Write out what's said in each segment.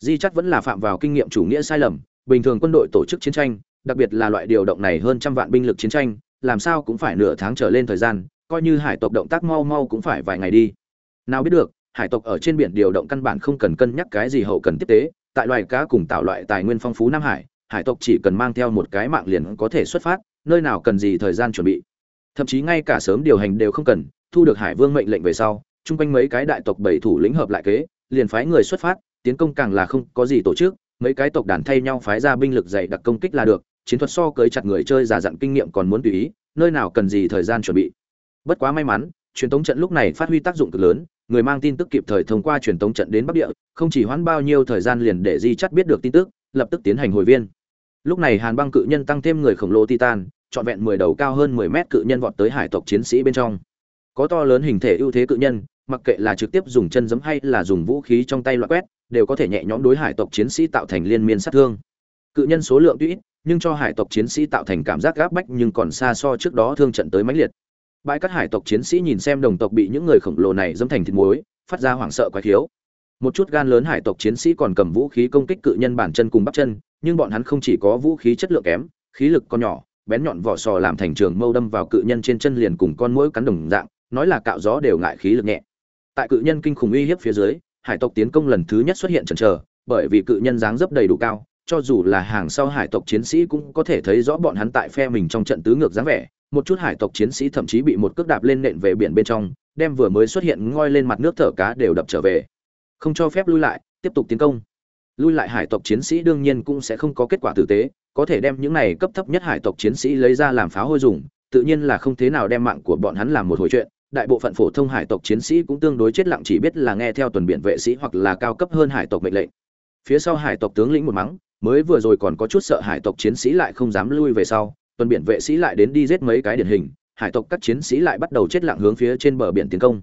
di chắc vẫn là phạm vào kinh nghiệm chủ nghĩa sai lầm, bình thường quân đội tổ chức chiến tranh, đặc biệt là loại điều động này hơn trăm vạn binh lực chiến tranh, làm sao cũng phải nửa tháng trở lên thời gian, coi như hải tộc động tác mau mau cũng phải vài ngày đi. Nào biết được, hải tộc ở trên biển điều động căn bản không cần cân nhắc cái gì hậu cần tiếp tế, tại loài cá cùng tạo loại tài nguyên phong phú nam hải hải tộc chỉ cần mang theo một cái mạng liền có thể xuất phát, nơi nào cần gì thời gian chuẩn bị. Thậm chí ngay cả sớm điều hành đều không cần, thu được hải vương mệnh lệnh về sau, chung quanh mấy cái đại tộc bảy thủ lĩnh hợp lại kế, liền phái người xuất phát tiến công càng là không có gì tổ chức, mấy cái tộc đàn thay nhau phái ra binh lực dày đặc công kích là được, chiến thuật so cưới chặt người chơi giả dặn kinh nghiệm còn muốn tùy ý, nơi nào cần gì thời gian chuẩn bị. Bất quá may mắn, truyền tống trận lúc này phát huy tác dụng cực lớn, người mang tin tức kịp thời thông qua truyền tống trận đến bắc địa, không chỉ hoãn bao nhiêu thời gian liền để di chắt biết được tin tức, lập tức tiến hành hồi viên. Lúc này hàn băng cự nhân tăng thêm người khổng lồ titan, trọn vẹn mười đầu cao hơn mười mét cự nhân vọt tới hải tộc chiến sĩ bên trong. Có to lớn hình thể ưu thế cự nhân, mặc kệ là trực tiếp dùng chân giấm hay là dùng vũ khí trong tay loại quét đều có thể nhẹ nhõm đối hải tộc chiến sĩ tạo thành liên miên sát thương. Cự nhân số lượng tuy ít, nhưng cho hải tộc chiến sĩ tạo thành cảm giác gáp bách nhưng còn xa so trước đó thương trận tới mãnh liệt. Bãi cát hải tộc chiến sĩ nhìn xem đồng tộc bị những người khổng lồ này dâm thành thịt muối, phát ra hoảng sợ quái thiếu một chút gan lớn hải tộc chiến sĩ còn cầm vũ khí công kích cự nhân bản chân cùng bắp chân, nhưng bọn hắn không chỉ có vũ khí chất lượng kém, khí lực còn nhỏ, bén nhọn vỏ sò làm thành trường mâu đâm vào cự nhân trên chân liền cùng con mũi cắn đồng dạng, nói là cạo gió đều ngại khí lực nhẹ. Tại cự nhân kinh khủng uy hiếp phía dưới hải tộc tiến công lần thứ nhất xuất hiện chần chờ, bởi vì cự nhân dáng dấp đầy đủ cao, cho dù là hàng sau hải tộc chiến sĩ cũng có thể thấy rõ bọn hắn tại phe mình trong trận tứ ngược dáng vẻ. Một chút hải tộc chiến sĩ thậm chí bị một cước đạp lên nện về biển bên trong, đem vừa mới xuất hiện ngoi lên mặt nước thở cá đều đập trở về. Không cho phép lui lại, tiếp tục tiến công. Lui lại hải tộc chiến sĩ đương nhiên cũng sẽ không có kết quả tử tế, có thể đem những này cấp thấp nhất hải tộc chiến sĩ lấy ra làm pháo hôi dùng, tự nhiên là không thế nào đem mạng của bọn hắn làm một hồi chuyện đại bộ phận phổ thông hải tộc chiến sĩ cũng tương đối chết lặng chỉ biết là nghe theo tuần biển vệ sĩ hoặc là cao cấp hơn hải tộc mệnh lệnh. Phía sau hải tộc tướng lĩnh một mắng, mới vừa rồi còn có chút sợ hải tộc chiến sĩ lại không dám lui về sau, tuần biển vệ sĩ lại đến đi giết mấy cái điển hình, hải tộc các chiến sĩ lại bắt đầu chết lặng hướng phía trên bờ biển tiến công.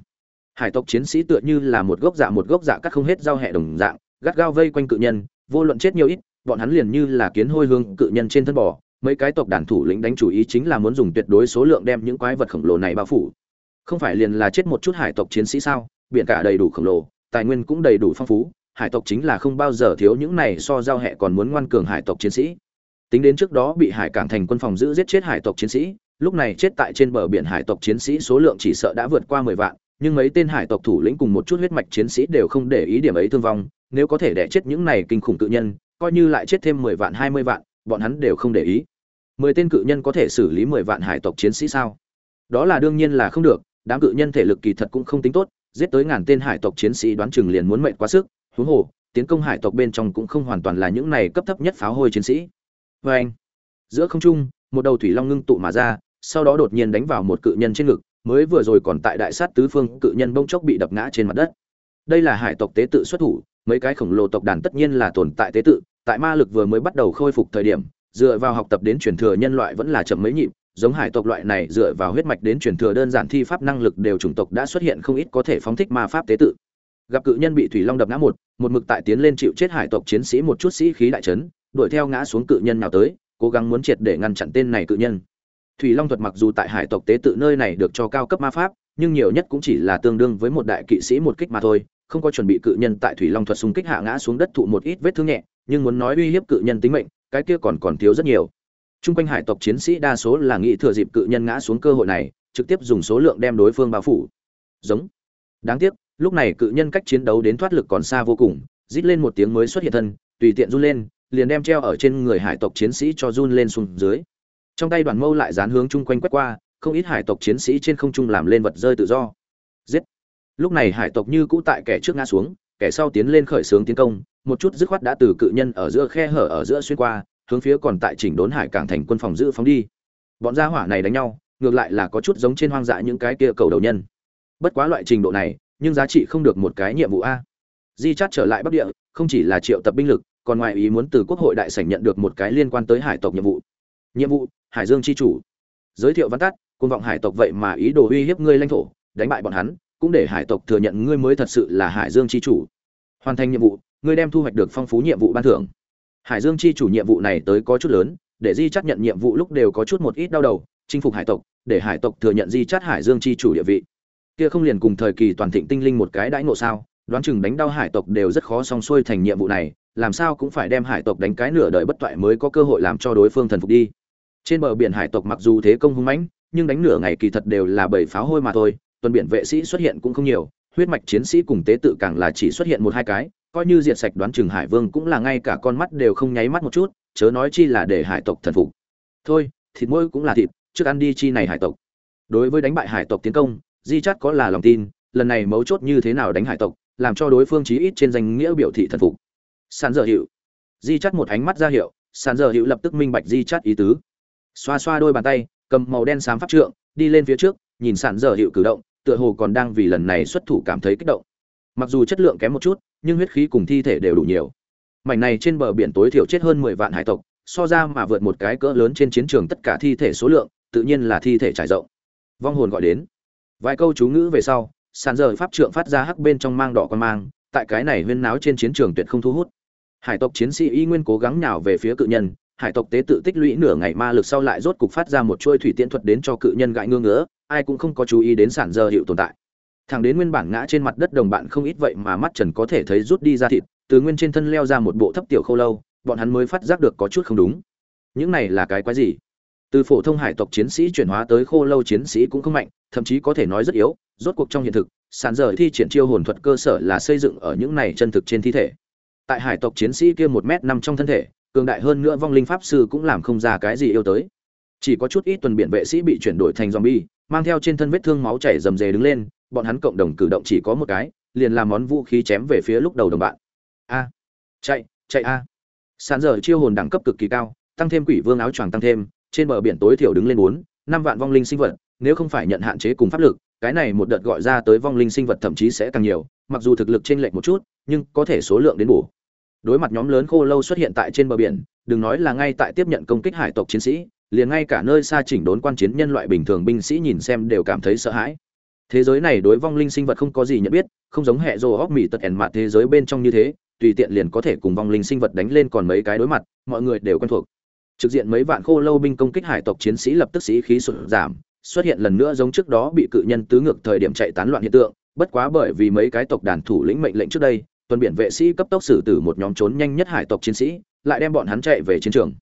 Hải tộc chiến sĩ tựa như là một gốc dạ một gốc dạ cắt không hết giao hẹ đồng dạng, gắt gao vây quanh cự nhân, vô luận chết nhiều ít, bọn hắn liền như là kiến hôi hương cự nhân trên thân bò. Mấy cái tộc đàn thủ lĩnh đánh chủ ý chính là muốn dùng tuyệt đối số lượng đem những quái vật khổng lồ này bao phủ không phải liền là chết một chút hải tộc chiến sĩ sao? Biển cả đầy đủ khổng lồ, tài nguyên cũng đầy đủ phong phú, hải tộc chính là không bao giờ thiếu những này so giao hẹ còn muốn ngoan cường hải tộc chiến sĩ. Tính đến trước đó bị hải cảng thành quân phòng giữ giết chết hải tộc chiến sĩ, lúc này chết tại trên bờ biển hải tộc chiến sĩ số lượng chỉ sợ đã vượt qua mười vạn, nhưng mấy tên hải tộc thủ lĩnh cùng một chút huyết mạch chiến sĩ đều không để ý điểm ấy thương vong, nếu có thể đẻ chết những này kinh khủng cự nhân, coi như lại chết thêm mười vạn, hai mươi vạn, bọn hắn đều không để ý. Mười tên cự nhân có thể xử lý mười vạn hải tộc chiến sĩ sao? Đó là đương nhiên là không được đám cự nhân thể lực kỳ thật cũng không tính tốt, giết tới ngàn tên hải tộc chiến sĩ đoán chừng liền muốn mệnh quá sức huống hồ, tiến công hải tộc bên trong cũng không hoàn toàn là những này cấp thấp nhất pháo hôi chiến sĩ. Vê anh, giữa không trung, một đầu thủy long ngưng tụ mà ra, sau đó đột nhiên đánh vào một cự nhân trên ngực, mới vừa rồi còn tại đại sát tứ phương, cự nhân bông chốc bị đập ngã trên mặt đất. Đây là hải tộc tế tự xuất thủ, mấy cái khổng lồ tộc đàn tất nhiên là tồn tại tế tự, tại ma lực vừa mới bắt đầu khôi phục thời điểm, dựa vào học tập đến truyền thừa nhân loại vẫn là chậm mấy nhịp giống hải tộc loại này dựa vào huyết mạch đến truyền thừa đơn giản thi pháp năng lực đều chủng tộc đã xuất hiện không ít có thể phóng thích ma pháp tế tự. Gặp cự nhân bị thủy long đập ngã một một mực tại tiến lên chịu chết hải tộc chiến sĩ một chút sĩ khí đại trấn đuổi theo ngã xuống cự nhân nào tới, cố gắng muốn triệt để ngăn chặn tên này cự nhân. Thủy long thuật mặc dù tại hải tộc tế tự nơi này được cho cao cấp ma pháp, nhưng nhiều nhất cũng chỉ là tương đương với một đại kỵ sĩ một kích mà thôi, không có chuẩn bị cự nhân tại thủy long thuật xung kích hạ ngã xuống đất thụ một ít vết thương nhẹ, nhưng muốn nói uy hiếp cự nhân tính mệnh, cái kia còn còn thiếu rất nhiều. Trung quanh hải tộc chiến sĩ đa số là nghĩ thừa dịp cự nhân ngã xuống cơ hội này, trực tiếp dùng số lượng đem đối phương bao phủ. Giống. Đáng tiếc, lúc này cự nhân cách chiến đấu đến thoát lực còn xa vô cùng, rít lên một tiếng mới xuất hiện thân, tùy tiện run lên, liền đem treo ở trên người hải tộc chiến sĩ cho run lên xuống dưới. Trong tay đoàn mâu lại dán hướng chung quanh quét qua, không ít hải tộc chiến sĩ trên không trung làm lên vật rơi tự do. Giết. Lúc này hải tộc như cũ tại kẻ trước ngã xuống, kẻ sau tiến lên khởi xướng tiến công, một chút dứt khoát đã từ cự nhân ở giữa khe hở ở giữa xuyên qua, hướng phía còn tại chỉnh đốn hải cảng thành quân phòng giữ phóng đi. Bọn gia hỏa này đánh nhau, ngược lại là có chút giống trên hoang dã những cái kia cầu đầu nhân. Bất quá loại trình độ này, nhưng giá trị không được một cái nhiệm vụ a. Di chát trở lại bắc địa, không chỉ là triệu tập binh lực, còn ngoài ý muốn từ quốc hội đại sảnh nhận được một cái liên quan tới hải tộc nhiệm vụ. Nhiệm vụ, hải dương chi chủ. Giới thiệu văn tắt côn vọng hải tộc vậy mà ý đồ uy hiếp ngươi lãnh thổ, đánh bại bọn hắn, cũng để hải tộc thừa nhận ngươi mới thật sự là hải dương chi chủ. Hoàn thành nhiệm vụ, ngươi đem thu hoạch được phong phú nhiệm vụ ban thưởng hải dương chi chủ nhiệm vụ này tới có chút lớn, để di chắt nhận nhiệm vụ lúc đều có chút một ít đau đầu, chinh phục hải tộc, để hải tộc thừa nhận di chắt hải dương chi chủ địa vị. Kia không liền cùng thời kỳ toàn thịnh tinh linh một cái đãi ngộ sao, đoán chừng đánh đau hải tộc đều rất khó song xuôi thành nhiệm vụ này, làm sao cũng phải đem hải tộc đánh cái nửa đời bất toại mới có cơ hội làm cho đối phương thần phục đi. Trên bờ biển hải tộc mặc dù thế công hung mãnh, nhưng đánh nửa ngày kỳ thật đều là bảy pháo hôi mà thôi, tuần biển vệ sĩ xuất hiện cũng không nhiều, huyết mạch chiến sĩ cùng tế tự càng là chỉ xuất hiện một hai cái coi như diệt sạch đoán chừng hải vương cũng là ngay cả con mắt đều không nháy mắt một chút, chớ nói chi là để hải tộc thần phục. Thôi, thịt mỗi cũng là thịt, trước ăn đi chi này hải tộc. Đối với đánh bại hải tộc tiến công, di chắt có là lòng tin, lần này mấu chốt như thế nào đánh hải tộc, làm cho đối phương chí ít trên danh nghĩa biểu thị thần phục. Sàn dở hiệu di chắt một ánh mắt ra hiệu, sàn dở hiệu lập tức minh bạch di chắt ý tứ. Xoa xoa đôi bàn tay, cầm màu đen xám pháp trượng, đi lên phía trước, nhìn sàn dở hiệu cử động, tựa hồ còn đang vì lần này xuất thủ cảm thấy kích động. Mặc dù chất lượng kém một chút nhưng huyết khí cùng thi thể đều đủ nhiều. Mảnh này trên bờ biển tối thiểu chết hơn mười vạn hải tộc, so ra mà vượt một cái cỡ lớn trên chiến trường tất cả thi thể số lượng, tự nhiên là thi thể trải rộng. Vong hồn gọi đến. Vài câu chú ngữ về sau, sàn giờ pháp trượng phát ra hắc bên trong mang đỏ con mang, tại cái này huyên náo trên chiến trường tuyệt không thu hút. Hải tộc chiến sĩ y nguyên cố gắng nhào về phía cự nhân, hải tộc tế tự tích lũy nửa ngày ma lực sau lại rốt cục phát ra một chuôi thủy tiễn thuật đến cho cự nhân gãi ngương ngứa, ai cũng không có chú ý đến sản giờ hiệu tồn tại thẳng đến nguyên bản ngã trên mặt đất đồng bạn không ít vậy mà mắt trần có thể thấy rút đi ra thịt, từ nguyên trên thân leo ra một bộ thấp tiểu khâu lâu, bọn hắn mới phát giác được có chút không đúng. Những này là cái quái gì? Từ phổ thông hải tộc chiến sĩ chuyển hóa tới khô lâu chiến sĩ cũng không mạnh, thậm chí có thể nói rất yếu, rốt cuộc trong hiện thực sàn dở thi triển chiêu hồn thuật cơ sở là xây dựng ở những này chân thực trên thi thể. Tại hải tộc chiến sĩ kia một m năm trong thân thể, cường đại hơn nữa vong linh pháp sư cũng làm không ra cái gì yêu tới. Chỉ có chút ít tuần biện vệ sĩ bị chuyển đổi thành zombie, mang theo trên thân vết thương máu chảy rầm rề đứng lên bọn hắn cộng đồng cử động chỉ có một cái, liền làm món vũ khí chém về phía lúc đầu đồng bạn. A. Chạy chạy a. Sàn giờ chiêu hồn đẳng cấp cực kỳ cao, tăng thêm quỷ vương áo choàng tăng thêm, trên bờ biển tối thiểu đứng lên bốn, năm vạn vong linh sinh vật, nếu không phải nhận hạn chế cùng pháp lực, cái này một đợt gọi ra tới vong linh sinh vật thậm chí sẽ càng nhiều, mặc dù thực lực t r ê n lệch một chút, nhưng có thể số lượng đến bù. Đối mặt nhóm lớn khô lâu xuất hiện tại trên bờ biển, đừng nói là ngay tại tiếp nhận công kích hải tộc chiến sĩ, liền ngay cả nơi xa chỉnh đốn quan chiến nhân loại bình thường binh sĩ nhìn xem đều cảm thấy sợ hãi thế giới này đối vong linh sinh vật không có gì nhận biết, không giống hệ rô hóc mỹ tật ẻn mặt thế giới bên trong như thế, tùy tiện liền có thể cùng vong linh sinh vật đánh lên còn mấy cái đối mặt, mọi người đều quen thuộc. Trực diện mấy vạn khô lâu binh công kích hải tộc chiến sĩ lập tức sĩ khí sụt giảm, xuất hiện lần nữa giống trước đó bị cự nhân tứ ngược thời điểm chạy tán loạn hiện tượng, bất quá bởi vì mấy cái tộc đàn thủ lĩnh mệnh lệnh trước đây, tuần biển vệ sĩ cấp tốc xử tử một nhóm trốn nhanh nhất hải tộc chiến sĩ, lại đem bọn hắn chạy về chiến trường.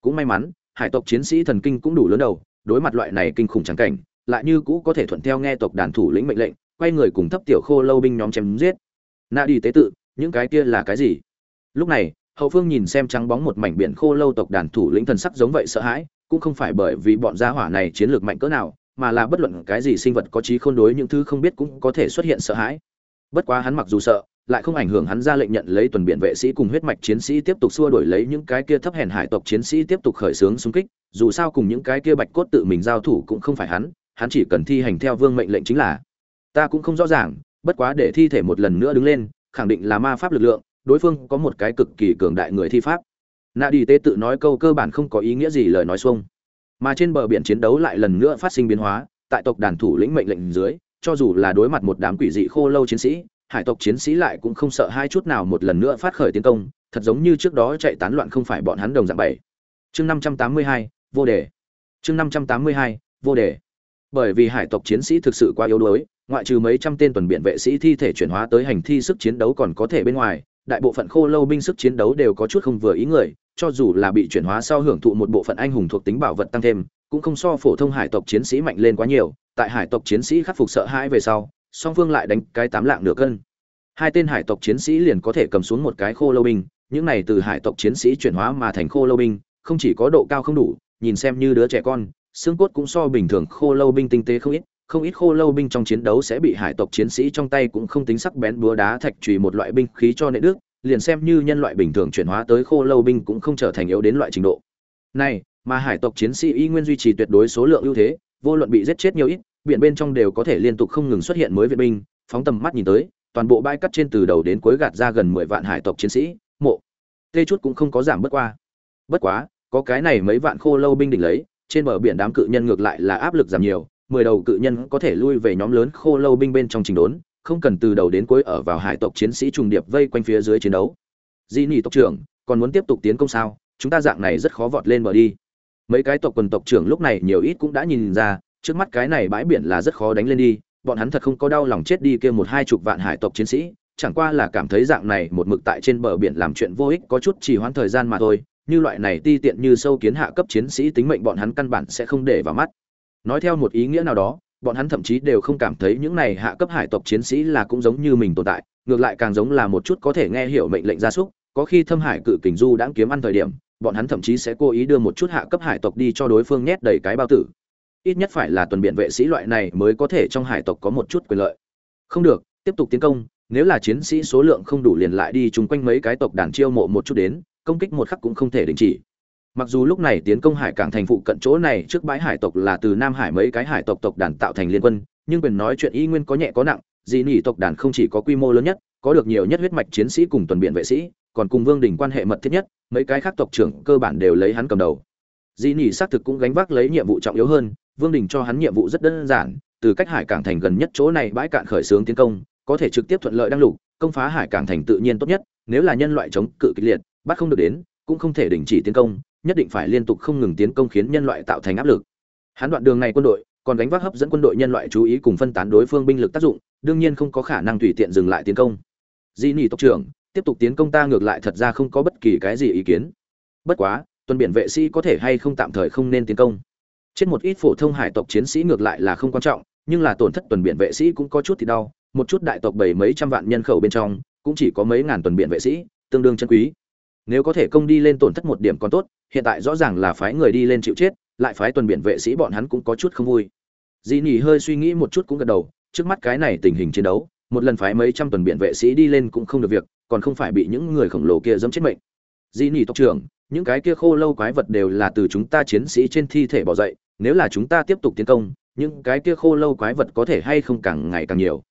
Cũng may mắn, hải tộc chiến sĩ thần kinh cũng đủ lớn đầu, đối mặt loại này kinh khủng trắng cảnh lại như cũ có thể thuận theo nghe tộc đàn thủ lĩnh mệnh lệnh, quay người cùng thấp tiểu khô lâu binh nhóm chém giết. Nạ đi tế tự, những cái kia là cái gì? Lúc này, hậu phương nhìn xem trắng bóng một mảnh biển khô lâu tộc đàn thủ lĩnh thần sắc giống vậy sợ hãi, cũng không phải bởi vì bọn gia hỏa này chiến lược mạnh cỡ nào, mà là bất luận cái gì sinh vật có trí khôn đối những thứ không biết cũng có thể xuất hiện sợ hãi. Bất quá hắn mặc dù sợ, lại không ảnh hưởng hắn ra lệnh nhận lấy tuần biện vệ sĩ cùng huyết mạch chiến sĩ tiếp tục xua đuổi lấy những cái kia thấp hèn hải tộc chiến sĩ tiếp tục khởi xướng xung kích, dù sao cùng những cái kia bạch cốt tự mình giao thủ cũng không phải hắn hắn chỉ cần thi hành theo vương mệnh lệnh chính là. Ta cũng không rõ ràng, bất quá để thi thể một lần nữa đứng lên, khẳng định là ma pháp lực lượng, đối phương có một cái cực kỳ cường đại người thi pháp. Nạ đi tế tự nói câu cơ bản không có ý nghĩa gì lời nói xuông. Mà trên bờ biển chiến đấu lại lần nữa phát sinh biến hóa, tại tộc đàn thủ lĩnh mệnh lệnh dưới, cho dù là đối mặt một đám quỷ dị khô lâu chiến sĩ, hải tộc chiến sĩ lại cũng không sợ hai chút nào một lần nữa phát khởi tiến công, thật giống như trước đó chạy tán loạn không phải bọn hắn đồng dạng bảy. Chương năm trăm tám mươi hai, vô đề. Chương năm trăm tám mươi hai, vô đề bởi vì hải tộc chiến sĩ thực sự quá yếu đuối, ngoại trừ mấy trăm tên tuần biện vệ sĩ thi thể chuyển hóa tới hành thi sức chiến đấu còn có thể bên ngoài, đại bộ phận khô lâu binh sức chiến đấu đều có chút không vừa ý người, cho dù là bị chuyển hóa sau hưởng thụ một bộ phận anh hùng thuộc tính bảo vật tăng thêm, cũng không so phổ thông hải tộc chiến sĩ mạnh lên quá nhiều, tại hải tộc chiến sĩ khắc phục sợ hãi về sau, song phương lại đánh cái tám lạng nửa cân. Hai tên hải tộc chiến sĩ liền có thể cầm xuống một cái khô lâu binh, những này từ hải tộc chiến sĩ chuyển hóa mà thành khô lâu binh, không chỉ có độ cao không đủ, nhìn xem như đứa trẻ con xương cốt cũng so bình thường khô lâu binh tinh tế không ít không ít khô lâu binh trong chiến đấu sẽ bị hải tộc chiến sĩ trong tay cũng không tính sắc bén búa đá thạch trùy một loại binh khí cho nệ đức, liền xem như nhân loại bình thường chuyển hóa tới khô lâu binh cũng không trở thành yếu đến loại trình độ. Này, mà hải tộc chiến sĩ y nguyên duy trì tuyệt đối số lượng ưu thế, vô luận bị giết chết nhiều ít, biển bên trong đều có thể liên tục không ngừng xuất hiện mới viện binh, phóng tầm mắt nhìn tới, toàn bộ bãi cắt trên từ đầu đến cuối gạt ra gần mười vạn hải tộc chiến sĩ, mộ. Tê chút cũng không có giảm bất qua. Bất quá, có cái này mấy vạn khô lâu binh đỉnh lấy trên bờ biển đám cự nhân ngược lại là áp lực giảm nhiều, mười đầu cự nhân có thể lui về nhóm lớn khô lâu binh bên trong trình đốn, không cần từ đầu đến cuối ở vào hải tộc chiến sĩ trùng điệp vây quanh phía dưới chiến đấu. Di nỉ tộc trưởng, còn muốn tiếp tục tiến công sao? Chúng ta dạng này rất khó vọt lên bờ đi. Mấy cái tộc quần tộc trưởng lúc này nhiều ít cũng đã nhìn ra, trước mắt cái này bãi biển là rất khó đánh lên đi, bọn hắn thật không có đau lòng chết đi kia một hai chục vạn hải tộc chiến sĩ, chẳng qua là cảm thấy dạng này một mực tại trên bờ biển làm chuyện vô ích có chút trì hoãn thời gian mà thôi như loại này ti tiện như sâu kiến hạ cấp chiến sĩ tính mệnh bọn hắn căn bản sẽ không để vào mắt. Nói theo một ý nghĩa nào đó, bọn hắn thậm chí đều không cảm thấy những này hạ cấp hải tộc chiến sĩ là cũng giống như mình tồn tại, ngược lại càng giống là một chút có thể nghe hiểu mệnh lệnh gia súc, có khi thâm hải cự kình du đã kiếm ăn thời điểm, bọn hắn thậm chí sẽ cố ý đưa một chút hạ cấp hải tộc đi cho đối phương nhét đầy cái bao tử. Ít nhất phải là tuần biện vệ sĩ loại này mới có thể trong hải tộc có một chút quyền lợi. Không được, tiếp tục tiến công, nếu là chiến sĩ số lượng không đủ liền lại đi chung quanh mấy cái tộc đàn chiêu mộ một chút đến công kích một khắc cũng không thể đình chỉ. Mặc dù lúc này tiến công hải cảng thành phụ cận chỗ này trước bãi hải tộc là từ nam hải mấy cái hải tộc tộc đàn tạo thành liên quân, nhưng quyền nói chuyện y nguyên có nhẹ có nặng, dị nỉ tộc đàn không chỉ có quy mô lớn nhất, có được nhiều nhất huyết mạch chiến sĩ cùng tuần biện vệ sĩ, còn cùng vương đình quan hệ mật thiết nhất, mấy cái khác tộc trưởng cơ bản đều lấy hắn cầm đầu. Dị nỉ xác thực cũng gánh vác lấy nhiệm vụ trọng yếu hơn, vương đình cho hắn nhiệm vụ rất đơn giản, từ cách hải cảng thành gần nhất chỗ này bãi cạn khởi xướng tiến công, có thể trực tiếp thuận lợi đăng lục, công phá hải cảng thành tự nhiên tốt nhất, nếu là nhân loại chống cự kịch liệt bắt không được đến, cũng không thể đình chỉ tiến công, nhất định phải liên tục không ngừng tiến công khiến nhân loại tạo thành áp lực. Hắn đoạn đường này quân đội, còn gánh vác hấp dẫn quân đội nhân loại chú ý cùng phân tán đối phương binh lực tác dụng, đương nhiên không có khả năng tùy tiện dừng lại tiến công. Di nỉ tộc trưởng, tiếp tục tiến công ta ngược lại thật ra không có bất kỳ cái gì ý kiến. Bất quá, tuần biển vệ sĩ có thể hay không tạm thời không nên tiến công. Chết một ít phổ thông hải tộc chiến sĩ ngược lại là không quan trọng, nhưng là tổn thất tuần biển vệ sĩ cũng có chút thì đau, một chút đại tộc bảy mấy trăm vạn nhân khẩu bên trong, cũng chỉ có mấy ngàn tuần biển vệ sĩ, tương đương chân quý nếu có thể công đi lên tổn thất một điểm còn tốt, hiện tại rõ ràng là phái người đi lên chịu chết, lại phái tuần biển vệ sĩ bọn hắn cũng có chút không vui. Dĩ nỉ hơi suy nghĩ một chút cũng gật đầu, trước mắt cái này tình hình chiến đấu, một lần phái mấy trăm tuần biển vệ sĩ đi lên cũng không được việc, còn không phải bị những người khổng lồ kia dẫm chết mệnh. Dĩ nỉ tộc trưởng, những cái kia khô lâu quái vật đều là từ chúng ta chiến sĩ trên thi thể bỏ dậy, nếu là chúng ta tiếp tục tiến công, những cái kia khô lâu quái vật có thể hay không càng ngày càng nhiều.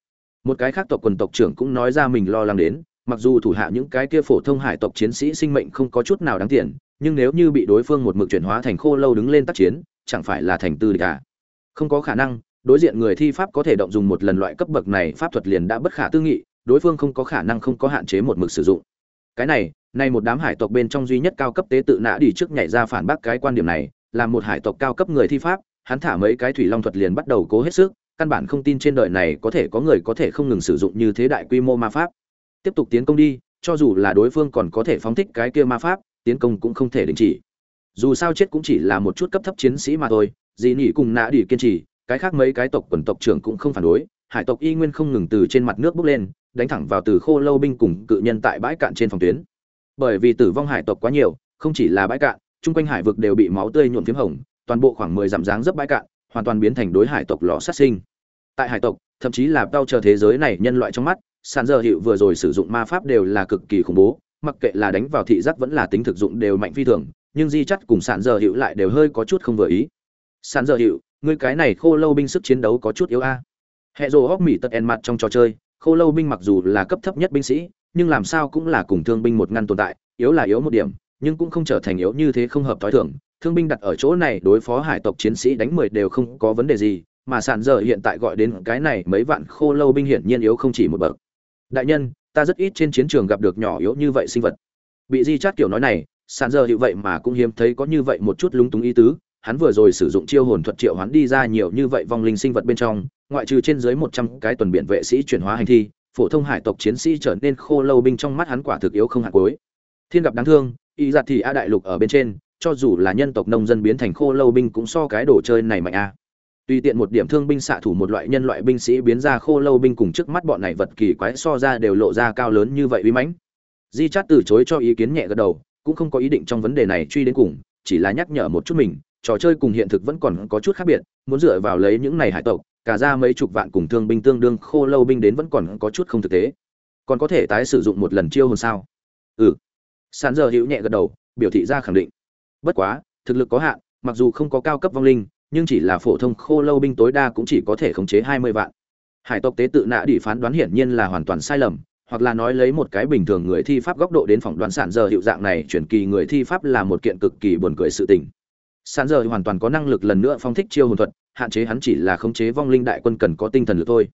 Một cái khác tộc quần tộc trưởng cũng nói ra mình lo lắng đến mặc dù thủ hạ những cái kia phổ thông hải tộc chiến sĩ sinh mệnh không có chút nào đáng tiền, nhưng nếu như bị đối phương một mực chuyển hóa thành khô lâu đứng lên tác chiến, chẳng phải là thành tư địch à. không có khả năng, đối diện người thi pháp có thể động dùng một lần loại cấp bậc này pháp thuật liền đã bất khả tư nghị, đối phương không có khả năng không có hạn chế một mực sử dụng cái này, nay một đám hải tộc bên trong duy nhất cao cấp tế tự nã đi trước nhảy ra phản bác cái quan điểm này, là một hải tộc cao cấp người thi pháp, hắn thả mấy cái thủy long thuật liền bắt đầu cố hết sức, căn bản không tin trên đời này có thể có người có thể không ngừng sử dụng như thế đại quy mô ma pháp tiếp tục tiến công đi, cho dù là đối phương còn có thể phóng thích cái kia ma pháp, tiến công cũng không thể đình chỉ. Dù sao chết cũng chỉ là một chút cấp thấp chiến sĩ mà thôi dì nỉ cùng nã đi kiên trì, cái khác mấy cái tộc quần tộc trưởng cũng không phản đối, hải tộc y nguyên không ngừng từ trên mặt nước bốc lên, đánh thẳng vào từ khô lâu binh cùng cự nhân tại bãi cạn trên phòng tuyến. Bởi vì tử vong hải tộc quá nhiều, không chỉ là bãi cạn, chung quanh hải vực đều bị máu tươi nhuộm phím hồng, toàn bộ khoảng mười dặm dáng dấp bãi cạn, hoàn toàn biến thành đối hải tộc lò sát sinh. Tại hải tộc, thậm chí là đau chờ thế giới này nhân loại trong mắt sàn giờ hiệu vừa rồi sử dụng ma pháp đều là cực kỳ khủng bố, mặc kệ là đánh vào thị giác vẫn là tính thực dụng đều mạnh phi thường, nhưng di chắt cùng sàn giờ hiệu lại đều hơi có chút không vừa ý. Sàn giờ hiệu người cái này khô lâu binh sức chiến đấu có chút yếu a. Hệ rồ hóc mỹ tật en mặt trong trò chơi, khô lâu binh mặc dù là cấp thấp nhất binh sĩ, nhưng làm sao cũng là cùng thương binh một ngăn tồn tại, yếu là yếu một điểm, nhưng cũng không trở thành yếu như thế không hợp thói thường. Thương binh đặt ở chỗ này đối phó hải tộc chiến sĩ đánh mười đều không có vấn đề gì, mà sàn giờ hiện tại gọi đến cái này mấy vạn khô lâu binh hiển nhiên yếu không chỉ một bậc đại nhân, ta rất ít trên chiến trường gặp được nhỏ yếu như vậy sinh vật. Bị di chát kiểu nói này sàn giờ hiệu vậy mà cũng hiếm thấy có như vậy một chút lúng túng ý tứ. Hắn vừa rồi sử dụng chiêu hồn thuật triệu hắn đi ra nhiều như vậy vong linh sinh vật bên trong, ngoại trừ trên dưới một trăm cái tuần biện vệ sĩ chuyển hóa hành thi, phổ thông hải tộc chiến sĩ trở nên khô lâu binh trong mắt hắn quả thực yếu không hạt cuối. Thiên gặp đáng thương, y dạ giặt thì a đại lục ở bên trên, cho dù là nhân tộc nông dân biến thành khô lâu binh cũng so cái đồ chơi này mạnh a tùy tiện một điểm thương binh xạ thủ một loại nhân loại binh sĩ biến ra khô lâu binh cùng trước mắt bọn này vật kỳ quái so ra đều lộ ra cao lớn như vậy uy mãnh. Di chát từ chối cho ý kiến nhẹ gật đầu, cũng không có ý định trong vấn đề này truy đến cùng, chỉ là nhắc nhở một chút mình, trò chơi cùng hiện thực vẫn còn có chút khác biệt, muốn dựa vào lấy những này hải tộc, cả ra mấy chục vạn cùng thương binh tương đương khô lâu binh đến vẫn còn có chút không thực tế. Còn có thể tái sử dụng một lần chiêu hồn sao? Ừ. Sàn giờ hữu nhẹ gật đầu, biểu thị ra khẳng định. Bất quá, thực lực có hạn, mặc dù không có cao cấp vong linh nhưng chỉ là phổ thông khô lâu binh tối đa cũng chỉ có thể khống chế hai mươi vạn. Hải tộc tế tự nã đi phán đoán hiển nhiên là hoàn toàn sai lầm, hoặc là nói lấy một cái bình thường người thi pháp góc độ đến phỏng đoán sản giờ hiệu dạng này, chuyển kỳ người thi pháp là một kiện cực kỳ buồn cười sự tình. Sản giờ hoàn toàn có năng lực lần nữa phong thích chiêu hồn thuật, hạn chế hắn chỉ là khống chế vong linh đại quân cần có tinh thần lực thôi.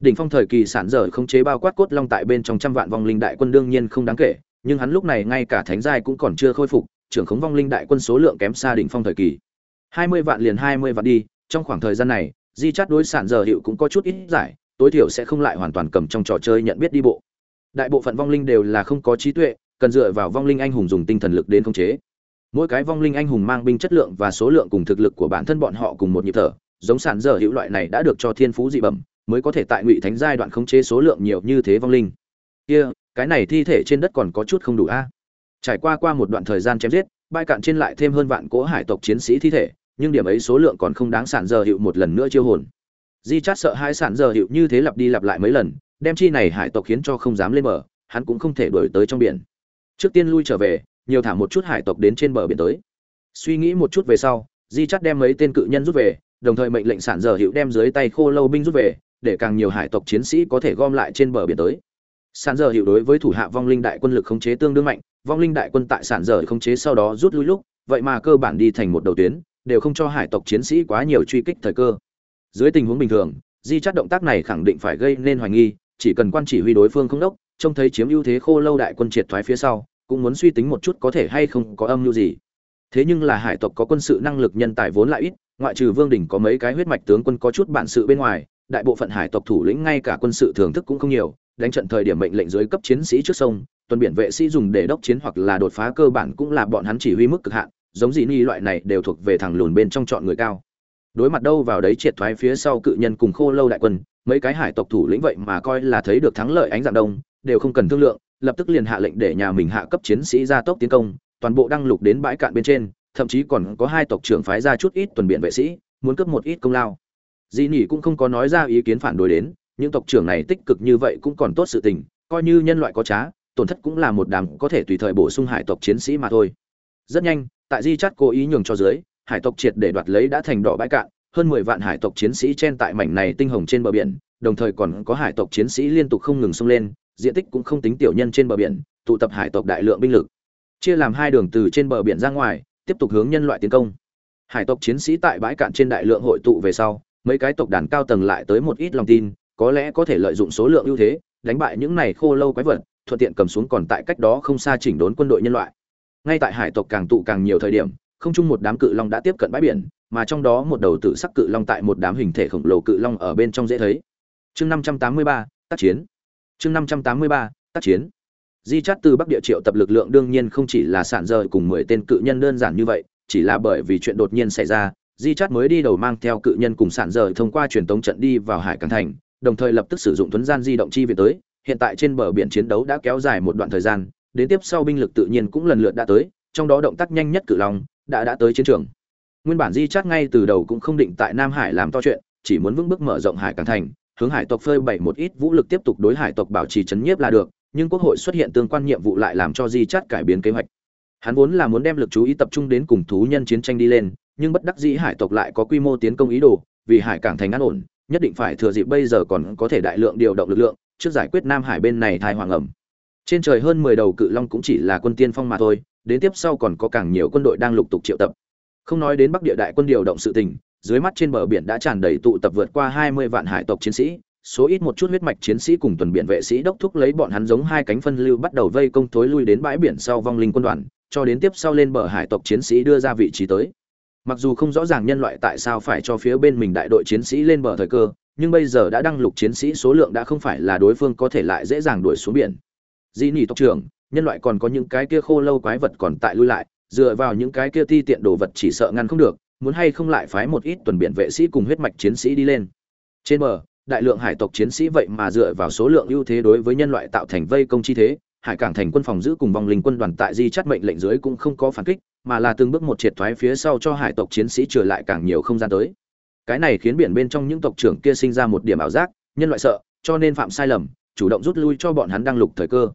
Đỉnh phong thời kỳ sản giờ khống chế bao quát cốt long tại bên trong trăm vạn vong linh đại quân đương nhiên không đáng kể, nhưng hắn lúc này ngay cả thánh giai cũng còn chưa khôi phục, trưởng khống vong linh đại quân số lượng kém xa đỉnh phong thời kỳ hai mươi vạn liền hai mươi vạn đi, trong khoảng thời gian này, di chắt đối sản giờ hiệu cũng có chút ít giải, tối thiểu sẽ không lại hoàn toàn cầm trong trò chơi nhận biết đi bộ. Đại bộ phận vong linh đều là không có trí tuệ, cần dựa vào vong linh anh hùng dùng tinh thần lực đến khống chế. Mỗi cái vong linh anh hùng mang binh chất lượng và số lượng cùng thực lực của bản thân bọn họ cùng một nhịp thở, giống sản dở hữu loại này đã được cho thiên phú dị bẩm, mới có thể tại ngụy thánh giai đoạn khống chế số lượng nhiều như thế vong linh. Kia, cái này thi thể trên đất còn có chút không đủ a. Trải qua qua một đoạn thời gian chém giết bai cạn trên lại thêm hơn vạn cỗ hải tộc chiến sĩ thi thể nhưng điểm ấy số lượng còn không đáng sản giờ hiệu một lần nữa chiêu hồn. Di chát sợ hai sản giờ hiệu như thế lặp đi lặp lại mấy lần, đem chi này hải tộc khiến cho không dám lên bờ, hắn cũng không thể đuổi tới trong biển. Trước tiên lui trở về, nhiều thả một chút hải tộc đến trên bờ biển tới. Suy nghĩ một chút về sau, di chắt đem mấy tên cự nhân rút về, đồng thời mệnh lệnh sản giờ hiệu đem dưới tay khô lâu binh rút về, để càng nhiều hải tộc chiến sĩ có thể gom lại trên bờ biển tới. Sản giờ hiệu đối với thủ hạ vong linh đại quân lực khống chế tương đương mạnh, vong linh đại quân tại sản giờ khống chế sau đó rút lui lúc, vậy mà cơ bản đi thành một đầu tuyến đều không cho hải tộc chiến sĩ quá nhiều truy kích thời cơ. Dưới tình huống bình thường, di chắt động tác này khẳng định phải gây nên hoài nghi, chỉ cần quan chỉ huy đối phương không đốc, trông thấy chiếm ưu thế khô lâu đại quân triệt thoái phía sau, cũng muốn suy tính một chút có thể hay không có âm mưu gì. Thế nhưng là hải tộc có quân sự năng lực nhân tài vốn lại ít, ngoại trừ vương đình có mấy cái huyết mạch tướng quân có chút bản sự bên ngoài, đại bộ phận hải tộc thủ lĩnh ngay cả quân sự thưởng thức cũng không nhiều, đánh trận thời điểm mệnh lệnh dưới cấp chiến sĩ trước sông, tuần biển vệ sĩ dùng để đốc chiến hoặc là đột phá cơ bản cũng là bọn hắn chỉ huy mức cực hạn giống gì ni loại này đều thuộc về thằng lùn bên trong chọn người cao. Đối mặt đâu vào đấy triệt thoái phía sau cự nhân cùng khô lâu đại quân, mấy cái hải tộc thủ lĩnh vậy mà coi là thấy được thắng lợi ánh dạng đông, đều không cần thương lượng, lập tức liền hạ lệnh để nhà mình hạ cấp chiến sĩ ra tốc tiến công, toàn bộ đăng lục đến bãi cạn bên trên, thậm chí còn có hai tộc trưởng phái ra chút ít tuần biện vệ sĩ, muốn cướp một ít công lao. Di nỉ cũng không có nói ra ý kiến phản đối đến, những tộc trưởng này tích cực như vậy cũng còn tốt sự tình, coi như nhân loại có trá, tổn thất cũng là một đám có thể tùy thời bổ sung hải tộc chiến sĩ mà thôi. Rất nhanh tại di chắt cố ý nhường cho dưới, hải tộc triệt để đoạt lấy đã thành đỏ bãi cạn, hơn mười vạn hải tộc chiến sĩ trên tại mảnh này tinh hồng trên bờ biển, đồng thời còn có hải tộc chiến sĩ liên tục không ngừng xông lên, diện tích cũng không tính tiểu nhân trên bờ biển, tụ tập hải tộc đại lượng binh lực. Chia làm hai đường từ trên bờ biển ra ngoài, tiếp tục hướng nhân loại tiến công. Hải tộc chiến sĩ tại bãi cạn trên đại lượng hội tụ về sau, mấy cái tộc đàn cao tầng lại tới một ít lòng tin, có lẽ có thể lợi dụng số lượng ưu thế, đánh bại những này khô lâu quái vật, thuận tiện cầm xuống còn tại cách đó không xa chỉnh đốn quân đội nhân loại ngay tại hải tộc càng tụ càng nhiều thời điểm, không chung một đám cự long đã tiếp cận bãi biển, mà trong đó một đầu tử sắc cự long tại một đám hình thể khổng lồ cự long ở bên trong dễ thấy. Chương năm trăm tám mươi ba, tác chiến. Chương năm trăm tám mươi ba, tác chiến. Di chát từ bắc địa triệu tập lực lượng đương nhiên không chỉ là sản rời cùng mười tên cự nhân đơn giản như vậy, chỉ là bởi vì chuyện đột nhiên xảy ra, di chát mới đi đầu mang theo cự nhân cùng sản rời thông qua truyền tống trận đi vào hải cảng thành, đồng thời lập tức sử dụng thuấn gian di động chi viện tới, hiện tại trên bờ biển chiến đấu đã kéo dài một đoạn thời gian đến tiếp sau binh lực tự nhiên cũng lần lượt đã tới, trong đó động tác nhanh nhất cự long đã đã tới chiến trường. Nguyên bản di Chát ngay từ đầu cũng không định tại nam hải làm to chuyện, chỉ muốn vững bước mở rộng hải cảng thành, hướng hải tộc phơi bày một ít vũ lực tiếp tục đối hải tộc bảo trì chấn nhiếp là được, nhưng quốc hội xuất hiện tương quan nhiệm vụ lại làm cho di Chát cải biến kế hoạch. Hắn vốn là muốn đem lực chú ý tập trung đến cùng thú nhân chiến tranh đi lên, nhưng bất đắc dĩ hải tộc lại có quy mô tiến công ý đồ, vì hải cảng thành an ổn, nhất định phải thừa dịp bây giờ còn có thể đại lượng điều động lực lượng, trước giải quyết nam hải bên này thai hoàng ẩm trên trời hơn mười đầu cự long cũng chỉ là quân tiên phong mà thôi, đến tiếp sau còn có càng nhiều quân đội đang lục tục triệu tập. Không nói đến bắc địa đại quân điều động sự tình, dưới mắt trên bờ biển đã tràn đầy tụ tập vượt qua hai mươi vạn hải tộc chiến sĩ, số ít một chút huyết mạch chiến sĩ cùng tuần biển vệ sĩ đốc thúc lấy bọn hắn giống hai cánh phân lưu bắt đầu vây công thối lui đến bãi biển sau vong linh quân đoàn, cho đến tiếp sau lên bờ hải tộc chiến sĩ đưa ra vị trí tới. Mặc dù không rõ ràng nhân loại tại sao phải cho phía bên mình đại đội chiến sĩ lên bờ thời cơ, nhưng bây giờ đã đăng lục chiến sĩ số lượng đã không phải là đối phương có thể lại dễ dàng đuổi xuống biển di nỉ tộc trưởng, nhân loại còn có những cái kia khô lâu quái vật còn tại lui lại, dựa vào những cái kia ti tiện đồ vật chỉ sợ ngăn không được, muốn hay không lại phái một ít tuần biển vệ sĩ cùng huyết mạch chiến sĩ đi lên. Trên bờ, đại lượng hải tộc chiến sĩ vậy mà dựa vào số lượng ưu thế đối với nhân loại tạo thành vây công chi thế, hải cảng thành quân phòng giữ cùng vòng linh quân đoàn tại di chắt mệnh lệnh dưới cũng không có phản kích, mà là từng bước một triệt thoái phía sau cho hải tộc chiến sĩ trở lại càng nhiều không gian tới. Cái này khiến biển bên trong những tộc trưởng kia sinh ra một điểm ảo giác, nhân loại sợ, cho nên phạm sai lầm, chủ động rút lui cho bọn hắn đang lục thời cơ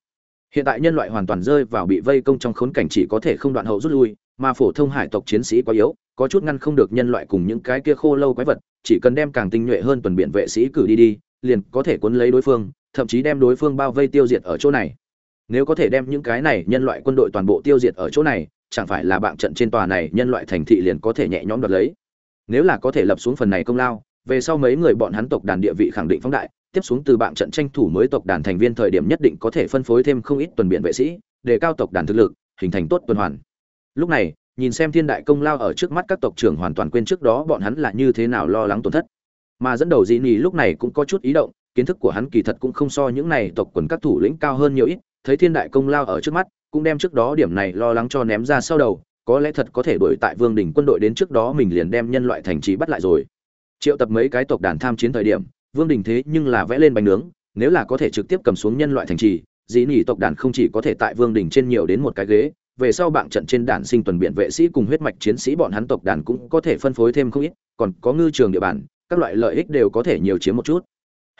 hiện tại nhân loại hoàn toàn rơi vào bị vây công trong khốn cảnh chỉ có thể không đoạn hậu rút lui, mà phổ thông hải tộc chiến sĩ quá yếu, có chút ngăn không được nhân loại cùng những cái kia khô lâu quái vật, chỉ cần đem càng tinh nhuệ hơn tuần biện vệ sĩ cử đi đi, liền có thể cuốn lấy đối phương, thậm chí đem đối phương bao vây tiêu diệt ở chỗ này. Nếu có thể đem những cái này nhân loại quân đội toàn bộ tiêu diệt ở chỗ này, chẳng phải là bạn trận trên tòa này nhân loại thành thị liền có thể nhẹ nhõm đoạt lấy? Nếu là có thể lập xuống phần này công lao, về sau mấy người bọn hắn tộc đàn địa vị khẳng định phóng đại tiếp xuống từ bạn trận tranh thủ mới tộc đàn thành viên thời điểm nhất định có thể phân phối thêm không ít tuần biện vệ sĩ, để cao tộc đàn thực lực, hình thành tốt tuần hoàn. Lúc này, nhìn xem thiên đại công lao ở trước mắt các tộc trưởng hoàn toàn quên trước đó bọn hắn là như thế nào lo lắng tổn thất. Mà dẫn đầu dị nhì lúc này cũng có chút ý động, kiến thức của hắn kỳ thật cũng không so những này tộc quần các thủ lĩnh cao hơn nhiều ít, thấy thiên đại công lao ở trước mắt, cũng đem trước đó điểm này lo lắng cho ném ra sau đầu, có lẽ thật có thể đuổi tại vương đình quân đội đến trước đó mình liền đem nhân loại thành trì bắt lại rồi. Triệu tập mấy cái tộc đàn tham chiến thời điểm vương đình thế nhưng là vẽ lên bánh nướng, nếu là có thể trực tiếp cầm xuống nhân loại thành trì, dĩ nỉ tộc đàn không chỉ có thể tại vương đình trên nhiều đến một cái ghế, về sau bạn trận trên đàn sinh tuần biện vệ sĩ cùng huyết mạch chiến sĩ bọn hắn tộc đàn cũng có thể phân phối thêm không ít, còn có ngư trường địa bàn, các loại lợi ích đều có thể nhiều chiếm một chút.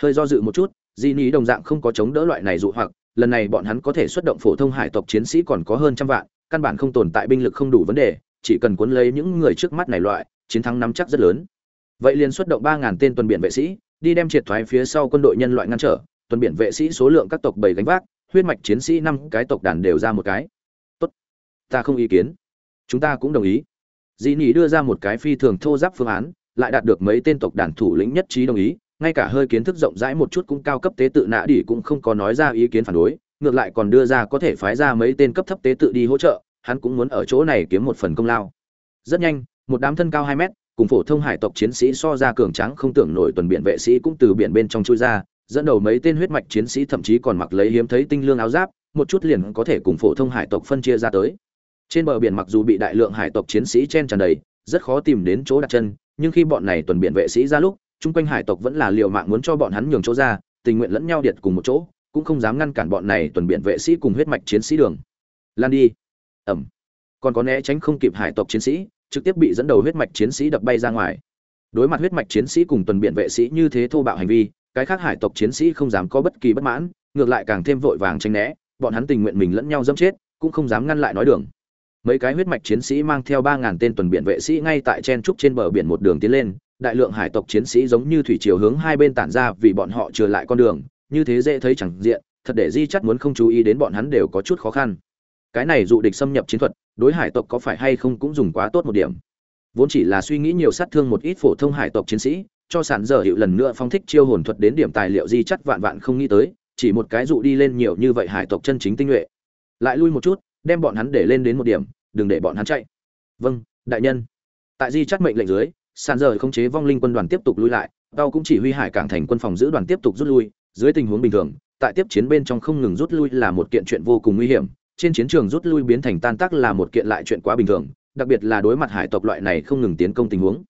Hơi do dự một chút, dĩ nỉ đồng dạng không có chống đỡ loại này dụ hoặc, lần này bọn hắn có thể xuất động phổ thông hải tộc chiến sĩ còn có hơn trăm vạn, căn bản không tồn tại binh lực không đủ vấn đề, chỉ cần cuốn lấy những người trước mắt này loại, chiến thắng nắm chắc rất lớn. Vậy liền xuất động ba ngàn tên tuần biển vệ sĩ đi đem triệt thoái phía sau quân đội nhân loại ngăn trở, tuần biển vệ sĩ số lượng các tộc bảy gánh vác, huyết mạch chiến sĩ năm cái tộc đàn đều ra một cái. Tốt. Ta không ý kiến. Chúng ta cũng đồng ý. Dĩ nhị đưa ra một cái phi thường thô giáp phương án, lại đạt được mấy tên tộc đàn thủ lĩnh nhất trí đồng ý, ngay cả hơi kiến thức rộng rãi một chút cũng cao cấp tế tự nã đỉ cũng không có nói ra ý kiến phản đối, ngược lại còn đưa ra có thể phái ra mấy tên cấp thấp tế tự đi hỗ trợ, hắn cũng muốn ở chỗ này kiếm một phần công lao. Rất nhanh, một đám thân cao hai mét cùng phổ thông hải tộc chiến sĩ so ra cường tráng không tưởng nổi tuần biển vệ sĩ cũng từ biển bên trong chui ra, dẫn đầu mấy tên huyết mạch chiến sĩ thậm chí còn mặc lấy hiếm thấy tinh lương áo giáp, một chút liền có thể cùng phổ thông hải tộc phân chia ra tới. Trên bờ biển mặc dù bị đại lượng hải tộc chiến sĩ chen tràn đầy, rất khó tìm đến chỗ đặt chân, nhưng khi bọn này tuần biển vệ sĩ ra lúc, chung quanh hải tộc vẫn là liều mạng muốn cho bọn hắn nhường chỗ ra, tình nguyện lẫn nhau điệt cùng một chỗ, cũng không dám ngăn cản bọn này tuần biển vệ sĩ cùng huyết mạch chiến sĩ đường. Lan đi. Ẩm. Còn có né tránh không kịp hải tộc chiến sĩ trực tiếp bị dẫn đầu huyết mạch chiến sĩ đập bay ra ngoài. Đối mặt huyết mạch chiến sĩ cùng tuần biển vệ sĩ như thế thô bạo hành vi, cái khác hải tộc chiến sĩ không dám có bất kỳ bất mãn, ngược lại càng thêm vội vàng tranh né, bọn hắn tình nguyện mình lẫn nhau dâm chết, cũng không dám ngăn lại nói đường. Mấy cái huyết mạch chiến sĩ mang theo ba ngàn tên tuần biển vệ sĩ ngay tại chen trúc trên bờ biển một đường tiến lên, đại lượng hải tộc chiến sĩ giống như thủy chiều hướng hai bên tản ra vì bọn họ trừ lại con đường, như thế dễ thấy chẳng diện, thật để di chắt muốn không chú ý đến bọn hắn đều có chút khó khăn cái này dụ địch xâm nhập chiến thuật, đối hải tộc có phải hay không cũng dùng quá tốt một điểm. Vốn chỉ là suy nghĩ nhiều sát thương một ít phổ thông hải tộc chiến sĩ, cho sản dở hiệu lần nữa phong thích chiêu hồn thuật đến điểm tài liệu di chắt vạn vạn không nghĩ tới, chỉ một cái dụ đi lên nhiều như vậy hải tộc chân chính tinh nhuệ. Lại lui một chút, đem bọn hắn để lên đến một điểm, đừng để bọn hắn chạy. Vâng đại nhân. Tại di chắt mệnh lệnh dưới, sản dở không chế vong linh quân đoàn tiếp tục lui lại tàu cũng chỉ huy hải cảng thành quân phòng giữ đoàn tiếp tục rút lui, dưới tình huống bình thường, tại tiếp chiến bên trong không ngừng rút lui là một kiện chuyện vô cùng nguy hiểm trên chiến trường rút lui biến thành tan tác là một kiện lại chuyện quá bình thường, đặc biệt là đối mặt hải tộc loại này không ngừng tiến công tình huống.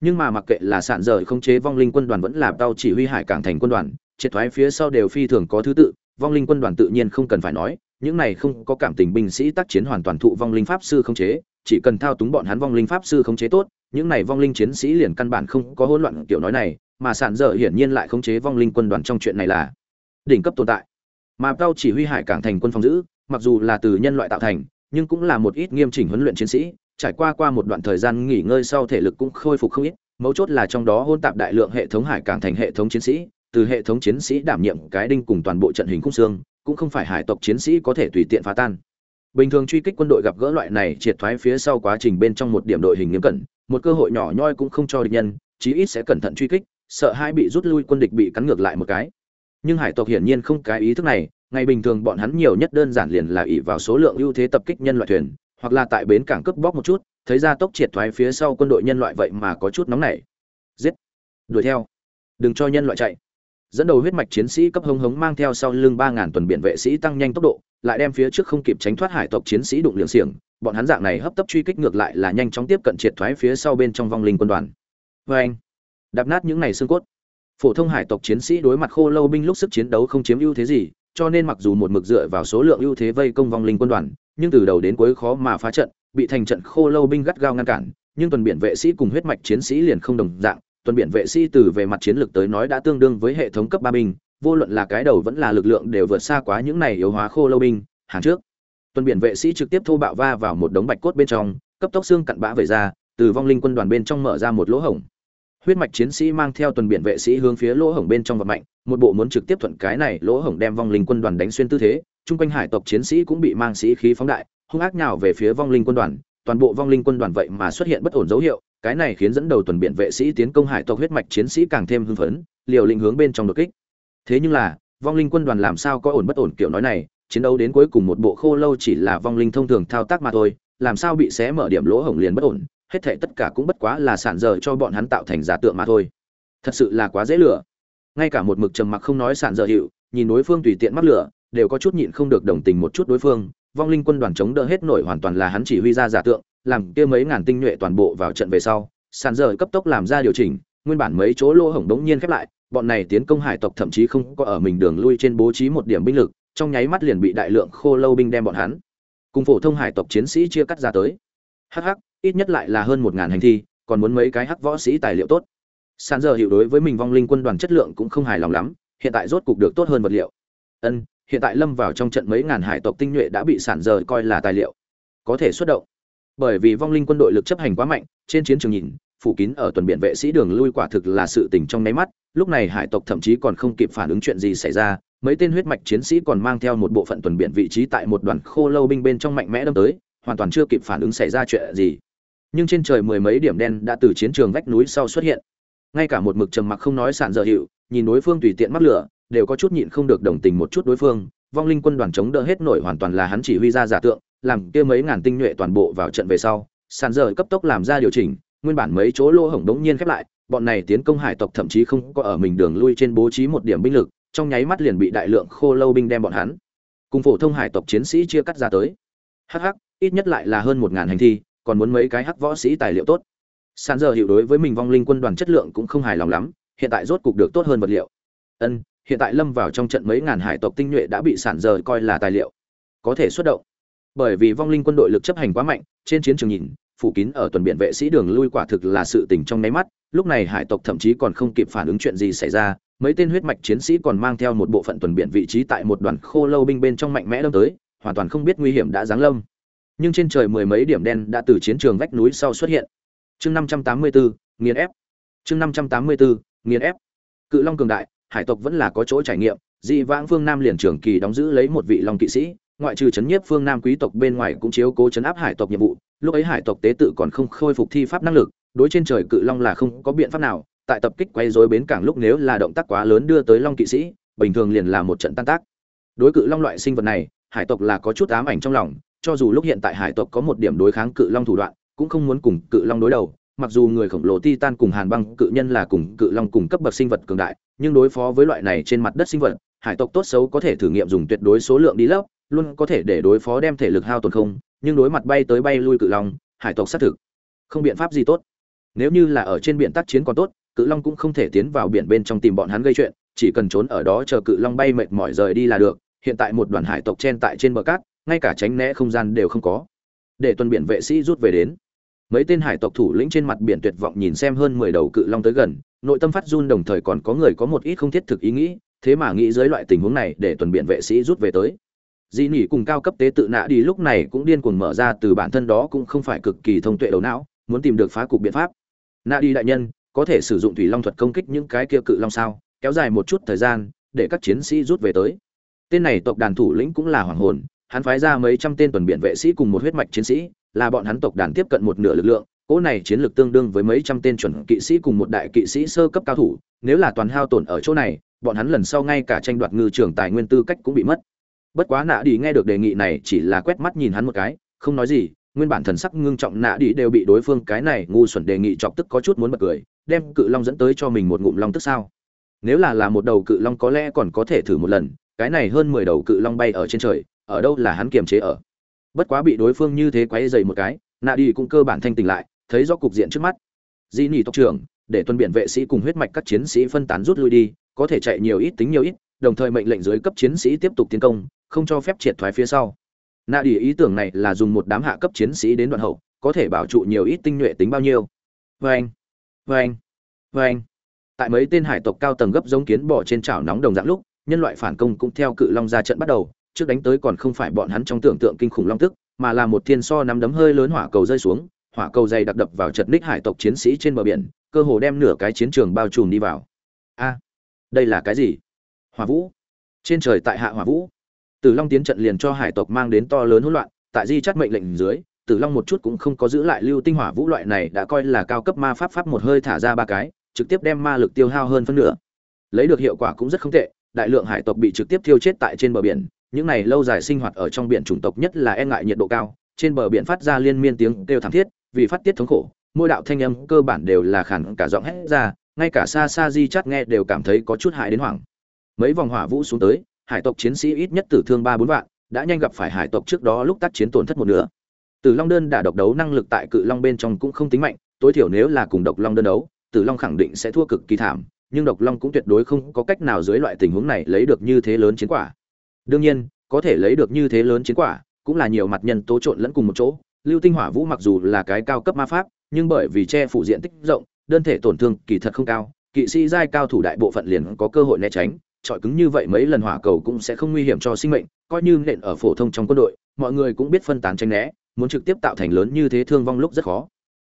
Nhưng mà mặc kệ là sạn rời không chế vong linh quân đoàn vẫn là tao chỉ huy hải cảng thành quân đoàn, triệt thoái phía sau đều phi thường có thứ tự, vong linh quân đoàn tự nhiên không cần phải nói, những này không có cảm tình binh sĩ tác chiến hoàn toàn thụ vong linh pháp sư không chế, chỉ cần thao túng bọn hắn vong linh pháp sư không chế tốt, những này vong linh chiến sĩ liền căn bản không có hỗn loạn kiểu nói này, mà sạn dở hiển nhiên lại khống chế vong linh quân đoàn trong chuyện này là đỉnh cấp tồn tại. Mà tao chỉ huy hải cảng thành quân phòng giữ mặc dù là từ nhân loại tạo thành, nhưng cũng là một ít nghiêm chỉnh huấn luyện chiến sĩ, trải qua qua một đoạn thời gian nghỉ ngơi sau thể lực cũng khôi phục không ít, mấu chốt là trong đó hôn tạp đại lượng hệ thống hải cảng thành hệ thống chiến sĩ, từ hệ thống chiến sĩ đảm nhiệm cái đinh cùng toàn bộ trận hình khung xương, cũng không phải hải tộc chiến sĩ có thể tùy tiện phá tan. Bình thường truy kích quân đội gặp gỡ loại này triệt thoái phía sau quá trình bên trong một điểm đội hình nghiêm cẩn, một cơ hội nhỏ nhoi cũng không cho địch nhân, chí ít sẽ cẩn thận truy kích, sợ hai bị rút lui quân địch bị cắn ngược lại một cái. Nhưng hải tộc hiển nhiên không cái ý thức này ngày bình thường bọn hắn nhiều nhất đơn giản liền là ỷ vào số lượng ưu thế tập kích nhân loại thuyền, hoặc là tại bến cảng cướp bóc một chút, thấy ra tốc triệt thoái phía sau quân đội nhân loại vậy mà có chút nóng nảy. Giết! Đuổi theo! Đừng cho nhân loại chạy! Dẫn đầu huyết mạch chiến sĩ cấp hống hống mang theo sau lưng ba ngàn tuần biển vệ sĩ tăng nhanh tốc độ, lại đem phía trước không kịp tránh thoát hải tộc chiến sĩ đụng liệng xiềng, bọn hắn dạng này hấp tấp truy kích ngược lại là nhanh chóng tiếp cận triệt thoái phía sau bên trong vong linh quân đoàn. Vê anh, đạp nát những này xương cốt. Phổ thông hải tộc chiến sĩ đối mặt khô lâu binh lúc sức chiến đấu không chiếm ưu thế gì cho nên mặc dù một mực dựa vào số lượng ưu thế vây công vong linh quân đoàn, nhưng từ đầu đến cuối khó mà phá trận, bị thành trận khô lâu binh gắt gao ngăn cản, nhưng tuần biển vệ sĩ cùng huyết mạch chiến sĩ liền không đồng dạng, tuần biển vệ sĩ từ về mặt chiến lược tới nói đã tương đương với hệ thống cấp ba binh, vô luận là cái đầu vẫn là lực lượng đều vượt xa quá những này yếu hóa khô lâu binh hàng trước. Tuần biển vệ sĩ trực tiếp thô bạo va vào một đống bạch cốt bên trong, cấp tốc xương cặn bã về ra, từ vong linh quân đoàn bên trong mở ra một lỗ hổng. Huyết mạch chiến sĩ mang theo tuần biển vệ sĩ hướng phía lỗ hổng bên trong vật mạnh một bộ muốn trực tiếp thuận cái này, lỗ hổng đem vong linh quân đoàn đánh xuyên tư thế, chung quanh hải tộc chiến sĩ cũng bị mang sĩ khí phóng đại, hung ác nhào về phía vong linh quân đoàn, toàn bộ vong linh quân đoàn vậy mà xuất hiện bất ổn dấu hiệu, cái này khiến dẫn đầu tuần biển vệ sĩ tiến công hải tộc huyết mạch chiến sĩ càng thêm hưng phấn, liều lĩnh hướng bên trong đột kích. Thế nhưng là, vong linh quân đoàn làm sao có ổn bất ổn kiểu nói này, chiến đấu đến cuối cùng một bộ khô lâu chỉ là vong linh thông thường thao tác mà thôi, làm sao bị xé mở điểm lỗ hổng liền bất ổn, hết thảy tất cả cũng bất quá là sản dở cho bọn hắn tạo thành giả tượng mà thôi. Thật sự là quá dễ lừa ngay cả một mực trầm mặc không nói sạn dở hiệu, nhìn đối phương tùy tiện mắc lửa, đều có chút nhịn không được đồng tình một chút đối phương. Vong linh quân đoàn chống đỡ hết nổi hoàn toàn là hắn chỉ huy ra giả tượng, làm kia mấy ngàn tinh nhuệ toàn bộ vào trận về sau sàn dở cấp tốc làm ra điều chỉnh, nguyên bản mấy chỗ lỗ hổng đống nhiên khép lại, bọn này tiến công hải tộc thậm chí không có ở mình đường lui trên bố trí một điểm binh lực, trong nháy mắt liền bị đại lượng khô lâu binh đem bọn hắn, cùng phổ thông hải tộc chiến sĩ chia cắt ra tới. Hắc hắc, ít nhất lại là hơn một ngàn hành thi, còn muốn mấy cái hắc võ sĩ tài liệu tốt sàn giờ hiệu đối với mình vong linh quân đoàn chất lượng cũng không hài lòng lắm, hiện tại rốt cục được tốt hơn vật liệu. Ân, hiện tại lâm vào trong trận mấy ngàn hải tộc tinh nhuệ đã bị sản giờ coi là tài liệu. Có thể xuất động. Bởi vì vong linh quân đội lực chấp hành quá mạnh, trên chiến trường nhìn, phủ kín ở tuần biển vệ sĩ đường lui quả thực là sự tình trong nháy mắt, lúc này hải tộc thậm chí còn không kịp phản ứng chuyện gì xảy ra, mấy tên huyết mạch chiến sĩ còn mang theo một bộ phận tuần biển vị trí tại một đoàn khô lâu binh bên trong mạnh mẽ đâm tới, hoàn toàn chưa kịp phản ứng xảy ra chuyện gì. Nhưng trên trời mười mấy điểm đen đã từ chiến trường vách núi sau xuất hiện ngay cả một mực trầm mặc không nói sạn dở hiệu, nhìn đối phương tùy tiện mắc lửa, đều có chút nhịn không được đồng tình một chút đối phương. Vong linh quân đoàn chống đỡ hết nổi hoàn toàn là hắn chỉ huy ra giả tượng, làm kia mấy ngàn tinh nhuệ toàn bộ vào trận về sau sàn dở cấp tốc làm ra điều chỉnh, nguyên bản mấy chỗ lỗ hổng đống nhiên khép lại, bọn này tiến công hải tộc thậm chí không có ở mình đường lui trên bố trí một điểm binh lực, trong nháy mắt liền bị đại lượng khô lâu binh đem bọn hắn, cùng phổ thông hải tộc chiến sĩ chia cắt ra tới. Hh ít nhất lại là hơn một ngàn hành thi, còn muốn mấy cái hắc võ sĩ tài liệu tốt sàn giờ hiệu đối với mình vong linh quân đoàn chất lượng cũng không hài lòng lắm, hiện tại rốt cục được tốt hơn vật liệu. Ân, hiện tại lâm vào trong trận mấy ngàn hải tộc tinh nhuệ đã bị sản giờ coi là tài liệu. Có thể xuất động. Bởi vì vong linh quân đội lực chấp hành quá mạnh, trên chiến trường nhìn, phủ kín ở tuần biển vệ sĩ đường lui quả thực là sự tình trong nháy mắt. Lúc này hải tộc thậm chí còn không kịp phản ứng chuyện gì xảy ra, mấy tên huyết mạch chiến sĩ còn mang theo một bộ phận tuần biển vị trí tại một đoàn khô lâu binh bên trong mạnh mẽ đâm tới, hoàn toàn không biết nguy hiểm đã giáng lâm. Nhưng trên trời mười mấy điểm đen đã từ chiến trường vách núi sau xuất hiện chương năm trăm tám mươi bốn nghiền ép. Chương năm trăm tám mươi bốn nghiền ép. Cự long cường đại, hải tộc vẫn là có chỗ trải nghiệm. Dị vãng phương nam liền trưởng kỳ đóng giữ lấy một vị long kỵ sĩ. Ngoại trừ chấn nhiếp phương nam quý tộc bên ngoài cũng chiếu cố chấn áp hải tộc nhiệm vụ. Lúc ấy hải tộc tế tự còn không khôi phục thi pháp năng lực, đối trên trời cự long là không có biện pháp nào. Tại tập kích quay rối bến cảng lúc nếu là động tác quá lớn đưa tới long kỵ sĩ, bình thường liền là một trận tan tác. Đối cự long loại sinh vật này, hải tộc là có chút ám ảnh trong lòng. Cho dù lúc hiện tại hải tộc có một điểm đối kháng cự long thủ đoạn cũng không muốn cùng cự long đối đầu, mặc dù người khổng lồ titan cùng hàn băng cự nhân là cùng cự long cùng cấp bậc sinh vật cường đại, nhưng đối phó với loại này trên mặt đất sinh vật, hải tộc tốt xấu có thể thử nghiệm dùng tuyệt đối số lượng đi lớp luôn có thể để đối phó đem thể lực hao tuần không, nhưng đối mặt bay tới bay lui cự long, hải tộc xác thực không biện pháp gì tốt. Nếu như là ở trên biển tác chiến còn tốt, cự long cũng không thể tiến vào biển bên trong tìm bọn hắn gây chuyện, chỉ cần trốn ở đó chờ cự long bay mệt mỏi rời đi là được, hiện tại một đoàn hải tộc chen tại trên bờ cát, ngay cả tránh né không gian đều không có. Để tuần biển vệ sĩ rút về đến mấy tên hải tộc thủ lĩnh trên mặt biển tuyệt vọng nhìn xem hơn mười đầu cự long tới gần, nội tâm phát run đồng thời còn có người có một ít không thiết thực ý nghĩ, thế mà nghĩ dưới loại tình huống này để tuần biển vệ sĩ rút về tới. Dĩ nỉ cùng cao cấp tế tự nã đi lúc này cũng điên cuồng mở ra từ bản thân đó cũng không phải cực kỳ thông tuệ đầu não, muốn tìm được phá cục biện pháp. Nã đi đại nhân, có thể sử dụng thủy long thuật công kích những cái kia cự long sao? Kéo dài một chút thời gian, để các chiến sĩ rút về tới. Tên này tộc đàn thủ lĩnh cũng là hoàng hồn, hắn phái ra mấy trăm tên tuần biển vệ sĩ cùng một huyết mạch chiến sĩ là bọn hắn tộc đàn tiếp cận một nửa lực lượng, cỗ này chiến lược tương đương với mấy trăm tên chuẩn kỵ sĩ cùng một đại kỵ sĩ sơ cấp cao thủ, nếu là toàn hao tổn ở chỗ này, bọn hắn lần sau ngay cả tranh đoạt ngư trưởng tài nguyên tư cách cũng bị mất. Bất quá nạ đi nghe được đề nghị này chỉ là quét mắt nhìn hắn một cái, không nói gì, nguyên bản thần sắc ngưng trọng nạ đi đều bị đối phương cái này ngu xuẩn đề nghị chọc tức có chút muốn bật cười, đem cự long dẫn tới cho mình một ngụm long tức sao? Nếu là là một đầu cự long có lẽ còn có thể thử một lần, cái này hơn mười đầu cự long bay ở trên trời, ở đâu là hắn kiềm chế ở? Bất quá bị đối phương như thế quấy dày một cái nạ đi cũng cơ bản thanh tỉnh lại, thấy rõ cục diện trước mắt. Di nỉ tộc trưởng, để tuân biển vệ sĩ cùng huyết mạch các chiến sĩ phân tán rút lui đi, có thể chạy nhiều ít tính nhiều ít, đồng thời mệnh lệnh dưới cấp chiến sĩ tiếp tục tiến công, không cho phép triệt thoái phía sau. Nạ đi ý tưởng này là dùng một đám hạ cấp chiến sĩ đến đoạn hậu, có thể bảo trụ nhiều ít tinh nhuệ tính bao nhiêu. Vê anh vê anh vê anh tại mấy tên hải tộc cao tầng gấp giống kiến bỏ trên chảo nóng đồng dạng lúc, nhân loại phản công cũng theo cự long ra trận bắt đầu trước đánh tới còn không phải bọn hắn trong tưởng tượng kinh khủng long tức, mà là một thiên so nắm đấm hơi lớn hỏa cầu rơi xuống, hỏa cầu dày đặc đập vào chật ních hải tộc chiến sĩ trên bờ biển, cơ hồ đem nửa cái chiến trường bao trùm đi vào. A, đây là cái gì? Hỏa vũ. Trên trời tại hạ hỏa vũ. Tử long tiến trận liền cho hải tộc mang đến to lớn hỗn loạn, tại di chắt mệnh lệnh dưới, tử long một chút cũng không có giữ lại lưu tinh hỏa vũ loại này đã coi là cao cấp ma pháp pháp một hơi thả ra ba cái, trực tiếp đem ma lực tiêu hao hơn phân nửa. Lấy được hiệu quả cũng rất không tệ, đại lượng hải tộc bị trực tiếp thiêu chết tại trên bờ biển những này lâu dài sinh hoạt ở trong biển chủng tộc nhất là e ngại nhiệt độ cao, trên bờ biển phát ra liên miên tiếng kêu thảm thiết, vì phát tiết thống khổ, mỗi đạo thanh âm cơ bản đều là khản cả giọng hét ra, ngay cả xa xa di chắt nghe đều cảm thấy có chút hại đến hoảng. Mấy vòng hỏa vũ xuống tới, hải tộc chiến sĩ ít nhất tử thương ba bốn vạn, đã nhanh gặp phải hải tộc trước đó lúc tác chiến tổn thất một nửa. Tử long đơn đả độc đấu năng lực tại cự long bên trong cũng không tính mạnh, tối thiểu nếu là cùng độc long đơn đấu, tử long khẳng định sẽ thua cực kỳ thảm, nhưng độc long cũng tuyệt đối không có cách nào dưới loại tình huống này lấy được như thế lớn chiến quả đương nhiên, có thể lấy được như thế lớn chiến quả, cũng là nhiều mặt nhân tố trộn lẫn cùng một chỗ. Lưu tinh hỏa vũ mặc dù là cái cao cấp ma pháp, nhưng bởi vì che phủ diện tích rộng, đơn thể tổn thương kỳ thật không cao. Kỵ sĩ giai cao thủ đại bộ phận liền có cơ hội né tránh. Trọi cứng như vậy mấy lần hỏa cầu cũng sẽ không nguy hiểm cho sinh mệnh, coi như nện ở phổ thông trong quân đội, mọi người cũng biết phân tán tránh né, muốn trực tiếp tạo thành lớn như thế thương vong lúc rất khó.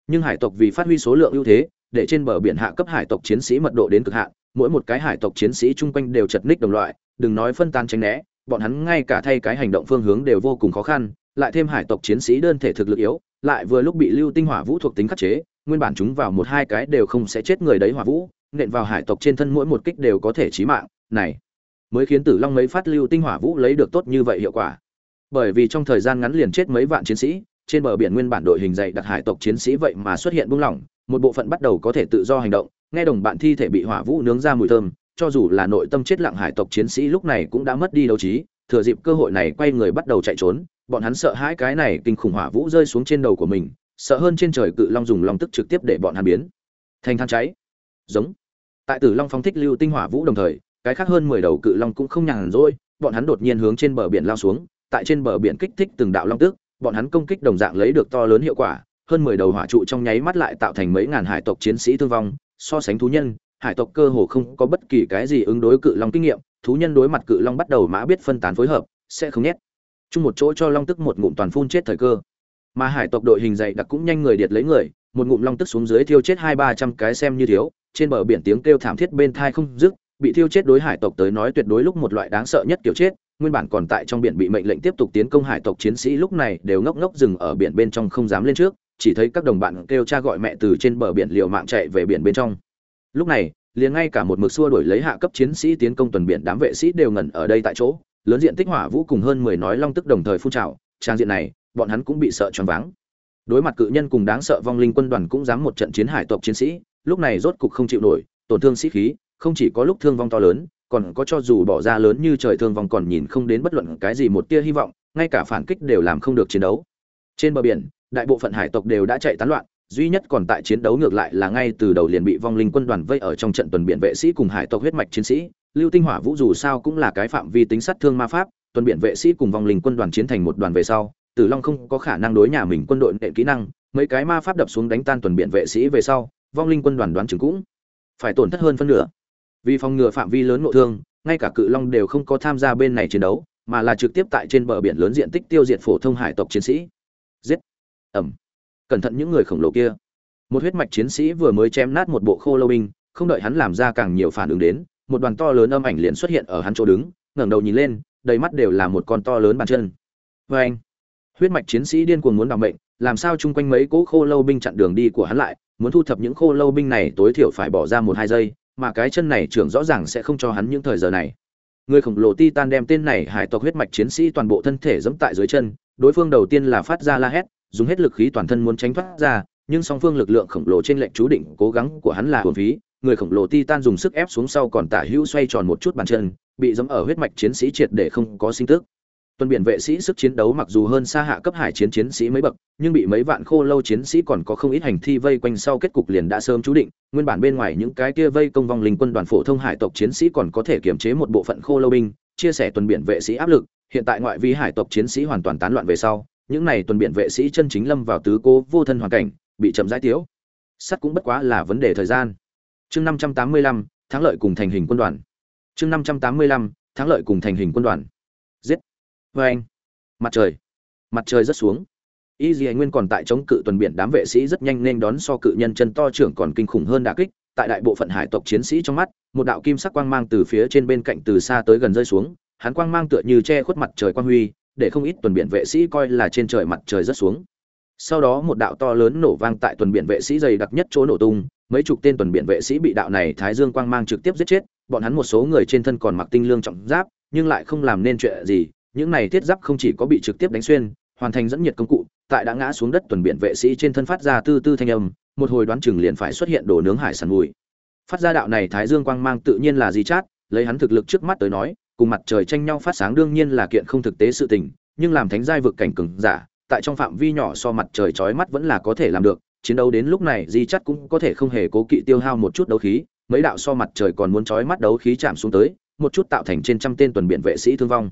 Nhưng hải tộc vì phát huy số lượng ưu thế, để trên bờ biển hạ cấp hải tộc chiến sĩ mật độ đến cực hạn, mỗi một cái hải tộc chiến sĩ chung quanh đều chật ních đồng loại, đừng nói phân tán tránh né bọn hắn ngay cả thay cái hành động phương hướng đều vô cùng khó khăn, lại thêm hải tộc chiến sĩ đơn thể thực lực yếu, lại vừa lúc bị lưu tinh hỏa vũ thuộc tính khắc chế, nguyên bản chúng vào một hai cái đều không sẽ chết người đấy hỏa vũ, nện vào hải tộc trên thân mỗi một kích đều có thể chí mạng, này, mới khiến tử long mấy phát lưu tinh hỏa vũ lấy được tốt như vậy hiệu quả. Bởi vì trong thời gian ngắn liền chết mấy vạn chiến sĩ, trên bờ biển nguyên bản đội hình dày đặc hải tộc chiến sĩ vậy mà xuất hiện buông lỏng, một bộ phận bắt đầu có thể tự do hành động, nghe đồng bạn thi thể bị hỏa vũ nướng ra mùi thơm cho dù là nội tâm chết lặng hải tộc chiến sĩ lúc này cũng đã mất đi đấu trí, thừa dịp cơ hội này quay người bắt đầu chạy trốn, bọn hắn sợ hãi cái này kinh khủng hỏa vũ rơi xuống trên đầu của mình, sợ hơn trên trời cự long dùng long tức trực tiếp để bọn hắn biến thành than cháy. Giống. Tại tử long phong thích lưu tinh hỏa vũ đồng thời, cái khác hơn mười đầu cự long cũng không nhàn rỗi, bọn hắn đột nhiên hướng trên bờ biển lao xuống, tại trên bờ biển kích thích từng đạo long tức, bọn hắn công kích đồng dạng lấy được to lớn hiệu quả, hơn mười đầu hỏa trụ trong nháy mắt lại tạo thành mấy ngàn hải tộc chiến sĩ thương vong, so sánh thú nhân hải tộc cơ hồ không có bất kỳ cái gì ứng đối cự long kinh nghiệm, thú nhân đối mặt cự long bắt đầu mã biết phân tán phối hợp, sẽ không nhét. Chung một chỗ cho long tức một ngụm toàn phun chết thời cơ. Mà hải tộc đội hình dày đặc cũng nhanh người điệt lấy người, một ngụm long tức xuống dưới thiêu chết hai ba trăm cái xem như thiếu, trên bờ biển tiếng kêu thảm thiết bên thai không dứt, bị thiêu chết đối hải tộc tới nói tuyệt đối lúc một loại đáng sợ nhất kiểu chết, nguyên bản còn tại trong biển bị mệnh lệnh tiếp tục tiến công hải tộc chiến sĩ lúc này đều ngốc ngốc dừng ở biển bên trong không dám lên trước, chỉ thấy các đồng bạn kêu cha gọi mẹ từ trên bờ biển liều mạng chạy về biển bên trong lúc này, liền ngay cả một mực xua đuổi lấy hạ cấp chiến sĩ tiến công tuần biển đám vệ sĩ đều ngẩn ở đây tại chỗ, lớn diện tích hỏa vũ cùng hơn mười nói long tức đồng thời phun trào, trang diện này, bọn hắn cũng bị sợ choáng váng. Đối mặt cự nhân cùng đáng sợ vong linh quân đoàn cũng dám một trận chiến hải tộc chiến sĩ, lúc này rốt cục không chịu nổi, tổn thương sĩ khí, không chỉ có lúc thương vong to lớn, còn có cho dù bỏ ra lớn như trời thương vong còn nhìn không đến bất luận cái gì một tia hy vọng, ngay cả phản kích đều làm không được chiến đấu. Trên bờ biển, đại bộ phận hải tộc đều đã chạy tán loạn duy nhất còn tại chiến đấu ngược lại là ngay từ đầu liền bị vong linh quân đoàn vây ở trong trận tuần biển vệ sĩ cùng hải tộc huyết mạch chiến sĩ. Lưu tinh hỏa vũ dù sao cũng là cái phạm vi tính sát thương ma pháp, tuần biển vệ sĩ cùng vong linh quân đoàn chiến thành một đoàn về sau, tử long không có khả năng đối nhà mình quân đội nệ kỹ năng, mấy cái ma pháp đập xuống đánh tan tuần biển vệ sĩ về sau, vong linh quân đoàn đoán chừng cũng phải tổn thất hơn phân nửa. Vì phòng ngừa phạm vi lớn nội thương, ngay cả cự long đều không có tham gia bên này chiến đấu, mà là trực tiếp tại trên bờ biển lớn diện tích tiêu diệt phổ thông hải tộc chiến sĩ. Giết. Ẩm cẩn thận những người khổng lồ kia. Một huyết mạch chiến sĩ vừa mới chém nát một bộ khô lâu binh, không đợi hắn làm ra càng nhiều phản ứng đến, một đoàn to lớn âm ảnh liền xuất hiện ở hắn chỗ đứng, ngẩng đầu nhìn lên, đầy mắt đều là một con to lớn bàn chân. Vê anh huyết mạch chiến sĩ điên cuồng muốn đảm mệnh, làm sao chung quanh mấy cỗ khô lâu binh chặn đường đi của hắn lại, muốn thu thập những khô lâu binh này tối thiểu phải bỏ ra một hai giây, mà cái chân này trưởng rõ ràng sẽ không cho hắn những thời giờ này. Người khổng lồ titan đem tên này hải tộc huyết mạch chiến sĩ toàn bộ thân thể giẫm tại dưới chân, đối phương đầu tiên là phát ra la hét dùng hết lực khí toàn thân muốn tránh thoát ra, nhưng song phương lực lượng khổng lồ trên lệnh chú định cố gắng của hắn là uổng phí, người khổng lồ titan dùng sức ép xuống sau còn tả hữu xoay tròn một chút bàn chân, bị giẫm ở huyết mạch chiến sĩ triệt để không có sinh tức. Tuần biển vệ sĩ sức chiến đấu mặc dù hơn xa hạ cấp hải chiến chiến sĩ mấy bậc, nhưng bị mấy vạn khô lâu chiến sĩ còn có không ít hành thi vây quanh sau kết cục liền đã sớm chú định, nguyên bản bên ngoài những cái kia vây công vong linh quân đoàn phổ thông hải tộc chiến sĩ còn có thể kiềm chế một bộ phận khô lâu binh, chia sẻ tuần biển vệ sĩ áp lực, hiện tại ngoại vi hải tộc chiến sĩ hoàn toàn tán loạn về sau những này tuần biển vệ sĩ chân chính lâm vào tứ cố vô thân hoàn cảnh, bị chậm rãi tiếu sắt cũng bất quá là vấn đề thời gian. Chương năm trăm tám mươi lăm, thắng lợi cùng thành hình quân đoàn. Chương năm trăm tám mươi lăm, thắng lợi cùng thành hình quân đoàn. Giết. Vê anh. Mặt trời. Mặt trời rất xuống. Y nguyên còn tại chống cự tuần biển đám vệ sĩ rất nhanh nên đón so cự nhân chân to trưởng còn kinh khủng hơn đả kích, tại đại bộ phận hải tộc chiến sĩ trong mắt, một đạo kim sắc quang mang từ phía trên bên cạnh từ xa tới gần rơi xuống, hắn quang mang tựa như che khuất mặt trời quang huy để không ít tuần biển vệ sĩ coi là trên trời mặt trời rất xuống. Sau đó một đạo to lớn nổ vang tại tuần biển vệ sĩ dày đặc nhất chỗ nổ tung, mấy chục tên tuần biển vệ sĩ bị đạo này thái dương quang mang trực tiếp giết chết, bọn hắn một số người trên thân còn mặc tinh lương trọng giáp, nhưng lại không làm nên chuyện gì, những này thiết giáp không chỉ có bị trực tiếp đánh xuyên, hoàn thành dẫn nhiệt công cụ, tại đã ngã xuống đất tuần biển vệ sĩ trên thân phát ra tư tư thanh âm, một hồi đoán chừng liền phải xuất hiện đồ nướng hải sản mùi. Phát ra đạo này thái dương quang mang tự nhiên là di chát, lấy hắn thực lực trước mắt tới nói cùng mặt trời tranh nhau phát sáng đương nhiên là kiện không thực tế sự tình, nhưng làm thánh giai vực cảnh cường giả, tại trong phạm vi nhỏ so mặt trời chói mắt vẫn là có thể làm được, chiến đấu đến lúc này di chắt cũng có thể không hề cố kỵ tiêu hao một chút đấu khí, mấy đạo so mặt trời còn muốn chói mắt đấu khí chạm xuống tới, một chút tạo thành trên trăm tên tuần biện vệ sĩ thương vong.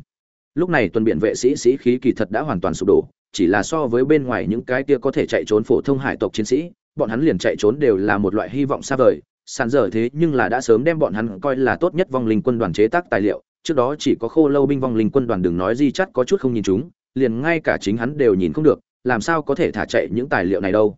Lúc này tuần biện vệ sĩ sĩ khí kỳ thật đã hoàn toàn sụp đổ, chỉ là so với bên ngoài những cái kia có thể chạy trốn phổ thông hải tộc chiến sĩ, bọn hắn liền chạy trốn đều là một loại hy vọng xa vời sàn dở thế nhưng là đã sớm đem bọn hắn coi là tốt nhất vong linh quân đoàn chế tác tài liệu trước đó chỉ có khô lâu binh vong linh quân đoàn đừng nói di chắt có chút không nhìn chúng, liền ngay cả chính hắn đều nhìn không được, làm sao có thể thả chạy những tài liệu này đâu.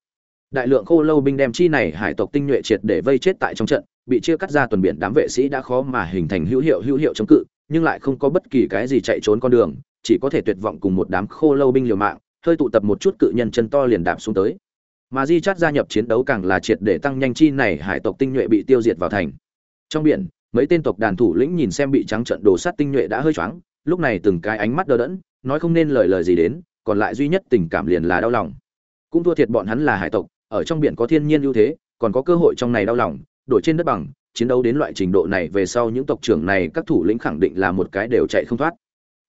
Đại lượng khô lâu binh đem chi này hải tộc tinh nhuệ triệt để vây chết tại trong trận, bị chia cắt ra tuần biển đám vệ sĩ đã khó mà hình thành hữu hiệu hữu hiệu chống cự, nhưng lại không có bất kỳ cái gì chạy trốn con đường, chỉ có thể tuyệt vọng cùng một đám khô lâu binh liều mạng, hơi tụ tập một chút cự nhân chân to liền đạp xuống tới. Mà di chát gia nhập chiến đấu càng là triệt để tăng nhanh chi này hải tộc tinh nhuệ bị tiêu diệt vào thành. Trong biển mấy tên tộc đàn thủ lĩnh nhìn xem bị trắng trận đồ sát tinh nhuệ đã hơi choáng, lúc này từng cái ánh mắt đờ đẫn, nói không nên lời lời gì đến, còn lại duy nhất tình cảm liền là đau lòng. Cũng thua thiệt bọn hắn là hải tộc, ở trong biển có thiên nhiên ưu thế, còn có cơ hội trong này đau lòng, đổi trên đất bằng, chiến đấu đến loại trình độ này về sau những tộc trưởng này, các thủ lĩnh khẳng định là một cái đều chạy không thoát.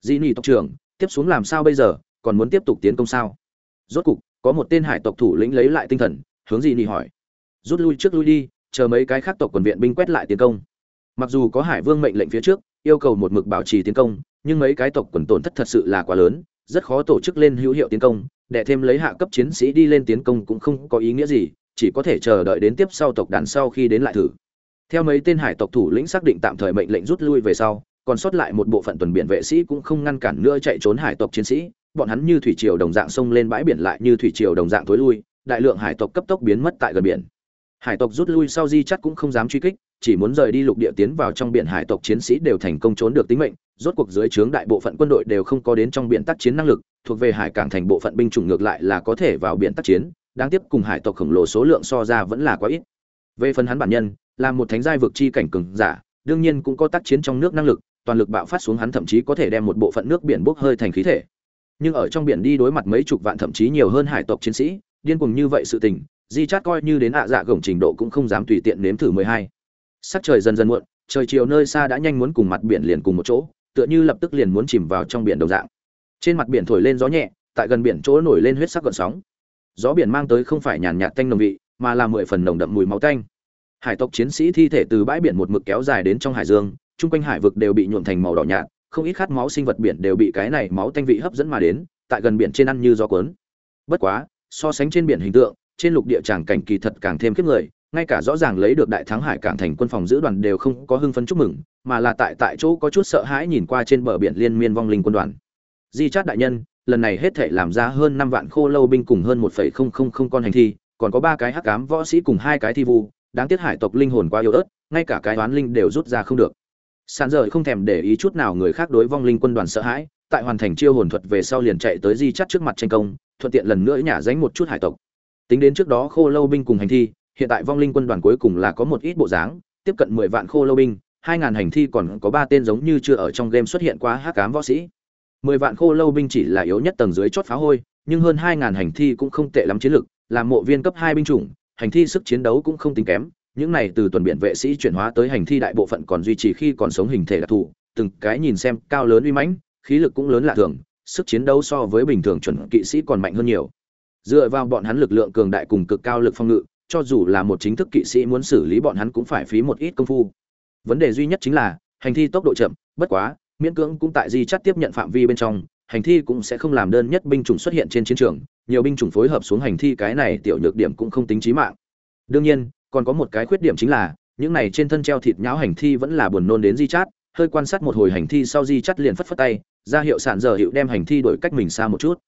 Dĩ nỉ tộc trưởng, tiếp xuống làm sao bây giờ, còn muốn tiếp tục tiến công sao? Rốt cục, có một tên hải tộc thủ lĩnh lấy lại tinh thần, hướng dĩ nỉ hỏi. Rút lui trước lui đi, chờ mấy cái khác tộc quần viện binh quét lại tiến công mặc dù có hải vương mệnh lệnh phía trước, yêu cầu một mực bảo trì tiến công, nhưng mấy cái tộc quần tổn thất thật sự là quá lớn, rất khó tổ chức lên hữu hiệu tiến công để thêm lấy hạ cấp chiến sĩ đi lên tiến công cũng không có ý nghĩa gì, chỉ có thể chờ đợi đến tiếp sau tộc đàn sau khi đến lại thử. Theo mấy tên hải tộc thủ lĩnh xác định tạm thời mệnh lệnh rút lui về sau, còn sót lại một bộ phận tuần biển vệ sĩ cũng không ngăn cản nữa chạy trốn hải tộc chiến sĩ, bọn hắn như thủy triều đồng dạng xông lên bãi biển lại như thủy triều đồng dạng tối lui, đại lượng hải tộc cấp tốc biến mất tại gần biển hải tộc rút lui sau di chắt cũng không dám truy kích, chỉ muốn rời đi lục địa tiến vào trong biển. Hải tộc chiến sĩ đều thành công trốn được tính mệnh, rốt cuộc dưới trướng đại bộ phận quân đội đều không có đến trong biển tác chiến năng lực, thuộc về hải cảng thành bộ phận binh chủng ngược lại là có thể vào biển tác chiến. Đáng tiếc cùng hải tộc khổng lồ số lượng so ra vẫn là quá ít. Về phần hắn bản nhân, là một thánh giai vực chi cảnh cường giả, đương nhiên cũng có tác chiến trong nước năng lực, toàn lực bạo phát xuống hắn thậm chí có thể đem một bộ phận nước biển bốc hơi thành khí thể. Nhưng ở trong biển đi đối mặt mấy chục vạn thậm chí nhiều hơn hải tộc chiến sĩ, điên cuồng như vậy sự tình di chát coi như đến ạ dạ gồng trình độ cũng không dám tùy tiện nếm thử mười hai. Sắc trời dần dần muộn, trời chiều nơi xa đã nhanh muốn cùng mặt biển liền cùng một chỗ, tựa như lập tức liền muốn chìm vào trong biển đồng dạng. Trên mặt biển thổi lên gió nhẹ, tại gần biển chỗ nổi lên huyết sắc gợn sóng. Gió biển mang tới không phải nhàn nhạt tanh nồng vị, mà là mười phần nồng đậm mùi máu tanh. Hải tộc chiến sĩ thi thể từ bãi biển một mực kéo dài đến trong hải dương, chung quanh hải vực đều bị nhuộm thành màu đỏ nhạt, không ít khát máu sinh vật biển đều bị cái này máu tanh vị hấp dẫn mà đến, tại gần biển trên ăn như gió cuốn. Bất quá, so sánh trên biển hình tượng trên lục địa tràng cảnh kỳ thật càng thêm kiếp người, ngay cả rõ ràng lấy được đại thắng hải cảng thành quân phòng giữ đoàn đều không có hưng phấn chúc mừng, mà là tại tại chỗ có chút sợ hãi nhìn qua trên bờ biển liên miên vong linh quân đoàn. Di chát đại nhân, lần này hết thể làm ra hơn năm vạn khô lâu binh cùng hơn một phẩy không không không con hành thi, còn có ba cái hắc cám võ sĩ cùng hai cái thi vu, đáng tiếc hải tộc linh hồn quá yếu ớt, ngay cả cái toán linh đều rút ra không được. Sàn rời không thèm để ý chút nào người khác đối vong linh quân đoàn sợ hãi, tại hoàn thành chiêu hồn thuật về sau liền chạy tới di chắt trước mặt tranh công, thuận tiện lần nữa nhả dánh một chút hải tộc tính đến trước đó khô lâu binh cùng hành thi, hiện tại vong linh quân đoàn cuối cùng là có một ít bộ dáng, tiếp cận mười vạn khô lâu binh, hai ngàn hành thi còn có ba tên giống như chưa ở trong game xuất hiện qua hắc cám võ sĩ. Mười vạn khô lâu binh chỉ là yếu nhất tầng dưới chót phá hôi, nhưng hơn hai ngàn hành thi cũng không tệ lắm chiến lực làm mộ viên cấp hai binh chủng, hành thi sức chiến đấu cũng không tính kém, những này từ tuần biển vệ sĩ chuyển hóa tới hành thi đại bộ phận còn duy trì khi còn sống hình thể đặc thù, từng cái nhìn xem cao lớn uy mãnh, khí lực cũng lớn lạ thường, sức chiến đấu so với bình thường chuẩn kỵ sĩ còn mạnh hơn nhiều dựa vào bọn hắn lực lượng cường đại cùng cực cao lực phòng ngự, cho dù là một chính thức kỵ sĩ muốn xử lý bọn hắn cũng phải phí một ít công phu. Vấn đề duy nhất chính là, hành thi tốc độ chậm, bất quá, miễn cưỡng cũng tại di chắt tiếp nhận phạm vi bên trong, hành thi cũng sẽ không làm đơn nhất binh chủng xuất hiện trên chiến trường, nhiều binh chủng phối hợp xuống hành thi cái này tiểu nhược điểm cũng không tính chí mạng. Đương nhiên, còn có một cái khuyết điểm chính là, những này trên thân treo thịt nhão hành thi vẫn là buồn nôn đến di chát, hơi quan sát một hồi hành thi sau di chắt liền phất phất tay, ra hiệu sản giờ hiệu đem hành thi đổi cách mình xa một chút.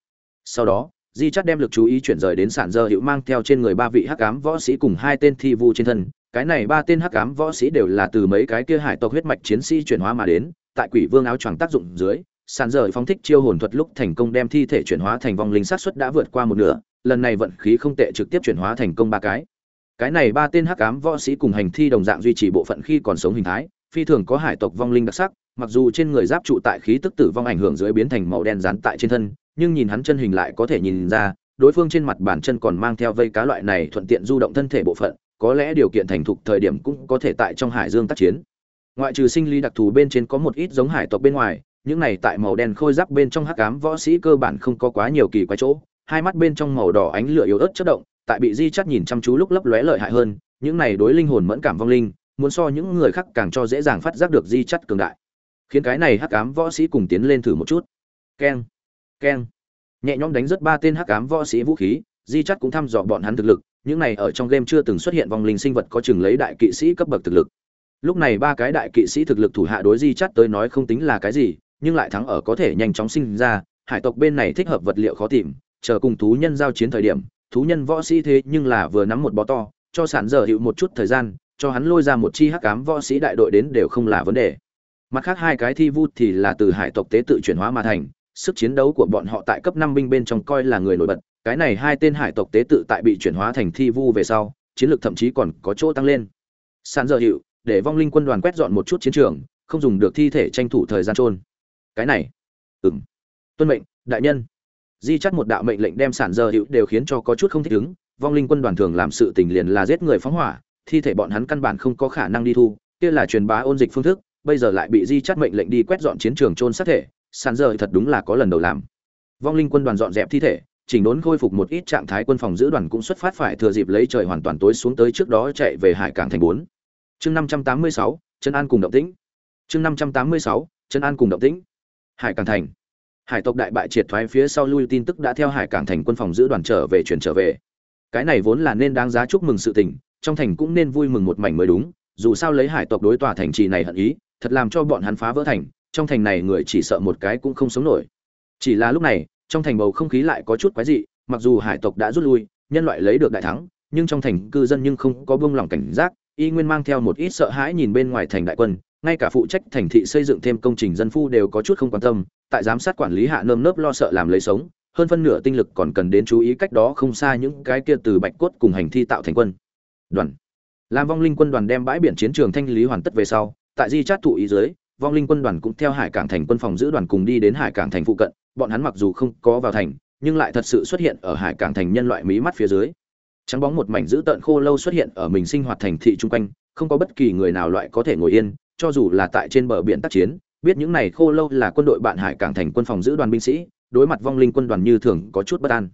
Sau đó di chắt đem lực chú ý chuyển rời đến sản dơ hữu mang theo trên người ba vị hắc ám võ sĩ cùng hai tên thi vu trên thân. Cái này ba tên hắc ám võ sĩ đều là từ mấy cái kia hải tộc huyết mạch chiến sĩ chuyển hóa mà đến, tại quỷ vương áo choàng tác dụng dưới sàn dơ phóng thích chiêu hồn thuật lúc thành công đem thi thể chuyển hóa thành vong linh sát xuất đã vượt qua một nửa, lần này vận khí không tệ trực tiếp chuyển hóa thành công ba cái. Cái này ba tên hắc ám võ sĩ cùng hành thi đồng dạng duy trì bộ phận khi còn sống hình thái, phi thường có hải tộc vong linh đặc sắc, mặc dù trên người giáp trụ tại khí tức tử vong ảnh hưởng dưới biến thành màu đen rán tại trên thân nhưng nhìn hắn chân hình lại có thể nhìn ra, đối phương trên mặt bàn chân còn mang theo vây cá loại này thuận tiện du động thân thể bộ phận, có lẽ điều kiện thành thục thời điểm cũng có thể tại trong hải dương tác chiến. Ngoại trừ sinh lý đặc thù bên trên có một ít giống hải tộc bên ngoài, những này tại màu đen khôi giáp bên trong hắc ám võ sĩ cơ bản không có quá nhiều kỳ quái chỗ, hai mắt bên trong màu đỏ ánh lửa yếu ớt chớp động, tại bị di Chát nhìn chăm chú lúc lấp lóe lợi hại hơn, những này đối linh hồn mẫn cảm vong linh, muốn so những người khác càng cho dễ dàng phát giác được di Chát cường đại. Khiến cái này hắc ám võ sĩ cùng tiến lên thử một chút. Keng keng. Nhẹ nhõm đánh rất ba tên hắc ám võ sĩ vũ khí, di chắt cũng thăm dò bọn hắn thực lực, những này ở trong game chưa từng xuất hiện vong linh sinh vật có chừng lấy đại kỵ sĩ cấp bậc thực lực. Lúc này ba cái đại kỵ sĩ thực lực thủ hạ đối di chắt tới nói không tính là cái gì, nhưng lại thắng ở có thể nhanh chóng sinh ra, hải tộc bên này thích hợp vật liệu khó tìm, chờ cùng thú nhân giao chiến thời điểm, thú nhân võ sĩ thế nhưng là vừa nắm một bó to, cho sản dở hiệu một chút thời gian, cho hắn lôi ra một chi hắc ám võ sĩ đại đội đến đều không là vấn đề. Mặt khác hai cái thi vu thì là từ hải tộc tế tự chuyển hóa mà thành sức chiến đấu của bọn họ tại cấp năm binh bên trong coi là người nổi bật cái này hai tên hải tộc tế tự tại bị chuyển hóa thành thi vu về sau chiến lược thậm chí còn có chỗ tăng lên. Sản giờ hiệu để vong linh quân đoàn quét dọn một chút chiến trường không dùng được thi thể tranh thủ thời gian trôn cái này. Ừm, tuân mệnh đại nhân. Di chắt một đạo mệnh lệnh đem sản giờ hiệu đều khiến cho có chút không thích ứng vong linh quân đoàn thường làm sự tình liền là giết người phóng hỏa thi thể bọn hắn căn bản không có khả năng đi thu kia là truyền bá ôn dịch phương thức bây giờ lại bị di chắt mệnh lệnh đi quét dọn chiến trường trôn sát thể sàn giờ thật đúng là có lần đầu làm. Vong linh quân đoàn dọn dẹp thi thể, chỉnh đốn khôi phục một ít trạng thái quân phòng giữ đoàn cũng xuất phát phải thừa dịp lấy trời hoàn toàn tối xuống tới trước đó chạy về hải cảng thành bốn. Chương năm trăm tám mươi sáu chân an cùng động tĩnh. Chương năm trăm tám mươi sáu chân an cùng động tĩnh. Hải cảng thành. Hải tộc đại bại triệt thoái phía sau lui tin tức đã theo hải cảng thành quân phòng giữ đoàn trở về chuyển trở về. Cái này vốn là nên đáng giá chúc mừng sự tình, trong thành cũng nên vui mừng một mảnh mới đúng, dù sao lấy hải tộc đối tòa thành trì này hận ý, thật làm cho bọn hắn phá vỡ thành trong thành này người chỉ sợ một cái cũng không sống nổi. Chỉ là lúc này, trong thành bầu không khí lại có chút quái dị, mặc dù hải tộc đã rút lui, nhân loại lấy được đại thắng, nhưng trong thành cư dân nhưng không có buông lỏng cảnh giác, y nguyên mang theo một ít sợ hãi nhìn bên ngoài thành đại quân, ngay cả phụ trách thành thị xây dựng thêm công trình dân phu đều có chút không quan tâm, tại giám sát quản lý hạ nơm nớp lo sợ làm lấy sống, hơn phân nửa tinh lực còn cần đến chú ý cách đó không xa những cái kia từ bạch cốt cùng hành thi tạo thành quân. Đoàn. Làm vong linh quân đoàn đem bãi biển chiến trường thanh lý hoàn tất về sau, tại di chát thụ ý dưới vong linh quân đoàn cũng theo hải cảng thành quân phòng giữ đoàn cùng đi đến hải cảng thành phụ cận, bọn hắn mặc dù không có vào thành, nhưng lại thật sự xuất hiện ở hải cảng thành nhân loại mí mắt phía dưới. Trắng bóng một mảnh dữ tợn khô lâu xuất hiện ở mình sinh hoạt thành thị chung quanh, không có bất kỳ người nào loại có thể ngồi yên, cho dù là tại trên bờ biển tác chiến, biết những này khô lâu là quân đội bạn hải cảng thành quân phòng giữ đoàn binh sĩ, đối mặt vong linh quân đoàn như thường có chút bất an.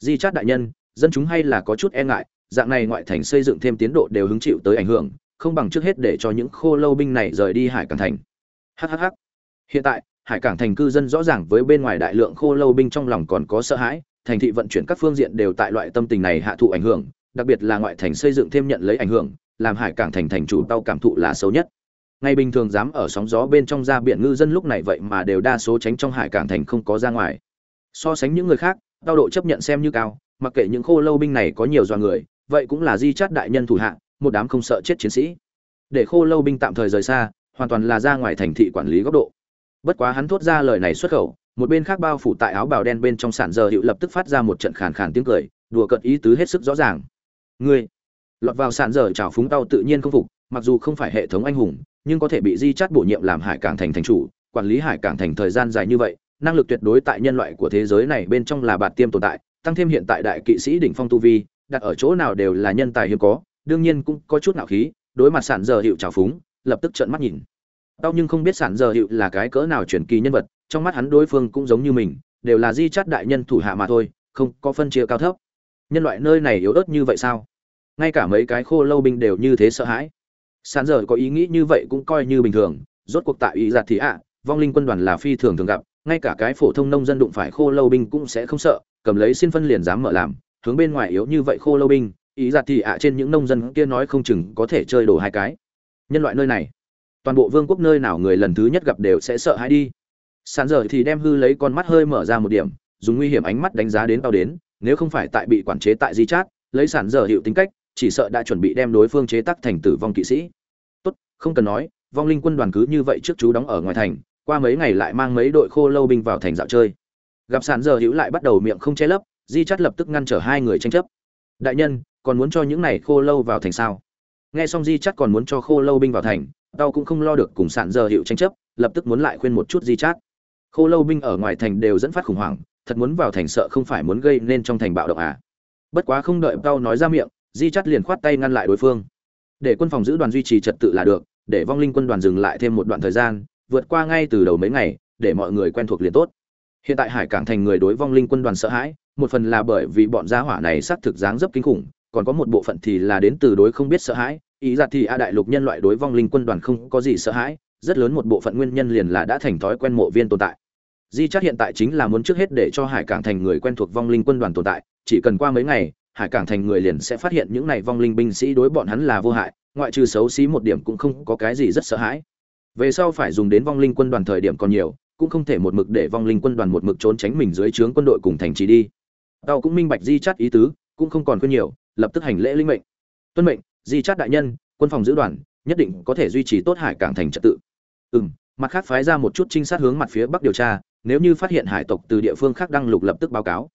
Di chát đại nhân, dân chúng hay là có chút e ngại, dạng này ngoại thành xây dựng thêm tiến độ đều hứng chịu tới ảnh hưởng, không bằng trước hết để cho những khô lâu binh này rời đi hải cảng thành hhh hiện tại, hải cảng thành cư dân rõ ràng với bên ngoài đại lượng khô lâu binh trong lòng còn có sợ hãi, thành thị vận chuyển các phương diện đều tại loại tâm tình này hạ thụ ảnh hưởng, đặc biệt là ngoại thành xây dựng thêm nhận lấy ảnh hưởng, làm hải cảng thành thành chủ tao cảm thụ là xấu nhất. Ngay bình thường dám ở sóng gió bên trong ra biển ngư dân lúc này vậy mà đều đa số tránh trong hải cảng thành không có ra ngoài. So sánh những người khác đau độ chấp nhận xem như cao, mặc kệ những khô lâu binh này có nhiều do người, vậy cũng là di chát đại nhân thủ hạ, một đám không sợ chết chiến sĩ. Để khô lâu binh tạm thời rời xa hoàn toàn là ra ngoài thành thị quản lý góc độ. Bất quá hắn thốt ra lời này xuất khẩu, một bên khác bao phủ tại áo bào đen bên trong sản giờ hiệu lập tức phát ra một trận khàn khàn tiếng cười, đùa cợt ý tứ hết sức rõ ràng. Ngươi, lọt vào sản giờ trào phúng tao tự nhiên không phục, mặc dù không phải hệ thống anh hùng, nhưng có thể bị di chắt bổ nhiệm làm hải cảng thành thành chủ, quản lý hải cảng thành thời gian dài như vậy, năng lực tuyệt đối tại nhân loại của thế giới này bên trong là bạt tiêm tồn tại, tăng thêm hiện tại đại kỵ sĩ đỉnh phong tu vi, đặt ở chỗ nào đều là nhân tài hiếm có, đương nhiên cũng có chút nạo khí, đối mặt sản giờ hiệu trào phúng lập tức trợn mắt nhìn. Tao nhưng không biết sản giờ hiệu là cái cỡ nào chuyển kỳ nhân vật, trong mắt hắn đối phương cũng giống như mình, đều là di chắt đại nhân thủ hạ mà thôi, không có phân chia cao thấp. Nhân loại nơi này yếu ớt như vậy sao? Ngay cả mấy cái khô lâu binh đều như thế sợ hãi. Sàn giờ có ý nghĩ như vậy cũng coi như bình thường, rốt cuộc tại ý giặt thì ạ, vong linh quân đoàn là phi thường thường gặp, ngay cả cái phổ thông nông dân đụng phải khô lâu binh cũng sẽ không sợ, cầm lấy xin phân liền dám mở làm, hướng bên ngoài yếu như vậy khô lâu binh, ý giặt thì ạ trên những nông dân kia nói không chừng có thể chơi đổ hai cái nhân loại nơi này. Toàn bộ vương quốc nơi nào người lần thứ nhất gặp đều sẽ sợ hãi đi. Sàn giờ thì đem hư lấy con mắt hơi mở ra một điểm, dùng nguy hiểm ánh mắt đánh giá đến tao đến, nếu không phải tại bị quản chế tại di chát, lấy sản giờ hiệu tính cách, chỉ sợ đã chuẩn bị đem đối phương chế tác thành tử vong kỵ sĩ. Tốt, không cần nói, vong linh quân đoàn cứ như vậy trước chú đóng ở ngoài thành, qua mấy ngày lại mang mấy đội khô lâu binh vào thành dạo chơi. Gặp sản giờ hữu lại bắt đầu miệng không che lấp, di chắt lập tức ngăn trở hai người tranh chấp. Đại nhân, còn muốn cho những này khô lâu vào thành sao? Nghe xong di chắt còn muốn cho khô lâu binh vào thành, tao cũng không lo được cùng sạn giờ hiệu tranh chấp, lập tức muốn lại khuyên một chút di chát. Khô lâu binh ở ngoài thành đều dẫn phát khủng hoảng, thật muốn vào thành sợ không phải muốn gây nên trong thành bạo động à. Bất quá không đợi tao nói ra miệng, di chắt liền khoát tay ngăn lại đối phương. Để quân phòng giữ đoàn duy trì trật tự là được, để vong linh quân đoàn dừng lại thêm một đoạn thời gian, vượt qua ngay từ đầu mấy ngày, để mọi người quen thuộc liền tốt. Hiện tại hải cảng thành người đối vong linh quân đoàn sợ hãi, một phần là bởi vì bọn gia hỏa này xác thực dáng dấp kinh khủng còn có một bộ phận thì là đến từ đối không biết sợ hãi, ý ra thì a đại lục nhân loại đối vong linh quân đoàn không có gì sợ hãi, rất lớn một bộ phận nguyên nhân liền là đã thành thói quen mộ viên tồn tại. Di chắc hiện tại chính là muốn trước hết để cho hải cảng thành người quen thuộc vong linh quân đoàn tồn tại, chỉ cần qua mấy ngày, hải cảng thành người liền sẽ phát hiện những này vong linh binh sĩ đối bọn hắn là vô hại, ngoại trừ xấu xí một điểm cũng không có cái gì rất sợ hãi. Về sau phải dùng đến vong linh quân đoàn thời điểm còn nhiều, cũng không thể một mực để vong linh quân đoàn một mực trốn tránh mình dưới trướng quân đội cùng thành trì đi. Tao cũng minh bạch di chắt ý tứ, cũng không còn khuyên nhiều lập tức hành lễ linh mệnh. Tuân mệnh, di chát đại nhân, quân phòng giữ đoàn, nhất định có thể duy trì tốt hải cảng thành trật tự. Ừ m mặt khác phái ra một chút trinh sát hướng mặt phía bắc điều tra, nếu như phát hiện hải tộc từ địa phương khác đăng lục lập tức báo cáo.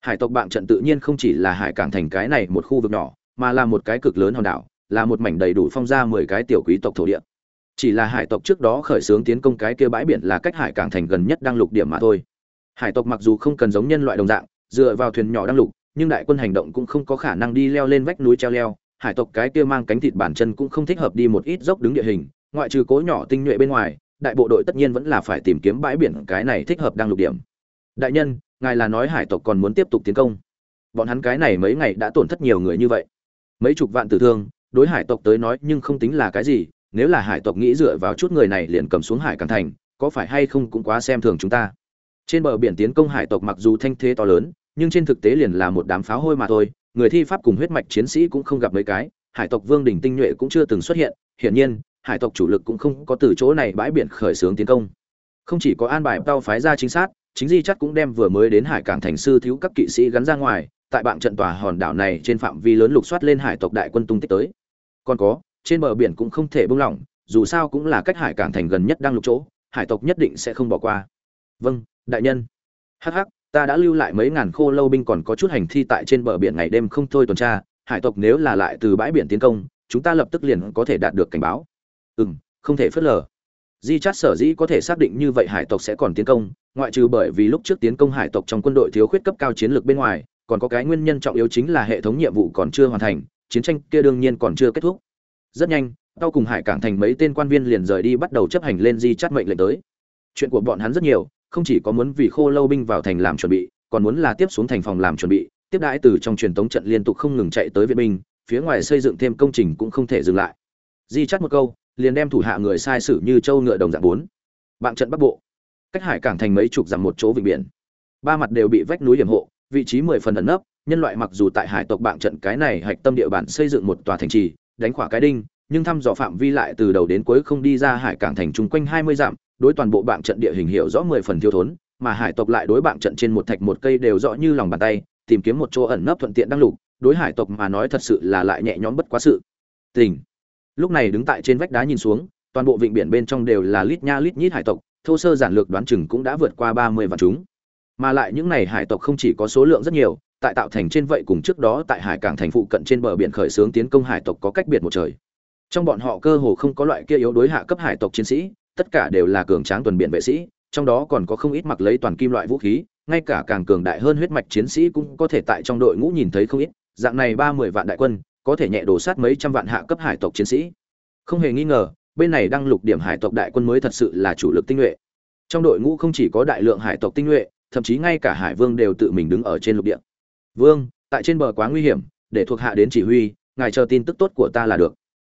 Hải tộc bạn trận tự nhiên không chỉ là hải cảng thành cái này một khu vực nhỏ, mà là một cái cực lớn hòn đảo, là một mảnh đầy đủ phong ra mười cái tiểu quý tộc thổ địa. Chỉ là hải tộc trước đó khởi xướng tiến công cái kia bãi biển là cách hải cảng thành gần nhất đăng lục điểm mà thôi. Hải tộc mặc dù không cần giống nhân loại đồng dạng, dựa vào thuyền nhỏ đăng lục nhưng đại quân hành động cũng không có khả năng đi leo lên vách núi treo leo, hải tộc cái kia mang cánh thịt bản chân cũng không thích hợp đi một ít dốc đứng địa hình, ngoại trừ cố nhỏ tinh nhuệ bên ngoài, đại bộ đội tất nhiên vẫn là phải tìm kiếm bãi biển cái này thích hợp đang lục điểm. Đại nhân, ngài là nói hải tộc còn muốn tiếp tục tiến công. Bọn hắn cái này mấy ngày đã tổn thất nhiều người như vậy. Mấy chục vạn tử thương, đối hải tộc tới nói nhưng không tính là cái gì, nếu là hải tộc nghĩ dựa vào chút người này liền cầm xuống hải càng thành, có phải hay không cũng quá xem thường chúng ta. Trên bờ biển tiến công hải tộc mặc dù thanh thế to lớn nhưng trên thực tế liền là một đám pháo hôi mà thôi, người thi pháp cùng huyết mạch chiến sĩ cũng không gặp mấy cái, hải tộc vương đình tinh nhuệ cũng chưa từng xuất hiện, hiển nhiên, hải tộc chủ lực cũng không có từ chỗ này bãi biển khởi xướng tiến công. Không chỉ có an bài tao phái ra chính xác chính di chắc cũng đem vừa mới đến hải cảng thành sư thiếu các kỵ sĩ gắn ra ngoài, tại bạn trận tòa hòn đảo này trên phạm vi lớn lục soát lên hải tộc đại quân tung tích tới. Còn có, trên bờ biển cũng không thể buông lỏng, dù sao cũng là cách hải cảng thành gần nhất đang lục chỗ, hải tộc nhất định sẽ không bỏ qua. Vâng đại nhân. Hh ta đã lưu lại mấy ngàn khô lâu binh còn có chút hành thi tại trên bờ biển ngày đêm không thôi tuần tra, hải tộc nếu là lại từ bãi biển tiến công, chúng ta lập tức liền có thể đạt được cảnh báo. Ừ m không thể phớt lờ. Di chát sở dĩ có thể xác định như vậy hải tộc sẽ còn tiến công, ngoại trừ bởi vì lúc trước tiến công hải tộc trong quân đội thiếu khuyết cấp cao chiến lược bên ngoài, còn có cái nguyên nhân trọng yếu chính là hệ thống nhiệm vụ còn chưa hoàn thành, chiến tranh kia đương nhiên còn chưa kết thúc. Rất nhanh, tao cùng hải cảng thành mấy tên quan viên liền rời đi bắt đầu chấp hành lên di chát mệnh lệnh tới. Chuyện của bọn hắn rất nhiều không chỉ có muốn vì khô lâu binh vào thành làm chuẩn bị, còn muốn là tiếp xuống thành phòng làm chuẩn bị, tiếp đãi từ trong truyền tống trận liên tục không ngừng chạy tới viện binh, phía ngoài xây dựng thêm công trình cũng không thể dừng lại. Di chắt một câu, liền đem thủ hạ người sai sử như châu ngựa đồng dạng bốn. Bạn trận bắc bộ. Cách hải cảng thành mấy chục dặm một chỗ vịnh biển. Ba mặt đều bị vách núi hiểm hộ, vị trí mười phần ẩn nấp, nhân loại mặc dù tại hải tộc bạn trận cái này hạch tâm địa bản xây dựng một tòa thành trì, đánh khỏa cái đinh, nhưng thăm dò phạm vi lại từ đầu đến cuối không đi ra hải cảng thành chung quanh hai mươi dặm đối toàn bộ bạn trận địa hình hiểu rõ mười phần thiếu thốn, mà hải tộc lại đối bạn trận trên một thạch một cây đều rõ như lòng bàn tay, tìm kiếm một chỗ ẩn nấp thuận tiện đăng lục, đối hải tộc mà nói thật sự là lại nhẹ nhõm bất quá sự. Tình. Lúc này đứng tại trên vách đá nhìn xuống, toàn bộ vịnh biển bên trong đều là lít nha lít nhít hải tộc, thô sơ giản lược đoán chừng cũng đã vượt qua ba mươi vạn chúng. Mà lại những này hải tộc không chỉ có số lượng rất nhiều, tại tạo thành trên vậy cùng trước đó tại hải cảng thành phụ cận trên bờ biển khởi xướng tiến công hải tộc có cách biệt một trời. Trong bọn họ cơ hồ không có loại kia yếu đối hạ cấp hải tộc chiến sĩ tất cả đều là cường tráng tuần biển vệ sĩ, trong đó còn có không ít mặc lấy toàn kim loại vũ khí, ngay cả càng cường đại hơn huyết mạch chiến sĩ cũng có thể tại trong đội ngũ nhìn thấy không ít, dạng này ba mươi vạn đại quân, có thể nhẹ đổ sát mấy trăm vạn hạ cấp hải tộc chiến sĩ. Không hề nghi ngờ, bên này đang lục điểm hải tộc đại quân mới thật sự là chủ lực tinh nhuệ. Trong đội ngũ không chỉ có đại lượng hải tộc tinh nhuệ, thậm chí ngay cả hải vương đều tự mình đứng ở trên lục địa. Vương, tại trên bờ quá nguy hiểm, để thuộc hạ đến chỉ huy, ngài chờ tin tức tốt của ta là được.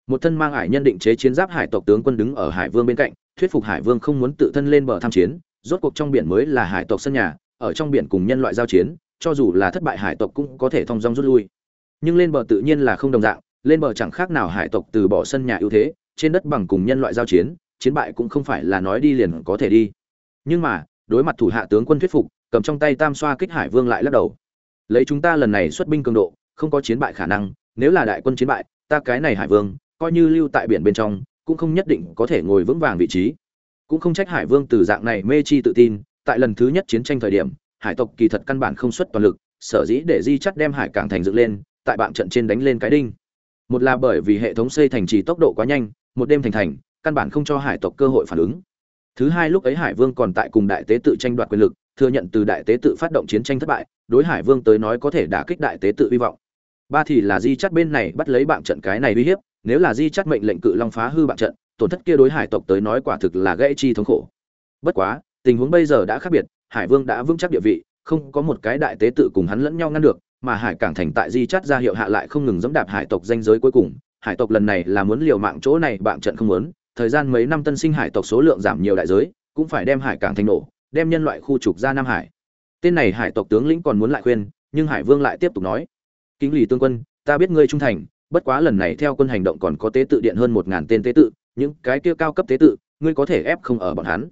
Một thân mang hải nhân định chế chiến giáp hải tộc tướng quân đứng ở hải vương bên cạnh thuyết phục hải vương không muốn tự thân lên bờ tham chiến, rốt cuộc trong biển mới là hải tộc sân nhà, ở trong biển cùng nhân loại giao chiến, cho dù là thất bại hải tộc cũng có thể thông dong rút lui. Nhưng lên bờ tự nhiên là không đồng dạng, lên bờ chẳng khác nào hải tộc từ bỏ sân nhà ưu thế, trên đất bằng cùng nhân loại giao chiến chiến bại cũng không phải là nói đi liền có thể đi. Nhưng mà, đối mặt thủ hạ tướng quân thuyết phục, cầm trong tay tam xoa kích hải vương lại lắc đầu. Lấy chúng ta lần này xuất binh cường độ, không có chiến bại khả năng, nếu là đại quân chiến bại, ta cái này hải vương, coi như lưu tại biển bên trong cũng không nhất định có thể ngồi vững vàng vị trí. Cũng không trách hải vương từ dạng này mê chi tự tin, tại lần thứ nhất chiến tranh thời điểm, hải tộc kỳ thật căn bản không xuất toàn lực, sở dĩ để di chắt đem hải cảng thành dựng lên, tại bạn trận trên đánh lên cái đinh. Một là bởi vì hệ thống xây thành trì tốc độ quá nhanh, một đêm thành thành, căn bản không cho hải tộc cơ hội phản ứng. Thứ hai lúc ấy hải vương còn tại cùng đại tế tự tranh đoạt quyền lực, thừa nhận từ đại tế tự phát động chiến tranh thất bại, đối hải vương tới nói có thể đả kích đại tế tự hy vọng. Ba thì là di chắt bên này bắt lấy bạn trận cái này uy hiếp nếu là di chắt mệnh lệnh cự long phá hư bạn trận, tổn thất kia đối hải tộc tới nói quả thực là gãy chi thống khổ. Bất quá, tình huống bây giờ đã khác biệt, hải vương đã vững chắc địa vị, không có một cái đại tế tự cùng hắn lẫn nhau ngăn được, mà hải cảng thành tại di chắt ra hiệu hạ lại không ngừng dẫm đạp hải tộc danh giới cuối cùng. Hải tộc lần này là muốn liều mạng chỗ này bạn trận không muốn, thời gian mấy năm tân sinh hải tộc số lượng giảm nhiều đại giới, cũng phải đem hải cảng thành nổ, đem nhân loại khu trục ra nam hải. Tên này hải tộc tướng lĩnh còn muốn lại khuyên, nhưng hải vương lại tiếp tục nói, kính lì tương quân, ta biết ngươi trung thành bất quá lần này theo quân hành động còn có tế tự điện hơn một ngàn tên tế tự, những cái kia cao cấp tế tự, ngươi có thể ép không ở bọn hắn.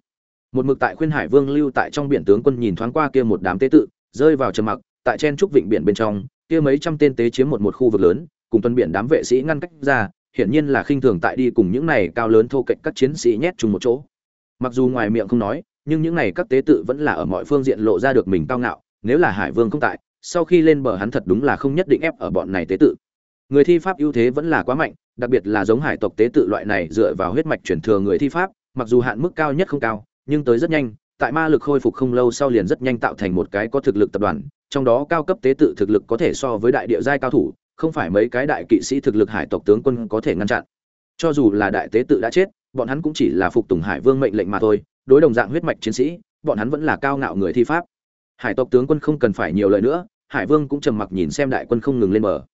Một mực tại khuyên hải vương lưu tại trong biển tướng quân nhìn thoáng qua kia một đám tế tự, rơi vào trầm mặc, tại chen trúc vịnh biển bên trong, kia mấy trăm tên tế chiếm một một khu vực lớn, cùng tuần biển đám vệ sĩ ngăn cách ra, hiển nhiên là khinh thường tại đi cùng những này cao lớn thô kệch các chiến sĩ nhét chung một chỗ. Mặc dù ngoài miệng không nói, nhưng những này các tế tự vẫn là ở mọi phương diện lộ ra được mình cao ngạo, nếu là hải vương không tại, sau khi lên bờ hắn thật đúng là không nhất định ép ở bọn này tế tự người thi pháp ưu thế vẫn là quá mạnh, đặc biệt là giống hải tộc tế tự loại này dựa vào huyết mạch truyền thừa người thi pháp, mặc dù hạn mức cao nhất không cao, nhưng tới rất nhanh, tại ma lực khôi phục không lâu sau liền rất nhanh tạo thành một cái có thực lực tập đoàn, trong đó cao cấp tế tự thực lực có thể so với đại địa giai cao thủ, không phải mấy cái đại kỵ sĩ thực lực hải tộc tướng quân có thể ngăn chặn. Cho dù là đại tế tự đã chết, bọn hắn cũng chỉ là phục tùng hải vương mệnh lệnh mà thôi, đối đồng dạng huyết mạch chiến sĩ, bọn hắn vẫn là cao ngạo người thi pháp. Hải tộc tướng quân không cần phải nhiều lời nữa, hải vương cũng trầm mặc nhìn xem đại quân không ngừng lên mở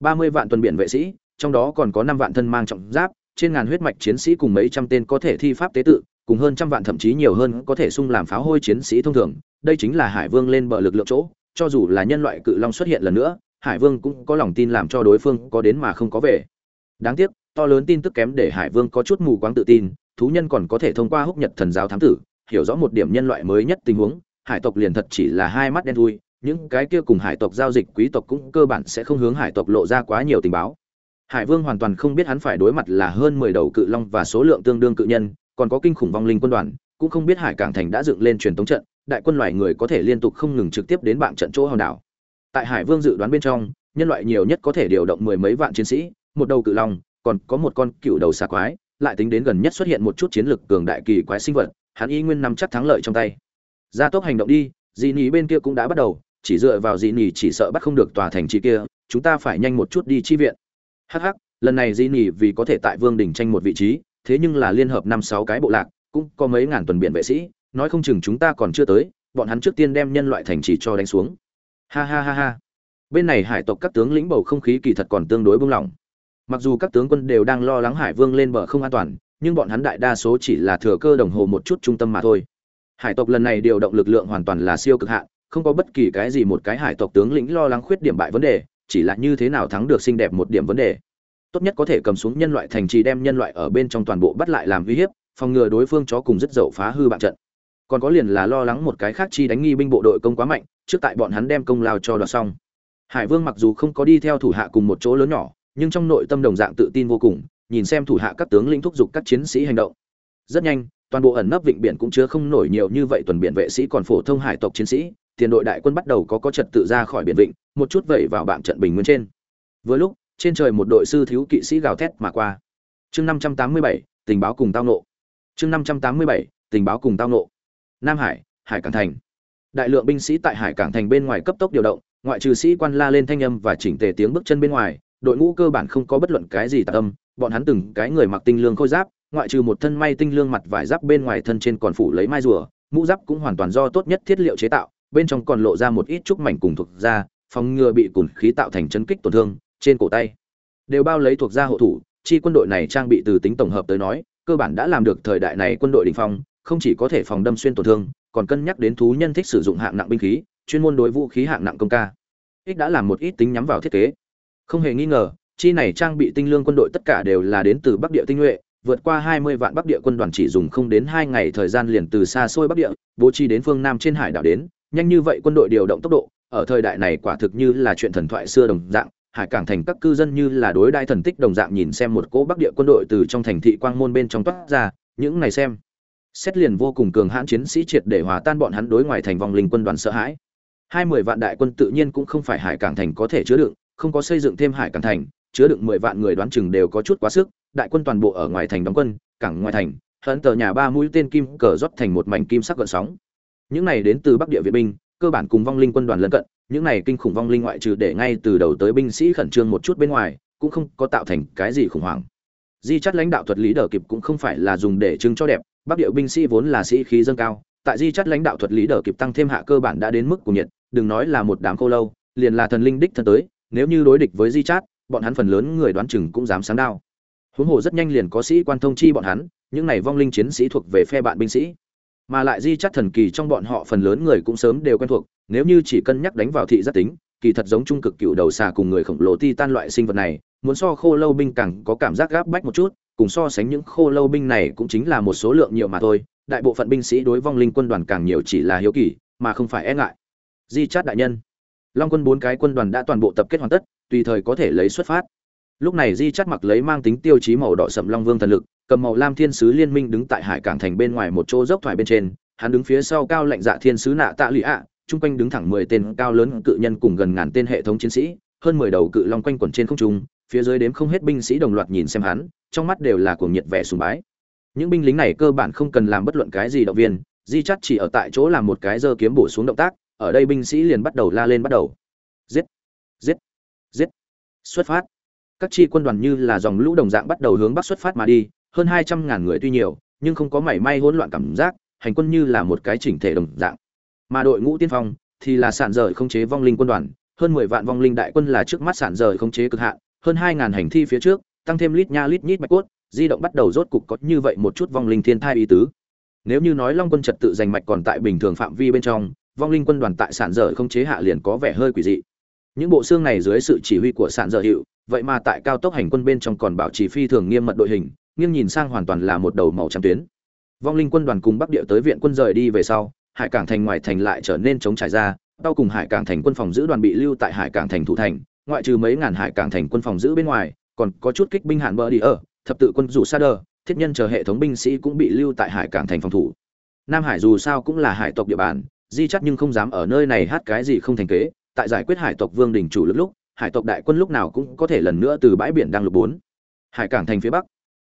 ba mươi vạn tuần biển vệ sĩ, trong đó còn có năm vạn thân mang trọng giáp, trên ngàn huyết mạch chiến sĩ cùng mấy trăm tên có thể thi pháp tế tự, cùng hơn trăm vạn thậm chí nhiều hơn có thể sung làm pháo hôi chiến sĩ thông thường. Đây chính là hải vương lên bờ lực lượng chỗ, cho dù là nhân loại cự long xuất hiện lần nữa, hải vương cũng có lòng tin làm cho đối phương có đến mà không có về. Đáng tiếc, to lớn tin tức kém để hải vương có chút mù quáng tự tin, thú nhân còn có thể thông qua húc nhật thần giáo thám tử, hiểu rõ một điểm nhân loại mới nhất tình huống. Hải tộc liền thật chỉ là hai mắt đen thui những cái kia cùng hải tộc giao dịch quý tộc cũng cơ bản sẽ không hướng hải tộc lộ ra quá nhiều tình báo. Hải vương hoàn toàn không biết hắn phải đối mặt là hơn mười đầu cự long và số lượng tương đương cự nhân, còn có kinh khủng vong linh quân đoàn, cũng không biết hải cảng thành đã dựng lên truyền tống trận, đại quân loài người có thể liên tục không ngừng trực tiếp đến bạn trận chỗ hòn đảo. Tại hải vương dự đoán bên trong, nhân loại nhiều nhất có thể điều động mười mấy vạn chiến sĩ, một đầu cự long, còn có một con cựu đầu xa quái, lại tính đến gần nhất xuất hiện một chút chiến lực cường đại kỳ quái sinh vật, hắn y nguyên nắm chắc thắng lợi trong tay. Gia tốc hành động đi dị nỉ bên kia cũng đã bắt đầu chỉ dựa vào dị nỉ chỉ sợ bắt không được tòa thành trì kia, chúng ta phải nhanh một chút đi chi viện. Hh lần này dị nỉ vì có thể tại vương đình tranh một vị trí, thế nhưng là liên hợp năm sáu cái bộ lạc, cũng có mấy ngàn tuần biển vệ sĩ, nói không chừng chúng ta còn chưa tới, bọn hắn trước tiên đem nhân loại thành trì cho đánh xuống. Ha ha ha ha. Bên này hải tộc các tướng lĩnh bầu không khí kỳ thật còn tương đối bung lỏng. Mặc dù các tướng quân đều đang lo lắng hải vương lên bờ không an toàn, nhưng bọn hắn đại đa số chỉ là thừa cơ đồng hồ một chút trung tâm mà thôi. Hải tộc lần này điều động lực lượng hoàn toàn là siêu cực hạn không có bất kỳ cái gì một cái hải tộc tướng lĩnh lo lắng khuyết điểm bại vấn đề, chỉ là như thế nào thắng được xinh đẹp một điểm vấn đề. Tốt nhất có thể cầm xuống nhân loại thành trì đem nhân loại ở bên trong toàn bộ bắt lại làm uy hiếp, phòng ngừa đối phương chó cùng rất dậu phá hư bạn trận. Còn có liền là lo lắng một cái khác chi đánh nghi binh bộ đội công quá mạnh, trước tại bọn hắn đem công lao cho đoạt xong. Hải vương mặc dù không có đi theo thủ hạ cùng một chỗ lớn nhỏ, nhưng trong nội tâm đồng dạng tự tin vô cùng, nhìn xem thủ hạ các tướng lĩnh thúc giục các chiến sĩ hành động. Rất nhanh, toàn bộ ẩn nấp vịnh biển cũng chứa không nổi nhiều như vậy tuần biển vệ sĩ còn phổ thông hải tộc chiến sĩ tiền đội đại quân bắt đầu có có trật tự ra khỏi biển vịnh, một chút vẩy vào bạn trận bình nguyên trên. Vừa lúc, trên trời một đội sư thiếu kỵ sĩ gào thét mà qua. Chương năm trăm tám mươi bảy, tình báo cùng tao nộ. Chương năm trăm tám mươi bảy, tình báo cùng tao nộ. Nam hải hải cảng thành. Đại lượng binh sĩ tại hải cảng thành bên ngoài cấp tốc điều động, ngoại trừ sĩ quan la lên thanh âm và chỉnh tề tiếng bước chân bên ngoài, đội ngũ cơ bản không có bất luận cái gì tạp âm, bọn hắn từng cái người mặc tinh lương khôi giáp, ngoại trừ một thân may tinh lương mặt vải giáp bên ngoài thân trên còn phủ lấy mai rùa, mũ giáp cũng hoàn toàn do tốt nhất thiết liệu chế tạo bên trong còn lộ ra một ít trúc mảnh cùng thuộc da, phòng ngừa bị cùn khí tạo thành chấn kích tổn thương, trên cổ tay. Đều bao lấy thuộc da hộ thủ, chi quân đội này trang bị từ tính tổng hợp tới nói, cơ bản đã làm được thời đại này quân đội đỉnh phong, không chỉ có thể phòng đâm xuyên tổn thương, còn cân nhắc đến thú nhân thích sử dụng hạng nặng binh khí, chuyên môn đối vũ khí hạng nặng công ca. Ích đã làm một ít tính nhắm vào thiết kế. Không hề nghi ngờ, chi này trang bị tinh lương quân đội tất cả đều là đến từ bắc địa tinh nhuệ, vượt qua 20 vạn bắc địa quân đoàn chỉ dùng không đến 2 ngày thời gian liền từ xa xôi bắc địa, bố trí đến phương nam trên hải đảo đến nhanh như vậy quân đội điều động tốc độ, ở thời đại này quả thực như là chuyện thần thoại xưa đồng dạng, hải cảng thành các cư dân như là đối đại thần tích đồng dạng nhìn xem một cỗ bắc địa quân đội từ trong thành thị quang môn bên trong toát ra, những này xem. Xét liền vô cùng cường hãn chiến sĩ triệt để hòa tan bọn hắn đối ngoài thành vòng linh quân đoàn sợ hãi. Hai mươi vạn đại quân tự nhiên cũng không phải hải cảng thành có thể chứa đựng, không có xây dựng thêm hải cảng thành, chứa đựng mười vạn người đoán chừng đều có chút quá sức, đại quân toàn bộ ở ngoài thành đóng quân, cảng ngoài thành hận tờ nhà ba mũi tên kim cờ rót thành một mảnh kim sắc gợn sóng những này đến từ bắc địa viện binh, cơ bản cùng vong linh quân đoàn lân cận, những này kinh khủng vong linh ngoại trừ để ngay từ đầu tới binh sĩ khẩn trương một chút bên ngoài, cũng không có tạo thành cái gì khủng hoảng. Di chắt lãnh đạo thuật lý đờ kịp cũng không phải là dùng để trưng cho đẹp, bắc địa binh sĩ vốn là sĩ khí dâng cao, tại di chắt lãnh đạo thuật lý đờ kịp tăng thêm hạ cơ bản đã đến mức của nhiệt, đừng nói là một đám khô lâu, liền là thần linh đích thân tới, nếu như đối địch với di chát bọn hắn phần lớn người đoán chừng cũng dám sáng đao. Huống hồ rất nhanh liền có sĩ quan thông chi bọn hắn, những này vong linh chiến sĩ thuộc về phe bạn binh sĩ mà lại di chắt thần kỳ trong bọn họ phần lớn người cũng sớm đều quen thuộc, nếu như chỉ cân nhắc đánh vào thị giác tính, kỳ thật giống trung cực cựu đầu xà cùng người khổng lồ ti tan loại sinh vật này, muốn so khô lâu binh càng có cảm giác gáp bách một chút, cùng so sánh những khô lâu binh này cũng chính là một số lượng nhiều mà thôi, đại bộ phận binh sĩ đối vong linh quân đoàn càng nhiều chỉ là hiếu kỳ, mà không phải e ngại. Di chát đại nhân. Long quân bốn cái quân đoàn đã toàn bộ tập kết hoàn tất, tùy thời có thể lấy xuất phát. Lúc này di chát mặc lấy mang tính tiêu chí màu đỏ sậm long vương thần lực cầm màu lam thiên sứ liên minh đứng tại hải cảng thành bên ngoài một chỗ dốc thoải bên trên, hắn đứng phía sau cao lệnh dạ thiên sứ nạ tạ lụy ạ, chung quanh đứng thẳng mười tên cao lớn cự nhân cùng gần ngàn tên hệ thống chiến sĩ, hơn mười đầu cự long quanh quẩn trên không trung, phía dưới đếm không hết binh sĩ đồng loạt nhìn xem hắn, trong mắt đều là cuồng nhiệt vẻ sùng bái. Những binh lính này cơ bản không cần làm bất luận cái gì động viên, di chắt chỉ ở tại chỗ làm một cái giơ kiếm bổ xuống động tác, ở đây binh sĩ liền bắt đầu la lên bắt đầu. Giết! Giết! Giết! Xuất phát! Các chi quân đoàn như là dòng lũ đồng dạng bắt đầu hướng bắc xuất phát mà đi hơn hai trăm ngàn người tuy nhiều, nhưng không có mảy may hỗn loạn cảm giác, hành quân như là một cái chỉnh thể đồng dạng. Mà đội ngũ tiên phong thì là sản rời không chế vong linh quân đoàn, hơn mười vạn vong linh đại quân là trước mắt sản rời không chế cực hạn, hơn hai ngàn hành thi phía trước, tăng thêm lít nha lít nhít bạch cốt, di động bắt đầu rốt cục có như vậy một chút vong linh thiên thai ý tứ. Nếu như nói long quân trật tự giành mạch còn tại bình thường phạm vi bên trong, vong linh quân đoàn tại sản dở không chế hạ liền có vẻ hơi quỷ dị. Những bộ xương này dưới sự chỉ huy của sản dở hiệu, vậy mà tại cao tốc hành quân bên trong còn bảo trì phi thường nghiêm mật đội hình nghiêng nhìn sang hoàn toàn là một đầu màu trắng tuyến. Vong linh quân đoàn cùng bắc địa tới viện quân rời đi về sau, hải cảng thành ngoài thành lại trở nên chống trải ra tao cùng hải cảng thành quân phòng giữ đoàn bị lưu tại hải cảng thành thủ thành, ngoại trừ mấy ngàn hải cảng thành quân phòng giữ bên ngoài, còn có chút kích binh hạn bờ đi ở, thập tự quân rủ sa đờ, thiết nhân chờ hệ thống binh sĩ cũng bị lưu tại hải cảng thành phòng thủ. Nam hải dù sao cũng là hải tộc địa bàn, di chắc nhưng không dám ở nơi này hát cái gì không thành kế, tại giải quyết hải tộc vương đình chủ lực lúc, hải tộc đại quân lúc nào cũng có thể lần nữa từ bãi biển đang lục bốn. Hải cảng thành phía bắc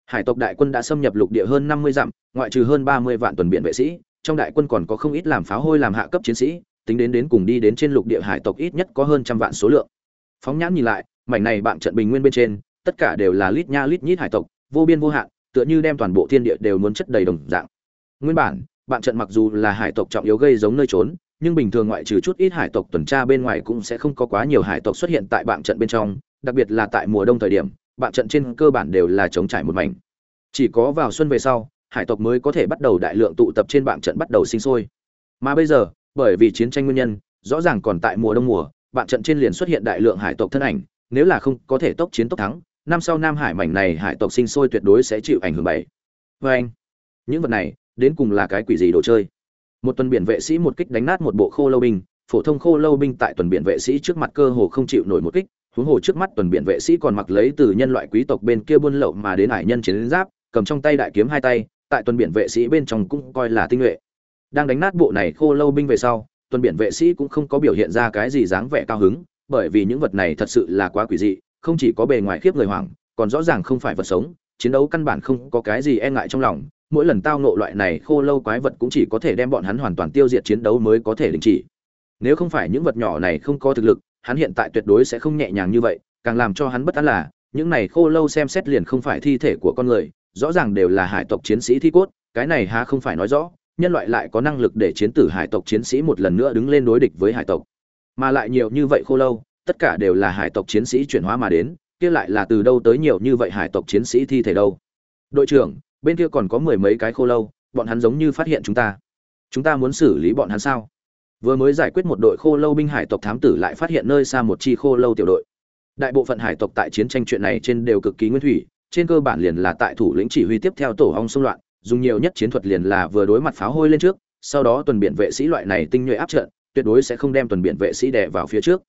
hải tộc đại quân đã xâm nhập lục địa hơn năm mươi dặm, ngoại trừ hơn ba mươi vạn tuần biện vệ sĩ, trong đại quân còn có không ít làm pháo hôi làm hạ cấp chiến sĩ, tính đến đến cùng đi đến trên lục địa hải tộc ít nhất có hơn trăm vạn số lượng. Phóng nhãn nhìn lại, mảnh này bạn trận bình nguyên bên trên, tất cả đều là lít nha lít nhít hải tộc, vô biên vô hạn, tựa như đem toàn bộ thiên địa đều muốn chất đầy đồng dạng. Nguyên bản, bạn trận mặc dù là hải tộc trọng yếu gây giống nơi trốn, nhưng bình thường ngoại trừ chút ít hải tộc tuần tra bên ngoài cũng sẽ không có quá nhiều hải tộc xuất hiện tại bạn trận bên trong, đặc biệt là tại mùa đông thời điểm bạn trận trên cơ bản đều là chống trải một mảnh. Chỉ có vào xuân về sau, hải tộc mới có thể bắt đầu đại lượng tụ tập trên bạn trận bắt đầu sinh sôi. Mà bây giờ, bởi vì chiến tranh nguyên nhân, rõ ràng còn tại mùa đông mùa, bạn trận trên liền xuất hiện đại lượng hải tộc thân ảnh, nếu là không có thể tốc chiến tốc thắng, năm sau nam hải mảnh này hải tộc sinh sôi tuyệt đối sẽ chịu ảnh hưởng bảy. Vê anh. Những vật này, đến cùng là cái quỷ gì đồ chơi? Một tuần biển vệ sĩ một kích đánh nát một bộ khô lâu binh, phổ thông khô lâu binh tại tuần biển vệ sĩ trước mặt cơ hồ không chịu nổi một kích huống hồ trước mắt tuần biển vệ sĩ còn mặc lấy từ nhân loại quý tộc bên kia buôn lậu mà đến hải nhân chiến giáp, cầm trong tay đại kiếm hai tay, tại tuần biển vệ sĩ bên trong cũng coi là tinh nhuệ. Đang đánh nát bộ này khô lâu binh về sau, tuần biển vệ sĩ cũng không có biểu hiện ra cái gì dáng vẻ cao hứng, bởi vì những vật này thật sự là quá quỷ dị, không chỉ có bề ngoài khiếp người hoảng, còn rõ ràng không phải vật sống, chiến đấu căn bản không có cái gì e ngại trong lòng, mỗi lần tao nộ loại này khô lâu quái vật cũng chỉ có thể đem bọn hắn hoàn toàn tiêu diệt chiến đấu mới có thể đình chỉ. Nếu không phải những vật nhỏ này không có thực lực hắn hiện tại tuyệt đối sẽ không nhẹ nhàng như vậy, càng làm cho hắn bất an là, những này khô lâu xem xét liền không phải thi thể của con người, rõ ràng đều là hải tộc chiến sĩ thi cốt, cái này há không phải nói rõ, nhân loại lại có năng lực để chiến tử hải tộc chiến sĩ một lần nữa đứng lên đối địch với hải tộc. Mà lại nhiều như vậy khô lâu, tất cả đều là hải tộc chiến sĩ chuyển hóa mà đến, kia lại là từ đâu tới nhiều như vậy hải tộc chiến sĩ thi thể đâu? Đội trưởng, bên kia còn có mười mấy cái khô lâu, bọn hắn giống như phát hiện chúng ta. Chúng ta muốn xử lý bọn hắn sao? Vừa mới giải quyết một đội khô lâu binh hải tộc thám tử lại phát hiện nơi xa một chi khô lâu tiểu đội. Đại bộ phận hải tộc tại chiến tranh chuyện này trên đều cực kỳ nguyên thủy, trên cơ bản liền là tại thủ lĩnh chỉ huy tiếp theo tổ hong xung loạn, dùng nhiều nhất chiến thuật liền là vừa đối mặt pháo hôi lên trước, sau đó tuần biển vệ sĩ loại này tinh nhuệ áp trận, tuyệt đối sẽ không đem tuần biển vệ sĩ đè vào phía trước.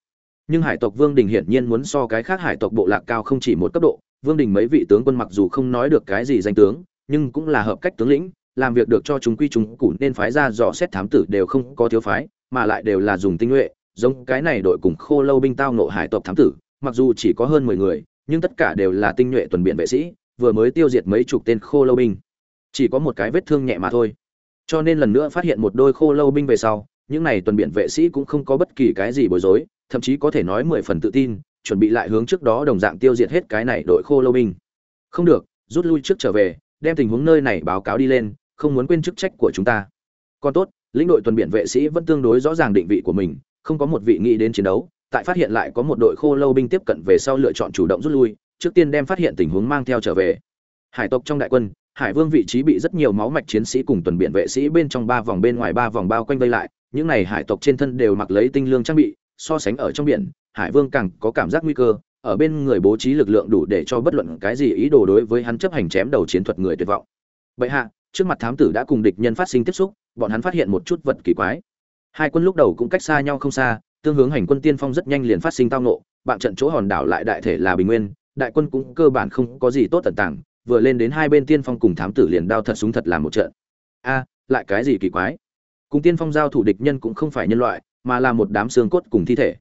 Nhưng hải tộc vương đình hiển nhiên muốn so cái khác hải tộc bộ lạc cao không chỉ một cấp độ, vương đình mấy vị tướng quân mặc dù không nói được cái gì danh tướng, nhưng cũng là hợp cách tướng lĩnh, làm việc được cho chúng quy chúng cũ nên phái ra dò xét thám tử đều không có thiếu phái mà lại đều là dùng tinh nhuệ, giống cái này đội cùng khô lâu binh tao nộ hải tộc thám tử, mặc dù chỉ có hơn mười người, nhưng tất cả đều là tinh nhuệ tuần biện vệ sĩ, vừa mới tiêu diệt mấy chục tên khô lâu binh. Chỉ có một cái vết thương nhẹ mà thôi. Cho nên lần nữa phát hiện một đôi khô lâu binh về sau, những này tuần biển vệ sĩ cũng không có bất kỳ cái gì bối rối, thậm chí có thể nói mười phần tự tin, chuẩn bị lại hướng trước đó đồng dạng tiêu diệt hết cái này đội khô lâu binh. Không được, rút lui trước trở về, đem tình huống nơi này báo cáo đi lên, không muốn quên chức trách của chúng ta. Còn tốt lĩnh đội tuần biển vệ sĩ vẫn tương đối rõ ràng định vị của mình, không có một vị nghĩ đến chiến đấu, tại phát hiện lại có một đội khô lâu binh tiếp cận về sau lựa chọn chủ động rút lui, trước tiên đem phát hiện tình huống mang theo trở về. Hải tộc trong đại quân, hải vương vị trí bị rất nhiều máu mạch chiến sĩ cùng tuần biển vệ sĩ bên trong ba vòng bên ngoài ba vòng bao quanh vây lại, những này hải tộc trên thân đều mặc lấy tinh lương trang bị, so sánh ở trong biển, hải vương càng có cảm giác nguy cơ, ở bên người bố trí lực lượng đủ để cho bất luận cái gì ý đồ đối với hắn chấp hành chém đầu chiến thuật người tuyệt vọng. Bệ hạ trước mặt thám tử đã cùng địch nhân phát sinh tiếp xúc, bọn hắn phát hiện một chút vật kỳ quái. Hai quân lúc đầu cũng cách xa nhau không xa, tương hướng hành quân tiên phong rất nhanh liền phát sinh tao nộ bạn trận chỗ hòn đảo lại đại thể là bình nguyên, đại quân cũng cơ bản không có gì tốt tận tảng vừa lên đến hai bên tiên phong cùng thám tử liền đao thật súng thật làm một trận. A, lại cái gì kỳ quái? Cùng tiên phong giao thủ địch nhân cũng không phải nhân loại, mà là một đám xương cốt cùng thi thể.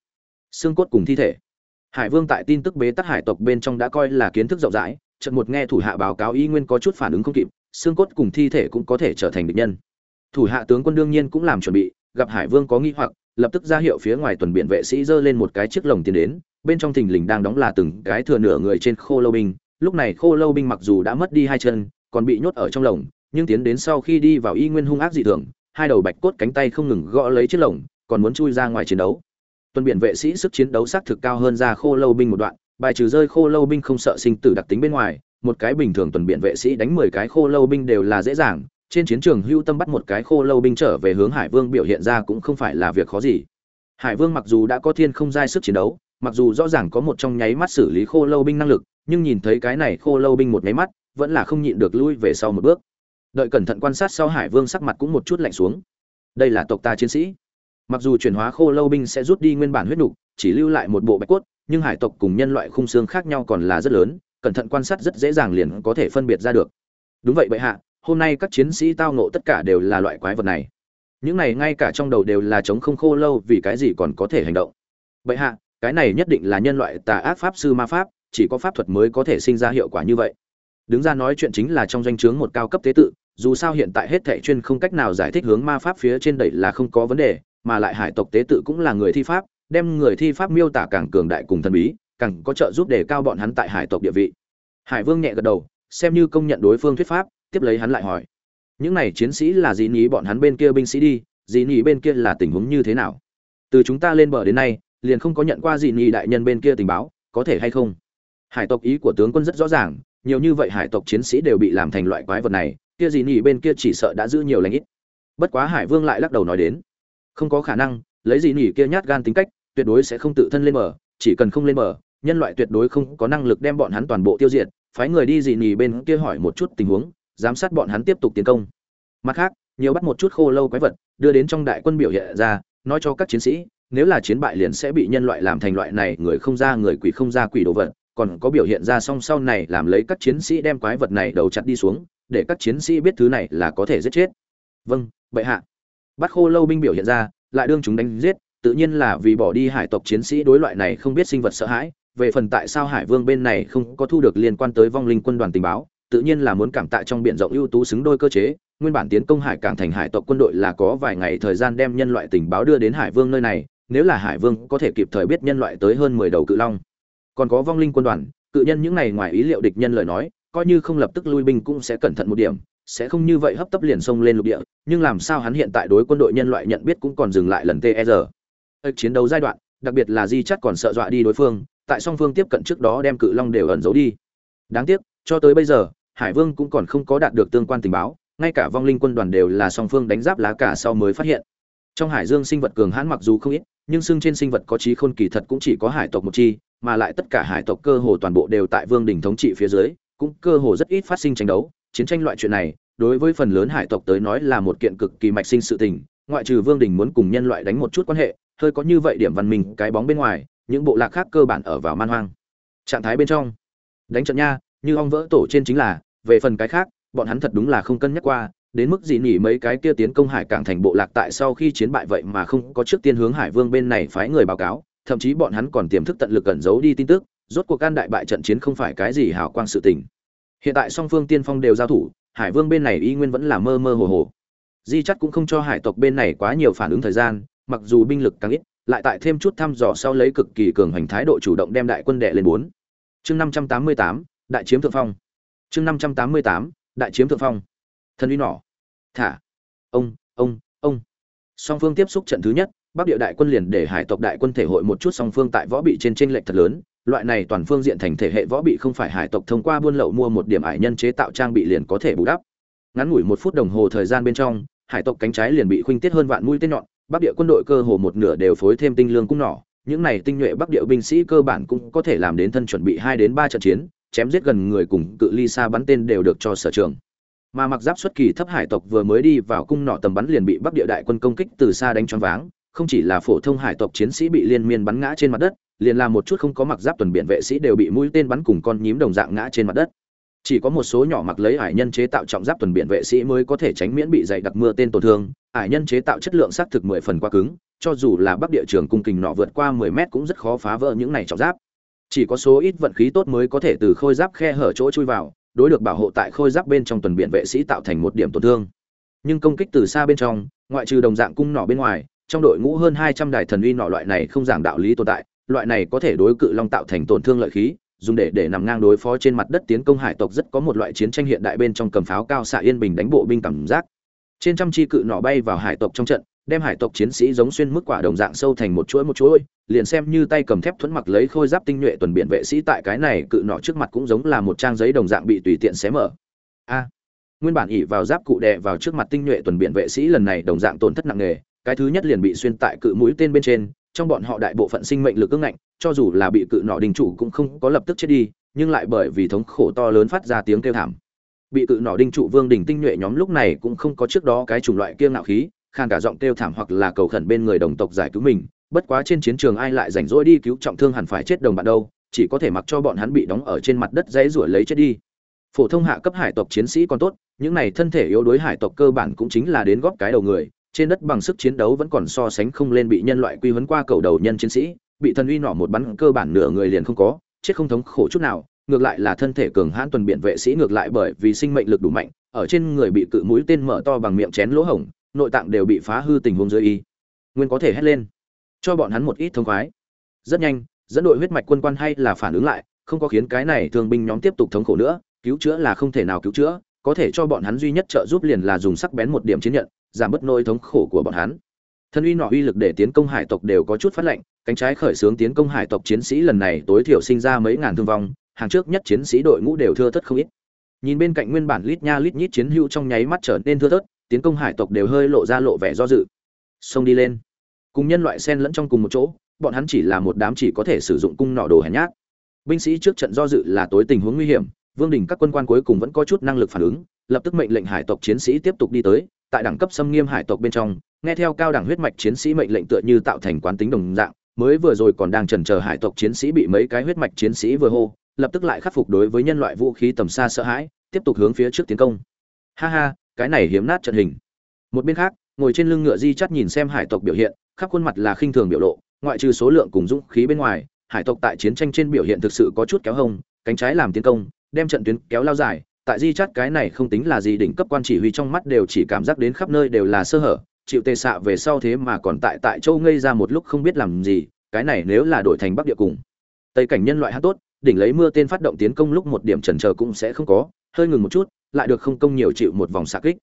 Xương cốt cùng thi thể. Hải vương tại tin tức bế tắc hải tộc bên trong đã coi là kiến thức rộng rãi trận một nghe thủ hạ báo cáo y nguyên có chút phản ứng không kịp xương cốt cùng thi thể cũng có thể trở thành địch nhân. Thủ hạ tướng quân đương nhiên cũng làm chuẩn bị, gặp hải vương có nghi hoặc, lập tức ra hiệu phía ngoài tuần biện vệ sĩ giơ lên một cái chiếc lồng tiến đến, bên trong thình lình đang đóng là từng cái thừa nửa người trên khô lâu binh. Lúc này khô lâu binh mặc dù đã mất đi hai chân, còn bị nhốt ở trong lồng, nhưng tiến đến sau khi đi vào y nguyên hung ác dị thường, hai đầu bạch cốt cánh tay không ngừng gõ lấy chiếc lồng, còn muốn chui ra ngoài chiến đấu. Tuần biển vệ sĩ sức chiến đấu xác thực cao hơn ra khô lâu binh một đoạn, bài trừ rơi khô lâu binh không sợ sinh tử đặc tính bên ngoài một cái bình thường tuần biển vệ sĩ đánh mười cái khô lâu binh đều là dễ dàng, trên chiến trường hưu tâm bắt một cái khô lâu binh trở về hướng hải vương biểu hiện ra cũng không phải là việc khó gì. Hải vương mặc dù đã có thiên không giai sức chiến đấu, mặc dù rõ ràng có một trong nháy mắt xử lý khô lâu binh năng lực, nhưng nhìn thấy cái này khô lâu binh một nháy mắt, vẫn là không nhịn được lui về sau một bước. Đợi cẩn thận quan sát sau hải vương sắc mặt cũng một chút lạnh xuống. Đây là tộc ta chiến sĩ. Mặc dù chuyển hóa khô lâu binh sẽ rút đi nguyên bản huyết nục, chỉ lưu lại một bộ bạch cốt, nhưng hải tộc cùng nhân loại khung xương khác nhau còn là rất lớn cẩn thận quan sát rất dễ dàng liền có thể phân biệt ra được. Đúng vậy bệ hạ, hôm nay các chiến sĩ tao nộ tất cả đều là loại quái vật này. Những này ngay cả trong đầu đều là chống không khô lâu vì cái gì còn có thể hành động. Bệ hạ, cái này nhất định là nhân loại tà ác pháp sư ma pháp, chỉ có pháp thuật mới có thể sinh ra hiệu quả như vậy. Đứng ra nói chuyện chính là trong danh chướng một cao cấp tế tự, dù sao hiện tại hết thệ chuyên không cách nào giải thích hướng ma pháp phía trên đẩy là không có vấn đề, mà lại hải tộc tế tự cũng là người thi pháp, đem người thi pháp miêu tả càng cường đại cùng thần bí càng có trợ giúp để cao bọn hắn tại hải tộc địa vị. Hải vương nhẹ gật đầu, xem như công nhận đối phương thuyết pháp, tiếp lấy hắn lại hỏi, những này chiến sĩ là gì nhí bọn hắn bên kia binh sĩ đi gì nhí bên kia là tình huống như thế nào? Từ chúng ta lên bờ đến nay, liền không có nhận qua gì nhí đại nhân bên kia tình báo, có thể hay không? Hải tộc ý của tướng quân rất rõ ràng, nhiều như vậy hải tộc chiến sĩ đều bị làm thành loại quái vật này, kia gì nhỉ bên kia chỉ sợ đã giữ nhiều lãnh ít. Bất quá hải vương lại lắc đầu nói đến, không có khả năng, lấy gì nhỉ kia nhát gan tính cách, tuyệt đối sẽ không tự thân lên mở chỉ cần không lên mở nhân loại tuyệt đối không có năng lực đem bọn hắn toàn bộ tiêu diệt, phái người đi dị nhỉ bên kia hỏi một chút tình huống, giám sát bọn hắn tiếp tục tiến công. Mặt khác, nhiều bắt một chút khô lâu quái vật, đưa đến trong đại quân biểu hiện ra, nói cho các chiến sĩ, nếu là chiến bại liền sẽ bị nhân loại làm thành loại này, người không ra người quỷ không ra quỷ đồ vật, còn có biểu hiện ra song sau này làm lấy các chiến sĩ đem quái vật này đầu chặt đi xuống, để các chiến sĩ biết thứ này là có thể giết chết. Vâng bệ hạ. Bắt khô lâu binh biểu hiện ra, lại đương chúng đánh giết tự nhiên là vì bỏ đi hải tộc chiến sĩ đối loại này không biết sinh vật sợ hãi, về phần tại sao hải vương bên này không có thu được liên quan tới vong linh quân đoàn tình báo, tự nhiên là muốn cảm tạ trong biển rộng ưu tú xứng đôi cơ chế, nguyên bản tiến công hải cảng thành hải tộc quân đội là có vài ngày thời gian đem nhân loại tình báo đưa đến hải vương nơi này, nếu là hải vương có thể kịp thời biết nhân loại tới hơn mười đầu cự long. Còn có vong linh quân đoàn, cự nhân những này ngoài ý liệu địch nhân lời nói, coi như không lập tức lui binh cũng sẽ cẩn thận một điểm, sẽ không như vậy hấp tấp liền xông lên lục địa, nhưng làm sao hắn hiện tại đối quân đội nhân loại nhận biết cũng còn dừng lại lần ếch chiến đấu giai đoạn, đặc biệt là di chắt còn sợ dọa đi đối phương, tại song phương tiếp cận trước đó đem cự long đều ẩn giấu đi. Đáng tiếc, cho tới bây giờ, hải vương cũng còn không có đạt được tương quan tình báo, ngay cả vong linh quân đoàn đều là song phương đánh giáp lá cả sau mới phát hiện. Trong hải dương sinh vật cường hãn mặc dù không ít, nhưng xưng trên sinh vật có trí khôn kỳ thật cũng chỉ có hải tộc một chi, mà lại tất cả hải tộc cơ hồ toàn bộ đều tại vương đình thống trị phía dưới, cũng cơ hồ rất ít phát sinh tranh đấu. Chiến tranh loại chuyện này, đối với phần lớn hải tộc tới nói là một kiện cực kỳ mạch sinh sự tình, ngoại trừ vương đình muốn cùng nhân loại đánh một chút quan hệ hơi có như vậy điểm văn minh, cái bóng bên ngoài, những bộ lạc khác cơ bản ở vào man hoang. Trạng thái bên trong. Đánh trận nha, như ong vỡ tổ trên chính là, về phần cái khác, bọn hắn thật đúng là không cân nhắc qua, đến mức gì nhỉ mấy cái kia tiến công hải cảng thành bộ lạc tại sau khi chiến bại vậy mà không có trước tiên hướng hải vương bên này phái người báo cáo, thậm chí bọn hắn còn tiềm thức tận lực cẩn giấu đi tin tức, rốt cuộc can đại bại trận chiến không phải cái gì hào quang sự tình. Hiện tại song phương tiên phong đều giao thủ, hải vương bên này y nguyên vẫn là mơ mơ hồ hồ. Di chắc cũng không cho hải tộc bên này quá nhiều phản ứng thời gian mặc dù binh lực càng ít, lại tại thêm chút thăm dò sau lấy cực kỳ cường hành thái độ chủ động đem đại quân đệ lên bốn. Chương năm trăm tám mươi tám, đại chiếm thượng phong. Chương năm trăm tám mươi tám, đại chiếm thượng phong. Thần uy nỏ. Thả. Ông ông ông. Song phương tiếp xúc trận thứ nhất, bắc địa đại quân liền để hải tộc đại quân thể hội một chút song phương tại võ bị trên chênh lệch thật lớn. Loại này toàn phương diện thành thể hệ võ bị không phải hải tộc thông qua buôn lậu mua một điểm ải nhân chế tạo trang bị liền có thể bù đắp. Ngắn ngủi một phút đồng hồ thời gian bên trong, hải tộc cánh trái liền bị khuynh tiết hơn vạn mũi tên nhọn bắc địa quân đội cơ hồ một nửa đều phối thêm tinh lương cung nỏ, những này tinh nhuệ bắc địa binh sĩ cơ bản cũng có thể làm đến thân chuẩn bị hai đến ba trận chiến, chém giết gần người cùng cự ly xa bắn tên đều được cho sở trường. Mà mặc giáp xuất kỳ thấp hải tộc vừa mới đi vào cung nỏ tầm bắn liền bị bắc địa đại quân công kích từ xa đánh choáng váng, không chỉ là phổ thông hải tộc chiến sĩ bị liên miên bắn ngã trên mặt đất, liền là một chút không có mặc giáp tuần biện vệ sĩ đều bị mũi tên bắn cùng con nhím đồng dạng ngã trên mặt đất. Chỉ có một số nhỏ mặc lấy hải nhân chế tạo trọng giáp tuần biện vệ sĩ mới có thể tránh miễn bị dày đặc mưa tên tổn thương Ải nhân chế tạo chất lượng xác thực mười phần quá cứng, cho dù là bắc địa trường cung kình nọ vượt qua mười mét cũng rất khó phá vỡ những này trọng giáp. Chỉ có số ít vận khí tốt mới có thể từ khôi giáp khe hở chỗ chui vào, đối được bảo hộ tại khôi giáp bên trong tuần biện vệ sĩ tạo thành một điểm tổn thương. Nhưng công kích từ xa bên trong, ngoại trừ đồng dạng cung nỏ bên ngoài, trong đội ngũ hơn hai trăm đài thần uy nọ loại này không giảng đạo lý tồn tại, loại này có thể đối cự long tạo thành tổn thương lợi khí, dùng để để nằm ngang đối phó trên mặt đất tiến công hải tộc rất có một loại chiến tranh hiện đại bên trong cầm pháo cao xạ yên bình đánh bộ binh cảm giác trên trăm chi cự nỏ bay vào hải tộc trong trận, đem hải tộc chiến sĩ giống xuyên mức quả đồng dạng sâu thành một chuỗi một chuỗi, liền xem như tay cầm thép thuẫn mặc lấy khôi giáp tinh nhuệ tuần biện vệ sĩ tại cái này cự nọ trước mặt cũng giống là một trang giấy đồng dạng bị tùy tiện xé mở. A, nguyên bản ỉ vào giáp cụ đè vào trước mặt tinh nhuệ tuần biện vệ sĩ lần này đồng dạng tổn thất nặng nề, cái thứ nhất liền bị xuyên tại cự mũi tên bên trên, trong bọn họ đại bộ phận sinh mệnh lực ưng ngạnh, cho dù là bị cự nọ đình chủ cũng không có lập tức chết đi, nhưng lại bởi vì thống khổ to lớn phát ra tiếng kêu thảm bị cự nỏ đinh trụ vương đỉnh tinh nhuệ nhóm lúc này cũng không có trước đó cái chủng loại kia ngạo khí, khàn cả giọng kêu thảm hoặc là cầu khẩn bên người đồng tộc giải cứu mình. Bất quá trên chiến trường ai lại rảnh rỗi đi cứu trọng thương hẳn phải chết đồng bạn đâu, chỉ có thể mặc cho bọn hắn bị đóng ở trên mặt đất dãy rủa lấy chết đi. Phổ thông hạ cấp hải tộc chiến sĩ còn tốt, những này thân thể yếu đuối hải tộc cơ bản cũng chính là đến góp cái đầu người, trên đất bằng sức chiến đấu vẫn còn so sánh không lên bị nhân loại quy huấn qua cầu đầu nhân chiến sĩ, bị thần uy nỏ một bắn cơ bản nửa người liền không có, chết không thống khổ chút nào ngược lại là thân thể cường hãn tuần biện vệ sĩ ngược lại bởi vì sinh mệnh lực đủ mạnh, ở trên người bị cự mũi tên mở to bằng miệng chén lỗ hổng, nội tạng đều bị phá hư tình huống dưới y. Nguyên có thể hét lên. Cho bọn hắn một ít thông khoái. Rất nhanh, dẫn đội huyết mạch quân quan hay là phản ứng lại, không có khiến cái này thương binh nhóm tiếp tục thống khổ nữa, cứu chữa là không thể nào cứu chữa, có thể cho bọn hắn duy nhất trợ giúp liền là dùng sắc bén một điểm chiến nhận, giảm bớt nỗi thống khổ của bọn hắn. Thân uy nọ uy lực để tiến công hải tộc đều có chút phát lệnh, cánh trái khởi xướng tiến công hải tộc chiến sĩ lần này tối thiểu sinh ra mấy ngàn thương vong hàng trước nhất chiến sĩ đội ngũ đều thưa thất không ít. Nhìn bên cạnh nguyên bản lít nha lít nhít chiến hữu trong nháy mắt trở nên thưa thớt, tiến công hải tộc đều hơi lộ ra lộ vẻ do dự. Xông đi lên. Cùng nhân loại sen lẫn trong cùng một chỗ, bọn hắn chỉ là một đám chỉ có thể sử dụng cung nỏ đồ hèn nhát. Binh sĩ trước trận do dự là tối tình huống nguy hiểm, vương đình các quân quan cuối cùng vẫn có chút năng lực phản ứng, lập tức mệnh lệnh hải tộc chiến sĩ tiếp tục đi tới, tại đẳng cấp xâm nghiêm hải tộc bên trong, nghe theo cao đẳng huyết mạch chiến sĩ mệnh lệnh tựa như tạo thành quán tính đồng dạng, mới vừa rồi còn đang trần chờ hải tộc chiến sĩ bị mấy cái huyết mạch chiến sĩ vừa hô lập tức lại khắc phục đối với nhân loại vũ khí tầm xa sợ hãi, tiếp tục hướng phía trước tiến công. Ha ha, cái này hiếm nát trận hình. Một bên khác, ngồi trên lưng ngựa di chắt nhìn xem hải tộc biểu hiện, khắp khuôn mặt là khinh thường biểu lộ, ngoại trừ số lượng cùng dũng khí bên ngoài, hải tộc tại chiến tranh trên biểu hiện thực sự có chút kéo hông, cánh trái làm tiến công, đem trận tuyến kéo lao dài. Tại di chắt cái này không tính là gì đỉnh cấp quan chỉ huy trong mắt đều chỉ cảm giác đến khắp nơi đều là sơ hở, chịu tê xạ về sau thế mà còn tại tại châu ngây ra một lúc không biết làm gì, cái này nếu là đổi thành bắc địa cùng, tây cảnh nhân loại hát tốt đỉnh lấy mưa tên phát động tiến công lúc một điểm chần chờ cũng sẽ không có, hơi ngừng một chút, lại được không công nhiều chịu một vòng xạ kích.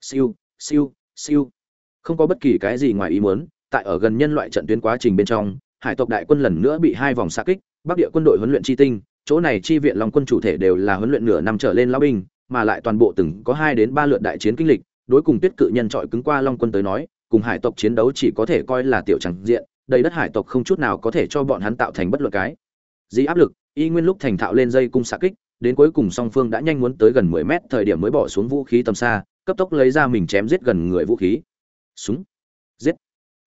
Siêu siêu siêu. Không có bất kỳ cái gì ngoài ý muốn, tại ở gần nhân loại trận tuyến quá trình bên trong, hải tộc đại quân lần nữa bị hai vòng xạ kích, bắc địa quân đội huấn luyện chi tinh, chỗ này chi viện long quân chủ thể đều là huấn luyện nửa năm trở lên lão binh, mà lại toàn bộ từng có hai đến ba lượt đại chiến kinh lịch, đối cùng tuyết cự nhân trọi cứng qua long quân tới nói, cùng hải tộc chiến đấu chỉ có thể coi là tiểu chẳng diện, đầy đất hải tộc không chút nào có thể cho bọn hắn tạo thành bất luận cái gì áp lực y nguyên lúc thành thạo lên dây cung xạ kích, đến cuối cùng song phương đã nhanh muốn tới gần 10 mét, thời điểm mới bỏ xuống vũ khí tầm xa, cấp tốc lấy ra mình chém giết gần người vũ khí. Súng. Giết.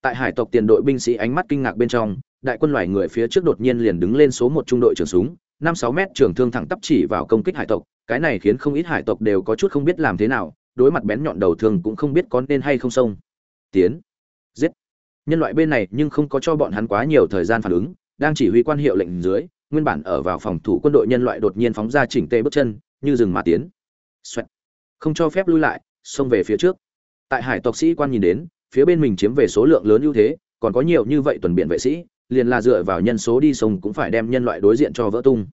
Tại hải tộc tiền đội binh sĩ ánh mắt kinh ngạc bên trong, đại quân loài người phía trước đột nhiên liền đứng lên số một trung đội trưởng súng, năm sáu mét trường thương thẳng tắp chỉ vào công kích hải tộc, cái này khiến không ít hải tộc đều có chút không biết làm thế nào, đối mặt bén nhọn đầu thương cũng không biết có nên hay không xông. Tiến. Giết. Nhân loại bên này nhưng không có cho bọn hắn quá nhiều thời gian phản ứng, đang chỉ huy quan hiệu lệnh dưới nguyên bản ở vào phòng thủ quân đội nhân loại đột nhiên phóng ra chỉnh tề bước chân, như rừng mà tiến. Xoẹt. không cho phép lui lại, xông về phía trước. Tại hải tộc sĩ quan nhìn đến, phía bên mình chiếm về số lượng lớn ưu thế, còn có nhiều như vậy tuần biện vệ sĩ, liền là dựa vào nhân số đi sông cũng phải đem nhân loại đối diện cho vỡ tung.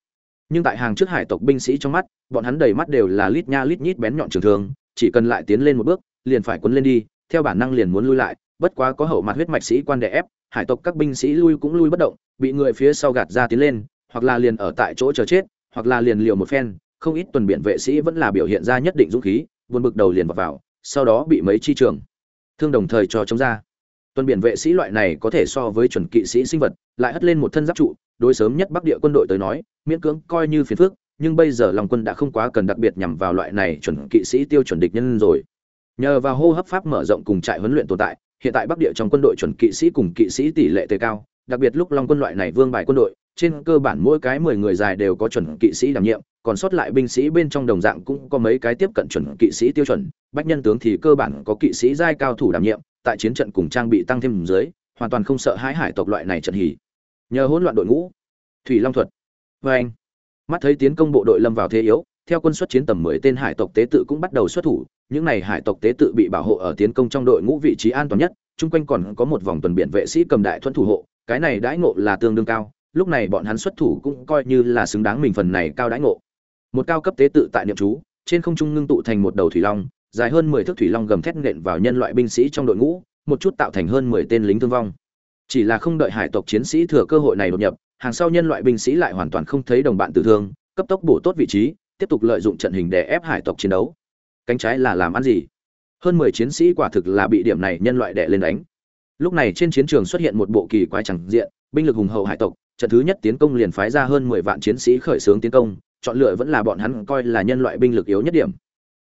Nhưng tại hàng trước hải tộc binh sĩ trong mắt, bọn hắn đầy mắt đều là lít nha lít nhít bén nhọn trường thương, chỉ cần lại tiến lên một bước, liền phải quấn lên đi, theo bản năng liền muốn lui lại, bất quá có hậu mặt huyết mạch sĩ quan đè ép, hải tộc các binh sĩ lui cũng lui bất động, bị người phía sau gạt ra tiến lên hoặc là liền ở tại chỗ chờ chết hoặc là liền liều một phen không ít tuần biển vệ sĩ vẫn là biểu hiện ra nhất định dũng khí buồn bực đầu liền vào, vào sau đó bị mấy chi trường thương đồng thời cho chống ra. Tuần biển vệ sĩ loại này có thể so với chuẩn kỵ sĩ sinh vật lại hất lên một thân giáp trụ đối sớm nhất bắc địa quân đội tới nói miễn cưỡng coi như phiền phức, nhưng bây giờ lòng quân đã không quá cần đặc biệt nhằm vào loại này chuẩn kỵ sĩ tiêu chuẩn địch nhân rồi. Nhờ vào hô hấp pháp mở rộng cùng trại huấn luyện tồn tại hiện tại bắc địa trong quân đội chuẩn kỵ sĩ cùng kỵ sĩ tỷ lệ tề cao đặc biệt lúc long quân loại này vương bài quân đội trên cơ bản mỗi cái mười người dài đều có chuẩn kỵ sĩ đảm nhiệm, còn sót lại binh sĩ bên trong đồng dạng cũng có mấy cái tiếp cận chuẩn kỵ sĩ tiêu chuẩn, bách nhân tướng thì cơ bản có kỵ sĩ giai cao thủ đảm nhiệm, tại chiến trận cùng trang bị tăng thêm dưới, hoàn toàn không sợ hãi hải tộc loại này trận hỉ. Nhờ hỗn loạn đội ngũ, thủy long thuật. Vê anh, mắt thấy tiến công bộ đội lâm vào thế yếu, theo quân xuất chiến tầm mười tên hải tộc tế tự cũng bắt đầu xuất thủ, những này hải tộc tế tự bị bảo hộ ở tiến công trong đội ngũ vị trí an toàn nhất, chung quanh còn có một vòng tuần biển vệ sĩ cầm đại thuần thủ hộ, cái này đãi ngộ là tương đương cao lúc này bọn hắn xuất thủ cũng coi như là xứng đáng mình phần này cao đãi ngộ. Một cao cấp tế tự tại niệm chú, trên không trung ngưng tụ thành một đầu thủy long, dài hơn mười thước thủy long gầm thét nện vào nhân loại binh sĩ trong đội ngũ, một chút tạo thành hơn mười tên lính thương vong. Chỉ là không đợi hải tộc chiến sĩ thừa cơ hội này đột nhập, hàng sau nhân loại binh sĩ lại hoàn toàn không thấy đồng bạn tử thương, cấp tốc bổ tốt vị trí, tiếp tục lợi dụng trận hình để ép hải tộc chiến đấu. Cánh trái là làm ăn gì? Hơn mười chiến sĩ quả thực là bị điểm này nhân loại đè lên đánh. Lúc này trên chiến trường xuất hiện một bộ kỳ quái chẳng diện, binh lực hùng hậu hải tộc trận thứ nhất tiến công liền phái ra hơn mười vạn chiến sĩ khởi xướng tiến công, chọn lựa vẫn là bọn hắn coi là nhân loại binh lực yếu nhất điểm.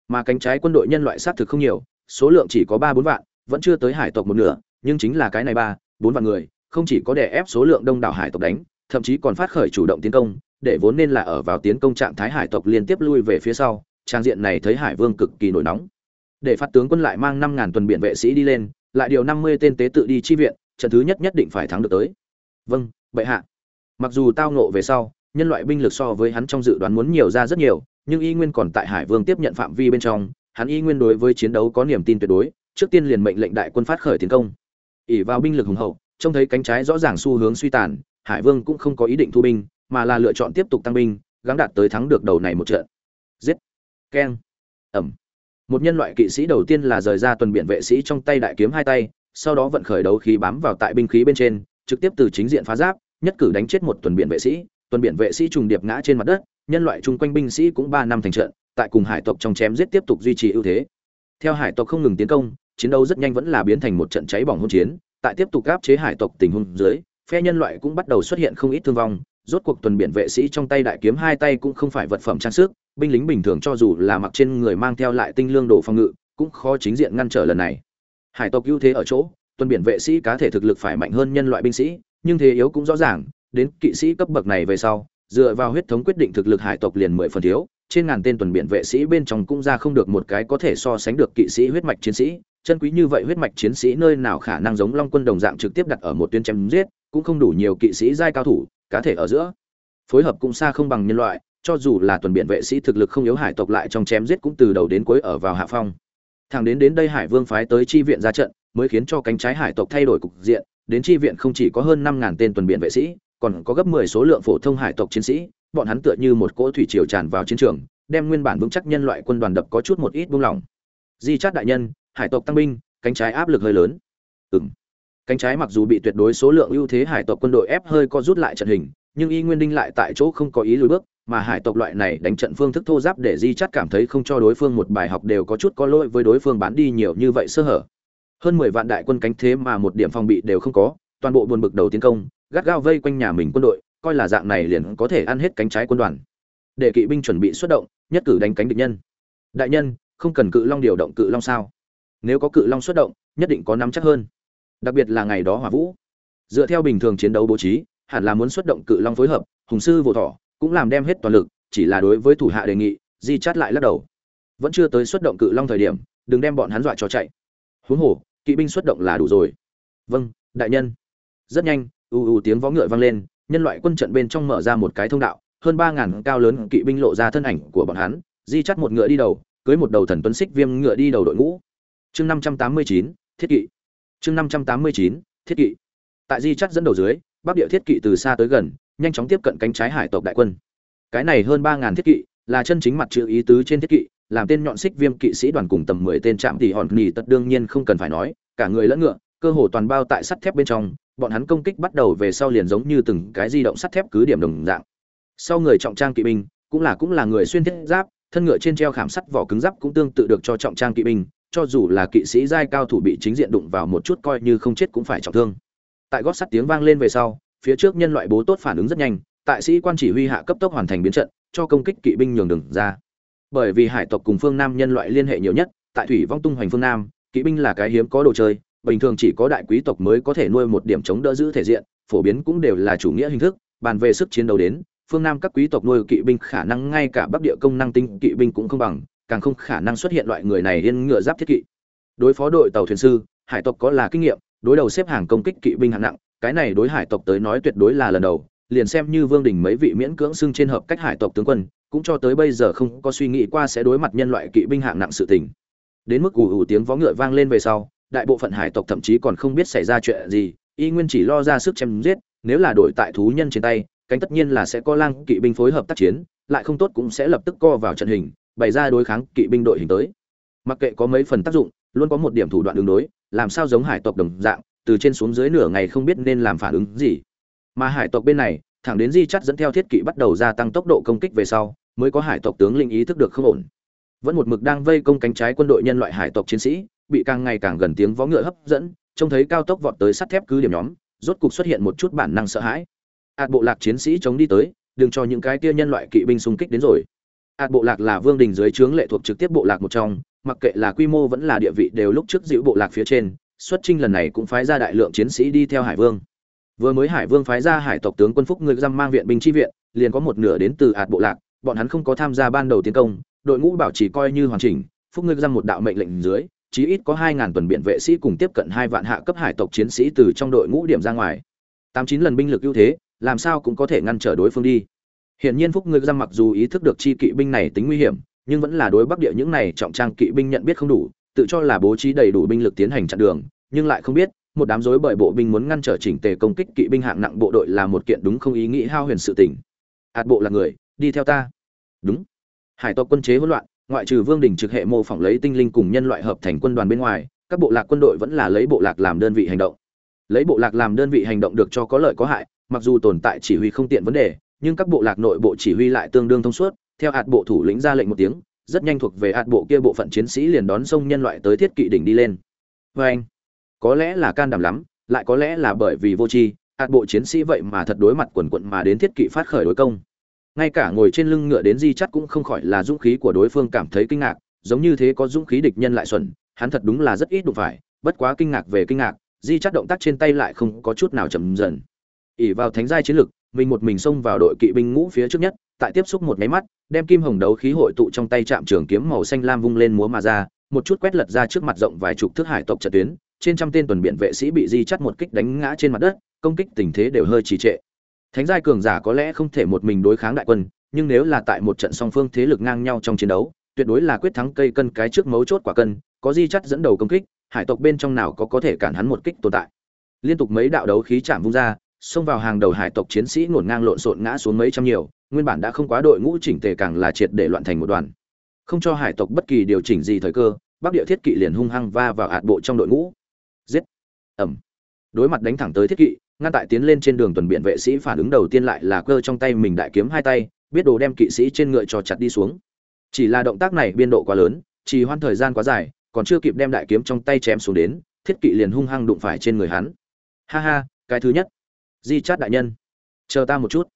Mà cánh trái quân đội nhân loại sát thực không nhiều, số lượng chỉ có ba bốn vạn, vẫn chưa tới hải tộc một nửa, nhưng chính là cái này ba, bốn vạn người, không chỉ có đè ép số lượng đông đảo hải tộc đánh, thậm chí còn phát khởi chủ động tiến công, để vốn nên là ở vào tiến công trạng thái hải tộc liên tiếp lui về phía sau, trang diện này thấy hải vương cực kỳ nổi nóng. Để phát tướng quân lại mang năm ngàn tuần biển vệ sĩ đi lên, lại điều năm mươi tên tế tự đi chi viện, trận thứ nhất nhất định phải thắng được tới. Vâng bệ hạ mặc dù tao nộ về sau, nhân loại binh lực so với hắn trong dự đoán muốn nhiều ra rất nhiều, nhưng y nguyên còn tại hải vương tiếp nhận phạm vi bên trong, hắn y nguyên đối với chiến đấu có niềm tin tuyệt đối, trước tiên liền mệnh lệnh đại quân phát khởi tiến công. Ỉ vào binh lực hùng hậu, trông thấy cánh trái rõ ràng xu hướng suy tàn, hải vương cũng không có ý định thu binh, mà là lựa chọn tiếp tục tăng binh, gắng đạt tới thắng được đầu này một trận. Giết. Keng. Ẩm. Một nhân loại kỵ sĩ đầu tiên là rời ra tuần biển vệ sĩ trong tay đại kiếm hai tay, sau đó vận khởi đấu khí bám vào tại binh khí bên trên, trực tiếp từ chính diện phá giáp nhất cử đánh chết một tuần biển vệ sĩ, tuần biển vệ sĩ trùng điệp ngã trên mặt đất, nhân loại chung quanh binh sĩ cũng ba năm thành trận, tại cùng hải tộc trong chém giết tiếp tục duy trì ưu thế. Theo hải tộc không ngừng tiến công, chiến đấu rất nhanh vẫn là biến thành một trận cháy bỏng hôn chiến, tại tiếp tục áp chế hải tộc tình huống dưới, phe nhân loại cũng bắt đầu xuất hiện không ít thương vong, rốt cuộc tuần biển vệ sĩ trong tay đại kiếm hai tay cũng không phải vật phẩm trang sức, binh lính bình thường cho dù là mặc trên người mang theo lại tinh lương đồ phòng ngự, cũng khó chính diện ngăn trở lần này. Hải tộc ưu thế ở chỗ, tuần biển vệ sĩ cá thể thực lực phải mạnh hơn nhân loại binh sĩ nhưng thế yếu cũng rõ ràng, đến kỵ sĩ cấp bậc này về sau, dựa vào huyết thống quyết định thực lực hải tộc liền mười phần thiếu, trên ngàn tên tuần biển vệ sĩ bên trong cũng ra không được một cái có thể so sánh được kỵ sĩ huyết mạch chiến sĩ. Chân quý như vậy huyết mạch chiến sĩ nơi nào khả năng giống long quân đồng dạng trực tiếp đặt ở một tuyến chém giết, cũng không đủ nhiều kỵ sĩ giai cao thủ, cá thể ở giữa. Phối hợp cũng xa không bằng nhân loại, cho dù là tuần biển vệ sĩ thực lực không yếu hải tộc lại trong chém giết cũng từ đầu đến cuối ở vào hạ phong. Thẳng đến đến đây hải vương phái tới chi viện ra trận, mới khiến cho cánh trái hải tộc thay đổi cục diện đến chi viện không chỉ có hơn năm ngàn tên tuần biển vệ sĩ, còn có gấp mười số lượng phổ thông hải tộc chiến sĩ, bọn hắn tựa như một cỗ thủy triều tràn vào chiến trường, đem nguyên bản vững chắc nhân loại quân đoàn đập có chút một ít buông lỏng. Di chát đại nhân, hải tộc tăng binh, cánh trái áp lực hơi lớn. Ừm. Cánh trái mặc dù bị tuyệt đối số lượng ưu thế hải tộc quân đội ép hơi co rút lại trận hình, nhưng y nguyên đinh lại tại chỗ không có ý lùi bước, mà hải tộc loại này đánh trận phương thức thô giáp để di chắt cảm thấy không cho đối phương một bài học đều có chút có lỗi với đối phương bán đi nhiều như vậy sơ hở hơn mười vạn đại quân cánh thế mà một điểm phòng bị đều không có, toàn bộ buồn bực đầu tiến công, gắt gao vây quanh nhà mình quân đội, coi là dạng này liền có thể ăn hết cánh trái quân đoàn. Để kỵ binh chuẩn bị xuất động, nhất cử đánh cánh địch nhân. Đại nhân, không cần cự long điều động cự long sao? Nếu có cự long xuất động, nhất định có nắm chắc hơn. Đặc biệt là ngày đó hỏa vũ. Dựa theo bình thường chiến đấu bố trí, hẳn là muốn xuất động cự long phối hợp, hùng sư vô thỏ cũng làm đem hết toàn lực, chỉ là đối với thủ hạ đề nghị, di chát lại lắc đầu. Vẫn chưa tới xuất động cự long thời điểm, đừng đem bọn hắn dọa cho chạy. Huống hồ kỵ binh xuất động là đủ rồi. Vâng đại nhân. Rất nhanh, ù ù tiếng vó ngựa vang lên, nhân loại quân trận bên trong mở ra một cái thông đạo, hơn ba ngàn cao lớn kỵ binh lộ ra thân ảnh của bọn hắn, di chắt một ngựa đi đầu, cưới một đầu thần tuấn xích viêm ngựa đi đầu đội ngũ. Chương năm trăm tám mươi chín, thiết kỵ. Chương năm trăm tám mươi chín, thiết kỵ. Tại di chắt dẫn đầu dưới, bắc địa thiết kỵ từ xa tới gần, nhanh chóng tiếp cận cánh trái hải tộc đại quân. Cái này hơn ba ngàn thiết kỵ là chân chính mặt chữ ý tứ trên thiết kỵ làm tên nhọn xích viêm kỵ sĩ đoàn cùng tầm mười tên trạm tỷ hòn nghỉ tật đương nhiên không cần phải nói, cả người lẫn ngựa, cơ hồ toàn bao tại sắt thép bên trong, bọn hắn công kích bắt đầu về sau liền giống như từng cái di động sắt thép cứ điểm đồng dạng. Sau người trọng trang kỵ binh, cũng là cũng là người xuyên thiết giáp, thân ngựa trên treo khảm sắt vỏ cứng giáp cũng tương tự được cho trọng trang kỵ binh, cho dù là kỵ sĩ giai cao thủ bị chính diện đụng vào một chút coi như không chết cũng phải trọng thương. Tại gót sắt tiếng vang lên về sau, phía trước nhân loại bố tốt phản ứng rất nhanh, tại sĩ quan chỉ huy hạ cấp tốc hoàn thành biến trận, cho công kích kỵ binh nhường đường ra bởi vì hải tộc cùng phương nam nhân loại liên hệ nhiều nhất, tại thủy vong tung hoành phương nam, kỵ binh là cái hiếm có đồ chơi, bình thường chỉ có đại quý tộc mới có thể nuôi một điểm chống đỡ giữ thể diện, phổ biến cũng đều là chủ nghĩa hình thức, bàn về sức chiến đấu đến, phương nam các quý tộc nuôi kỵ binh khả năng ngay cả bắc địa công năng tinh kỵ binh cũng không bằng, càng không khả năng xuất hiện loại người này yên ngựa giáp thiết kỵ. Đối phó đội tàu thuyền sư, hải tộc có là kinh nghiệm, đối đầu xếp hàng công kích kỵ binh hạng nặng, cái này đối hải tộc tới nói tuyệt đối là lần đầu liền xem như vương đình mấy vị miễn cưỡng xưng trên hợp cách hải tộc tướng quân, cũng cho tới bây giờ không có suy nghĩ qua sẽ đối mặt nhân loại kỵ binh hạng nặng sự tình. Đến mức ủ ủ tiếng vó ngựa vang lên về sau, đại bộ phận hải tộc thậm chí còn không biết xảy ra chuyện gì, y nguyên chỉ lo ra sức chém giết, nếu là đổi tại thú nhân trên tay, cánh tất nhiên là sẽ có lang kỵ binh phối hợp tác chiến, lại không tốt cũng sẽ lập tức co vào trận hình, bày ra đối kháng kỵ binh đội hình tới. Mặc kệ có mấy phần tác dụng, luôn có một điểm thủ đoạn đường đối, làm sao giống hải tộc đồng dạng, từ trên xuống dưới nửa ngày không biết nên làm phản ứng gì mà hải tộc bên này, thẳng đến di chắt dẫn theo thiết kỵ bắt đầu gia tăng tốc độ công kích về sau, mới có hải tộc tướng linh ý thức được không ổn. Vẫn một mực đang vây công cánh trái quân đội nhân loại hải tộc chiến sĩ, bị càng ngày càng gần tiếng vó ngựa hấp dẫn, trông thấy cao tốc vọt tới sắt thép cứ điểm nhóm, rốt cục xuất hiện một chút bản năng sợ hãi. Ạt bộ lạc chiến sĩ chống đi tới, đừng cho những cái kia nhân loại kỵ binh xung kích đến rồi. Ạt bộ lạc là vương đình dưới trướng lệ thuộc trực tiếp bộ lạc một trong, mặc kệ là quy mô vẫn là địa vị đều lúc trước giữ bộ lạc phía trên, xuất trinh lần này cũng phái ra đại lượng chiến sĩ đi theo hải vương vừa mới hải vương phái ra hải tộc tướng quân phúc người giam mang viện binh chi viện, liền có một nửa đến từ ạt bộ lạc, bọn hắn không có tham gia ban đầu tiến công, đội ngũ bảo chỉ coi như hoàn chỉnh, phúc ngươi giam một đạo mệnh lệnh dưới, chí ít có hai ngàn tuần biện vệ sĩ cùng tiếp cận hai vạn hạ cấp hải tộc chiến sĩ từ trong đội ngũ điểm ra ngoài. Tám chín lần binh lực ưu thế, làm sao cũng có thể ngăn trở đối phương đi. Hiển nhiên phúc người giang mặc dù ý thức được chi kỵ binh này tính nguy hiểm, nhưng vẫn là đối bắc địa những này trọng trang kỵ binh nhận biết không đủ, tự cho là bố trí đầy đủ binh lực tiến hành chặn đường, nhưng lại không biết một đám rối bởi bộ binh muốn ngăn trở chỉnh tề công kích kỵ binh hạng nặng bộ đội là một kiện đúng không ý nghĩ hao huyền sự tình. Hạt bộ là người, đi theo ta. Đúng. Hải tộc quân chế hỗn loạn, ngoại trừ vương đỉnh trực hệ mô phỏng lấy tinh linh cùng nhân loại hợp thành quân đoàn bên ngoài, các bộ lạc quân đội vẫn là lấy bộ lạc làm đơn vị hành động. Lấy bộ lạc làm đơn vị hành động được cho có lợi có hại, mặc dù tồn tại chỉ huy không tiện vấn đề, nhưng các bộ lạc nội bộ chỉ huy lại tương đương thông suốt, theo hạt bộ thủ lĩnh ra lệnh một tiếng, rất nhanh thuộc về hạt bộ kia bộ phận chiến sĩ liền đón sông nhân loại tới thiết kỵ đỉnh đi lên. Vê anh có lẽ là can đảm lắm, lại có lẽ là bởi vì vô tri, hạt bộ chiến sĩ vậy mà thật đối mặt quần quận mà đến thiết kỵ phát khởi đối công. Ngay cả ngồi trên lưng ngựa đến di chắt cũng không khỏi là dũng khí của đối phương cảm thấy kinh ngạc, giống như thế có dũng khí địch nhân lại xuẩn, hắn thật đúng là rất ít đụng phải, bất quá kinh ngạc về kinh ngạc, di chắt động tác trên tay lại không có chút nào chậm dần. Ỉ vào thánh giai chiến lực, mình một mình xông vào đội kỵ binh ngũ phía trước nhất, tại tiếp xúc một máy mắt, đem kim hồng đấu khí hội tụ trong tay chạm trường kiếm màu xanh lam vung lên múa mà ra, một chút quét lật ra trước mặt rộng vài chục thước hải tộc trận tuyến trên trăm tên tuần biện vệ sĩ bị di chắt một kích đánh ngã trên mặt đất, công kích tình thế đều hơi trì trệ. Thánh giai cường giả có lẽ không thể một mình đối kháng đại quân, nhưng nếu là tại một trận song phương thế lực ngang nhau trong chiến đấu, tuyệt đối là quyết thắng cây cân cái trước mấu chốt quả cân, có di chắt dẫn đầu công kích, hải tộc bên trong nào có có thể cản hắn một kích tồn tại. Liên tục mấy đạo đấu khí chạm vung ra, xông vào hàng đầu hải tộc chiến sĩ ngổn ngang lộn xộn ngã xuống mấy trăm nhiều, nguyên bản đã không quá đội ngũ chỉnh tề càng là triệt để loạn thành một đoàn. Không cho hải tộc bất kỳ điều chỉnh gì thời cơ, bắc địa thiết kỵ liền hung hăng va vào hạt bộ trong đội ngũ giết. Ẩm. Đối mặt đánh thẳng tới thiết kỵ, ngăn tại tiến lên trên đường tuần biện vệ sĩ phản ứng đầu tiên lại là cơ trong tay mình đại kiếm hai tay, biết đồ đem kỵ sĩ trên ngựa cho chặt đi xuống. Chỉ là động tác này biên độ quá lớn, chỉ hoan thời gian quá dài, còn chưa kịp đem đại kiếm trong tay chém xuống đến, thiết kỵ liền hung hăng đụng phải trên người hắn. Ha ha, cái thứ nhất. Di chát đại nhân. Chờ ta một chút.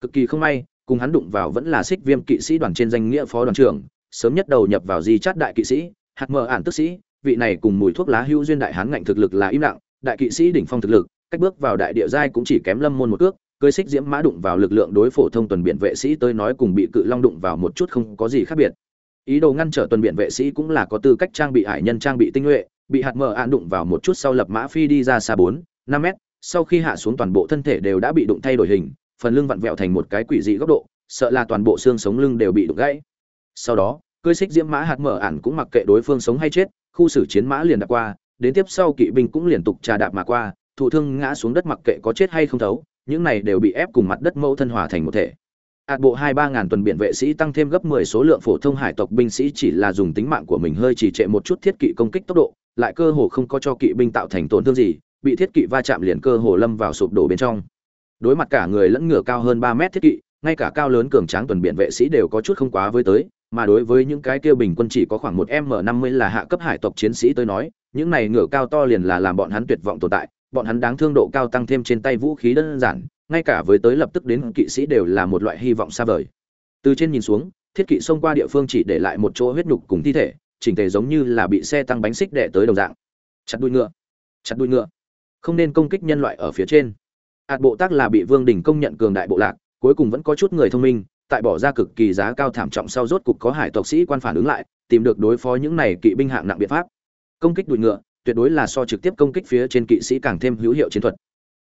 Cực kỳ không may, cùng hắn đụng vào vẫn là xích viêm kỵ sĩ đoàn trên danh nghĩa phó đoàn trưởng, sớm nhất đầu nhập vào di chát đại kỵ sĩ, hạt mờ ản tức sĩ vị này cùng mùi thuốc lá hưu duyên đại hán ngạnh thực lực là im lặng, đại kỵ sĩ đỉnh phong thực lực, cách bước vào đại địa giai cũng chỉ kém lâm môn một cước, cưới xích diễm mã đụng vào lực lượng đối phổ thông tuần biện vệ sĩ tới nói cùng bị cự long đụng vào một chút không có gì khác biệt. Ý đồ ngăn trở tuần biện vệ sĩ cũng là có tư cách trang bị hải nhân trang bị tinh nhuệ, bị hạt mờ ạn đụng vào một chút sau lập mã phi đi ra xa bốn, năm mét, sau khi hạ xuống toàn bộ thân thể đều đã bị đụng thay đổi hình, phần lưng vặn vẹo thành một cái quỷ dị góc độ, sợ là toàn bộ xương sống lưng đều bị đụng gãy. Sau đó, cưới xích diễm mã hạt mở ản cũng mặc kệ đối phương sống hay chết khu xử chiến mã liền đạp qua, đến tiếp sau kỵ binh cũng liên tục trà đạp mà qua, thụ thương ngã xuống đất mặc kệ có chết hay không thấu, những này đều bị ép cùng mặt đất mẫu thân hòa thành một thể. Hạt bộ hai ba ngàn tuần biển vệ sĩ tăng thêm gấp mười số lượng phổ thông hải tộc binh sĩ chỉ là dùng tính mạng của mình hơi trì trệ một chút thiết kỵ công kích tốc độ, lại cơ hồ không có cho kỵ binh tạo thành tổn thương gì, bị thiết kỵ va chạm liền cơ hồ lâm vào sụp đổ bên trong. Đối mặt cả người lẫn ngựa cao hơn ba mét thiết kỵ, ngay cả cao lớn cường tráng tuần biển vệ sĩ đều có chút không quá với tới mà đối với những cái kia bình quân chỉ có khoảng một m năm mươi là hạ cấp hải tộc chiến sĩ tới nói, những này ngựa cao to liền là làm bọn hắn tuyệt vọng tồn tại, bọn hắn đáng thương độ cao tăng thêm trên tay vũ khí đơn giản, ngay cả với tới lập tức đến kỵ sĩ đều là một loại hy vọng xa vời. Từ trên nhìn xuống, thiết kỵ xông qua địa phương chỉ để lại một chỗ huyết nhục cùng thi thể, chỉnh thể giống như là bị xe tăng bánh xích đẻ tới đồng dạng. Chặt đuôi ngựa, chặt đuôi ngựa. Không nên công kích nhân loại ở phía trên. Hạt bộ tác là bị vương đình công nhận cường đại bộ lạc, cuối cùng vẫn có chút người thông minh tại bỏ ra cực kỳ giá cao thảm trọng sau rốt cục có hải tộc sĩ quan phản ứng lại, tìm được đối phó những này kỵ binh hạng nặng biện pháp. Công kích đuổi ngựa, tuyệt đối là so trực tiếp công kích phía trên kỵ sĩ càng thêm hữu hiệu chiến thuật.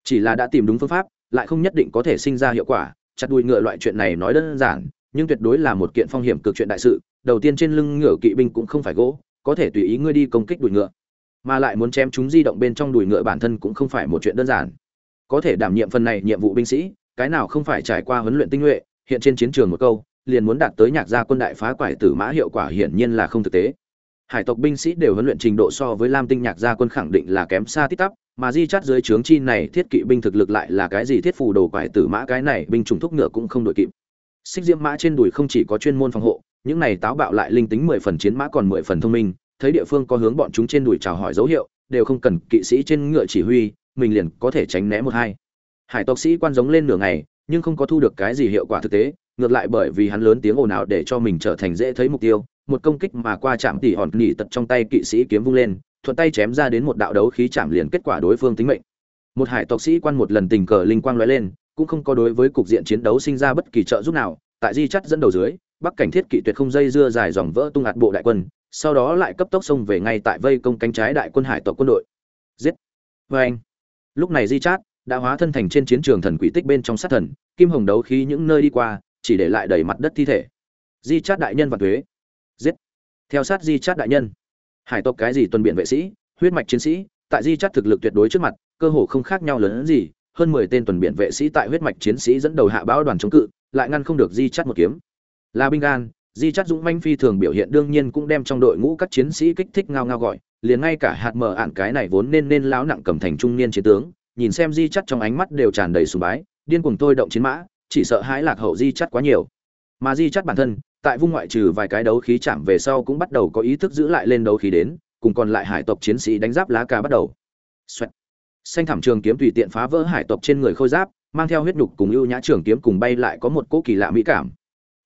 Chỉ là đã tìm đúng phương pháp, lại không nhất định có thể sinh ra hiệu quả, chặt đuôi ngựa loại chuyện này nói đơn giản, nhưng tuyệt đối là một kiện phong hiểm cực chuyện đại sự, đầu tiên trên lưng ngựa kỵ binh cũng không phải gỗ, có thể tùy ý ngươi đi công kích đuổi ngựa. Mà lại muốn chém chúng di động bên trong đùi ngựa bản thân cũng không phải một chuyện đơn giản. Có thể đảm nhiệm phần này nhiệm vụ binh sĩ, cái nào không phải trải qua huấn luyện tinh nhuệ hiện trên chiến trường một câu, liền muốn đạt tới nhạc gia quân đại phá quải tử mã hiệu quả hiển nhiên là không thực tế. Hải tộc binh sĩ đều huấn luyện trình độ so với lam tinh nhạc gia quân khẳng định là kém xa tít tắp, mà di chắt dưới trướng chi này thiết kỵ binh thực lực lại là cái gì thiết phù đồ quải tử mã cái này binh trùng thúc ngựa cũng không đội kịp. Xích diễm mã trên đùi không chỉ có chuyên môn phòng hộ, những này táo bạo lại linh tính mười phần chiến mã còn mười phần thông minh, thấy địa phương có hướng bọn chúng trên đùi chào hỏi dấu hiệu, đều không cần kỵ sĩ trên ngựa chỉ huy, mình liền có thể tránh né một hai. Hải tộc sĩ quan giống lên nửa ngày nhưng không có thu được cái gì hiệu quả thực tế, ngược lại bởi vì hắn lớn tiếng ồn ào để cho mình trở thành dễ thấy mục tiêu, một công kích mà qua chạm tỉ hòn nỉ tật trong tay kỵ sĩ kiếm vung lên, thuận tay chém ra đến một đạo đấu khí chạm liền kết quả đối phương tính mệnh. Một hải tộc sĩ quan một lần tình cờ linh quang lóe lên, cũng không có đối với cục diện chiến đấu sinh ra bất kỳ trợ giúp nào, tại di chắt dẫn đầu dưới, bắc cảnh thiết kỵ tuyệt không dây dưa dài dòng vỡ tung hạt bộ đại quân, sau đó lại cấp tốc xông về ngay tại vây công cánh trái đại quân hải tộc quân đội. Giết! Vê anh lúc này di chát đã hóa thân thành trên chiến trường thần quỷ tích bên trong sát thần, kim hồng đấu khí những nơi đi qua, chỉ để lại đầy mặt đất thi thể. Di chát đại nhân và thuế. Giết. Theo sát di chát đại nhân. Hải tộc cái gì tuần biện vệ sĩ, huyết mạch chiến sĩ, tại di chát thực lực tuyệt đối trước mặt, cơ hồ không khác nhau lớn hơn gì, hơn mười tên tuần biện vệ sĩ tại huyết mạch chiến sĩ dẫn đầu hạ bão đoàn chống cự, lại ngăn không được di chát một kiếm. Là binh gan, di chắt dũng manh phi thường biểu hiện đương nhiên cũng đem trong đội ngũ các chiến sĩ kích thích ngao ngao gọi, liền ngay cả hạt mở ạn cái này vốn nên nên láo nặng cầm thành trung niên chiến tướng nhìn xem di chắt trong ánh mắt đều tràn đầy sùng bái, điên cuồng tôi động chiến mã, chỉ sợ hãi lạc hậu di chắt quá nhiều. Mà di chắt bản thân, tại vung ngoại trừ vài cái đấu khí chạm về sau cũng bắt đầu có ý thức giữ lại lên đấu khí đến, cùng còn lại hải tộc chiến sĩ đánh giáp lá cà bắt đầu. Xoẹt. xanh thảm trường kiếm tùy tiện phá vỡ hải tộc trên người khôi giáp, mang theo huyết nhục cùng ưu nhã trường kiếm cùng bay lại có một cỗ kỳ lạ mỹ cảm.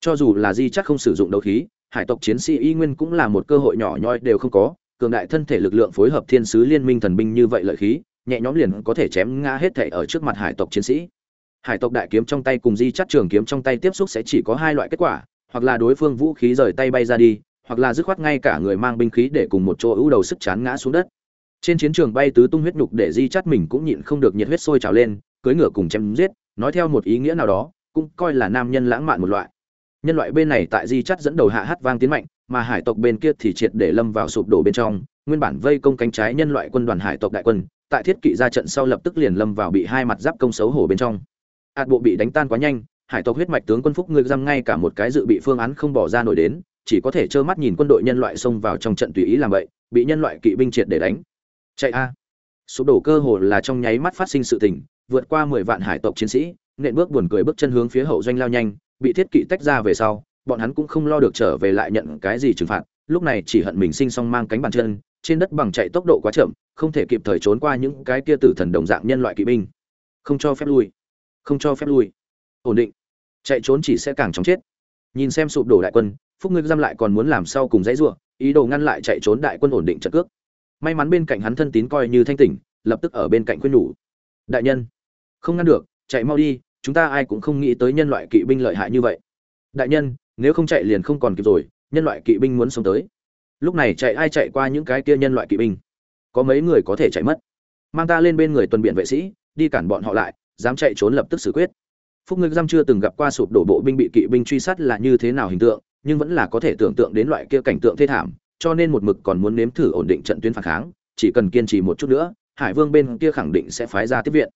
Cho dù là di chắc không sử dụng đấu khí, hải tộc chiến sĩ y nguyên cũng là một cơ hội nhỏ nhoi đều không có, cường đại thân thể lực lượng phối hợp thiên sứ liên minh thần binh như vậy lợi khí nhẹ nhõm liền có thể chém ngã hết thảy ở trước mặt hải tộc chiến sĩ. Hải tộc đại kiếm trong tay cùng di chắt trường kiếm trong tay tiếp xúc sẽ chỉ có hai loại kết quả, hoặc là đối phương vũ khí rời tay bay ra đi, hoặc là dứt khoát ngay cả người mang binh khí để cùng một chỗ ưu đầu sức chán ngã xuống đất. Trên chiến trường bay tứ tung huyết nhục để di chắt mình cũng nhịn không được nhiệt huyết sôi trào lên, cưỡi ngựa cùng chém giết, nói theo một ý nghĩa nào đó, cũng coi là nam nhân lãng mạn một loại. Nhân loại bên này tại di chắt dẫn đầu hạ hát vang tiến mạnh, mà hải tộc bên kia thì triệt để lâm vào sụp đổ bên trong nguyên bản vây công cánh trái nhân loại quân đoàn hải tộc đại quân, tại thiết kỵ ra trận sau lập tức liền lâm vào bị hai mặt giáp công xấu hổ bên trong. Hạt bộ bị đánh tan quá nhanh, hải tộc huyết mạch tướng quân phúc ngươi giam ngay cả một cái dự bị phương án không bỏ ra nổi đến, chỉ có thể trơ mắt nhìn quân đội nhân loại xông vào trong trận tùy ý làm vậy, bị nhân loại kỵ binh triệt để đánh. Chạy a! Sụp đổ cơ hồ là trong nháy mắt phát sinh sự tình, vượt qua mười vạn hải tộc chiến sĩ, nện bước buồn cười bước chân hướng phía hậu doanh lao nhanh, bị thiết kỵ tách ra về sau, bọn hắn cũng không lo được trở về lại nhận cái gì trừng phạt, lúc này chỉ hận mình sinh xong mang cánh bàn chân trên đất bằng chạy tốc độ quá chậm, không thể kịp thời trốn qua những cái kia tử thần đồng dạng nhân loại kỵ binh. Không cho phép lui. Không cho phép lui. Ổn định. Chạy trốn chỉ sẽ càng chóng chết. Nhìn xem sụp đổ đại quân, phúc ngươi giam lại còn muốn làm sao cùng dãy ruộng ý đồ ngăn lại chạy trốn đại quân ổn định trận cước. May mắn bên cạnh hắn thân tín coi như thanh tỉnh, lập tức ở bên cạnh khuyên nhủ. Đại nhân, không ngăn được, chạy mau đi, chúng ta ai cũng không nghĩ tới nhân loại kỵ binh lợi hại như vậy. Đại nhân, nếu không chạy liền không còn kịp rồi, nhân loại kỵ binh muốn sống tới lúc này chạy ai chạy qua những cái kia nhân loại kỵ binh? Có mấy người có thể chạy mất? Mang ta lên bên người tuần biện vệ sĩ, đi cản bọn họ lại, dám chạy trốn lập tức xử quyết. Phúc ngực giam chưa từng gặp qua sụp đổ bộ binh bị kỵ binh truy sát là như thế nào hình tượng, nhưng vẫn là có thể tưởng tượng đến loại kia cảnh tượng thê thảm, cho nên một mực còn muốn nếm thử ổn định trận tuyến phản kháng, chỉ cần kiên trì một chút nữa, hải vương bên kia khẳng định sẽ phái ra tiếp viện.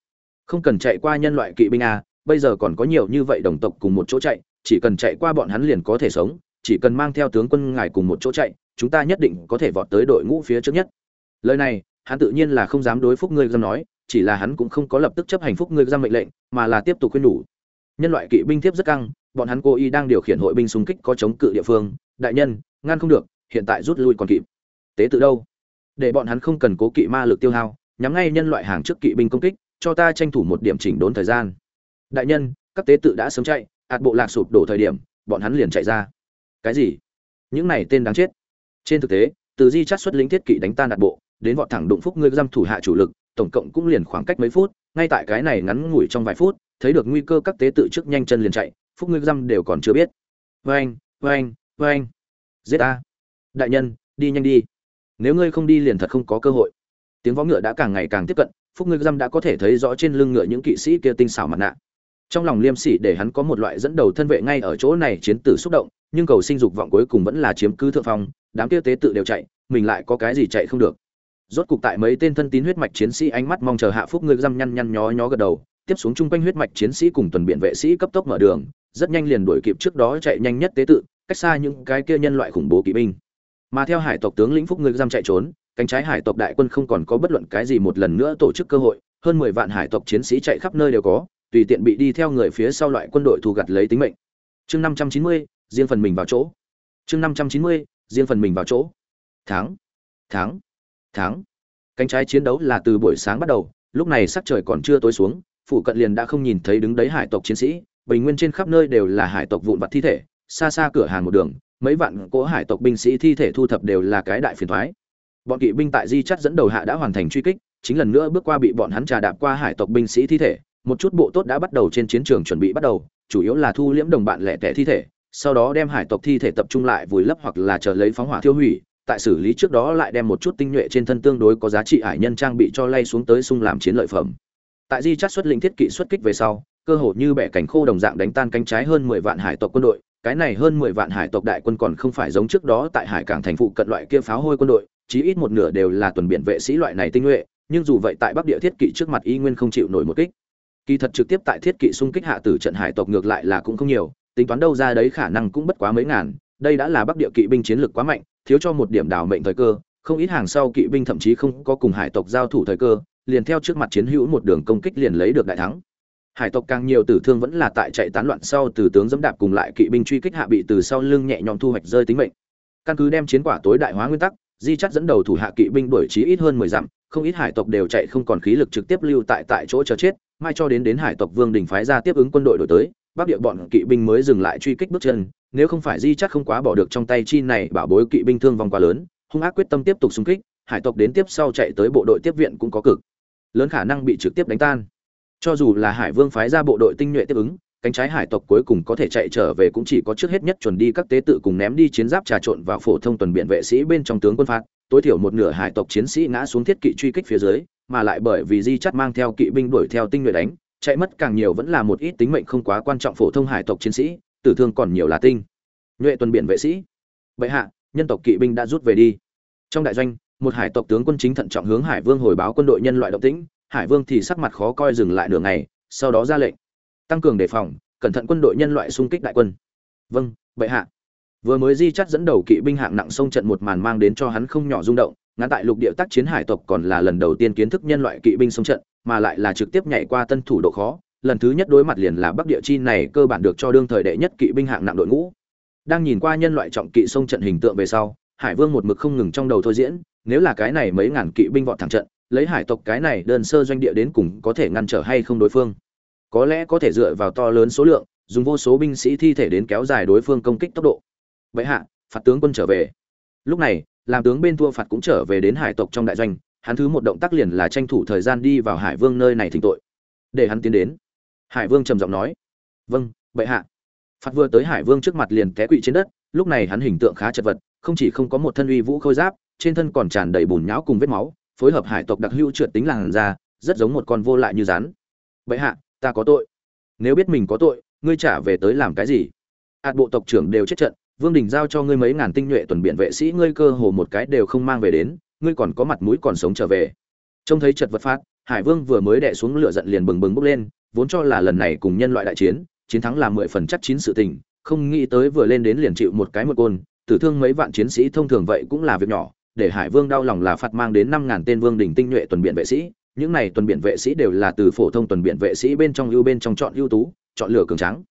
Không cần chạy qua nhân loại kỵ binh a bây giờ còn có nhiều như vậy đồng tộc cùng một chỗ chạy, chỉ cần chạy qua bọn hắn liền có thể sống chỉ cần mang theo tướng quân ngài cùng một chỗ chạy, chúng ta nhất định có thể vọt tới đội ngũ phía trước nhất. Lời này, hắn tự nhiên là không dám đối phúc ngươi giam nói, chỉ là hắn cũng không có lập tức chấp hành phúc ngươi giang mệnh lệnh, mà là tiếp tục khuyên nhủ. Nhân loại kỵ binh tiếp rất căng, bọn hắn cố ý đang điều khiển hội binh xung kích có chống cự địa phương, đại nhân, ngăn không được, hiện tại rút lui còn kịp. Tế tự đâu? Để bọn hắn không cần cố kỵ ma lực tiêu hao, nhắm ngay nhân loại hàng trước kỵ binh công kích, cho ta tranh thủ một điểm chỉnh đốn thời gian. Đại nhân, các tế tự đã sớm chạy ạt bộ lạc sụp đổ thời điểm, bọn hắn liền chạy ra cái gì? Những này tên đáng chết. Trên thực tế, từ di chắt xuất lính thiết kỵ đánh tan đạt bộ, đến vọt thẳng đụng phúc ngươi giam thủ hạ chủ lực, tổng cộng cũng liền khoảng cách mấy phút, ngay tại cái này ngắn ngủi trong vài phút, thấy được nguy cơ các tế tự trước nhanh chân liền chạy, phúc ngươi giam đều còn chưa biết. Vâng vâng vâng giết a. Đại nhân, đi nhanh đi. Nếu ngươi không đi liền thật không có cơ hội. Tiếng võ ngựa đã càng ngày càng tiếp cận, phúc ngươi giam đã có thể thấy rõ trên lưng ngựa những kỵ sĩ kia tinh xảo mặt nạ. Trong lòng liêm sỉ để hắn có một loại dẫn đầu thân vệ ngay ở chỗ này chiến tử xúc động nhưng cầu sinh dục vọng cuối cùng vẫn là chiếm cứ thượng phong, đám kia tế tự đều chạy, mình lại có cái gì chạy không được. Rốt cục tại mấy tên thân tín huyết mạch chiến sĩ ánh mắt mong chờ hạ phúc ngươi răm nhăn nhăn nhó nhó gật đầu, tiếp xuống chung quanh huyết mạch chiến sĩ cùng tuần biện vệ sĩ cấp tốc mở đường, rất nhanh liền đuổi kịp trước đó chạy nhanh nhất tế tự, cách xa những cái kia nhân loại khủng bố kỵ binh. Mà theo hải tộc tướng lĩnh phúc ngươi răm chạy trốn, cánh trái hải tộc đại quân không còn có bất luận cái gì một lần nữa tổ chức cơ hội, hơn mười vạn hải tộc chiến sĩ chạy khắp nơi đều có, tùy tiện bị đi theo người phía sau loại quân đội thu gặt lấy tính mệnh. Chương năm trăm chín mươi riêng phần mình vào chỗ. Chương năm trăm chín mươi riêng phần mình vào chỗ. Tháng, tháng, tháng. cánh trái chiến đấu là từ buổi sáng bắt đầu lúc này sắc trời còn chưa tối xuống phủ cận liền đã không nhìn thấy đứng đấy hải tộc chiến sĩ bình nguyên trên khắp nơi đều là hải tộc vụn vặt thi thể xa xa cửa hàng một đường mấy vạn cỗ hải tộc binh sĩ thi thể thu thập đều là cái đại phiền thoái. Bọn kỵ binh tại di chắt dẫn đầu hạ đã hoàn thành truy kích chính lần nữa bước qua bị bọn hắn trà đạp qua hải tộc binh sĩ thi thể một chút bộ tốt đã bắt đầu trên chiến trường chuẩn bị bắt đầu chủ yếu là thu liễm đồng bạn lẻ tẻ thi thể sau đó đem hải tộc thi thể tập trung lại vùi lấp hoặc là chờ lấy phóng hỏa thiêu hủy, tại xử lý trước đó lại đem một chút tinh nhuệ trên thân tương đối có giá trị hải nhân trang bị cho lay xuống tới sung làm chiến lợi phẩm. Tại di chắt xuất lĩnh thiết kỵ xuất kích về sau, cơ hồ như bẻ cảnh khô đồng dạng đánh tan cánh trái hơn mười vạn hải tộc quân đội, cái này hơn mười vạn hải tộc đại quân còn không phải giống trước đó tại hải cảng thành phụ cận loại kia pháo hôi quân đội, chí ít một nửa đều là tuần biển vệ sĩ loại này tinh nhuệ, nhưng dù vậy tại bắc địa thiết kỵ trước mặt y nguyên không chịu nổi một kích. Kỳ thật trực tiếp tại thiết kỵ xung kích hạ tử trận hải tộc ngược lại là cũng không nhiều tính toán đâu ra đấy khả năng cũng bất quá mấy ngàn, đây đã là bắc địa kỵ binh chiến lược quá mạnh, thiếu cho một điểm đảo mệnh thời cơ, không ít hàng sau kỵ binh thậm chí không có cùng hải tộc giao thủ thời cơ, liền theo trước mặt chiến hữu một đường công kích liền lấy được đại thắng. Hải tộc càng nhiều tử thương vẫn là tại chạy tán loạn sau từ tướng dẫm đạp cùng lại kỵ binh truy kích hạ bị từ sau lưng nhẹ nhõm thu hoạch rơi tính mệnh. Căn cứ đem chiến quả tối đại hóa nguyên tắc, di chắt dẫn đầu thủ hạ kỵ binh đuổi trí ít hơn mười dặm, không ít hải tộc đều chạy không còn khí lực trực tiếp lưu tại tại chỗ chờ chết, mai cho đến đến hải tộc vương đình phái ra tiếp ứng quân đội đổi tới bắc địa bọn kỵ binh mới dừng lại truy kích bước chân, nếu không phải di chắc không quá bỏ được trong tay chi này, bảo bối kỵ binh thương vong quá lớn, hung ác quyết tâm tiếp tục xung kích, hải tộc đến tiếp sau chạy tới bộ đội tiếp viện cũng có cực lớn khả năng bị trực tiếp đánh tan. Cho dù là hải vương phái ra bộ đội tinh nhuệ tiếp ứng, cánh trái hải tộc cuối cùng có thể chạy trở về cũng chỉ có trước hết nhất chuẩn đi các tế tự cùng ném đi chiến giáp trà trộn vào phổ thông tuần biện vệ sĩ bên trong tướng quân phạt, tối thiểu một nửa hải tộc chiến sĩ ngã xuống thiết kỵ truy kích phía dưới, mà lại bởi vì di chắt mang theo kỵ binh đuổi theo tinh nhuệ đánh chạy mất càng nhiều vẫn là một ít tính mệnh không quá quan trọng phổ thông hải tộc chiến sĩ, tử thương còn nhiều là tinh. Nhuệ tuần biện vệ sĩ. Vậy hạ, nhân tộc kỵ binh đã rút về đi. Trong đại doanh, một hải tộc tướng quân chính thận trọng hướng hải vương hồi báo quân đội nhân loại động tĩnh. Hải vương thì sắc mặt khó coi dừng lại nửa ngày, sau đó ra lệnh. Tăng cường đề phòng, cẩn thận quân đội nhân loại xung kích đại quân. Vâng bệ hạ. Vừa mới di chắt dẫn đầu kỵ binh hạng nặng sông trận một màn mang đến cho hắn không nhỏ rung động. Ngã tại lục địa tác chiến hải tộc còn là lần đầu tiên kiến thức nhân loại kỵ binh sông trận mà lại là trực tiếp nhảy qua tân thủ độ khó, lần thứ nhất đối mặt liền là bắc địa chi này cơ bản được cho đương thời đệ nhất kỵ binh hạng nặng đội ngũ. Đang nhìn qua nhân loại trọng kỵ sông trận hình tượng về sau, hải vương một mực không ngừng trong đầu thôi diễn, nếu là cái này mấy ngàn kỵ binh vọt thẳng trận, lấy hải tộc cái này đơn sơ doanh địa đến cùng có thể ngăn trở hay không đối phương? Có lẽ có thể dựa vào to lớn số lượng, dùng vô số binh sĩ thi thể đến kéo dài đối phương công kích tốc độ. Vậy hạ, phạt tướng quân trở về. Lúc này, làm tướng bên thua phạt cũng trở về đến hải tộc trong đại doanh hắn thứ một động tác liền là tranh thủ thời gian đi vào hải vương nơi này thỉnh tội. Để hắn tiến đến. Hải vương trầm giọng nói. Vâng bệ hạ. Phạt vừa tới hải vương trước mặt liền té quỵ trên đất, lúc này hắn hình tượng khá chật vật, không chỉ không có một thân uy vũ khôi giáp, trên thân còn tràn đầy bùn nhão cùng vết máu, phối hợp hải tộc đặc hữu trượt tính làn da, rất giống một con vô lại như rắn. Bệ hạ, ta có tội. Nếu biết mình có tội, ngươi trả về tới làm cái gì? Hạt bộ tộc trưởng đều chết trận, vương đình giao cho ngươi mấy ngàn tinh nhuệ tuần biện vệ sĩ, ngươi cơ hồ một cái đều không mang về đến ngươi còn có mặt mũi còn sống trở về. Trông thấy chật vật phát, hải vương vừa mới đẻ xuống lửa giận liền bừng bừng bốc lên, vốn cho là lần này cùng nhân loại đại chiến chiến thắng là mười phần chắc chín sự tình, không nghĩ tới vừa lên đến liền chịu một cái một côn, tử thương mấy vạn chiến sĩ thông thường vậy cũng là việc nhỏ, để hải vương đau lòng là phạt mang đến năm ngàn tên vương đình tinh nhuệ tuần biện vệ sĩ, những này tuần biện vệ sĩ đều là từ phổ thông tuần biện vệ sĩ bên trong ưu bên trong chọn ưu tú, chọn lựa cường trắng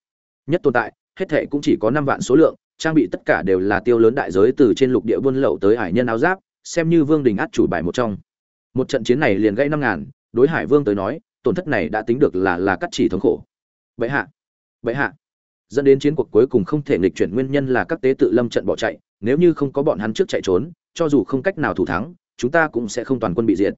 nhất tồn tại, hết thệ cũng chỉ có năm vạn số lượng, trang bị tất cả đều là tiêu lớn đại giới từ trên lục địa buôn lậu tới hải nhân áo giáp xem như vương đình át chủ bài một trong. Một trận chiến này liền gây năm ngàn, đối hải vương tới nói, tổn thất này đã tính được là là cắt chỉ thống khổ. Vậy hạ vậy hạ. Dẫn đến chiến cuộc cuối cùng không thể nghịch chuyển nguyên nhân là các tế tự lâm trận bỏ chạy, nếu như không có bọn hắn trước chạy trốn, cho dù không cách nào thủ thắng, chúng ta cũng sẽ không toàn quân bị diệt.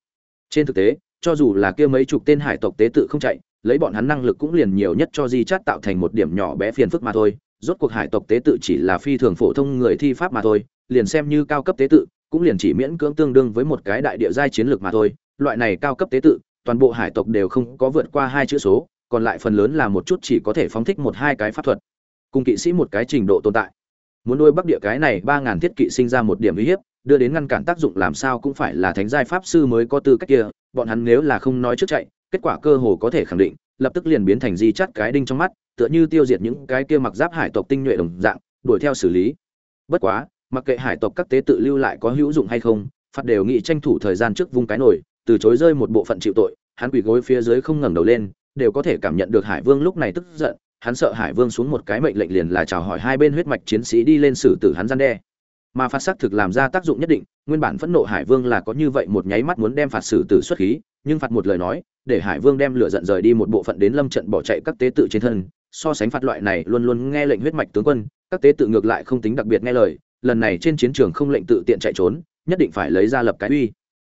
Trên thực tế, cho dù là kia mấy chục tên hải tộc tế tự không chạy, lấy bọn hắn năng lực cũng liền nhiều nhất cho di chát tạo thành một điểm nhỏ bé phiền phức mà thôi. Rốt cuộc hải tộc tế tự chỉ là phi thường phổ thông người thi pháp mà thôi, liền xem như cao cấp tế tự cũng liền chỉ miễn cưỡng tương đương với một cái đại địa giai chiến lược mà thôi. Loại này cao cấp tế tự, toàn bộ hải tộc đều không có vượt qua hai chữ số, còn lại phần lớn là một chút chỉ có thể phóng thích một hai cái pháp thuật. Cùng kỵ sĩ một cái trình độ tồn tại. Muốn nuôi bắc địa cái này ba ngàn thiết kỵ sinh ra một điểm uy hiếp, đưa đến ngăn cản tác dụng làm sao cũng phải là thánh giai pháp sư mới có tư cách kia, bọn hắn nếu là không nói trước chạy, kết quả cơ hồ có thể khẳng định, lập tức liền biến thành di chắt cái đinh trong mắt, tựa như tiêu diệt những cái kia mặc giáp hải tộc tinh nhuệ đồng dạng, đuổi theo xử lý. Bất quá mặc kệ hải tộc các tế tự lưu lại có hữu dụng hay không phạt đều nghị tranh thủ thời gian trước vung cái nổi từ chối rơi một bộ phận chịu tội, hắn quỳ gối phía dưới không ngẩng đầu lên, đều có thể cảm nhận được hải vương lúc này tức giận, hắn sợ hải vương xuống một cái mệnh lệnh liền là chào hỏi hai bên huyết mạch chiến sĩ đi lên xử tử hắn gian đe. Mà phạt xác thực làm ra tác dụng nhất định, nguyên bản phẫn nộ hải vương là có như vậy một nháy mắt muốn đem phạt xử tử xuất khí, nhưng phạt một lời nói, để hải vương đem lửa giận rời đi một bộ phận đến lâm trận bỏ chạy các tế tự trên thân. So sánh phạt loại này luôn luôn nghe lệnh huyết mạch tướng quân, các tế tự ngược lại không tính đặc biệt nghe lời lần này trên chiến trường không lệnh tự tiện chạy trốn, nhất định phải lấy ra lập cái uy.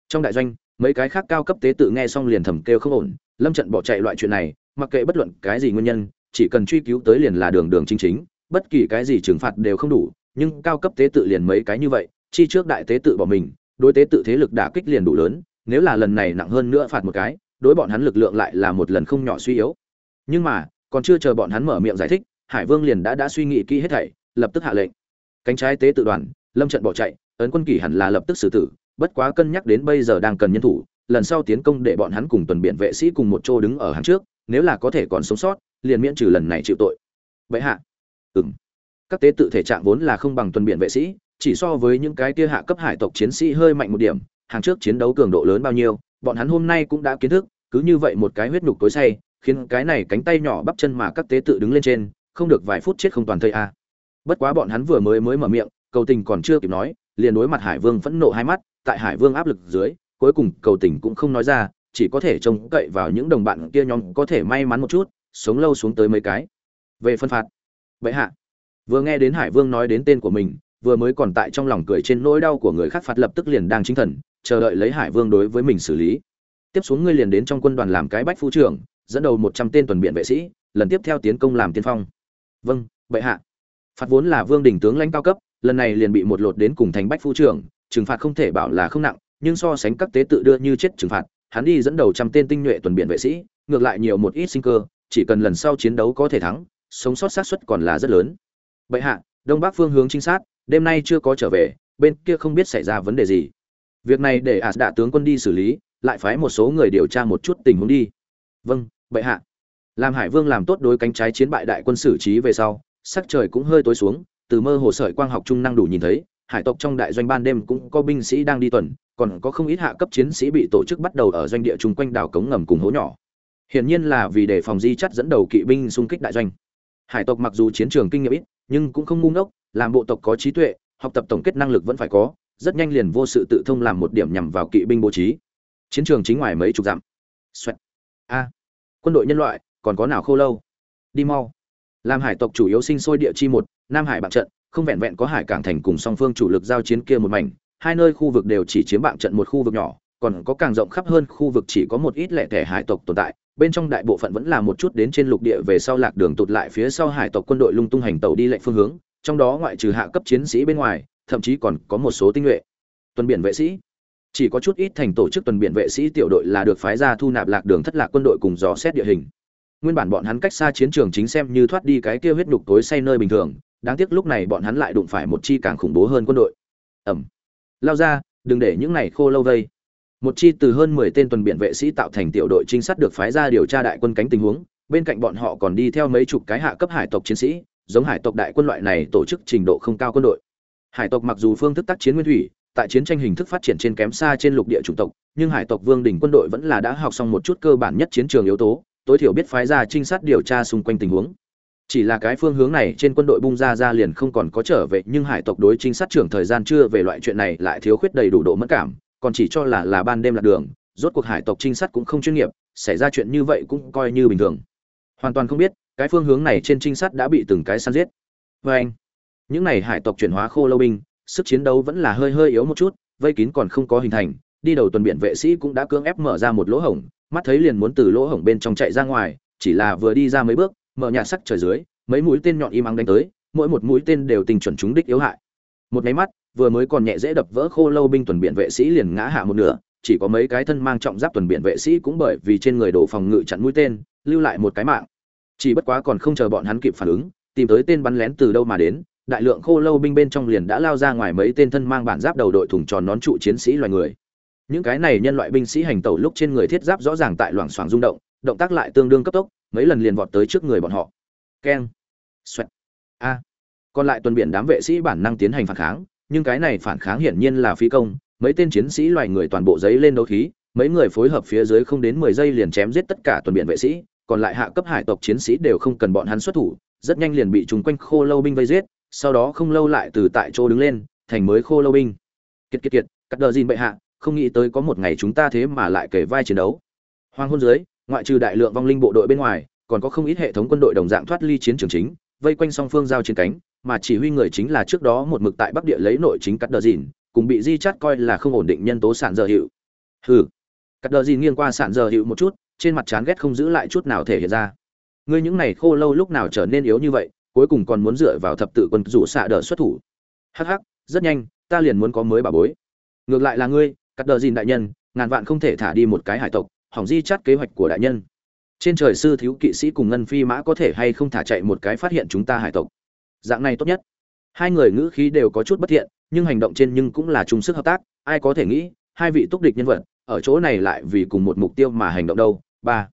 Trong đại doanh, mấy cái khác cao cấp tế tự nghe xong liền thầm kêu không ổn, lâm trận bỏ chạy loại chuyện này, mặc kệ bất luận cái gì nguyên nhân, chỉ cần truy cứu tới liền là đường đường chính chính, bất kỳ cái gì trừng phạt đều không đủ, nhưng cao cấp tế tự liền mấy cái như vậy, chi trước đại tế tự bỏ mình, đối tế tự thế lực đả kích liền đủ lớn, nếu là lần này nặng hơn nữa phạt một cái, đối bọn hắn lực lượng lại là một lần không nhỏ suy yếu. Nhưng mà, còn chưa chờ bọn hắn mở miệng giải thích, hải vương liền đã đã suy nghĩ kỹ hết thảy, lập tức hạ lệnh cánh trái tế tự đoàn, lâm trận bỏ chạy, ấn quân kỷ hẳn là lập tức xử tử, bất quá cân nhắc đến bây giờ đang cần nhân thủ, lần sau tiến công để bọn hắn cùng tuần biện vệ sĩ cùng một chỗ đứng ở hàng trước, nếu là có thể còn sống sót, liền miễn trừ lần này chịu tội. Vậy hạ. Ừng các tế tự thể trạng vốn là không bằng tuần biện vệ sĩ, chỉ so với những cái kia hạ cấp hải tộc chiến sĩ hơi mạnh một điểm, hàng trước chiến đấu cường độ lớn bao nhiêu, bọn hắn hôm nay cũng đã kiến thức, cứ như vậy một cái huyết nhục tối say, khiến cái này cánh tay nhỏ bắp chân mà các tế tự đứng lên trên, không được vài phút chết không toàn thây a bất quá bọn hắn vừa mới mới mở miệng, cầu tình còn chưa kịp nói, liền đối mặt hải vương phẫn nộ hai mắt, tại hải vương áp lực dưới, cuối cùng cầu tình cũng không nói ra, chỉ có thể trông cậy vào những đồng bạn kia nhóm có thể may mắn một chút, sống lâu xuống tới mấy cái. Về phân phạt. Vậy hạ. Vừa nghe đến hải vương nói đến tên của mình, vừa mới còn tại trong lòng cười trên nỗi đau của người khác phạt lập tức liền đang chính thần, chờ đợi lấy hải vương đối với mình xử lý. Tiếp xuống ngươi liền đến trong quân đoàn làm cái bách phu trưởng, dẫn đầu một trăm tên tuần biện vệ sĩ, lần tiếp theo tiến công làm tiên phong. Vâng bệ hạ phạt vốn là vương đình tướng lãnh cao cấp, lần này liền bị một lột đến cùng thành bách phu trưởng, trừng phạt không thể bảo là không nặng, nhưng so sánh các tế tự đưa như chết trừng phạt, hắn đi dẫn đầu trăm tên tinh nhuệ tuần biện vệ sĩ, ngược lại nhiều một ít sinh cơ, chỉ cần lần sau chiến đấu có thể thắng, sống sót xác suất còn là rất lớn. Bệ hạ, đông bắc phương hướng trinh sát, đêm nay chưa có trở về, bên kia không biết xảy ra vấn đề gì. Việc này để ạt đạ tướng quân đi xử lý, lại phái một số người điều tra một chút tình huống đi. Vâng bệ hạ. Làm hải vương làm tốt đối cánh trái chiến bại đại quân xử trí về sau sắc trời cũng hơi tối xuống, từ mơ hồ sợi quang học trung năng đủ nhìn thấy, hải tộc trong đại doanh ban đêm cũng có binh sĩ đang đi tuần, còn có không ít hạ cấp chiến sĩ bị tổ chức bắt đầu ở doanh địa chung quanh đảo cống ngầm cùng hố nhỏ. Hiển nhiên là vì để phòng di chắt dẫn đầu kỵ binh xung kích đại doanh. Hải tộc mặc dù chiến trường kinh nghiệm ít, nhưng cũng không ngu ngốc, làm bộ tộc có trí tuệ, học tập tổng kết năng lực vẫn phải có, rất nhanh liền vô sự tự thông làm một điểm nhằm vào kỵ binh bố trí. Chiến trường chính ngoài mấy chục dặm. Xoẹt. a. Quân đội nhân loại, còn có nào khô lâu? Đi mau làm hải tộc chủ yếu sinh sôi địa chi một, nam hải bạc trận, không vẹn vẹn có hải cảng thành cùng song phương chủ lực giao chiến kia một mảnh, hai nơi khu vực đều chỉ chiếm bạc trận một khu vực nhỏ, còn có càng rộng khắp hơn khu vực chỉ có một ít lẻ thẻ hải tộc tồn tại, bên trong đại bộ phận vẫn là một chút đến trên lục địa về sau lạc đường tụt lại phía sau hải tộc quân đội lung tung hành tàu đi lệnh phương hướng, trong đó ngoại trừ hạ cấp chiến sĩ bên ngoài, thậm chí còn có một số tinh nhuệ, tuần biển vệ sĩ. Chỉ có chút ít thành tổ chức tuần biển vệ sĩ tiểu đội là được phái ra thu nạp lạc đường thất lạc quân đội cùng dò xét địa hình nguyên bản bọn hắn cách xa chiến trường chính xem như thoát đi cái kia huyết nhục tối say nơi bình thường, đáng tiếc lúc này bọn hắn lại đụng phải một chi càng khủng bố hơn quân đội. Ẩm. Lao ra, đừng để những này khô lâu vây. Một chi từ hơn mười tên tuần biện vệ sĩ tạo thành tiểu đội trinh sát được phái ra điều tra đại quân cánh tình huống, bên cạnh bọn họ còn đi theo mấy chục cái hạ cấp hải tộc chiến sĩ, giống hải tộc đại quân loại này tổ chức trình độ không cao quân đội. Hải tộc mặc dù phương thức tác chiến nguyên thủy, tại chiến tranh hình thức phát triển trên kém xa trên lục địa chủng tộc, nhưng hải tộc vương đình quân đội vẫn là đã học xong một chút cơ bản nhất chiến trường yếu tố tối thiểu biết phái ra trinh sát điều tra xung quanh tình huống. Chỉ là cái phương hướng này trên quân đội bung ra ra liền không còn có trở về, nhưng hải tộc đối trinh sát trưởng thời gian chưa về loại chuyện này lại thiếu khuyết đầy đủ độ mất cảm, còn chỉ cho là là ban đêm lạc đường, rốt cuộc hải tộc trinh sát cũng không chuyên nghiệp, xảy ra chuyện như vậy cũng coi như bình thường. Hoàn toàn không biết, cái phương hướng này trên trinh sát đã bị từng cái săn giết. Vê anh, những này hải tộc chuyển hóa khô lâu binh, sức chiến đấu vẫn là hơi hơi yếu một chút, vây kín còn không có hình thành đi đầu tuần biển vệ sĩ cũng đã cưỡng ép mở ra một lỗ hổng, mắt thấy liền muốn từ lỗ hổng bên trong chạy ra ngoài, chỉ là vừa đi ra mấy bước, mở nhà sắc trời dưới, mấy mũi tên nhọn im ắng đánh tới, mỗi một mũi tên đều tình chuẩn trúng đích yếu hại. Một máy mắt, vừa mới còn nhẹ dễ đập vỡ khô lâu binh tuần biển vệ sĩ liền ngã hạ một nửa, chỉ có mấy cái thân mang trọng giáp tuần biển vệ sĩ cũng bởi vì trên người đổ phòng ngự chặn mũi tên, lưu lại một cái mạng. Chỉ bất quá còn không chờ bọn hắn kịp phản ứng, tìm tới tên bắn lén từ đâu mà đến, đại lượng khô lâu binh bên trong liền đã lao ra ngoài mấy tên thân mang bản giáp đầu đội thủng tròn nón trụ chiến sĩ loài người những cái này nhân loại binh sĩ hành tẩu lúc trên người thiết giáp rõ ràng tại loảng xoảng rung động động tác lại tương đương cấp tốc, mấy lần liền vọt tới trước người bọn họ. Keng. Xoẹt. A. Còn lại tuần biển đám vệ sĩ bản năng tiến hành phản kháng, nhưng cái này phản kháng hiển nhiên là phi công, mấy tên chiến sĩ loài người toàn bộ giấy lên đấu khí, mấy người phối hợp phía dưới không đến mười giây liền chém giết tất cả tuần biển vệ sĩ, còn lại hạ cấp hải tộc chiến sĩ đều không cần bọn hắn xuất thủ, rất nhanh liền bị chúng quanh khô lâu binh vây giết, sau đó không lâu lại từ tại chỗ đứng lên, thành mới khô lâu binh. Kiệt kiệt kiệt, cắt đờ gìn bệ hạ không nghĩ tới có một ngày chúng ta thế mà lại kể vai chiến đấu. Hoàng hôn dưới, ngoại trừ đại lượng vong linh bộ đội bên ngoài, còn có không ít hệ thống quân đội đồng dạng thoát ly chiến trường chính, vây quanh song phương giao chiến cánh, mà chỉ huy người chính là trước đó một mực tại bắc địa lấy nội chính cắt đờ dìn, cùng bị di Chát coi là không ổn định nhân tố sản giờ hiệu. Hừ. Cắt đờ dìn nghiêng qua sản giờ hiệu một chút, trên mặt chán ghét không giữ lại chút nào thể hiện ra. Ngươi những này khô lâu lúc nào trở nên yếu như vậy, cuối cùng còn muốn dựa vào thập tự quân rủ xạ đỡ xuất thủ. Hắc hắc, rất nhanh, ta liền muốn có mới bà bối. Ngược lại là ngươi cắt đờ dìn đại nhân, ngàn vạn không thể thả đi một cái hải tộc, hỏng di chắt kế hoạch của đại nhân. Trên trời sư thiếu kỵ sĩ cùng ngân phi mã có thể hay không thả chạy một cái phát hiện chúng ta hải tộc? Dạng này tốt nhất. Hai người ngữ khí đều có chút bất thiện, nhưng hành động trên nhưng cũng là chung sức hợp tác, ai có thể nghĩ, hai vị túc địch nhân vật, ở chỗ này lại vì cùng một mục tiêu mà hành động đâu. Ba.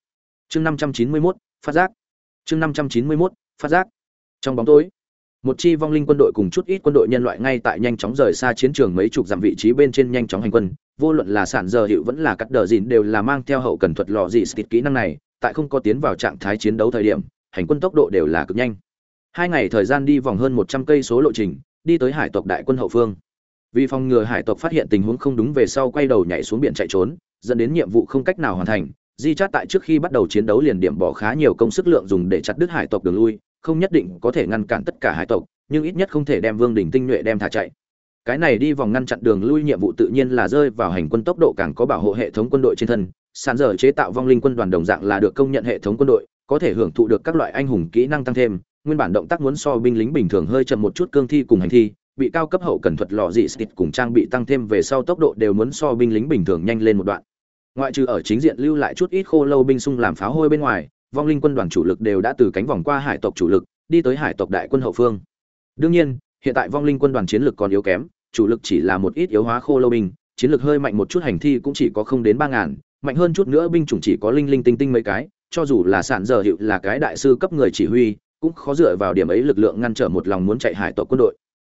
Chương năm trăm chín mươi mốt, phát giác. Chương năm trăm chín mươi mốt, phát giác. Trong bóng tối một chi vong linh quân đội cùng chút ít quân đội nhân loại ngay tại nhanh chóng rời xa chiến trường mấy chục dặm vị trí bên trên nhanh chóng hành quân. Vô luận là sản giờ hiệu vẫn là cắt đờ dìn đều là mang theo hậu cần thuật lò dị xịt kỹ năng này, tại không có tiến vào trạng thái chiến đấu thời điểm, hành quân tốc độ đều là cực nhanh. Hai ngày thời gian đi vòng hơn một trăm cây số lộ trình, đi tới hải tộc đại quân hậu phương. Vì phòng ngừa hải tộc phát hiện tình huống không đúng về sau quay đầu nhảy xuống biển chạy trốn, dẫn đến nhiệm vụ không cách nào hoàn thành, di chát tại trước khi bắt đầu chiến đấu liền điểm bỏ khá nhiều công sức lượng dùng để chặt đứt hải tộc đường lui không nhất định có thể ngăn cản tất cả hải tộc, nhưng ít nhất không thể đem vương đình tinh nhuệ đem thả chạy. Cái này đi vòng ngăn chặn đường lui nhiệm vụ tự nhiên là rơi vào hành quân tốc độ càng có bảo hộ hệ thống quân đội trên thân. Sàn dở chế tạo vong linh quân đoàn đồng dạng là được công nhận hệ thống quân đội, có thể hưởng thụ được các loại anh hùng kỹ năng tăng thêm. Nguyên bản động tác muốn so binh lính bình thường hơi chậm một chút cương thi cùng hành thi, bị cao cấp hậu cần thuật lò dị stick cùng trang bị tăng thêm về sau tốc độ đều muốn so binh lính bình thường nhanh lên một đoạn. Ngoại trừ ở chính diện lưu lại chút ít khô lâu binh sung làm pháo hôi bên ngoài vong linh quân đoàn chủ lực đều đã từ cánh vòng qua hải tộc chủ lực, đi tới hải tộc đại quân hậu phương. Đương nhiên, hiện tại vong linh quân đoàn chiến lực còn yếu kém, chủ lực chỉ là một ít yếu hóa khô lâu binh, chiến lực hơi mạnh một chút hành thi cũng chỉ có không đến ba ngàn, mạnh hơn chút nữa binh chủng chỉ có linh linh tinh tinh mấy cái, cho dù là sản giờ hiệu là cái đại sư cấp người chỉ huy, cũng khó dựa vào điểm ấy lực lượng ngăn trở một lòng muốn chạy hải tộc quân đội.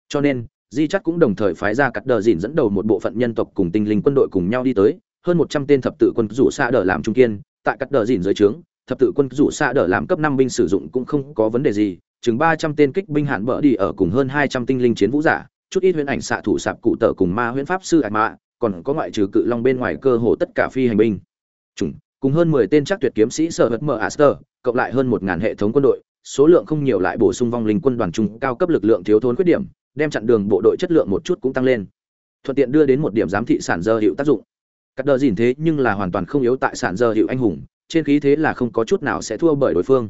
Cho nên, di chắc cũng đồng thời phái ra cắt đờ dìn dẫn đầu một bộ phận nhân tộc cùng tinh linh quân đội cùng nhau đi tới, hơn một trăm tên thập tự quân rủ xa đờ làm trung kiên, tại cắt đờ dìn dưới trướng thập tự quân rủ xa đỡ làm cấp năm binh sử dụng cũng không có vấn đề gì, chừng ba trăm tên kích binh hạn bỡ đi ở cùng hơn hai trăm tinh linh chiến vũ giả, chút ít huyễn ảnh xạ thủ sạp cụ tợ cùng ma huyễn pháp sư ạc mạ còn có ngoại trừ cự long bên ngoài cơ hồ tất cả phi hành binh. Chủng, cùng hơn mười tên chắc tuyệt kiếm sĩ sở hật mở aster, cộng lại hơn một ngàn hệ thống quân đội, số lượng không nhiều lại bổ sung vong linh quân đoàn trung cao cấp lực lượng thiếu thốn khuyết điểm, đem chặn đường bộ đội chất lượng một chút cũng tăng lên. Thuận tiện đưa đến một điểm giám thị sản dơ hiệu tác dụng. Cắt đờ gìn thế nhưng là hoàn toàn không yếu tại sản dơ hiệu anh hùng trên khí thế là không có chút nào sẽ thua bởi đối phương.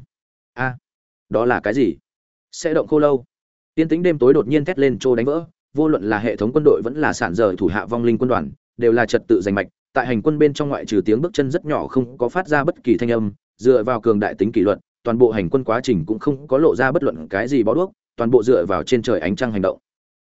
A à, đó là cái gì? Sẽ động khô lâu. Tiên tính đêm tối đột nhiên thét lên trô đánh vỡ, vô luận là hệ thống quân đội vẫn là sản rời thủ hạ vong linh quân đoàn, đều là trật tự giành mạch, tại hành quân bên trong ngoại trừ tiếng bước chân rất nhỏ không có phát ra bất kỳ thanh âm, dựa vào cường đại tính kỷ luật, toàn bộ hành quân quá trình cũng không có lộ ra bất luận cái gì bó đuốc, toàn bộ dựa vào trên trời ánh trăng hành động.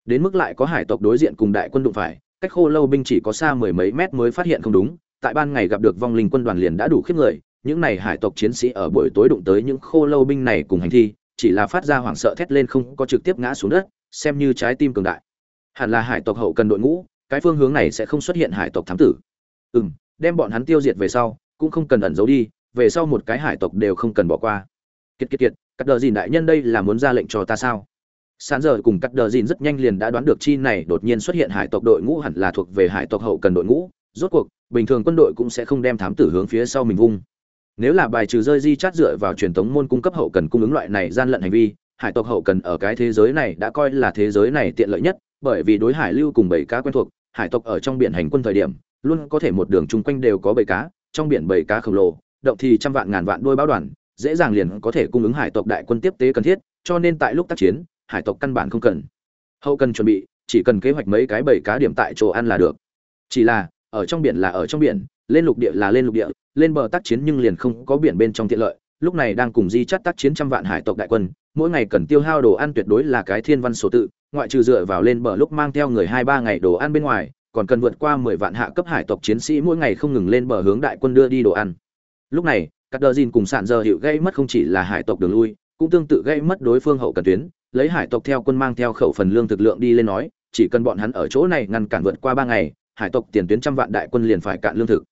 Đến mức lại có hải tộc đối diện cùng đại quân đụng phải, cách khô lâu binh chỉ có xa mười mấy mét mới phát hiện không đúng tại ban ngày gặp được vong linh quân đoàn liền đã đủ khiếp người, những này hải tộc chiến sĩ ở buổi tối đụng tới những khô lâu binh này cùng hành thi, chỉ là phát ra hoảng sợ thét lên không có trực tiếp ngã xuống đất, xem như trái tim cường đại. Hẳn là hải tộc hậu cần đội ngũ, cái phương hướng này sẽ không xuất hiện hải tộc thám tử. Ừ m đem bọn hắn tiêu diệt về sau, cũng không cần ẩn giấu đi, về sau một cái hải tộc đều không cần bỏ qua. Kiệt kiệt kiệt, cắt đờ dìn đại nhân đây là muốn ra lệnh cho ta sao? Sán giờ cùng cắt đờ dìn rất nhanh liền đã đoán được chi này đột nhiên xuất hiện hải tộc đội ngũ hẳn là thuộc về hải tộc hậu cần đội ngũ rốt cuộc, bình thường quân đội cũng sẽ không đem thám tử hướng phía sau mình vung. Nếu là bài trừ rơi di chát dựa vào truyền thống môn cung cấp hậu cần cung ứng loại này gian lận hành vi, hải tộc hậu cần ở cái thế giới này đã coi là thế giới này tiện lợi nhất, bởi vì đối hải lưu cùng bảy cá quen thuộc, hải tộc ở trong biển hành quân thời điểm, luôn có thể một đường chung quanh đều có bảy cá, trong biển bảy cá khổng lồ, động thì trăm vạn ngàn vạn đôi báo đoàn, dễ dàng liền có thể cung ứng hải tộc đại quân tiếp tế cần thiết, cho nên tại lúc tác chiến, hải tộc căn bản không cần. Hậu cần chuẩn bị, chỉ cần kế hoạch mấy cái bảy cá điểm tại chỗ ăn là được. Chỉ là ở trong biển là ở trong biển, lên lục địa là lên lục địa, lên bờ tác chiến nhưng liền không có biển bên trong tiện lợi. Lúc này đang cùng di chắt tác chiến trăm vạn hải tộc đại quân, mỗi ngày cần tiêu hao đồ ăn tuyệt đối là cái thiên văn số tự, ngoại trừ dựa vào lên bờ lúc mang theo người hai ba ngày đồ ăn bên ngoài, còn cần vượt qua mười vạn hạ cấp hải tộc chiến sĩ mỗi ngày không ngừng lên bờ hướng đại quân đưa đi đồ ăn. Lúc này các đờ dìn cùng sạn giờ hiệu gây mất không chỉ là hải tộc đường lui, cũng tương tự gây mất đối phương hậu cần tuyến, lấy hải tộc theo quân mang theo khẩu phần lương thực lượng đi lên nói, chỉ cần bọn hắn ở chỗ này ngăn cản vượt qua ba ngày hải tộc tiền tuyến trăm vạn đại quân liền phải cạn lương thực.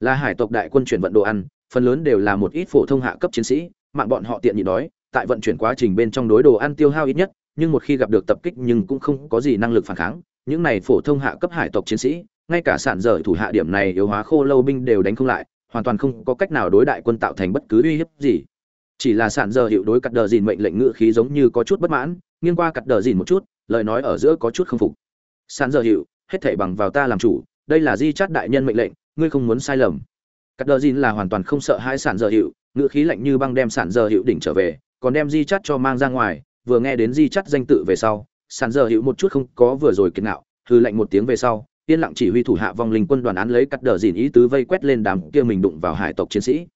Là hải tộc đại quân chuyển vận đồ ăn, phần lớn đều là một ít phổ thông hạ cấp chiến sĩ, mạng bọn họ tiện nhịn đói, tại vận chuyển quá trình bên trong đối đồ ăn tiêu hao ít nhất, nhưng một khi gặp được tập kích nhưng cũng không có gì năng lực phản kháng, những này phổ thông hạ cấp hải tộc chiến sĩ, ngay cả sản dở thủ hạ điểm này yếu hóa khô lâu binh đều đánh không lại, hoàn toàn không có cách nào đối đại quân tạo thành bất cứ uy hiếp gì. Chỉ là sản dở hiệu đối cắt đờ dìn mệnh lệnh ngự khí giống như có chút bất mãn, nghiêng qua cắt đờ dìn một chút, lời nói ở giữa có chút không phục. Sản dở hiệu hết thảy bằng vào ta làm chủ, đây là di chát đại nhân mệnh lệnh, ngươi không muốn sai lầm. Cắt đờ dìn là hoàn toàn không sợ hai sản dở hiệu ngựa khí lạnh như băng đem sản dở hiệu đỉnh trở về, còn đem di chát cho mang ra ngoài, vừa nghe đến di chát danh tự về sau, sản dở hiệu một chút không có vừa rồi kiệt nạo hư lạnh một tiếng về sau, yên lặng chỉ huy thủ hạ vong linh quân đoàn án lấy cắt đờ dìn ý tứ vây quét lên đám kia mình đụng vào hải tộc chiến sĩ.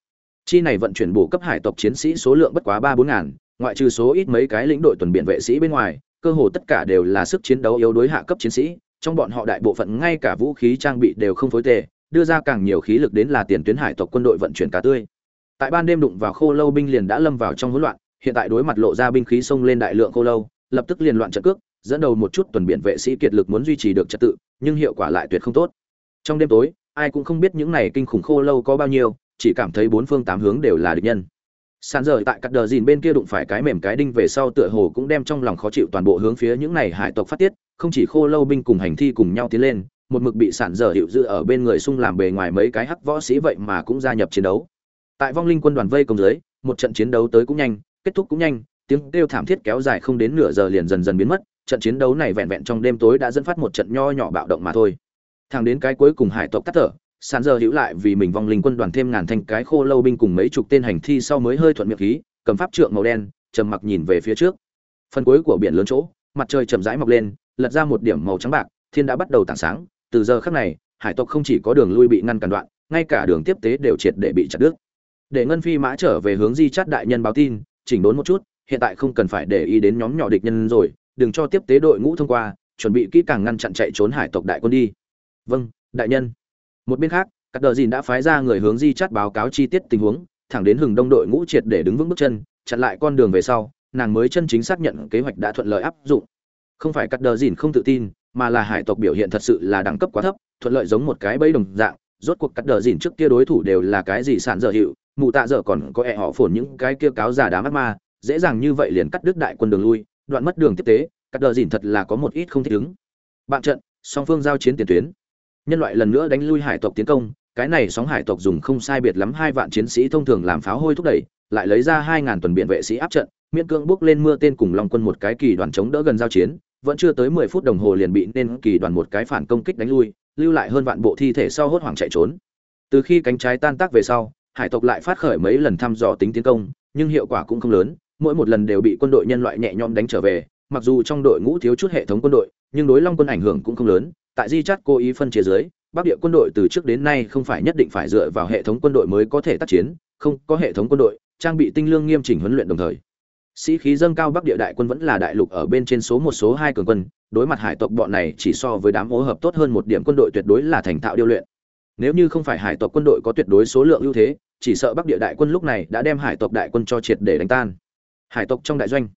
Chi này vận chuyển bổ cấp hải tộc chiến sĩ số lượng bất quá ba bốn ngàn, ngoại trừ số ít mấy cái lĩnh đội tuần biện vệ sĩ bên ngoài, cơ hồ tất cả đều là sức chiến đấu yếu đối hạ cấp chiến sĩ trong bọn họ đại bộ phận ngay cả vũ khí trang bị đều không phối tề, đưa ra càng nhiều khí lực đến là tiền tuyến hải tộc quân đội vận chuyển cá tươi. Tại ban đêm đụng vào khô lâu binh liền đã lâm vào trong hỗn loạn, hiện tại đối mặt lộ ra binh khí xông lên đại lượng khô lâu, lập tức liền loạn trận cước, dẫn đầu một chút tuần biện vệ sĩ kiệt lực muốn duy trì được trật tự, nhưng hiệu quả lại tuyệt không tốt. Trong đêm tối, ai cũng không biết những này kinh khủng khô lâu có bao nhiêu, chỉ cảm thấy bốn phương tám hướng đều là địch nhân sàn rời tại cắt đờ dìn bên kia đụng phải cái mềm cái đinh về sau tựa hồ cũng đem trong lòng khó chịu toàn bộ hướng phía những này hải tộc phát tiết, không chỉ khô lâu binh cùng hành thi cùng nhau tiến lên, một mực bị sản dở hiệu dự ở bên người xung làm bề ngoài mấy cái hắc võ sĩ vậy mà cũng gia nhập chiến đấu. Tại vong linh quân đoàn vây công dưới, một trận chiến đấu tới cũng nhanh, kết thúc cũng nhanh, tiếng kêu thảm thiết kéo dài không đến nửa giờ liền dần dần biến mất, trận chiến đấu này vẹn vẹn trong đêm tối đã dẫn phát một trận nho nhỏ bạo động mà thôi. Thẳng đến cái cuối cùng hải tộc tắt thở sàn giờ hữu lại vì mình vong linh quân đoàn thêm ngàn thanh cái khô lâu binh cùng mấy chục tên hành thi sau mới hơi thuận miệng khí, cầm pháp trượng màu đen, trầm mặc nhìn về phía trước. Phần cuối của biển lớn chỗ, mặt trời chậm rãi mọc lên, lật ra một điểm màu trắng bạc, thiên đã bắt đầu tảng sáng. Từ giờ khắc này, hải tộc không chỉ có đường lui bị ngăn cản đoạn, ngay cả đường tiếp tế đều triệt để bị chặt đứt. Để ngân phi mã trở về hướng di chát đại nhân báo tin, chỉnh đốn một chút, hiện tại không cần phải để ý đến nhóm nhỏ địch nhân rồi, đừng cho tiếp tế đội ngũ thông qua, chuẩn bị kỹ càng ngăn chặn chạy trốn hải tộc đại quân đi. Vâng đại nhân một bên khác các đờ dìn đã phái ra người hướng di chắt báo cáo chi tiết tình huống, thẳng đến hừng đông đội ngũ triệt để đứng vững bước chân, chặn lại con đường về sau, nàng mới chân chính xác nhận kế hoạch đã thuận lợi áp dụng. Không phải các đờ dìn không tự tin, mà là hải tộc biểu hiện thật sự là đẳng cấp quá thấp, thuận lợi giống một cái bẫy đồng dạng, rốt cuộc cắt đờ dìn trước kia đối thủ đều là cái gì sản dở hiệu, mụ tạ dở còn có ẹ họ phồn những cái kia cáo giả đá mắt ma, dễ dàng như vậy liền cắt đứt đại quân đường lui, đoạn mất đường tiếp tế, cắt đờ dìn thật là có một ít không thích ứng. Bạn trận, song phương giao chiến tiền tuyến nhân loại lần nữa đánh lui hải tộc tiến công, cái này sóng hải tộc dùng không sai biệt lắm hai vạn chiến sĩ thông thường làm pháo hôi thúc đẩy, lại lấy ra hai ngàn tuần biện vệ sĩ áp trận, miễn cưỡng bước lên mưa tên cùng long quân một cái kỳ đoàn chống đỡ gần giao chiến, vẫn chưa tới mười phút đồng hồ liền bị nên kỳ đoàn một cái phản công kích đánh lui, lưu lại hơn vạn bộ thi thể sau hốt hoảng chạy trốn. Từ khi cánh trái tan tác về sau, hải tộc lại phát khởi mấy lần thăm dò tính tiến công, nhưng hiệu quả cũng không lớn, mỗi một lần đều bị quân đội nhân loại nhẹ nhõm đánh trở về, mặc dù trong đội ngũ thiếu chút hệ thống quân đội, nhưng đối long quân ảnh hưởng cũng không lớn tại di chát cố ý phân chia dưới, bắc địa quân đội từ trước đến nay không phải nhất định phải dựa vào hệ thống quân đội mới có thể tác chiến, không có hệ thống quân đội, trang bị tinh lương nghiêm chỉnh huấn luyện đồng thời. Sĩ khí dâng cao bắc địa đại quân vẫn là đại lục ở bên trên số một, số hai cường quân, đối mặt hải tộc bọn này chỉ so với đám hỗ hợp tốt hơn một điểm quân đội tuyệt đối là thành thạo điêu luyện. Nếu như không phải hải tộc quân đội có tuyệt đối số lượng ưu thế, chỉ sợ bắc địa đại quân lúc này đã đem hải tộc đại quân cho triệt để đánh tan. Hải tộc trong đại doanh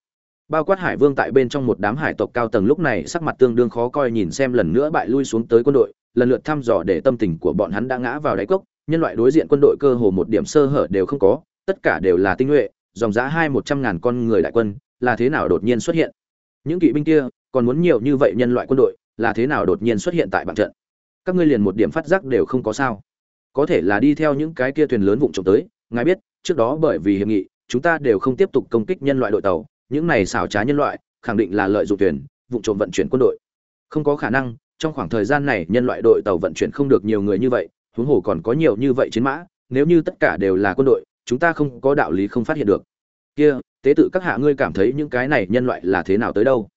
bao quát hải vương tại bên trong một đám hải tộc cao tầng lúc này sắc mặt tương đương khó coi nhìn xem lần nữa bại lui xuống tới quân đội, lần lượt thăm dò để tâm tình của bọn hắn đã ngã vào đáy cốc, nhân loại đối diện quân đội cơ hồ một điểm sơ hở đều không có, tất cả đều là tinh nhuệ, dòng giá hai một trăm ngàn con người đại quân, là thế nào đột nhiên xuất hiện? Những kỵ binh kia còn muốn nhiều như vậy nhân loại quân đội, là thế nào đột nhiên xuất hiện tại bảng trận? Các ngươi liền một điểm phát giác đều không có sao. Có thể là đi theo những cái kia thuyền lớn vụng trộm tới, ngài biết, trước đó bởi vì hiệp nghị, chúng ta đều không tiếp tục công kích nhân loại đội tàu những này xảo trá nhân loại, khẳng định là lợi dụng thuyền vụ trộm vận chuyển quân đội. Không có khả năng, trong khoảng thời gian này nhân loại đội tàu vận chuyển không được nhiều người như vậy, huống hồ còn có nhiều như vậy chiến mã, nếu như tất cả đều là quân đội, chúng ta không có đạo lý không phát hiện được. Kia, tế tự các hạ ngươi cảm thấy những cái này nhân loại là thế nào tới đâu?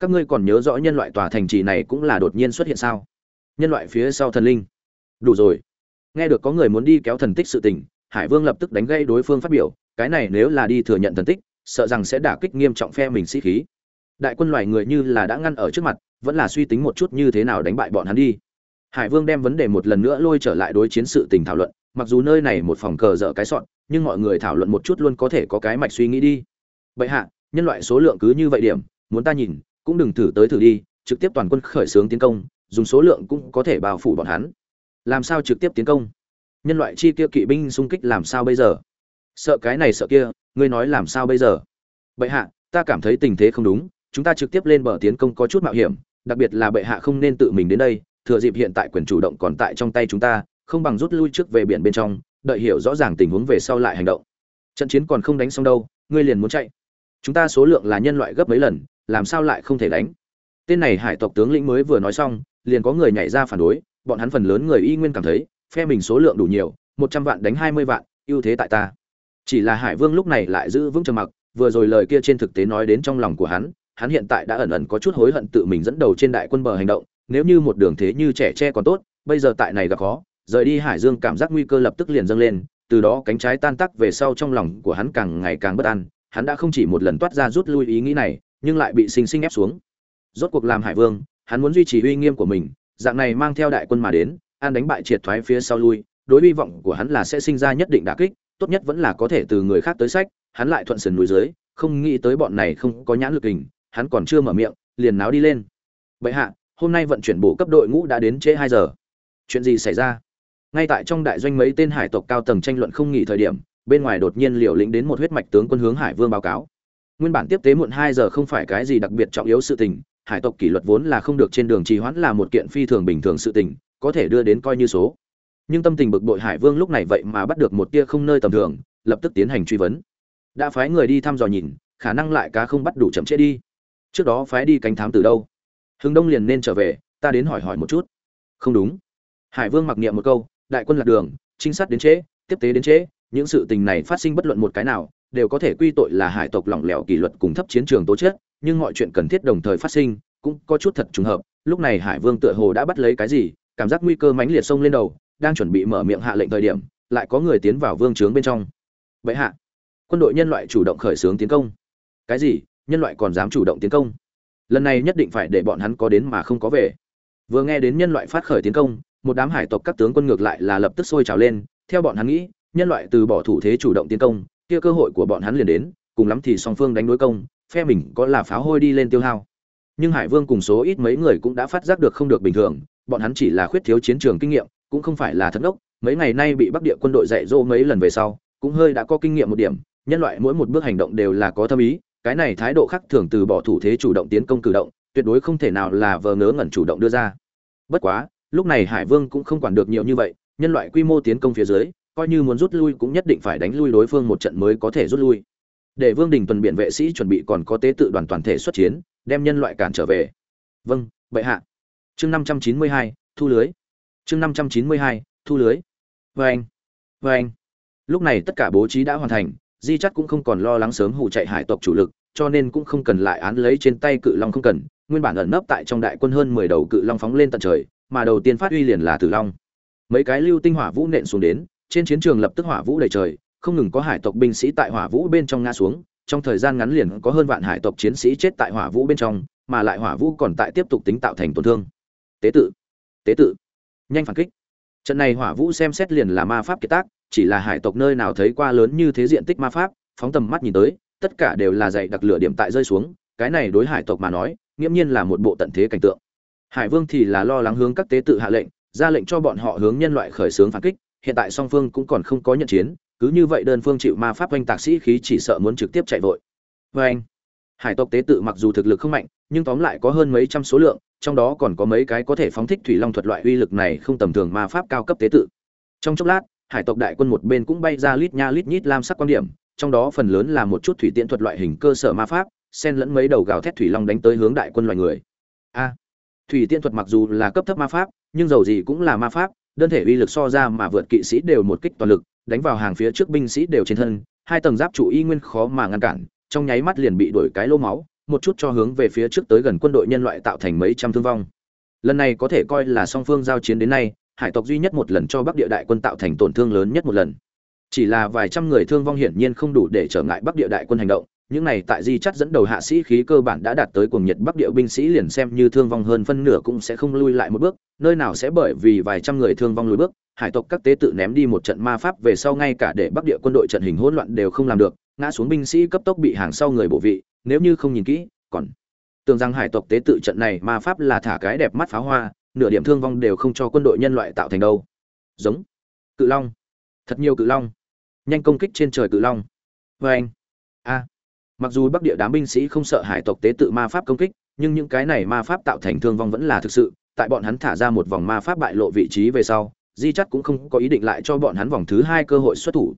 Các ngươi còn nhớ rõ nhân loại tòa thành trì này cũng là đột nhiên xuất hiện sao? Nhân loại phía sau thần linh. Đủ rồi. Nghe được có người muốn đi kéo thần tích sự tình, hải vương lập tức đánh gây đối phương phát biểu, cái này nếu là đi thừa nhận thần tích sợ rằng sẽ đả kích nghiêm trọng phe mình sĩ khí. Đại quân loài người như là đã ngăn ở trước mặt, vẫn là suy tính một chút như thế nào đánh bại bọn hắn đi. Hải vương đem vấn đề một lần nữa lôi trở lại đối chiến sự tình thảo luận, mặc dù nơi này một phòng cờ dở cái sọn, nhưng mọi người thảo luận một chút luôn có thể có cái mạch suy nghĩ đi. Bệ hạ, nhân loại số lượng cứ như vậy điểm, muốn ta nhìn, cũng đừng thử tới thử đi, trực tiếp toàn quân khởi xướng tiến công, dùng số lượng cũng có thể bao phủ bọn hắn. Làm sao trực tiếp tiến công? Nhân loại chi tiêu kỵ binh xung kích làm sao bây giờ? Sợ cái này sợ kia ngươi nói làm sao bây giờ? Bệ hạ, ta cảm thấy tình thế không đúng, chúng ta trực tiếp lên bờ tiến công có chút mạo hiểm, đặc biệt là bệ hạ không nên tự mình đến đây, thừa dịp hiện tại quyền chủ động còn tại trong tay chúng ta, không bằng rút lui trước về biển bên trong, đợi hiểu rõ ràng tình huống về sau lại hành động. Trận chiến còn không đánh xong đâu, ngươi liền muốn chạy. Chúng ta số lượng là nhân loại gấp mấy lần, làm sao lại không thể đánh? Tên này hải tộc tướng lĩnh mới vừa nói xong, liền có người nhảy ra phản đối, bọn hắn phần lớn người y nguyên cảm thấy, phe mình số lượng đủ nhiều, một trăm vạn đánh hai mươi vạn, ưu thế tại ta chỉ là hải vương lúc này lại giữ vững trầm mặc, vừa rồi lời kia trên thực tế nói đến trong lòng của hắn hắn hiện tại đã ẩn ẩn có chút hối hận tự mình dẫn đầu trên đại quân bờ hành động, nếu như một đường thế như trẻ tre còn tốt, bây giờ tại này gặp khó, rời đi hải dương cảm giác nguy cơ lập tức liền dâng lên, từ đó cánh trái tan tắc về sau trong lòng của hắn càng ngày càng bất an, hắn đã không chỉ một lần toát ra rút lui ý nghĩ này, nhưng lại bị sinh sinh ép xuống. Rốt cuộc làm hải vương, hắn muốn duy trì uy nghiêm của mình, dạng này mang theo đại quân mà đến, an đánh bại triệt thoái phía sau lui, đối hy vọng của hắn là sẽ sinh ra nhất định đả kích tốt nhất vẫn là có thể từ người khác tới sách, hắn lại thuận sườn núi dưới, không nghĩ tới bọn này không có nhãn lực hình, hắn còn chưa mở miệng, liền náo đi lên. Vậy hạ, hôm nay vận chuyển bộ cấp đội ngũ đã đến trễ hai giờ. Chuyện gì xảy ra? Ngay tại trong đại doanh mấy tên hải tộc cao tầng tranh luận không nghỉ thời điểm, bên ngoài đột nhiên liều lĩnh đến một huyết mạch tướng quân hướng hải vương báo cáo. Nguyên bản tiếp tế muộn hai giờ không phải cái gì đặc biệt trọng yếu sự tình, hải tộc kỷ luật vốn là không được trên đường trì hoãn là một kiện phi thường bình thường sự tình, có thể đưa đến coi như số nhưng tâm tình bực bội hải vương lúc này vậy mà bắt được một tia không nơi tầm thường, lập tức tiến hành truy vấn. Đã phái người đi thăm dò nhìn, khả năng lại cá không bắt đủ chậm trễ đi. Trước đó phái đi cánh thám từ đâu? Hưng đông liền nên trở về, ta đến hỏi hỏi một chút. Không đúng. Hải vương mặc niệm một câu, đại quân lạc đường, trinh sát đến trễ, tiếp tế đến trễ, những sự tình này phát sinh bất luận một cái nào, đều có thể quy tội là hải tộc lỏng lẻo kỷ luật cùng thấp chiến trường tố chất, nhưng mọi chuyện cần thiết đồng thời phát sinh, cũng có chút thật trùng hợp, lúc này hải vương tựa hồ đã bắt lấy cái gì, cảm giác nguy cơ mãnh liệt sông lên đầu đang chuẩn bị mở miệng hạ lệnh thời điểm, lại có người tiến vào vương trướng bên trong. Vậy hạ, quân đội nhân loại chủ động khởi xướng tiến công. Cái gì? Nhân loại còn dám chủ động tiến công? Lần này nhất định phải để bọn hắn có đến mà không có về. Vừa nghe đến nhân loại phát khởi tiến công, một đám hải tộc các tướng quân ngược lại là lập tức sôi trào lên. Theo bọn hắn nghĩ, nhân loại từ bỏ thủ thế chủ động tiến công, kia cơ hội của bọn hắn liền đến, cùng lắm thì song phương đánh đối công, phe mình có là pháo hôi đi lên tiêu hao. Nhưng hải vương cùng số ít mấy người cũng đã phát giác được không được bình thường, bọn hắn chỉ là khuyết thiếu chiến trường kinh nghiệm cũng không phải là thất ốc mấy ngày nay bị bắc địa quân đội dạy dỗ mấy lần về sau, cũng hơi đã có kinh nghiệm một điểm, nhân loại mỗi một bước hành động đều là có thâm ý, cái này thái độ khác thường từ bỏ thủ thế chủ động tiến công cử động, tuyệt đối không thể nào là vờ ngớ ngẩn chủ động đưa ra. Bất quá, lúc này hải vương cũng không quản được nhiều như vậy, nhân loại quy mô tiến công phía dưới, coi như muốn rút lui cũng nhất định phải đánh lui đối phương một trận mới có thể rút lui. Để vương đình tuần biện vệ sĩ chuẩn bị còn có tế tự đoàn toàn thể xuất chiến, đem nhân loại cản trở về. Vâng bệ hạ. Chương năm trăm chín mươi hai, thu lưới chương năm trăm chín mươi hai, thu lưới. Vê anh vê anh. Lúc này tất cả bố trí đã hoàn thành, di chắc cũng không còn lo lắng sớm hụ chạy hải tộc chủ lực, cho nên cũng không cần lại án lấy trên tay cự long không cần. Nguyên bản ẩn nấp tại trong đại quân hơn mười đầu cự long phóng lên tận trời, mà đầu tiên phát uy liền là tử long. Mấy cái lưu tinh hỏa vũ nện xuống đến, trên chiến trường lập tức hỏa vũ đầy trời, không ngừng có hải tộc binh sĩ tại hỏa vũ bên trong ngã xuống. Trong thời gian ngắn liền có hơn vạn hải tộc chiến sĩ chết tại hỏa vũ bên trong, mà lại hỏa vũ còn tại tiếp tục tính tạo thành tổn thương. Tế tự tế tự nhanh phản kích. Trận này hỏa vũ xem xét liền là ma pháp kiệt tác, chỉ là hải tộc nơi nào thấy qua lớn như thế diện tích ma pháp, phóng tầm mắt nhìn tới, tất cả đều là dạy đặc lửa điểm tại rơi xuống, cái này đối hải tộc mà nói, nghiễm nhiên là một bộ tận thế cảnh tượng. Hải vương thì là lo lắng hướng các tế tự hạ lệnh, ra lệnh cho bọn họ hướng nhân loại khởi xướng phản kích, hiện tại song phương cũng còn không có nhận chiến, cứ như vậy đơn phương chịu ma pháp oanh tạc sĩ khí chỉ sợ muốn trực tiếp chạy vội. Vê anh hải tộc tế tự mặc dù thực lực không mạnh, nhưng tóm lại có hơn mấy trăm số lượng trong đó còn có mấy cái có thể phóng thích thủy long thuật loại uy lực này không tầm thường ma pháp cao cấp tế tự. Trong chốc lát, hải tộc đại quân một bên cũng bay ra lít nha lít nhít lam sắc quan điểm, trong đó phần lớn là một chút thủy tiễn thuật loại hình cơ sở ma pháp, xen lẫn mấy đầu gào thét thủy long đánh tới hướng đại quân loài người. A, thủy tiễn thuật mặc dù là cấp thấp ma pháp, nhưng dầu gì cũng là ma pháp, đơn thể uy lực so ra mà vượt kỵ sĩ đều một kích toàn lực, đánh vào hàng phía trước binh sĩ đều trên thân, hai tầng giáp trụ y nguyên khó mà ngăn cản, trong nháy mắt liền bị đuổi cái lô máu một chút cho hướng về phía trước tới gần quân đội nhân loại tạo thành mấy trăm thương vong. Lần này có thể coi là song phương giao chiến đến nay, hải tộc duy nhất một lần cho bắc địa đại quân tạo thành tổn thương lớn nhất một lần. Chỉ là vài trăm người thương vong hiển nhiên không đủ để trở ngại bắc địa đại quân hành động, những này tại di chắt dẫn đầu hạ sĩ khí cơ bản đã đạt tới cuồng nhiệt bắc địa binh sĩ liền xem như thương vong hơn phân nửa cũng sẽ không lui lại một bước, nơi nào sẽ bởi vì vài trăm người thương vong lùi bước, hải tộc các tế tự ném đi một trận ma pháp về sau ngay cả để bắc địa quân đội trận hình hỗn loạn đều không làm được, ngã xuống binh sĩ cấp tốc bị hàng sau người bổ vị nếu như không nhìn kỹ, còn tưởng rằng hải tộc tế tự trận này ma pháp là thả cái đẹp mắt pháo hoa, nửa điểm thương vong đều không cho quân đội nhân loại tạo thành đâu. Giống. Cự long. Thật nhiều cự long. Nhanh công kích trên trời cự long. Vê anh. A. Mặc dù bắc địa đám binh sĩ không sợ hải tộc tế tự ma pháp công kích, nhưng những cái này ma pháp tạo thành thương vong vẫn là thực sự. Tại bọn hắn thả ra một vòng ma pháp bại lộ vị trí về sau, di chắt cũng không có ý định lại cho bọn hắn vòng thứ hai cơ hội xuất thủ.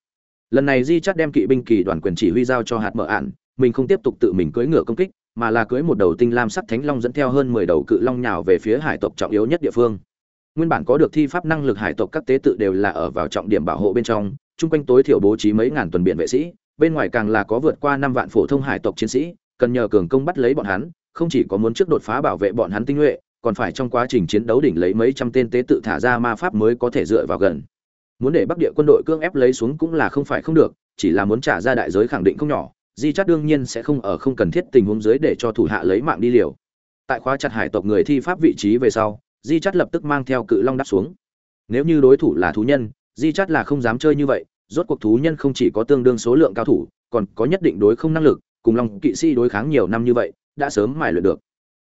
Lần này di chắt đem kỵ binh kỳ đoàn quyền chỉ huy giao cho hạt mở ạn mình không tiếp tục tự mình cưỡi ngựa công kích, mà là cưỡi một đầu tinh lam sắc thánh long dẫn theo hơn mười đầu cự long nhào về phía hải tộc trọng yếu nhất địa phương. Nguyên bản có được thi pháp năng lực hải tộc các tế tự đều là ở vào trọng điểm bảo hộ bên trong, chung quanh tối thiểu bố trí mấy ngàn tuần biển vệ sĩ, bên ngoài càng là có vượt qua năm vạn phổ thông hải tộc chiến sĩ, cần nhờ cường công bắt lấy bọn hắn, không chỉ có muốn trước đột phá bảo vệ bọn hắn tinh nhuệ, còn phải trong quá trình chiến đấu đỉnh lấy mấy trăm tên tế tự thả ra ma pháp mới có thể dựa vào gần. Muốn để bắc địa quân đội cương ép lấy xuống cũng là không phải không được, chỉ là muốn trả ra đại giới khẳng định không nhỏ di chắt đương nhiên sẽ không ở không cần thiết tình huống dưới để cho thủ hạ lấy mạng đi liều. Tại khóa chặt hải tộc người thi pháp vị trí về sau, di chắt lập tức mang theo cự long đáp xuống. Nếu như đối thủ là thú nhân, di chắt là không dám chơi như vậy, rốt cuộc thú nhân không chỉ có tương đương số lượng cao thủ, còn có nhất định đối không năng lực, cùng long kỵ sĩ đối kháng nhiều năm như vậy, đã sớm mài luyện được.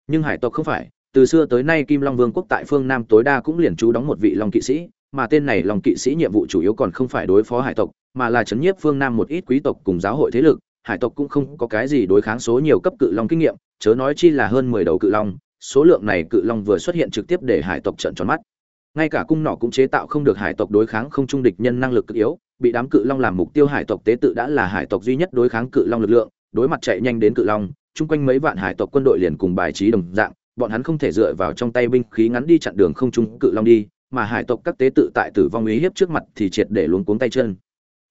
Nhưng hải tộc không phải, từ xưa tới nay kim long vương quốc tại phương nam tối đa cũng liền trú đóng một vị long kỵ sĩ, mà tên này long kỵ sĩ nhiệm vụ chủ yếu còn không phải đối phó hải tộc, mà là chấn nhiếp phương nam một ít quý tộc cùng giáo hội thế lực hải tộc cũng không có cái gì đối kháng số nhiều cấp cự long kinh nghiệm, chớ nói chi là hơn mười đầu cự long, số lượng này cự long vừa xuất hiện trực tiếp để hải tộc trận tròn mắt. Ngay cả cung nỏ cũng chế tạo không được hải tộc đối kháng không trung địch nhân năng lực cực yếu, bị đám cự long làm mục tiêu hải tộc tế tự đã là hải tộc duy nhất đối kháng cự long lực lượng, đối mặt chạy nhanh đến cự long, chung quanh mấy vạn hải tộc quân đội liền cùng bài trí đồng dạng, bọn hắn không thể dựa vào trong tay binh khí ngắn đi chặn đường không trung cự long đi, mà hải tộc các tế tự tại tử vong ý hiếp trước mặt thì triệt để luống cuống tay chân.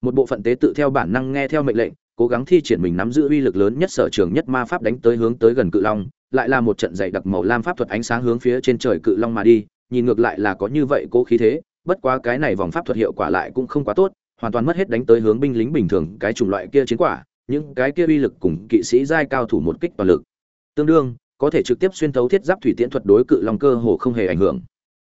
Một bộ phận tế tự theo bản năng nghe theo mệnh lệnh cố gắng thi triển mình nắm giữ uy lực lớn nhất sở trường nhất ma pháp đánh tới hướng tới gần cự long, lại là một trận dày đặc màu lam pháp thuật ánh sáng hướng phía trên trời cự long mà đi, nhìn ngược lại là có như vậy cố khí thế, bất quá cái này vòng pháp thuật hiệu quả lại cũng không quá tốt, hoàn toàn mất hết đánh tới hướng binh lính bình thường, cái chủng loại kia chiến quả, những cái kia uy lực cùng kỵ sĩ giai cao thủ một kích toàn lực. Tương đương, có thể trực tiếp xuyên thấu thiết giáp thủy tiễn thuật đối cự long cơ hồ không hề ảnh hưởng.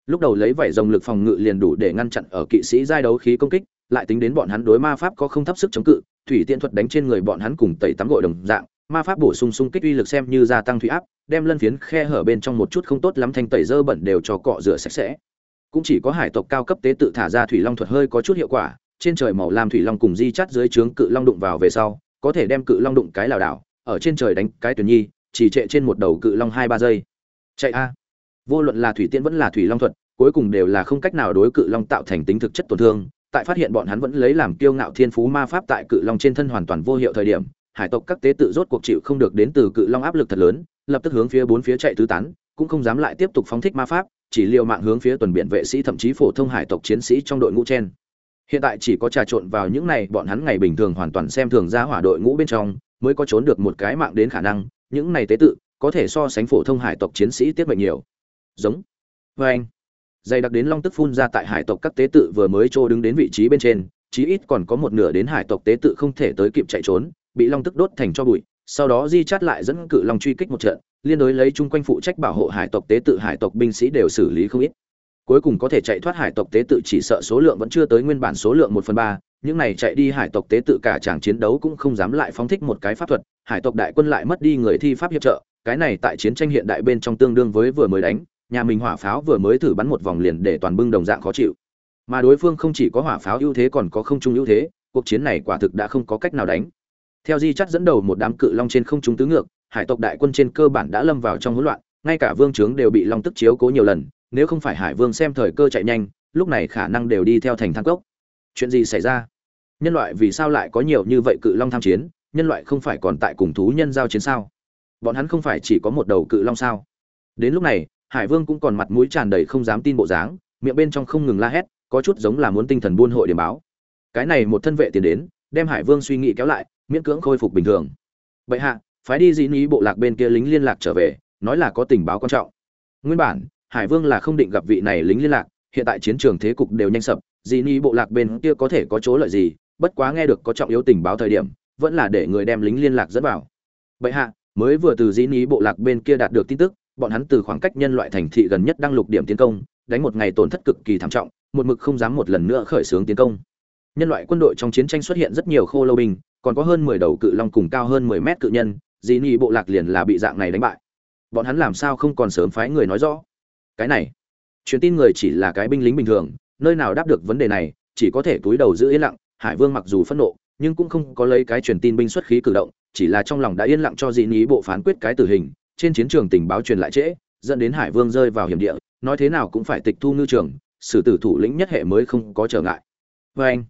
Lúc đầu lấy vảy rồng lực phòng ngự liền đủ để ngăn chặn ở kỵ sĩ giai đấu khí công kích, lại tính đến bọn hắn đối ma pháp có không thấp sức chống cự thủy tiện thuật đánh trên người bọn hắn cùng tẩy tắm gội đồng dạng, ma pháp bổ sung xung kích uy lực xem như gia tăng thủy áp, đem lân phiến khe hở bên trong một chút không tốt lắm thanh tẩy dơ bẩn đều cho cọ rửa sạch sẽ. Cũng chỉ có hải tộc cao cấp tế tự thả ra thủy long thuật hơi có chút hiệu quả, trên trời màu lam thủy long cùng di chắt dưới trướng cự long đụng vào về sau, có thể đem cự long đụng cái lảo đảo, ở trên trời đánh cái tuyển nhi, chỉ trệ trên một đầu cự long hai ba giây. Chạy a. Vô luận là thủy tiễn vẫn là thủy long thuật, cuối cùng đều là không cách nào đối cự long tạo thành tính thực chất tổn thương tại phát hiện bọn hắn vẫn lấy làm kiêu ngạo thiên phú ma pháp tại cự long trên thân hoàn toàn vô hiệu thời điểm, hải tộc các tế tự rốt cuộc chịu không được đến từ cự long áp lực thật lớn, lập tức hướng phía bốn phía chạy tứ tán, cũng không dám lại tiếp tục phóng thích ma pháp, chỉ liều mạng hướng phía tuần biển vệ sĩ thậm chí phổ thông hải tộc chiến sĩ trong đội ngũ trên hiện tại chỉ có trà trộn vào những này, bọn hắn ngày bình thường hoàn toàn xem thường ra hỏa đội ngũ bên trong, mới có trốn được một cái mạng đến khả năng, những này tế tự, có thể so sánh phổ thông hải tộc chiến sĩ tiết mệnh nhiều. Giống. Vê anh dày đặc đến long tức phun ra tại hải tộc các tế tự vừa mới trô đứng đến vị trí bên trên, chí ít còn có một nửa đến hải tộc tế tự không thể tới kịp chạy trốn, bị long tức đốt thành cho bụi, sau đó di chát lại dẫn cự long truy kích một trận, liên đối lấy chung quanh phụ trách bảo hộ hải tộc tế tự hải tộc binh sĩ đều xử lý không ít. Cuối cùng có thể chạy thoát hải tộc tế tự chỉ sợ số lượng vẫn chưa tới nguyên bản số lượng một phần ba, những này chạy đi hải tộc tế tự cả chàng chiến đấu cũng không dám lại phóng thích một cái pháp thuật, hải tộc đại quân lại mất đi người thi pháp hiệp trợ, cái này tại chiến tranh hiện đại bên trong tương đương với vừa mới đánh nhà mình hỏa pháo vừa mới thử bắn một vòng liền để toàn bưng đồng dạng khó chịu. Mà đối phương không chỉ có hỏa pháo ưu thế còn có không trung ưu thế, cuộc chiến này quả thực đã không có cách nào đánh. Theo di chắt dẫn đầu một đám cự long trên không trung tứ ngược, hải tộc đại quân trên cơ bản đã lâm vào trong hỗn loạn, ngay cả vương trướng đều bị long tức chiếu cố nhiều lần, nếu không phải hải vương xem thời cơ chạy nhanh, lúc này khả năng đều đi theo thành thang cốc. Chuyện gì xảy ra? Nhân loại vì sao lại có nhiều như vậy cự long tham chiến? Nhân loại không phải còn tại cùng thú nhân giao chiến sao? Bọn hắn không phải chỉ có một đầu cự long sao? Đến lúc này hải vương cũng còn mặt mũi tràn đầy không dám tin bộ dáng, miệng bên trong không ngừng la hét, có chút giống là muốn tinh thần buôn hội điểm báo. Cái này một thân vệ tiền đến, đem hải vương suy nghĩ kéo lại, miễn cưỡng khôi phục bình thường. Bệ hạ, phái đi dĩ ý bộ lạc bên kia lính liên lạc trở về, nói là có tình báo quan trọng. Nguyên bản, hải vương là không định gặp vị này lính liên lạc, hiện tại chiến trường thế cục đều nhanh sập, dĩ ý bộ lạc bên kia có thể có chỗ lợi gì, bất quá nghe được có trọng yếu tình báo thời điểm, vẫn là để người đem lính liên lạc dẫn vào. Bệ hạ, mới vừa từ dĩ ý bộ lạc bên kia đạt được tin tức bọn hắn từ khoảng cách nhân loại thành thị gần nhất đang lục điểm tiến công, đánh một ngày tổn thất cực kỳ thảm trọng, một mực không dám một lần nữa khởi xướng tiến công. Nhân loại quân đội trong chiến tranh xuất hiện rất nhiều khô lâu binh, còn có hơn mười đầu cự long cùng cao hơn mười mét cự nhân, dĩ nhị bộ lạc liền là bị dạng này đánh bại. Bọn hắn làm sao không còn sớm phái người nói rõ? Cái này, truyền tin người chỉ là cái binh lính bình thường, nơi nào đáp được vấn đề này, chỉ có thể túi đầu giữ yên lặng, hải vương mặc dù phẫn nộ, nhưng cũng không có lấy cái truyền tin binh xuất khí cử động, chỉ là trong lòng đã yên lặng cho dĩ nhị bộ phán quyết cái tử hình trên chiến trường tình báo truyền lại trễ, dẫn đến hải vương rơi vào hiểm địa, nói thế nào cũng phải tịch thu ngư trường, xử tử thủ lĩnh nhất hệ mới không có trở ngại. Vê anh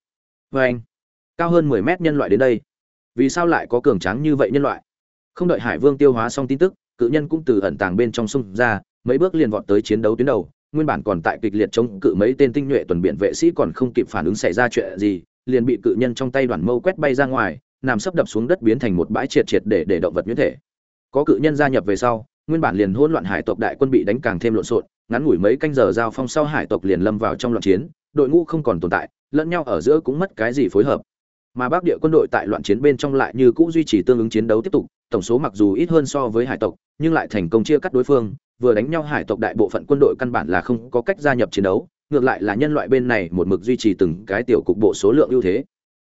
vê anh, cao hơn mười mét nhân loại đến đây. Vì sao lại có cường tráng như vậy nhân loại? Không đợi hải vương tiêu hóa xong tin tức, cự nhân cũng từ ẩn tàng bên trong sông ra, mấy bước liền vọt tới chiến đấu tuyến đầu, nguyên bản còn tại kịch liệt chống cự mấy tên tinh nhuệ tuần biện vệ sĩ còn không kịp phản ứng xảy ra chuyện gì, liền bị cự nhân trong tay đoàn mâu quét bay ra ngoài, nằm sấp đập xuống đất biến thành một bãi triệt triệt để để động vật nhuyễn thể có cự nhân gia nhập về sau, nguyên bản liền hỗn loạn hải tộc đại quân bị đánh càng thêm lộn xộn, ngắn ngủi mấy canh giờ giao phong sau hải tộc liền lâm vào trong loạn chiến, đội ngũ không còn tồn tại, lẫn nhau ở giữa cũng mất cái gì phối hợp. Mà bắc địa quân đội tại loạn chiến bên trong lại như cũ duy trì tương ứng chiến đấu tiếp tục, tổng số mặc dù ít hơn so với hải tộc, nhưng lại thành công chia cắt đối phương, vừa đánh nhau hải tộc đại bộ phận quân đội căn bản là không có cách gia nhập chiến đấu, ngược lại là nhân loại bên này một mực duy trì từng cái tiểu cục bộ số lượng ưu thế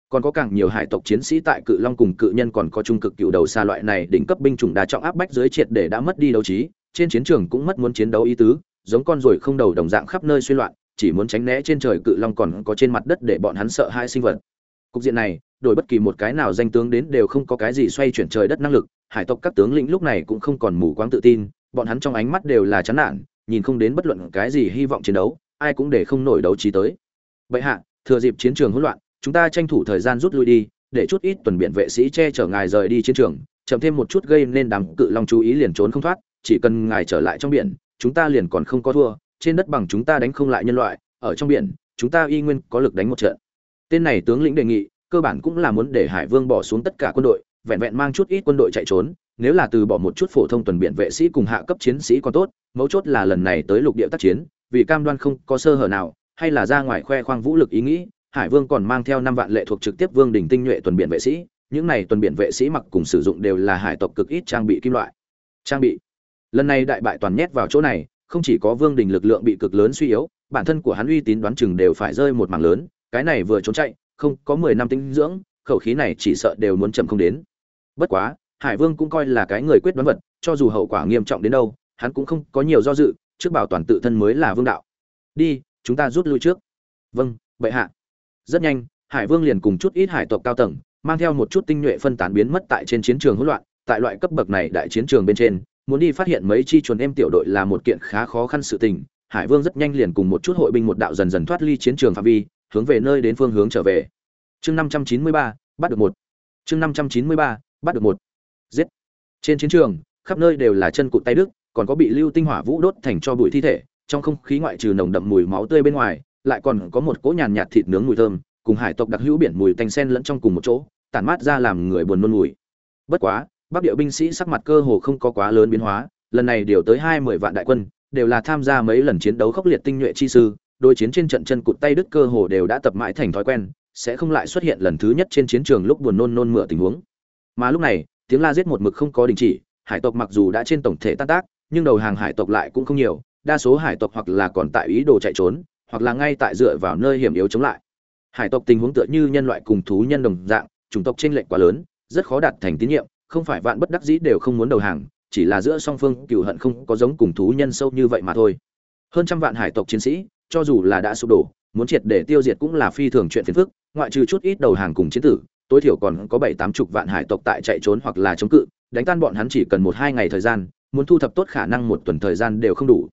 còn có càng nhiều hải tộc chiến sĩ tại cự long cùng cự nhân còn có trung cực cựu đầu xa loại này đỉnh cấp binh chủng đa trọng áp bách dưới triệt để đã mất đi đấu trí, trên chiến trường cũng mất muốn chiến đấu ý tứ, giống con ruồi không đầu đồng dạng khắp nơi xuyên loạn, chỉ muốn tránh né trên trời cự long còn có trên mặt đất để bọn hắn sợ hai sinh vật. Cục diện này, đổi bất kỳ một cái nào danh tướng đến đều không có cái gì xoay chuyển trời đất năng lực, hải tộc các tướng lĩnh lúc này cũng không còn mù quáng tự tin, bọn hắn trong ánh mắt đều là chán nản, nhìn không đến bất luận cái gì hy vọng chiến đấu, ai cũng để không nổi đấu trí tới. Vậy hạ, thừa dịp chiến trường hỗn loạn chúng ta tranh thủ thời gian rút lui đi, để chút ít tuần biện vệ sĩ che chở ngài rời đi chiến trường, chậm thêm một chút gây nên đám cự long chú ý liền trốn không thoát, chỉ cần ngài trở lại trong biển, chúng ta liền còn không có thua, trên đất bằng chúng ta đánh không lại nhân loại, ở trong biển, chúng ta y nguyên có lực đánh một trận. Tên này tướng lĩnh đề nghị, cơ bản cũng là muốn để hải vương bỏ xuống tất cả quân đội, vẹn vẹn mang chút ít quân đội chạy trốn, nếu là từ bỏ một chút phổ thông tuần biển vệ sĩ cùng hạ cấp chiến sĩ còn tốt, mấu chốt là lần này tới lục địa tác chiến, vì cam đoan không có sơ hở nào, hay là ra ngoài khoe khoang vũ lực ý nghĩ hải vương còn mang theo năm vạn lệ thuộc trực tiếp vương đỉnh tinh nhuệ tuần biển vệ sĩ. Những này tuần biển vệ sĩ mặc cùng sử dụng đều là hải tộc cực ít trang bị kim loại. Trang bị. Lần này đại bại toàn nhét vào chỗ này, không chỉ có vương đình lực lượng bị cực lớn suy yếu, bản thân của hắn uy tín đoán chừng đều phải rơi một mảng lớn, cái này vừa trốn chạy, không có mười năm tinh dưỡng, khẩu khí này chỉ sợ đều muốn chậm không đến. Bất quá, hải vương cũng coi là cái người quyết đoán vật, cho dù hậu quả nghiêm trọng đến đâu, hắn cũng không có nhiều do dự, trước bảo toàn tự thân mới là vương đạo. Đi, chúng ta rút lui trước. Vâng bệ hạ rất nhanh, hải vương liền cùng chút ít hải tộc cao tầng, mang theo một chút tinh nhuệ phân tán biến mất tại trên chiến trường hỗn loạn. Tại loại cấp bậc này đại chiến trường bên trên, muốn đi phát hiện mấy chi chuồn em tiểu đội là một kiện khá khó khăn sự tình. Hải vương rất nhanh liền cùng một chút hội binh một đạo dần dần thoát ly chiến trường phạm vi, hướng về nơi đến phương hướng trở về. Chương năm trăm chín mươi ba, bắt được một. Chương năm trăm chín mươi ba, bắt được một. Giết. Trên chiến trường, khắp nơi đều là chân cụt tay đức còn có bị lưu tinh hỏa vũ đốt thành cho bụi thi thể, trong không khí ngoại trừ nồng đậm mùi máu tươi bên ngoài lại còn có một cỗ nhàn nhạt thịt nướng mùi thơm, cùng hải tộc đặc hữu biển mùi tanh sen lẫn trong cùng một chỗ, tản mát ra làm người buồn nôn mùi. Bất quá, bắc địa binh sĩ sắc mặt cơ hồ không có quá lớn biến hóa, lần này điều tới hai mươi vạn đại quân, đều là tham gia mấy lần chiến đấu khốc liệt tinh nhuệ chi sư, đối chiến trên trận chân cụt tay đứt cơ hồ đều đã tập mãi thành thói quen, sẽ không lại xuất hiện lần thứ nhất trên chiến trường lúc buồn nôn nôn mửa tình huống. Mà lúc này, tiếng la giết một mực không có đình chỉ, hải tộc mặc dù đã trên tổng thể tan tác, nhưng đầu hàng hải tộc lại cũng không nhiều, đa số hải tộc hoặc là còn tại ý đồ chạy trốn hoặc là ngay tại dựa vào nơi hiểm yếu chống lại. Hải tộc tình huống tựa như nhân loại cùng thú nhân đồng dạng, chủng tộc trên lệnh quá lớn, rất khó đạt thành tín nhiệm, không phải vạn bất đắc dĩ đều không muốn đầu hàng, chỉ là giữa song phương cựu hận không có giống cùng thú nhân sâu như vậy mà thôi. Hơn trăm vạn hải tộc chiến sĩ, cho dù là đã sụp đổ, muốn triệt để tiêu diệt cũng là phi thường chuyện phiền phức, ngoại trừ chút ít đầu hàng cùng chiến tử, tối thiểu còn có bảy tám chục vạn hải tộc tại chạy trốn hoặc là chống cự, đánh tan bọn hắn chỉ cần một hai ngày thời gian, muốn thu thập tốt khả năng một tuần thời gian đều không đủ.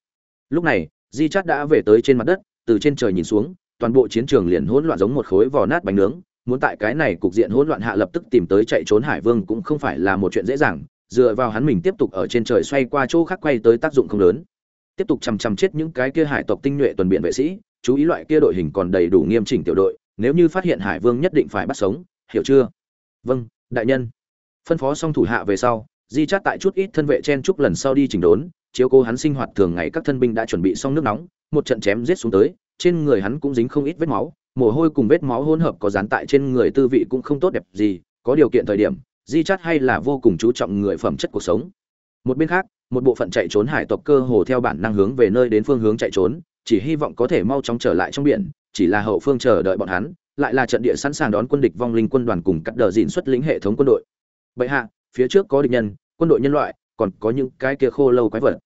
Lúc này, di chát đã về tới trên mặt đất từ trên trời nhìn xuống, toàn bộ chiến trường liền hỗn loạn giống một khối vò nát bánh nướng. Muốn tại cái này cục diện hỗn loạn hạ lập tức tìm tới chạy trốn hải vương cũng không phải là một chuyện dễ dàng, dựa vào hắn mình tiếp tục ở trên trời xoay qua chỗ khác quay tới tác dụng không lớn. Tiếp tục chằm chằm chết những cái kia hải tộc tinh nhuệ tuần biện vệ sĩ, chú ý loại kia đội hình còn đầy đủ nghiêm chỉnh tiểu đội, nếu như phát hiện hải vương nhất định phải bắt sống, hiểu chưa? Vâng đại nhân. Phân phó xong thủ hạ về sau, di chát tại chút ít thân vệ chen chúc lần sau đi chỉnh đốn, chiếu cố hắn sinh hoạt thường ngày các thân binh đã chuẩn bị xong nước nóng, một trận chém giết xuống tới trên người hắn cũng dính không ít vết máu, mồ hôi cùng vết máu hỗn hợp có dán tại trên người tư vị cũng không tốt đẹp gì, có điều kiện thời điểm, di chắt hay là vô cùng chú trọng người phẩm chất cuộc sống. Một bên khác, một bộ phận chạy trốn hải tộc cơ hồ theo bản năng hướng về nơi đến phương hướng chạy trốn, chỉ hy vọng có thể mau chóng trở lại trong biển, chỉ là hậu phương chờ đợi bọn hắn, lại là trận địa sẵn sàng đón quân địch vong linh quân đoàn cùng cắt đờ dịn xuất lĩnh hệ thống quân đội. Bệ hạ, phía trước có địch nhân, quân đội nhân loại, còn có những cái kia khô lâu quái vật.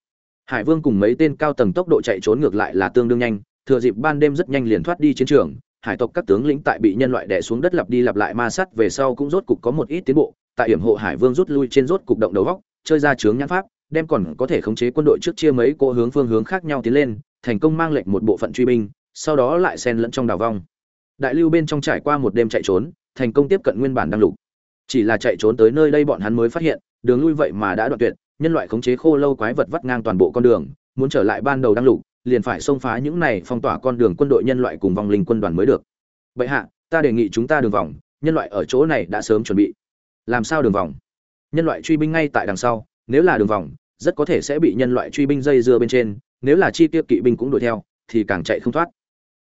Hải vương cùng mấy tên cao tầng tốc độ chạy trốn ngược lại là tương đương nhanh thừa dịp ban đêm rất nhanh liền thoát đi chiến trường, hải tộc các tướng lĩnh tại bị nhân loại đè xuống đất lặp đi lặp lại ma sát về sau cũng rốt cục có một ít tiến bộ, tại hiểm hộ hải vương rút lui trên rốt cục động đầu góc, chơi ra chướng nhãn pháp, đem còn có thể khống chế quân đội trước chia mấy cỗ hướng phương hướng khác nhau tiến lên, thành công mang lệnh một bộ phận truy binh, sau đó lại xen lẫn trong đào vong. Đại lưu bên trong trải qua một đêm chạy trốn, thành công tiếp cận nguyên bản đăng lục. Chỉ là chạy trốn tới nơi đây bọn hắn mới phát hiện, đường lui vậy mà đã đoạn tuyệt, nhân loại khống chế khô lâu quái vật vắt ngang toàn bộ con đường, muốn trở lại ban đầu đăng lục liền phải xông phá những này phong tỏa con đường quân đội nhân loại cùng vòng linh quân đoàn mới được. Vậy hạ, ta đề nghị chúng ta đường vòng, nhân loại ở chỗ này đã sớm chuẩn bị. Làm sao đường vòng? Nhân loại truy binh ngay tại đằng sau, nếu là đường vòng, rất có thể sẽ bị nhân loại truy binh dây dưa bên trên, nếu là chi tiêu kỵ binh cũng đuổi theo, thì càng chạy không thoát.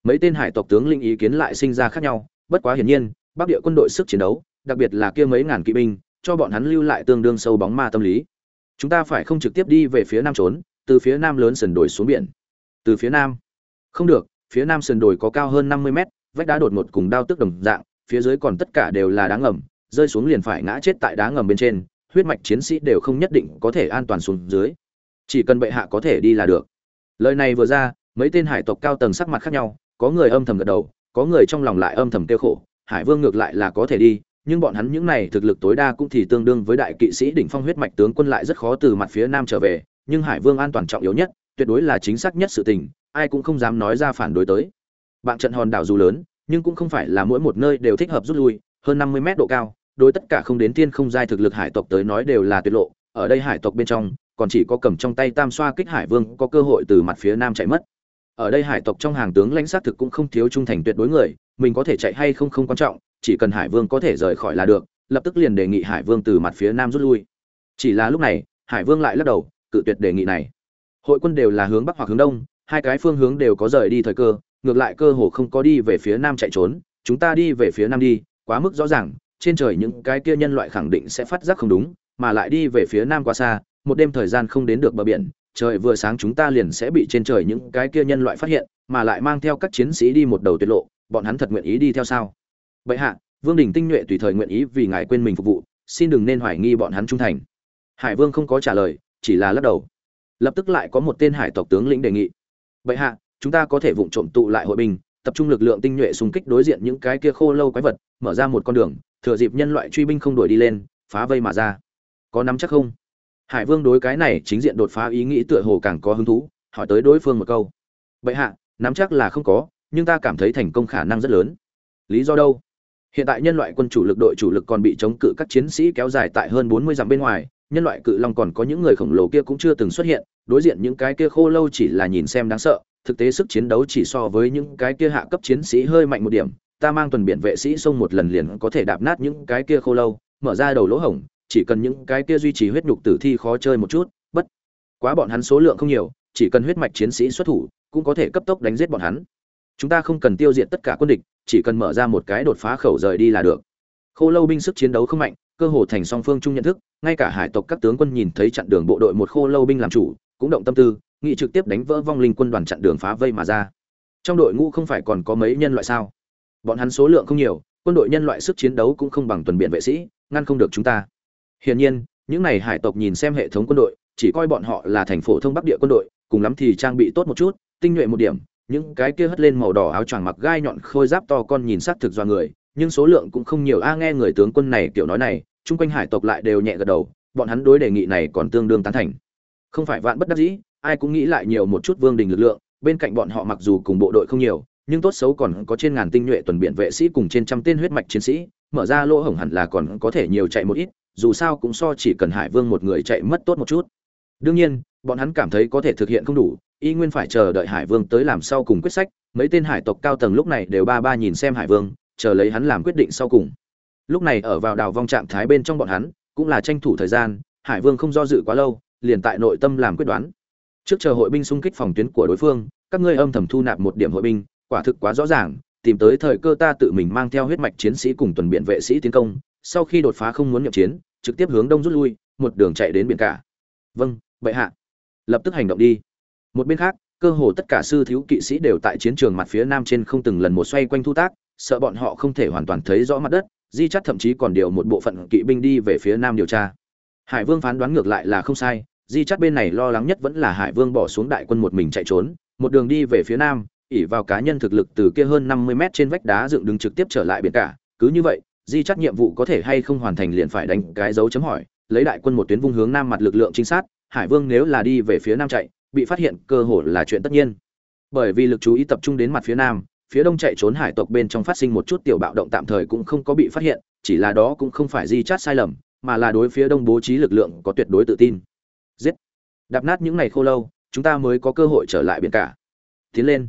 Mấy tên hải tộc tướng linh ý kiến lại sinh ra khác nhau, bất quá hiển nhiên, bắc địa quân đội sức chiến đấu, đặc biệt là kia mấy ngàn kỵ binh, cho bọn hắn lưu lại tương đương sâu bóng ma tâm lý. Chúng ta phải không trực tiếp đi về phía nam trốn, từ phía nam lớn dần đổi xuống biển từ phía nam. Không được, phía nam sườn đồi có cao hơn năm mươi mét, vách đá đột ngột cùng đao tức đồng dạng, phía dưới còn tất cả đều là đá ngầm, rơi xuống liền phải ngã chết tại đá ngầm bên trên, huyết mạch chiến sĩ đều không nhất định có thể an toàn xuống dưới. Chỉ cần bệ hạ có thể đi là được. Lời này vừa ra, mấy tên hải tộc cao tầng sắc mặt khác nhau, có người âm thầm gật đầu, có người trong lòng lại âm thầm kêu khổ, hải vương ngược lại là có thể đi, nhưng bọn hắn những này thực lực tối đa cũng thì tương đương với đại kỵ sĩ đỉnh phong huyết mạch tướng quân lại rất khó từ mặt phía nam trở về, nhưng hải vương an toàn trọng yếu nhất tuyệt đối là chính xác nhất sự tình, ai cũng không dám nói ra phản đối tới. Bạn trận hòn đảo dù lớn, nhưng cũng không phải là mỗi một nơi đều thích hợp rút lui, hơn năm mươi mét độ cao, đối tất cả không đến tiên không giai thực lực hải tộc tới nói đều là tuyệt lộ, ở đây hải tộc bên trong, còn chỉ có cầm trong tay tam xoa kích hải vương có cơ hội từ mặt phía nam chạy mất. Ở đây hải tộc trong hàng tướng lãnh sát thực cũng không thiếu trung thành tuyệt đối người, mình có thể chạy hay không không quan trọng, chỉ cần hải vương có thể rời khỏi là được, lập tức liền đề nghị hải vương từ mặt phía nam rút lui. Chỉ là lúc này, hải vương lại lắc đầu, cự tuyệt đề nghị này hội quân đều là hướng bắc hoặc hướng đông, hai cái phương hướng đều có rời đi thời cơ, ngược lại cơ hồ không có đi về phía nam chạy trốn, chúng ta đi về phía nam đi, quá mức rõ ràng, trên trời những cái kia nhân loại khẳng định sẽ phát giác không đúng, mà lại đi về phía nam quá xa, một đêm thời gian không đến được bờ biển, trời vừa sáng chúng ta liền sẽ bị trên trời những cái kia nhân loại phát hiện, mà lại mang theo các chiến sĩ đi một đầu tuyệt lộ, bọn hắn thật nguyện ý đi theo sao? Vậy hạ, vương đình tinh nhuệ tùy thời nguyện ý vì ngài quên mình phục vụ, xin đừng nên hoài nghi bọn hắn trung thành. Hải vương không có trả lời, chỉ là lắc đầu lập tức lại có một tên hải tộc tướng lĩnh đề nghị. Vậy hạ, chúng ta có thể vụng trộm tụ lại hội binh, tập trung lực lượng tinh nhuệ xung kích đối diện những cái kia khô lâu quái vật, mở ra một con đường, thừa dịp nhân loại truy binh không đuổi đi lên, phá vây mà ra. Có nắm chắc không? Hải vương đối cái này chính diện đột phá ý nghĩ tựa hồ càng có hứng thú, hỏi tới đối phương một câu. Bệ hạ, nắm chắc là không có, nhưng ta cảm thấy thành công khả năng rất lớn. Lý do đâu? Hiện tại nhân loại quân chủ lực đội chủ lực còn bị chống cự các chiến sĩ kéo dài tại hơn bốn mươi dặm bên ngoài nhân loại cự long còn có những người khổng lồ kia cũng chưa từng xuất hiện, đối diện những cái kia khô lâu chỉ là nhìn xem đáng sợ, thực tế sức chiến đấu chỉ so với những cái kia hạ cấp chiến sĩ hơi mạnh một điểm, ta mang tuần biển vệ sĩ xông một lần liền có thể đạp nát những cái kia khô lâu, mở ra đầu lỗ hổng, chỉ cần những cái kia duy trì huyết nhục tử thi khó chơi một chút, bất quá bọn hắn số lượng không nhiều, chỉ cần huyết mạch chiến sĩ xuất thủ, cũng có thể cấp tốc đánh giết bọn hắn. Chúng ta không cần tiêu diệt tất cả quân địch, chỉ cần mở ra một cái đột phá khẩu rời đi là được khô lâu binh sức chiến đấu không mạnh, cơ hồ thành song phương chung nhận thức, ngay cả hải tộc các tướng quân nhìn thấy chặn đường bộ đội một khô lâu binh làm chủ, cũng động tâm tư nghị trực tiếp đánh vỡ vong linh quân đoàn chặn đường phá vây mà ra. Trong đội ngũ không phải còn có mấy nhân loại sao? Bọn hắn số lượng không nhiều, quân đội nhân loại sức chiến đấu cũng không bằng tuần biện vệ sĩ, ngăn không được chúng ta. Hiển nhiên, những này hải tộc nhìn xem hệ thống quân đội, chỉ coi bọn họ là thành phổ thông bắc địa quân đội, cùng lắm thì trang bị tốt một chút, tinh nhuệ một điểm, những cái kia hất lên màu đỏ áo choàng mặc gai nhọn khôi giáp to con nhìn sắc thực do người nhưng số lượng cũng không nhiều. A, nghe người tướng quân này kiểu nói này, chung quanh hải tộc lại đều nhẹ gật đầu, bọn hắn đối đề nghị này còn tương đương tán thành. Không phải vạn bất đắc dĩ, ai cũng nghĩ lại nhiều một chút vương đình lực lượng, bên cạnh bọn họ mặc dù cùng bộ đội không nhiều, nhưng tốt xấu còn có trên ngàn tinh nhuệ tuần biện vệ sĩ cùng trên trăm tên huyết mạch chiến sĩ, mở ra lỗ hổng hẳn là còn có thể nhiều chạy một ít, dù sao cũng so chỉ cần hải vương một người chạy mất tốt một chút. Đương nhiên, bọn hắn cảm thấy có thể thực hiện không đủ, y nguyên phải chờ đợi hải vương tới làm sau cùng quyết sách, mấy tên hải tộc cao tầng lúc này đều ba ba nhìn xem hải vương chờ lấy hắn làm quyết định sau cùng. Lúc này ở vào đào vong trạng thái bên trong bọn hắn, cũng là tranh thủ thời gian, hải vương không do dự quá lâu, liền tại nội tâm làm quyết đoán. Trước chờ hội binh xung kích phòng tuyến của đối phương, các ngươi âm thầm thu nạp một điểm hội binh, quả thực quá rõ ràng, tìm tới thời cơ ta tự mình mang theo huyết mạch chiến sĩ cùng tuần biện vệ sĩ tiến công, sau khi đột phá không muốn nhậm chiến, trực tiếp hướng đông rút lui, một đường chạy đến biển cả. Vâng bệ hạ. Lập tức hành động đi. Một bên khác, cơ hồ tất cả sư thiếu kỵ sĩ đều tại chiến trường mặt phía nam trên không từng lần một xoay quanh thu tác sợ bọn họ không thể hoàn toàn thấy rõ mặt đất, di chắt thậm chí còn điều một bộ phận kỵ binh đi về phía nam điều tra. Hải vương phán đoán ngược lại là không sai, di chắt bên này lo lắng nhất vẫn là hải vương bỏ xuống đại quân một mình chạy trốn, một đường đi về phía nam, ỉ vào cá nhân thực lực từ kia hơn năm mươi mét trên vách đá dựng đứng trực tiếp trở lại biển cả. Cứ như vậy, di chắt nhiệm vụ có thể hay không hoàn thành liền phải đánh cái dấu chấm hỏi, lấy đại quân một tuyến vung hướng nam mặt lực lượng trinh sát, hải vương nếu là đi về phía nam chạy, bị phát hiện cơ hội là chuyện tất nhiên. Bởi vì lực chú ý tập trung đến mặt phía nam phía đông chạy trốn hải tộc bên trong phát sinh một chút tiểu bạo động tạm thời cũng không có bị phát hiện, chỉ là đó cũng không phải di chát sai lầm, mà là đối phía đông bố trí lực lượng có tuyệt đối tự tin. Giết! Đạp nát những ngày khô lâu, chúng ta mới có cơ hội trở lại biển cả. Tiến lên!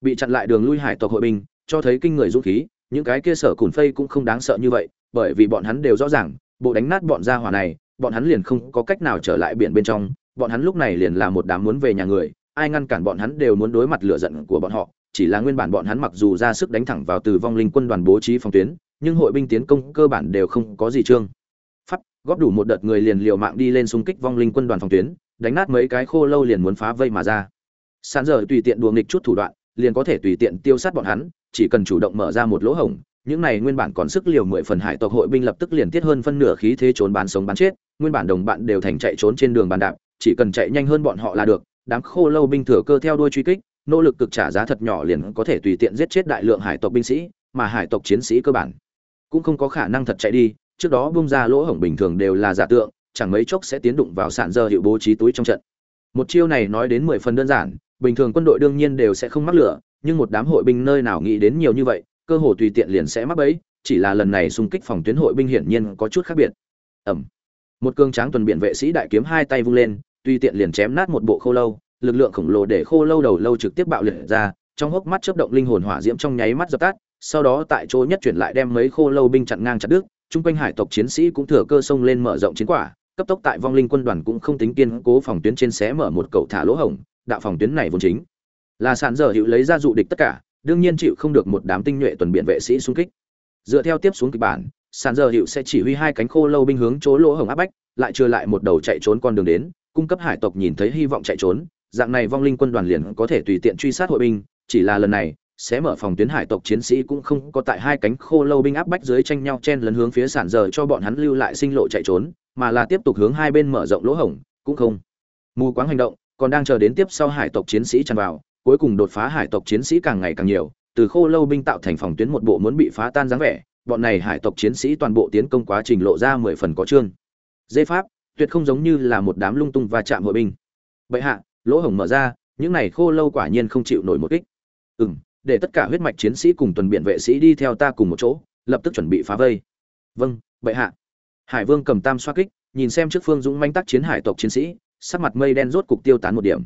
Bị chặn lại đường lui hải tộc hội binh, cho thấy kinh người dũng khí, những cái kia sở cùn phây cũng không đáng sợ như vậy, bởi vì bọn hắn đều rõ ràng, bộ đánh nát bọn gia hỏa này, bọn hắn liền không có cách nào trở lại biển bên trong, bọn hắn lúc này liền là một đám muốn về nhà người, ai ngăn cản bọn hắn đều muốn đối mặt lửa giận của bọn họ chỉ là nguyên bản bọn hắn mặc dù ra sức đánh thẳng vào từ vong linh quân đoàn bố trí phòng tuyến, nhưng hội binh tiến công cơ bản đều không có gì trương. Pháp, góp đủ một đợt người liền liều mạng đi lên xung kích vong linh quân đoàn phòng tuyến, đánh nát mấy cái khô lâu liền muốn phá vây mà ra. Sàn giờ tùy tiện đùa nghịch chút thủ đoạn, liền có thể tùy tiện tiêu sát bọn hắn, chỉ cần chủ động mở ra một lỗ hổng, những này nguyên bản còn sức liều mười phần hải tộc hội binh lập tức liền tiết hơn phân nửa khí thế trốn bán sống bán chết, nguyên bản đồng bạn đều thành chạy trốn trên đường bàn đạp, chỉ cần chạy nhanh hơn bọn họ là được, đám khô lâu binh thừa cơ theo đuôi truy kích nỗ lực cực trả giá thật nhỏ liền có thể tùy tiện giết chết đại lượng hải tộc binh sĩ, mà hải tộc chiến sĩ cơ bản cũng không có khả năng thật chạy đi, trước đó bung ra lỗ hổng bình thường đều là giả tượng, chẳng mấy chốc sẽ tiến đụng vào sạn dơ hiệu bố trí túi trong trận. Một chiêu này nói đến mười phần đơn giản, bình thường quân đội đương nhiên đều sẽ không mắc lửa, nhưng một đám hội binh nơi nào nghĩ đến nhiều như vậy, cơ hồ tùy tiện liền sẽ mắc bẫy, chỉ là lần này xung kích phòng tuyến hội binh hiển nhiên có chút khác biệt. Ẩm một cương tráng tuần biện vệ sĩ đại kiếm hai tay vung lên, tùy tiện liền chém nát một bộ khô lâu lực lượng khổng lồ để khô lâu đầu lâu trực tiếp bạo liệt ra, trong hốc mắt chớp động linh hồn hỏa diễm trong nháy mắt dập tắt, sau đó tại chỗ nhất chuyển lại đem mấy khô lâu binh chặn ngang chặt đứt trung quanh hải tộc chiến sĩ cũng thừa cơ xông lên mở rộng chiến quả, cấp tốc tại vong linh quân đoàn cũng không tính kiên cố phòng tuyến trên xé mở một cầu thả lỗ hổng, đạo phòng tuyến này vốn chính là sàn dở hữu lấy ra dụ địch tất cả, đương nhiên chịu không được một đám tinh nhuệ tuần biện vệ sĩ xung kích. Dựa theo tiếp xuống kịch bản, sàn dở hữu sẽ chỉ huy hai cánh khô lâu binh hướng chỗ lỗ hổng áp bách, lại chưa lại một đầu chạy trốn con đường đến, cung cấp hải tộc nhìn thấy hy vọng chạy trốn dạng này vong linh quân đoàn liền có thể tùy tiện truy sát hội binh, chỉ là lần này, sẽ mở phòng tuyến hải tộc chiến sĩ cũng không có tại hai cánh khô lâu binh áp bách dưới tranh nhau chen lấn hướng phía sản giờ cho bọn hắn lưu lại sinh lộ chạy trốn, mà là tiếp tục hướng hai bên mở rộng lỗ hổng, cũng không. Mù quáng hành động, còn đang chờ đến tiếp sau hải tộc chiến sĩ tràn vào, cuối cùng đột phá hải tộc chiến sĩ càng ngày càng nhiều, từ khô lâu binh tạo thành phòng tuyến một bộ muốn bị phá tan dáng vẻ, bọn này hải tộc chiến sĩ toàn bộ tiến công quá trình lộ ra mười phần có trương dây pháp, tuyệt không giống như là một đám lung tung và chạm hội binh. Bệ hạ lỗ hổng mở ra, những này khô lâu quả nhiên không chịu nổi một kích. Ừ m để tất cả huyết mạch chiến sĩ cùng tuần biện vệ sĩ đi theo ta cùng một chỗ, lập tức chuẩn bị phá vây. Vâng bệ hạ. Hải vương cầm tam xoa kích, nhìn xem trước phương dũng manh tác chiến hải tộc chiến sĩ, sắc mặt mây đen rốt cục tiêu tán một điểm.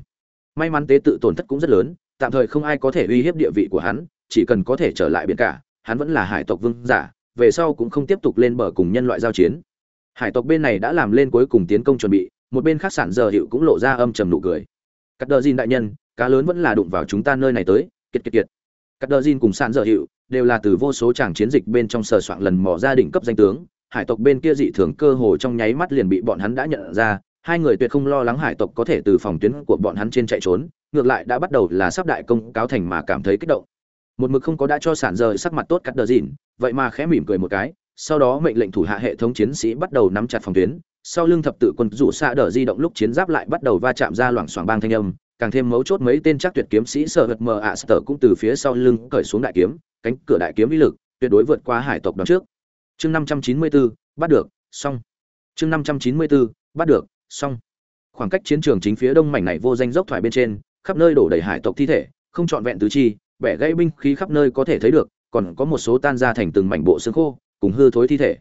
May mắn tế tự tổn thất cũng rất lớn, tạm thời không ai có thể uy hiếp địa vị của hắn, chỉ cần có thể trở lại biển cả, hắn vẫn là hải tộc vương giả, về sau cũng không tiếp tục lên bờ cùng nhân loại giao chiến. Hải tộc bên này đã làm lên cuối cùng tiến công chuẩn bị, một bên khác sản giờ hiệu cũng lộ ra âm trầm nụ cười cắt đờ dìn đại nhân, cá lớn vẫn là đụng vào chúng ta nơi này tới, kiệt kiệt kiệt. Cắt đờ dìn cùng sàn dở hiệu đều là từ vô số tràng chiến dịch bên trong sờ soạn lần mò gia đình cấp danh tướng, hải tộc bên kia dị thường cơ hồ trong nháy mắt liền bị bọn hắn đã nhận ra, hai người tuyệt không lo lắng hải tộc có thể từ phòng tuyến của bọn hắn trên chạy trốn, ngược lại đã bắt đầu là sắp đại công cáo thành mà cảm thấy kích động. Một mực không có đã cho sản rời sắc mặt tốt cắt đờ dìn vậy mà khẽ mỉm cười một cái, sau đó mệnh lệnh thủ hạ hệ thống chiến sĩ bắt đầu nắm chặt phòng tuyến sau lưng thập tự quân rủ xạ đờ di động lúc chiến giáp lại bắt đầu va chạm ra loảng xoảng bang thanh âm, càng thêm mấu chốt mấy tên chắc tuyệt kiếm sĩ sợ hật mờ ạ sở cũng từ phía sau lưng cởi xuống đại kiếm, cánh cửa đại kiếm vĩ lực tuyệt đối vượt qua hải tộc đón trước. Chương năm trăm chín mươi bốn bắt được, xong. Chương năm trăm chín mươi bốn bắt được, xong. Khoảng cách chiến trường chính phía đông mảnh này vô danh dốc thoải bên trên, khắp nơi đổ đầy hải tộc thi thể, không trọn vẹn tứ chi, bẻ gãy binh khí khắp nơi có thể thấy được, còn có một số tan ra thành từng mảnh bộ xương khô, cùng hư thối thi thể.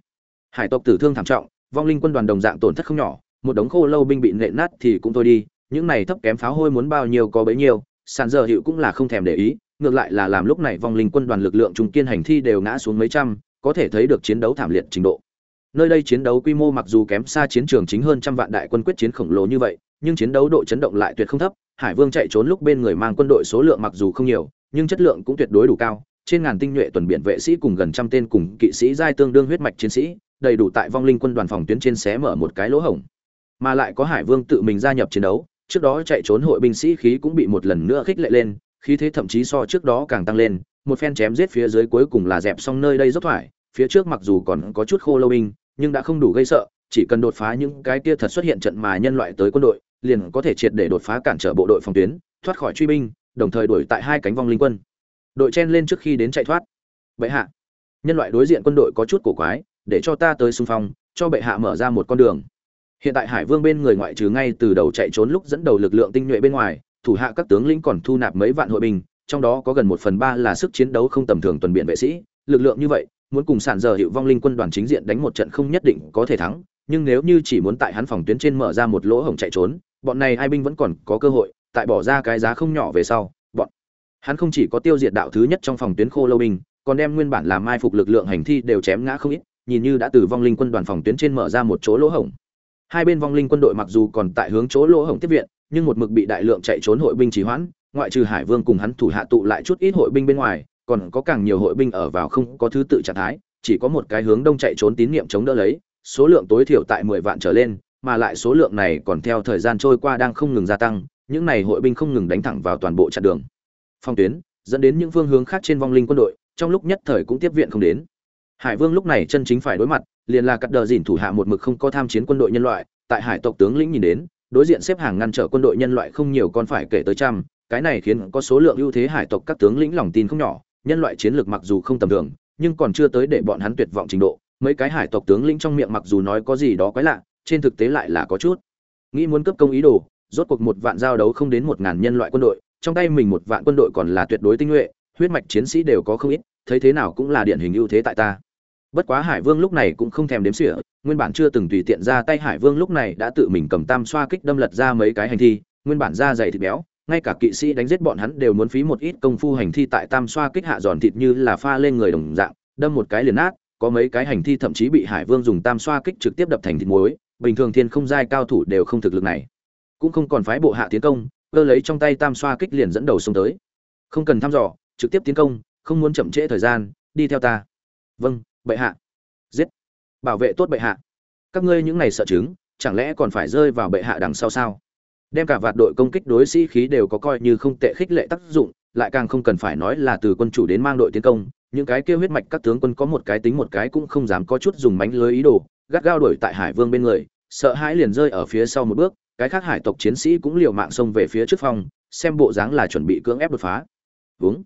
Hải tộc tử thương thảm trọng vong linh quân đoàn đồng dạng tổn thất không nhỏ, một đống khô lâu binh bị nện nát thì cũng thôi đi, những này thấp kém pháo hôi muốn bao nhiêu có bấy nhiêu, sàn giờ hiệu cũng là không thèm để ý, ngược lại là làm lúc này vong linh quân đoàn lực lượng trung kiên hành thi đều ngã xuống mấy trăm, có thể thấy được chiến đấu thảm liệt trình độ. Nơi đây chiến đấu quy mô mặc dù kém xa chiến trường chính hơn trăm vạn đại quân quyết chiến khổng lồ như vậy, nhưng chiến đấu độ chấn động lại tuyệt không thấp, hải vương chạy trốn lúc bên người mang quân đội số lượng mặc dù không nhiều, nhưng chất lượng cũng tuyệt đối đủ cao, trên ngàn tinh nhuệ tuần biển vệ sĩ cùng gần trăm tên cùng kỵ sĩ giai tương đương huyết mạch chiến sĩ đầy đủ tại vong linh quân đoàn phòng tuyến trên xé mở một cái lỗ hổng. Mà lại có hải vương tự mình gia nhập chiến đấu, trước đó chạy trốn hội binh sĩ khí cũng bị một lần nữa khích lệ lên, khí thế thậm chí so trước đó càng tăng lên, một phen chém giết phía dưới cuối cùng là dẹp xong nơi đây dốc thoải, phía trước mặc dù còn có chút khô lâu binh, nhưng đã không đủ gây sợ, chỉ cần đột phá những cái kia thật xuất hiện trận mà nhân loại tới quân đội, liền có thể triệt để đột phá cản trở bộ đội phòng tuyến, thoát khỏi truy binh, đồng thời đuổi tại hai cánh vong linh quân. Đội chen lên trước khi đến chạy thoát. Vậy hạ, nhân loại đối diện quân đội có chút cổ quái để cho ta tới xung phong, cho bệ hạ mở ra một con đường. Hiện tại hải vương bên người ngoại trừ ngay từ đầu chạy trốn lúc dẫn đầu lực lượng tinh nhuệ bên ngoài, thủ hạ các tướng lĩnh còn thu nạp mấy vạn hội binh, trong đó có gần một phần ba là sức chiến đấu không tầm thường tuần biện vệ sĩ. Lực lượng như vậy, muốn cùng sản giờ hiệu vong linh quân đoàn chính diện đánh một trận không nhất định có thể thắng, nhưng nếu như chỉ muốn tại hắn phòng tuyến trên mở ra một lỗ hổng chạy trốn, bọn này hai binh vẫn còn có cơ hội, tại bỏ ra cái giá không nhỏ về sau, bọn hắn không chỉ có tiêu diệt đạo thứ nhất trong phòng tuyến khô lâu binh, còn đem nguyên bản làm mai phục lực lượng hành thi đều chém ngã không ít nhìn như đã từ vong linh quân đoàn phòng tuyến trên mở ra một chỗ lỗ hổng. Hai bên vong linh quân đội mặc dù còn tại hướng chỗ lỗ hổng tiếp viện, nhưng một mực bị đại lượng chạy trốn hội binh trì hoãn, ngoại trừ hải vương cùng hắn thủ hạ tụ lại chút ít hội binh bên ngoài, còn có càng nhiều hội binh ở vào không có thứ tự trạng thái, chỉ có một cái hướng đông chạy trốn tín nhiệm chống đỡ lấy, số lượng tối thiểu tại mười vạn trở lên, mà lại số lượng này còn theo thời gian trôi qua đang không ngừng gia tăng, những này hội binh không ngừng đánh thẳng vào toàn bộ chặn đường. Phong tuyến dẫn đến những phương hướng khác trên vong linh quân đội, trong lúc nhất thời cũng tiếp viện không đến hải vương lúc này chân chính phải đối mặt, liền là cắt đờ dìn thủ hạ một mực không có tham chiến quân đội nhân loại, tại hải tộc tướng lĩnh nhìn đến, đối diện xếp hàng ngăn trở quân đội nhân loại không nhiều còn phải kể tới trăm, cái này khiến có số lượng ưu thế hải tộc các tướng lĩnh lòng tin không nhỏ, nhân loại chiến lược mặc dù không tầm thường, nhưng còn chưa tới để bọn hắn tuyệt vọng trình độ, mấy cái hải tộc tướng lĩnh trong miệng mặc dù nói có gì đó quái lạ, trên thực tế lại là có chút. Nghĩ muốn cấp công ý đồ, rốt cuộc một vạn giao đấu không đến một ngàn nhân loại quân đội, trong tay mình một vạn quân đội còn là tuyệt đối tinh nhuệ, huyết mạch chiến sĩ đều có không ít, thấy thế nào cũng là điển hình ưu thế tại ta bất quá hải vương lúc này cũng không thèm đếm xỉa, nguyên bản chưa từng tùy tiện ra tay hải vương lúc này đã tự mình cầm tam xoa kích đâm lật ra mấy cái hành thi, nguyên bản da dày thịt béo, ngay cả kỵ sĩ đánh giết bọn hắn đều muốn phí một ít công phu hành thi tại tam xoa kích hạ giòn thịt như là pha lên người đồng dạng, đâm một cái liền nát, có mấy cái hành thi thậm chí bị hải vương dùng tam xoa kích trực tiếp đập thành thịt muối, bình thường thiên không giai cao thủ đều không thực lực này. Cũng không còn phái bộ hạ tiến công, cơ lấy trong tay tam xoa kích liền dẫn đầu xông tới. Không cần thăm dò, trực tiếp tiến công, không muốn chậm trễ thời gian, đi theo ta. Vâng bệ hạ. Giết. Bảo vệ tốt bệ hạ. Các ngươi những này sợ chứng, chẳng lẽ còn phải rơi vào bệ hạ đằng sau sao? Đem cả vạt đội công kích đối sĩ khí đều có coi như không tệ khích lệ tác dụng, lại càng không cần phải nói là từ quân chủ đến mang đội tiến công, những cái kêu huyết mạch các tướng quân có một cái tính một cái cũng không dám có chút dùng mánh lưới ý đồ, gắt gao đuổi tại hải vương bên người, sợ hãi liền rơi ở phía sau một bước, cái khác hải tộc chiến sĩ cũng liều mạng xông về phía trước phòng xem bộ dáng là chuẩn bị cưỡng ép đột phá. Vướng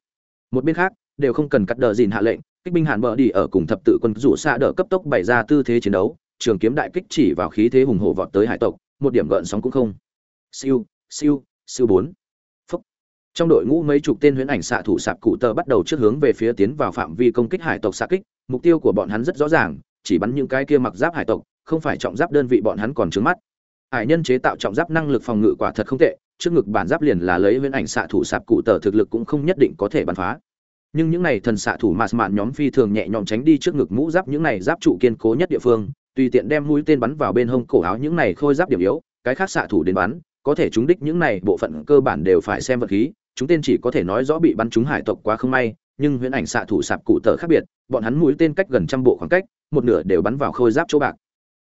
một bên khác, đều không cần cắt đờ dìn hạ lệnh kích binh hàn bờ đi ở cùng thập tự quân rủ xa đỡ cấp tốc bày ra tư thế chiến đấu, trường kiếm đại kích chỉ vào khí thế hùng hổ vọt tới hải tộc, một điểm gợn sóng cũng không. Siêu siêu siêu bốn. Phúc. Trong đội ngũ mấy chục tên huyễn ảnh xạ thủ sạp cụ tờ bắt đầu trước hướng về phía tiến vào phạm vi công kích hải tộc xạ kích, mục tiêu của bọn hắn rất rõ ràng, chỉ bắn những cái kia mặc giáp hải tộc, không phải trọng giáp đơn vị bọn hắn còn trướng mắt. Hải nhân chế tạo trọng giáp năng lực phòng ngự quả thật không tệ, trước ngực bản giáp liền là lấy huyễn ảnh xạ thủ sạp cụ tờ thực lực cũng không nhất định có thể bắn phá nhưng những này thần xạ thủ mạt mạn nhóm phi thường nhẹ nhõm tránh đi trước ngực mũ giáp những này giáp trụ kiên cố nhất địa phương, tùy tiện đem mũi tên bắn vào bên hông cổ áo những này khôi giáp điểm yếu, cái khác xạ thủ đến bắn, có thể chúng đích những này bộ phận cơ bản đều phải xem vật khí, chúng tên chỉ có thể nói rõ bị bắn trúng hải tộc quá không may, nhưng huyễn ảnh xạ thủ sạp cụ tở khác biệt, bọn hắn mũi tên cách gần trăm bộ khoảng cách, một nửa đều bắn vào khôi giáp chỗ bạc.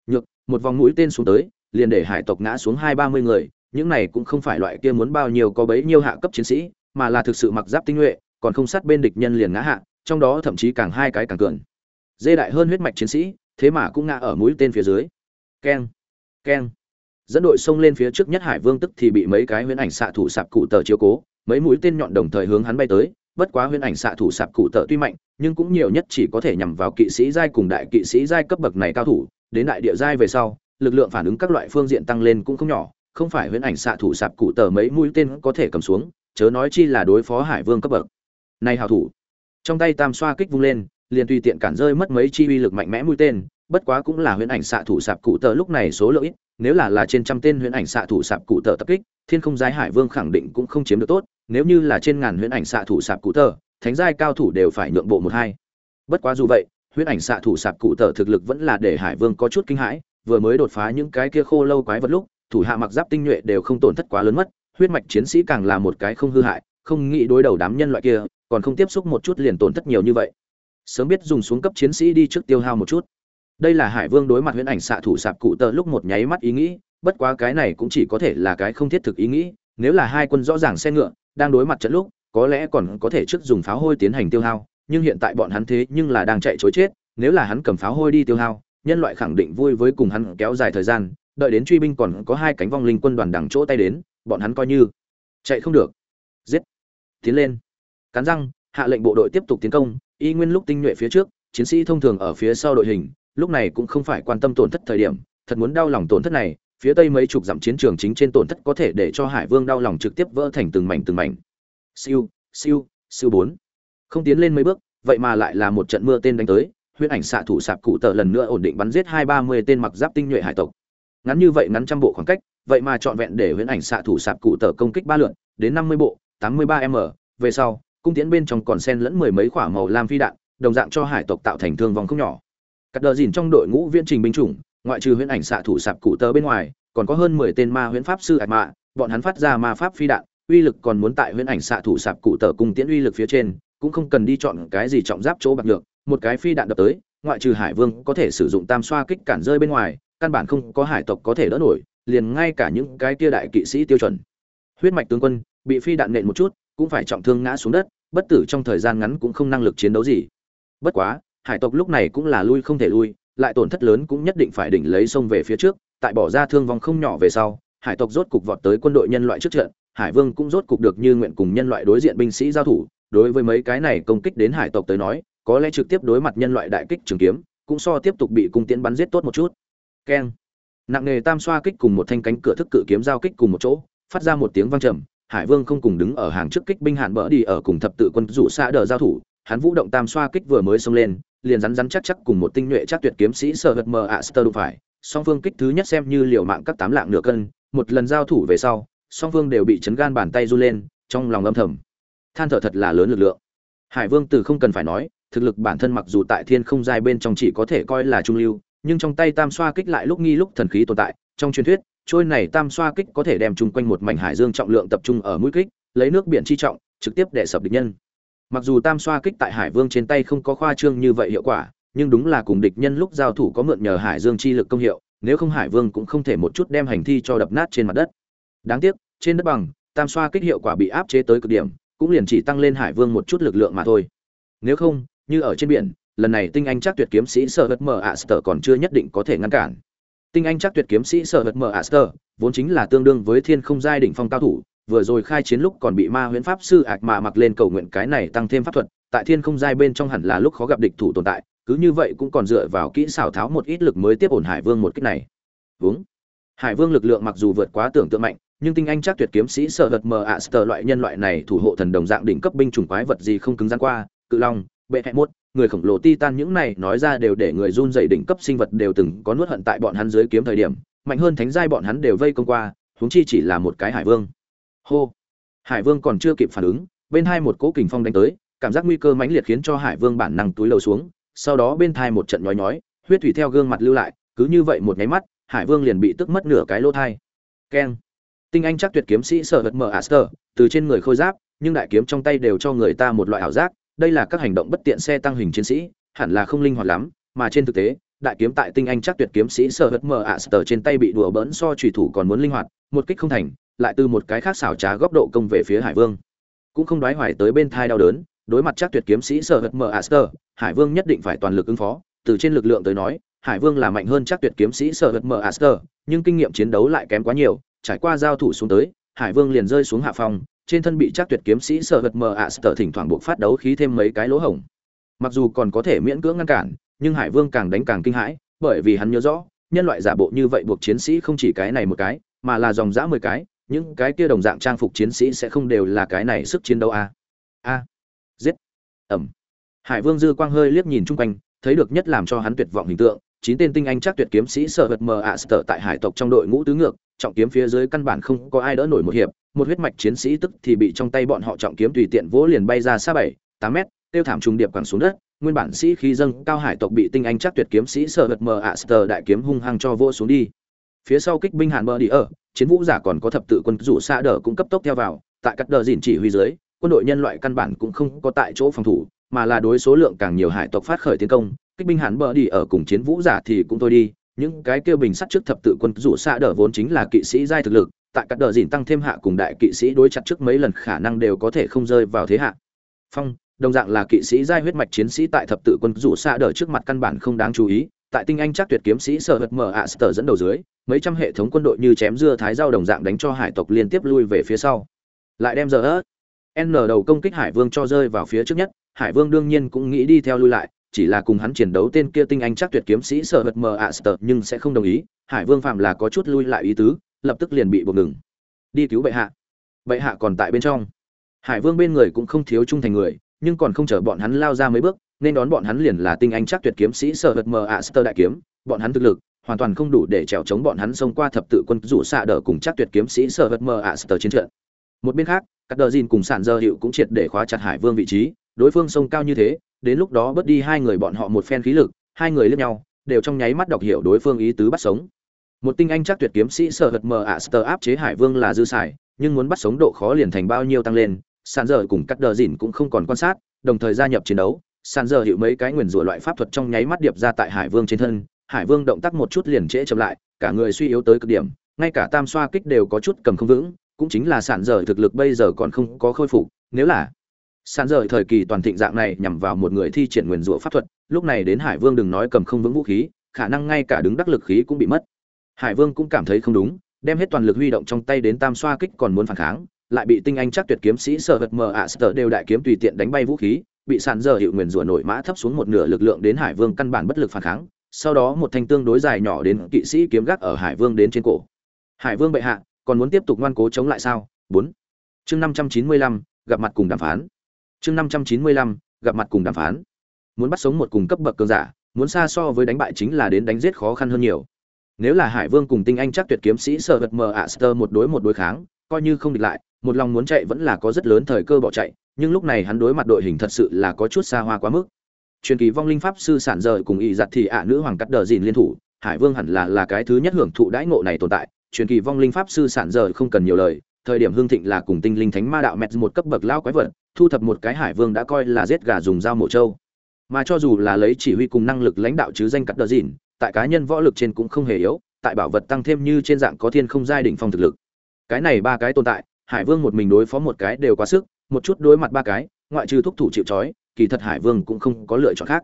Nhược, một vòng mũi tên xuống tới, liền để hải tộc ngã xuống hai ba mươi người, những này cũng không phải loại kia muốn bao nhiêu có bấy nhiêu hạ cấp chiến sĩ, mà là thực sự mặc giáp tinh nhuệ còn không sát bên địch nhân liền ngã hạ, trong đó thậm chí càng hai cái càng cường. Dê đại hơn huyết mạch chiến sĩ, thế mà cũng ngã ở mũi tên phía dưới. Keng keng. Dẫn đội xông lên phía trước nhất hải vương tức thì bị mấy cái huyễn ảnh xạ thủ sạp cụ tờ chiếu cố, mấy mũi tên nhọn đồng thời hướng hắn bay tới. Bất quá huyễn ảnh xạ thủ sạp cụ tờ tuy mạnh, nhưng cũng nhiều nhất chỉ có thể nhằm vào kỵ sĩ giai cùng đại kỵ sĩ giai cấp bậc này cao thủ. Đến đại địa giai về sau, lực lượng phản ứng các loại phương diện tăng lên cũng không nhỏ. Không phải huyễn ảnh xạ thủ sạp cụ tờ mấy mũi tên có thể cầm xuống, chớ nói chi là đối phó hải vương cấp bậc này hảo thủ. Trong tay tam xoa kích vung lên, liền tùy tiện cản rơi mất mấy chi uy lực mạnh mẽ mũi tên, bất quá cũng là huyễn ảnh xạ thủ sạp cụ tờ lúc này số lượng ít, nếu là là trên trăm tên huyễn ảnh xạ thủ sạp cụ tờ tập kích, thiên không giai hải vương khẳng định cũng không chiếm được tốt, nếu như là trên ngàn huyễn ảnh xạ thủ sạp cụ tờ, thánh giai cao thủ đều phải nhượng bộ một hai. Bất quá dù vậy, huyễn ảnh xạ thủ sạp cụ tờ thực lực vẫn là để hải vương có chút kinh hãi, vừa mới đột phá những cái kia khô lâu quái vật lúc, thủ hạ mặc giáp tinh nhuệ đều không tổn thất quá lớn mất, huyết mạch chiến sĩ càng là một cái không hư hại không nghĩ đối đầu đám nhân loại kia, còn không tiếp xúc một chút liền tổn thất nhiều như vậy. Sớm biết dùng xuống cấp chiến sĩ đi trước tiêu hao một chút. Đây là hải vương đối mặt huyễn ảnh xạ thủ sạp cụ tờ lúc một nháy mắt ý nghĩ, bất quá cái này cũng chỉ có thể là cái không thiết thực ý nghĩ, nếu là hai quân rõ ràng xe ngựa, đang đối mặt trận lúc, có lẽ còn có thể trước dùng pháo hôi tiến hành tiêu hao, nhưng hiện tại bọn hắn thế nhưng là đang chạy chối chết, nếu là hắn cầm pháo hôi đi tiêu hao, nhân loại khẳng định vui với cùng hắn kéo dài thời gian, đợi đến truy binh còn có hai cánh vong linh quân đoàn đằng chỗ tay đến, bọn hắn coi như chạy không được. Giết tiến lên. Cắn răng, hạ lệnh bộ đội tiếp tục tiến công, y nguyên lúc tinh nhuệ phía trước, chiến sĩ thông thường ở phía sau đội hình, lúc này cũng không phải quan tâm tổn thất thời điểm, thật muốn đau lòng tổn thất này, phía tây mấy chục dặm chiến trường chính trên tổn thất có thể để cho hải vương đau lòng trực tiếp vỡ thành từng mảnh từng mảnh. Siêu siêu siêu bốn. Không tiến lên mấy bước, vậy mà lại là một trận mưa tên đánh tới, huyễn ảnh xạ thủ sạp cụ tờ lần nữa ổn định bắn giết hai ba mươi tên mặc giáp tinh nhuệ hải tộc. Ngắn như vậy ngắn trăm bộ khoảng cách, vậy mà trọn vẹn để huyễn ảnh xạ thủ sạp cụ tờ công kích ba lượn đến năm mươi bộ tám mươi ba m, về sau, cung tiễn bên trong còn xen lẫn mười mấy quả màu lam phi đạn, đồng dạng cho hải tộc tạo thành thương vong không nhỏ cắt đờ dìn trong đội ngũ viên trình binh chủng, ngoại trừ huyễn ảnh xạ thủ sạp cụ tơ bên ngoài, còn có hơn mười tên ma huyễn pháp sư ạt mạ, bọn hắn phát ra ma pháp phi đạn, uy lực còn muốn tại huyễn ảnh xạ thủ sạp cụ tơ cung tiễn uy lực phía trên, cũng không cần đi chọn cái gì trọng giáp chỗ bạc nhược. một cái phi đạn đập tới, ngoại trừ hải vương có thể sử dụng tam xoa kích cản rơi bên ngoài, căn bản không có hải tộc có thể đỡ nổi, liền ngay cả những cái kia đại kỵ sĩ tiêu chuẩn huyết mạch tướng quân bị phi đạn nện một chút, cũng phải trọng thương ngã xuống đất, bất tử trong thời gian ngắn cũng không năng lực chiến đấu gì. Bất quá, hải tộc lúc này cũng là lui không thể lui, lại tổn thất lớn cũng nhất định phải đỉnh lấy sông về phía trước, tại bỏ ra thương vong không nhỏ về sau, hải tộc rốt cục vọt tới quân đội nhân loại trước trận, hải vương cũng rốt cục được như nguyện cùng nhân loại đối diện binh sĩ giao thủ. Đối với mấy cái này công kích đến hải tộc tới nói, có lẽ trực tiếp đối mặt nhân loại đại kích trường kiếm, cũng so tiếp tục bị cung tiễn bắn giết tốt một chút. Keng. Nặng nghề tam xoa kích cùng một thanh cánh cửa thức cự kiếm giao kích cùng một chỗ, phát ra một tiếng vang trầm hải vương không cùng đứng ở hàng trước kích binh hạn bỡ đi ở cùng thập tự quân rủ xa đờ giao thủ, hắn vũ động tam xoa kích vừa mới xông lên, liền rắn rắn chắc chắc cùng một tinh nhuệ chắc tuyệt kiếm sĩ sợ hật mờ ạ sơ đụng phải, song phương kích thứ nhất xem như liều mạng các tám lạng nửa cân, một lần giao thủ về sau, song phương đều bị chấn gan bàn tay run lên, trong lòng âm thầm. Than thở thật là lớn lực lượng. Hải vương từ không cần phải nói, thực lực bản thân mặc dù tại thiên không giai bên trong chỉ có thể coi là trung lưu, nhưng trong tay tam xoa kích lại lúc nghi lúc thần khí tồn tại, trong truyền thuyết trôi này tam xoa kích có thể đem chung quanh một mảnh hải dương trọng lượng tập trung ở mũi kích, lấy nước biển chi trọng, trực tiếp đè sập địch nhân. Mặc dù tam xoa kích tại hải vương trên tay không có khoa trương như vậy hiệu quả, nhưng đúng là cùng địch nhân lúc giao thủ có mượn nhờ hải dương chi lực công hiệu, nếu không hải vương cũng không thể một chút đem hành thi cho đập nát trên mặt đất. Đáng tiếc, trên đất bằng, tam xoa kích hiệu quả bị áp chế tới cực điểm, cũng liền chỉ tăng lên hải vương một chút lực lượng mà thôi. Nếu không, như ở trên biển, lần này tinh anh chắc tuyệt kiếm sĩ sợ hất mờ aster còn chưa nhất định có thể ngăn cản tinh anh chắc tuyệt kiếm sĩ sở hất mờ aster, vốn chính là tương đương với thiên không giai đỉnh phong cao thủ, vừa rồi khai chiến lúc còn bị ma huyễn pháp sư ạc mà mặc lên cầu nguyện cái này tăng thêm pháp thuật, tại thiên không giai bên trong hẳn là lúc khó gặp địch thủ tồn tại, cứ như vậy cũng còn dựa vào kỹ xảo tháo một ít lực mới tiếp ổn hải vương một cách này. Vướng hải vương lực lượng mặc dù vượt quá tưởng tượng mạnh, nhưng tinh anh chắc tuyệt kiếm sĩ sợ hật mờ ạ sờ loại nhân loại này thủ hộ thần đồng dạng đỉnh cấp binh chủng quái vật gì không cứng gian qua, cự long, bệ hẹ mốt người khổng lồ titan những này nói ra đều để người run dày đỉnh cấp sinh vật đều từng có nuốt hận tại bọn hắn dưới kiếm thời điểm, mạnh hơn thánh giai bọn hắn đều vây công qua, huống chi chỉ là một cái hải vương. Hô! Hải vương còn chưa kịp phản ứng, bên hai một cỗ kình phong đánh tới, cảm giác nguy cơ mãnh liệt khiến cho hải vương bản năng túi lầu xuống, sau đó bên thai một trận nhói nhói, huyết thủy theo gương mặt lưu lại, cứ như vậy một nháy mắt, hải vương liền bị tức mất nửa cái lỗ thai. Keng! Tinh anh chắc tuyệt kiếm sĩ sợ hật mở aster, từ trên người khôi giáp, nhưng đại kiếm trong tay đều cho người ta một loại ảo giác đây là các hành động bất tiện xe tăng hình chiến sĩ, hẳn là không linh hoạt lắm, mà trên thực tế, đại kiếm tại tinh anh chắc tuyệt kiếm sĩ sở hất mờ ạ sờ trên tay bị đùa bỡn so trùy thủ còn muốn linh hoạt, một kích không thành, lại từ một cái khác xảo trá góc độ công về phía hải vương. Cũng không đoái hoài tới bên thai đau đớn, đối mặt chắc tuyệt kiếm sĩ sở hất mờ ạ sờ, hải vương nhất định phải toàn lực ứng phó. Từ trên lực lượng tới nói, hải vương là mạnh hơn chắc tuyệt kiếm sĩ sở hất mờ ạ sờ, nhưng kinh nghiệm chiến đấu lại kém quá nhiều, trải qua giao thủ xuống tới, hải vương liền rơi xuống hạ phòng trên thân bị chắc tuyệt kiếm sĩ sở hật mờ ạ, sở thỉnh thoảng buộc phát đấu khí thêm mấy cái lỗ hổng. Mặc dù còn có thể miễn cưỡng ngăn cản, nhưng hải vương càng đánh càng kinh hãi, bởi vì hắn nhớ rõ, nhân loại giả bộ như vậy buộc chiến sĩ không chỉ cái này một cái, mà là dòng dã mười cái, những cái kia đồng dạng trang phục chiến sĩ sẽ không đều là cái này sức chiến đấu a. A. Giết. Ẩm. Hải vương dư quang hơi liếc nhìn chung quanh, thấy được nhất làm cho hắn tuyệt vọng hình tượng chín tên tinh anh chắc tuyệt kiếm sĩ sở vật mờ ạ sở tại hải tộc trong đội ngũ tứ ngược, trọng kiếm phía dưới căn bản không có ai đỡ nổi một hiệp, một huyết mạch chiến sĩ tức thì bị trong tay bọn họ trọng kiếm tùy tiện vỗ liền bay ra xa bảy, tám mét, tiêu thảm trùng điệp quẳng xuống đất, nguyên bản sĩ khí dâng cao hải tộc bị tinh anh chắc tuyệt kiếm sĩ sở vật mờ ạ sở đại kiếm hung hăng cho vỗ xuống đi. Phía sau kích binh hàn bờ đi ở, chiến vũ giả còn có thập tự quân rủ xa đỡ cũng cấp tốc theo vào, tại các đờ dìn chỉ huy dưới, quân đội nhân loại căn bản cũng không có tại chỗ phòng thủ, mà là đối số lượng càng nhiều hải tộc phát khởi tiến công kích binh hẳn bờ đi ở cùng chiến vũ giả thì cũng thôi đi. Những cái kêu bình sắt trước thập tự quân rủ xa đỡ vốn chính là kỵ sĩ giai thực lực, tại các đờ dìn tăng thêm hạ cùng đại kỵ sĩ đối chặt trước mấy lần khả năng đều có thể không rơi vào thế hạ. Phong, đồng dạng là kỵ sĩ giai huyết mạch chiến sĩ tại thập tự quân rủ xa đỡ trước mặt căn bản không đáng chú ý. Tại tinh anh chắc tuyệt kiếm sĩ sở hật mở ạ sở dẫn đầu dưới, mấy trăm hệ thống quân đội như chém dưa thái dao đồng dạng đánh cho hải tộc liên tiếp lui về phía sau. Lại đem giờ ớt. N đầu công kích hải vương cho rơi vào phía trước nhất, hải vương đương nhiên cũng nghĩ đi theo lui lại chỉ là cùng hắn chiến đấu tên kia tinh anh chắc tuyệt kiếm sĩ sở hật mờ ạ sờ nhưng sẽ không đồng ý. Hải vương phạm là có chút lui lại ý tứ, lập tức liền bị buộc ngừng. Đi cứu bệ hạ. Bệ hạ còn tại bên trong. Hải vương bên người cũng không thiếu trung thành người, nhưng còn không chờ bọn hắn lao ra mấy bước, nên đón bọn hắn liền là tinh anh chắc tuyệt kiếm sĩ sở hật mờ ạ sờ đại kiếm. Bọn hắn thực lực hoàn toàn không đủ để trèo chống bọn hắn xông qua thập tự quân rủ xạ đỡ cùng chắc tuyệt kiếm sĩ sở hật mờ ạ sờ chiến trận. Một bên khác các đờ dìn cùng sản dơ hiệu cũng triệt để khóa chặt hải vương vị trí. Đối phương sông cao như thế đến lúc đó bớt đi hai người bọn họ một phen khí lực, hai người lướt nhau, đều trong nháy mắt đọc hiểu đối phương ý tứ bắt sống. Một tinh anh chắc tuyệt kiếm sĩ sở hật mờ ạ à sờ áp chế hải vương là dư xài, nhưng muốn bắt sống độ khó liền thành bao nhiêu tăng lên, sàn dở cùng cắt đờ dìn cũng không còn quan sát, đồng thời gia nhập chiến đấu. Sàn dở hiệu mấy cái nguyền rủa loại pháp thuật trong nháy mắt điệp ra tại hải vương trên thân, hải vương động tác một chút liền trễ chậm lại, cả người suy yếu tới cực điểm, ngay cả tam xoa kích đều có chút cầm không vững, cũng chính là sàn dở thực lực bây giờ còn không có khôi phục, nếu là sàn rời thời kỳ toàn thịnh dạng này nhằm vào một người thi triển nguyền rủa pháp thuật, lúc này đến hải vương đừng nói cầm không vững vũ khí, khả năng ngay cả đứng đắc lực khí cũng bị mất. Hải vương cũng cảm thấy không đúng, đem hết toàn lực huy động trong tay đến tam xoa kích còn muốn phản kháng, lại bị tinh anh chắc tuyệt kiếm sĩ sở vật mờ ạ sở đều đại kiếm tùy tiện đánh bay vũ khí, bị sàn giờ hiệu nguyền rủa nổi mã thấp xuống một nửa lực lượng đến hải vương căn bản bất lực phản kháng, sau đó một thanh tương đối dài nhỏ đến kỵ sĩ kiếm gác ở hải vương đến trên cổ. Hải vương bệ hạ, còn muốn tiếp tục ngoan cố chống lại sao? Bốn. Chương năm trăm chín mươi lăm, gặp mặt cùng đàm phán chương năm trăm chín mươi lăm, gặp mặt cùng đàm phán. Muốn bắt sống một cùng cấp bậc cường giả, muốn xa so với đánh bại chính là đến đánh giết khó khăn hơn nhiều. Nếu là hải vương cùng tinh anh chắc tuyệt kiếm sĩ sợ vật mờ ạ sơ một đối một đối kháng, coi như không địch lại, một lòng muốn chạy vẫn là có rất lớn thời cơ bỏ chạy, nhưng lúc này hắn đối mặt đội hình thật sự là có chút xa hoa quá mức. Truyền kỳ vong linh pháp sư sản rời cùng y giặt thì ạ nữ hoàng cắt đờ dìn liên thủ, hải vương hẳn là là cái thứ nhất hưởng thụ đãi ngộ này tồn tại. Truyền kỳ vong linh pháp sư sản rời không cần nhiều lời, thời điểm hương thịnh là cùng tinh linh thánh ma đạo mẹt một cấp bậc lao quái vật thu thập một cái hải vương đã coi là giết gà dùng dao mổ trâu. Mà cho dù là lấy chỉ huy cùng năng lực lãnh đạo chứ danh cắt đờ dìn, tại cá nhân võ lực trên cũng không hề yếu, tại bảo vật tăng thêm như trên dạng có thiên không giai đỉnh phong thực lực. Cái này ba cái tồn tại, hải vương một mình đối phó một cái đều quá sức, một chút đối mặt ba cái, ngoại trừ thúc thủ chịu trói, kỳ thật hải vương cũng không có lựa chọn khác.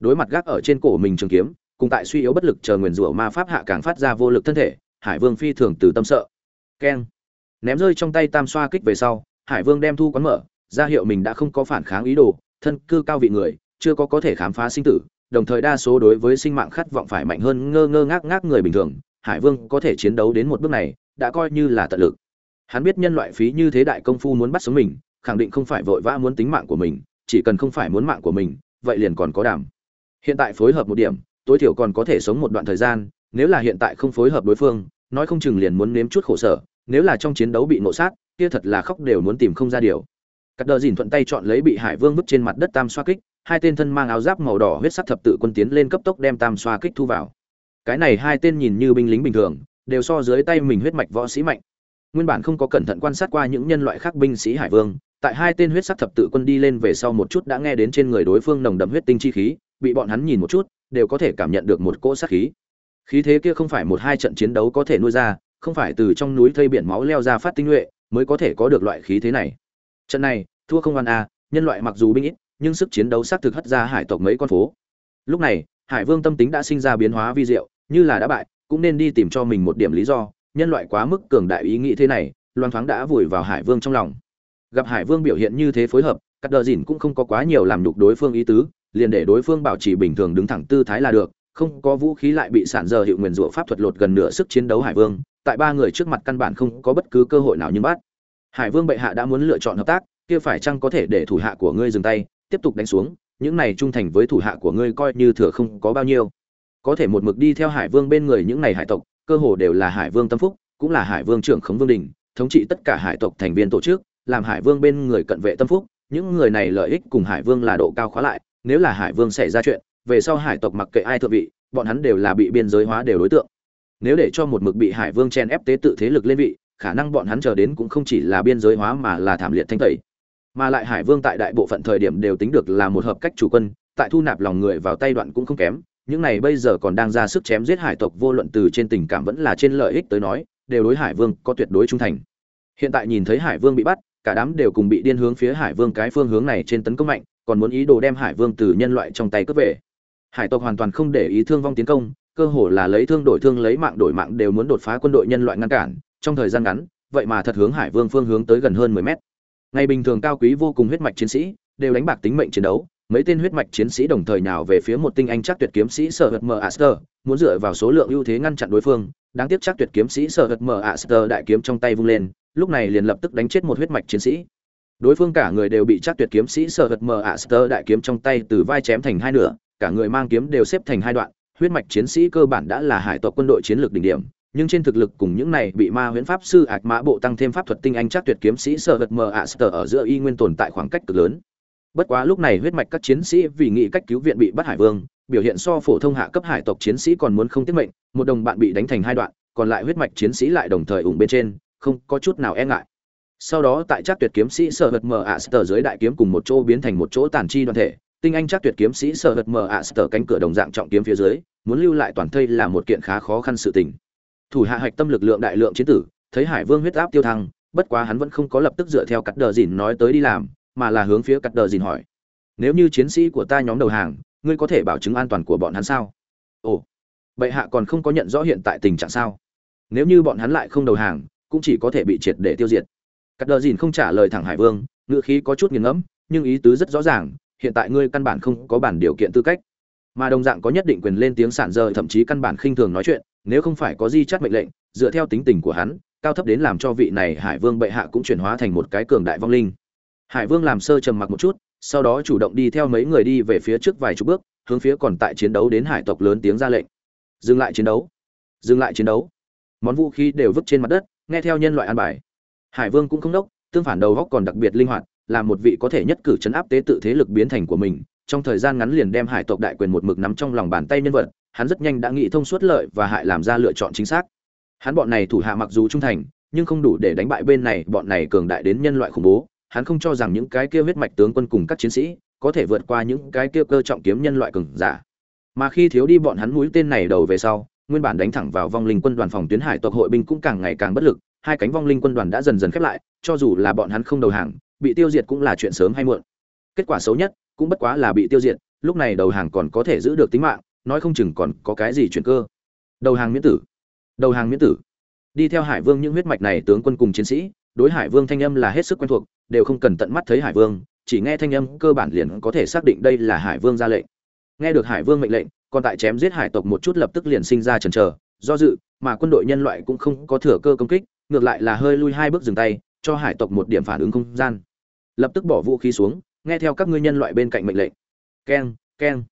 Đối mặt gác ở trên cổ mình trường kiếm, cùng tại suy yếu bất lực chờ nguyền rủa ma pháp hạ càng phát ra vô lực thân thể, hải vương phi thường từ tâm sợ. Keng. Ném rơi trong tay tam xoa kích về sau, hải vương đem thu quán mở ra hiệu mình đã không có phản kháng ý đồ, thân cư cao vị người, chưa có có thể khám phá sinh tử, đồng thời đa số đối với sinh mạng khát vọng phải mạnh hơn ngơ ngơ ngác ngác người bình thường, hải vương có thể chiến đấu đến một bước này, đã coi như là tận lực. Hắn biết nhân loại phí như thế đại công phu muốn bắt sống mình, khẳng định không phải vội vã muốn tính mạng của mình, chỉ cần không phải muốn mạng của mình, vậy liền còn có đảm. Hiện tại phối hợp một điểm, tối thiểu còn có thể sống một đoạn thời gian, nếu là hiện tại không phối hợp đối phương, nói không chừng liền muốn nếm chút khổ sở, nếu là trong chiến đấu bị nộ sát, kia thật là khóc đều muốn tìm không ra điều cắt đờ dìn thuận tay chọn lấy bị hải vương vứt trên mặt đất tam xoa kích, hai tên thân mang áo giáp màu đỏ huyết sắc thập tự quân tiến lên cấp tốc đem tam xoa kích thu vào. Cái này hai tên nhìn như binh lính bình thường, đều so dưới tay mình huyết mạch võ sĩ mạnh. Nguyên bản không có cẩn thận quan sát qua những nhân loại khác binh sĩ hải vương, tại hai tên huyết sắc thập tự quân đi lên về sau một chút đã nghe đến trên người đối phương nồng đậm huyết tinh chi khí, bị bọn hắn nhìn một chút, đều có thể cảm nhận được một cỗ sát khí. Khí thế kia không phải một hai trận chiến đấu có thể nuôi ra, không phải từ trong núi thây biển máu leo ra phát tinh nhuệ, mới có thể có được loại khí thế này trận này, thua không oan a, nhân loại mặc dù binh ít, nhưng sức chiến đấu xác thực hất ra hải tộc mấy con phố. Lúc này, hải vương tâm tính đã sinh ra biến hóa vi diệu, như là đã bại, cũng nên đi tìm cho mình một điểm lý do, nhân loại quá mức cường đại ý nghĩ thế này loan thoáng đã vùi vào hải vương trong lòng. Gặp hải vương biểu hiện như thế phối hợp, cắt đờ dìn cũng không có quá nhiều làm nhục đối phương ý tứ, liền để đối phương bảo trì bình thường đứng thẳng tư thái là được, không có vũ khí lại bị sản giờ hiệu nguyền rủa pháp thuật lột gần nửa sức chiến đấu hải vương, tại ba người trước mặt căn bản không có bất cứ cơ hội nào nhưng bắt hải vương bệ hạ đã muốn lựa chọn hợp tác, kia phải chăng có thể để thủ hạ của ngươi dừng tay, tiếp tục đánh xuống, những này trung thành với thủ hạ của ngươi coi như thừa không có bao nhiêu. Có thể một mực đi theo hải vương bên người những này hải tộc, cơ hồ đều là hải vương tâm phúc, cũng là hải vương trưởng khống vương đình, thống trị tất cả hải tộc thành viên tổ chức, làm hải vương bên người cận vệ tâm phúc, những người này lợi ích cùng hải vương là độ cao khóa lại, nếu là hải vương xảy ra chuyện, về sau hải tộc mặc kệ ai thượng vị, bọn hắn đều là bị biên giới hóa đều đối tượng. Nếu để cho một mực bị hải vương chen ép tế tự thế lực lên vị khả năng bọn hắn chờ đến cũng không chỉ là biên giới hóa mà là thảm liệt thanh tẩy. Mà lại hải vương tại đại bộ phận thời điểm đều tính được là một hợp cách chủ quân, tại thu nạp lòng người vào tay đoạn cũng không kém. Những này bây giờ còn đang ra sức chém giết hải tộc vô luận từ trên tình cảm vẫn là trên lợi ích tới nói, đều đối hải vương có tuyệt đối trung thành. Hiện tại nhìn thấy hải vương bị bắt, cả đám đều cùng bị điên hướng phía hải vương cái phương hướng này trên tấn công mạnh, còn muốn ý đồ đem hải vương từ nhân loại trong tay cướp về. Hải tộc hoàn toàn không để ý thương vong tiến công, cơ hồ là lấy thương đổi thương lấy mạng đổi mạng đều muốn đột phá quân đội nhân loại ngăn cản trong thời gian ngắn, vậy mà thật hướng hải vương phương hướng tới gần hơn mười mét. Ngày bình thường cao quý vô cùng huyết mạch chiến sĩ đều đánh bạc tính mệnh chiến đấu, mấy tên huyết mạch chiến sĩ đồng thời nào về phía một tinh anh chắc tuyệt kiếm sĩ sở hật mờ aster muốn dựa vào số lượng ưu thế ngăn chặn đối phương. Đáng tiếc chắc tuyệt kiếm sĩ sở hật mờ aster đại kiếm trong tay vung lên, lúc này liền lập tức đánh chết một huyết mạch chiến sĩ. Đối phương cả người đều bị chắc tuyệt kiếm sĩ sở hật mờ aster đại kiếm trong tay từ vai chém thành hai nửa, cả người mang kiếm đều xếp thành hai đoạn. Huyết mạch chiến sĩ cơ bản đã là hải tộc quân đội chiến lược đỉnh điểm nhưng trên thực lực cùng những này bị ma huyễn pháp sư ạc mã bộ tăng thêm pháp thuật tinh anh chắc tuyệt kiếm sĩ sở vật mờ aster ở giữa y nguyên tồn tại khoảng cách cực lớn. Bất quá lúc này huyết mạch các chiến sĩ vì nghị cách cứu viện bị bắt hải vương, biểu hiện so phổ thông hạ cấp hải tộc chiến sĩ còn muốn không tiết mệnh, một đồng bạn bị đánh thành hai đoạn, còn lại huyết mạch chiến sĩ lại đồng thời ủng bên trên, không có chút nào e ngại. Sau đó tại chắc tuyệt kiếm sĩ sở vật mờ ạ sờ dưới đại kiếm cùng một chỗ biến thành một chỗ tàn chi đoàn thể, tinh anh chắc tuyệt kiếm sĩ sở vật mờ ạ sờ cánh cửa đồng dạng trọng kiếm phía dưới, muốn lưu lại toàn thây là một kiện khá khó khăn sự tình thủ hạ hạch tâm lực lượng đại lượng chiến tử, thấy hải vương huyết áp tiêu thăng, bất quá hắn vẫn không có lập tức dựa theo cắt đờ dìn nói tới đi làm, mà là hướng phía cắt đờ dìn hỏi. Nếu như chiến sĩ của ta nhóm đầu hàng, ngươi có thể bảo chứng an toàn của bọn hắn sao? Ồ, bệ hạ còn không có nhận rõ hiện tại tình trạng sao? Nếu như bọn hắn lại không đầu hàng, cũng chỉ có thể bị triệt để tiêu diệt. Cắt đờ dìn không trả lời thẳng hải vương, ngữ khí có chút nghiền ngẫm, nhưng ý tứ rất rõ ràng, hiện tại ngươi căn bản không có bản điều kiện tư cách. Mà đồng dạng có nhất định quyền lên tiếng sản rời thậm chí căn bản khinh thường nói chuyện nếu không phải có di chắt mệnh lệnh, dựa theo tính tình của hắn, cao thấp đến làm cho vị này hải vương bệ hạ cũng chuyển hóa thành một cái cường đại vong linh. Hải vương làm sơ trầm mặc một chút, sau đó chủ động đi theo mấy người đi về phía trước vài chục bước, hướng phía còn tại chiến đấu đến hải tộc lớn tiếng ra lệnh. Dừng lại chiến đấu. Dừng lại chiến đấu. Món vũ khí đều vứt trên mặt đất, nghe theo nhân loại an bài. Hải vương cũng không đốc, tương phản đầu góc còn đặc biệt linh hoạt, là một vị có thể nhất cử chấn áp tế tự thế lực biến thành của mình, trong thời gian ngắn liền đem hải tộc đại quyền một mực nắm trong lòng bàn tay nhân vật hắn rất nhanh đã nghĩ thông suốt lợi và hại làm ra lựa chọn chính xác. Hắn bọn này thủ hạ mặc dù trung thành, nhưng không đủ để đánh bại bên này bọn này cường đại đến nhân loại khủng bố. Hắn không cho rằng những cái kia huyết mạch tướng quân cùng các chiến sĩ có thể vượt qua những cái kia cơ trọng kiếm nhân loại cường giả. Mà khi thiếu đi bọn hắn mũi tên này đầu về sau, nguyên bản đánh thẳng vào vong linh quân đoàn phòng tuyến hải tộc hội binh cũng càng ngày càng bất lực, hai cánh vong linh quân đoàn đã dần dần khép lại, cho dù là bọn hắn không đầu hàng, bị tiêu diệt cũng là chuyện sớm hay muộn. Kết quả xấu nhất cũng bất quá là bị tiêu diệt, lúc này đầu hàng còn có thể giữ được tính mạng nói không chừng còn có cái gì chuyển cơ. Đầu hàng miễn tử. Đầu hàng miễn tử. Đi theo hải vương những huyết mạch này tướng quân cùng chiến sĩ, đối hải vương thanh âm là hết sức quen thuộc, đều không cần tận mắt thấy hải vương, chỉ nghe thanh âm cơ bản liền có thể xác định đây là hải vương ra lệnh. Nghe được hải vương mệnh lệnh, còn tại chém giết hải tộc một chút lập tức liền sinh ra chần chờ, do dự, mà quân đội nhân loại cũng không có thừa cơ công kích, ngược lại là hơi lui hai bước dừng tay, cho hải tộc một điểm phản ứng không gian. Lập tức bỏ vũ khí xuống, nghe theo các ngươi nhân loại bên cạnh mệnh lệnh. Keng keng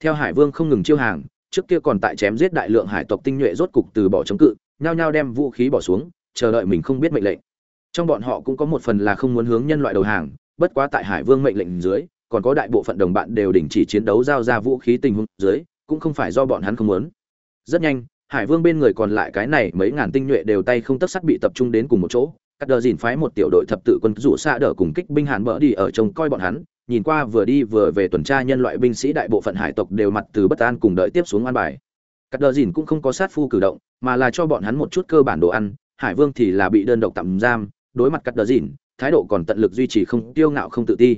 theo hải vương không ngừng chiêu hàng, trước kia còn tại chém giết đại lượng hải tộc tinh nhuệ rốt cục từ bỏ chống cự, nhao nhao đem vũ khí bỏ xuống, chờ đợi mình không biết mệnh lệnh. Trong bọn họ cũng có một phần là không muốn hướng nhân loại đầu hàng, bất quá tại hải vương mệnh lệnh dưới, còn có đại bộ phận đồng bạn đều đình chỉ chiến đấu giao ra vũ khí tình huống dưới, cũng không phải do bọn hắn không muốn. Rất nhanh, hải vương bên người còn lại cái này mấy ngàn tinh nhuệ đều tay không tất sắt bị tập trung đến cùng một chỗ cắt đờ dìn phái một tiểu đội thập tự quân rủ xa đỡ cùng kích binh hàn bỡ đi ở trông coi bọn hắn, nhìn qua vừa đi vừa về tuần tra nhân loại binh sĩ đại bộ phận hải tộc đều mặt từ bất an cùng đợi tiếp xuống an bài. Cắt đờ dìn cũng không có sát phu cử động, mà là cho bọn hắn một chút cơ bản đồ ăn, hải vương thì là bị đơn độc tạm giam, đối mặt cắt đờ dìn, thái độ còn tận lực duy trì không tiêu ngạo không tự ti.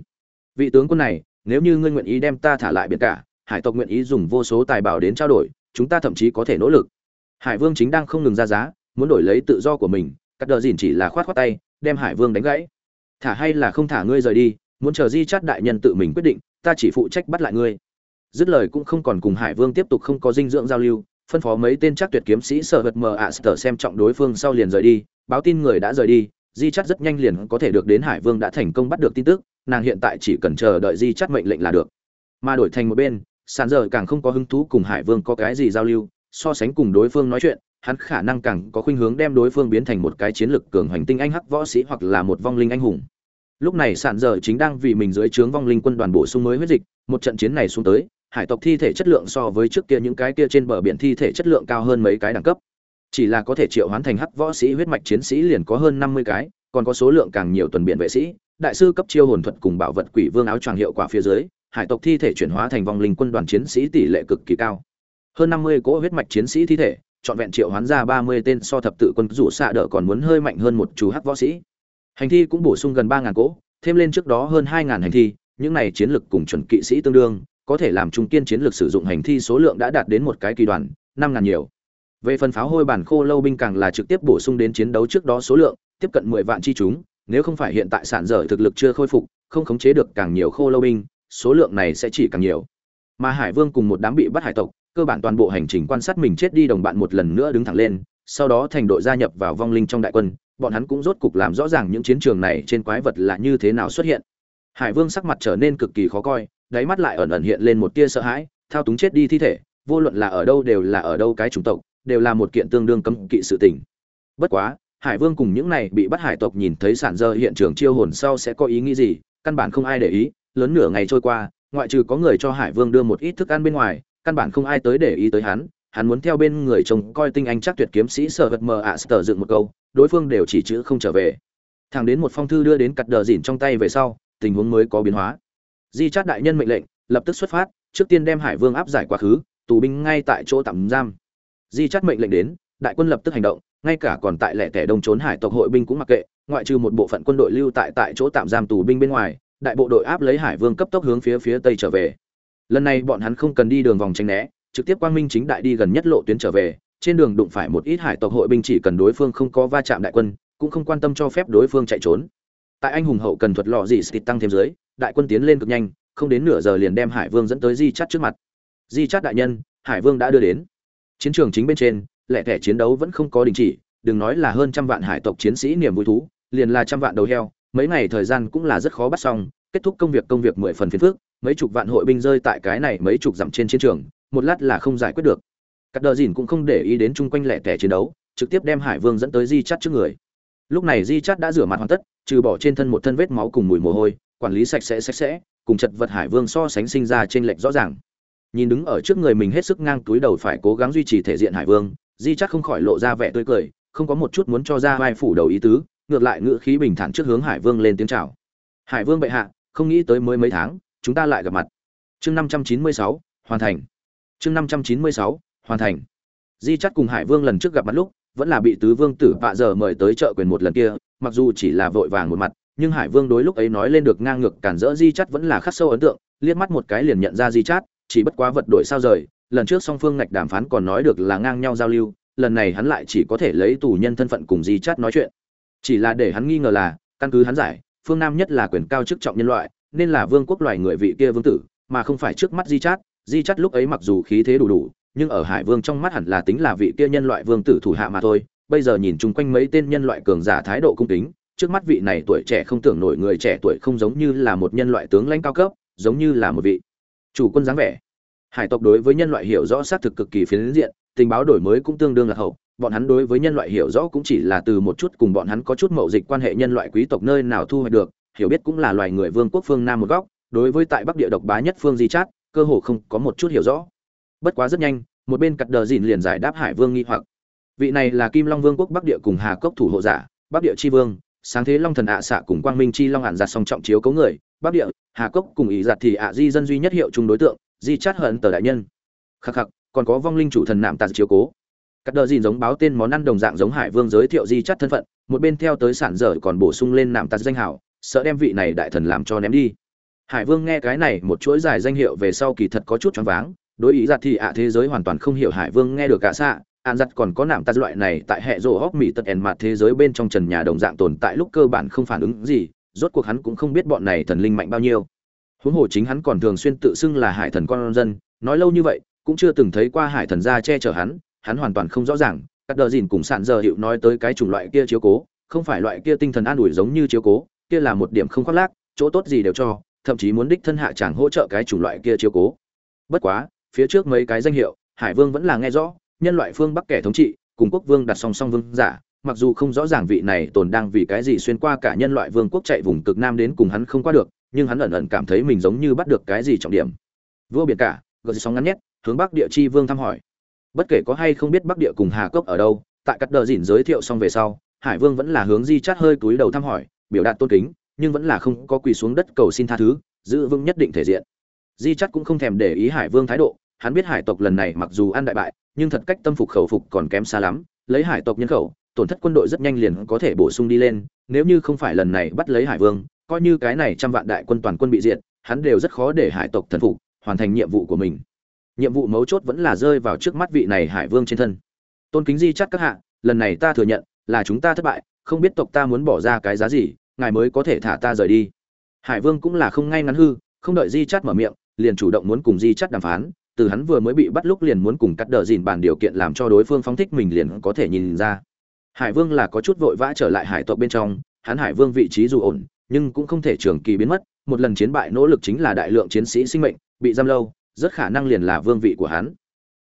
Vị tướng quân này, nếu như ngươi nguyện ý đem ta thả lại biển cả, hải tộc nguyện ý dùng vô số tài bảo đến trao đổi, chúng ta thậm chí có thể nỗ lực. Hải vương chính đang không ngừng ra giá, muốn đổi lấy tự do của mình cắt đờ dìn chỉ là khoát khoát tay, đem hải vương đánh gãy. Thả hay là không thả ngươi rời đi, muốn chờ di chát đại nhân tự mình quyết định, ta chỉ phụ trách bắt lại ngươi. Dứt lời cũng không còn cùng hải vương tiếp tục không có dinh dưỡng giao lưu, phân phó mấy tên chắc tuyệt kiếm sĩ sợ hật mờ ạ sờ xem trọng đối phương sau liền rời đi, báo tin người đã rời đi, di chắt rất nhanh liền có thể được đến hải vương đã thành công bắt được tin tức, nàng hiện tại chỉ cần chờ đợi di chắt mệnh lệnh là được. Mà đổi thành một bên, sàn giờ càng không có hứng thú cùng hải vương có cái gì giao lưu, so sánh cùng đối phương nói chuyện hắn khả năng càng có khuynh hướng đem đối phương biến thành một cái chiến lực cường hành tinh anh hắc võ sĩ hoặc là một vong linh anh hùng. Lúc này sạn giờ chính đang vì mình dưới trướng vong linh quân đoàn bổ sung mới huyết dịch, một trận chiến này xuống tới, hải tộc thi thể chất lượng so với trước kia những cái kia trên bờ biển thi thể chất lượng cao hơn mấy cái đẳng cấp. Chỉ là có thể triệu hoán thành hắc võ sĩ huyết mạch chiến sĩ liền có hơn năm mươi cái, còn có số lượng càng nhiều tuần biển vệ sĩ, đại sư cấp chiêu hồn thuật cùng bảo vật quỷ vương áo choàng hiệu quả phía dưới, hải tộc thi thể chuyển hóa thành vong linh quân đoàn chiến sĩ tỷ lệ cực kỳ cao. Hơn năm mươi cỗ huyết mạch chiến sĩ thi thể trọn vẹn triệu hoán ra ba mươi tên so thập tự quân rủ xạ đỡ còn muốn hơi mạnh hơn một chú hắc võ sĩ. Hành thi cũng bổ sung gần ba ngàn cỗ, thêm lên trước đó hơn hai ngàn hành thi, những này chiến lực cùng chuẩn kỵ sĩ tương đương, có thể làm trung kiên chiến lược sử dụng hành thi số lượng đã đạt đến một cái kỳ đoàn, năm ngàn nhiều. Về phần pháo hôi bản khô lâu binh càng là trực tiếp bổ sung đến chiến đấu trước đó số lượng, tiếp cận mười vạn chi chúng, nếu không phải hiện tại sản dở thực lực chưa khôi phục, không khống chế được càng nhiều khô lâu binh, số lượng này sẽ chỉ càng nhiều. Mà hải vương cùng một đám bị bắt hải tộc cơ bản toàn bộ hành trình quan sát mình chết đi đồng bạn một lần nữa đứng thẳng lên, sau đó thành đội gia nhập vào vong linh trong đại quân, bọn hắn cũng rốt cục làm rõ ràng những chiến trường này trên quái vật là như thế nào xuất hiện. Hải vương sắc mặt trở nên cực kỳ khó coi, đáy mắt lại ẩn ẩn hiện lên một tia sợ hãi, thao túng chết đi thi thể, vô luận là ở đâu đều là ở đâu cái chủng tộc, đều là một kiện tương đương cấm kỵ sự tình. Bất quá, hải vương cùng những này bị bắt hải tộc nhìn thấy sản dơ hiện trường chiêu hồn sau sẽ có ý nghĩ gì, căn bản không ai để ý. Lớn nửa ngày trôi qua, ngoại trừ có người cho hải vương đưa một ít thức ăn bên ngoài căn bản không ai tới để ý tới hắn hắn muốn theo bên người chồng coi tinh anh chắc tuyệt kiếm sĩ sở vật mờ ạ sở dựng một câu, đối phương đều chỉ chữ không trở về. Thẳng đến một phong thư đưa đến cặt đờ dỉn trong tay về sau, tình huống mới có biến hóa. Di chát đại nhân mệnh lệnh, lập tức xuất phát, trước tiên đem hải vương áp giải quá khứ, tù binh ngay tại chỗ tạm giam. Di chát mệnh lệnh đến, đại quân lập tức hành động, ngay cả còn tại lẻ tẻ đông trốn hải tộc hội binh cũng mặc kệ, ngoại trừ một bộ phận quân đội lưu tại tại chỗ tạm giam tù binh bên ngoài, đại bộ đội áp lấy hải vương cấp tốc hướng phía phía tây trở về lần này bọn hắn không cần đi đường vòng tránh né, trực tiếp quang minh chính đại đi gần nhất lộ tuyến trở về, trên đường đụng phải một ít hải tộc hội binh chỉ cần đối phương không có va chạm đại quân, cũng không quan tâm cho phép đối phương chạy trốn. Tại anh hùng hậu cần thuật lọ dị xịt tăng thêm dưới, đại quân tiến lên cực nhanh, không đến nửa giờ liền đem hải vương dẫn tới di chắt trước mặt. Di chắt đại nhân, hải vương đã đưa đến. Chiến trường chính bên trên, lẻ thẻ chiến đấu vẫn không có đình chỉ, đừng nói là hơn trăm vạn hải tộc chiến sĩ niềm vui thú, liền là trăm vạn đầu heo, mấy ngày thời gian cũng là rất khó bắt xong, kết thúc công việc công việc mười phần phiền phước mấy chục vạn hội binh rơi tại cái này mấy chục dặm trên chiến trường, một lát là không giải quyết được. Cắt đờ dìn cũng không để ý đến chung quanh lẻ tẻ chiến đấu, trực tiếp đem hải vương dẫn tới di chắt trước người. Lúc này di chắt đã rửa mặt hoàn tất, trừ bỏ trên thân một thân vết máu cùng mùi mồ hôi, quản lý sạch sẽ sạch sẽ, cùng chật vật hải vương so sánh sinh ra trên lệch rõ ràng. Nhìn đứng ở trước người mình hết sức ngang túi đầu phải cố gắng duy trì thể diện hải vương, di chắc không khỏi lộ ra vẻ tươi cười, không có một chút muốn cho ra vai phủ đầu ý tứ, ngược lại ngữ khí bình thản trước hướng hải vương lên tiếng chào. Hải vương bệ hạ, không nghĩ tới mới mấy tháng chúng ta lại gặp mặt. Chương năm trăm chín mươi sáu, hoàn thành. Chương năm trăm chín mươi sáu, hoàn thành. Di Chát cùng hải vương lần trước gặp mặt lúc, vẫn là bị tứ vương tử bạ giờ mời tới trợ quyền một lần kia, mặc dù chỉ là vội vàng một mặt, nhưng hải vương đối lúc ấy nói lên được ngang ngược cản rỡ di Chát vẫn là khắc sâu ấn tượng, liếc mắt một cái liền nhận ra di chát, chỉ bất quá vật đổi sao rời, lần trước song phương ngạch đàm phán còn nói được là ngang nhau giao lưu, lần này hắn lại chỉ có thể lấy tù nhân thân phận cùng di chát nói chuyện. Chỉ là để hắn nghi ngờ là, căn cứ hắn giải, phương nam nhất là quyền cao chức trọng nhân loại nên là vương quốc loài người vị kia vương tử, mà không phải trước mắt di chát. Di chát lúc ấy mặc dù khí thế đủ đủ, nhưng ở hải vương trong mắt hẳn là tính là vị kia nhân loại vương tử thủ hạ mà thôi. Bây giờ nhìn chung quanh mấy tên nhân loại cường giả thái độ cung kính, trước mắt vị này tuổi trẻ không tưởng nổi người trẻ tuổi không giống như là một nhân loại tướng lãnh cao cấp, giống như là một vị chủ quân dáng vẻ. Hải tộc đối với nhân loại hiểu rõ xác thực cực kỳ phiến diện, tình báo đổi mới cũng tương đương là hậu. Bọn hắn đối với nhân loại hiểu rõ cũng chỉ là từ một chút cùng bọn hắn có chút mậu dịch quan hệ nhân loại quý tộc nơi nào thu hoạch được hiểu biết cũng là loài người vương quốc phương nam một góc, đối với tại bắc địa độc bá nhất phương di chát, cơ hồ không có một chút hiểu rõ. Bất quá rất nhanh, một bên cắt đờ dìn liền giải đáp hải vương nghi hoặc. Vị này là kim long vương quốc bắc địa cùng hà cốc thủ hộ giả, bắc địa tri vương, sáng thế long thần ạ xạ cùng quang minh chi long hạn giặt song trọng chiếu cấu người, bắc địa, hà cốc cùng ý giặt thì ạ di dân duy nhất hiệu chung đối tượng, di chát hận tờ đại nhân. Khắc khắc, còn có vong linh chủ thần nạm tạt chiếu cố. Cắt đờ dìn giống báo tên món ăn đồng dạng giống hải vương giới thiệu di chắt thân phận, một bên theo tới sản dở còn bổ sung lên nạm tạt danh hảo sợ đem vị này đại thần làm cho ném đi. Hải vương nghe cái này một chuỗi dài danh hiệu về sau kỳ thật có chút choáng váng, đối ý giặt thì ạ thế giới hoàn toàn không hiểu hải vương nghe được cả xạ an giặt còn có nạm tạt loại này tại hệ rồ hóc mỹ tật ẻn mặt thế giới bên trong trần nhà đồng dạng tồn tại lúc cơ bản không phản ứng gì, rốt cuộc hắn cũng không biết bọn này thần linh mạnh bao nhiêu. Huống hồ chính hắn còn thường xuyên tự xưng là hải thần con dân, nói lâu như vậy, cũng chưa từng thấy qua hải thần ra che chở hắn hắn hoàn toàn không rõ ràng các đờ dìn cùng sạn giờ hiệu nói tới cái chủng loại kia chiếu cố, không phải loại kia tinh thần an ủi giống như chiếu cố kia là một điểm không khoác lác chỗ tốt gì đều cho thậm chí muốn đích thân hạ chàng hỗ trợ cái chủng loại kia chiếu cố. Bất quá phía trước mấy cái danh hiệu hải vương vẫn là nghe rõ nhân loại phương bắc kẻ thống trị cùng quốc vương đặt song song vương giả mặc dù không rõ ràng vị này tồn đang vì cái gì xuyên qua cả nhân loại vương quốc chạy vùng cực nam đến cùng hắn không qua được nhưng hắn ẩn ẩn cảm thấy mình giống như bắt được cái gì trọng điểm. Vua biển cả gợi sóng ngắn nhất, hướng bắc địa chi vương thăm hỏi. Bất kể có hay không biết bắc địa cùng hà cốc ở đâu tại cắt đờ dỉn giới thiệu xong về sau hải vương vẫn là hướng di chát hơi túi đầu thăm hỏi biểu đạt tôn kính, nhưng vẫn là không có quỳ xuống đất cầu xin tha thứ, giữ vững nhất định thể diện. Di chát cũng không thèm để ý hải vương thái độ, hắn biết hải tộc lần này mặc dù ăn đại bại, nhưng thật cách tâm phục khẩu phục còn kém xa lắm, lấy hải tộc nhân khẩu, tổn thất quân đội rất nhanh liền có thể bổ sung đi lên, nếu như không phải lần này bắt lấy hải vương, coi như cái này trăm vạn đại quân toàn quân bị diệt, hắn đều rất khó để hải tộc thần phục, hoàn thành nhiệm vụ của mình. Nhiệm vụ mấu chốt vẫn là rơi vào trước mắt vị này hải vương trên thân. Tôn kính di chắc các hạ, lần này ta thừa nhận là chúng ta thất bại, không biết tộc ta muốn bỏ ra cái giá gì ngài mới có thể thả ta rời đi. Hải vương cũng là không ngay ngắn hư, không đợi di chắt mở miệng, liền chủ động muốn cùng di chắt đàm phán, từ hắn vừa mới bị bắt lúc liền muốn cùng cắt đờ dìn bàn điều kiện làm cho đối phương phóng thích mình liền có thể nhìn ra. Hải vương là có chút vội vã trở lại hải tộc bên trong, hắn hải vương vị trí dù ổn, nhưng cũng không thể trường kỳ biến mất, một lần chiến bại nỗ lực chính là đại lượng chiến sĩ sinh mệnh, bị giam lâu, rất khả năng liền là vương vị của hắn.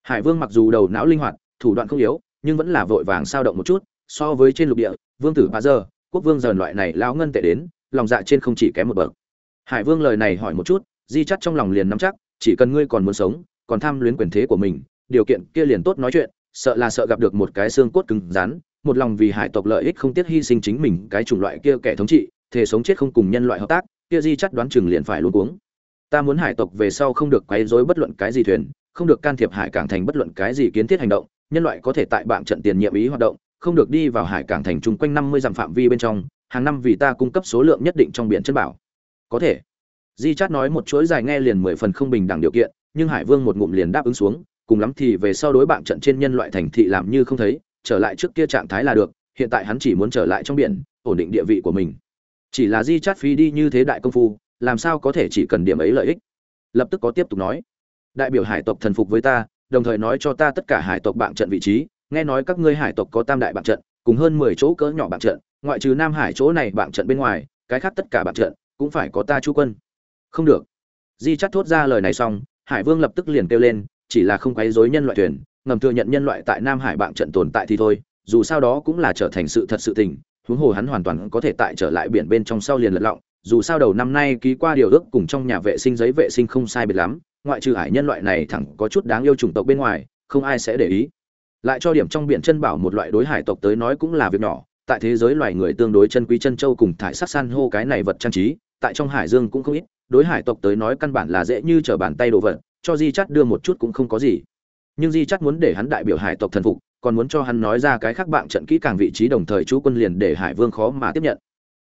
Hải vương mặc dù đầu não linh hoạt, thủ đoạn không yếu, nhưng vẫn là vội vàng sao động một chút, so với trên lục địa, vương tử ba giờ quốc vương dần loại này lão ngân tệ đến, lòng dạ trên không chỉ kém một bậc. Hải vương lời này hỏi một chút, di chắt trong lòng liền nắm chắc, chỉ cần ngươi còn muốn sống, còn tham luyến quyền thế của mình, điều kiện kia liền tốt nói chuyện, sợ là sợ gặp được một cái xương cốt cứng rắn, một lòng vì hải tộc lợi ích không tiếc hy sinh chính mình cái chủng loại kia kẻ thống trị thể sống chết không cùng nhân loại hợp tác, kia di chắt đoán chừng liền phải luôn cuống. Ta muốn hải tộc về sau không được quấy rối bất luận cái gì thuyền, không được can thiệp hải cảng thành bất luận cái gì kiến thiết hành động, nhân loại có thể tại bạn trận tiền nhiệm ý hoạt động không được đi vào hải cảng thành chung quanh năm mươi dặm phạm vi bên trong, hàng năm vì ta cung cấp số lượng nhất định trong biển chân bảo. Có thể. Di chát nói một chuỗi dài nghe liền mười phần không bình đẳng điều kiện, nhưng hải vương một ngụm liền đáp ứng xuống, cùng lắm thì về sau đối bạn trận trên nhân loại thành thị làm như không thấy, trở lại trước kia trạng thái là được, hiện tại hắn chỉ muốn trở lại trong biển, ổn định địa vị của mình. Chỉ là di chát phí đi như thế đại công phu, làm sao có thể chỉ cần điểm ấy lợi ích? Lập tức có tiếp tục nói. Đại biểu hải tộc thần phục với ta, đồng thời nói cho ta tất cả hải tộc bạn trận vị trí nghe nói các ngươi hải tộc có tam đại bạc trận, cùng hơn mười chỗ cỡ nhỏ bạc trận, ngoại trừ nam hải chỗ này bạc trận bên ngoài, cái khác tất cả bạc trận cũng phải có ta chú quân. Không được. Di chắt thốt ra lời này xong, hải vương lập tức liền kêu lên, chỉ là không quấy rối nhân loại thuyền, ngầm thừa nhận nhân loại tại nam hải bạc trận tồn tại thì thôi, dù sao đó cũng là trở thành sự thật sự tình, huống hồ hắn hoàn toàn có thể tại trở lại biển bên trong sau liền lật lọng, dù sao đầu năm nay ký qua điều ước cùng trong nhà vệ sinh giấy vệ sinh không sai biệt lắm, ngoại trừ hải nhân loại này thẳng có chút đáng yêu chủng tộc bên ngoài, không ai sẽ để ý lại cho điểm trong biển chân bảo một loại đối hải tộc tới nói cũng là việc nhỏ, tại thế giới loài người tương đối chân quý chân châu cùng thải sắc san hô cái này vật trang trí, tại trong hải dương cũng không ít, đối hải tộc tới nói căn bản là dễ như trở bàn tay đồ vật, cho di chắt đưa một chút cũng không có gì. Nhưng di chắt muốn để hắn đại biểu hải tộc thần phục, còn muốn cho hắn nói ra cái khác bạn trận kỹ càng vị trí đồng thời chú quân liền để hải vương khó mà tiếp nhận.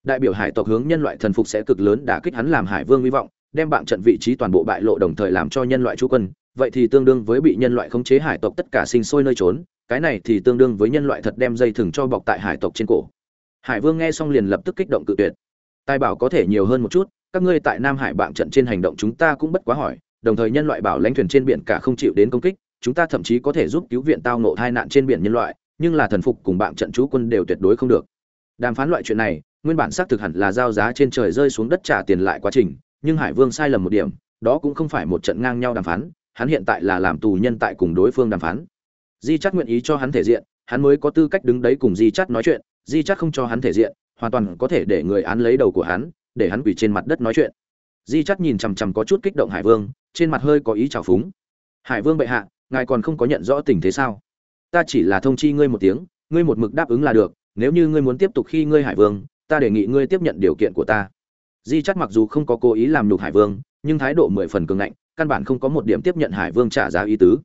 Đại biểu hải tộc hướng nhân loại thần phục sẽ cực lớn đả kích hắn làm hải vương hy vọng, đem bạn trận vị trí toàn bộ bại lộ đồng thời làm cho nhân loại chú quân vậy thì tương đương với bị nhân loại khống chế hải tộc tất cả sinh sôi nơi trốn, cái này thì tương đương với nhân loại thật đem dây thừng cho bọc tại hải tộc trên cổ. Hải vương nghe xong liền lập tức kích động cự tuyệt. Tài bảo có thể nhiều hơn một chút, các ngươi tại nam hải bạn trận trên hành động chúng ta cũng bất quá hỏi, đồng thời nhân loại bảo lãnh thuyền trên biển cả không chịu đến công kích, chúng ta thậm chí có thể giúp cứu viện tao nộ tai nạn trên biển nhân loại, nhưng là thần phục cùng bạn trận chú quân đều tuyệt đối không được. Đàm phán loại chuyện này, nguyên bản xác thực hẳn là giao giá trên trời rơi xuống đất trả tiền lại quá trình, nhưng hải vương sai lầm một điểm, đó cũng không phải một trận ngang nhau đàm phán hắn hiện tại là làm tù nhân tại cùng đối phương đàm phán. Di chắt nguyện ý cho hắn thể diện, hắn mới có tư cách đứng đấy cùng di chắt nói chuyện. Di chắt không cho hắn thể diện, hoàn toàn có thể để người án lấy đầu của hắn, để hắn quỳ trên mặt đất nói chuyện. Di chắt nhìn chằm chằm có chút kích động hải vương, trên mặt hơi có ý trào phúng. Hải vương bệ hạ, ngài còn không có nhận rõ tình thế sao? Ta chỉ là thông chi ngươi một tiếng, ngươi một mực đáp ứng là được, nếu như ngươi muốn tiếp tục khi ngươi hải vương, ta đề nghị ngươi tiếp nhận điều kiện của ta. Di chắt mặc dù không có cố ý làm nhục hải vương, nhưng thái độ mười phần cường ngạnh căn bản không có một điểm tiếp nhận hải vương trả giá ý tứ.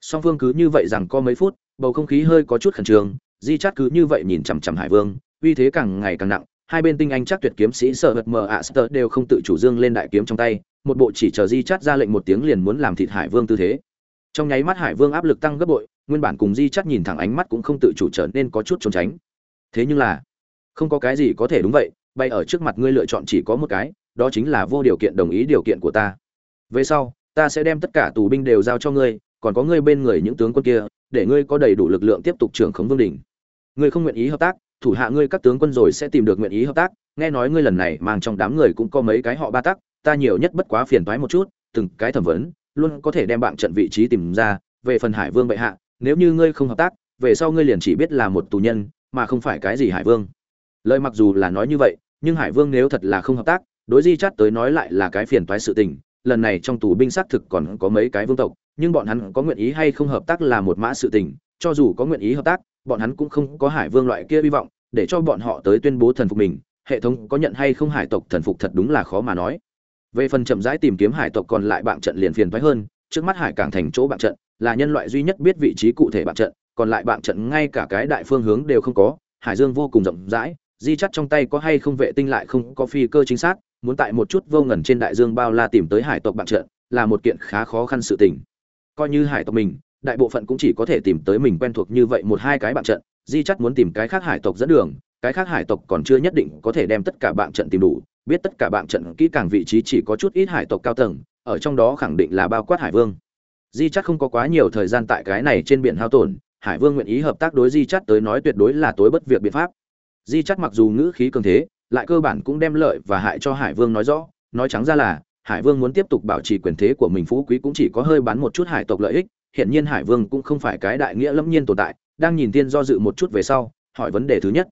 Song phương cứ như vậy rằng có mấy phút, bầu không khí hơi có chút khẩn trương, di chát cứ như vậy nhìn chằm chằm hải vương, uy thế càng ngày càng nặng, hai bên tinh anh chắc tuyệt kiếm sĩ sợ hật mờ ạ sơ đều không tự chủ dương lên đại kiếm trong tay, một bộ chỉ chờ di chát ra lệnh một tiếng liền muốn làm thịt hải vương tư thế. Trong nháy mắt hải vương áp lực tăng gấp bội, nguyên bản cùng di chát nhìn thẳng ánh mắt cũng không tự chủ trở nên có chút trốn tránh. Thế nhưng là, không có cái gì có thể đúng vậy, bay ở trước mặt ngươi lựa chọn chỉ có một cái, đó chính là vô điều kiện đồng ý điều kiện của ta về sau, ta sẽ đem tất cả tù binh đều giao cho ngươi, còn có ngươi bên người những tướng quân kia, để ngươi có đầy đủ lực lượng tiếp tục trưởng khống vương đình ngươi không nguyện ý hợp tác, thủ hạ ngươi các tướng quân rồi sẽ tìm được nguyện ý hợp tác. Nghe nói ngươi lần này mang trong đám người cũng có mấy cái họ ba tắc, ta nhiều nhất bất quá phiền toái một chút, từng cái thẩm vấn, luôn có thể đem bạn trận vị trí tìm ra, về phần hải vương bệ hạ, nếu như ngươi không hợp tác, về sau ngươi liền chỉ biết là một tù nhân, mà không phải cái gì hải vương. Lời mặc dù là nói như vậy, nhưng hải vương nếu thật là không hợp tác, đối di chát tới nói lại là cái phiền toái sự tình lần này trong tù binh xác thực còn có mấy cái vương tộc, nhưng bọn hắn có nguyện ý hay không hợp tác là một mã sự tình, cho dù có nguyện ý hợp tác, bọn hắn cũng không có hải vương loại kia hy vọng, để cho bọn họ tới tuyên bố thần phục mình, hệ thống có nhận hay không hải tộc thần phục thật đúng là khó mà nói. Về phần chậm rãi tìm kiếm hải tộc còn lại bạn trận liền phiền thoái hơn, trước mắt hải cảng thành chỗ bạn trận là nhân loại duy nhất biết vị trí cụ thể bạn trận, còn lại bạn trận ngay cả cái đại phương hướng đều không có, hải dương vô cùng rộng rãi, di chắt trong tay có hay không vệ tinh lại không có phi cơ chính xác muốn tại một chút vô ngần trên đại dương bao la tìm tới hải tộc bạn trận, là một kiện khá khó khăn sự tình. Coi như hải tộc mình, đại bộ phận cũng chỉ có thể tìm tới mình quen thuộc như vậy một hai cái bạn trận, di chắc muốn tìm cái khác hải tộc dẫn đường, cái khác hải tộc còn chưa nhất định có thể đem tất cả bạn trận tìm đủ, biết tất cả bạn trận kỹ càng vị trí chỉ có chút ít hải tộc cao tầng, ở trong đó khẳng định là bao quát hải vương. Di chắc không có quá nhiều thời gian tại cái này trên biển hao tổn, hải vương nguyện ý hợp tác đối di chắc tới nói tuyệt đối là tối bất việc biện pháp. Di chắc mặc dù ngữ khí cường thế lại cơ bản cũng đem lợi và hại cho hải vương nói rõ, nói trắng ra là, hải vương muốn tiếp tục bảo trì quyền thế của mình phú quý cũng chỉ có hơi bán một chút hải tộc lợi ích hiện nhiên hải vương cũng không phải cái đại nghĩa lâm nhiên tồn tại, đang nhìn tiên do dự một chút về sau, hỏi vấn đề thứ nhất.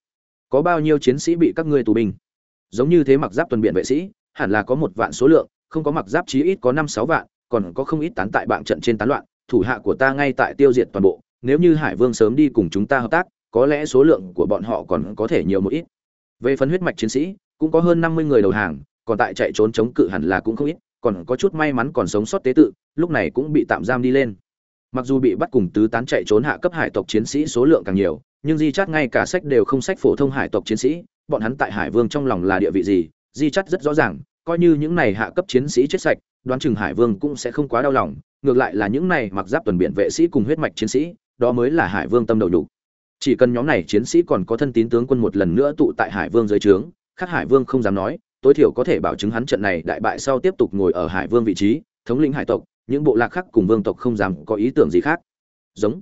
Có bao nhiêu chiến sĩ bị các ngươi tù binh? Giống như thế mặc giáp tuần biện vệ sĩ, hẳn là có một vạn số lượng, không có mặc giáp chí ít có năm sáu vạn, còn có không ít tán tại bạn trận trên tán loạn, thủ hạ của ta ngay tại tiêu diệt toàn bộ, nếu như hải vương sớm đi cùng chúng ta hợp tác, có lẽ số lượng của bọn họ còn có thể nhiều một ít về phần huyết mạch chiến sĩ, cũng có hơn năm mươi người đầu hàng, còn tại chạy trốn chống cự hẳn là cũng không ít, còn có chút may mắn còn sống sót tế tự, lúc này cũng bị tạm giam đi lên. Mặc dù bị bắt cùng tứ tán chạy trốn hạ cấp hải tộc chiến sĩ số lượng càng nhiều, nhưng di Chát ngay cả sách đều không sách phổ thông hải tộc chiến sĩ, bọn hắn tại hải vương trong lòng là địa vị gì, di Chát rất rõ ràng, coi như những này hạ cấp chiến sĩ chết sạch, đoán chừng hải vương cũng sẽ không quá đau lòng, ngược lại là những này mặc giáp tuần biển vệ sĩ cùng huyết mạch chiến sĩ, đó mới là hải vương tâm đầu đủ chỉ cần nhóm này chiến sĩ còn có thân tín tướng quân một lần nữa tụ tại hải vương dưới trướng, khác hải vương không dám nói, tối thiểu có thể bảo chứng hắn trận này đại bại sau tiếp tục ngồi ở hải vương vị trí, thống lĩnh hải tộc, những bộ lạc khác cùng vương tộc không dám có ý tưởng gì khác. Giống.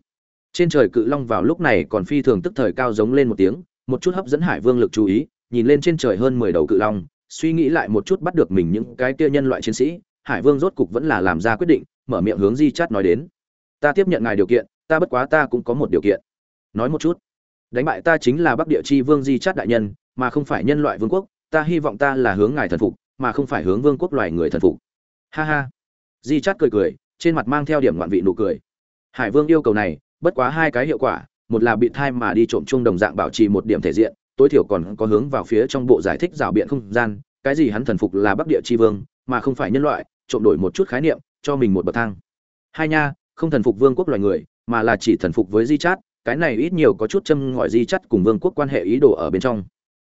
Trên trời cự long vào lúc này còn phi thường tức thời cao giống lên một tiếng, một chút hấp dẫn hải vương lực chú ý, nhìn lên trên trời hơn mười đầu cự long, suy nghĩ lại một chút bắt được mình những cái kia nhân loại chiến sĩ, hải vương rốt cục vẫn là làm ra quyết định, mở miệng hướng di chát nói đến. Ta tiếp nhận ngài điều kiện, ta bất quá ta cũng có một điều kiện nói một chút. Đánh bại ta chính là bắc địa chi vương di chát đại nhân, mà không phải nhân loại vương quốc, ta hy vọng ta là hướng ngài thần phục, mà không phải hướng vương quốc loài người thần phục. Ha ha. Di chát cười cười, trên mặt mang theo điểm ngoạn vị nụ cười. Hải vương yêu cầu này, bất quá hai cái hiệu quả, một là bị thai mà đi trộm chung đồng dạng bảo trì một điểm thể diện, tối thiểu còn có hướng vào phía trong bộ giải thích rào biện không gian, cái gì hắn thần phục là bắc địa tri vương, mà không phải nhân loại, trộm đổi một chút khái niệm, cho mình một bậc thang. Hai nha, không thần phục vương quốc loài người, mà là chỉ thần phục với di chát cái này ít nhiều có chút châm ngòi di chắt cùng vương quốc quan hệ ý đồ ở bên trong.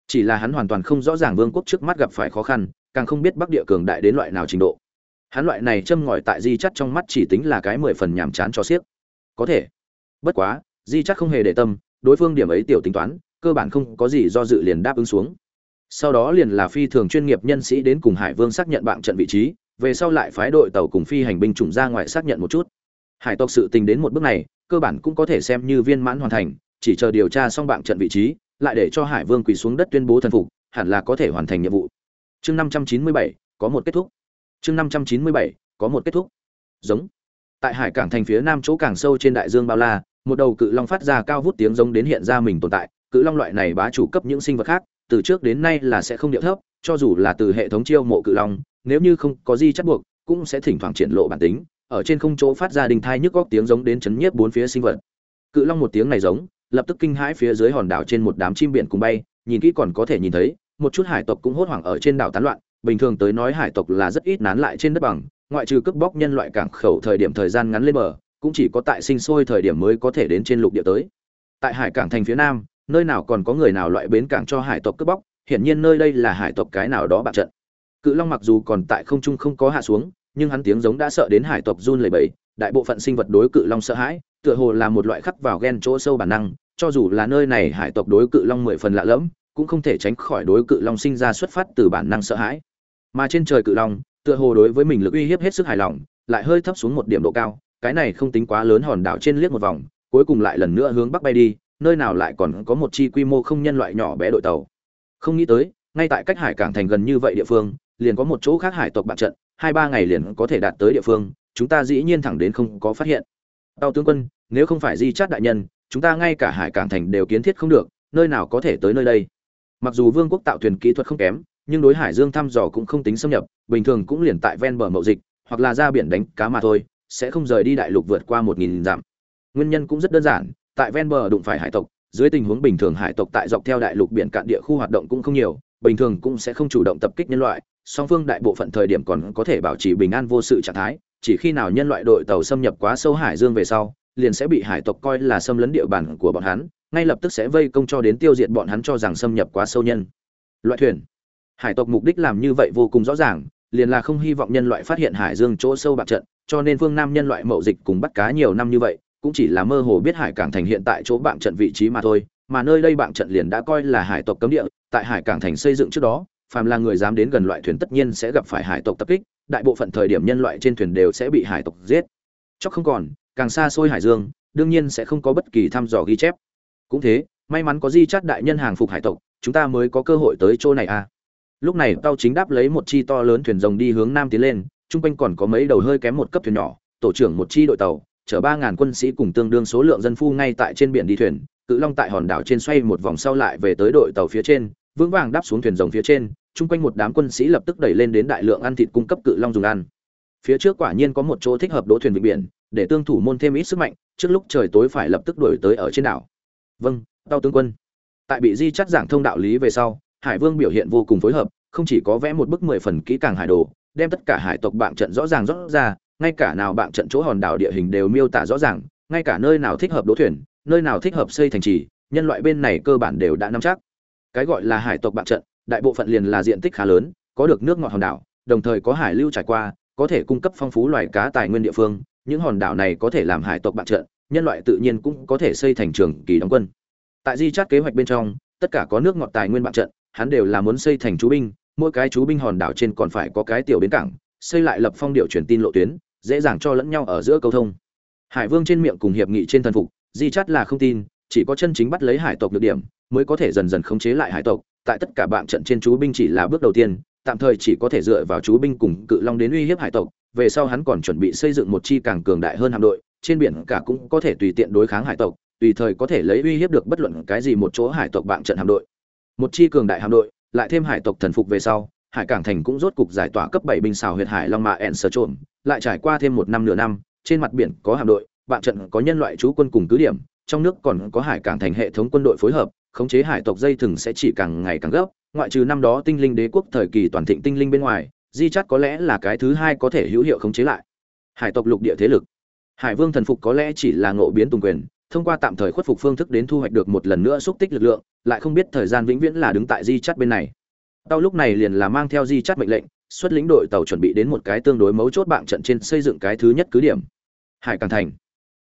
Chỉ là hắn hoàn toàn không rõ ràng vương quốc trước mắt gặp phải khó khăn, càng không biết bắc địa cường đại đến loại nào trình độ. Hắn loại này châm ngòi tại di chắt trong mắt chỉ tính là cái mười phần nhàm chán cho xiếc. Có thể. Bất quá, di chắt không hề để tâm, đối phương điểm ấy tiểu tính toán, cơ bản không có gì do dự liền đáp ứng xuống. Sau đó liền là phi thường chuyên nghiệp nhân sĩ đến cùng hải vương xác nhận bạn trận vị trí, về sau lại phái đội tàu cùng phi hành binh chủng ra ngoài xác nhận một chút hải tộc sự tình đến một bước này, cơ bản cũng có thể xem như viên mãn hoàn thành, chỉ chờ điều tra xong bạn trận vị trí, lại để cho hải vương quỳ xuống đất tuyên bố thần phục, hẳn là có thể hoàn thành nhiệm vụ. Chương năm trăm chín mươi bảy, có một kết thúc. Chương năm trăm chín mươi bảy, có một kết thúc. Giống. Tại hải cảng thành phía nam chỗ càng sâu trên đại dương bao la, một đầu cự long phát ra cao vút tiếng giống đến hiện ra mình tồn tại. Cự long loại này bá chủ cấp những sinh vật khác, từ trước đến nay là sẽ không điệu thấp, cho dù là từ hệ thống chiêu mộ cự long, nếu như không có gì chắc buộc, cũng sẽ thỉnh thoảng triển lộ bản tính ở trên không chỗ phát ra đình thai nhức góc tiếng giống đến chấn nhiếp bốn phía sinh vật. Cự long một tiếng này giống, lập tức kinh hãi phía dưới hòn đảo trên một đám chim biển cùng bay, nhìn kỹ còn có thể nhìn thấy, một chút hải tộc cũng hốt hoảng ở trên đảo tán loạn, bình thường tới nói hải tộc là rất ít nán lại trên đất bằng, ngoại trừ cướp bóc nhân loại cảng khẩu thời điểm thời gian ngắn lên bờ, cũng chỉ có tại sinh sôi thời điểm mới có thể đến trên lục địa tới. Tại hải cảng thành phía nam, nơi nào còn có người nào loại bến cảng cho hải tộc cướp bóc, hiển nhiên nơi đây là hải tộc cái nào đó bạc trận. Cự long mặc dù còn tại không trung không có hạ xuống nhưng hắn tiếng giống đã sợ đến hải tộc run lẩy bẩy, đại bộ phận sinh vật đối cự long sợ hãi, tựa hồ là một loại khắc vào gen chỗ sâu bản năng, cho dù là nơi này hải tộc đối cự long mười phần lạ lẫm, cũng không thể tránh khỏi đối cự long sinh ra xuất phát từ bản năng sợ hãi. Mà trên trời cự long, tựa hồ đối với mình lực uy hiếp hết sức hài lòng, lại hơi thấp xuống một điểm độ cao, cái này không tính quá lớn hòn đảo trên liếc một vòng, cuối cùng lại lần nữa hướng bắc bay đi, nơi nào lại còn có một chi quy mô không nhân loại nhỏ bé đội tàu. Không nghĩ tới, ngay tại cách hải cảng thành gần như vậy địa phương, liền có một chỗ khác hải tộc bạn trận hai ba ngày liền có thể đạt tới địa phương, chúng ta dĩ nhiên thẳng đến không có phát hiện. Tàu tướng quân, nếu không phải di chát đại nhân, chúng ta ngay cả hải cảng thành đều kiến thiết không được, nơi nào có thể tới nơi đây? Mặc dù vương quốc tạo thuyền kỹ thuật không kém, nhưng đối hải dương thăm dò cũng không tính xâm nhập, bình thường cũng liền tại ven bờ mậu dịch, hoặc là ra biển đánh cá mà thôi, sẽ không rời đi đại lục vượt qua một nghìn dặm. Nguyên nhân cũng rất đơn giản, tại ven bờ đụng phải hải tộc, dưới tình huống bình thường hải tộc tại dọc theo đại lục biển cạn địa khu hoạt động cũng không nhiều, bình thường cũng sẽ không chủ động tập kích nhân loại song phương đại bộ phận thời điểm còn có thể bảo trì bình an vô sự trạng thái, chỉ khi nào nhân loại đội tàu xâm nhập quá sâu hải dương về sau, liền sẽ bị hải tộc coi là xâm lấn địa bàn của bọn hắn, ngay lập tức sẽ vây công cho đến tiêu diệt bọn hắn cho rằng xâm nhập quá sâu nhân. Loại thuyền. Hải tộc mục đích làm như vậy vô cùng rõ ràng, liền là không hy vọng nhân loại phát hiện hải dương chỗ sâu bạc trận, cho nên phương nam nhân loại mậu dịch cùng bắt cá nhiều năm như vậy, cũng chỉ là mơ hồ biết hải cảng thành hiện tại chỗ bạn trận vị trí mà thôi, mà nơi đây bạn trận liền đã coi là hải tộc cấm địa, tại hải cảng thành xây dựng trước đó phàm là người dám đến gần loại thuyền tất nhiên sẽ gặp phải hải tộc tập kích, đại bộ phận thời điểm nhân loại trên thuyền đều sẽ bị hải tộc giết. Chóc không còn, càng xa xôi hải dương, đương nhiên sẽ không có bất kỳ thăm dò ghi chép. Cũng thế, may mắn có di chát đại nhân hàng phục hải tộc, chúng ta mới có cơ hội tới chỗ này à. Lúc này tao chính đáp lấy một chi to lớn thuyền rồng đi hướng nam tiến lên, chung quanh còn có mấy đầu hơi kém một cấp thuyền nhỏ, tổ trưởng một chi đội tàu, chở 3000 quân sĩ cùng tương đương số lượng dân phu ngay tại trên biển đi thuyền, cự long tại hòn đảo trên xoay một vòng sau lại về tới đội tàu phía trên vững vàng đáp xuống thuyền rồng phía trên, chung quanh một đám quân sĩ lập tức đẩy lên đến đại lượng ăn thịt cung cấp cự long dùng ăn. Phía trước quả nhiên có một chỗ thích hợp đỗ thuyền vịnh biển, để tương thủ môn thêm ít sức mạnh, trước lúc trời tối phải lập tức đuổi tới ở trên đảo. Vâng tao tướng quân. Tại bị di chắt giảng thông đạo lý về sau, hải vương biểu hiện vô cùng phối hợp, không chỉ có vẽ một bức mười phần kỹ càng hải đồ, đem tất cả hải tộc bạn trận rõ ràng rõ ra, ngay cả nào bạn trận chỗ hòn đảo địa hình đều miêu tả rõ ràng, ngay cả nơi nào thích hợp đỗ thuyền, nơi nào thích hợp xây thành trì, nhân loại bên này cơ bản đều đã nắm chắc cái gọi là hải tộc bạn trận, đại bộ phận liền là diện tích khá lớn, có được nước ngọt hòn đảo, đồng thời có hải lưu trải qua, có thể cung cấp phong phú loài cá tài nguyên địa phương, những hòn đảo này có thể làm hải tộc bạn trận, nhân loại tự nhiên cũng có thể xây thành trường kỳ đóng quân. Tại di chát kế hoạch bên trong, tất cả có nước ngọt tài nguyên bạn trận, hắn đều là muốn xây thành chú binh, mỗi cái chú binh hòn đảo trên còn phải có cái tiểu bến cảng, xây lại lập phong điệu truyền tin lộ tuyến, dễ dàng cho lẫn nhau ở giữa câu thông. Hải vương trên miệng cùng hiệp nghị trên thần phục, di chát là không tin, chỉ có chân chính bắt lấy hải tộc được điểm mới có thể dần dần khống chế lại hải tộc. Tại tất cả bạn trận trên chú binh chỉ là bước đầu tiên, tạm thời chỉ có thể dựa vào chú binh cùng cự long đến uy hiếp hải tộc. Về sau hắn còn chuẩn bị xây dựng một chi càng cường đại hơn hạm đội, trên biển cả cũng có thể tùy tiện đối kháng hải tộc, tùy thời có thể lấy uy hiếp được bất luận cái gì một chỗ hải tộc bạn trận hạm đội. Một chi cường đại hạm đội, lại thêm hải tộc thần phục về sau, hải cảng thành cũng rốt cục giải tỏa cấp bảy binh xào huyệt hải long mạ ẹn sờ trộm, lại trải qua thêm một năm nửa năm, trên mặt biển có hạm đội, bạn trận có nhân loại trú quân cùng cứ điểm, trong nước còn có hải cảng thành hệ thống quân đội phối hợp khống chế hải tộc dây thừng sẽ chỉ càng ngày càng gấp, ngoại trừ năm đó tinh linh đế quốc thời kỳ toàn thịnh tinh linh bên ngoài, di chắt có lẽ là cái thứ hai có thể hữu hiệu khống chế lại. Hải tộc lục địa thế lực. Hải vương thần phục có lẽ chỉ là ngộ biến tùng quyền, thông qua tạm thời khuất phục phương thức đến thu hoạch được một lần nữa xúc tích lực lượng, lại không biết thời gian vĩnh viễn là đứng tại di chắt bên này. Tao lúc này liền là mang theo di chắt mệnh lệnh, xuất lĩnh đội tàu chuẩn bị đến một cái tương đối mấu chốt bạn trận trên xây dựng cái thứ nhất cứ điểm. Hải càng thành.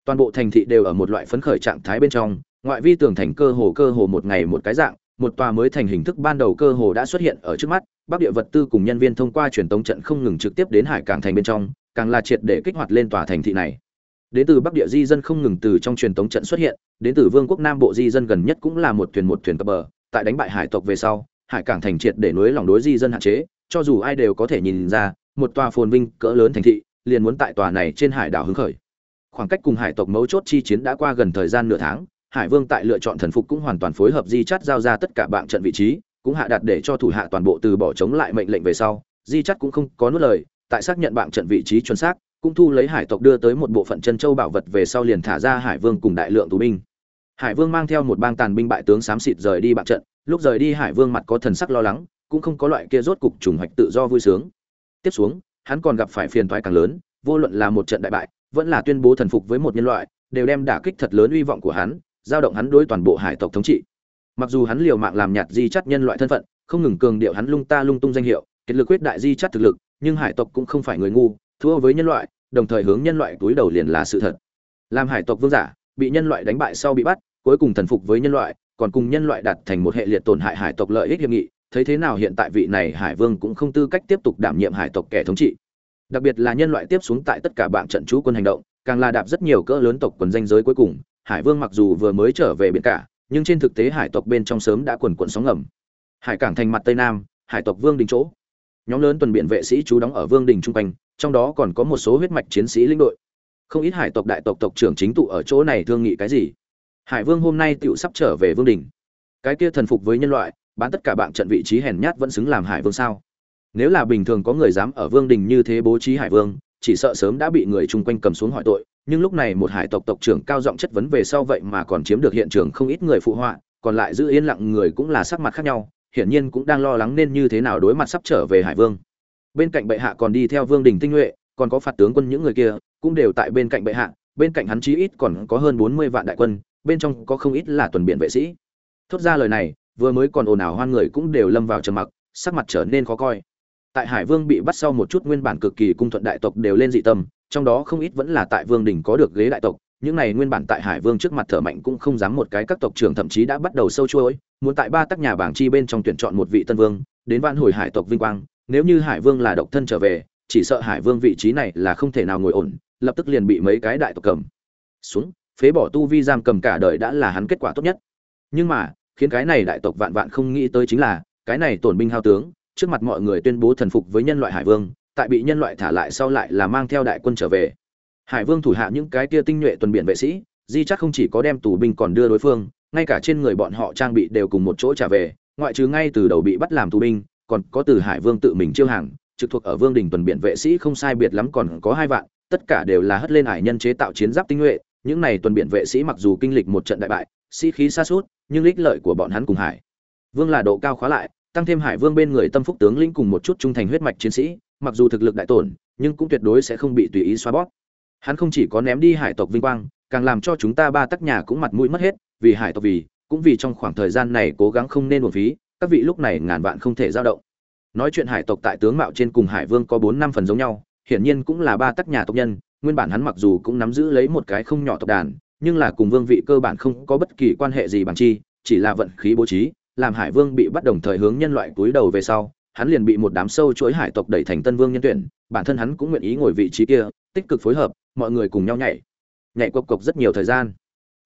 Toàn bộ thành thị đều ở một loại phấn khởi trạng thái bên trong ngoại vi tường thành cơ hồ cơ hồ một ngày một cái dạng, một tòa mới thành hình thức ban đầu cơ hồ đã xuất hiện ở trước mắt, bắc địa vật tư cùng nhân viên thông qua truyền tống trận không ngừng trực tiếp đến hải cảng thành bên trong, càng là triệt để kích hoạt lên tòa thành thị này. Đến từ bắc địa di dân không ngừng từ trong truyền tống trận xuất hiện, đến từ vương quốc nam bộ di dân gần nhất cũng là một thuyền một thuyền cập bờ, tại đánh bại hải tộc về sau, hải cảng thành triệt để nối lòng đối di dân hạn chế, cho dù ai đều có thể nhìn ra, một tòa phồn vinh cỡ lớn thành thị, liền muốn tại tòa này trên hải đảo hứng khởi. Khoảng cách cùng hải tộc mấu chốt chi chiến đã qua gần thời gian nửa tháng hải vương tại lựa chọn thần phục cũng hoàn toàn phối hợp di chắt giao ra tất cả bạn trận vị trí, cũng hạ đặt để cho thủ hạ toàn bộ từ bỏ chống lại mệnh lệnh về sau, di chắt cũng không có nuốt lời, tại xác nhận bạn trận vị trí chuẩn xác, cũng thu lấy hải tộc đưa tới một bộ phận chân châu bảo vật về sau liền thả ra hải vương cùng đại lượng tù binh. Hải vương mang theo một bang tàn binh bại tướng xám xịt rời đi bạn trận, lúc rời đi hải vương mặt có thần sắc lo lắng, cũng không có loại kia rốt cục trùng hoạch tự do vui sướng. Tiếp xuống, hắn còn gặp phải phiền toái càng lớn, vô luận là một trận đại bại, vẫn là tuyên bố thần phục với một nhân loại, đều đem đả kích thật lớn uy vọng của hắn giao động hắn đối toàn bộ hải tộc thống trị. Mặc dù hắn liều mạng làm nhạt di chắt nhân loại thân phận, không ngừng cường điệu hắn lung ta lung tung danh hiệu, kết lực quyết đại di chắt thực lực, nhưng hải tộc cũng không phải người ngu, thua với nhân loại, đồng thời hướng nhân loại túi đầu liền là sự thật. Làm hải tộc vương giả, bị nhân loại đánh bại sau bị bắt, cuối cùng thần phục với nhân loại, còn cùng nhân loại đạt thành một hệ liệt tổn hại hải tộc lợi ích hiệp nghị, thấy thế nào hiện tại vị này hải vương cũng không tư cách tiếp tục đảm nhiệm hải tộc kẻ thống trị. Đặc biệt là nhân loại tiếp xuống tại tất cả bạn trận chú quân hành động, càng là đạp rất nhiều cỡ lớn tộc quần danh giới cuối cùng hải vương mặc dù vừa mới trở về biển cả, nhưng trên thực tế hải tộc bên trong sớm đã quần quận sóng ngầm. Hải cảng thành mặt tây nam, hải tộc vương đình chỗ. Nhóm lớn tuần biện vệ sĩ trú đóng ở vương đình trung quanh, trong đó còn có một số huyết mạch chiến sĩ lĩnh đội. Không ít hải tộc đại tộc tộc trưởng chính tụ ở chỗ này thương nghị cái gì. Hải vương hôm nay tựu sắp trở về vương đình. Cái kia thần phục với nhân loại, bán tất cả bạn trận vị trí hèn nhát vẫn xứng làm hải vương sao? Nếu là bình thường có người dám ở vương đình như thế bố trí hải vương, chỉ sợ sớm đã bị người chung quanh cầm xuống hỏi tội nhưng lúc này một hải tộc tộc trưởng cao giọng chất vấn về sau vậy mà còn chiếm được hiện trường không ít người phụ họa, còn lại giữ yên lặng người cũng là sắc mặt khác nhau, hiển nhiên cũng đang lo lắng nên như thế nào đối mặt sắp trở về hải vương. Bên cạnh bệ hạ còn đi theo vương đình tinh nhuệ, còn có phạt tướng quân những người kia, cũng đều tại bên cạnh bệ hạ, bên cạnh hắn chí ít còn có hơn bốn mươi vạn đại quân, bên trong có không ít là tuần biện vệ sĩ. Thốt ra lời này, vừa mới còn ồn ào hoan người cũng đều lâm vào trầm mặc, sắc mặt trở nên khó coi. Tại hải vương bị bắt sau một chút nguyên bản cực kỳ cung thuận đại tộc đều lên dị tâm trong đó không ít vẫn là tại vương đình có được ghế đại tộc, những này nguyên bản tại hải vương trước mặt thở mạnh cũng không dám một cái các tộc trưởng thậm chí đã bắt đầu sâu chuỗi, muốn tại ba tắc nhà bảng chi bên trong tuyển chọn một vị tân vương, đến van hồi hải tộc vinh quang, nếu như hải vương là độc thân trở về, chỉ sợ hải vương vị trí này là không thể nào ngồi ổn, lập tức liền bị mấy cái đại tộc cầm. Xuống, phế bỏ tu vi giam cầm cả đời đã là hắn kết quả tốt nhất. Nhưng mà, khiến cái này đại tộc vạn vạn không nghĩ tới chính là, cái này tổn binh hao tướng, trước mặt mọi người tuyên bố thần phục với nhân loại hải vương tại bị nhân loại thả lại sau lại là mang theo đại quân trở về. Hải vương thủ hạ những cái kia tinh nhuệ tuần biển vệ sĩ, di chắc không chỉ có đem tù binh còn đưa đối phương, ngay cả trên người bọn họ trang bị đều cùng một chỗ trả về, ngoại trừ ngay từ đầu bị bắt làm tù binh, còn có từ hải vương tự mình chiêu hàng, trực thuộc ở vương đình tuần biển vệ sĩ không sai biệt lắm còn có hai vạn, tất cả đều là hất lên hải nhân chế tạo chiến giáp tinh nhuệ, những này tuần biển vệ sĩ mặc dù kinh lịch một trận đại bại, sĩ khí xa suốt nhưng ích lợi của bọn hắn cùng hải vương là độ cao khóa lại, tăng thêm hải vương bên người tâm phúc tướng lĩnh cùng một chút trung thành huyết mạch chiến sĩ mặc dù thực lực đại tổn, nhưng cũng tuyệt đối sẽ không bị tùy ý xóa bóp hắn không chỉ có ném đi hải tộc vinh quang, càng làm cho chúng ta ba tắc nhà cũng mặt mũi mất hết, vì hải tộc vì, cũng vì trong khoảng thời gian này cố gắng không nên uổng phí, các vị lúc này ngàn vạn không thể dao động. Nói chuyện hải tộc tại tướng mạo trên cùng hải vương có bốn năm phần giống nhau, hiển nhiên cũng là ba tắc nhà tộc nhân, nguyên bản hắn mặc dù cũng nắm giữ lấy một cái không nhỏ tộc đàn, nhưng là cùng vương vị cơ bản không có bất kỳ quan hệ gì bằng chi, chỉ là vận khí bố trí, làm hải vương bị bắt đồng thời hướng nhân loại túi đầu về sau hắn liền bị một đám sâu chuỗi hải tộc đẩy thành tân vương nhân tuyển, bản thân hắn cũng nguyện ý ngồi vị trí kia, tích cực phối hợp, mọi người cùng nhau nhảy. Nhảy cộc cộc rất nhiều thời gian.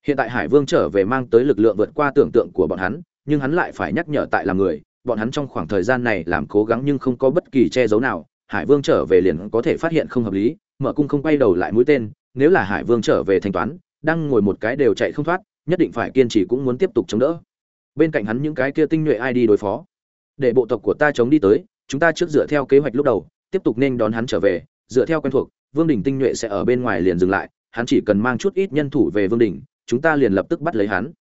Hiện tại hải vương trở về mang tới lực lượng vượt qua tưởng tượng của bọn hắn, nhưng hắn lại phải nhắc nhở tại làm người, bọn hắn trong khoảng thời gian này làm cố gắng nhưng không có bất kỳ che giấu nào, hải vương trở về liền có thể phát hiện không hợp lý, mở cung không quay đầu lại mũi tên, nếu là hải vương trở về thanh toán, đang ngồi một cái đều chạy không thoát, nhất định phải kiên trì cũng muốn tiếp tục chống đỡ. Bên cạnh hắn những cái kia tinh nhuệ ai đi đối phó để bộ tộc của ta chống đi tới, chúng ta trước dựa theo kế hoạch lúc đầu, tiếp tục nên đón hắn trở về, dựa theo quen thuộc, vương đình tinh nhuệ sẽ ở bên ngoài liền dừng lại, hắn chỉ cần mang chút ít nhân thủ về vương đình, chúng ta liền lập tức bắt lấy hắn.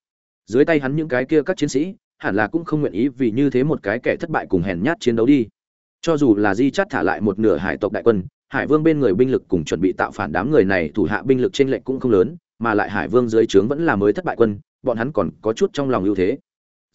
Dưới tay hắn những cái kia các chiến sĩ, hẳn là cũng không nguyện ý vì như thế một cái kẻ thất bại cùng hèn nhát chiến đấu đi. Cho dù là di chắt thả lại một nửa hải tộc đại quân, hải vương bên người binh lực cùng chuẩn bị tạo phản đám người này thủ hạ binh lực trên lệnh cũng không lớn, mà lại hải vương dưới trướng vẫn là mới thất bại quân, bọn hắn còn có chút trong lòng ưu thế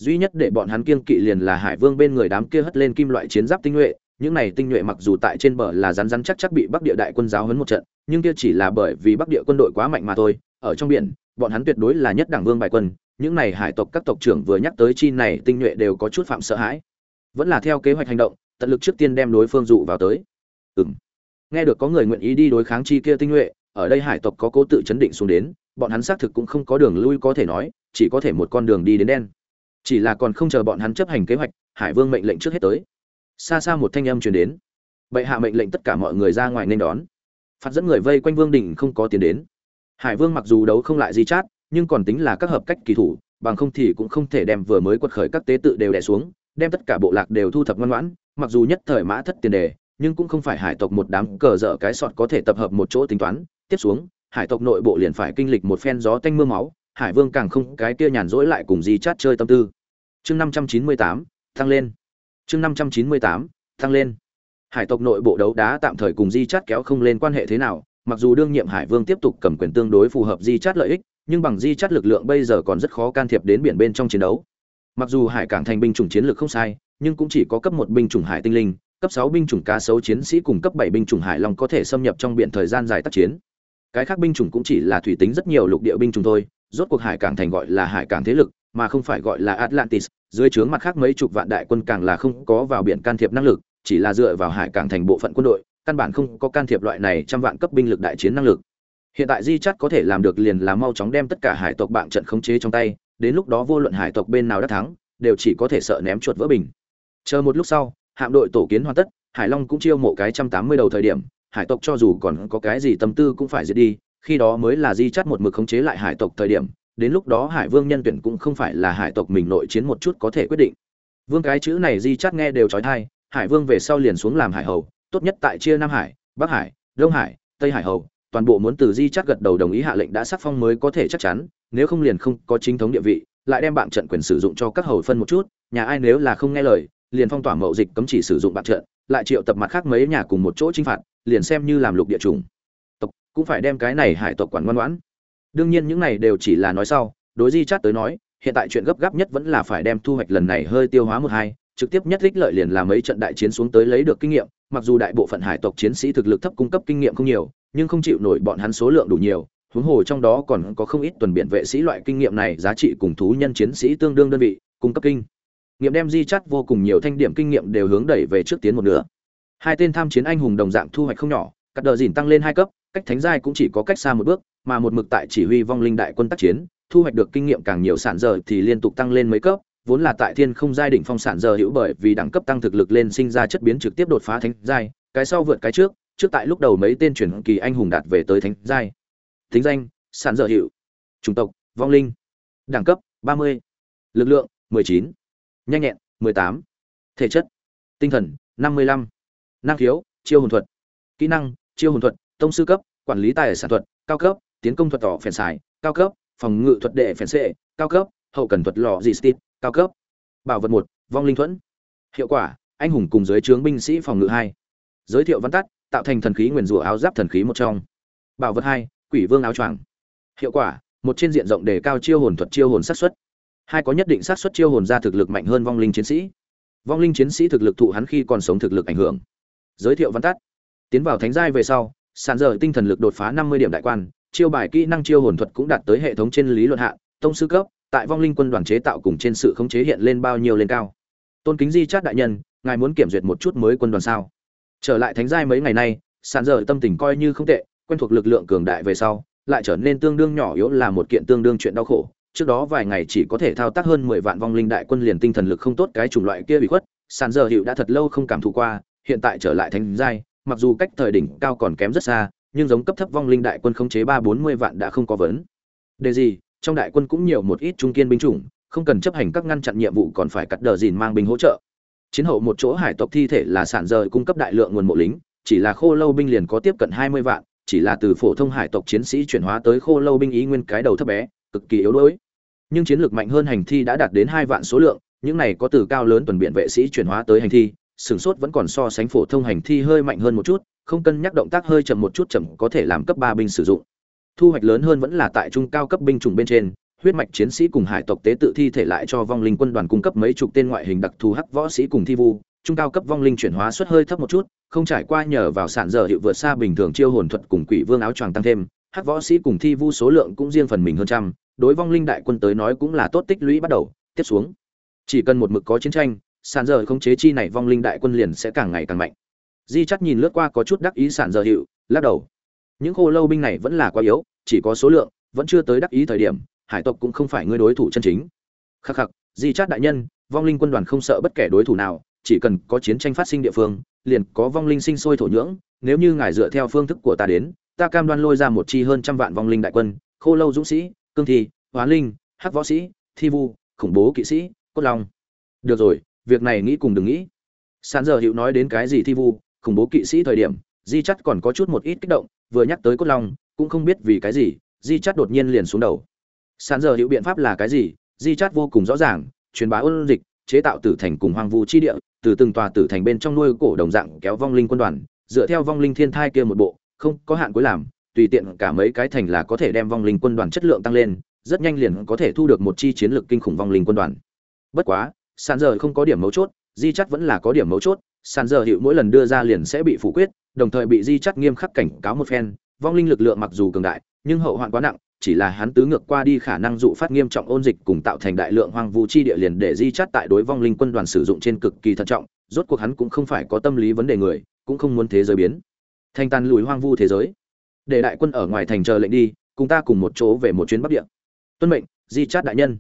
duy nhất để bọn hắn kiêng kỵ liền là hải vương bên người đám kia hất lên kim loại chiến giáp tinh nhuệ. Những này tinh nhuệ mặc dù tại trên bờ là rắn rắn chắc chắc bị bắc địa đại quân giáo hấn một trận, nhưng kia chỉ là bởi vì bắc địa quân đội quá mạnh mà thôi. Ở trong biển, bọn hắn tuyệt đối là nhất đảng vương bài quân. Những này hải tộc các tộc trưởng vừa nhắc tới chi này tinh nhuệ đều có chút phạm sợ hãi. Vẫn là theo kế hoạch hành động, tận lực trước tiên đem đối phương dụ vào tới. Ừng nghe được có người nguyện ý đi đối kháng chi kia tinh nhuệ, ở đây hải tộc có cố tự chấn định xuống đến, bọn hắn xác thực cũng không có đường lui có thể nói, chỉ có thể một con đường đi đến đen chỉ là còn không chờ bọn hắn chấp hành kế hoạch, hải vương mệnh lệnh trước hết tới. Xa xa một thanh âm truyền đến. Bệ hạ mệnh lệnh tất cả mọi người ra ngoài nên đón. Phạt dẫn người vây quanh vương đình không có tiền đến. Hải vương mặc dù đấu không lại di chát, nhưng còn tính là các hợp cách kỳ thủ, bằng không thì cũng không thể đem vừa mới quật khởi các tế tự đều đè xuống, đem tất cả bộ lạc đều thu thập ngoan ngoãn, mặc dù nhất thời mã thất tiền đề, nhưng cũng không phải hải tộc một đám cờ dở cái sọt có thể tập hợp một chỗ tính toán. Tiếp xuống, hải tộc nội bộ liền phải kinh lịch một phen gió tanh mưa máu hải vương càng không cái kia nhàn rỗi lại cùng di chát chơi tâm tư. Chương năm trăm chín mươi tám tăng lên. Chương năm trăm chín mươi tám tăng lên. Hải tộc nội bộ đấu đá tạm thời cùng di chát kéo không lên quan hệ thế nào, mặc dù đương nhiệm hải vương tiếp tục cầm quyền tương đối phù hợp di chát lợi ích, nhưng bằng di chát lực lượng bây giờ còn rất khó can thiệp đến biển bên trong chiến đấu. Mặc dù hải cảng thành binh chủng chiến lược không sai, nhưng cũng chỉ có cấp một binh chủng hải tinh linh, cấp sáu binh chủng cá sấu chiến sĩ cùng cấp bảy binh chủng hải long có thể xâm nhập trong biển thời gian dài tác chiến. Cái khác binh chủng cũng chỉ là thủy tính rất nhiều lục địa binh chủng thôi rốt cuộc hải cảng thành gọi là hải cảng thế lực, mà không phải gọi là atlantis. Dưới trướng mặt khác mấy chục vạn đại quân càng là không có vào biển can thiệp năng lực, chỉ là dựa vào hải cảng thành bộ phận quân đội, căn bản không có can thiệp loại này trăm vạn cấp binh lực đại chiến năng lực. Hiện tại di chắt có thể làm được liền là mau chóng đem tất cả hải tộc bạn trận khống chế trong tay, đến lúc đó vô luận hải tộc bên nào đã thắng, đều chỉ có thể sợ ném chuột vỡ bình. Chờ một lúc sau, hạm đội tổ kiến hoàn tất, hải long cũng chiêu mộ cái trăm tám mươi đầu thời điểm, hải tộc cho dù còn có cái gì tâm tư cũng phải diệt đi khi đó mới là di chắt một mực khống chế lại hải tộc thời điểm, đến lúc đó hải vương nhân tuyển cũng không phải là hải tộc mình nội chiến một chút có thể quyết định. Vương cái chữ này di chắt nghe đều trói thai, hải vương về sau liền xuống làm hải hầu, tốt nhất tại chia nam hải, bắc hải, đông hải, tây hải hầu, toàn bộ muốn từ di chắt gật đầu đồng ý hạ lệnh đã sắc phong mới có thể chắc chắn, nếu không liền không có chính thống địa vị, lại đem bạn trận quyền sử dụng cho các hầu phân một chút, nhà ai nếu là không nghe lời, liền phong tỏa mậu dịch cấm chỉ sử dụng bạn trận, lại triệu tập mặt khác mấy nhà cùng một chỗ chinh phạt, liền xem như làm lục địa chủng cũng phải đem cái này hải tộc quản ngoan ngoãn. Đương nhiên những này đều chỉ là nói sau, đối di chát tới nói, hiện tại chuyện gấp gáp nhất vẫn là phải đem thu hoạch lần này hơi tiêu hóa một hai, trực tiếp nhất ích lợi liền là mấy trận đại chiến xuống tới lấy được kinh nghiệm, mặc dù đại bộ phận hải tộc chiến sĩ thực lực thấp cung cấp kinh nghiệm không nhiều, nhưng không chịu nổi bọn hắn số lượng đủ nhiều, huống hồ trong đó còn có không ít tuần biển vệ sĩ loại kinh nghiệm này giá trị cùng thú nhân chiến sĩ tương đương đơn vị, cung cấp kinh. Nghiệm đem di chắt vô cùng nhiều thanh điểm kinh nghiệm đều hướng đẩy về trước tiến một nửa. Hai tên tham chiến anh hùng đồng dạng thu hoạch không nhỏ cắt đờ dìn tăng lên hai cấp, cách thánh giai cũng chỉ có cách xa một bước, mà một mực tại chỉ huy vong linh đại quân tác chiến, thu hoạch được kinh nghiệm càng nhiều sản giờ thì liên tục tăng lên mấy cấp, vốn là tại thiên không giai đỉnh phong sản giờ hữu bởi vì đẳng cấp tăng thực lực lên sinh ra chất biến trực tiếp đột phá thánh giai, cái sau vượt cái trước trước tại lúc đầu mấy tên chuyển kỳ anh hùng đạt về tới thánh giai thính danh, sản giờ hữu chủng tộc, vong linh đẳng cấp 30. lực lượng 19. nhanh nhẹn 18. thể chất, tinh thần 55. năng khiếu, chiêu hồn thuật kỹ năng, chiêu hồn thuật, tông sư cấp, quản lý tài sản thuật, cao cấp, tiến công thuật tỏ phèn xài, cao cấp, phòng ngự thuật đệ phèn xệ, cao cấp, hậu cần thuật lò dì stit, cao cấp. Bảo vật một, vong linh thuẫn. Hiệu quả, anh hùng cùng dưới trướng binh sĩ phòng ngự hai. Giới thiệu văn tắt, tạo thành thần khí nguyền rủa áo giáp thần khí một trong. Bảo vật hai, quỷ vương áo choàng. Hiệu quả, một trên diện rộng đề cao chiêu hồn thuật chiêu hồn sát xuất hai có nhất định sát xuất chiêu hồn ra thực lực mạnh hơn vong linh chiến sĩ. Vong linh chiến sĩ thực lực thụ hắn khi còn sống thực lực ảnh hưởng. Giới thiệu văn tắt tiến vào thánh giai về sau, sàn giờ tinh thần lực đột phá năm mươi điểm đại quan, chiêu bài kỹ năng chiêu hồn thuật cũng đạt tới hệ thống trên lý luận hạ, tông sư cấp, tại vong linh quân đoàn chế tạo cùng trên sự khống chế hiện lên bao nhiêu lên cao. Tôn kính di chát đại nhân, ngài muốn kiểm duyệt một chút mới quân đoàn sao? Trở lại thánh giai mấy ngày nay, sàn dở tâm tình coi như không tệ, quen thuộc lực lượng cường đại về sau, lại trở nên tương đương nhỏ yếu là một kiện tương đương chuyện đau khổ. Trước đó vài ngày chỉ có thể thao tác hơn mười vạn vong linh đại quân liền tinh thần lực không tốt cái chủng loại kia bị khuất, sàn dở hiệu đã thật lâu không cảm thụ qua, hiện tại trở lại thánh giai mặc dù cách thời đỉnh cao còn kém rất xa, nhưng giống cấp thấp vong linh đại quân khống chế ba bốn mươi vạn đã không có vấn đề gì, trong đại quân cũng nhiều một ít trung kiên binh chủng, không cần chấp hành các ngăn chặn nhiệm vụ còn phải cắt đờ dìn mang binh hỗ trợ. Chiến hậu một chỗ hải tộc thi thể là sản rời cung cấp đại lượng nguồn mộ lính, chỉ là khô lâu binh liền có tiếp cận hai mươi vạn, chỉ là từ phổ thông hải tộc chiến sĩ chuyển hóa tới khô lâu binh ý nguyên cái đầu thấp bé, cực kỳ yếu đuối. Nhưng chiến lược mạnh hơn hành thi đã đạt đến hai vạn số lượng, những này có từ cao lớn tuần biện vệ sĩ chuyển hóa tới hành thi sửng sốt vẫn còn so sánh phổ thông hành thi hơi mạnh hơn một chút, không cân nhắc động tác hơi chậm một chút chậm có thể làm cấp ba binh sử dụng. Thu hoạch lớn hơn vẫn là tại trung cao cấp binh chủng bên trên, huyết mạch chiến sĩ cùng hải tộc tế tự thi thể lại cho vong linh quân đoàn cung cấp mấy chục tên ngoại hình đặc thù hắc võ sĩ cùng thi vu, trung cao cấp vong linh chuyển hóa suất hơi thấp một chút, không trải qua nhờ vào sản dở hiệu vượt xa bình thường chiêu hồn thuật cùng quỷ vương áo choàng tăng thêm, hắc võ sĩ cùng thi vu số lượng cũng riêng phần mình hơn trăm, đối vong linh đại quân tới nói cũng là tốt tích lũy bắt đầu, tiếp xuống. Chỉ cần một mực có chiến tranh Sàn dở không chế chi này vong linh đại quân liền sẽ càng ngày càng mạnh. Di chắt nhìn lướt qua có chút đắc ý sàn dở hiệu, lắc đầu. Những khô lâu binh này vẫn là quá yếu, chỉ có số lượng, vẫn chưa tới đắc ý thời điểm, hải tộc cũng không phải ngươi đối thủ chân chính. Khắc khắc, di chát đại nhân, vong linh quân đoàn không sợ bất kể đối thủ nào, chỉ cần có chiến tranh phát sinh địa phương, liền có vong linh sinh sôi thổ nhưỡng, nếu như ngài dựa theo phương thức của ta đến, ta cam đoan lôi ra một chi hơn trăm vạn vong linh đại quân, khô lâu dũng sĩ, cương thi, hóa linh, hắc võ sĩ, thi vu, khủng bố kỵ sĩ, cốt long. Được rồi việc này nghĩ cùng đừng nghĩ. Sàn giờ hữu nói đến cái gì thi vu, khủng bố kỵ sĩ thời điểm, di chắt còn có chút một ít kích động, vừa nhắc tới cốt long, cũng không biết vì cái gì, di chắt đột nhiên liền xuống đầu. Sàn giờ hữu biện pháp là cái gì? Di chắt vô cùng rõ ràng, truyền bá ôn dịch, chế tạo tử thành cùng hoang vu chi địa, từ từng tòa tử thành bên trong nuôi cổ đồng dạng kéo vong linh quân đoàn, dựa theo vong linh thiên thai kia một bộ, không có hạn cuối làm, tùy tiện cả mấy cái thành là có thể đem vong linh quân đoàn chất lượng tăng lên, rất nhanh liền có thể thu được một chi chiến lược kinh khủng vong linh quân đoàn. Bất quá sàn giờ không có điểm mấu chốt, di chắc vẫn là có điểm mấu chốt, sàn giờ hiệu mỗi lần đưa ra liền sẽ bị phủ quyết, đồng thời bị di chắc nghiêm khắc cảnh cáo một phen, vong linh lực lượng mặc dù cường đại, nhưng hậu hoạn quá nặng, chỉ là hắn tứ ngược qua đi khả năng dụ phát nghiêm trọng ôn dịch cùng tạo thành đại lượng hoang vu chi địa liền để di chắt tại đối vong linh quân đoàn sử dụng trên cực kỳ thận trọng, rốt cuộc hắn cũng không phải có tâm lý vấn đề người, cũng không muốn thế giới biến. Thành tàn lùi hoang vu thế giới. Để đại quân ở ngoài thành chờ lệnh đi, cùng ta cùng một chỗ về một chuyến bắc địa. Tuân mệnh, di chát đại nhân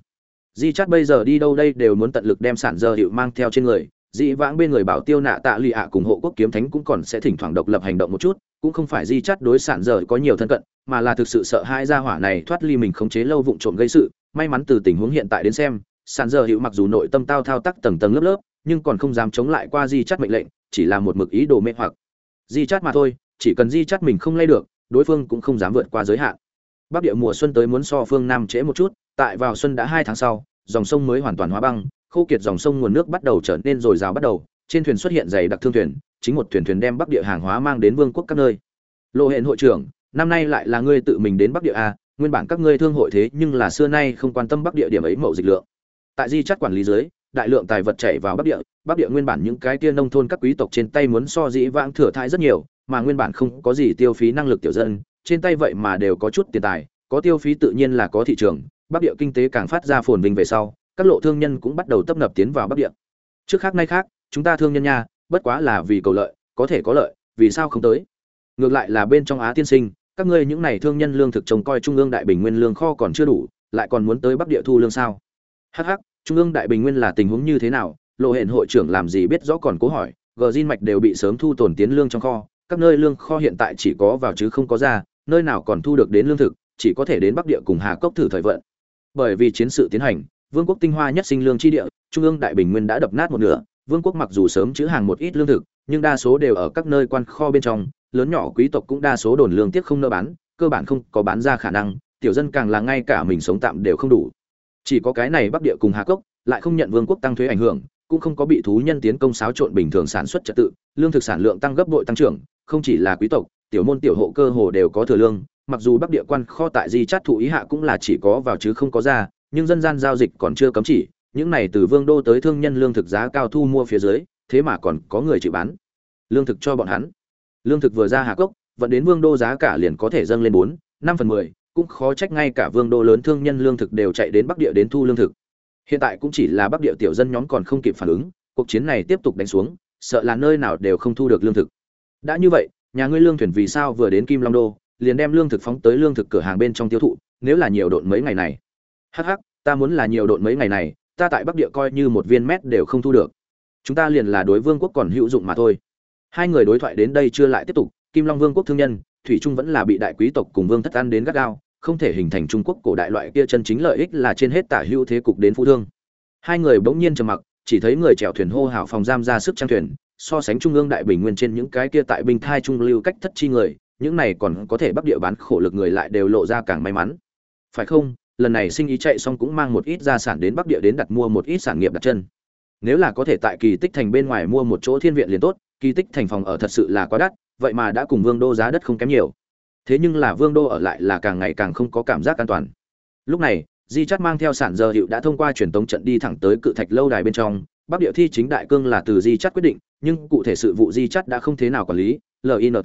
di chát bây giờ đi đâu đây đều muốn tận lực đem sản Dơ hiệu mang theo trên người. Dị vãng bên người bảo tiêu nạ tạ lụy ạ cùng hộ quốc kiếm thánh cũng còn sẽ thỉnh thoảng độc lập hành động một chút, cũng không phải di chắt đối sản giờ có nhiều thân cận, mà là thực sự sợ hai gia hỏa này thoát ly mình khống chế lâu vụng trộm gây sự. May mắn từ tình huống hiện tại đến xem, sản giờ hiệu mặc dù nội tâm tao thao tác tầng tầng lớp lớp, nhưng còn không dám chống lại qua di chắt mệnh lệnh, chỉ là một mực ý đồ mê hoặc. Di chắt mà thôi, chỉ cần di chắt mình không lay được, đối phương cũng không dám vượt qua giới hạn. Bắc địa mùa xuân tới muốn so phương nam trễ một chút tại vào xuân đã hai tháng sau, dòng sông mới hoàn toàn hóa băng, khô kiệt dòng sông nguồn nước bắt đầu trở nên dồi dào bắt đầu, trên thuyền xuất hiện dày đặc thương thuyền, chính một thuyền thuyền đem bắc địa hàng hóa mang đến vương quốc các nơi. Lộ hẹn hội trưởng, năm nay lại là ngươi tự mình đến bắc địa a nguyên bản các ngươi thương hội thế nhưng là xưa nay không quan tâm bắc địa điểm ấy mậu dịch lượng. Tại di chắt quản lý dưới, đại lượng tài vật chảy vào bắc địa bắc địa nguyên bản những cái kia nông thôn các quý tộc trên tay muốn so dĩ vãng thừa thãi rất nhiều, mà nguyên bản không có gì tiêu phí năng lực tiểu dân, trên tay vậy mà đều có chút tiền tài, có tiêu phí tự nhiên là có thị trường bắc địa kinh tế càng phát ra phồn vinh về sau, các lộ thương nhân cũng bắt đầu tấp nập tiến vào bắc địa. Trước khác nay khác, chúng ta thương nhân nha, bất quá là vì cầu lợi, có thể có lợi, vì sao không tới? Ngược lại là bên trong á tiên sinh, các ngươi những này thương nhân lương thực trông coi trung ương đại bình nguyên lương kho còn chưa đủ, lại còn muốn tới bắc địa thu lương sao? Hh trung ương đại bình nguyên là tình huống như thế nào? Lộ hẹn hội trưởng làm gì biết rõ còn cố hỏi, gờ zin mạch đều bị sớm thu tồn tiến lương trong kho, các nơi lương kho hiện tại chỉ có vào chứ không có ra, nơi nào còn thu được đến lương thực, chỉ có thể đến bắc địa cùng hà cốc thử thời vận bởi vì chiến sự tiến hành, vương quốc tinh hoa nhất sinh lương chi địa, trung ương đại bình nguyên đã đập nát một nửa, vương quốc mặc dù sớm chữ hàng một ít lương thực, nhưng đa số đều ở các nơi quan kho bên trong, lớn nhỏ quý tộc cũng đa số đồn lương tiếc không nỡ bán, cơ bản không có bán ra khả năng, tiểu dân càng là ngay cả mình sống tạm đều không đủ. Chỉ có cái này bắc địa cùng hà cốc, lại không nhận vương quốc tăng thuế ảnh hưởng, cũng không có bị thú nhân tiến công xáo trộn bình thường sản xuất trật tự, lương thực sản lượng tăng gấp bội tăng trưởng, không chỉ là quý tộc, tiểu môn tiểu hộ cơ hồ đều có thừa lương mặc dù bắc địa quan kho tại di chát thụ ý hạ cũng là chỉ có vào chứ không có ra, nhưng dân gian giao dịch còn chưa cấm chỉ, những này từ vương đô tới thương nhân lương thực giá cao thu mua phía dưới, thế mà còn có người chịu bán. Lương thực cho bọn hắn. Lương thực vừa ra hạ cốc vẫn đến vương đô giá cả liền có thể dâng lên bốn, năm phần mười, cũng khó trách ngay cả vương đô lớn thương nhân lương thực đều chạy đến bắc địa đến thu lương thực. Hiện tại cũng chỉ là bắc địa tiểu dân nhóm còn không kịp phản ứng, cuộc chiến này tiếp tục đánh xuống, sợ là nơi nào đều không thu được lương thực. Đã như vậy, nhà ngươi lương thuyền vì sao vừa đến kim long đô liền đem lương thực phóng tới lương thực cửa hàng bên trong tiêu thụ, nếu là nhiều độn mấy ngày này. Hắc hắc, ta muốn là nhiều độn mấy ngày này, ta tại bắc địa coi như một viên mét đều không thu được. Chúng ta liền là đối vương quốc còn hữu dụng mà thôi. Hai người đối thoại đến đây chưa lại tiếp tục, kim long vương quốc thương nhân, thủy trung vẫn là bị đại quý tộc cùng vương thất ăn đến gắt gao, không thể hình thành trung quốc cổ đại loại kia chân chính lợi ích là trên hết tả hữu thế cục đến phú thương. Hai người bỗng nhiên trầm mặc, chỉ thấy người chèo thuyền hô hào phòng giam ra sức trang thuyền, so sánh trung ương đại bình nguyên trên những cái kia tại bình thai trung lưu cách thất chi người những này còn có thể bắc địa bán khổ lực người lại đều lộ ra càng may mắn. Phải không? Lần này sinh ý chạy xong cũng mang một ít gia sản đến bắc địa đến đặt mua một ít sản nghiệp đặt chân. Nếu là có thể tại kỳ tích thành bên ngoài mua một chỗ thiên viện liền tốt, kỳ tích thành phòng ở thật sự là quá đắt, vậy mà đã cùng vương đô giá đất không kém nhiều. Thế nhưng là vương đô ở lại là càng ngày càng không có cảm giác an toàn. Lúc này, di chắt mang theo sản giờ hiệu đã thông qua truyền tống trận đi thẳng tới cự thạch lâu đài bên trong. Bắc địa thi chính đại cương là từ di chắt quyết định, nhưng cụ thể sự vụ di chắt đã không thế nào quản lý. Lint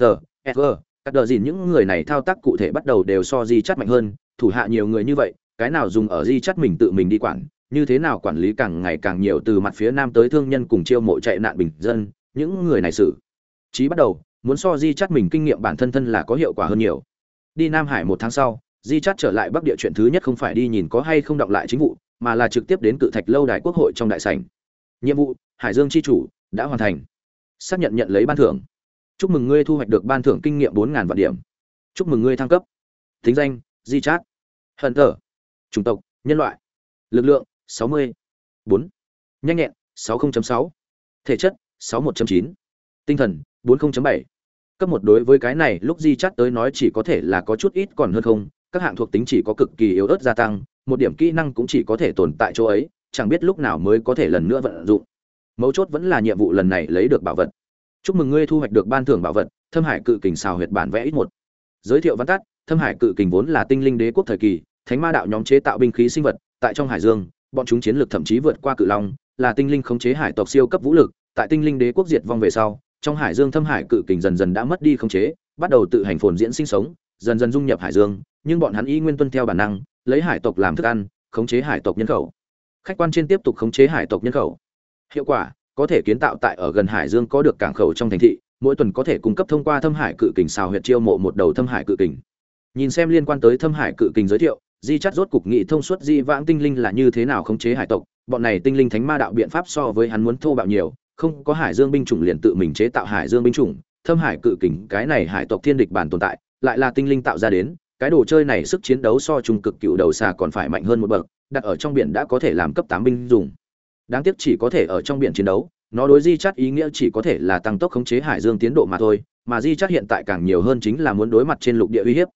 ever các đờ dìn những người này thao tác cụ thể bắt đầu đều so di chắt mạnh hơn, thủ hạ nhiều người như vậy, cái nào dùng ở di chắt mình tự mình đi quản, như thế nào quản lý càng ngày càng nhiều từ mặt phía nam tới thương nhân cùng chiêu mộ chạy nạn bình dân, những người này xử. Chí bắt đầu, muốn so di chắt mình kinh nghiệm bản thân thân là có hiệu quả hơn nhiều. Đi nam hải một tháng sau, di chắt trở lại bắc địa chuyện thứ nhất không phải đi nhìn có hay không đọc lại chính vụ, mà là trực tiếp đến cự thạch lâu đài quốc hội trong đại sảnh. Nhiệm vụ, hải dương c h i chủ, đã hoàn thành. Xác nhận nhận lấy ban thưởng chúc mừng ngươi thu hoạch được ban thưởng kinh nghiệm bốn ngàn vạn điểm chúc mừng ngươi thăng cấp thính danh, di chát hận thở chủng tộc, nhân loại lực lượng 60. 4. nhanh nhẹn 60.6. thể chất 61.9. tinh thần 40.7. cấp một đối với cái này, lúc di chát tới nói chỉ có thể là có chút ít còn hơn không các hạng thuộc tính chỉ có cực kỳ yếu ớt gia tăng, một điểm kỹ năng cũng chỉ có thể tồn tại chỗ ấy, chẳng biết lúc nào mới có thể lần nữa vận dụng mấu chốt vẫn là nhiệm vụ lần này lấy được bảo vật chúc mừng ngươi thu hoạch được ban thưởng bảo vật, thâm hải cự kình xào huyệt bản vẽ ít một. Giới thiệu văn tắt, thâm hải cự kình vốn là tinh linh đế quốc thời kỳ, thánh ma đạo nhóm chế tạo binh khí sinh vật, tại trong hải dương, bọn chúng chiến lược thậm chí vượt qua cự long, là tinh linh khống chế hải tộc siêu cấp vũ lực, tại tinh linh đế quốc diệt vong về sau, trong hải dương thâm hải cự kình dần dần đã mất đi khống chế, bắt đầu tự hành phồn diễn sinh sống, dần dần dung nhập hải dương, nhưng bọn hắn y nguyên tuân theo bản năng, lấy hải tộc làm thức ăn, khống chế hải tộc nhân khẩu. Khách quan trên tiếp tục khống chế hải tộc nhân khẩu. Hiệu quả có thể kiến tạo tại ở gần hải dương có được cảng khẩu trong thành thị, mỗi tuần có thể cung cấp thông qua thâm hải cự kình xào huyệt chiêu mộ một đầu thâm hải cự kình. Nhìn xem liên quan tới thâm hải cự kình giới thiệu, di chắt rốt cục nghị thông suốt di vãng tinh linh là như thế nào khống chế hải tộc, bọn này tinh linh thánh ma đạo biện pháp so với hắn muốn thô bạo nhiều, không có hải dương binh chủng liền tự mình chế tạo hải dương binh chủng, thâm hải cự kình, cái này hải tộc thiên địch bản tồn tại, lại là tinh linh tạo ra đến, cái đồ chơi này sức chiến đấu so trung cực cựu đầu xà còn phải mạnh hơn một bậc, đặt ở trong biển đã có thể làm cấp tám binh dùng đáng tiếc chỉ có thể ở trong biển chiến đấu, nó đối di chắt ý nghĩa chỉ có thể là tăng tốc khống chế hải dương tiến độ mà thôi, mà di chắt hiện tại càng nhiều hơn chính là muốn đối mặt trên lục địa uy hiếp.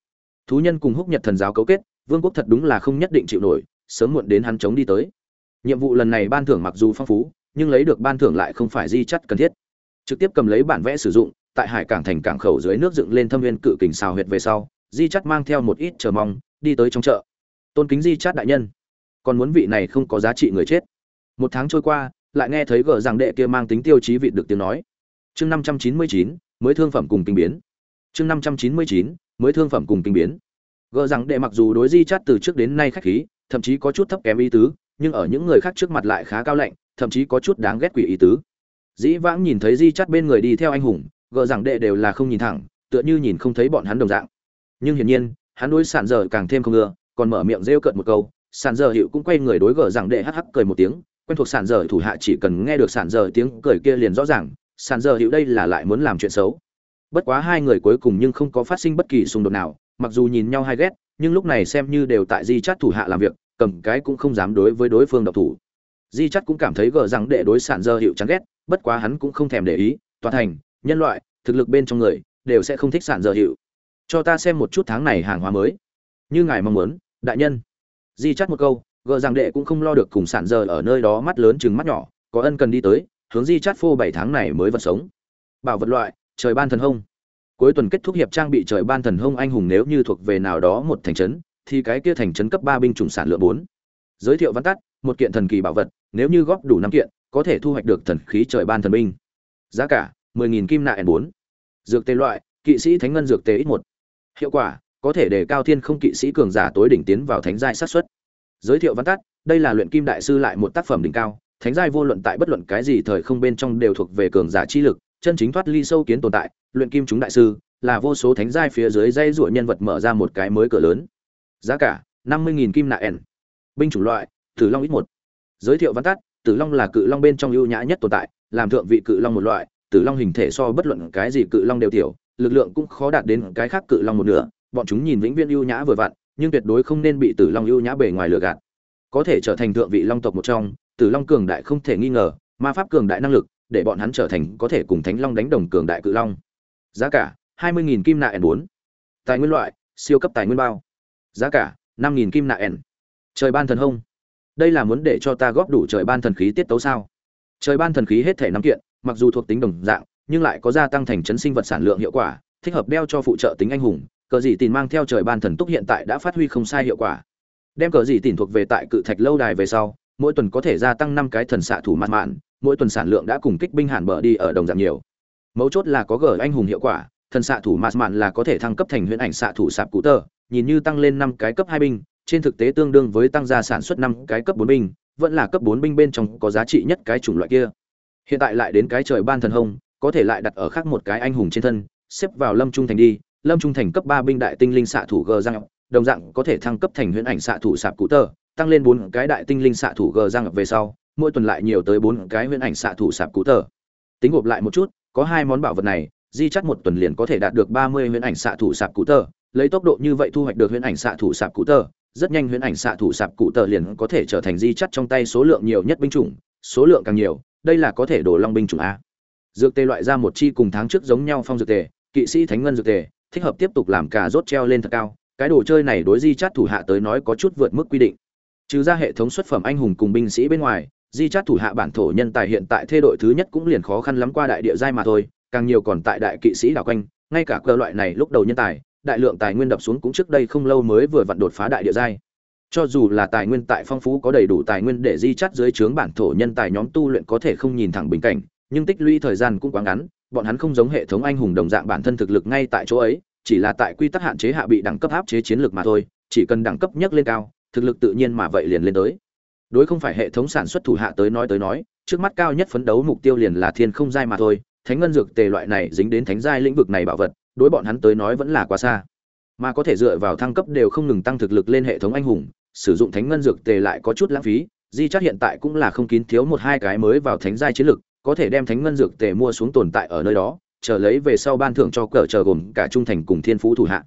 Thú nhân cùng húc nhật thần giáo cấu kết, vương quốc thật đúng là không nhất định chịu nổi, sớm muộn đến hắn chống đi tới. Nhiệm vụ lần này ban thưởng mặc dù phong phú, nhưng lấy được ban thưởng lại không phải di chắt cần thiết. Trực tiếp cầm lấy bản vẽ sử dụng, tại hải cảng thành cảng khẩu dưới nước dựng lên thâm viên cự kình xào huyệt về sau, di chắt mang theo một ít chờ mong, đi tới trong chợ. Tôn kính di chắt đại nhân. Còn muốn vị này không có giá trị người chết một tháng trôi qua, lại nghe thấy gờ rằng đệ kia mang tính tiêu chí vị được tiếng nói. Chương năm trăm chín mươi chín, mới thương phẩm cùng kinh biến. Chương năm trăm chín mươi chín, mới thương phẩm cùng kinh biến. Gờ rằng đệ mặc dù đối di chắt từ trước đến nay khách khí, thậm chí có chút thấp kém ý tứ, nhưng ở những người khác trước mặt lại khá cao lạnh, thậm chí có chút đáng ghét quỷ ý tứ. Dĩ vãng nhìn thấy di chắt bên người đi theo anh hùng, gờ rằng đệ đều là không nhìn thẳng, tựa như nhìn không thấy bọn hắn đồng dạng. Nhưng hiển nhiên, hắn đối sản giờ càng thêm không ưa, còn mở miệng rêu cợt một câu sản giờ hiệu cũng quay người đối gờ rằng đệ hắc hắc cười một tiếng quen thuộc sản dở thủ hạ chỉ cần nghe được sản dở tiếng cười kia liền rõ ràng, sản dở hiệu đây là lại muốn làm chuyện xấu. Bất quá hai người cuối cùng nhưng không có phát sinh bất kỳ xung đột nào, mặc dù nhìn nhau hay ghét, nhưng lúc này xem như đều tại di chắt thủ hạ làm việc, cầm cái cũng không dám đối với đối phương độc thủ. Di chắt cũng cảm thấy gờ rằng đệ đối sản dơ hiệu chán ghét, bất quá hắn cũng không thèm để ý toàn thành, nhân loại, thực lực bên trong người, đều sẽ không thích sản dơ hiệu cho ta xem một chút tháng này hàng hóa mới. Như ngài mong muốn, đại nhân. Di chắt một câu gờ rằng đệ cũng không lo được cùng sản giờ ở nơi đó mắt lớn chừng mắt nhỏ, có ân cần đi tới, hướng di chắt phô bảy tháng này mới vật sống. Bảo vật loại, trời ban thần hông. Cuối tuần kết thúc hiệp trang bị trời ban thần hông anh hùng nếu như thuộc về nào đó một thành trấn, thì cái kia thành trấn cấp ba binh chủng sản lượng bốn. Giới thiệu văn tắt, một kiện thần kỳ bảo vật, nếu như góp đủ năm kiện, có thể thu hoạch được thần khí trời ban thần binh. Giá cả, mười nghìn kim nại bốn. Dược tê loại, kỵ sĩ thánh ngân dược tê ít một. Hiệu quả, có thể để cao thiên không kỵ sĩ cường giả tối đỉnh tiến vào thánh giai sát xuất giới thiệu văn tắt, đây là luyện kim đại sư lại một tác phẩm đỉnh cao, thánh giai vô luận tại bất luận cái gì thời không bên trong đều thuộc về cường giả chi lực, chân chính thoát ly sâu kiến tồn tại, luyện kim chúng đại sư, là vô số thánh giai phía dưới dây ruộng nhân vật mở ra một cái mới cửa lớn. Giá cả, năm mươi kim nạ ẻn. Binh chủng loại, tử long ít một. Giới thiệu văn tắt, tử long là cự long bên trong ưu nhã nhất tồn tại, làm thượng vị cự long một loại, tử long hình thể so bất luận cái gì cự long đều tiểu, lực lượng cũng khó đạt đến cái khác cự long một nửa, bọn chúng nhìn vĩnh viên ưu nhã vừa vặn nhưng tuyệt đối không nên bị tử long ưu nhã bề ngoài lừa gạt. Có thể trở thành thượng vị long tộc một trong, tử long cường đại không thể nghi ngờ, ma pháp cường đại năng lực, để bọn hắn trở thành có thể cùng thánh long đánh đồng cường đại cự long. Giá cả 20000 kim nạ n bốn. Tài nguyên loại, siêu cấp tài nguyên bao. Giá cả 5000 kim nạ n trời ban thần hung. đây là muốn để cho ta góp đủ trời ban thần khí tiết tấu sao? Trời ban thần khí hết thể năm kiện, mặc dù thuộc tính đồng dạng, nhưng lại có gia tăng thành trấn sinh vật sản lượng hiệu quả, thích hợp đeo cho phụ trợ tính anh hùng cờ dị tìm mang theo trời ban thần túc hiện tại đã phát huy không sai hiệu quả. Đem cờ dị tìm thuộc về tại cự thạch lâu đài về sau, mỗi tuần có thể gia tăng năm cái thần xạ thủ mặt mạn, mỗi tuần sản lượng đã cùng kích binh hàn bờ đi ở đồng dạng nhiều. Mấu chốt là có gờ anh hùng hiệu quả, thần xạ thủ mặt mạn là có thể thăng cấp thành huyễn ảnh xạ thủ sạp cụ tơ, nhìn như tăng lên năm cái cấp hai binh, trên thực tế tương đương với tăng gia sản xuất năm cái cấp bốn binh, vẫn là cấp bốn binh bên trong có giá trị nhất cái chủng loại kia. Hiện tại lại đến cái trời ban thần hông có thể lại đặt ở khác một cái anh hùng trên thân, xếp vào lâm trung thành đi lâm trung thành cấp ba binh đại tinh linh xạ thủ g răng đồng dạng có thể thăng cấp thành huyễn ảnh xạ thủ sạp cụ tơ, tăng lên bốn cái đại tinh linh xạ thủ g răng về sau, mỗi tuần lại nhiều tới bốn cái huyễn ảnh xạ thủ sạp cụ tơ. Tính gộp lại một chút, có hai món bảo vật này, di chắt một tuần liền có thể đạt được ba mươi huyễn ảnh xạ thủ sạp cụ tơ, lấy tốc độ như vậy thu hoạch được huyễn ảnh xạ thủ sạp cụ tơ, rất nhanh huyễn ảnh xạ thủ sạp cụ tơ liền có thể trở thành di chắt trong tay số lượng nhiều nhất binh chủng, số lượng càng nhiều, đây là có thể đổ long binh chủng a. Dược tê loại ra một chi cùng tháng trước giống nhau phong dược tề, kỵ sĩ thánh ngân dược tề thích hợp tiếp tục làm cà rốt treo lên thật cao, cái đồ chơi này đối di chát thủ hạ tới nói có chút vượt mức quy định. Trừ ra hệ thống xuất phẩm anh hùng cùng binh sĩ bên ngoài, di chát thủ hạ bản thổ nhân tài hiện tại thê đội thứ nhất cũng liền khó khăn lắm qua đại địa giai mà thôi, càng nhiều còn tại đại kỵ sĩ đảo quanh, ngay cả cơ loại này lúc đầu nhân tài, đại lượng tài nguyên đập xuống cũng trước đây không lâu mới vừa vặn đột phá đại địa giai. Cho dù là tài nguyên tại phong phú có đầy đủ tài nguyên để di chắt dưới trướng bản thổ nhân tài nhóm tu luyện có thể không nhìn thẳng bình cảnh, nhưng tích lũy thời gian cũng quá ngắn bọn hắn không giống hệ thống anh hùng đồng dạng bản thân thực lực ngay tại chỗ ấy, chỉ là tại quy tắc hạn chế hạ bị đẳng cấp áp chế chiến lược mà thôi, chỉ cần đẳng cấp nhất lên cao, thực lực tự nhiên mà vậy liền lên tới. Đối không phải hệ thống sản xuất thủ hạ tới nói tới nói, trước mắt cao nhất phấn đấu mục tiêu liền là thiên không giai mà thôi, thánh ngân dược tề loại này dính đến thánh giai lĩnh vực này bảo vật, đối bọn hắn tới nói vẫn là quá xa. Mà có thể dựa vào thăng cấp đều không ngừng tăng thực lực lên hệ thống anh hùng, sử dụng thánh ngân dược tề lại có chút lãng phí, di chắc hiện tại cũng là không kín thiếu một hai cái mới vào thánh giai chiến lực có thể đem thánh ngân dược tề mua xuống tồn tại ở nơi đó, chờ lấy về sau ban thưởng cho cờ chờ gồm cả trung thành cùng thiên phú thủ hạ.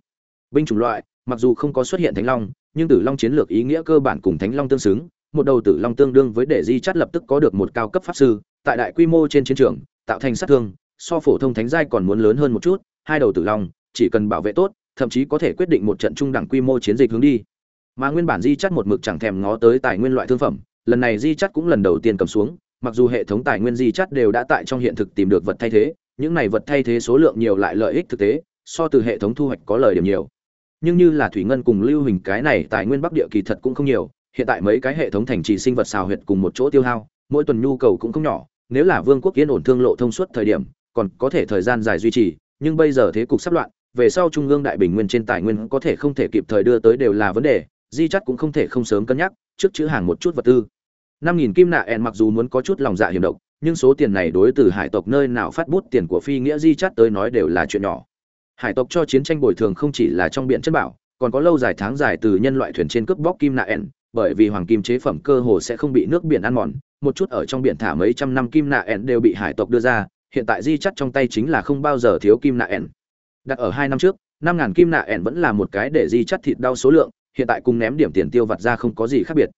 Binh chủng loại, mặc dù không có xuất hiện thánh long, nhưng tử long chiến lược ý nghĩa cơ bản cùng thánh long tương xứng, một đầu tử long tương đương với để di chắt lập tức có được một cao cấp pháp sư, tại đại quy mô trên chiến trường, tạo thành sát thương, so phổ thông thánh giai còn muốn lớn hơn một chút, hai đầu tử long, chỉ cần bảo vệ tốt, thậm chí có thể quyết định một trận trung đẳng quy mô chiến dịch hướng đi. Mà nguyên bản di chắt một mực chẳng thèm ngó tới tài nguyên loại thương phẩm, lần này di chắt cũng lần đầu tiên cầm xuống mặc dù hệ thống tài nguyên di chắt đều đã tại trong hiện thực tìm được vật thay thế, những này vật thay thế số lượng nhiều lại lợi ích thực tế, so từ hệ thống thu hoạch có lời điểm nhiều. Nhưng như là thủy ngân cùng lưu hình cái này tài nguyên bắc địa kỳ thật cũng không nhiều, hiện tại mấy cái hệ thống thành trì sinh vật xào huyệt cùng một chỗ tiêu hao, mỗi tuần nhu cầu cũng không nhỏ, nếu là vương quốc yên ổn thương lộ thông suốt thời điểm, còn có thể thời gian dài duy trì, nhưng bây giờ thế cục sắp loạn, về sau trung ương đại bình nguyên trên tài nguyên có thể không thể kịp thời đưa tới đều là vấn đề, di chắt cũng không thể không sớm cân nhắc, trước chữ hàng một chút vật tư năm nghìn kim nạ ẹn mặc dù muốn có chút lòng dạ hiểm độc, nhưng số tiền này đối từ hải tộc nơi nào phát bút tiền của phi nghĩa di chắt tới nói đều là chuyện nhỏ. Hải tộc cho chiến tranh bồi thường không chỉ là trong biển chất bảo, còn có lâu dài tháng dài từ nhân loại thuyền trên cướp bóc kim nạ ẹn, bởi vì hoàng kim chế phẩm cơ hồ sẽ không bị nước biển ăn mòn, một chút ở trong biển thả mấy trăm năm kim nạ ẹn đều bị hải tộc đưa ra, hiện tại di chắt trong tay chính là không bao giờ thiếu kim nạ ẹn. Đặt ở hai năm trước, năm ngàn kim nạ ẹn vẫn là một cái để di chắt thịt đau số lượng, hiện tại cùng ném điểm tiền tiêu vặt ra không có gì khác biệt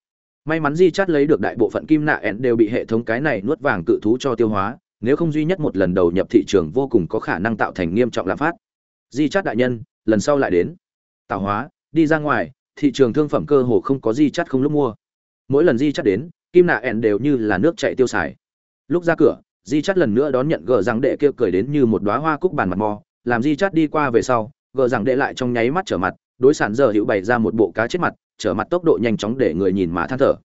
may mắn di chát lấy được đại bộ phận kim nạ ẹn đều bị hệ thống cái này nuốt vàng cự thú cho tiêu hóa, nếu không duy nhất một lần đầu nhập thị trường vô cùng có khả năng tạo thành nghiêm trọng lạm phát. Di chát đại nhân, lần sau lại đến. Tạo hóa, đi ra ngoài, thị trường thương phẩm cơ hồ không có di chát không lúc mua. Mỗi lần di chát đến, kim nạ ẹn đều như là nước chạy tiêu xài. Lúc ra cửa, di chát lần nữa đón nhận gờ rằng đệ kia cười đến như một đoá hoa cúc bàn mặt mò, làm di chát đi qua về sau, gờ rằng đệ lại trong nháy mắt trở mặt, đối sản giờ hữu bày ra một bộ cá chết mặt trở mặt tốc độ nhanh chóng để người nhìn mà than thở.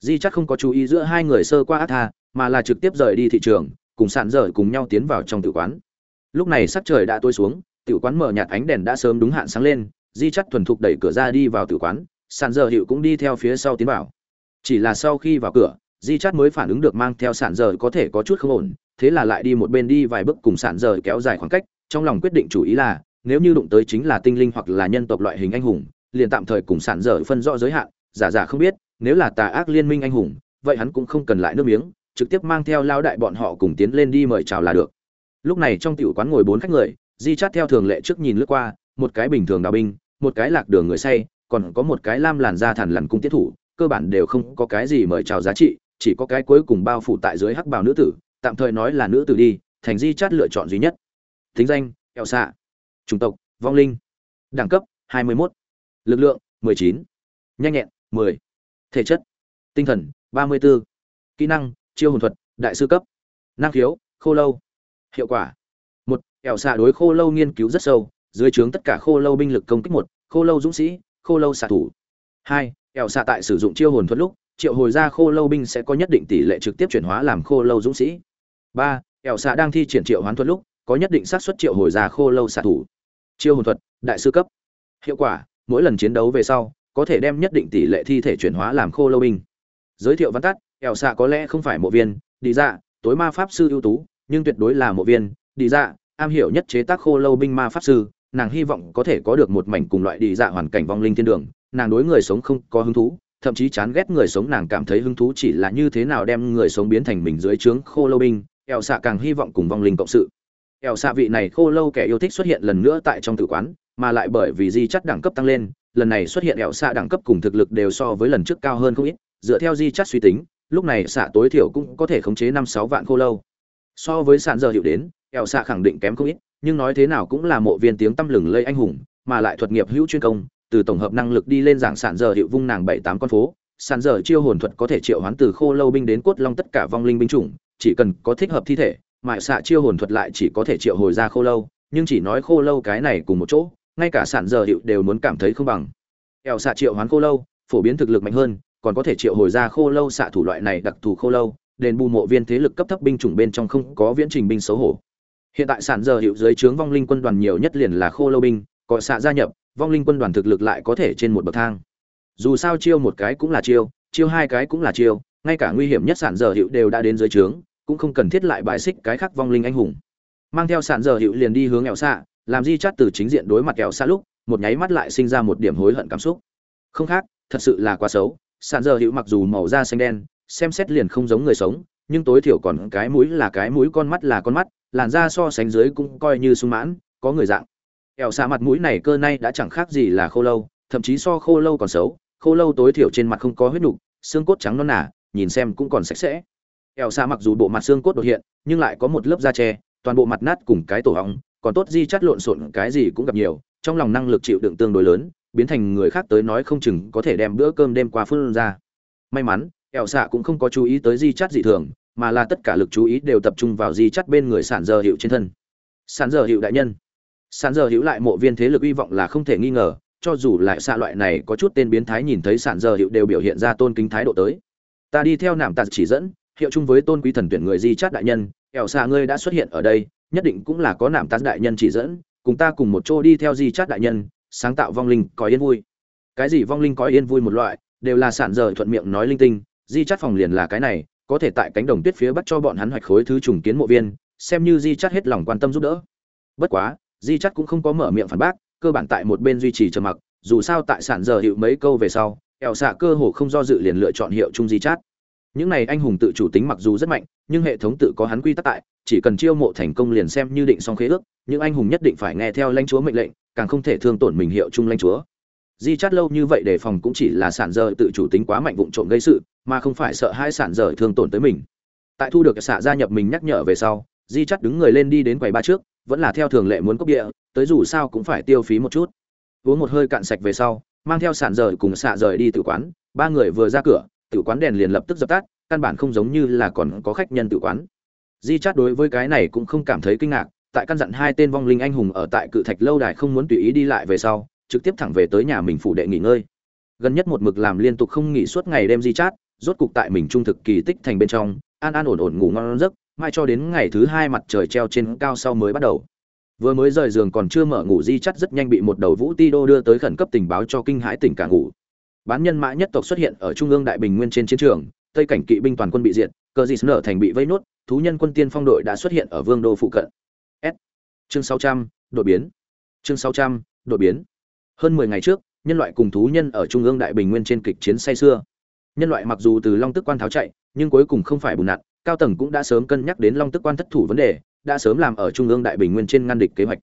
Di chắc không có chú ý giữa hai người sơ qua át tha mà là trực tiếp rời đi thị trường, cùng sạn dở cùng nhau tiến vào trong tử quán. Lúc này sắc trời đã tối xuống tử quán mở nhạt ánh đèn đã sớm đúng hạn sáng lên, di chắc thuần thục đẩy cửa ra đi vào tử quán, sạn dở hiệu cũng đi theo phía sau tiến vào. Chỉ là sau khi vào cửa, di chắc mới phản ứng được mang theo sản dở có thể có chút không ổn, thế là lại đi một bên đi vài bước cùng sản dở kéo dài khoảng cách, trong lòng quyết định chủ ý là, nếu như đụng tới chính là tinh linh hoặc là nhân tộc loại hình anh hùng liền tạm thời cùng sản dở phân rõ giới hạn, giả giả không biết, nếu là tà ác liên minh anh hùng, vậy hắn cũng không cần lại nước miếng, trực tiếp mang theo lao đại bọn họ cùng tiến lên đi mời chào là được. Lúc này trong tiểu quán ngồi bốn khách người, di chát theo thường lệ trước nhìn lướt qua, một cái bình thường đào binh, một cái lạc đường người say, còn có một cái lam làn da thản lằn cung tiết thủ, cơ bản đều không có cái gì mời chào giá trị, chỉ có cái cuối cùng bao phủ tại dưới hắc bào nữ tử, tạm thời nói là nữ tử đi, thành di chát lựa chọn duy nhất. Thính danh eo xạ chủng tộc, vong linh. Đẳng cấp 21 lực lượng 19. nhanh nhẹn 10. thể chất, tinh thần 34. kỹ năng, chiêu hồn thuật, đại sư cấp. Năng khiếu, khô lâu. Hiệu quả, một. Ẻo xạ đối khô lâu nghiên cứu rất sâu, dưới trướng tất cả khô lâu binh lực công kích một. Khô lâu dũng sĩ, khô lâu xạ thủ. Hai. Ẻo xạ tại sử dụng chiêu hồn thuật lúc, triệu hồi ra khô lâu binh sẽ có nhất định tỷ lệ trực tiếp chuyển hóa làm khô lâu dũng sĩ. Ba. Ẻo xạ đang thi triển triệu hoán thuật lúc, có nhất định xác suất triệu hồi ra khô lâu xạ thủ. Chiêu hồn thuật, đại sư cấp. Hiệu quả mỗi lần chiến đấu về sau, có thể đem nhất định tỷ lệ thi thể chuyển hóa làm khô lâu binh. Giới thiệu văn tắt ẻo xạ có lẽ không phải mộ viên đi dạ tối ma pháp sư ưu tú, nhưng tuyệt đối là mộ viên. Đi dạ am hiểu nhất chế tác khô lâu binh ma pháp sư, nàng hy vọng có thể có được một mảnh cùng loại đi dạ hoàn cảnh vong linh thiên đường. Nàng đối người sống không có hứng thú, thậm chí chán ghét người sống nàng cảm thấy hứng thú chỉ là như thế nào đem người sống biến thành mình dưới trướng khô lâu binh. Ẻo xạ càng hy vọng cùng vong linh cộng sự. Ẻo xạ vị này khô lâu kẻ yêu thích xuất hiện lần nữa tại trong tử quán mà lại bởi vì di chất đẳng cấp tăng lên, lần này xuất hiện ẻo xạ đẳng cấp cùng thực lực đều so với lần trước cao hơn không ít, dựa theo di chất suy tính, lúc này xạ tối thiểu cũng có thể khống chế năm sáu vạn khô lâu. So với sàn giờ hiệu đến, ẻo xạ khẳng định kém không ít, nhưng nói thế nào cũng là mộ viên tiếng tăm lừng lây anh hùng, mà lại thuật nghiệp hữu chuyên công, từ tổng hợp năng lực đi lên giảng sản giờ hiệu vung nàng bảy tám con phố sàn giờ chiêu hồn thuật có thể triệu hoán từ khô lâu binh đến cốt long tất cả vong linh binh chủng, chỉ cần có thích hợp thi thể mại xạ chiêu hồn thuật lại chỉ có thể triệu hồi ra khô lâu, nhưng chỉ nói khô lâu cái này cùng một chỗ ngay cả sản giờ hiệu đều muốn cảm thấy không bằng. Ẻo xạ triệu hoán khô lâu, phổ biến thực lực mạnh hơn, còn có thể triệu hồi ra khô lâu xạ thủ loại này đặc thù khô lâu, đền bù mộ viên thế lực cấp thấp binh chủng bên trong không có viễn trình binh xấu hổ. Hiện tại sản giờ hiệu dưới trướng vong linh quân đoàn nhiều nhất liền là khô lâu binh, có xạ gia nhập, vong linh quân đoàn thực lực lại có thể trên một bậc thang. Dù sao chiêu một cái cũng là chiêu chiêu hai cái cũng là chiêu, ngay cả nguy hiểm nhất sản giờ hiệu đều đã đến dưới trướng, cũng không cần thiết lại bài xích cái khác vong linh anh hùng. Mang theo sản giờ hiệu liền đi hướng ẻo xạ làm di chắt từ chính diện đối mặt kẹo xa lúc, một nháy mắt lại sinh ra một điểm hối hận cảm xúc. Không khác, thật sự là quá xấu sàn giờ hữu mặc dù màu da xanh đen, xem xét liền không giống người sống, nhưng tối thiểu còn cái mũi là cái mũi, con mắt là con mắt, làn da so sánh dưới cũng coi như sung mãn, có người dạng. Kẹo xa mặt mũi này cơ nay đã chẳng khác gì là khô lâu, thậm chí so khô lâu còn xấu, khô lâu tối thiểu trên mặt không có huyết nục, xương cốt trắng non nả nhìn xem cũng còn sạch sẽ. Kẹo xa mặc dù bộ mặt xương cốt đột hiện, nhưng lại có một lớp da tre toàn bộ mặt nát cùng cái tổ hóng còn tốt di chắt lộn xộn cái gì cũng gặp nhiều, trong lòng năng lực chịu đựng tương đối lớn, biến thành người khác tới nói không chừng có thể đem bữa cơm đêm qua phương ra. May mắn ẹo xạ cũng không có chú ý tới di chắt dị thường, mà là tất cả lực chú ý đều tập trung vào di chắt bên người sản giờ hiệu trên thân. Sản giờ hiệu đại nhân. Sản giờ hiệu lại mộ viên thế lực hy vọng là không thể nghi ngờ, cho dù lại xạ loại này có chút tên biến thái nhìn thấy sản giờ hiệu đều biểu hiện ra tôn kính thái độ tới. Ta đi theo nạm tạt chỉ dẫn, hiệu chung với tôn quý thần tuyển người di chát đại nhân ẹo xạ ngươi đã xuất hiện ở đây nhất định cũng là có nạm tán đại nhân chỉ dẫn, cùng ta cùng một chỗ đi theo di chát đại nhân, sáng tạo vong linh có yên vui. Cái gì vong linh có yên vui một loại, đều là sản giờ thuận miệng nói linh tinh, di chát phòng liền là cái này, có thể tại cánh đồng tuyết phía bắc cho bọn hắn hoạch khối thứ trùng kiến mộ viên, xem như di chát hết lòng quan tâm giúp đỡ. Bất quá, di chát cũng không có mở miệng phản bác, cơ bản tại một bên duy trì trầm mặc, dù sao tại sản giờ hiệu mấy câu về sau ẻo xạ cơ hồ không do dự liền lựa chọn hiệu chung di chát những này anh hùng tự chủ tính mặc dù rất mạnh, nhưng hệ thống tự có hắn quy tắc tại, chỉ cần chiêu mộ thành công liền xem như định xong khế ước, những anh hùng nhất định phải nghe theo lãnh chúa mệnh lệnh, càng không thể thương tổn mình hiệu chung lãnh chúa. Di chát lâu như vậy đề phòng cũng chỉ là sản dở tự chủ tính quá mạnh vụng trộm gây sự, mà không phải sợ hai sản dở thương tổn tới mình. Tại thu được xạ gia nhập mình nhắc nhở về sau, di chắt đứng người lên đi đến quầy ba trước, vẫn là theo thường lệ muốn cốc địa, tới dù sao cũng phải tiêu phí một chút. Uống một hơi cạn sạch về sau, mang theo sản rời cùng xạ rời đi tự quán, ba người vừa ra cửa tự quán đèn liền lập tức dập tắt, căn bản không giống như là còn có khách nhân tự quán. Di chát đối với cái này cũng không cảm thấy kinh ngạc, tại căn dặn hai tên vong linh anh hùng ở tại cự thạch lâu đài không muốn tùy ý đi lại về sau, trực tiếp thẳng về tới nhà mình phủ đệ nghỉ ngơi. Gần nhất một mực làm liên tục không nghỉ suốt ngày đêm di chát, rốt cục tại mình trung thực kỳ tích thành bên trong, an an ổn ổn ngủ ngon giấc, mai cho đến ngày thứ hai mặt trời treo trên cao sau mới bắt đầu. Vừa mới rời giường còn chưa mở ngủ, di chắt rất nhanh bị một đầu vũ ti đô đưa tới khẩn cấp tình báo cho kinh hãi tỉnh cả ngủ bán nhân mã nhất tộc xuất hiện ở trung ương đại bình nguyên trên chiến trường tây cảnh kỵ binh toàn quân bị diệt cờ dị nở thành bị vây nốt thú nhân quân tiên phong đội đã xuất hiện ở vương đô phụ cận. S. Chương 600, đột biến. Chương 600, đột biến. Hơn 10 ngày trước nhân loại cùng thú nhân ở trung ương đại bình nguyên trên kịch chiến say xưa nhân loại mặc dù từ long tức quan tháo chạy nhưng cuối cùng không phải bùn nặn cao tầng cũng đã sớm cân nhắc đến long tức quan thất thủ vấn đề đã sớm làm ở trung ương đại bình nguyên trên ngăn địch kế hoạch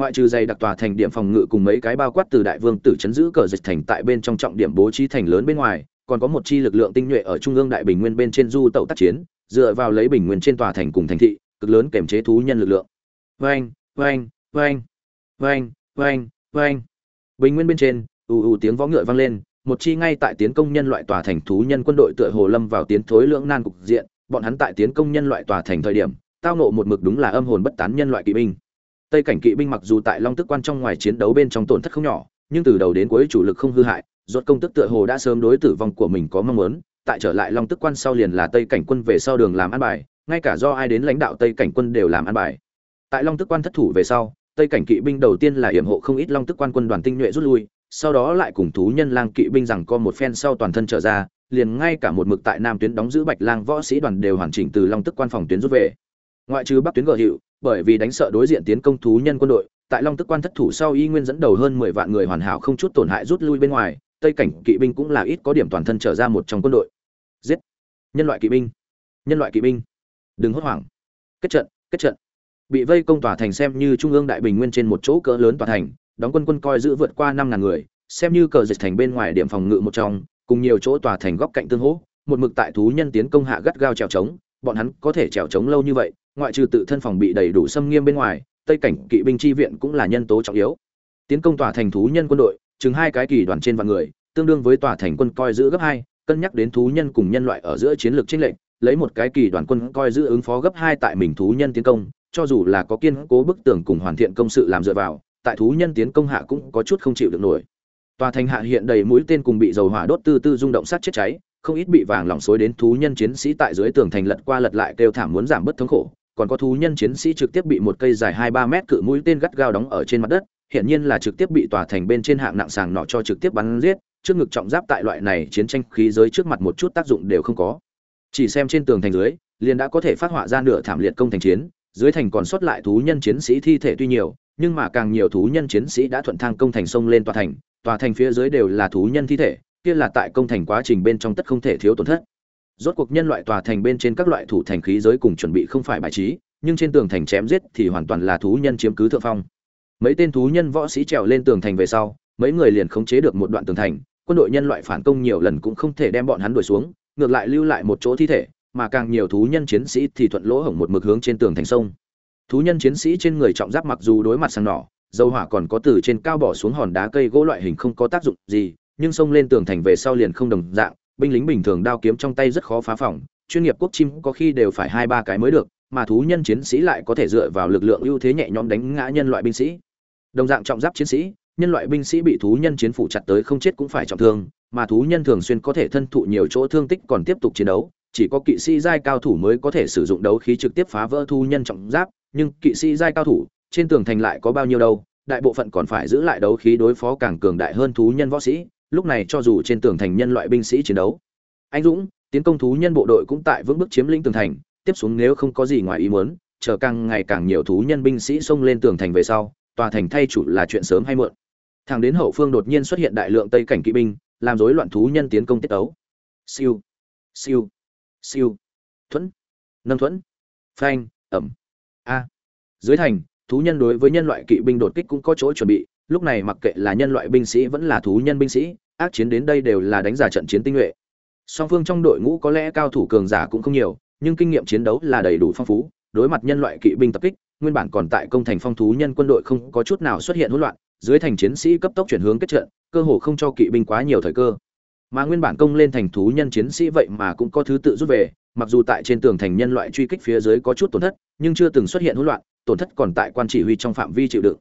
ngoại trừ dày đặc tòa thành điểm phòng ngự cùng mấy cái bao quát từ đại vương tử chấn giữ cờ dịch thành tại bên trong trọng điểm bố trí thành lớn bên ngoài, còn có một chi lực lượng tinh nhuệ ở trung ương đại bình nguyên bên trên du tàu tác chiến, dựa vào lấy bình nguyên trên tòa thành cùng thành thị, cực lớn kềm chế thú nhân lực lượng. Vang vang vang vang vang vang bình nguyên bên trên, ù ù tiếng võ ngựa vang lên, một chi ngay tại tiến công nhân loại tòa thành thú nhân quân đội tựa hồ lâm vào tiến thối lưỡng nan cục diện, bọn hắn tại tiến công nhân loại tòa thành thời điểm, tao nộ một mực đúng là âm hồn bất tán nhân loại kỵ binh tây cảnh kỵ binh mặc dù tại long tức quan trong ngoài chiến đấu bên trong tổn thất không nhỏ, nhưng từ đầu đến cuối chủ lực không hư hại ruột công tức tựa hồ đã sớm đối tử vong của mình có mong muốn. Tại trở lại long tức quan sau liền là tây cảnh quân về sau đường làm ăn bài, ngay cả do ai đến lãnh đạo tây cảnh quân đều làm ăn bài. Tại long tức quan thất thủ về sau, tây cảnh kỵ binh đầu tiên là hiểm hộ không ít long tức quan quân đoàn tinh nhuệ rút lui, sau đó lại cùng thú nhân lang kỵ binh rằng co một phen sau toàn thân trở ra, liền ngay cả một mực tại nam tuyến đóng giữ bạch lang võ sĩ đoàn đều hoàn chỉnh từ long tức quan phòng tuyến rút về. Ngoại trừ bắc tuyến gờ hiệu bởi vì đánh sợ đối diện tiến công thú nhân quân đội, tại long tức quan thất thủ sau y nguyên dẫn đầu hơn mười vạn người hoàn hảo không chút tổn hại rút lui bên ngoài, tây cảnh kỵ binh cũng là ít có điểm toàn thân trở ra một trong quân đội. Giết! Nhân loại kỵ binh! Nhân loại kỵ binh! Đừng hốt hoảng. Kết trận kết trận. Bị vây công tòa thành xem như trung ương đại bình nguyên trên một chỗ cỡ lớn tòa thành, đóng quân quân coi giữ vượt qua năm ngàn người, xem như cờ dịch thành bên ngoài điểm phòng ngự một trong, cùng nhiều chỗ tòa thành góc cạnh tương hỗ, một mực tại thú nhân tiến công hạ gắt gao trèo trống bọn hắn có thể trèo trống lâu như vậy ngoại trừ tự thân phòng bị đầy đủ xâm nghiêm bên ngoài tây cảnh kỵ binh chi viện cũng là nhân tố trọng yếu tiến công tòa thành thú nhân quân đội chừng hai cái kỳ đoàn trên vạn người tương đương với tòa thành quân coi giữ gấp hai cân nhắc đến thú nhân cùng nhân loại ở giữa chiến lược chênh lệch, lấy một cái kỳ đoàn quân coi giữ ứng phó gấp hai tại mình thú nhân tiến công, cho dù là có kiên cố bức tường cùng hoàn thiện công sự làm dựa vào, tại thú nhân tiến công hạ cũng có chút không chịu được nổi. Tòa thành hạ hiện đầy mũi tên cùng bị dầu hỏa đốt tư tư rung động sát chết cháy, không ít bị vàng lỏng xối đến thú nhân chiến sĩ tại dưới tường thành lật qua lật lại kêu thảm muốn giảm bớt thống khổ, còn có thú nhân chiến sĩ trực tiếp bị một cây dài hai ba mét cự mũi tên gắt gao đóng ở trên mặt đất, hiển nhiên là trực tiếp bị tòa thành bên trên hạng nặng sàng nọ cho trực tiếp bắn giết, trước ngực trọng giáp tại loại này chiến tranh khí giới trước mặt một chút tác dụng đều không có. Chỉ xem trên tường thành dưới, liền đã có thể phát họa ra nửa thảm liệt công thành chiến, dưới thành còn sót lại thú nhân chiến sĩ thi thể tuy nhiều, nhưng mà càng nhiều thú nhân chiến sĩ đã thuận thang công thành sông lên tòa thành, tòa thành phía dưới đều là thú nhân thi thể, kia là tại công thành quá trình bên trong tất không thể thiếu tổn thất. Rốt cuộc nhân loại tòa thành bên trên các loại thủ thành khí giới cùng chuẩn bị không phải bài trí, nhưng trên tường thành chém giết thì hoàn toàn là thú nhân chiếm cứ thượng phong. Mấy tên thú nhân võ sĩ trèo lên tường thành về sau, mấy người liền khống chế được một đoạn tường thành, quân đội nhân loại phản công nhiều lần cũng không thể đem bọn hắn đuổi xuống, ngược lại lưu lại một chỗ thi thể, mà càng nhiều thú nhân chiến sĩ thì thuận lỗ hổng một mực hướng trên tường thành sông. Thú nhân chiến sĩ trên người trọng giáp mặc dù đối mặt sang nỏ, dầu hỏa còn có từ trên cao bỏ xuống hòn đá cây gỗ loại hình không có tác dụng gì, nhưng xông lên tường thành về sau liền không đồng dạng, binh lính bình thường đao kiếm trong tay rất khó phá phòng, chuyên nghiệp quốc chim có khi đều phải hai ba cái mới được, mà thú nhân chiến sĩ lại có thể dựa vào lực lượng ưu thế nhẹ nhõm đánh ngã nhân loại binh sĩ. Đồng dạng trọng giáp chiến sĩ, nhân loại binh sĩ bị thú nhân chiến phủ chặt tới không chết cũng phải trọng thương, mà thú nhân thường xuyên có thể thân thụ nhiều chỗ thương tích còn tiếp tục chiến đấu, chỉ có kỵ sĩ giai cao thủ mới có thể sử dụng đấu khí trực tiếp phá vỡ thú nhân trọng giáp, nhưng kỵ sĩ giai cao thủ, trên tường thành lại có bao nhiêu đâu, đại bộ phận còn phải giữ lại đấu khí đối phó càng cường đại hơn thú nhân võ sĩ, lúc này cho dù trên tường thành nhân loại binh sĩ chiến đấu, anh dũng, tiến công thú nhân bộ đội cũng tại vững bước chiếm lĩnh tường thành, tiếp xuống nếu không có gì ngoài ý muốn, chờ càng ngày càng nhiều thú nhân binh sĩ xông lên tường thành về sau, tòa thành thay chủ là chuyện sớm hay muộn. Thẳng đến hậu phương đột nhiên xuất hiện đại lượng tây cảnh kỵ binh, làm rối loạn thú nhân tiến công tiết ấu. Siêu, siêu, siêu, thuẫn, nâng thuẫn, phanh, ẩm, a. Dưới thành, thú nhân đối với nhân loại kỵ binh đột kích cũng có chỗ chuẩn bị, lúc này mặc kệ là nhân loại binh sĩ vẫn là thú nhân binh sĩ, ác chiến đến đây đều là đánh giả trận chiến tinh nhuệ. Song phương trong đội ngũ có lẽ cao thủ cường giả cũng không nhiều, nhưng kinh nghiệm chiến đấu là đầy đủ phong phú, đối mặt nhân loại kỵ binh tập kích, nguyên bản còn tại công thành phong thú nhân quân đội không có chút nào xuất hiện hỗn loạn, dưới thành chiến sĩ cấp tốc chuyển hướng kết trận, cơ hồ không cho kỵ binh quá nhiều thời cơ. Mà nguyên bản công lên thành thú nhân chiến sĩ vậy mà cũng có thứ tự rút về, mặc dù tại trên tường thành nhân loại truy kích phía dưới có chút tổn thất, nhưng chưa từng xuất hiện hỗn loạn, tổn thất còn tại quan chỉ huy trong phạm vi chịu đựng.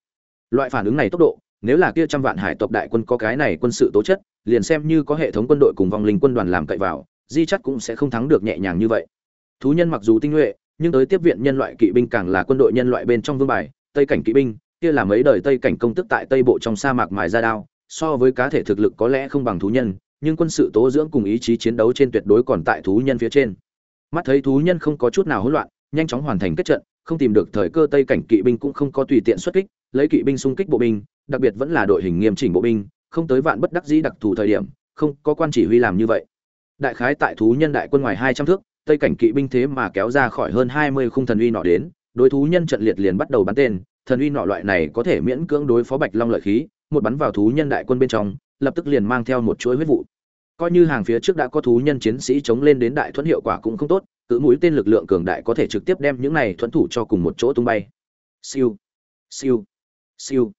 Loại phản ứng này tốc độ, nếu là kia trăm vạn hải tộc đại quân có cái này quân sự tố chất, liền xem như có hệ thống quân đội cùng vòng linh quân đoàn làm cậy vào, di chắc cũng sẽ không thắng được nhẹ nhàng như vậy. Thú nhân mặc dù tinh nhuệ, nhưng tới tiếp viện nhân loại kỵ binh càng là quân đội nhân loại bên trong vương bài, Tây cảnh kỵ binh, kia là mấy đời Tây cảnh công tức tại Tây bộ trong sa mạc mài ra đao, so với cá thể thực lực có lẽ không bằng thú nhân, nhưng quân sự tố dưỡng cùng ý chí chiến đấu trên tuyệt đối còn tại thú nhân phía trên. Mắt thấy thú nhân không có chút nào hỗn loạn, nhanh chóng hoàn thành kết trận, không tìm được thời cơ Tây cảnh kỵ binh cũng không có tùy tiện xuất kích, lấy kỵ binh xung kích bộ binh, đặc biệt vẫn là đội hình nghiêm chỉnh bộ binh, không tới vạn bất đắc dĩ đặc thù thời điểm, không có quan chỉ huy làm như vậy. Đại khái tại thú nhân đại quân ngoài 200 thước, Tây cảnh kỵ binh thế mà kéo ra khỏi hơn 20 khung thần uy nọ đến, đối thú nhân trận liệt liền bắt đầu bắn tên, thần uy nọ loại này có thể miễn cưỡng đối phó Bạch Long lợi khí, một bắn vào thú nhân đại quân bên trong, lập tức liền mang theo một chuỗi huyết vụ. Coi như hàng phía trước đã có thú nhân chiến sĩ chống lên đến đại thuẫn hiệu quả cũng không tốt, cứ mũi tên lực lượng cường đại có thể trực tiếp đem những này thuẫn thủ cho cùng một chỗ tung bay. Siêu, siêu, siêu.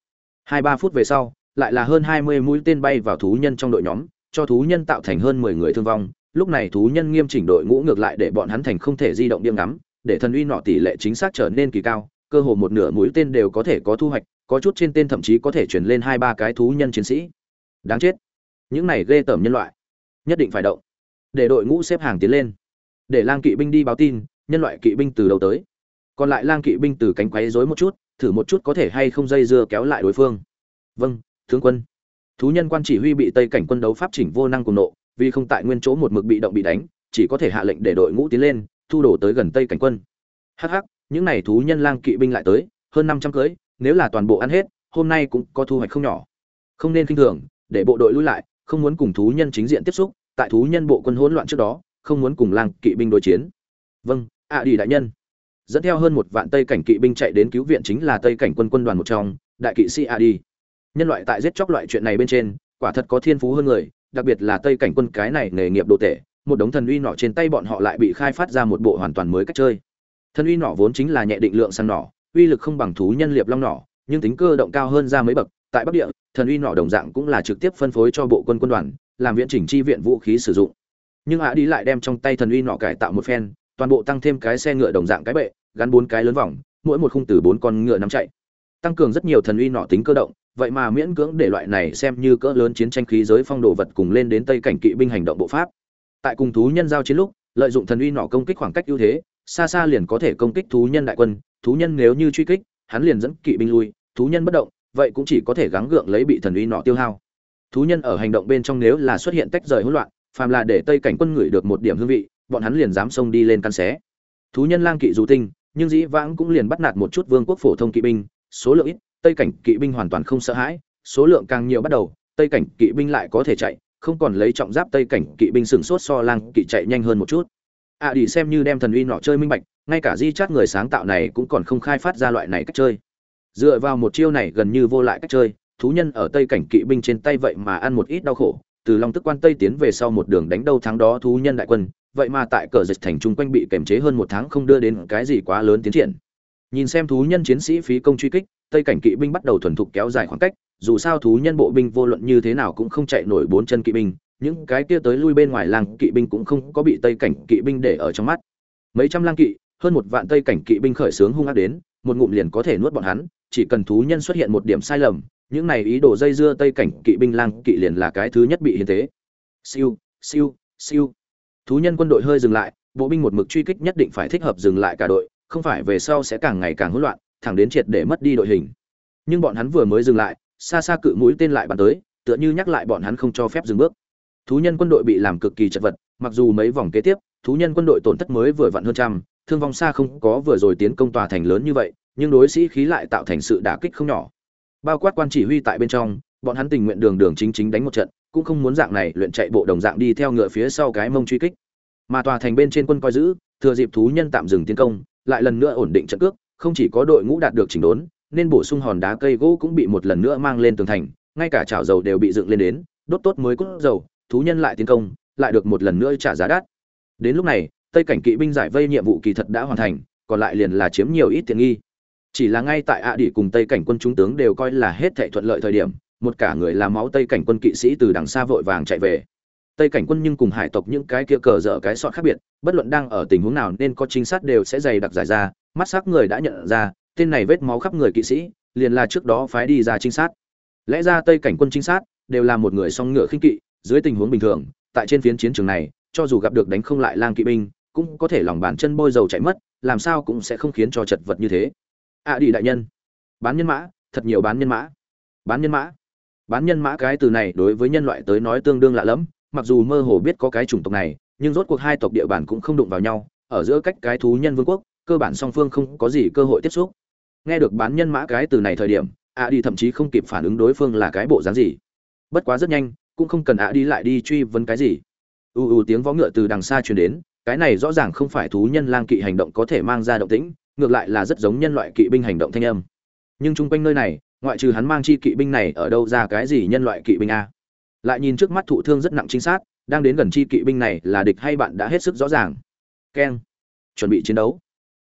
Hai ba phút về sau, lại là hơn 20 mũi tên bay vào thú nhân trong đội nhóm, cho thú nhân tạo thành hơn 10 người thương vong. Lúc này thú nhân nghiêm chỉnh đội ngũ ngược lại để bọn hắn thành không thể di động điểm ngắm, để thần uy nọ tỷ lệ chính xác trở nên kỳ cao, cơ hồ một nửa mũi tên đều có thể có thu hoạch, có chút trên tên thậm chí có thể chuyển lên hai ba cái thú nhân chiến sĩ. Đáng chết. Những này ghê tởm nhân loại, nhất định phải động. Để đội ngũ xếp hàng tiến lên. Để lang kỵ binh đi báo tin, nhân loại kỵ binh từ đầu tới. Còn lại lang kỵ binh từ cánh quấy rối một chút, thử một chút có thể hay không dây dưa kéo lại đối phương. Vâng, tướng quân. Thú nhân quan chỉ huy bị Tây cảnh quân đấu pháp chỉnh vô năng cùng nộ, vì không tại nguyên chỗ một mực bị động bị đánh, chỉ có thể hạ lệnh để đội ngũ tiến lên, thu đổ tới gần Tây cảnh quân. Hắc hắc, những này thú nhân lang kỵ binh lại tới, hơn năm trăm cưới, nếu là toàn bộ ăn hết, hôm nay cũng có thu hoạch không nhỏ. Không nên kinh thường, để bộ đội lui lại, không muốn cùng thú nhân chính diện tiếp xúc, tại thú nhân bộ quân hỗn loạn trước đó, không muốn cùng lang kỵ binh đối chiến. Vâng, ạ à đi đại nhân. Dẫn theo hơn một vạn Tây cảnh kỵ binh chạy đến cứu viện chính là Tây cảnh quân quân đoàn một trong, đại kỵ sĩ Adi. Nhân loại tại giết chóc loại chuyện này bên trên, quả thật có thiên phú hơn người, đặc biệt là Tây cảnh quân cái này nghề nghiệp đồ tệ, một đống thần uy nọ trên tay bọn họ lại bị khai phát ra một bộ hoàn toàn mới cách chơi. Thần uy nọ vốn chính là nhẹ định lượng săn nỏ, uy lực không bằng thú nhân liệp long nỏ, nhưng tính cơ động cao hơn ra mấy bậc. Tại Bắc Địa, thần uy nỏ đồng dạng cũng là trực tiếp phân phối cho bộ quân quân đoàn, làm viện chỉnh chi viện vũ khí sử dụng. nhưng ạ đi lại đem trong tay thần uy nọ cải tạo một phen toàn bộ tăng thêm cái xe ngựa đồng dạng cái bệ gắn bốn cái lớn vòng, mỗi một khung từ bốn con ngựa nắm chạy. Tăng cường rất nhiều thần uy nọ tính cơ động, vậy mà miễn cưỡng để loại này xem như cỡ lớn chiến tranh khí giới phong đồ vật cùng lên đến tây cảnh kỵ binh hành động bộ pháp. Tại cùng thú nhân giao chiến lúc, lợi dụng thần uy nọ công kích khoảng cách ưu thế, xa xa liền có thể công kích thú nhân đại quân, thú nhân nếu như truy kích, hắn liền dẫn kỵ binh lui, thú nhân bất động, vậy cũng chỉ có thể gắng gượng lấy bị thần uy nọ tiêu hao. Thú nhân ở hành động bên trong nếu là xuất hiện tách rời hỗn loạn, phàm là để tây cảnh quân ngửi được một điểm hương vị, bọn hắn liền dám xông đi lên căn xé. Thú nhân lang kỵ dù tinh nhưng dĩ vãng cũng liền bắt nạt một chút vương quốc phổ thông kỵ binh, số lượng ít, tây cảnh kỵ binh hoàn toàn không sợ hãi, số lượng càng nhiều bắt đầu, tây cảnh kỵ binh lại có thể chạy, không còn lấy trọng giáp tây cảnh kỵ binh sừng sốt so lang kỵ chạy nhanh hơn một chút. Ạ à đi xem như đem thần uy nọ chơi minh bạch, ngay cả di chát người sáng tạo này cũng còn không khai phát ra loại này cách chơi. Dựa vào một chiêu này gần như vô lại cách chơi, thú nhân ở tây cảnh kỵ binh trên tay vậy mà ăn một ít đau khổ, từ long tức quan tây tiến về sau một đường đánh đâu thắng đó thú nhân đại quân vậy mà tại cờ dịch thành chung quanh bị kềm chế hơn một tháng không đưa đến cái gì quá lớn tiến triển. Nhìn xem thú nhân chiến sĩ phí công truy kích, tây cảnh kỵ binh bắt đầu thuần thục kéo dài khoảng cách, dù sao thú nhân bộ binh vô luận như thế nào cũng không chạy nổi bốn chân kỵ binh, những cái kia tới lui bên ngoài làng kỵ binh cũng không có bị tây cảnh kỵ binh để ở trong mắt. Mấy trăm lang kỵ, hơn một vạn tây cảnh kỵ binh khởi xướng hung ác đến, một ngụm liền có thể nuốt bọn hắn, chỉ cần thú nhân xuất hiện một điểm sai lầm, những này ý đồ dây dưa tây cảnh kỵ binh lang kỵ liền là cái thứ nhất bị hiến tế. Siêu siêu siêu thú nhân quân đội hơi dừng lại, bộ binh một mực truy kích nhất định phải thích hợp dừng lại cả đội, không phải về sau sẽ càng ngày càng hỗn loạn, thẳng đến triệt để mất đi đội hình. Nhưng bọn hắn vừa mới dừng lại, xa xa cự mũi tên lại bắn tới, tựa như nhắc lại bọn hắn không cho phép dừng bước. Thú nhân quân đội bị làm cực kỳ chật vật, mặc dù mấy vòng kế tiếp, thú nhân quân đội tổn thất mới vừa vặn hơn trăm, thương vong xa không có vừa rồi tiến công tòa thành lớn như vậy, nhưng đối sĩ khí lại tạo thành sự đả kích không nhỏ. Bao quát quan chỉ huy tại bên trong, bọn hắn tình nguyện đường đường chính chính đánh một trận cũng không muốn dạng này luyện chạy bộ đồng dạng đi theo ngựa phía sau cái mông truy kích. Mà tòa thành bên trên quân coi giữ, thừa dịp thú nhân tạm dừng tiến công, lại lần nữa ổn định trận cước, không chỉ có đội ngũ đạt được chỉnh đốn, nên bổ sung hòn đá cây gỗ cũng bị một lần nữa mang lên tường thành, ngay cả chảo dầu đều bị dựng lên đến, đốt tốt mới cốt dầu, thú nhân lại tiến công, lại được một lần nữa trả giá đắt. Đến lúc này, tây cảnh kỵ binh giải vây nhiệm vụ kỳ thật đã hoàn thành, còn lại liền là chiếm nhiều ít tiện nghi. Chỉ là ngay tại ạ à đỉ cùng tây cảnh quân trung tướng đều coi là hết thệ thuận lợi thời điểm một cả người làm máu tây cảnh quân kỵ sĩ từ đằng xa vội vàng chạy về. Tây cảnh quân nhưng cùng hải tộc những cái kia cờ dở cái sọt khác biệt, bất luận đang ở tình huống nào nên có trinh sát đều sẽ dày đặc giải ra, mắt s ắ c người đã nhận ra, tên này vết máu khắp người kỵ sĩ, liền là trước đó phái đi ra trinh sát. Lẽ ra tây cảnh quân trinh sát đều là một người song ngựa khinh kỵ, dưới tình huống bình thường, tại trên phiến chiến trường này, cho dù gặp được đánh không lại lang kỵ binh, cũng có thể lòng bàn chân bôi dầu chạy mất, làm sao cũng sẽ không khiến cho chật vật như thế. Ạ à đi đại nhân, bán nhân mã, thật nhiều bán nhân mã. Bán nhân mã bán nhân mã cái từ này đối với nhân loại tới nói tương đương lạ lẫm, mặc dù mơ hồ biết có cái chủng tộc này, nhưng rốt cuộc hai tộc địa bàn cũng không đụng vào nhau, ở giữa cách cái thú nhân vương quốc, cơ bản song phương không có gì cơ hội tiếp xúc. Nghe được bán nhân mã cái từ này thời điểm ạ đi thậm chí không kịp phản ứng đối phương là cái bộ dáng gì. Bất quá rất nhanh, cũng không cần ạ đi lại đi truy vấn cái gì. U u tiếng vó ngựa từ đằng xa truyền đến, cái này rõ ràng không phải thú nhân lang kỵ hành động có thể mang ra động tĩnh, ngược lại là rất giống nhân loại kỵ binh hành động thanh âm. Nhưng chung quanh nơi này ngoại trừ hắn mang chi kỵ binh này ở đâu ra cái gì nhân loại kỵ binh a? Lại nhìn trước mắt thụ thương rất nặng chính xác đang đến gần chi kỵ binh này là địch hay bạn đã hết sức rõ ràng? Keng. Chuẩn bị chiến đấu.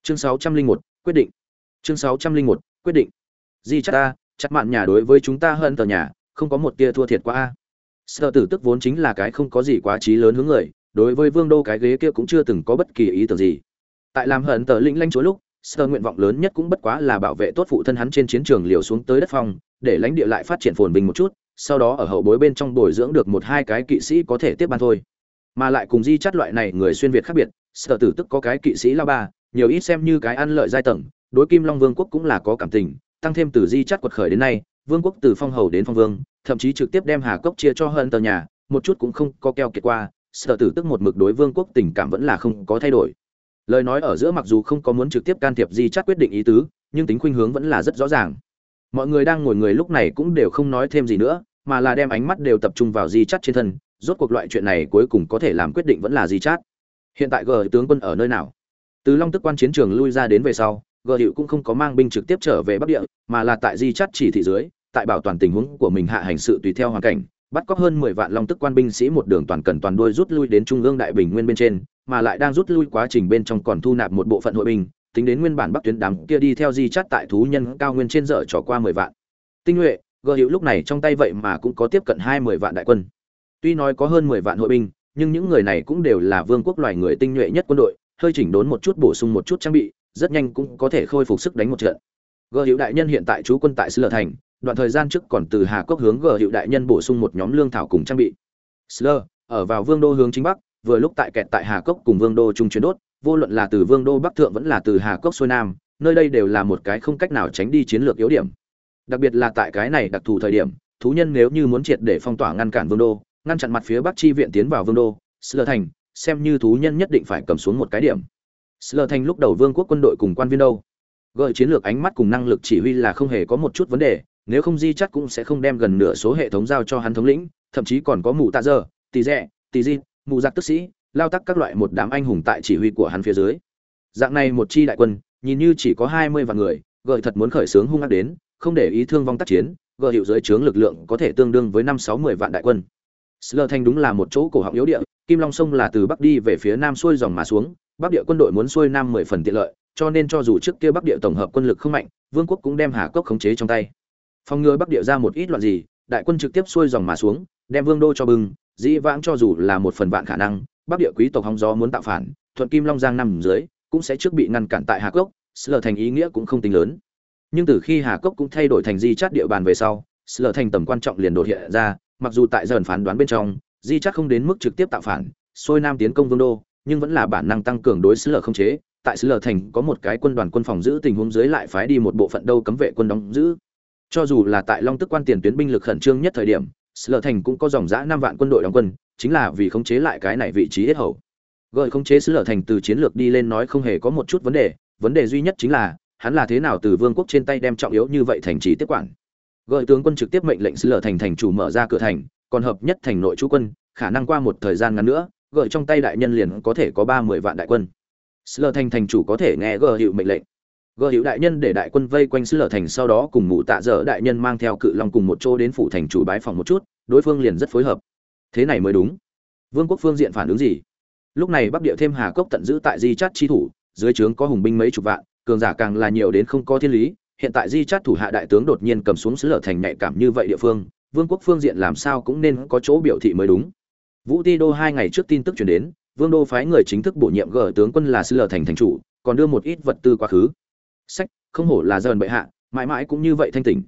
Chương 601, quyết định. Chương 601, quyết định. Di chắc ta chắc mạn nhà đối với chúng ta hơn tờ nhà không có một tia thua thiệt quá a. Sợ tử tức vốn chính là cái không có gì quá trí lớn hướng người đối với vương đô cái ghế kia cũng chưa từng có bất kỳ ý tưởng gì. Tại làm hận tờ lĩnh lanh chúa lúc sơ nguyện vọng lớn nhất cũng bất quá là bảo vệ tốt phụ thân hắn trên chiến trường liều xuống tới đất phong, để lãnh địa lại phát triển phồn bình một chút, sau đó ở hậu bối bên trong bồi dưỡng được một hai cái kỵ sĩ có thể tiếp ban thôi. Mà lại cùng di chắt loại này người xuyên việt khác biệt sở tử tức có cái kỵ sĩ lao ba, nhiều ít xem như cái ăn lợi giai tầng, đối kim long vương quốc cũng là có cảm tình, tăng thêm từ di chắt quật khởi đến nay, vương quốc từ phong hầu đến phong vương, thậm chí trực tiếp đem hà cốc chia cho hơn tờ nhà, một chút cũng không có keo kiệt qua sở tử tức một mực đối vương quốc tình cảm vẫn là không có thay đổi lời nói ở giữa mặc dù không có muốn trực tiếp can thiệp di chắt quyết định ý tứ, nhưng tính khuynh hướng vẫn là rất rõ ràng. Mọi người đang ngồi người lúc này cũng đều không nói thêm gì nữa, mà là đem ánh mắt đều tập trung vào di chắt trên thân, rốt cuộc loại chuyện này cuối cùng có thể làm quyết định vẫn là di chát. Hiện tại gờ tướng quân ở nơi nào? Từ long tức quan chiến trường lui ra đến về sau gờ hiệu cũng không có mang binh trực tiếp trở về bắc địa, mà là tại di chát chỉ thị dưới, tại bảo toàn tình huống của mình hạ hành sự tùy theo hoàn cảnh bắt cóc hơn mười vạn long tức quan binh sĩ một đường toàn cần toàn đuôi rút lui đến trung ương đại bình nguyên bên trên, mà lại đang rút lui quá trình bên trong còn thu nạp một bộ phận hội binh, tính đến nguyên bản bắc tuyến đám kia đi theo di chắt tại thú nhân cao nguyên trên dở trò qua mười vạn. Tinh nhuệ gờ hiệu lúc này trong tay vậy mà cũng có tiếp cận hai mươi vạn đại quân. Tuy nói có hơn mười vạn hội binh, nhưng những người này cũng đều là vương quốc loài người tinh nhuệ nhất quân đội, hơi chỉnh đốn một chút bổ sung một chút trang bị, rất nhanh cũng có thể khôi phục sức đánh một trận. Gờ hiệu đại nhân hiện tại trú quân tại Sư lờ thành đoạn thời gian trước còn từ hà cốc hướng gờ hiệu đại nhân bổ sung một nhóm lương thảo cùng trang bị. Slur, ở vào vương đô hướng chính bắc vừa lúc tại kẹt tại hà cốc cùng vương đô trung chuyển đốt vô luận là từ vương đô bắc thượng vẫn là từ hà cốc xuôi nam nơi đây đều là một cái không cách nào tránh đi chiến lược yếu điểm. Đặc biệt là tại cái này đặc thù thời điểm thú nhân nếu như muốn triệt để phong tỏa ngăn cản vương đô ngăn chặn mặt phía bắc chi viện tiến vào vương đô Slur thành xem như thú nhân nhất định phải cầm xuống một cái điểm. Slur thành lúc đầu vương quốc quân đội cùng quan viên đâu? Gợi chiến lược ánh mắt cùng năng lực chỉ huy là không hề có một chút vấn đề nếu không di chắc cũng sẽ không đem gần nửa số hệ thống giao cho hắn thống lĩnh thậm chí còn có mù tạ dơ tì rẽ tì di mù giặc tức sĩ lao tắc các loại một đám anh hùng tại chỉ huy của hắn phía dưới dạng này một chi đại quân nhìn như chỉ có hai mươi vạn người gợi thật muốn khởi xướng hung ác đến không để ý thương vong tác chiến gợi hiệu dưới trướng lực lượng có thể tương đương với năm sáu mươi vạn đại quân Slơ Thanh đúng là một chỗ cổ họng yếu địa, Kim Long sông là từ bắc đi về phía nam xuôi dòng mà xuống, bắc địa quân đội muốn xuôi nam mười phần tiện lợi, cho nên cho dù trước kia bắc địa tổng hợp quân lực không mạnh, vương quốc cũng đem Hà Cốc khống chế trong tay. Phòng ngừa bắc địa ra một ít loạn gì, đại quân trực tiếp xuôi dòng mà xuống, đem vương đô cho bưng. dĩ vãng cho dù là một phần vạn khả năng, bắc địa quý tộc hóng gió muốn tạo phản, thuận Kim Long Giang nằm dưới, cũng sẽ trước bị ngăn cản tại Hà Cốc, Slơ thành ý nghĩa cũng không tính lớn. Nhưng từ khi Hà Cốc cũng thay đổi thành di chát địa bàn về sau, Slơ thành tầm quan trọng liền đột hiện ra, mặc dù tại dần phán đoán bên trong, di chát không đến mức trực tiếp tạo phản, xuôi nam tiến công vương đô, nhưng vẫn là bản năng tăng cường đối Slơ không chế, tại Slơ thành có một cái quân đoàn quân phòng giữ tình huống dưới lại phái đi một bộ phận đâu cấm vệ quân đóng giữ. Cho dù là tại Long Tức quan tiền tuyến binh lực khẩn trương nhất thời điểm, Sở thành cũng có dòng dã năm vạn quân đội đóng quân, chính là vì khống chế lại cái này vị trí hết hầu. Gợi khống chế Sở thành từ chiến lược đi lên nói không hề có một chút vấn đề, vấn đề duy nhất chính là hắn là thế nào từ vương quốc trên tay đem trọng yếu như vậy thành trì tiếp quản. Gợi tướng quân trực tiếp mệnh lệnh Sở thành thành chủ mở ra cửa thành, còn hợp nhất thành nội chú quân, khả năng qua một thời gian ngắn nữa, gợi trong tay đại nhân liền có thể có ba mươi vạn đại quân. Sở thành thành chủ có thể nghe gờ hiệu mệnh lệnh gờ hữu đại nhân để đại quân vây quanh Slơ thành sau đó cùng mụ tạ dở đại nhân mang theo cự long cùng một chỗ đến phủ thành chủ bái phòng một chút, đối phương liền rất phối hợp. Thế này mới đúng. Vương quốc phương diện phản ứng gì? Lúc này bắc địa thêm hà cốc tận giữ tại di chát chi thủ, dưới trướng có hùng binh mấy chục vạn, cường giả càng là nhiều đến không có thiên lý. Hiện tại di chát thủ hạ đại tướng đột nhiên cầm xuống xứ lở thành nhạy cảm như vậy địa phương, vương quốc phương diện làm sao cũng nên có chỗ biểu thị mới đúng. Vũ ti đô hai ngày trước tin tức chuyển đến, vương đô phái người chính thức bổ nhiệm gờ tướng quân là sư lở thành thành chủ, còn đưa một ít vật tư quá khứ sách, không hổ là dần bệ hạ, mãi mãi cũng như vậy thanh tỉnh.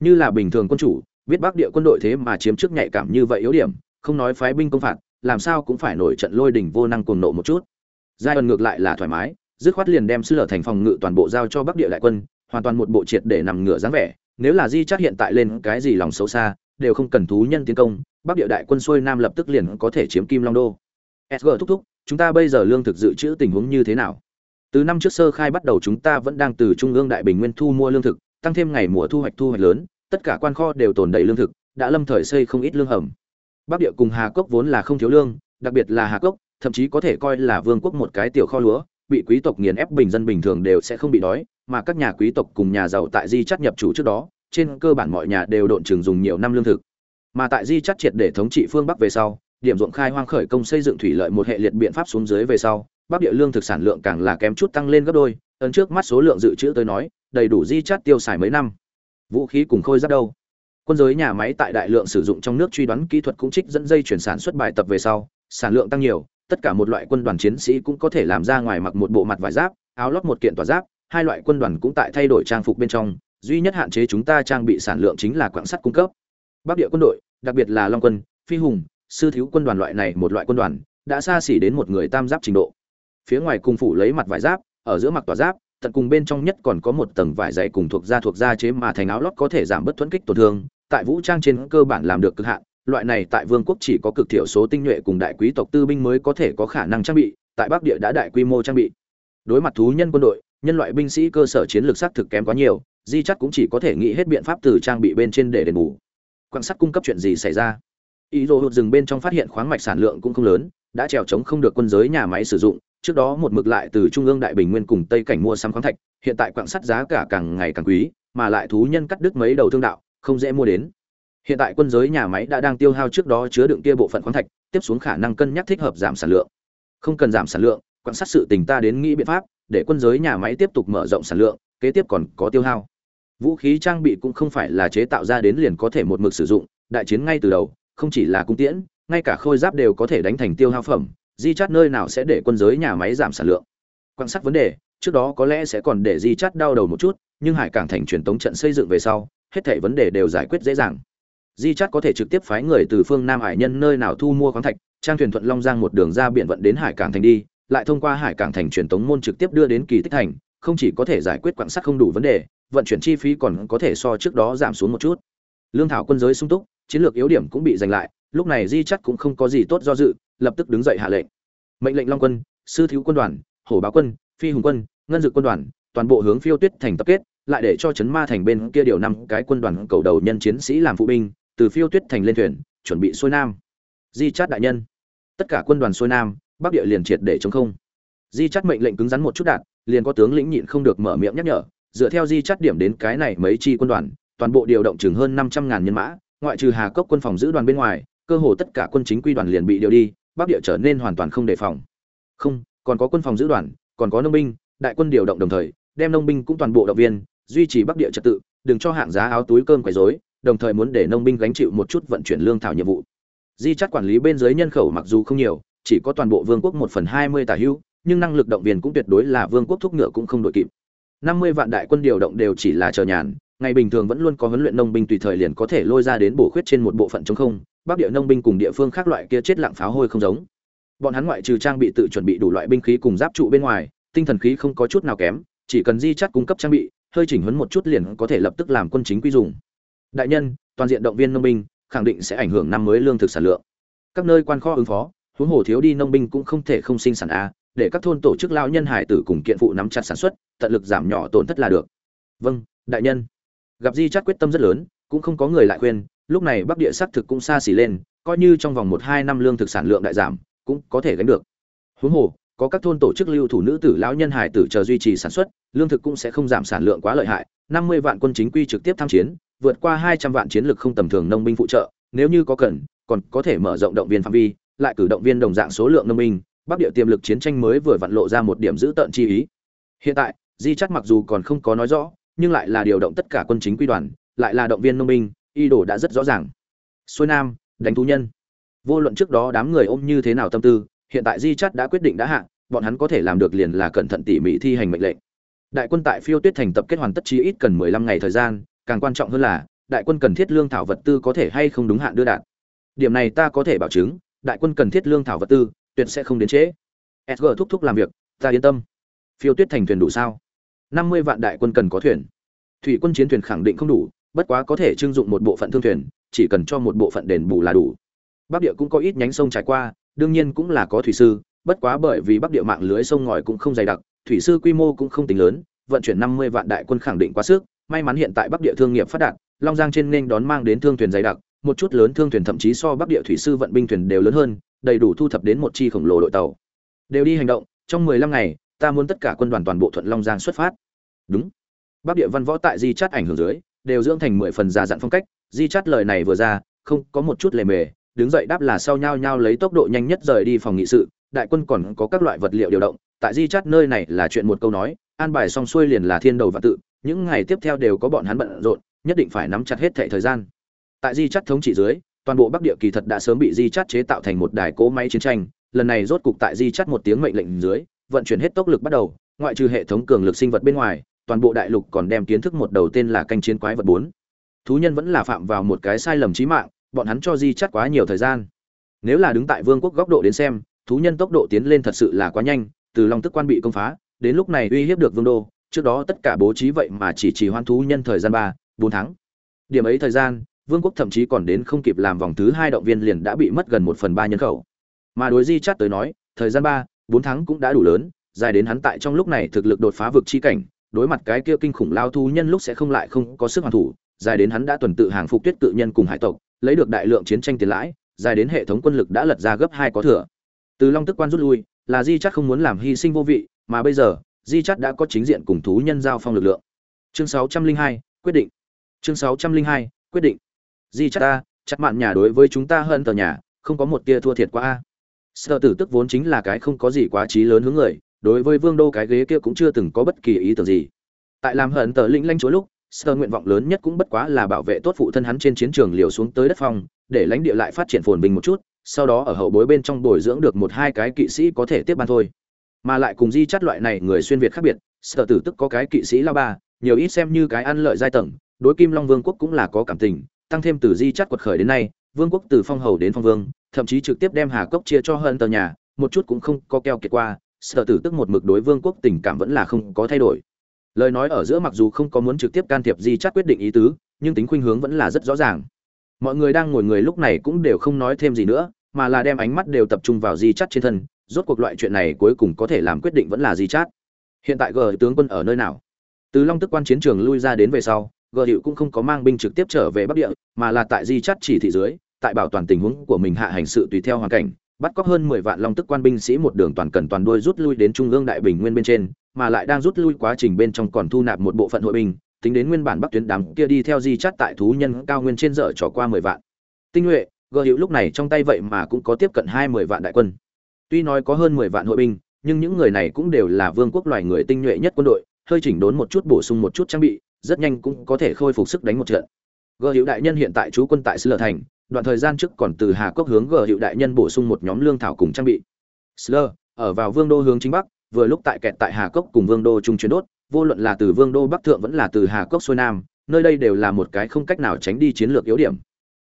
Như là bình thường quân chủ, biết bắc địa quân đội thế mà chiếm trước nhạy cảm như vậy yếu điểm, không nói phái binh công phạt, làm sao cũng phải nổi trận lôi đỉnh vô năng cuồng nộ một chút. Giai đoạn ngược lại là thoải mái, dứt khoát liền đem sư lở thành phòng ngự toàn bộ giao cho bắc địa đại quân, hoàn toàn một bộ triệt để nằm ngửa dáng vẻ, nếu là di chắc hiện tại lên cái gì lòng xấu xa, đều không cần thú nhân tiến công, bắc địa đại quân xuôi nam lập tức liền có thể chiếm kim long đô. Sg thúc thúc, chúng ta bây giờ lương thực dự trữ tình huống như thế nào? Từ năm trước sơ khai bắt đầu chúng ta vẫn đang từ trung ương đại bình nguyên thu mua lương thực tăng thêm ngày mùa thu hoạch thu hoạch lớn tất cả quan kho đều tồn đầy lương thực đã lâm thời xây không ít lương hầm. Bắc địa cùng hà cốc vốn là không thiếu lương đặc biệt là hà cốc thậm chí có thể coi là vương quốc một cái tiểu kho lúa bị quý tộc nghiền ép bình dân bình thường đều sẽ không bị đói mà các nhà quý tộc cùng nhà giàu tại di chắt nhập chủ trước đó trên cơ bản mọi nhà đều độn trường dùng nhiều năm lương thực. Mà tại di chắt triệt để thống trị phương bắc về sau điểm ruộng khai hoang khởi công xây dựng thủy lợi một hệ liệt biện pháp xuống dưới về sau, Bắc địa lương thực sản lượng càng là kém chút tăng lên gấp đôi, ấn trước mắt số lượng dự trữ tới nói, đầy đủ di chát tiêu xài mấy năm. Vũ khí cùng khôi giáp đâu? Quân giới nhà máy tại đại lượng sử dụng trong nước truy đoán kỹ thuật cũng trích dẫn dây chuyển sản xuất bài tập về sau, sản lượng tăng nhiều, tất cả một loại quân đoàn chiến sĩ cũng có thể làm ra ngoài mặc một bộ mặt vải giáp, áo lót một kiện tỏa giáp, hai loại quân đoàn cũng tại thay đổi trang phục bên trong, duy nhất hạn chế chúng ta trang bị sản lượng chính là quặng sắt cung cấp. Bắc địa quân đội, đặc biệt là Long quân, Phi hùng, sư thiếu quân đoàn loại này một loại quân đoàn đã xa xỉ đến một người tam giáp trình độ phía ngoài cung phủ lấy mặt vải giáp, ở giữa mặt tỏa giáp, tận cùng bên trong nhất còn có một tầng vải dày cùng thuộc da thuộc da chế mà thành áo lót có thể giảm bất thuẫn kích tổn thương. Tại vũ trang trên cơ bản làm được cực hạn, loại này tại vương quốc chỉ có cực thiểu số tinh nhuệ cùng đại quý tộc tư binh mới có thể có khả năng trang bị, tại bắc địa đã đại quy mô trang bị. Đối mặt thú nhân quân đội, nhân loại binh sĩ cơ sở chiến lược xác thực kém quá nhiều, di chắc cũng chỉ có thể nghĩ hết biện pháp từ trang bị bên trên để đền bù. Quan sát cung cấp chuyện gì xảy ra? Ý đồ hụt rừng bên trong phát hiện khoáng mạch sản lượng cũng không lớn, đã trèo trống không được quân giới nhà máy sử dụng trước đó một mực lại từ trung ương đại bình nguyên cùng tây cảnh mua sắm khoáng thạch, hiện tại quạng sắt giá cả càng ngày càng quý, mà lại thú nhân cắt đứt mấy đầu thương đạo, không dễ mua đến. Hiện tại quân giới nhà máy đã đang tiêu hao trước đó chứa đựng kia bộ phận khoáng thạch, tiếp xuống khả năng cân nhắc thích hợp giảm sản lượng. Không cần giảm sản lượng quan sát sự tình ta đến nghĩ biện pháp, để quân giới nhà máy tiếp tục mở rộng sản lượng, kế tiếp còn có tiêu hao. Vũ khí trang bị cũng không phải là chế tạo ra đến liền có thể một mực sử dụng, đại chiến ngay từ đầu, không chỉ là cung tiễn, ngay cả khôi giáp đều có thể đánh thành tiêu hao phẩm di chát nơi nào sẽ để quân giới nhà máy giảm sản lượng? Quan sát vấn đề, trước đó có lẽ sẽ còn để di chát đau đầu một chút, nhưng hải cảng thành truyền tống trận xây dựng về sau, hết thảy vấn đề đều giải quyết dễ dàng. Di chát có thể trực tiếp phái người từ phương nam hải nhân nơi nào thu mua khoáng thạch, trang thuyền thuận long giang một đường ra biển vận đến hải cảng thành đi, lại thông qua hải cảng thành truyền tống môn trực tiếp đưa đến kỳ tích thành, không chỉ có thể giải quyết quặng sắt không đủ vấn đề, vận chuyển chi phí còn có thể so trước đó giảm xuống một chút. Lương thảo quân giới sung túc, chiến lược yếu điểm cũng bị giành lại, lúc này di chắc cũng không có gì tốt do dự lập tức đứng dậy hạ lệnh. Mệnh lệnh long quân, sư thiếu quân đoàn, hổ báo quân, phi hùng quân, ngân dự quân đoàn, toàn bộ hướng phiêu tuyết thành tập kết, lại để cho chấn ma thành bên kia điều năm cái quân đoàn cầu đầu nhân chiến sĩ làm phụ binh, từ phiêu tuyết thành lên thuyền, chuẩn bị xuôi nam. Di chát đại nhân. Tất cả quân đoàn xuôi nam, bắc địa liền triệt để chống không. Di chát mệnh lệnh cứng rắn một chút đạt liền có tướng lĩnh nhịn không được mở miệng nhắc nhở, dựa theo di chát điểm đến cái này mấy chi quân đoàn, toàn bộ điều động chừng hơn năm trăm ngàn nhân mã, ngoại trừ hà cốc quân phòng giữ đoàn bên ngoài, cơ hồ tất cả quân chính quy đoàn liền bị điều đi bắc địa trở nên hoàn toàn không đề phòng. Không, còn có quân phòng giữ đoàn, còn có nông binh, đại quân điều động đồng thời, đem nông binh cũng toàn bộ động viên, duy trì bắc địa trật tự, đừng cho hạng giá áo túi cơm quấy rối, đồng thời muốn để nông binh gánh chịu một chút vận chuyển lương thảo nhiệm vụ. Di chắt quản lý bên dưới nhân khẩu mặc dù không nhiều, chỉ có toàn bộ vương quốc một phần hai mươi tả hữu, nhưng năng lực động viên cũng tuyệt đối là vương quốc thúc ngựa cũng không đội kịp. Năm mươi vạn đại quân điều động đều chỉ là chờ nhàn, ngày bình thường vẫn luôn có huấn luyện nông binh tùy thời liền có thể lôi ra đến bổ khuyết trên một bộ phận chống không bắc địa nông binh cùng địa phương khác loại kia chết lặng pháo hôi không giống. Bọn hắn ngoại trừ trang bị tự chuẩn bị đủ loại binh khí cùng giáp trụ bên ngoài, tinh thần khí không có chút nào kém, chỉ cần di chắt cung cấp trang bị, hơi chỉnh huấn một chút liền có thể lập tức làm quân chính quy dùng. Đại nhân, toàn diện động viên nông binh, khẳng định sẽ ảnh hưởng năm mới lương thực sản lượng. Các nơi quan kho ứng phó, huống hồ thiếu đi nông binh cũng không thể không sinh sản a, để các thôn tổ chức lao nhân hải tử cùng kiện phụ nắm chặt sản xuất, tận lực giảm nhỏ tổn thất là được. Vâng đại nhân. Gặp di chắt quyết tâm rất lớn, cũng không có người lại khuyên lúc này bắc địa xác thực cũng xa xỉ lên, coi như trong vòng một hai năm lương thực sản lượng đại giảm, cũng có thể gánh được. Huống hồ, có các thôn tổ chức lưu thủ nữ tử lão nhân hải tử chờ duy trì sản xuất, lương thực cũng sẽ không giảm sản lượng quá lợi hại, năm mươi vạn quân chính quy trực tiếp tham chiến, vượt qua hai trăm vạn chiến lực không tầm thường nông binh phụ trợ, nếu như có cần, còn có thể mở rộng động viên phạm vi, lại cử động viên đồng dạng số lượng nông binh, bắc địa tiềm lực chiến tranh mới vừa vặn lộ ra một điểm giữ tận chi ý. Hiện tại, di chắc mặc dù còn không có nói rõ, nhưng lại là điều động tất cả quân chính quy đoàn, lại là động viên nông binh y đồ đã rất rõ ràng. Xuôi nam, đánh thú nhân. Vô luận trước đó đám người ôm như thế nào tâm tư, hiện tại di chắt đã quyết định đã hạ, bọn hắn có thể làm được liền là cẩn thận tỉ mỉ thi hành mệnh lệnh. Đại quân tại phiêu tuyết thành tập kết hoàn tất chí ít cần mười lăm ngày thời gian, càng quan trọng hơn là, đại quân cần thiết lương thảo vật tư có thể hay không đúng hạn đưa đạt. Điểm này ta có thể bảo chứng, đại quân cần thiết lương thảo vật tư, tuyệt sẽ không đến trễ. Sg thúc thúc làm việc, ta yên tâm. Phiêu tuyết thành thuyền đủ sao? Năm mươi vạn đại quân cần có thuyền. Thủy quân chiến thuyền khẳng định không đủ bất quá có thể trưng dụng một bộ phận thương thuyền, chỉ cần cho một bộ phận đền bù là đủ. Bắc địa cũng có ít nhánh sông trải qua, đương nhiên cũng là có thủy sư, bất quá bởi vì bắc địa mạng lưới sông ngòi cũng không dày đặc, thủy sư quy mô cũng không tính lớn, vận chuyển năm mươi vạn đại quân khẳng định quá sức, may mắn hiện tại bắc địa thương nghiệp phát đạt, long giang trên nên đón mang đến thương thuyền dày đặc, một chút lớn thương thuyền thậm chí so bắc địa thủy sư vận binh thuyền đều lớn hơn, đầy đủ thu thập đến một chi khổng lồ đội tàu. Đều đi hành động, trong mười lăm ngày, ta muốn tất cả quân đoàn toàn bộ thuận long giang xuất phát. Đúng. Bắc địa văn võ tại di chát ảnh hưởng dưới đều dưỡng thành mười phần già dặn phong cách, di chát lời này vừa ra, không có một chút lề mề, đứng dậy đáp là sau nhau nhau lấy tốc độ nhanh nhất rời đi phòng nghị sự, đại quân còn có các loại vật liệu điều động, tại di chát nơi này là chuyện một câu nói, an bài xong xuôi liền là thiên đầu và tự, những ngày tiếp theo đều có bọn hắn bận rộn, nhất định phải nắm chặt hết thệ thời gian. Tại di chát thống trị dưới, toàn bộ bắc địa kỳ thật đã sớm bị di chát chế tạo thành một đài cỗ máy chiến tranh, lần này rốt cục tại di chát một tiếng mệnh lệnh dưới, vận chuyển hết tốc lực bắt đầu, ngoại trừ hệ thống cường lực sinh vật bên ngoài toàn bộ đại lục còn đem kiến thức một đầu tên là canh chiến quái vật bốn. Thú nhân vẫn là phạm vào một cái sai lầm chí mạng, bọn hắn cho di chắt quá nhiều thời gian. Nếu là đứng tại vương quốc góc độ đến xem, thú nhân tốc độ tiến lên thật sự là quá nhanh, từ long tức quan bị công phá, đến lúc này uy hiếp được vương đô, trước đó tất cả bố trí vậy mà chỉ chỉ hoan thú nhân thời gian ba, bốn tháng. Điểm ấy thời gian, vương quốc thậm chí còn đến không kịp làm vòng thứ hai động viên liền đã bị mất gần một phần ba nhân khẩu. Mà đối di chắt tới nói, thời gian ba, bốn tháng cũng đã đủ lớn, dài đến hắn tại trong lúc này thực lực đột phá vực chi cảnh đối mặt cái kia kinh khủng lao thú nhân lúc sẽ không lại không có sức hoàn thủ, dài đến hắn đã tuần tự hàng phục tuyết tự nhân cùng hải tộc, lấy được đại lượng chiến tranh tiền lãi, dài đến hệ thống quân lực đã lật ra gấp hai có thừa. Từ long tức quan rút lui, là di chắt không muốn làm hy sinh vô vị, mà bây giờ, di chắt đã có chính diện cùng thú nhân giao phong lực lượng. Chương sáu trăm linh hai, quyết định. Chương sáu trăm linh hai, quyết định. Di chắt ta chắc mạn nhà đối với chúng ta hơn tờ nhà, không có một tia thua thiệt qua a. Sợ tử tức vốn chính là cái không có gì quá trí lớn hướng người đối với vương đô cái ghế kia cũng chưa từng có bất kỳ ý tưởng gì. Tại làm hận tờ lĩnh lanh chúa lúc, sơ nguyện vọng lớn nhất cũng bất quá là bảo vệ tốt phụ thân hắn trên chiến trường liều xuống tới đất phong, để lãnh địa lại phát triển phồn bình một chút, sau đó ở hậu bối bên trong bồi dưỡng được một hai cái kỵ sĩ có thể tiếp ban thôi. Mà lại cùng di chắt loại này người xuyên việt khác biệt sở tử tức có cái kỵ sĩ lao ba, nhiều ít xem như cái ăn lợi giai tầng, đối kim long vương quốc cũng là có cảm tình, tăng thêm từ di chắt quật khởi đến nay, vương quốc từ phong hầu đến phong vương, thậm chí trực tiếp đem hà cốc chia cho hơn tờ nhà, một chút cũng không có keo kiệt qua sở tử tức một mực đối vương quốc tình cảm vẫn là không có thay đổi. Lời nói ở giữa mặc dù không có muốn trực tiếp can thiệp di chắt quyết định ý tứ, nhưng tính khuynh hướng vẫn là rất rõ ràng. Mọi người đang ngồi người lúc này cũng đều không nói thêm gì nữa, mà là đem ánh mắt đều tập trung vào di chắt trên thân, rốt cuộc loại chuyện này cuối cùng có thể làm quyết định vẫn là di chắt hiện tại g tướng quân ở nơi nào? Từ long tức quan chiến trường lui ra đến về sau, g hiệu cũng không có mang binh trực tiếp trở về bắc địa, mà là tại di chắt chỉ thị dưới, tại bảo toàn tình huống của mình hạ hành sự tùy theo hoàn cảnh bắt cóc hơn mười vạn long tức quan binh sĩ một đường toàn cần toàn đuôi rút lui đến trung ương đại bình nguyên bên trên, mà lại đang rút lui quá trình bên trong còn thu nạp một bộ phận hội binh, tính đến nguyên bản bắc tuyến đám kia đi theo di chát tại thú nhân cao nguyên trên dở trò qua mười vạn. Tinh nhuệ gờ hữu lúc này trong tay vậy mà cũng có tiếp cận hai mươi vạn đại quân. Tuy nói có hơn mười vạn hội binh, nhưng những người này cũng đều là vương quốc loài người tinh nhuệ nhất quân đội, hơi chỉnh đốn một chút bổ sung một chút trang bị, rất nhanh cũng có thể khôi phục sức đánh một trận. Gờ hữu đại nhân hiện tại trú quân tại sư Lở thành đoạn thời gian trước còn từ hà cốc hướng gờ hiệu đại nhân bổ sung một nhóm lương thảo cùng trang bị. Slur, ở vào vương đô hướng chính bắc vừa lúc tại kẹt tại hà cốc cùng vương đô trung chuyển đốt vô luận là từ vương đô bắc thượng vẫn là từ hà cốc xuôi nam nơi đây đều là một cái không cách nào tránh đi chiến lược yếu điểm.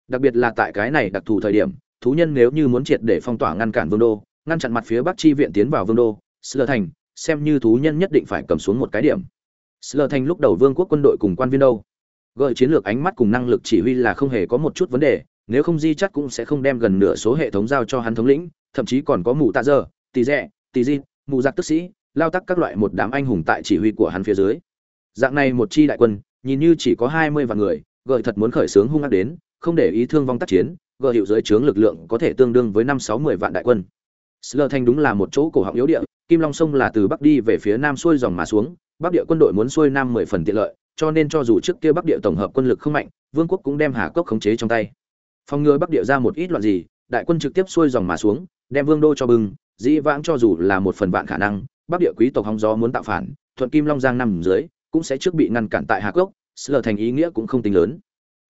Đặc biệt là tại cái này đặc thù thời điểm thú nhân nếu như muốn triệt để phong tỏa ngăn cản vương đô ngăn chặn mặt phía bắc chi viện tiến vào vương đô Slur thành xem như thú nhân nhất định phải cầm xuống một cái điểm. Slur thành lúc đầu vương quốc quân đội cùng quan viên đâu? Gợi chiến lược ánh mắt cùng năng lực chỉ huy là không hề có một chút vấn đề nếu không di chắc cũng sẽ không đem gần nửa số hệ thống giao cho hắn thống lĩnh thậm chí còn có mù tạ dơ tì rẽ tì di mù giặc tức sĩ lao tắc các loại một đám anh hùng tại chỉ huy của hắn phía dưới dạng này một chi đại quân nhìn như chỉ có hai mươi vạn người gợi thật muốn khởi xướng hung ác đến không để ý thương vong tác chiến gợi hiệu dưới trướng lực lượng có thể tương đương với năm sáu mươi vạn đại quân Slơ Thanh đúng là một chỗ cổ họng yếu địa, Kim Long sông là từ bắc đi về phía nam xuôi dòng mà xuống, bắc địa quân đội muốn xuôi nam mười phần tiện lợi, cho nên cho dù trước kia bắc địa tổng hợp quân lực không mạnh, vương quốc cũng đem Hà Cốc khống chế trong tay. Phòng ngừa bắc địa ra một ít loạn gì, đại quân trực tiếp xuôi dòng mà xuống, đem vương đô cho bưng. dĩ vãng cho dù là một phần vạn khả năng, bắc địa quý tộc hóng gió muốn tạo phản thuận kim long giang nằm dưới cũng sẽ trước bị ngăn cản tại hà cốc slờ thành ý nghĩa cũng không tính lớn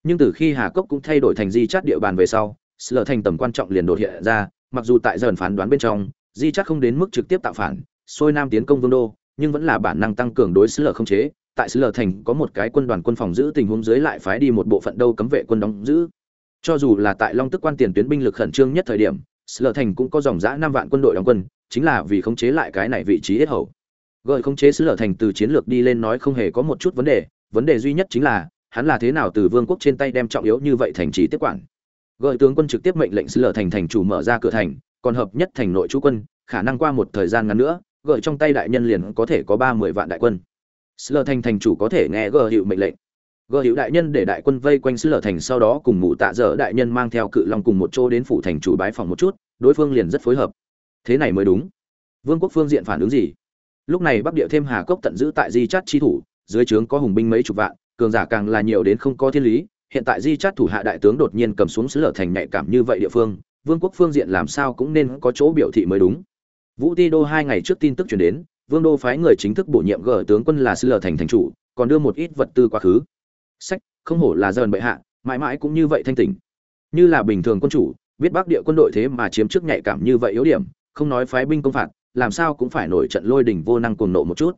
nhưng từ khi hà cốc cũng thay đổi thành di chát địa bàn về sau slờ thành tầm quan trọng liền đột hiện ra mặc dù tại dần phán đoán bên trong di chát không đến mức trực tiếp tạo phản xuôi nam tiến công vương đô nhưng vẫn là bản năng tăng cường đối slờ không chế tại slờ thành có một cái quân đoàn quân phòng giữ tình huống dưới lại phái đi một bộ phận đâu cấm vệ quân đóng giữ cho dù là tại long tức quan tiền tuyến binh lực khẩn trương nhất thời điểm, Sở thành cũng có dòng giã năm vạn quân đội đóng quân, chính là vì khống chế lại cái này vị trí hết hầu. Gợi khống chế sứ thành từ chiến lược đi lên nói không hề có một chút vấn đề vấn đề duy nhất chính là, hắn là thế nào từ vương quốc trên tay đem trọng yếu như vậy thành trì tiếp quản. Gợi tướng quân trực tiếp mệnh lệnh sứ thành thành chủ mở ra cửa thành, còn hợp nhất thành nội chú quân, khả năng qua một thời gian ngắn nữa, gợi trong tay đại nhân liền có thể có ba mươi vạn đại quân. Sở thành thành chủ có thể nghe gợi hiệu mệnh lệnh gợi hiệu đại nhân để đại quân vây quanh xứ lở thành, sau đó cùng mụ tạ dở đại nhân mang theo cự long cùng một chỗ đến phủ thành chủ bái phòng một chút, đối phương liền rất phối hợp. Thế này mới đúng. Vương quốc phương diện phản ứng gì? Lúc này bắc địa thêm hà cốc tận giữ tại di chát chi thủ, dưới trướng có hùng binh mấy chục vạn, cường giả càng là nhiều đến không có thiên lý. Hiện tại di chát thủ hạ đại tướng đột nhiên cầm xuống sứ lở thành nhạy cảm như vậy địa phương, vương quốc phương diện làm sao cũng nên có chỗ biểu thị mới đúng. Vũ ti đô hai ngày trước tin tức chuyển đến, vương đô phái người chính thức bổ nhiệm gờ tướng quân là sứ lở thành thành chủ, còn đưa một ít vật tư quá khứ sách, không hổ là dần bệ hạ, mãi mãi cũng như vậy thanh tỉnh. Như là bình thường quân chủ, biết bắc địa quân đội thế mà chiếm trước nhạy cảm như vậy yếu điểm, không nói phái binh công phạt, làm sao cũng phải nổi trận lôi đỉnh vô năng cuồng nộ một chút.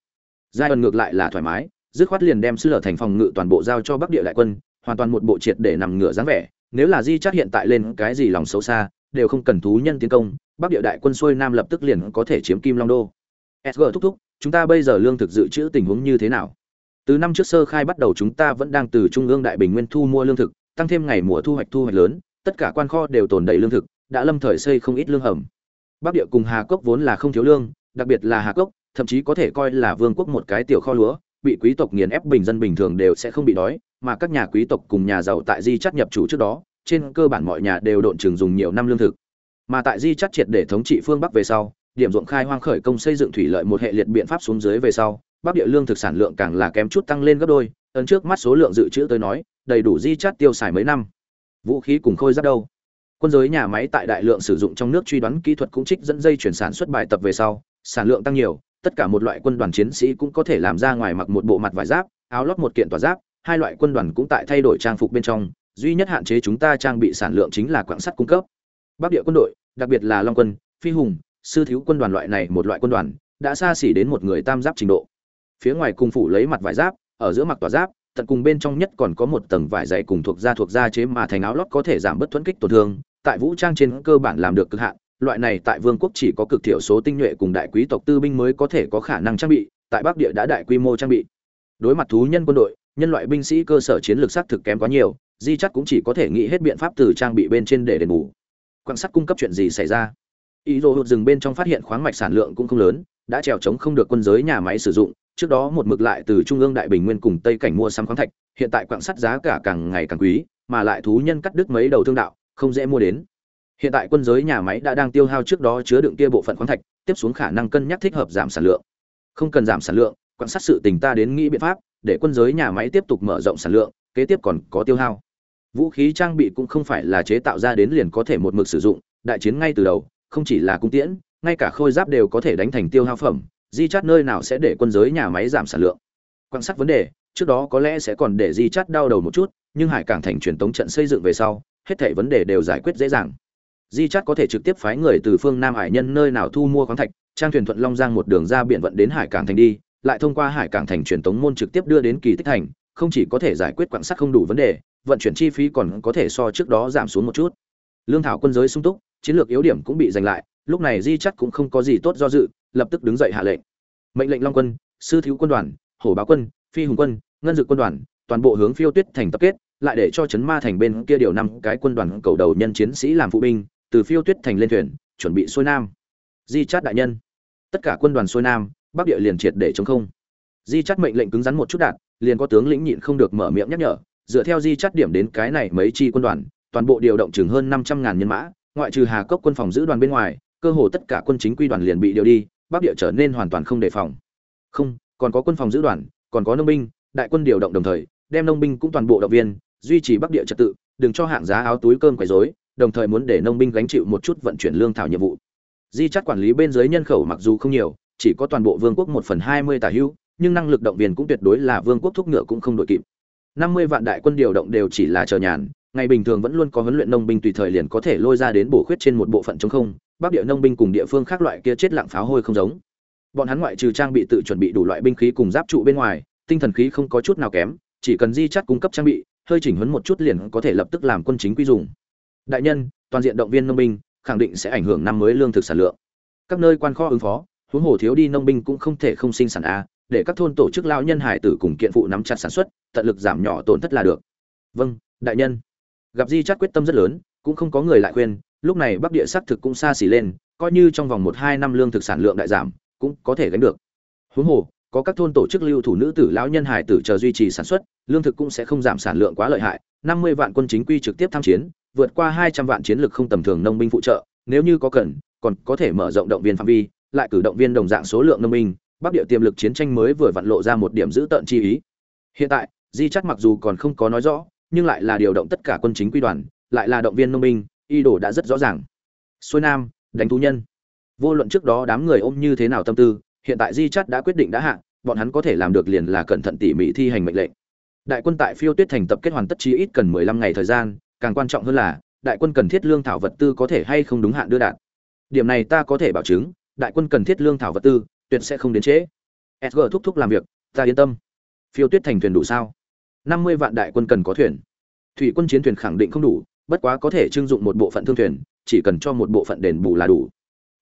Giai ẩn ngược lại là thoải mái, dứt khoát liền đem sư lở thành phòng ngự toàn bộ giao cho bắc địa đại quân, hoàn toàn một bộ triệt để nằm ngửa dáng vẻ, nếu là di chắc hiện tại lên cái gì lòng xấu xa, đều không cần thú nhân tiến công, bắc địa đại quân xuôi nam lập tức liền có thể chiếm kim long đô. Sg thúc thúc, chúng ta bây giờ lương thực dự trữ tình huống như thế nào? Từ năm trước sơ khai bắt đầu chúng ta vẫn đang từ trung ương đại bình nguyên thu mua lương thực tăng thêm ngày mùa thu hoạch thu hoạch lớn tất cả quan kho đều tồn đầy lương thực đã lâm thời xây không ít lương hầm Bắc địa cùng Hà Cốc vốn là không thiếu lương, đặc biệt là Hà Cốc, thậm chí có thể coi là vương quốc một cái tiểu kho lúa, bị quý tộc nghiền ép bình dân bình thường đều sẽ không bị đói, mà các nhà quý tộc cùng nhà giàu tại Di Chắt nhập chủ trước đó, trên cơ bản mọi nhà đều độn trường dùng nhiều năm lương thực. Mà tại Di Chắt triệt để thống trị phương Bắc về sau, điểm ruộng khai hoang khởi công xây dựng thủy lợi một hệ liệt biện pháp xuống dưới về sau, Bắc địa lương thực sản lượng càng là kém chút tăng lên gấp đôi, ấn trước mắt số lượng dự trữ tới nói, đầy đủ Di chát tiêu xài mấy năm. Vũ khí cùng khôi giáp đâu? quân giới nhà máy tại đại lượng sử dụng trong nước truy đoán kỹ thuật cũng trích dẫn dây chuyển sản xuất bài tập về sau sản lượng tăng nhiều tất cả một loại quân đoàn chiến sĩ cũng có thể làm ra ngoài mặc một bộ mặt vải giáp áo lót một kiện tỏa giáp hai loại quân đoàn cũng tại thay đổi trang phục bên trong duy nhất hạn chế chúng ta trang bị sản lượng chính là quạng sắt cung cấp bắc địa quân đội đặc biệt là long quân phi hùng sư thiếu quân đoàn loại này một loại quân đoàn đã xa xỉ đến một người tam giáp trình độ phía ngoài cung phủ lấy mặt vải giáp, ở giữa mặt tỏa giáp, tận cùng bên trong nhất còn có một tầng vải dày cùng thuộc da thuộc da chế mà thành áo lót có thể giảm bớt thuẫn kích tổn thương. Tại vũ trang trên cơ bản làm được cực hạn, loại này tại vương quốc chỉ có cực thiểu số tinh nhuệ cùng đại quý tộc tư binh mới có thể có khả năng trang bị, tại bắc địa đã đại quy mô trang bị. Đối mặt thú nhân quân đội, nhân loại binh sĩ cơ sở chiến lược xác thực kém quá nhiều, di chắc cũng chỉ có thể nghĩ hết biện pháp từ trang bị bên trên để đền bù. Quan sát cung cấp chuyện gì xảy ra? Ý đồ hụt rừng bên trong phát hiện khoáng mạch sản lượng cũng không lớn, đã trèo trống không được quân giới nhà máy sử dụng trước đó một mực lại từ trung ương đại bình nguyên cùng tây cảnh mua sắm khoáng thạch, hiện tại quạng sắt giá cả càng ngày càng quý, mà lại thú nhân cắt đứt mấy đầu thương đạo, không dễ mua đến. Hiện tại quân giới nhà máy đã đang tiêu hao trước đó chứa đựng kia bộ phận khoáng thạch, tiếp xuống khả năng cân nhắc thích hợp giảm sản lượng. Không cần giảm sản lượng quan sát sự tình ta đến nghĩ biện pháp, để quân giới nhà máy tiếp tục mở rộng sản lượng, kế tiếp còn có tiêu hao. Vũ khí trang bị cũng không phải là chế tạo ra đến liền có thể một mực sử dụng, đại chiến ngay từ đầu, không chỉ là cung tiễn, ngay cả khôi giáp đều có thể đánh thành tiêu hao phẩm di chát nơi nào sẽ để quân giới nhà máy giảm sản lượng? Quan sát vấn đề, trước đó có lẽ sẽ còn để di chát đau đầu một chút, nhưng hải cảng thành truyền tống trận xây dựng về sau, hết thảy vấn đề đều giải quyết dễ dàng. Di chát có thể trực tiếp phái người từ phương nam hải nhân nơi nào thu mua khoáng thạch, trang thuyền thuận long giang một đường ra biển vận đến hải cảng thành đi, lại thông qua hải cảng thành truyền tống môn trực tiếp đưa đến kỳ tích thành, không chỉ có thể giải quyết quan sắt không đủ vấn đề, vận chuyển chi phí còn có thể so trước đó giảm xuống một chút. Lương thảo quân giới sung túc, chiến lược yếu điểm cũng bị giành lại, lúc này di chắt cũng không có gì tốt do dự lập tức đứng dậy hạ lệnh. Mệnh lệnh long quân, sư thiếu quân đoàn, hổ báo quân, phi hùng quân, ngân dự quân đoàn, toàn bộ hướng phiêu tuyết thành tập kết, lại để cho chấn ma thành bên kia điều năm cái quân đoàn cầu đầu nhân chiến sĩ làm phụ binh, từ phiêu tuyết thành lên thuyền, chuẩn bị xuôi nam. Di chát đại nhân. Tất cả quân đoàn xuôi nam, bắc địa liền triệt để chống không. Di chát mệnh lệnh cứng rắn một chút đạn liền có tướng lĩnh nhịn không được mở miệng nhắc nhở, dựa theo di chát điểm đến cái này mấy chi quân đoàn, toàn bộ điều động chừng hơn năm trăm ngàn nhân mã, ngoại trừ hà cốc quân phòng giữ đoàn bên ngoài, cơ hồ tất cả quân chính quy đoàn liền bị điều đi bắc địa trở nên hoàn toàn không đề phòng. Không, còn có quân phòng giữ đoàn, còn có nông binh, đại quân điều động đồng thời, đem nông binh cũng toàn bộ động viên, duy trì bắc địa trật tự, đừng cho hạng giá áo túi cơm quấy rối, đồng thời muốn để nông binh gánh chịu một chút vận chuyển lương thảo nhiệm vụ. Di chắt quản lý bên dưới nhân khẩu mặc dù không nhiều, chỉ có toàn bộ vương quốc một phần hai mươi tả hữu, nhưng năng lực động viên cũng tuyệt đối là vương quốc thúc ngựa cũng không đội kịp. Năm mươi vạn đại quân điều động đều chỉ là chờ nhàn ngày bình thường vẫn luôn có huấn luyện nông binh tùy thời liền có thể lôi ra đến bổ khuyết trên một bộ phận chống không, bắc địa nông binh cùng địa phương khác loại kia chết lặng pháo hôi không giống. Bọn hắn ngoại trừ trang bị tự chuẩn bị đủ loại binh khí cùng giáp trụ bên ngoài, tinh thần khí không có chút nào kém, chỉ cần di chắt cung cấp trang bị, hơi chỉnh huấn một chút liền có thể lập tức làm quân chính quy dùng. Đại nhân, toàn diện động viên nông binh, khẳng định sẽ ảnh hưởng năm mới lương thực sản lượng. Các nơi quan kho ứng phó, huống hồ thiếu đi nông binh cũng không thể không sinh sản a, để các thôn tổ chức lao nhân hải tử cùng kiện phụ nắm chặt sản xuất, tận lực giảm nhỏ tổn thất là được. Vâng đại nhân gặp di chắt quyết tâm rất lớn, cũng không có người lại khuyên, lúc này bắc địa xác thực cũng xa xỉ lên, coi như trong vòng một hai năm lương thực sản lượng đại giảm, cũng có thể gánh được. Huống hồ, có các thôn tổ chức lưu thủ nữ tử lão nhân hải tử chờ duy trì sản xuất, lương thực cũng sẽ không giảm sản lượng quá lợi hại, năm mươi vạn quân chính quy trực tiếp tham chiến, vượt qua hai trăm vạn chiến lực không tầm thường nông binh phụ trợ, nếu như có cần, còn có thể mở rộng động viên phạm vi, lại cử động viên đồng dạng số lượng nông binh, bắc địa tiềm lực chiến tranh mới vừa vặn lộ ra một điểm giữ tận chi ý. Hiện tại, di chắc mặc dù còn không có nói rõ nhưng lại là điều động tất cả quân chính quy đoàn, lại là động viên nông binh y đồ đã rất rõ ràng. Xuôi nam, đánh thú nhân. Vô luận trước đó đám người ôm như thế nào tâm tư, hiện tại di chắt đã quyết định đã hạ, bọn hắn có thể làm được liền là cẩn thận tỉ mỉ thi hành mệnh lệnh. Đại quân tại phiêu tuyết thành tập kết hoàn tất chi ít cần mười lăm ngày thời gian, càng quan trọng hơn là, đại quân cần thiết lương thảo vật tư có thể hay không đúng hạn đưa đạt. Điểm này ta có thể bảo chứng, đại quân cần thiết lương thảo vật tư, tuyệt sẽ không đến trễ. Sg thúc thúc làm việc, ta yên tâm. Phiêu tuyết thành thuyền đủ sao? Năm mươi vạn đại quân cần có thuyền. Thủy quân chiến thuyền khẳng định không đủ, bất quá có thể trưng dụng một bộ phận thương thuyền, chỉ cần cho một bộ phận đền bù là đủ.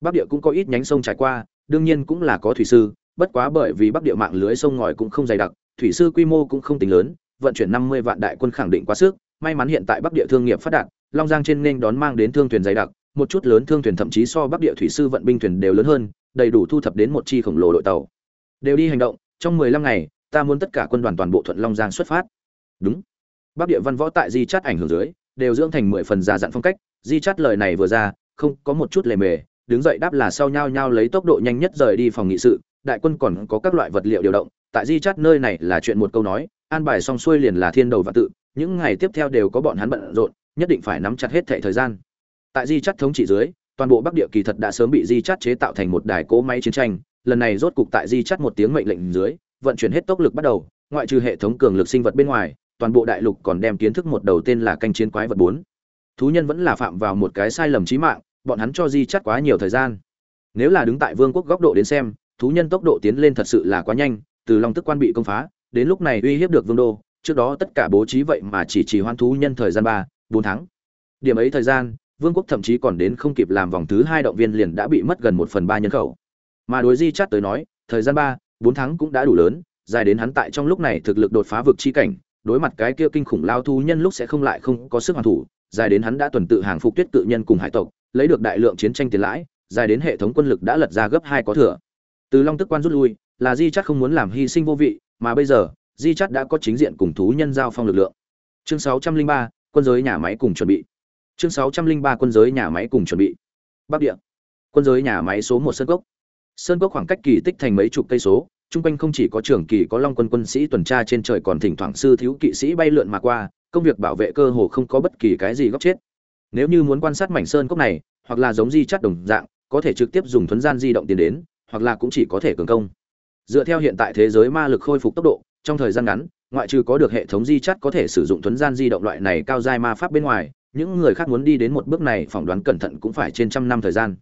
Bắc địa cũng có ít nhánh sông trải qua, đương nhiên cũng là có thủy sư, bất quá bởi vì bắc địa mạng lưới sông ngòi cũng không dày đặc, thủy sư quy mô cũng không tính lớn, vận chuyển năm mươi vạn đại quân khẳng định quá sức, may mắn hiện tại bắc địa thương nghiệp phát đạt, long giang trên nên đón mang đến thương thuyền dày đặc, một chút lớn thương thuyền thậm chí so bắc địa thủy sư vận binh thuyền đều lớn hơn, đầy đủ thu thập đến một chi khổng lồ đội tàu. Đều đi hành động, trong mười lăm ngày, ta muốn tất cả quân đoàn toàn bộ thuận long giang xuất phát đúng. Bắc địa văn võ tại di chát ảnh hưởng dưới, đều dưỡng thành mười phần già dặn phong cách. Di chát lời này vừa ra, không có một chút lề mề, đứng dậy đáp là sau nhau nhau lấy tốc độ nhanh nhất rời đi phòng nghị sự. Đại quân còn có các loại vật liệu điều động. Tại di chát nơi này là chuyện một câu nói, an bài xong xuôi liền là thiên đầu và tự. Những ngày tiếp theo đều có bọn hắn bận rộn, nhất định phải nắm chặt hết thệ thời gian. Tại di chát thống trị dưới, toàn bộ bắc địa kỳ thật đã sớm bị di chát chế tạo thành một đài cỗ máy chiến tranh. Lần này rốt cục tại di chát một tiếng mệnh lệnh dưới, vận chuyển hết tốc lực bắt đầu, ngoại trừ hệ thống cường lực sinh vật bên ngoài toàn bộ đại lục còn đem kiến thức một đầu tên là canh chiến quái vật bốn. Thú nhân vẫn là phạm vào một cái sai lầm chí mạng, bọn hắn cho di chắt quá nhiều thời gian. Nếu là đứng tại vương quốc góc độ đến xem, thú nhân tốc độ tiến lên thật sự là quá nhanh, từ long tức quan bị công phá, đến lúc này uy hiếp được vương đô, trước đó tất cả bố trí vậy mà chỉ chỉ hoan thú nhân thời gian ba, bốn tháng. Điểm ấy thời gian, vương quốc thậm chí còn đến không kịp làm vòng thứ hai động viên liền đã bị mất gần một phần ba nhân khẩu. Mà đối di chắt tới nói, thời gian ba, bốn tháng cũng đã đủ lớn, dài đến hắn tại trong lúc này thực lực đột phá vực chi cảnh đối mặt cái kia kinh khủng lao thú nhân lúc sẽ không lại không có sức hoàn thủ, dài đến hắn đã tuần tự hàng phục tuyết tự nhân cùng hải tộc, lấy được đại lượng chiến tranh tiền lãi, dài đến hệ thống quân lực đã lật ra gấp hai có thừa. Từ long tức quan rút lui, là di chắt không muốn làm hy sinh vô vị, mà bây giờ, di chắt đã có chính diện cùng thú nhân giao phong lực lượng. Chương sáu trăm linh ba, quân giới nhà máy cùng chuẩn bị. Chương sáu trăm linh ba, quân giới nhà máy cùng chuẩn bị. Bắc địa. Quân giới nhà máy số một sơn cốc. Sơn cốc khoảng cách kỳ tích thành mấy chục cây số chung quanh không chỉ có trưởng kỳ có long quân quân sĩ tuần tra trên trời còn thỉnh thoảng sư thiếu kỵ sĩ bay lượn mà qua, công việc bảo vệ cơ hồ không có bất kỳ cái gì góc chết. Nếu như muốn quan sát mảnh sơn cốc này, hoặc là giống di chắt đồng dạng, có thể trực tiếp dùng thuấn gian di động tiến đến, hoặc là cũng chỉ có thể cường công. Dựa theo hiện tại thế giới ma lực khôi phục tốc độ, trong thời gian ngắn, ngoại trừ có được hệ thống di chắt có thể sử dụng thuấn gian di động loại này cao giai ma pháp bên ngoài, những người khác muốn đi đến một bước này phỏng đoán cẩn thận cũng phải trên trăm năm thời gian.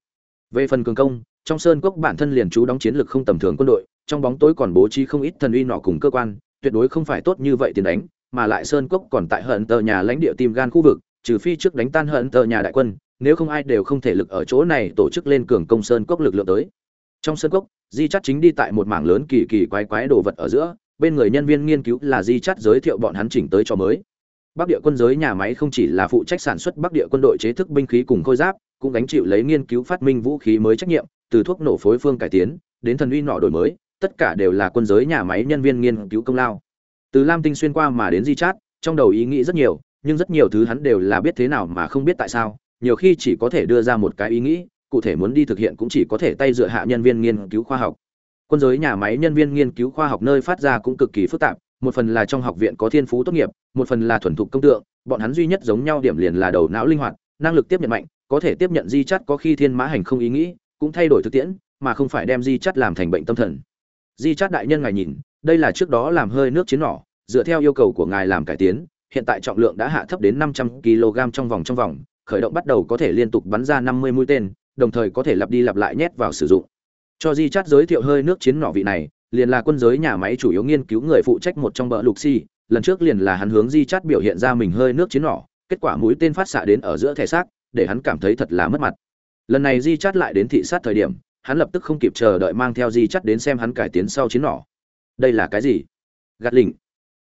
Về phần cường công, trong sơn cốc bản thân liền trú đóng chiến lược không tầm thường quân đội trong bóng tối còn bố trí không ít thần uy nọ cùng cơ quan, tuyệt đối không phải tốt như vậy tiền đánh, mà lại sơn cốc còn tại hận tờ nhà lãnh địa tim gan khu vực, trừ phi trước đánh tan hận tờ nhà đại quân, nếu không ai đều không thể lực ở chỗ này tổ chức lên cường công sơn cốc lực lượng tới. Trong sơn cốc, di chắt chính đi tại một mảng lớn kỳ kỳ quái quái đồ vật ở giữa, bên người nhân viên nghiên cứu là di chắt giới thiệu bọn hắn chỉnh tới cho mới. Bắc địa quân giới nhà máy không chỉ là phụ trách sản xuất bắc địa quân đội chế thức binh khí cùng khôi giáp, cũng gánh chịu lấy nghiên cứu phát minh vũ khí mới trách nhiệm, từ thuốc nổ phối phương cải tiến, đến thần uy nọ đổi mới tất cả đều là quân giới nhà máy nhân viên nghiên cứu công lao. Từ lam tinh xuyên qua mà đến di chát trong đầu ý nghĩ rất nhiều, nhưng rất nhiều thứ hắn đều là biết thế nào mà không biết tại sao. Nhiều khi chỉ có thể đưa ra một cái ý nghĩ, cụ thể muốn đi thực hiện cũng chỉ có thể tay dựa hạ nhân viên nghiên cứu khoa học. Quân giới nhà máy nhân viên nghiên cứu khoa học nơi phát ra cũng cực kỳ phức tạp, một phần là trong học viện có thiên phú tốt nghiệp, một phần là thuần thục công tượng, bọn hắn duy nhất giống nhau điểm liền là đầu não linh hoạt, năng lực tiếp nhận mạnh, có thể tiếp nhận di chắt có khi thiên mã hành không ý nghĩ, cũng thay đổi thực tiễn, mà không phải đem di chắt làm thành bệnh tâm thần di chát đại nhân ngài nhìn, đây là trước đó làm hơi nước chiến nỏ, dựa theo yêu cầu của ngài làm cải tiến, hiện tại trọng lượng đã hạ thấp đến năm trăm kg trong vòng trong vòng, khởi động bắt đầu có thể liên tục bắn ra năm mươi mũi tên, đồng thời có thể lặp đi lặp lại nhét vào sử dụng. Cho di chát giới thiệu hơi nước chiến nỏ vị này, liền là quân giới nhà máy chủ yếu nghiên cứu người phụ trách một trong bờ lục si lần trước liền là hắn hướng di chát biểu hiện ra mình hơi nước chiến nỏ, kết quả mũi tên phát xạ đến ở giữa thể xác, để hắn cảm thấy thật là mất mặt. Lần này di chát lại đến thị sát thời điểm hắn lập tức không kịp chờ đợi mang theo di chắt đến xem hắn cải tiến sau chiến nỏ. Đây là cái gì? Gạt lỉnh.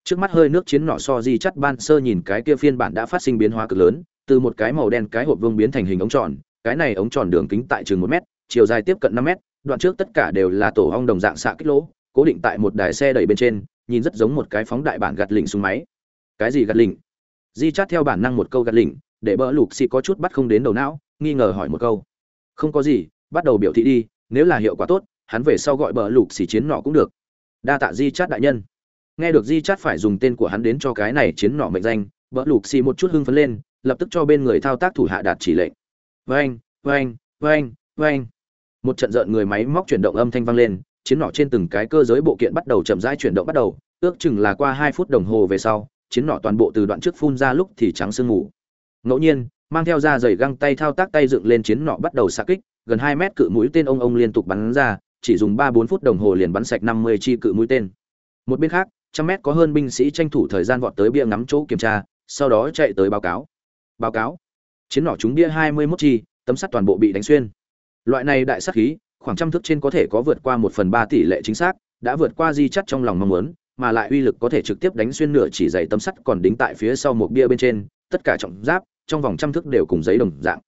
Trước mắt hơi nước chiến nỏ so di chắt ban sơ nhìn cái kia phiên bản đã phát sinh biến hóa cực lớn, từ một cái màu đen cái hộp vương biến thành hình ống tròn, cái này ống tròn đường kính tại chừng một mét, chiều dài tiếp cận năm mét, đoạn trước tất cả đều là tổ ong đồng dạng xạ kích lỗ, cố định tại một đài xe đẩy bên trên, nhìn rất giống một cái phóng đại bản gạt lỉnh súng máy. Cái gì gạt lỉnh? Di chắt theo bản năng một câu gạt lỉnh, để bỡ lục xì có chút bắt không đến đầu não, nghi ngờ hỏi một câu. Không có gì bắt đầu biểu thị đi, nếu là hiệu quả tốt, hắn về sau gọi bỡ lục xì chiến nọ cũng được. Đa tạ di chát đại nhân. Nghe được di chát phải dùng tên của hắn đến cho cái này chiến nọ mệnh danh bỡ lục xì một chút hưng phấn lên, lập tức cho bên người thao tác thủ hạ đạt chỉ lệnh. Vang vang vang vang một trận rợn người máy móc chuyển động âm thanh vang lên, chiến nọ trên từng cái cơ giới bộ kiện bắt đầu chậm rãi chuyển động bắt đầu, ước chừng là qua hai phút đồng hồ về sau, chiến nọ toàn bộ từ đoạn trước phun ra lúc thì trắng sương ngủ ngẫu nhiên, mang theo da dày găng tay thao tác tay dựng lên chiến nọ bắt đầu xa kích gần hai mét cự mũi tên ông ông liên tục bắn ra, chỉ dùng ba bốn phút đồng hồ liền bắn sạch năm mươi chi cự mũi tên. Một bên khác, trăm mét có hơn binh sĩ tranh thủ thời gian vọt tới bia ngắm chỗ kiểm tra, sau đó chạy tới báo cáo. Báo cáo. Chiến nỏ trúng bia hai mươi mốt chi, tấm sắt toàn bộ bị đánh xuyên. Loại này đại sát khí, khoảng trăm thước trên có thể có vượt qua một phần ba tỷ lệ chính xác, đã vượt qua di chất trong lòng mong muốn, mà lại uy lực có thể trực tiếp đánh xuyên nửa chỉ dày tấm sắt còn đính tại phía sau một bia bên trên, tất cả trọng giáp, trong vòng trăm thước đều cùng giấy đồng dạng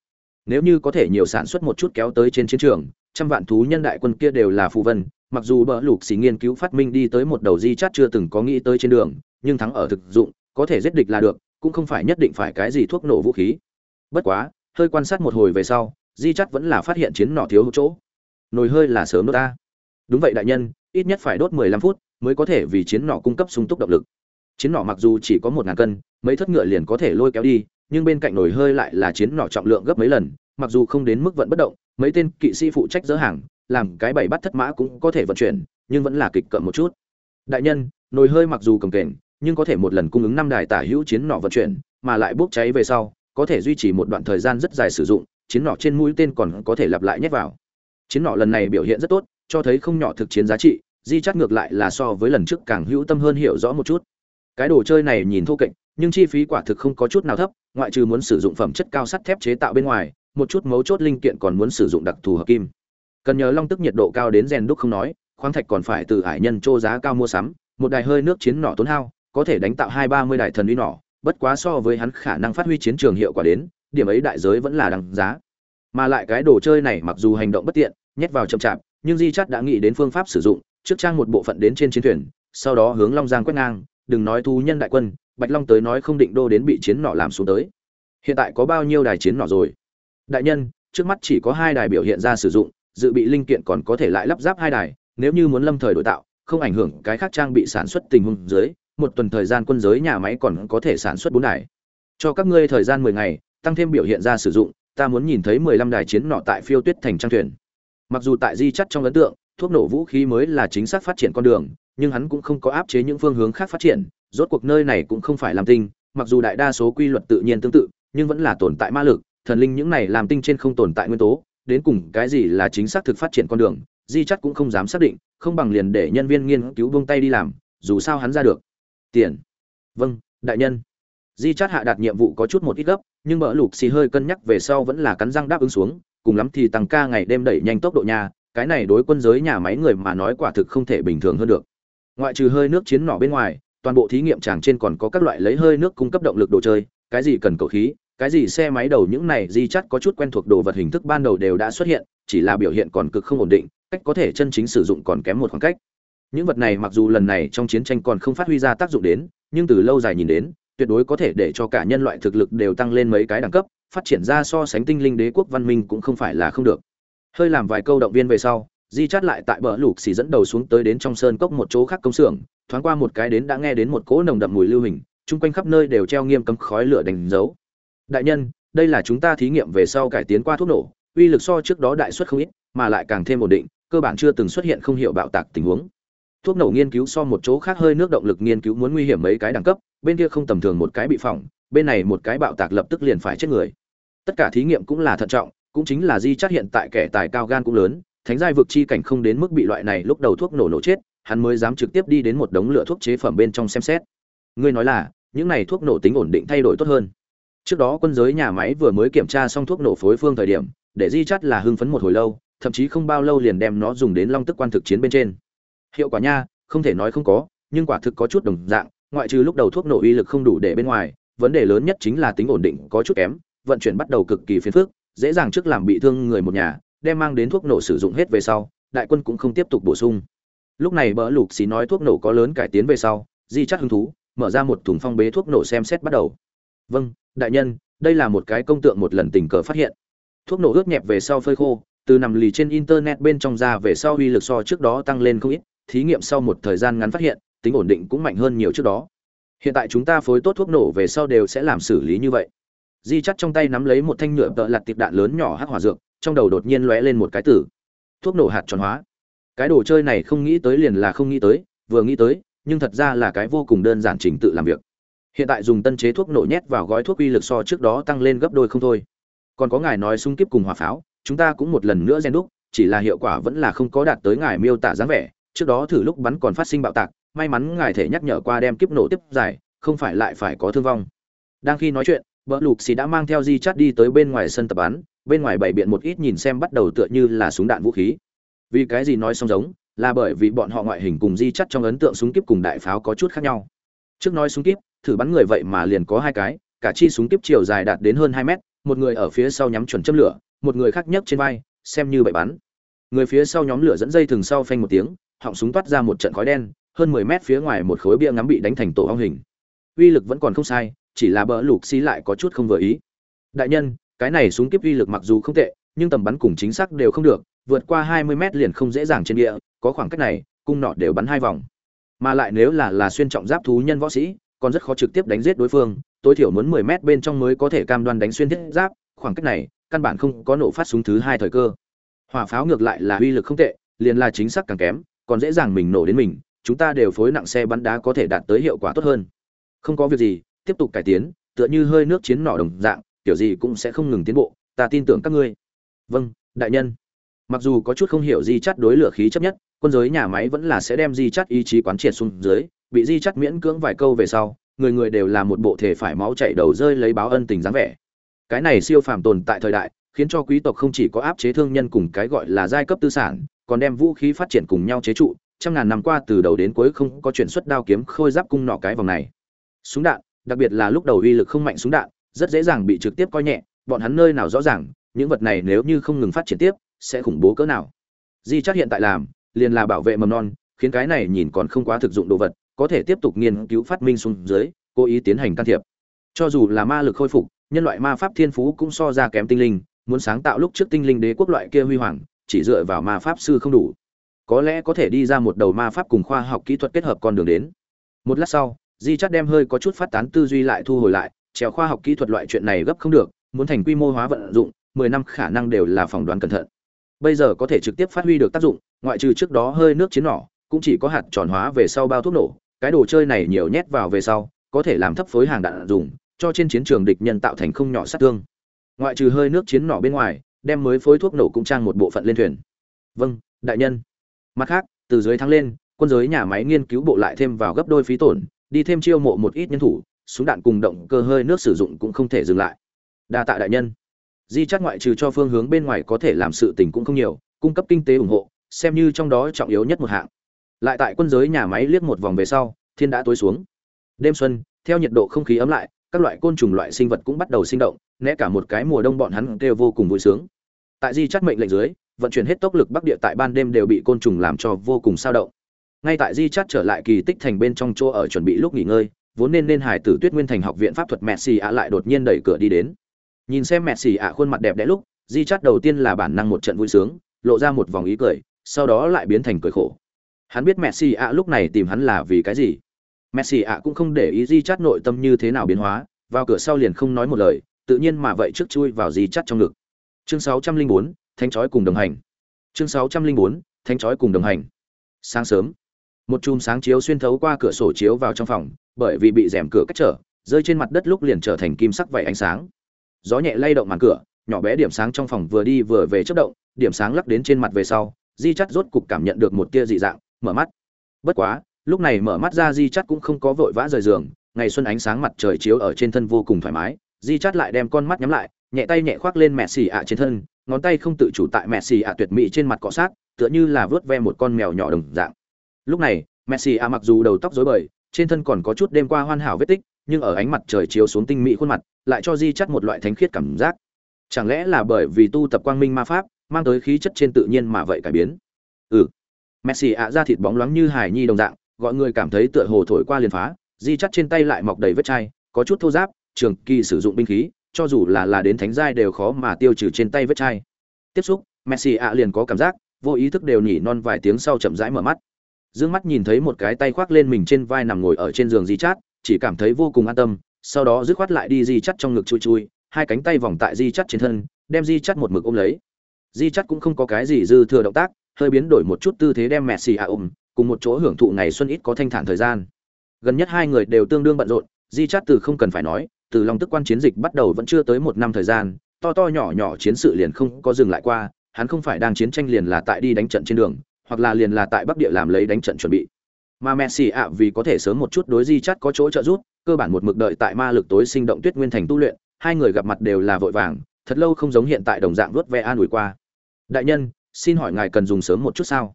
nếu như có thể nhiều sản xuất một chút kéo tới trên chiến trường, trăm vạn thú nhân đại quân kia đều là phù vân, mặc dù bờ lục xì nghiên cứu phát minh đi tới một đầu di chát chưa từng có nghĩ tới trên đường, nhưng thắng ở thực dụng, có thể giết địch là được, cũng không phải nhất định phải cái gì thuốc nổ vũ khí. Bất quá, hơi quan sát một hồi về sau, di chát vẫn là phát hiện chiến nỏ thiếu chỗ. Nồi hơi là sớm đốt ta. Đúng vậy đại nhân, ít nhất phải đốt 15 phút mới có thể vì chiến nỏ cung cấp sung túc động lực. Chiến nỏ mặc dù chỉ có một ngàn cân, mấy thất ngựa liền có thể lôi kéo đi nhưng bên cạnh nồi hơi lại là chiến nỏ trọng lượng gấp mấy lần, mặc dù không đến mức vận bất động, mấy tên kỵ sĩ phụ trách dỡ hàng, làm cái bảy bắt thất mã cũng có thể vận chuyển, nhưng vẫn là kịch cận một chút. Đại nhân, nồi hơi mặc dù cầm kềnh, nhưng có thể một lần cung ứng năm đài tả hữu chiến nỏ vận chuyển, mà lại bốc cháy về sau, có thể duy trì một đoạn thời gian rất dài sử dụng, chiến nỏ trên mũi tên còn có thể lặp lại nhét vào. Chiến nỏ lần này biểu hiện rất tốt, cho thấy không nhỏ thực chiến giá trị, di chắt ngược lại là so với lần trước càng hữu tâm hơn hiểu rõ một chút cái đồ chơi này nhìn thô kệch, nhưng chi phí quả thực không có chút nào thấp, ngoại trừ muốn sử dụng phẩm chất cao sắt thép chế tạo bên ngoài, một chút mấu chốt linh kiện còn muốn sử dụng đặc thù hợp kim. Cần nhờ long tức nhiệt độ cao đến rèn đúc không nói, khoáng thạch còn phải từ hải nhân châu giá cao mua sắm, một đài hơi nước chiến nỏ tốn hao, có thể đánh tạo hai ba mươi đài thần uy nỏ, bất quá so với hắn khả năng phát huy chiến trường hiệu quả đến, điểm ấy đại giới vẫn là đằng giá. Mà lại cái đồ chơi này mặc dù hành động bất tiện, nhét vào chậm chạp, nhưng di chắt đã nghĩ đến phương pháp sử dụng, trước trang một bộ phận đến trên chiến thuyền, sau đó hướng long giang quét ngang đừng nói thú nhân đại quân, bạch long tới nói không định đô đến bị chiến nỏ làm xuống tới. Hiện tại có bao nhiêu đài chiến nỏ rồi? Đại nhân, trước mắt chỉ có hai đài biểu hiện ra sử dụng, dự bị linh kiện còn có thể lại lắp ráp hai đài, nếu như muốn lâm thời đổi tạo, không ảnh hưởng cái khác trang bị sản xuất tình huống dưới, một tuần thời gian quân giới nhà máy còn có thể sản xuất bốn đài. Cho các ngươi thời gian mười ngày, tăng thêm biểu hiện ra sử dụng, ta muốn nhìn thấy mười lăm đài chiến nọ tại phiêu tuyết thành trang thuyền. Mặc dù tại di chắt trong ấn tượng, thuốc nổ vũ khí mới là chính xác phát triển con đường nhưng hắn cũng không có áp chế những phương hướng khác phát triển, rốt cuộc nơi này cũng không phải làm tinh, mặc dù đại đa số quy luật tự nhiên tương tự, nhưng vẫn là tồn tại ma lực, thần linh những này làm tinh trên không tồn tại nguyên tố, đến cùng cái gì là chính xác thực phát triển con đường, di chắc cũng không dám xác định, không bằng liền để nhân viên nghiên cứu buông tay đi làm, dù sao hắn ra được. Tiền. Vâng đại nhân. Di chắt hạ đạt nhiệm vụ có chút một ít gấp, nhưng mỡ lục xì hơi cân nhắc về sau vẫn là cắn răng đáp ứng xuống, cùng lắm thì tăng ca ngày đêm đẩy nhanh tốc độ nhà, cái này đối quân giới nhà máy người mà nói quả thực không thể bình thường hơn được ngoại trừ hơi nước chiến nỏ bên ngoài, toàn bộ thí nghiệm tràng trên còn có các loại lấy hơi nước cung cấp động lực đồ chơi, cái gì cần cầu khí, cái gì xe máy đầu những này di chắt có chút quen thuộc đồ vật hình thức ban đầu đều đã xuất hiện, chỉ là biểu hiện còn cực không ổn định, cách có thể chân chính sử dụng còn kém một khoảng cách. Những vật này mặc dù lần này trong chiến tranh còn không phát huy ra tác dụng đến, nhưng từ lâu dài nhìn đến, tuyệt đối có thể để cho cả nhân loại thực lực đều tăng lên mấy cái đẳng cấp, phát triển ra so sánh tinh linh đế quốc văn minh cũng không phải là không được. Hơi làm vài câu động viên về sau di chát lại tại bờ lục xì dẫn đầu xuống tới đến trong sơn cốc một chỗ khác công xưởng, thoáng qua một cái đến đã nghe đến một cỗ nồng đậm mùi lưu hình, chung quanh khắp nơi đều treo nghiêm cấm khói lửa đánh dấu. Đại nhân, đây là chúng ta thí nghiệm về sau cải tiến qua thuốc nổ, uy lực so trước đó đại suất không ít, mà lại càng thêm ổn định, cơ bản chưa từng xuất hiện không hiệu bạo tạc tình huống. Thuốc nổ nghiên cứu so một chỗ khác hơi nước động lực nghiên cứu muốn nguy hiểm mấy cái đẳng cấp, bên kia không tầm thường một cái bị phỏng, bên này một cái bạo tạc lập tức liền phải chết người. Tất cả thí nghiệm cũng là thận trọng, cũng chính là di chắt hiện tại kẻ tài cao gan cũng lớn thánh giai vực chi cảnh không đến mức bị loại này lúc đầu thuốc nổ nổ chết, hắn mới dám trực tiếp đi đến một đống lửa thuốc chế phẩm bên trong xem xét. Ngươi nói là, những này thuốc nổ tính ổn định thay đổi tốt hơn. Trước đó quân giới nhà máy vừa mới kiểm tra xong thuốc nổ phối phương thời điểm, để di chắt là hưng phấn một hồi lâu, thậm chí không bao lâu liền đem nó dùng đến long tức quan thực chiến bên trên. Hiệu quả nha, không thể nói không có, nhưng quả thực có chút đồng dạng, ngoại trừ lúc đầu thuốc nổ uy lực không đủ để bên ngoài, vấn đề lớn nhất chính là tính ổn định có chút kém, vận chuyển bắt đầu cực kỳ phiền phức, dễ dàng trước làm bị thương người một nhà đem mang đến thuốc nổ sử dụng hết về sau, đại quân cũng không tiếp tục bổ sung. Lúc này bỡ lục xí nói thuốc nổ có lớn cải tiến về sau, di chắc hứng thú, mở ra một thùng phong bế thuốc nổ xem xét bắt đầu. Vâng đại nhân, đây là một cái công tượng một lần tình cờ phát hiện. Thuốc nổ ướt nhẹp về sau phơi khô, từ nằm lì trên internet bên trong ra về sau uy lực so trước đó tăng lên không ít, thí nghiệm sau một thời gian ngắn phát hiện, tính ổn định cũng mạnh hơn nhiều trước đó. Hiện tại chúng ta phối tốt thuốc nổ về sau đều sẽ làm xử lý như vậy di chắt trong tay nắm lấy một thanh nhựa tợ lặt tiệp đạn lớn nhỏ hắc hỏa dược, trong đầu đột nhiên lóe lên một cái tử thuốc nổ hạt tròn hóa. Cái đồ chơi này không nghĩ tới liền là không nghĩ tới, vừa nghĩ tới, nhưng thật ra là cái vô cùng đơn giản trình tự làm việc. Hiện tại dùng tân chế thuốc nổ nhét vào gói thuốc uy lực so trước đó tăng lên gấp đôi không thôi. Còn có ngài nói sung kíp cùng hỏa pháo, chúng ta cũng một lần nữa gen đúc, chỉ là hiệu quả vẫn là không có đạt tới ngài miêu tả dáng vẻ. Trước đó thử lúc bắn còn phát sinh bạo tạc, may mắn ngài thể nhắc nhở qua đem kiếp nổ tiếp dài, không phải lại phải có thương vong. Đang khi nói chuyện vợ lục xì đã mang theo di chát đi tới bên ngoài sân tập bắn, bên ngoài bảy biện một ít nhìn xem bắt đầu tựa như là súng đạn vũ khí. Vì cái gì nói song giống, là bởi vì bọn họ ngoại hình cùng di chắt trong ấn tượng súng kíp cùng đại pháo có chút khác nhau. Trước nói súng kíp, thử bắn người vậy mà liền có hai cái, cả chi súng kíp chiều dài đạt đến hơn hai mét, một người ở phía sau nhắm chuẩn châm lửa, một người khác nhấc trên vai, xem như bậy bắn. Người phía sau nhóm lửa dẫn dây thừng sau phanh một tiếng, họng súng toát ra một trận khói đen, hơn mười mét phía ngoài một khối bia ngắm bị đánh thành tổ ong hình. Uy lực vẫn còn không sai chỉ là bỡ lục xí lại có chút không vừa ý. Đại nhân, cái này súng kiếp uy lực mặc dù không tệ, nhưng tầm bắn cùng chính xác đều không được, vượt qua hai mươi mét liền không dễ dàng trên địa, có khoảng cách này, cung nọ đều bắn hai vòng. Mà lại nếu là là xuyên trọng giáp thú nhân võ sĩ, còn rất khó trực tiếp đánh giết đối phương, tối thiểu muốn mười mét bên trong mới có thể cam đoan đánh xuyên thiết giáp, khoảng cách này, căn bản không có nổ phát súng thứ hai thời cơ. Hỏa pháo ngược lại là uy lực không tệ, liền là chính xác càng kém, còn dễ dàng mình nổ đến mình, chúng ta đều phối nặng xe bắn đá có thể đạt tới hiệu quả tốt hơn. Không có việc gì tiếp tục cải tiến, tựa như hơi nước chiến nỏ đồng dạng, kiểu gì cũng sẽ không ngừng tiến bộ, ta tin tưởng các ngươi. Vâng đại nhân. Mặc dù có chút không hiểu di chắt đối lửa khí chấp nhất, quân giới nhà máy vẫn là sẽ đem di chắt ý chí quán triệt xuống dưới, bị di chắt miễn cưỡng vài câu về sau, người người đều là một bộ thể phải máu chảy đầu rơi lấy báo ân tình dáng vẻ. Cái này siêu phàm tồn tại thời đại, khiến cho quý tộc không chỉ có áp chế thương nhân cùng cái gọi là giai cấp tư sản, còn đem vũ khí phát triển cùng nhau chế trụ, trăm ngàn năm qua từ đầu đến cuối không có chuyển xuất đao kiếm khôi giáp cung nọ cái vòng này. Súng đạn đặc biệt là lúc đầu uy lực không mạnh súng đạn, rất dễ dàng bị trực tiếp coi nhẹ, bọn hắn nơi nào rõ ràng, những vật này nếu như không ngừng phát triển tiếp, sẽ khủng bố cỡ nào. Di chắc hiện tại làm, liền là bảo vệ mầm non, khiến cái này nhìn còn không quá thực dụng đồ vật, có thể tiếp tục nghiên cứu phát minh xuống dưới, cố ý tiến hành can thiệp. Cho dù là ma lực khôi phục, nhân loại ma pháp thiên phú cũng so ra kém tinh linh, muốn sáng tạo lúc trước tinh linh đế quốc loại kia huy hoàng, chỉ dựa vào ma pháp sư không đủ. Có lẽ có thể đi ra một đầu ma pháp cùng khoa học kỹ thuật kết hợp con đường đến. Một lát sau di chắt đem hơi có chút phát tán tư duy lại thu hồi lại, trèo khoa học kỹ thuật loại chuyện này gấp không được, muốn thành quy mô hóa vận dụng, mười năm khả năng đều là phỏng đoán cẩn thận. Bây giờ có thể trực tiếp phát huy được tác dụng, ngoại trừ trước đó hơi nước chiến nỏ, cũng chỉ có hạt tròn hóa về sau bao thuốc nổ, cái đồ chơi này nhiều nhét vào về sau, có thể làm thấp phối hàng đạn dùng, cho trên chiến trường địch nhân tạo thành không nhỏ sát thương. Ngoại trừ hơi nước chiến nỏ bên ngoài, đem mới phối thuốc nổ cũng trang một bộ phận lên thuyền. Vâng đại nhân. Mặt khác, từ dưới thắng lên, quân giới nhà máy nghiên cứu bộ lại thêm vào gấp đôi phí tổn đi thêm chiêu mộ một ít nhân thủ, súng đạn cùng động cơ hơi nước sử dụng cũng không thể dừng lại. Đa tạ đại nhân. Di chắc ngoại trừ cho phương hướng bên ngoài có thể làm sự tình cũng không nhiều, cung cấp kinh tế ủng hộ, xem như trong đó trọng yếu nhất một hạng. Lại tại quân giới nhà máy liếc một vòng về sau, thiên đã tối xuống. Đêm xuân, theo nhiệt độ không khí ấm lại, các loại côn trùng loại sinh vật cũng bắt đầu sinh động, né cả một cái mùa đông bọn hắn đều vô cùng vui sướng. Tại di chắt mệnh lệnh dưới, vận chuyển hết tốc lực bắc địa tại ban đêm đều bị côn trùng làm cho vô cùng sao động ngay tại di chát trở lại kỳ tích thành bên trong chỗ ở chuẩn bị lúc nghỉ ngơi vốn nên nên hải tử tuyết nguyên thành học viện pháp thuật messi ạ lại đột nhiên đẩy cửa đi đến. Nhìn xem messi ạ khuôn mặt đẹp đẽ lúc di chát đầu tiên là bản năng một trận vui sướng lộ ra một vòng ý cười sau đó lại biến thành cười khổ. Hắn biết messi ạ lúc này tìm hắn là vì cái gì? Messi ạ cũng không để ý di chát nội tâm như thế nào biến hóa vào cửa sau liền không nói một lời tự nhiên mà vậy trước chui vào di chát trong ngực. Chương 604, thanh chói cùng đồng hành. Chương 604, thanh chói cùng đồng hành. Sáng sớm một chùm sáng chiếu xuyên thấu qua cửa sổ chiếu vào trong phòng, bởi vì bị rèm cửa cách trở, rơi trên mặt đất lúc liền trở thành kim sắc vảy ánh sáng. Gió nhẹ lay động màn cửa, nhỏ bé điểm sáng trong phòng vừa đi vừa về chất động, điểm sáng lắc đến trên mặt về sau, di chắt rốt cục cảm nhận được một tia dị dạng, mở mắt. Bất quá, lúc này mở mắt ra di chắt cũng không có vội vã rời giường, ngày xuân ánh sáng mặt trời chiếu ở trên thân vô cùng thoải mái, di chắt lại đem con mắt nhắm lại, nhẹ tay nhẹ khoác lên mẹ xì ạ trên thân, ngón tay không tự chủ tại mẹ xì ạ tuyệt mỹ trên mặt cọ sát, tựa như là vớt ve một con mèo nhỏ đồng dạng lúc này, messi a mặc dù đầu tóc rối bời, trên thân còn có chút đêm qua hoàn hảo vết tích, nhưng ở ánh mặt trời chiếu xuống tinh mỹ khuôn mặt, lại cho di chắt một loại thánh khiết cảm giác. Chẳng lẽ là bởi vì tu tập quang minh ma pháp, mang tới khí chất trên tự nhiên mà vậy cải biến? Ừ. Messi à ạ ra thịt bóng loáng như hải nhi đồng dạng, gọi người cảm thấy tựa hồ thổi qua liền phá, di chắt trên tay lại mọc đầy vết chai, có chút thô giáp, trường kỳ sử dụng binh khí, cho dù là là đến thánh giai đều khó mà tiêu trừ trên tay vết chai. Tiếp xúc, messi ạ liền có cảm giác, vô ý thức đều nhỉ non vài tiếng sau chậm rãi mở mắt dương mắt nhìn thấy một cái tay khoác lên mình trên vai nằm ngồi ở trên giường di chát, chỉ cảm thấy vô cùng an tâm, sau đó dứt khoát lại đi di Chát trong ngực chui chui, hai cánh tay vòng tại di Chát trên thân, đem di Chát một mực ôm lấy. Di Chát cũng không có cái gì dư thừa động tác, hơi biến đổi một chút tư thế đem Messi xì ôm, cùng một chỗ hưởng thụ ngày xuân ít có thanh thản thời gian. Gần nhất hai người đều tương đương bận rộn, di Chát từ không cần phải nói, từ lòng tức quan chiến dịch bắt đầu vẫn chưa tới một năm thời gian, to to nhỏ nhỏ chiến sự liền không có dừng lại qua, hắn không phải đang chiến tranh liền là tại đi đánh trận trên đường hoặc là liền là tại Bắc Địa làm lấy đánh trận chuẩn bị. Mà Messi ạ vì có thể sớm một chút đối di chắt có chỗ trợ giúp, cơ bản một mực đợi tại ma lực tối sinh động Tuyết Nguyên Thành tu luyện, hai người gặp mặt đều là vội vàng, thật lâu không giống hiện tại đồng dạng vuốt ve an ủi qua. Đại nhân, xin hỏi ngài cần dùng sớm một chút sao?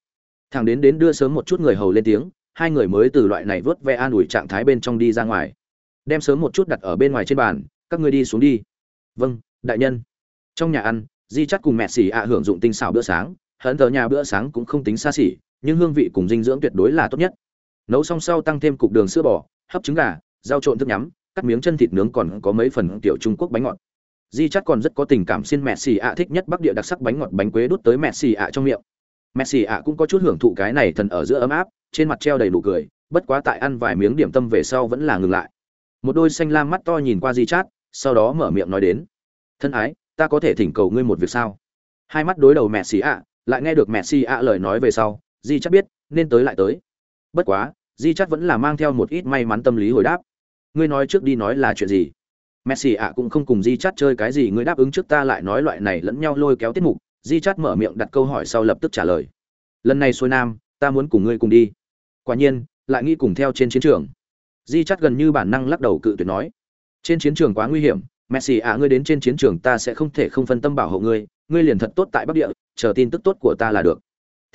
Thằng đến đến đưa sớm một chút người hầu lên tiếng, hai người mới từ loại này vuốt ve an ủi trạng thái bên trong đi ra ngoài. Đem sớm một chút đặt ở bên ngoài trên bàn, các ngươi đi xuống đi. Vâng, đại nhân. Trong nhà ăn, Di Chắt cùng mẹ xỉ ạ hưởng dụng tinh xảo bữa sáng, hận tờ nhà bữa sáng cũng không tính xa xỉ, nhưng hương vị cùng dinh dưỡng tuyệt đối là tốt nhất. Nấu xong sau tăng thêm cục đường sữa bò, hấp trứng gà, rau trộn thức nhắm, cắt miếng chân thịt nướng còn có mấy phần tiểu trung quốc bánh ngọt. Di chắc còn rất có tình cảm xin mẹ xì ạ thích nhất bắc địa đặc sắc bánh ngọt bánh quế đút tới mẹ xì ạ trong miệng. Mẹ xì ạ cũng có chút hưởng thụ cái này thần ở giữa ấm áp, trên mặt treo đầy nụ cười, bất quá tại ăn vài miếng điểm tâm về sau vẫn là ngừng lại. Một đôi xanh lam mắt to nhìn qua di chát sau đó mở miệng nói đến, thân ái, ta có thể thỉnh cầu ngươi một việc sao? Hai mắt đối đầu mẹ xì ạ lại nghe được Messi ạ lời nói về sau, Di chắc biết, nên tới lại tới. Bất quá, Di chắc vẫn là mang theo một ít may mắn tâm lý hồi đáp. Ngươi nói trước đi nói là chuyện gì? messi ạ cũng không cùng di chắc chơi cái gì ngươi đáp ứng trước ta lại nói loại này lẫn nhau lôi kéo tiết mục di chắc mở miệng đặt câu hỏi sau lập tức trả lời lần này xuôi nam ta muốn cùng ngươi cùng đi quả nhiên lại nghĩ cùng theo trên chiến trường di chắc gần như bản năng lắc đầu cự tuyệt nói trên chiến trường quá nguy hiểm messi ạ ngươi đến trên chiến trường ta sẽ không thể không phân tâm bảo hộ ngươi ngươi liền thật tốt tại bắc địa, chờ tin tức tốt của ta là được.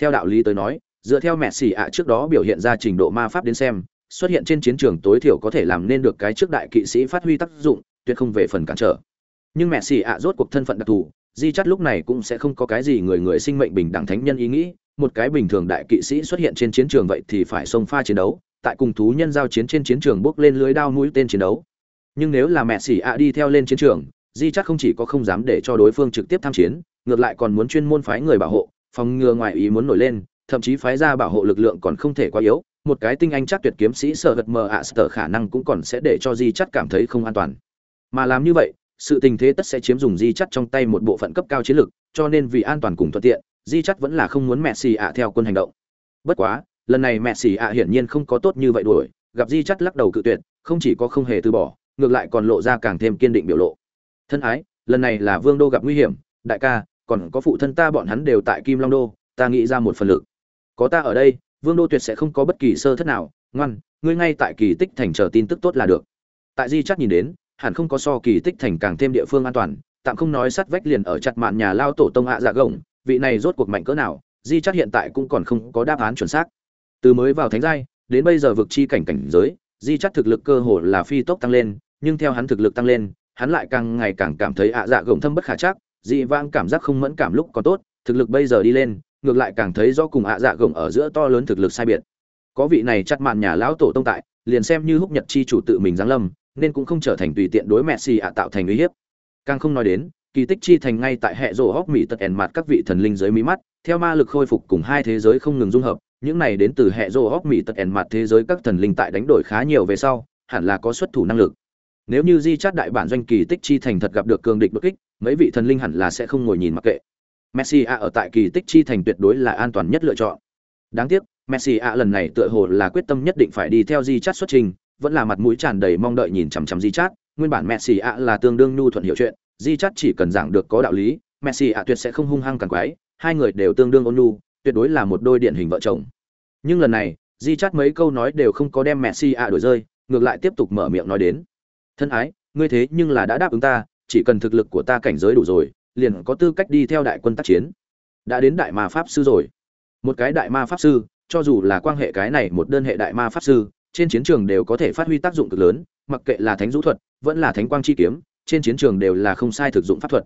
Theo đạo lý tới nói, dựa theo mẹ messi ạ trước đó biểu hiện ra trình độ ma pháp đến xem, xuất hiện trên chiến trường tối thiểu có thể làm nên được cái trước đại kỵ sĩ phát huy tác dụng, tuyệt không về phần cản trở. Nhưng mẹ xì ạ rốt cuộc thân phận đặc thù, di chắt lúc này cũng sẽ không có cái gì người người sinh mệnh bình đẳng thánh nhân ý nghĩ, một cái bình thường đại kỵ sĩ xuất hiện trên chiến trường vậy thì phải xông pha chiến đấu, tại cùng thú nhân giao chiến trên chiến trường bước lên lưới đao mũi tên chiến đấu. Nhưng nếu là mẹ xì ạ đi theo lên chiến trường di chắc không chỉ có không dám để cho đối phương trực tiếp tham chiến, ngược lại còn muốn chuyên môn phái người bảo hộ, phòng ngừa ngoài ý muốn nổi lên, thậm chí phái ra bảo hộ lực lượng còn không thể quá yếu. Một cái tinh anh chắc tuyệt kiếm sĩ sợ gật mờ ạ sở khả năng cũng còn sẽ để cho di chắc cảm thấy không an toàn. Mà làm như vậy, sự tình thế tất sẽ chiếm dùng di chắc trong tay một bộ phận cấp cao chiến lược cho nên vì an toàn cùng thuận tiện, di chắc vẫn là không muốn mẹ xì ạ theo quân hành động. Bất quá, lần này mẹ xì ạ hiển nhiên không có tốt như vậy đuổi, gặp di chắc lắc đầu cự tuyệt, không chỉ có không hề từ bỏ, ngược lại còn lộ ra càng thêm kiên định biểu lộ thân ái, lần này là vương đô gặp nguy hiểm, đại ca, còn có phụ thân ta bọn hắn đều tại kim long đô, ta nghĩ ra một phần lực. Có ta ở đây, vương đô tuyệt sẽ không có bất kỳ sơ thất nào, ngoan, ngươi ngay tại kỳ tích thành chờ tin tức tốt là được. Tại di chắc nhìn đến, hẳn không có so kỳ tích thành càng thêm địa phương an toàn, tạm không nói sắt vách liền ở chặt mạn nhà lao tổ tông hạ dạ gồng, vị này rốt cuộc mạnh cỡ nào, di chắc hiện tại cũng còn không có đáp án chuẩn xác. Từ mới vào thánh giai, đến bây giờ vực chi cảnh cảnh giới, di chắc thực lực cơ hồ là phi tốc tăng lên, nhưng theo hắn thực lực tăng lên hắn lại càng ngày càng cảm thấy ạ dạ gồng thâm bất khả chắc dị vãng cảm giác không mẫn cảm lúc còn tốt thực lực bây giờ đi lên ngược lại càng thấy rõ cùng ạ dạ gồng ở giữa to lớn thực lực sai biệt có vị này chặt mạn nhà lão tổ tông tại liền xem như húc nhật chi chủ tự mình giáng lâm nên cũng không trở thành tùy tiện đối mẹ xì ạ tạo thành uy hiếp. Càng không nói đến, kỳ tích chi thành ngay tại hệ rổ hóc mỹ tật ẻn mặt các vị thần linh dưới mí mắt, theo ma lực khôi phục cùng hai thế giới không ngừng dung hợp, những này đến từ hệ rổ hóc mỹ tật ẻn mặt thế giới các thần linh tại đánh đổi khá nhiều về sau, hẳn là có xuất thủ năng lực. Nếu như Di Chát đại bản doanh kỳ tích chi thành thật gặp được cường địch bất kích, mấy vị thần linh hẳn là sẽ không ngồi nhìn mặc kệ. Messi A ở tại kỳ tích chi thành tuyệt đối là an toàn nhất lựa chọn. Đáng tiếc, Messi A lần này tựa hồ là quyết tâm nhất định phải đi theo Di Chát xuất trình, vẫn là mặt mũi tràn đầy mong đợi nhìn chằm chằm di chát nguyên bản messi A là tương đương nhu thuận hiểu chuyện di chát chỉ cần giảng được có đạo lý messi A tuyệt sẽ không hung hăng càng quái hai người đều tương đương ôn nhu tuyệt đối là một đôi điển hình vợ chồng nhưng lần này di chát mấy câu nói đều không có đem messi A đổi rơi ngược lại tiếp tục mở miệng nói đến thân ái ngươi thế nhưng là đã đáp ứng ta chỉ cần thực lực của ta cảnh giới đủ rồi liền có tư cách đi theo đại quân tác chiến đã đến đại ma pháp sư rồi một cái đại ma pháp sư cho dù là quan hệ cái này một đơn hệ đại ma pháp sư trên chiến trường đều có thể phát huy tác dụng cực lớn, mặc kệ là thánh dũ thuật, vẫn là thánh quang chi kiếm, trên chiến trường đều là không sai thực dụng pháp thuật.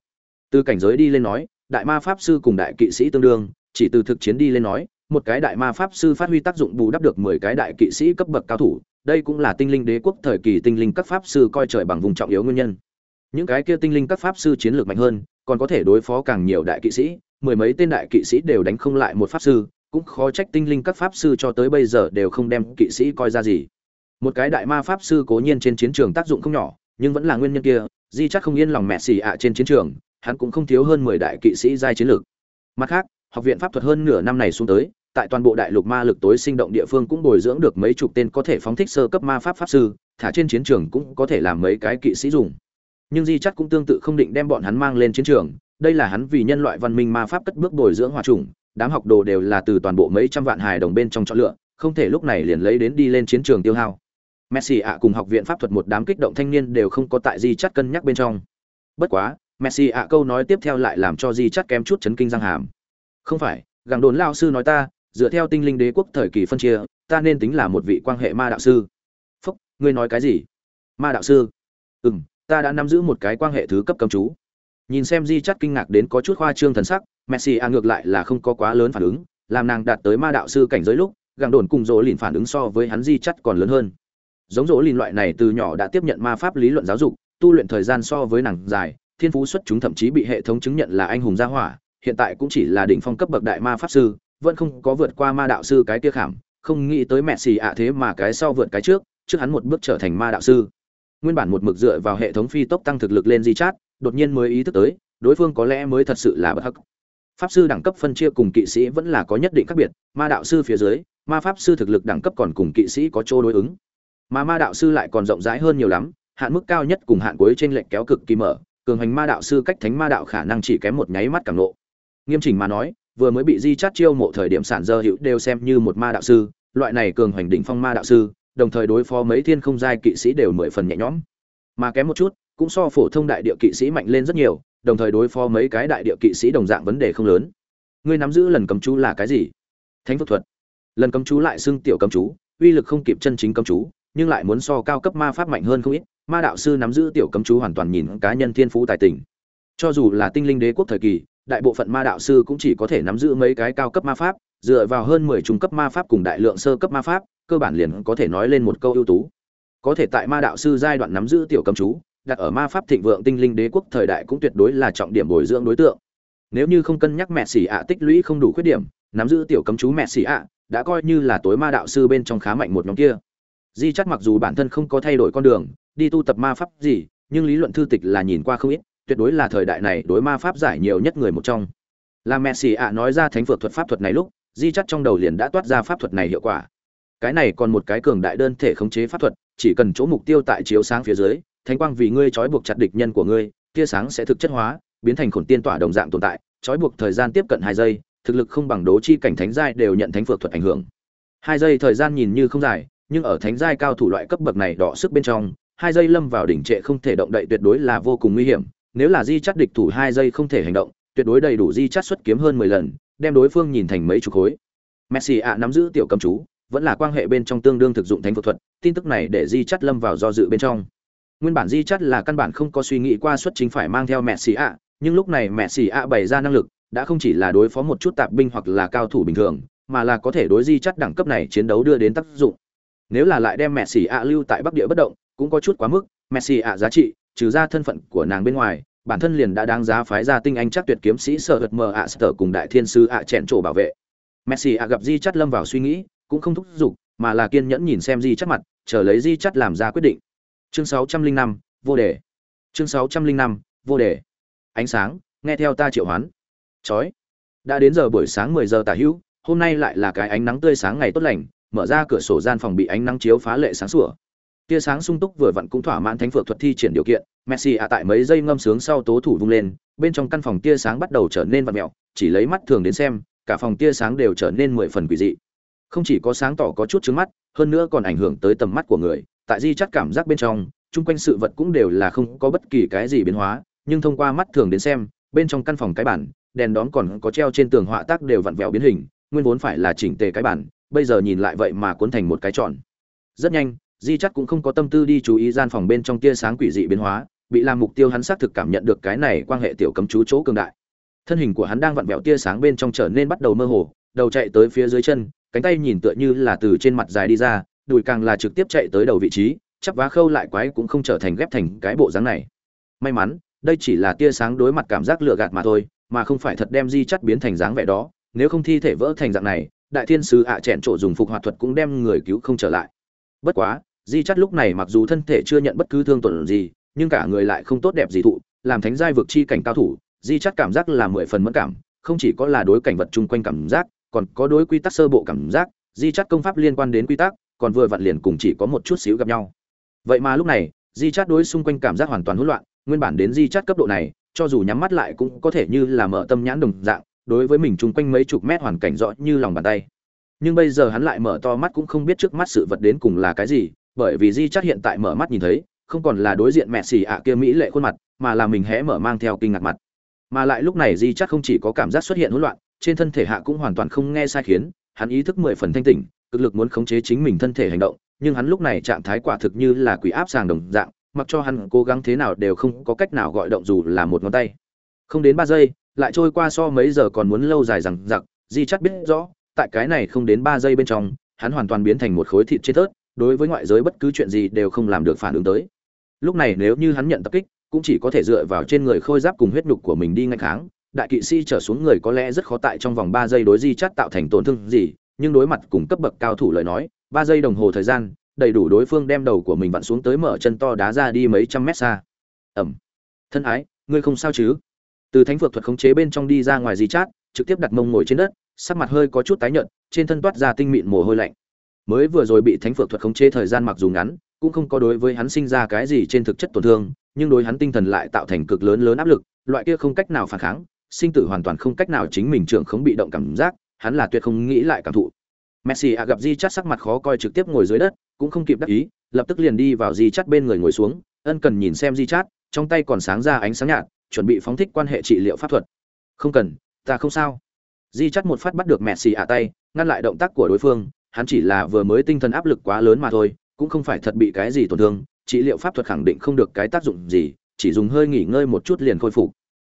Từ cảnh giới đi lên nói, đại ma pháp sư cùng đại kỵ sĩ tương đương, chỉ từ thực chiến đi lên nói, một cái đại ma pháp sư phát huy tác dụng bù đắp được 10 cái đại kỵ sĩ cấp bậc cao thủ, đây cũng là tinh linh đế quốc thời kỳ tinh linh các pháp sư coi trời bằng vùng trọng yếu nguyên nhân. Những cái kia tinh linh các pháp sư chiến lược mạnh hơn, còn có thể đối phó càng nhiều đại kỵ sĩ, mười mấy tên đại kỵ sĩ đều đánh không lại một pháp sư, cũng khó trách tinh linh các pháp sư cho tới bây giờ đều không đem kỵ sĩ coi ra gì một cái đại ma pháp sư cố nhiên trên chiến trường tác dụng không nhỏ nhưng vẫn là nguyên nhân kia di chắc không yên lòng mẹ xì ạ trên chiến trường hắn cũng không thiếu hơn mười đại kỵ sĩ giai chiến lược mặt khác học viện pháp thuật hơn nửa năm này xuống tới tại toàn bộ đại lục ma lực tối sinh động địa phương cũng bồi dưỡng được mấy chục tên có thể phóng thích sơ cấp ma pháp pháp sư thả trên chiến trường cũng có thể làm mấy cái kỵ sĩ dùng nhưng di chắc cũng tương tự không định đem bọn hắn mang lên chiến trường đây là hắn vì nhân loại văn minh ma pháp cất bước bồi dưỡng hòa trùng đám học đồ đều là từ toàn bộ mấy trăm vạn hài đồng bên trong chọn lựa, không thể lúc này liền lấy đến đi lên chiến trường tiêu hao. Messi ạ cùng học viện pháp thuật một đám kích động thanh niên đều không có tại Di chắc cân nhắc bên trong. Bất quá, Messi ạ câu nói tiếp theo lại làm cho Di chắc kém chút chấn kinh răng hàm. Không phải, gàng đồn lao sư nói ta, dựa theo tinh linh đế quốc thời kỳ phân chia, ta nên tính là một vị quan hệ ma đạo sư. Phúc, ngươi nói cái gì? Ma đạo sư? Ừm, ta đã nắm giữ một cái quan hệ thứ cấp cầm chú. Nhìn xem Di Chắt kinh ngạc đến có chút khoa trương thần sắc, Messi a à ngược lại là không có quá lớn phản ứng, làm nàng đạt tới ma đạo sư cảnh giới lúc, gặng đồn cùng rỗ lìn phản ứng so với hắn di chắt còn lớn hơn. Giống rỗ lìn loại này từ nhỏ đã tiếp nhận ma pháp lý luận giáo dục, tu luyện thời gian so với nàng dài, thiên phú xuất chúng thậm chí bị hệ thống chứng nhận là anh hùng gia hỏa, hiện tại cũng chỉ là đỉnh phong cấp bậc đại ma pháp sư, vẫn không có vượt qua ma đạo sư cái kia khảm, không nghĩ tới mẹ xì ạ thế mà cái sau vượt cái trước, trước hắn một bước trở thành ma đạo sư. Nguyên bản một mực dựa vào hệ thống phi tốc tăng thực lực lên di chát, đột nhiên mới ý thức tới, đối phương có lẽ mới thật sự là bất hắc. Pháp sư đẳng cấp phân chia cùng kỵ sĩ vẫn là có nhất định khác biệt ma đạo sư phía dưới ma pháp sư thực lực đẳng cấp còn cùng kỵ sĩ có chỗ đối ứng. Mà ma đạo sư lại còn rộng rãi hơn nhiều lắm hạn mức cao nhất cùng hạn cuối trên lệnh kéo cực kỳ mở cường hành ma đạo sư cách thánh ma đạo khả năng chỉ kém một nháy mắt càng lộ. Nghiêm chỉnh mà nói vừa mới bị di chát chiêu mộ thời điểm sản dơ hữu đều xem như một ma đạo sư, loại này cường hoành đỉnh phong ma đạo sư, đồng thời đối phó mấy thiên không giai kỵ sĩ đều mười phần nhẹ nhõm. Mà kém một chút, cũng so phổ thông đại địa kỵ sĩ mạnh lên rất nhiều, đồng thời đối phó mấy cái đại địa kỵ sĩ đồng dạng vấn đề không lớn. Ngươi nắm giữ lần cấm chú là cái gì? Thánh phật thuật. Lần cấm chú lại xưng tiểu cấm chú, uy lực không kịp chân chính cấm chú, nhưng lại muốn so cao cấp ma pháp mạnh hơn không ít, ma đạo sư nắm giữ tiểu cấm chú hoàn toàn nhìn cá nhân thiên phú tài tình. Cho dù là tinh linh đế quốc thời kỳ đại bộ phận ma đạo sư cũng chỉ có thể nắm giữ mấy cái cao cấp ma pháp, dựa vào hơn mười trung cấp ma pháp cùng đại lượng sơ cấp ma pháp, cơ bản liền có thể nói lên một câu ưu tú. Có thể tại ma đạo sư giai đoạn nắm giữ tiểu cấm chú, đặt ở ma pháp thịnh vượng tinh linh đế quốc thời đại cũng tuyệt đối là trọng điểm bồi dưỡng đối tượng. Nếu như không cân nhắc mẹ xỉ ạ tích lũy không đủ khuyết điểm, nắm giữ tiểu cấm chú mẹ xỉ ạ đã coi như là tối ma đạo sư bên trong khá mạnh một nhóm kia. Di chắc mặc dù bản thân không có thay đổi con đường, đi tu tập ma pháp gì, nhưng lý luận thư tịch là nhìn qua không ít tuyệt đối là thời đại này đối ma pháp giải nhiều nhất người một trong. Là Messi ạ nói ra thánh phược thuật pháp thuật này lúc, di chắc trong đầu liền đã toát ra pháp thuật này hiệu quả. Cái này còn một cái cường đại đơn thể khống chế pháp thuật, chỉ cần chỗ mục tiêu tại chiếu sáng phía dưới, thánh quang vì ngươi trói buộc chặt địch nhân của ngươi, tia sáng sẽ thực chất hóa, biến thành khổn tiên tỏa đồng dạng tồn tại, trói buộc thời gian tiếp cận hai giây, thực lực không bằng đố chi cảnh thánh giai đều nhận thánh phược thuật ảnh hưởng. Hai giây thời gian nhìn như không dài, nhưng ở thánh giai cao thủ loại cấp bậc này đỏ sức bên trong, hai giây lâm vào đỉnh trệ không thể động đậy tuyệt đối là vô cùng nguy hiểm nếu là di chắt địch thủ hai giây không thể hành động, tuyệt đối đầy đủ di chắt xuất kiếm hơn mười lần, đem đối phương nhìn thành mấy chục khối. Messi ạ nắm giữ tiểu cầm chú, vẫn là quan hệ bên trong tương đương thực dụng thánh phật thuật, tin tức này để di chắt lâm vào do dự bên trong. Nguyên bản di chắt là căn bản không có suy nghĩ qua xuất chính phải mang theo messi ạ, nhưng lúc này messi ạ bày ra năng lực, đã không chỉ là đối phó một chút tạp binh hoặc là cao thủ bình thường, mà là có thể đối di chắt đẳng cấp này chiến đấu đưa đến tác dụng. Nếu là lại đem messi ạ lưu tại bắc địa bất động, cũng có chút quá mức, messi ạ giá trị trừ ra thân phận của nàng bên ngoài bản thân liền đã đáng giá phái ra tinh anh chắc tuyệt kiếm sĩ sở hật mờ ạ sở cùng đại thiên sư ạ chẹn trổ bảo vệ. Messi ạ gặp di chắt lâm vào suy nghĩ cũng không thúc giục mà là kiên nhẫn nhìn xem di chắt mặt chờ lấy di chắt làm ra quyết định. Chương 605, vô đề. Chương 605, vô đề. Ánh sáng nghe theo ta triệu hoán. Chói. Đã đến giờ buổi sáng 10 giờ tả hữu hôm nay lại là cái ánh nắng tươi sáng ngày tốt lành mở ra cửa sổ gian phòng bị ánh nắng chiếu phá lệ sáng sủa tia sáng sung túc vừa vặn cũng thỏa mãn thánh phược thuật thi triển điều kiện, messi ạ tại mấy giây ngâm sướng sau tố thủ vung lên, bên trong căn phòng tia sáng bắt đầu trở nên vặn mẹo chỉ lấy mắt thường đến xem, cả phòng tia sáng đều trở nên mười phần quỷ dị. Không chỉ có sáng tỏ có chút trứng mắt, hơn nữa còn ảnh hưởng tới tầm mắt của người, tại di chắc cảm giác bên trong, chung quanh sự vật cũng đều là không có bất kỳ cái gì biến hóa, nhưng thông qua mắt thường đến xem, bên trong căn phòng cái bản, đèn đón còn có treo trên tường họa tác đều vặn vẹo biến hình, nguyên vốn phải là chỉnh tề cái bản, bây giờ nhìn lại vậy mà cuốn thành một cái tròn. Rất nhanh di chắc cũng không có tâm tư đi chú ý gian phòng bên trong tia sáng quỷ dị biến hóa, bị làm mục tiêu hắn xác thực cảm nhận được cái này quan hệ tiểu cấm chú chỗ cường đại. Thân hình của hắn đang vặn vẹo tia sáng bên trong trở nên bắt đầu mơ hồ, đầu chạy tới phía dưới chân, cánh tay nhìn tựa như là từ trên mặt dài đi ra, đùi càng là trực tiếp chạy tới đầu vị trí, chắp vá khâu lại quái cũng không trở thành ghép thành cái bộ dáng này. May mắn, đây chỉ là tia sáng đối mặt cảm giác lừa gạt mà thôi, mà không phải thật đem di chắt biến thành dáng vẻ đó, nếu không thi thể vỡ thành dạng này, đại thiên sứ ạ à chẹn trộ dùng phục hoạt thuật cũng đem người cứu không trở lại. Bất quá di chắt lúc này mặc dù thân thể chưa nhận bất cứ thương tổn gì, nhưng cả người lại không tốt đẹp gì thụ, làm thánh giai vực chi cảnh cao thủ, di chắt cảm giác là mười phần mất cảm, không chỉ có là đối cảnh vật chung quanh cảm giác, còn có đối quy tắc sơ bộ cảm giác, di chắt công pháp liên quan đến quy tắc, còn vừa vặn liền cùng chỉ có một chút xíu gặp nhau. Vậy mà lúc này, di chắt đối xung quanh cảm giác hoàn toàn hỗn loạn, nguyên bản đến di chắt cấp độ này, cho dù nhắm mắt lại cũng có thể như là mở tâm nhãn đồng dạng, đối với mình chung quanh mấy chục mét hoàn cảnh rõ như lòng bàn tay. Nhưng bây giờ hắn lại mở to mắt cũng không biết trước mắt sự vật đến cùng là cái gì bởi vì di chắt hiện tại mở mắt nhìn thấy, không còn là đối diện mẹ xì ạ kia mỹ lệ khuôn mặt, mà là mình hé mở mang theo kinh ngạc mặt. Mà lại lúc này di chắt không chỉ có cảm giác xuất hiện hỗn loạn, trên thân thể hạ cũng hoàn toàn không nghe sai khiến, hắn ý thức mười phần thanh tỉnh, cực lực muốn khống chế chính mình thân thể hành động, nhưng hắn lúc này trạng thái quả thực như là quỷ áp sàng đồng dạng, mặc cho hắn cố gắng thế nào đều không có cách nào gọi động dù là một ngón tay. Không đến ba giây, lại trôi qua so mấy giờ còn muốn lâu dài rằng giặc di chắt biết rõ, tại cái này không đến ba giây bên trong, hắn hoàn toàn biến thành một khối thịt chết tớt đối với ngoại giới bất cứ chuyện gì đều không làm được phản ứng tới. Lúc này nếu như hắn nhận tập kích, cũng chỉ có thể dựa vào trên người khôi giáp cùng huyết nhục của mình đi ngay kháng. Đại kỵ sĩ trở xuống người có lẽ rất khó tại trong vòng ba giây đối di chắt tạo thành tổn thương gì, nhưng đối mặt cùng cấp bậc cao thủ lời nói, ba giây đồng hồ thời gian, đầy đủ đối phương đem đầu của mình vặn xuống tới mở chân to đá ra đi mấy trăm mét xa. Ẩm. Thân ái, ngươi không sao chứ? Từ thánh phược thuật khống chế bên trong đi ra ngoài di chát trực tiếp đặt mông ngồi trên đất, sắc mặt hơi có chút tái nhợt, trên thân toát ra tinh mịn mồ hôi lạnh mới vừa rồi bị thánh phược thuật khống chế thời gian mặc dù ngắn, cũng không có đối với hắn sinh ra cái gì trên thực chất tổn thương, nhưng đối hắn tinh thần lại tạo thành cực lớn lớn áp lực, loại kia không cách nào phản kháng, sinh tử hoàn toàn không cách nào chính mình trưởng không bị động cảm giác, hắn là tuyệt không nghĩ lại cảm thụ. Messi à gặp di chắt sắc mặt khó coi trực tiếp ngồi dưới đất, cũng không kịp đắc ý, lập tức liền đi vào di chắt bên người ngồi xuống, ân cần nhìn xem di chắt trong tay còn sáng ra ánh sáng nhạt, chuẩn bị phóng thích quan hệ trị liệu pháp thuật. Không cần, ta không sao. Di chắt một phát bắt được messi à tay, ngăn lại động tác của đối phương hắn chỉ là vừa mới tinh thần áp lực quá lớn mà thôi, cũng không phải thật bị cái gì tổn thương, trị liệu pháp thuật khẳng định không được cái tác dụng gì, chỉ dùng hơi nghỉ ngơi một chút liền khôi phục.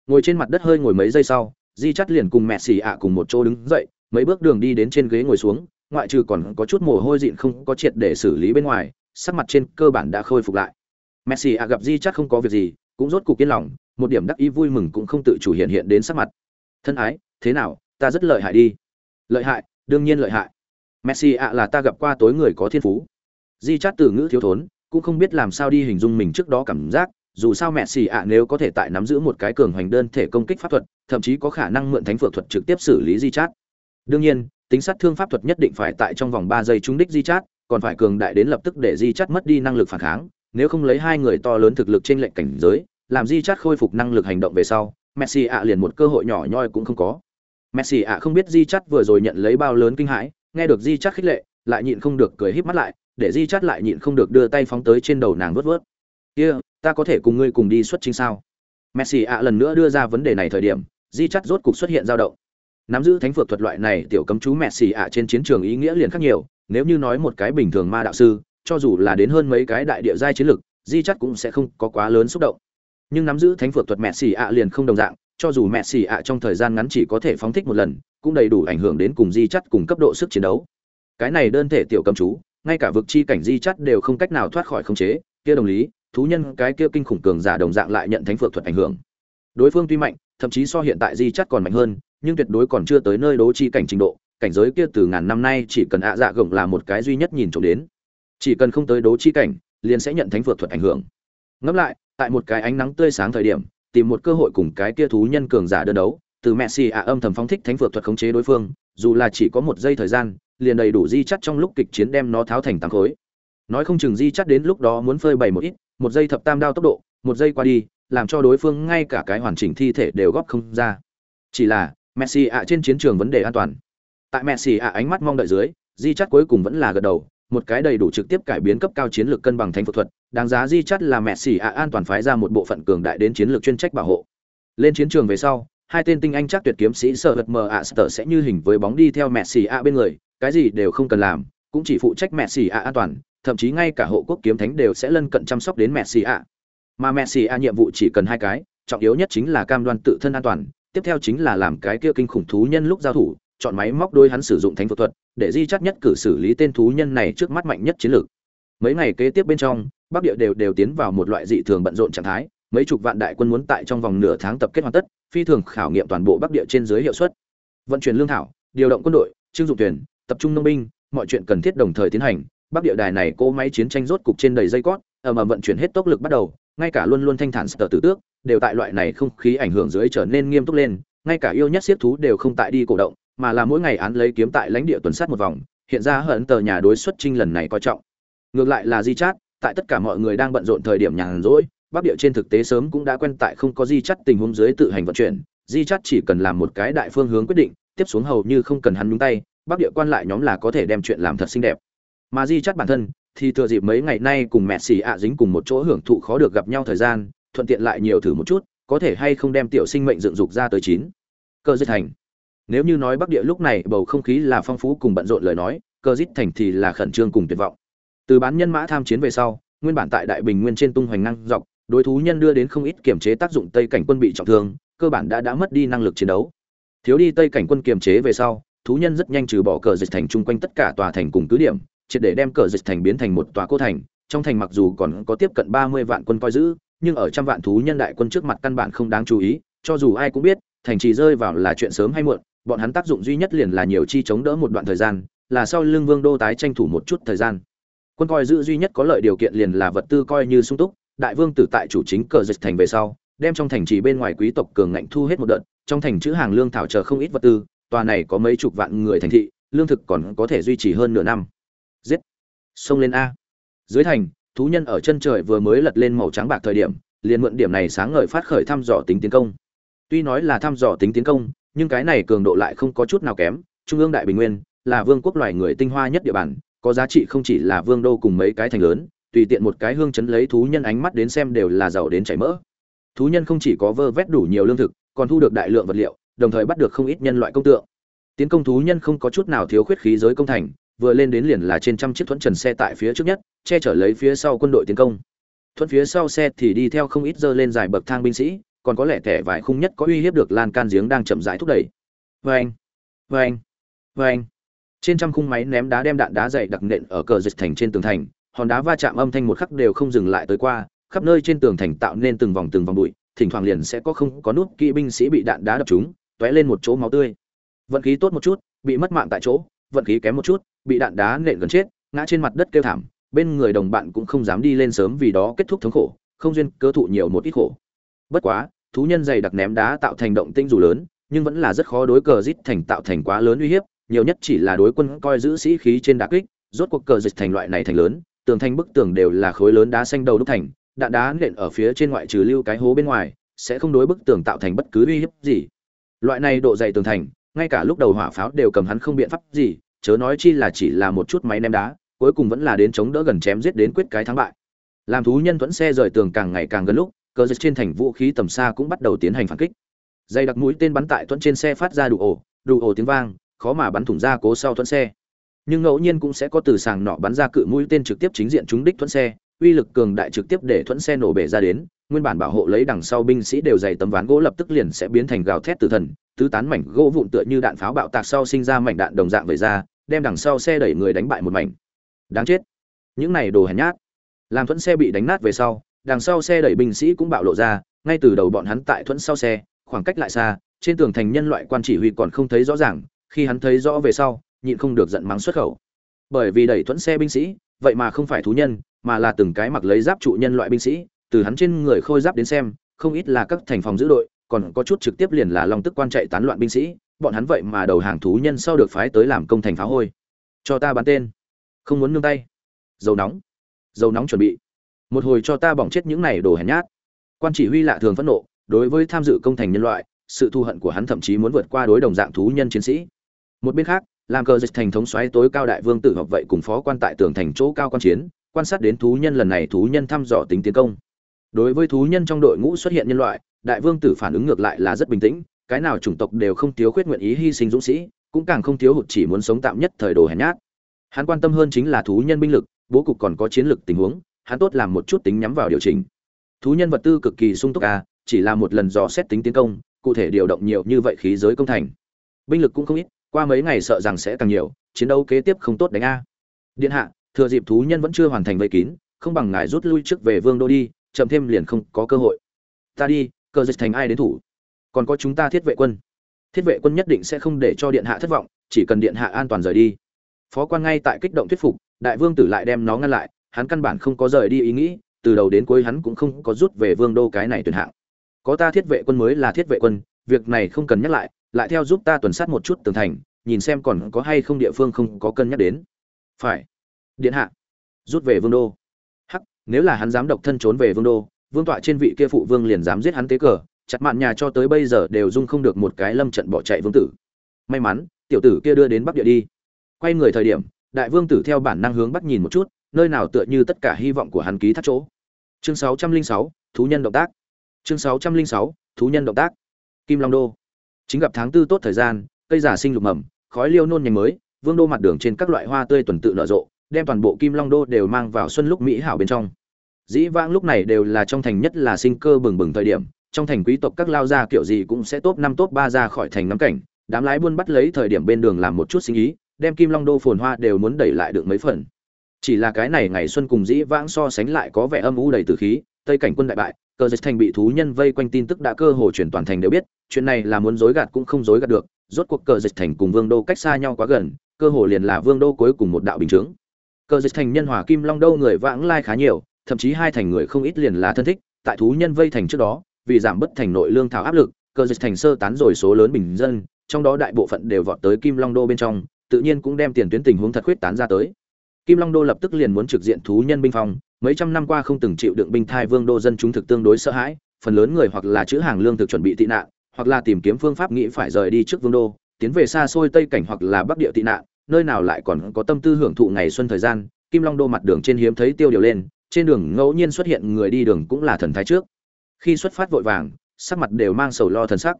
Ngồi trên mặt đất hơi ngồi mấy giây sau, di chắt liền cùng mẹ xì ạ cùng một chỗ đứng dậy, mấy bước đường đi đến trên ghế ngồi xuống, ngoại trừ còn có chút mồ hôi dịn không có triệt để xử lý bên ngoài, sắc mặt trên cơ bản đã khôi phục lại. Messi ạ gặp di chắt không có việc gì, cũng rốt cục yên lòng, một điểm đắc ý vui mừng cũng không tự chủ hiện hiện đến sắc mặt. Thân ái, thế nào? Ta rất lợi hại đi. Lợi hại? Đương nhiên lợi hại messi ạ là ta gặp qua tối người có thiên phú. Di chát từ ngữ thiếu thốn, cũng không biết làm sao đi hình dung mình trước đó cảm giác, dù sao mẹ xì ạ nếu có thể tại nắm giữ một cái cường hoành đơn thể công kích pháp thuật, thậm chí có khả năng mượn thánh phược thuật trực tiếp xử lý di chát. Đương nhiên, tính sát thương pháp thuật nhất định phải tại trong vòng ba giây trúng đích di chát, còn phải cường đại đến lập tức để di chát mất đi năng lực phản kháng, nếu không lấy hai người to lớn thực lực trên lệnh cảnh giới, làm di chát khôi phục năng lực hành động về sau, messi ạ liền một cơ hội nhỏ nhoi cũng không có. Messi ạ không biết di chát vừa rồi nhận lấy bao lớn kinh hãi nghe được di chát khích lệ lại nhịn không được cười híp mắt lại để di chát lại nhịn không được đưa tay phóng tới trên đầu nàng vớt vớt kia、yeah, ta có thể cùng ngươi cùng đi xuất chính sao? Messi ạ lần nữa đưa ra vấn đề này thời điểm di chắt rốt cục xuất hiện dao động. Nắm giữ thánh phược thuật loại này tiểu cấm chú messi ạ trên chiến trường ý nghĩa liền khác nhiều nếu như nói một cái bình thường ma đạo sư cho dù là đến hơn mấy cái đại địa giai chiến lực di chắt cũng sẽ không có quá lớn xúc động. Nhưng nắm giữ thánh phược thuật messi ạ liền không đồng dạng cho dù messi ạ trong thời gian ngắn chỉ có thể phóng thích một lần cũng đầy đủ ảnh hưởng đến cùng di chắt cùng cấp độ sức chiến đấu. Cái này đơn thể tiểu cấm chú, ngay cả vực chi cảnh di chắt đều không cách nào thoát khỏi khống chế. Kia đồng lý, thú nhân cái kia kinh khủng cường giả đồng dạng lại nhận thánh phượng thuật ảnh hưởng. Đối phương tuy mạnh, thậm chí so hiện tại di chắt còn mạnh hơn, nhưng tuyệt đối còn chưa tới nơi đố chi cảnh trình độ. Cảnh giới kia từ ngàn năm nay chỉ cần ạ dạ gồng là một cái duy nhất nhìn trộm đến. Chỉ cần không tới đố chi cảnh, liền sẽ nhận thánh phượng thuật ảnh hưởng. Ngẫm lại, tại một cái ánh nắng tươi sáng thời điểm, tìm một cơ hội cùng cái kia thú nhân cường giả đơn đấu từ messi ạ âm thầm phóng thích thánh phược thuật khống chế đối phương, dù là chỉ có một giây thời gian, liền đầy đủ di chắt trong lúc kịch chiến đem nó tháo thành tám khối. Nói không chừng di chắt đến lúc đó muốn phơi bày một ít, một giây thập tam đao tốc độ, một giây qua đi, làm cho đối phương ngay cả cái hoàn chỉnh thi thể đều góp không ra. Chỉ là messi ạ trên chiến trường vấn đề an toàn. Tại messi ạ ánh mắt mong đợi dưới, di chắt cuối cùng vẫn là gật đầu, một cái đầy đủ trực tiếp cải biến cấp cao chiến lược cân bằng thánh phật thuật, đáng giá di chắt là messi ạ an toàn phái ra một bộ phận cường đại đến chiến lược chuyên trách bảo hộ. Lên chiến trường về sau hai tên tinh anh chắc tuyệt kiếm sĩ sợ vật mờ ạ sợ sẽ như hình với bóng đi theo mẹ xì ạ bên người cái gì đều không cần làm cũng chỉ phụ trách mẹ xì ạ an toàn thậm chí ngay cả hộ quốc kiếm thánh đều sẽ lân cận chăm sóc đến mẹ xì ạ. Mà mẹ xì ạ nhiệm vụ chỉ cần hai cái, trọng yếu nhất chính là cam đoan tự thân an toàn, tiếp theo chính là làm cái kia kinh khủng thú nhân lúc giao thủ, chọn máy móc đôi hắn sử dụng thánh phật thuật, để di chắc nhất cử xử lý tên thú nhân này trước mắt mạnh nhất chiến lược. Mấy ngày kế tiếp bên trong, Bắc Địa đều đều tiến vào một loại dị thường bận rộn trạng thái, mấy chục vạn đại quân muốn tại trong vòng nửa tháng tập kết hoàn tất, phi thường khảo nghiệm toàn bộ Bắc Địa trên dưới hiệu suất. Vận chuyển lương thảo, điều động quân đội, trưng dụng tuyển, tập trung nông binh, mọi chuyện cần thiết đồng thời tiến hành, bắc địa đài này cỗ máy chiến tranh rốt cục trên đầy dây cót ở mà vận chuyển hết tốc lực bắt đầu ngay cả luôn luôn thanh thản sở tử tước đều tại loại này không khí ảnh hưởng dưới trở nên nghiêm túc lên ngay cả yêu nhất siết thú đều không tại đi cổ động mà là mỗi ngày án lấy kiếm tại lãnh địa tuần sát một vòng hiện ra hận tờ nhà đối xuất trinh lần này coi trọng ngược lại là di chát tại tất cả mọi người đang bận rộn thời điểm nhàn rỗi bắc địa trên thực tế sớm cũng đã quen tại không có di chắt tình huống dưới tự hành vận chuyển. Di chắt chỉ cần làm một cái đại phương hướng quyết định, tiếp xuống hầu như không cần hắn nhúng tay, bắc địa quan lại nhóm là có thể đem chuyện làm thật xinh đẹp. Mà di chắt bản thân, thì thừa dịp mấy ngày nay cùng mẹ xì ạ dính cùng một chỗ hưởng thụ khó được gặp nhau thời gian, thuận tiện lại nhiều thử một chút, có thể hay không đem tiểu sinh mệnh dựng dục ra tới chín. Cơ dứt thành. Nếu như nói bắc địa lúc này bầu không khí là phong phú cùng bận rộn lời nói, cơ dứt thành thì là khẩn trương cùng tuyệt vọng. Từ bán nhân mã tham chiến về sau, nguyên bản tại đại bình nguyên trên tung hoành năng dọc đối thú nhân đưa đến không ít kiểm chế tác dụng tây cảnh quân bị trọng thương, cơ bản đã đã mất đi năng lực chiến đấu. Thiếu đi tây cảnh quân kiềm chế về sau, thú nhân rất nhanh trừ bỏ cờ dịch thành chung quanh tất cả tòa thành cùng cứ điểm, triệt để đem cờ dịch thành biến thành một tòa cô thành, trong thành mặc dù còn có tiếp cận ba mươi vạn quân coi giữ, nhưng ở trăm vạn thú nhân đại quân trước mặt căn bản không đáng chú ý, cho dù ai cũng biết, thành trì rơi vào là chuyện sớm hay muộn, bọn hắn tác dụng duy nhất liền là nhiều chi chống đỡ một đoạn thời gian, là sau lưng vương đô tái tranh thủ một chút thời gian. Quân coi giữ duy nhất có lợi điều kiện liền là vật tư coi như sung túc đại vương tử tại chủ chính cờ dịch thành về sau, đem trong thành trì bên ngoài quý tộc cường ngạnh thu hết một đợt, trong thành chữ hàng lương thảo chờ không ít vật tư, tòa này có mấy chục vạn người thành thị, lương thực còn có thể duy trì hơn nửa năm. Giết! Xông lên a. Dưới thành, thú nhân ở chân trời vừa mới lật lên màu trắng bạc thời điểm, liền mượn điểm này sáng ngời phát khởi thăm dò tính tiến công. Tuy nói là thăm dò tính tiến công, nhưng cái này cường độ lại không có chút nào kém, trung ương đại bình nguyên là vương quốc loài người tinh hoa nhất địa bàn, có giá trị không chỉ là vương đô cùng mấy cái thành lớn tùy tiện một cái hương chấn lấy thú nhân ánh mắt đến xem đều là giàu đến chảy mỡ. Thú nhân không chỉ có vơ vét đủ nhiều lương thực, còn thu được đại lượng vật liệu, đồng thời bắt được không ít nhân loại công tượng. Tiến công thú nhân không có chút nào thiếu khuyết khí giới công thành, vừa lên đến liền là trên trăm chiếc thuẫn trần xe tại phía trước nhất, che chở lấy phía sau quân đội tiến công. Thuẫn phía sau xe thì đi theo không ít dơ lên dài bậc thang binh sĩ, còn có lẽ thẻ vải khung nhất có uy hiếp được lan can giếng đang chậm rãi thúc đẩy. Vâng vâng vâng. Trên trăm khung máy ném đá đem đạn đá dày đặc nện ở cờ dịch thành trên tường thành hòn đá va chạm âm thanh một khắc đều không dừng lại tới qua, khắp nơi trên tường thành tạo nên từng vòng từng vòng bụi, thỉnh thoảng liền sẽ có không có nút kỵ binh sĩ bị đạn đá đập trúng tóe lên một chỗ máu tươi. Vận khí tốt một chút, bị mất mạng tại chỗ, vận khí kém một chút, bị đạn đá nện gần chết, ngã trên mặt đất kêu thảm, bên người đồng bạn cũng không dám đi lên sớm vì đó kết thúc thống khổ, không duyên cơ thụ nhiều một ít khổ. Bất quá, thú nhân dày đặc ném đá tạo thành động tinh dù lớn, nhưng vẫn là rất khó đối cờ giết thành tạo thành quá lớn uy hiếp, nhiều nhất chỉ là đối quân coi giữ sĩ khí trên đá kích, rốt cuộc cờ dịch thành loại này thành lớn tường thành bức tường đều là khối lớn đá xanh đầu đúc thành, đạn đá nện ở phía trên ngoại trừ lưu cái hố bên ngoài, sẽ không đối bức tường tạo thành bất cứ uy hiếp gì. Loại này độ dày tường thành, ngay cả lúc đầu hỏa pháo đều cầm hắn không biện pháp gì, chớ nói chi là chỉ là một chút máy ném đá, cuối cùng vẫn là đến chống đỡ gần chém giết đến quyết cái thắng bại. Làm thú nhân thuẫn xe rời tường càng ngày càng gần lúc, cờ dịch trên thành vũ khí tầm xa cũng bắt đầu tiến hành phản kích. Dây đặc mũi tên bắn tại thuẫn trên xe phát ra đủ ổ đủ ổ tiếng vang, khó mà bắn thủng ra cố sau thuẫn xe nhưng ngẫu nhiên cũng sẽ có từ sàng nọ bắn ra cự mũi tên trực tiếp chính diện trúng đích thuẫn xe, uy lực cường đại trực tiếp để thuẫn xe nổ bể ra đến, nguyên bản bảo hộ lấy đằng sau binh sĩ đều dày tấm ván gỗ lập tức liền sẽ biến thành gào thét tử thần, tứ tán mảnh gỗ vụn tựa như đạn pháo bạo tạc sau sinh ra mảnh đạn đồng dạng về ra, đem đằng sau xe đẩy người đánh bại một mảnh. Đáng chết. Những này đồ hèn nhát. Làm thuẫn xe bị đánh nát về sau, đằng sau xe đẩy binh sĩ cũng bạo lộ ra, ngay từ đầu bọn hắn tại thuẫn sau xe, khoảng cách lại xa, trên tường thành nhân loại quan chỉ huy còn không thấy rõ ràng, khi hắn thấy rõ về sau nhịn không được giận mắng xuất khẩu. Bởi vì đẩy thuẫn xe binh sĩ, vậy mà không phải thú nhân, mà là từng cái mặc lấy giáp trụ nhân loại binh sĩ, từ hắn trên người khôi giáp đến xem, không ít là các thành phòng giữ đội, còn có chút trực tiếp liền là long tức quan chạy tán loạn binh sĩ, bọn hắn vậy mà đầu hàng thú nhân sau được phái tới làm công thành phá hôi. Cho ta bắn tên. Không muốn nương tay. Dầu nóng. Dầu nóng chuẩn bị. Một hồi cho ta bỏng chết những này đồ hèn nhát. Quan chỉ huy lạ thường phẫn nộ, đối với tham dự công thành nhân loại, sự thù hận của hắn thậm chí muốn vượt qua đối đồng dạng thú nhân chiến sĩ. Một bên khác làm cờ dịch thành thống xoáy tối cao đại vương tử hợp vậy cùng phó quan tại tường thành chỗ cao quan chiến, quan sát đến thú nhân lần này thú nhân thăm dò tính tiến công. Đối với thú nhân trong đội ngũ xuất hiện nhân loại, đại vương tử phản ứng ngược lại là rất bình tĩnh, cái nào chủng tộc đều không thiếu khuyết nguyện ý hy sinh dũng sĩ, cũng càng không thiếu hụt chỉ muốn sống tạm nhất thời đồ hèn nhát. Hắn quan tâm hơn chính là thú nhân binh lực, bố cục còn có chiến lược tình huống, hắn tốt làm một chút tính nhắm vào điều chỉnh. Thú nhân vật tư cực kỳ sung túc à chỉ là một lần dò xét tính tiến công, cụ thể điều động nhiều như vậy khí giới công thành. Binh lực cũng không ít qua mấy ngày sợ rằng sẽ càng nhiều, chiến đấu kế tiếp không tốt đánh a. Điện hạ, thừa dịp thú nhân vẫn chưa hoàn thành vây kín, không bằng ngài rút lui trước về vương đô đi, chậm thêm liền không có cơ hội. Ta đi, cờ dịch thành ai đến thủ? Còn có chúng ta thiết vệ quân. Thiết vệ quân nhất định sẽ không để cho điện hạ thất vọng, chỉ cần điện hạ an toàn rời đi. Phó quan ngay tại kích động thuyết phục, đại vương tử lại đem nó ngăn lại, hắn căn bản không có rời đi ý nghĩ, từ đầu đến cuối hắn cũng không có rút về vương đô cái này tuyển hạng. Có ta thiết vệ quân mới là thiết vệ quân, việc này không cần nhắc lại lại theo giúp ta tuần sát một chút tường thành nhìn xem còn có hay không địa phương không có cân nhắc đến. Phải. Điện hạ. Rút về vương đô. Hắc nếu là hắn dám độc thân trốn về vương đô vương tọa trên vị kia phụ vương liền dám giết hắn tế cờ chặt mạn nhà cho tới bây giờ đều dung không được một cái lâm trận bỏ chạy vương tử. May mắn tiểu tử kia đưa đến bắc địa đi. Quay người thời điểm đại vương tử theo bản năng hướng bắc nhìn một chút nơi nào tựa như tất cả hy vọng của hắn ký thắt chỗ. Chương 606, thú nhân động tác. Chương 606, thú nhân động tác. Kim long đô chính gặp tháng tư tốt thời gian, cây giả sinh lục mầm, khói liêu nôn nhành mới, vương đô mặt đường trên các loại hoa tươi tuần tự nở rộ, đem toàn bộ kim long đô đều mang vào xuân lúc mỹ hảo bên trong. Dĩ vãng lúc này đều là trong thành nhất là sinh cơ bừng bừng thời điểm, trong thành quý tộc các lao gia kiểu gì cũng sẽ top năm top ba ra khỏi thành ngắm cảnh, đám lái buôn bắt lấy thời điểm bên đường làm một chút sinh ý, đem kim long đô phồn hoa đều muốn đẩy lại được mấy phần. Chỉ là cái này ngày xuân cùng dĩ vãng so sánh lại có vẻ âm u đầy từ khí, tây cảnh quân đại bại cờ dịch thành bị thú nhân vây quanh tin tức đã cơ hồ chuyển toàn thành đều biết, chuyện này là muốn dối gạt cũng không dối gạt được, rốt cuộc cờ dịch thành cùng vương đô cách xa nhau quá gần, cơ hồ liền là vương đô cuối cùng một đạo bình chướng. Cờ dịch thành nhân hòa kim long đô người vãng lai khá nhiều, thậm chí hai thành người không ít liền là thân thích, tại thú nhân vây thành trước đó, vì giảm bớt thành nội lương thảo áp lực, cờ dịch thành sơ tán rồi số lớn bình dân, trong đó đại bộ phận đều vọt tới kim long đô bên trong, tự nhiên cũng đem tiền tuyến tình huống thật khuyết tán ra tới. Kim long đô lập tức liền muốn trực diện thú nhân binh phong mấy trăm năm qua không từng chịu đựng binh thai vương đô dân chúng thực tương đối sợ hãi, phần lớn người hoặc là chữ hàng lương thực chuẩn bị tị nạn, hoặc là tìm kiếm phương pháp nghĩ phải rời đi trước vương đô, tiến về xa xôi tây cảnh hoặc là bắc địa tị nạn, nơi nào lại còn có tâm tư hưởng thụ ngày xuân thời gian, kim long đô mặt đường trên hiếm thấy tiêu điều lên, trên đường ngẫu nhiên xuất hiện người đi đường cũng là thần thái trước. Khi xuất phát vội vàng, sắc mặt đều mang sầu lo thần sắc.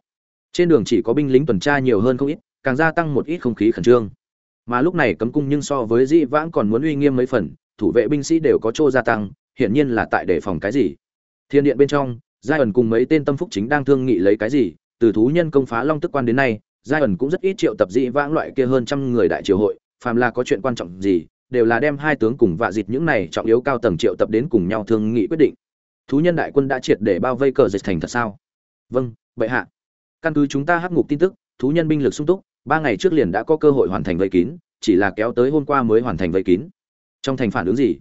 Trên đường chỉ có binh lính tuần tra nhiều hơn không ít, càng gia tăng một ít không khí khẩn trương. Mà lúc này cấm cung nhưng so với dĩ vãng còn muốn uy nghiêm mấy phần thủ vệ binh sĩ đều có chỗ gia tăng, hiển nhiên là tại đề phòng cái gì. Thiên điện bên trong, giai ẩn cùng mấy tên tâm phúc chính đang thương nghị lấy cái gì, từ thú nhân công phá long tức quan đến nay, giai ẩn cũng rất ít triệu tập dị vãng loại kia hơn trăm người đại triều hội, phàm là có chuyện quan trọng gì, đều là đem hai tướng cùng vạ dịt những này trọng yếu cao tầng triệu tập đến cùng nhau thương nghị quyết định. Thú nhân đại quân đã triệt để bao vây cờ dịch thành thật sao? Vâng bệ hạ. Căn cứ chúng ta hắc ngục tin tức, thú nhân binh lực sung túc, ba ngày trước liền đã có cơ hội hoàn thành vây kín, chỉ là kéo tới hôm qua mới hoàn thành vây kín trong thành phản ứng gì?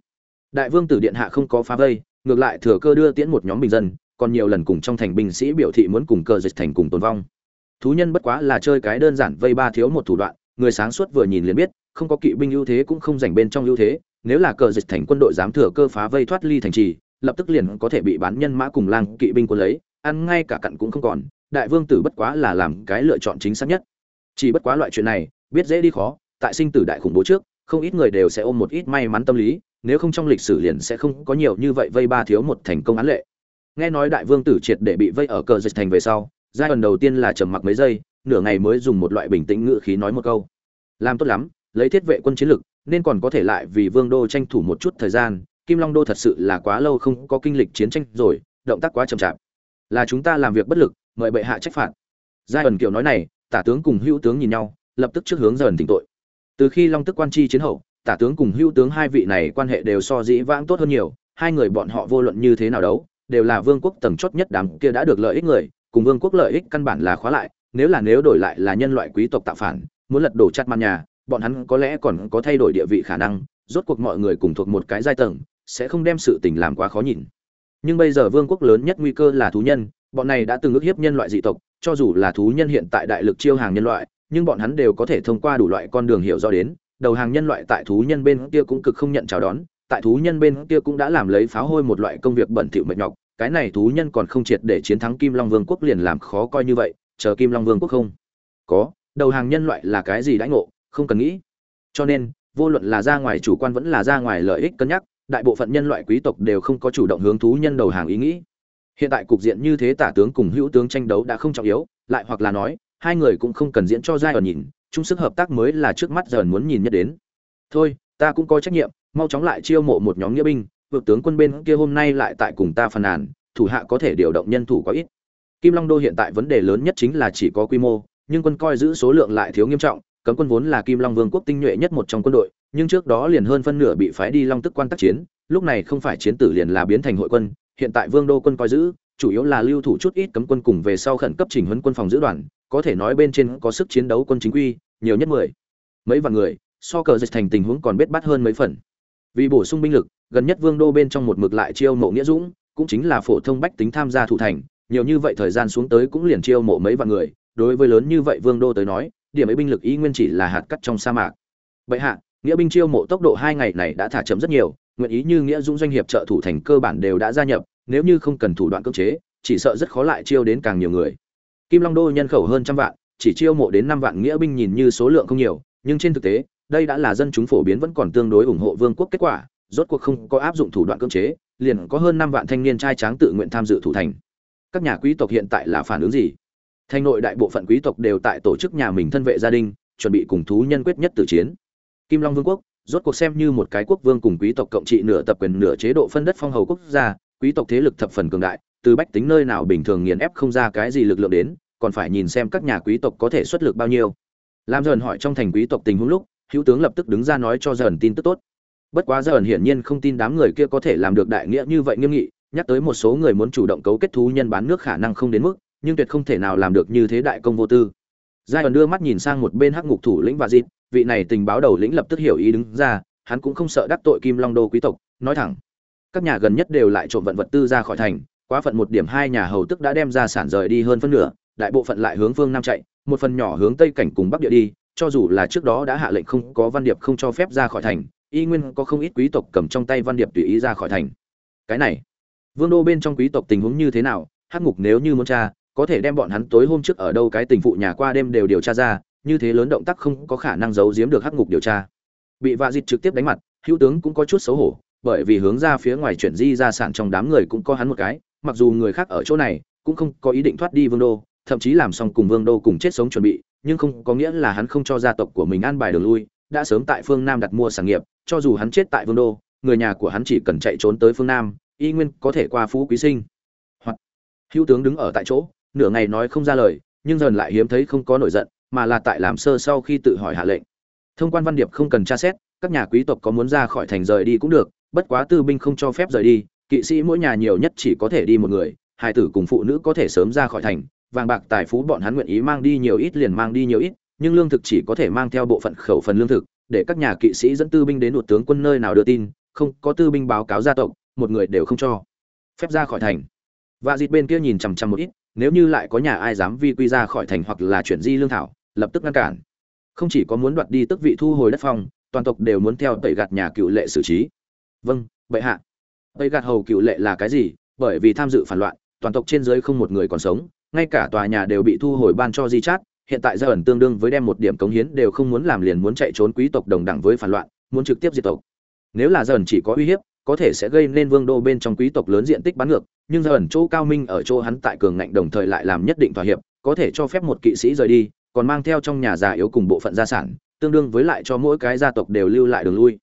Đại vương tử điện hạ không có phá vây, ngược lại thừa cơ đưa tiễn một nhóm bình dân, còn nhiều lần cùng trong thành binh sĩ biểu thị muốn cùng cờ dịch thành cùng tồn vong. Thú nhân bất quá là chơi cái đơn giản vây ba thiếu một thủ đoạn, người sáng suốt vừa nhìn liền biết, không có kỵ binh ưu thế cũng không giành bên trong ưu thế, nếu là cờ dịch thành quân đội dám thừa cơ phá vây thoát ly thành trì, lập tức liền có thể bị bán nhân mã cùng lang kỵ binh quân lấy, ăn ngay cả cặn cũng không còn, đại vương tử bất quá là làm cái lựa chọn chính xác nhất. Chỉ bất quá loại chuyện này, biết dễ đi khó, tại sinh tử đại khủng bố trước không ít người đều sẽ ôm một ít may mắn tâm lý, nếu không trong lịch sử liền sẽ không có nhiều như vậy vây ba thiếu một thành công án lệ. Nghe nói đại vương tử triệt để bị vây ở cờ dịch thành về sau, giai đoạn đầu tiên là trầm mặc mấy giây, nửa ngày mới dùng một loại bình tĩnh ngữ khí nói một câu. Làm tốt lắm, lấy thiết vệ quân chiến lực, nên còn có thể lại vì vương đô tranh thủ một chút thời gian, kim long đô thật sự là quá lâu không có kinh lịch chiến tranh rồi, động tác quá chậm chạp. Là chúng ta làm việc bất lực, mời bệ hạ trách phạt. Giai ẩn kiểu nói này, tả tướng cùng hữu tướng nhìn nhau, lập tức trước hướng dần tỉnh tội từ khi long tức quan chi chiến hậu, tả tướng cùng hữu tướng hai vị này quan hệ đều so dĩ vãng tốt hơn nhiều, hai người bọn họ vô luận như thế nào đấu, đều là vương quốc tầng chót nhất đám kia đã được lợi ích người, cùng vương quốc lợi ích căn bản là khóa lại, nếu là nếu đổi lại là nhân loại quý tộc tạo phản, muốn lật đổ chặt mặt nhà, bọn hắn có lẽ còn có thay đổi địa vị khả năng, rốt cuộc mọi người cùng thuộc một cái giai tầng, sẽ không đem sự tình làm quá khó nhìn. Nhưng bây giờ vương quốc lớn nhất nguy cơ là thú nhân, bọn này đã từng ước hiếp nhân loại dị tộc, cho dù là thú nhân hiện tại đại lực chiêu hàng nhân loại nhưng bọn hắn đều có thể thông qua đủ loại con đường hiểu do đến, đầu hàng nhân loại tại thú nhân bên kia cũng cực không nhận chào đón, tại thú nhân bên kia cũng đã làm lấy pháo hôi một loại công việc bẩn thỉu mệt nhọc, cái này thú nhân còn không triệt để chiến thắng kim long vương quốc liền làm khó coi như vậy, chờ kim long vương quốc không? Có, đầu hàng nhân loại là cái gì đãi ngộ, không cần nghĩ. Cho nên, vô luận là ra ngoài chủ quan vẫn là ra ngoài lợi ích cân nhắc, đại bộ phận nhân loại quý tộc đều không có chủ động hướng thú nhân đầu hàng ý nghĩ. Hiện tại cục diện như thế tả tướng cùng hữu tướng tranh đấu đã không trọng yếu, lại hoặc là nói hai người cũng không cần diễn cho giai ở nhìn, chung sức hợp tác mới là trước mắt dần muốn nhìn nhất đến. Thôi, ta cũng có trách nhiệm, mau chóng lại chiêu mộ một nhóm nghĩa binh, vượt tướng quân bên kia hôm nay lại tại cùng ta phàn nàn, thủ hạ có thể điều động nhân thủ có ít. Kim long đô hiện tại vấn đề lớn nhất chính là chỉ có quy mô, nhưng quân coi giữ số lượng lại thiếu nghiêm trọng, cấm quân vốn là kim long vương quốc tinh nhuệ nhất một trong quân đội, nhưng trước đó liền hơn phân nửa bị phái đi long tức quan tác chiến, lúc này không phải chiến tử liền là biến thành hội quân, hiện tại vương đô quân coi giữ, chủ yếu là lưu thủ chút ít cấm quân cùng về sau khẩn cấp chỉnh huấn quân phòng giữ đoàn có thể nói bên trên có sức chiến đấu quân chính quy, nhiều nhất mười. Mấy vạn người, so cờ dịch thành tình huống còn biết bắt hơn mấy phần. Vì bổ sung binh lực, gần nhất vương đô bên trong một mực lại chiêu mộ nghĩa dũng, cũng chính là phổ thông bách tính tham gia thủ thành, nhiều như vậy thời gian xuống tới cũng liền chiêu mộ mấy vạn người. Đối với lớn như vậy vương đô tới nói, điểm ấy binh lực y nguyên chỉ là hạt cắt trong sa mạc. Vậy hạ, nghĩa binh chiêu mộ tốc độ hai ngày này đã thả chậm rất nhiều, nguyện ý như nghĩa dũng doanh hiệp trợ thủ thành cơ bản đều đã gia nhập, nếu như không cần thủ đoạn cưỡng chế, chỉ sợ rất khó lại chiêu đến càng nhiều người kim long đô nhân khẩu hơn trăm vạn, chỉ chiêu mộ đến năm vạn nghĩa binh nhìn như số lượng không nhiều, nhưng trên thực tế, đây đã là dân chúng phổ biến vẫn còn tương đối ủng hộ vương quốc kết quả, rốt cuộc không có áp dụng thủ đoạn cưỡng chế, liền có hơn năm vạn thanh niên trai tráng tự nguyện tham dự thủ thành. Các nhà quý tộc hiện tại là phản ứng gì? Thanh nội đại bộ phận quý tộc đều tại tổ chức nhà mình thân vệ gia đình, chuẩn bị cùng thú nhân quyết nhất tử chiến. Kim long vương quốc, rốt cuộc xem như một cái quốc vương cùng quý tộc cộng trị nửa tập quyền nửa chế độ phân đất phong hầu quốc gia, quý tộc thế lực thập phần cường đại từ bách tính nơi nào bình thường nghiền ép không ra cái gì lực lượng đến, còn phải nhìn xem các nhà quý tộc có thể xuất lực bao nhiêu. Làm dần hỏi trong thành quý tộc tình huống lúc, hữu tướng lập tức đứng ra nói cho dần tin tức tốt. Bất quá dần hiển nhiên không tin đám người kia có thể làm được đại nghĩa như vậy nghiêm nghị, nhắc tới một số người muốn chủ động cấu kết thú nhân bán nước khả năng không đến mức, nhưng tuyệt không thể nào làm được như thế đại công vô tư. Giai ẩn đưa mắt nhìn sang một bên hắc ngục thủ lĩnh và dịp vị này tình báo đầu lĩnh lập tức hiểu ý đứng ra, hắn cũng không sợ đắc tội kim long đô quý tộc, nói thẳng, các nhà gần nhất đều lại trộm vận vật tư ra khỏi thành quá phận một điểm hai nhà hầu tức đã đem ra sản rời đi hơn phân nửa, đại bộ phận lại hướng phương nam chạy, một phần nhỏ hướng tây cảnh cùng bắc địa đi, cho dù là trước đó đã hạ lệnh không có văn điệp không cho phép ra khỏi thành, y nguyên có không ít quý tộc cầm trong tay văn điệp tùy ý ra khỏi thành. Cái này, vương đô bên trong quý tộc tình huống như thế nào, hắc ngục nếu như muốn tra, có thể đem bọn hắn tối hôm trước ở đâu cái tình phụ nhà qua đêm đều điều tra ra, như thế lớn động tác không có khả năng giấu giếm được hắc ngục điều tra. Bị vạ dịch trực tiếp đánh mặt, hữu tướng cũng có chút xấu hổ, bởi vì hướng ra phía ngoài chuyển di ra sản trong đám người cũng có hắn một cái mặc dù người khác ở chỗ này cũng không có ý định thoát đi vương đô, thậm chí làm xong cùng vương đô cùng chết sống chuẩn bị, nhưng không có nghĩa là hắn không cho gia tộc của mình an bài đường lui, đã sớm tại phương nam đặt mua sản nghiệp, cho dù hắn chết tại vương đô, người nhà của hắn chỉ cần chạy trốn tới phương nam, y nguyên có thể qua phú quý sinh. Hoặc, hữu tướng đứng ở tại chỗ, nửa ngày nói không ra lời, nhưng dần lại hiếm thấy không có nổi giận, mà là tại làm sơ sau khi tự hỏi hạ lệnh. Thông quan văn điệp không cần tra xét, các nhà quý tộc có muốn ra khỏi thành rời đi cũng được, bất quá tư binh không cho phép rời đi kỵ sĩ mỗi nhà nhiều nhất chỉ có thể đi một người, hai tử cùng phụ nữ có thể sớm ra khỏi thành, vàng bạc tài phú bọn hắn nguyện ý mang đi nhiều ít liền mang đi nhiều ít, nhưng lương thực chỉ có thể mang theo bộ phận khẩu phần lương thực, để các nhà kỵ sĩ dẫn tư binh đến một tướng quân nơi nào đưa tin, không có tư binh báo cáo gia tộc, một người đều không cho, phép ra khỏi thành. Và dịt bên kia nhìn chằm chằm một ít, nếu như lại có nhà ai dám vi quy ra khỏi thành hoặc là chuyển di lương thảo, lập tức ngăn cản. Không chỉ có muốn đoạt đi tức vị thu hồi đất phong, toàn tộc đều muốn theo tẩy gạt nhà cựu lệ xử trí. Vâng bệ hạ tẩy gạt hầu cựu lệ là cái gì? Bởi vì tham dự phản loạn, toàn tộc trên dưới không một người còn sống, ngay cả tòa nhà đều bị thu hồi ban cho di chát. Hiện tại gia ẩn tương đương với đem một điểm cống hiến đều không muốn làm liền muốn chạy trốn quý tộc đồng đẳng với phản loạn, muốn trực tiếp diệt tộc. Nếu là gia ẩn chỉ có uy hiếp, có thể sẽ gây nên vương đô bên trong quý tộc lớn diện tích bán ngược, nhưng gia ẩn chỗ cao minh ở chỗ hắn tại cường ngạnh đồng thời lại làm nhất định thỏa hiệp, có thể cho phép một kỵ sĩ rời đi, còn mang theo trong nhà già yếu cùng bộ phận gia sản, tương đương với lại cho mỗi cái gia tộc đều lưu lại đường lui.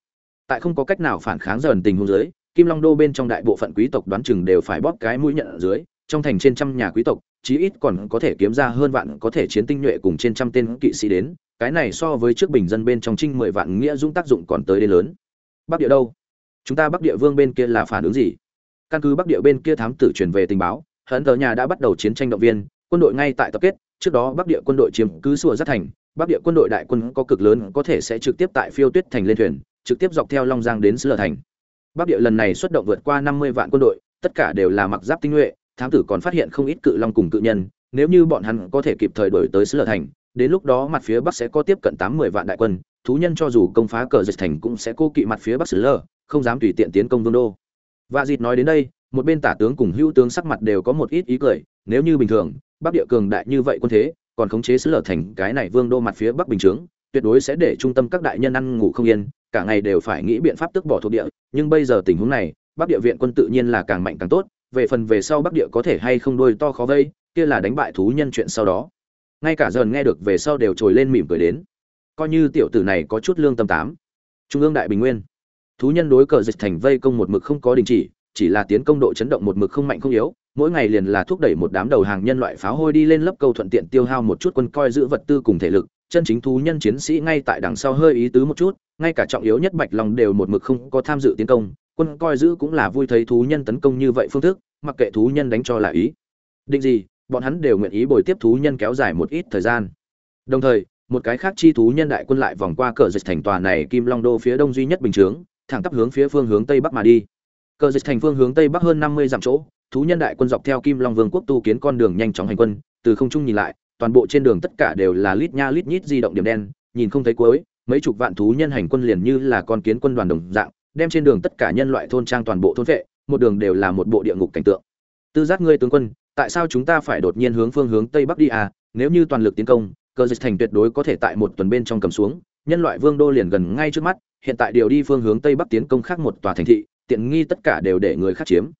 Tại không có cách nào phản kháng dần tình huống dưới kim long đô bên trong đại bộ phận quý tộc đoán chừng đều phải bóp cái mũi nhận ở dưới, trong thành trên trăm nhà quý tộc, chí ít còn có thể kiếm ra hơn vạn có thể chiến tinh nhuệ cùng trên trăm tên kỵ sĩ đến, cái này so với trước bình dân bên trong trinh mười vạn nghĩa dũng tác dụng còn tới đến lớn. Bắc địa đâu? Chúng ta bắc địa vương bên kia là phản ứng gì? Căn cứ bắc địa bên kia thám tử truyền về tình báo hận tờ nhà đã bắt đầu chiến tranh động viên, quân đội ngay tại tập kết, trước đó bắc địa quân đội chiếm cứ sùa rất thành, bắc địa quân đội đại quân có cực lớn có thể sẽ trực tiếp tại phiêu tuyết thành lên thuyền, trực tiếp dọc theo long giang đến sứ lờ thành bắc địa lần này xuất động vượt qua năm mươi vạn quân đội tất cả đều là mặc giáp tinh nhuệ thám tử còn phát hiện không ít cự long cùng cự nhân nếu như bọn hắn có thể kịp thời đổi tới sứ lở thành đến lúc đó mặt phía bắc sẽ có tiếp cận tám mươi vạn đại quân thú nhân cho dù công phá cờ dịch thành cũng sẽ cô kỵ mặt phía bắc sứ lở, không dám tùy tiện tiến công vương đô. Và dịt nói đến đây một bên tả tướng cùng hữu tướng sắc mặt đều có một ít ý cười nếu như bình thường bắc địa cường đại như vậy quân thế còn khống chế sứ lở thành cái này vương đô mặt phía bắc bình chướng tuyệt đối sẽ để trung tâm các đại nhân ăn ngủ không yên cả ngày đều phải nghĩ biện pháp tước bỏ thuộc địa, nhưng bây giờ tình huống này, bắc địa viện quân tự nhiên là càng mạnh càng tốt, về phần về sau bắc địa có thể hay không đôi to khó vây, kia là đánh bại thú nhân chuyện sau đó. Ngay cả dần nghe được về sau đều trồi lên mỉm cười đến. Coi như tiểu tử này có chút lương tâm tám. Trung ương đại bình nguyên. Thú nhân đối cờ dịch thành vây công một mực không có đình chỉ chỉ là tiến công độ chấn động một mực không mạnh không yếu, mỗi ngày liền là thúc đẩy một đám đầu hàng nhân loại pháo hôi đi lên lớp câu thuận tiện tiêu hao một chút quân coi giữ vật tư cùng thể lực chân chính thú nhân chiến sĩ ngay tại đằng sau hơi ý tứ một chút, ngay cả trọng yếu nhất bạch long đều một mực không có tham dự tiến công, quân coi giữ cũng là vui thấy thú nhân tấn công như vậy phương thức, mặc kệ thú nhân đánh cho là ý. Định gì, bọn hắn đều nguyện ý bồi tiếp thú nhân kéo dài một ít thời gian. Đồng thời, một cái khác chi thú nhân đại quân lại vòng qua cờ dịch thành tòa này kim long đô phía đông duy nhất bình chướng, thẳng tắp hướng phía phương hướng tây bắc mà đi. Cờ dịch thành phương hướng tây bắc hơn năm mươi dặm chỗ, thú nhân đại quân dọc theo kim long vương quốc tu kiến con đường nhanh chóng hành quân, từ không trung nhìn lại toàn bộ trên đường tất cả đều là lít nha lít nhít di động điểm đen, nhìn không thấy cuối, mấy chục vạn thú nhân hành quân liền như là con kiến quân đoàn đồng dạng, đem trên đường tất cả nhân loại thôn trang toàn bộ thôn vệ, một đường đều là một bộ địa ngục cảnh tượng. Tư giác ngươi tướng quân, tại sao chúng ta phải đột nhiên hướng phương hướng tây bắc đi à? Nếu như toàn lực tiến công cờ dịch thành tuyệt đối có thể tại một tuần bên trong cầm xuống, nhân loại vương đô liền gần ngay trước mắt, hiện tại điều đi phương hướng tây bắc tiến công khác một tòa thành thị, tiện nghi tất cả đều để người khác chiếm.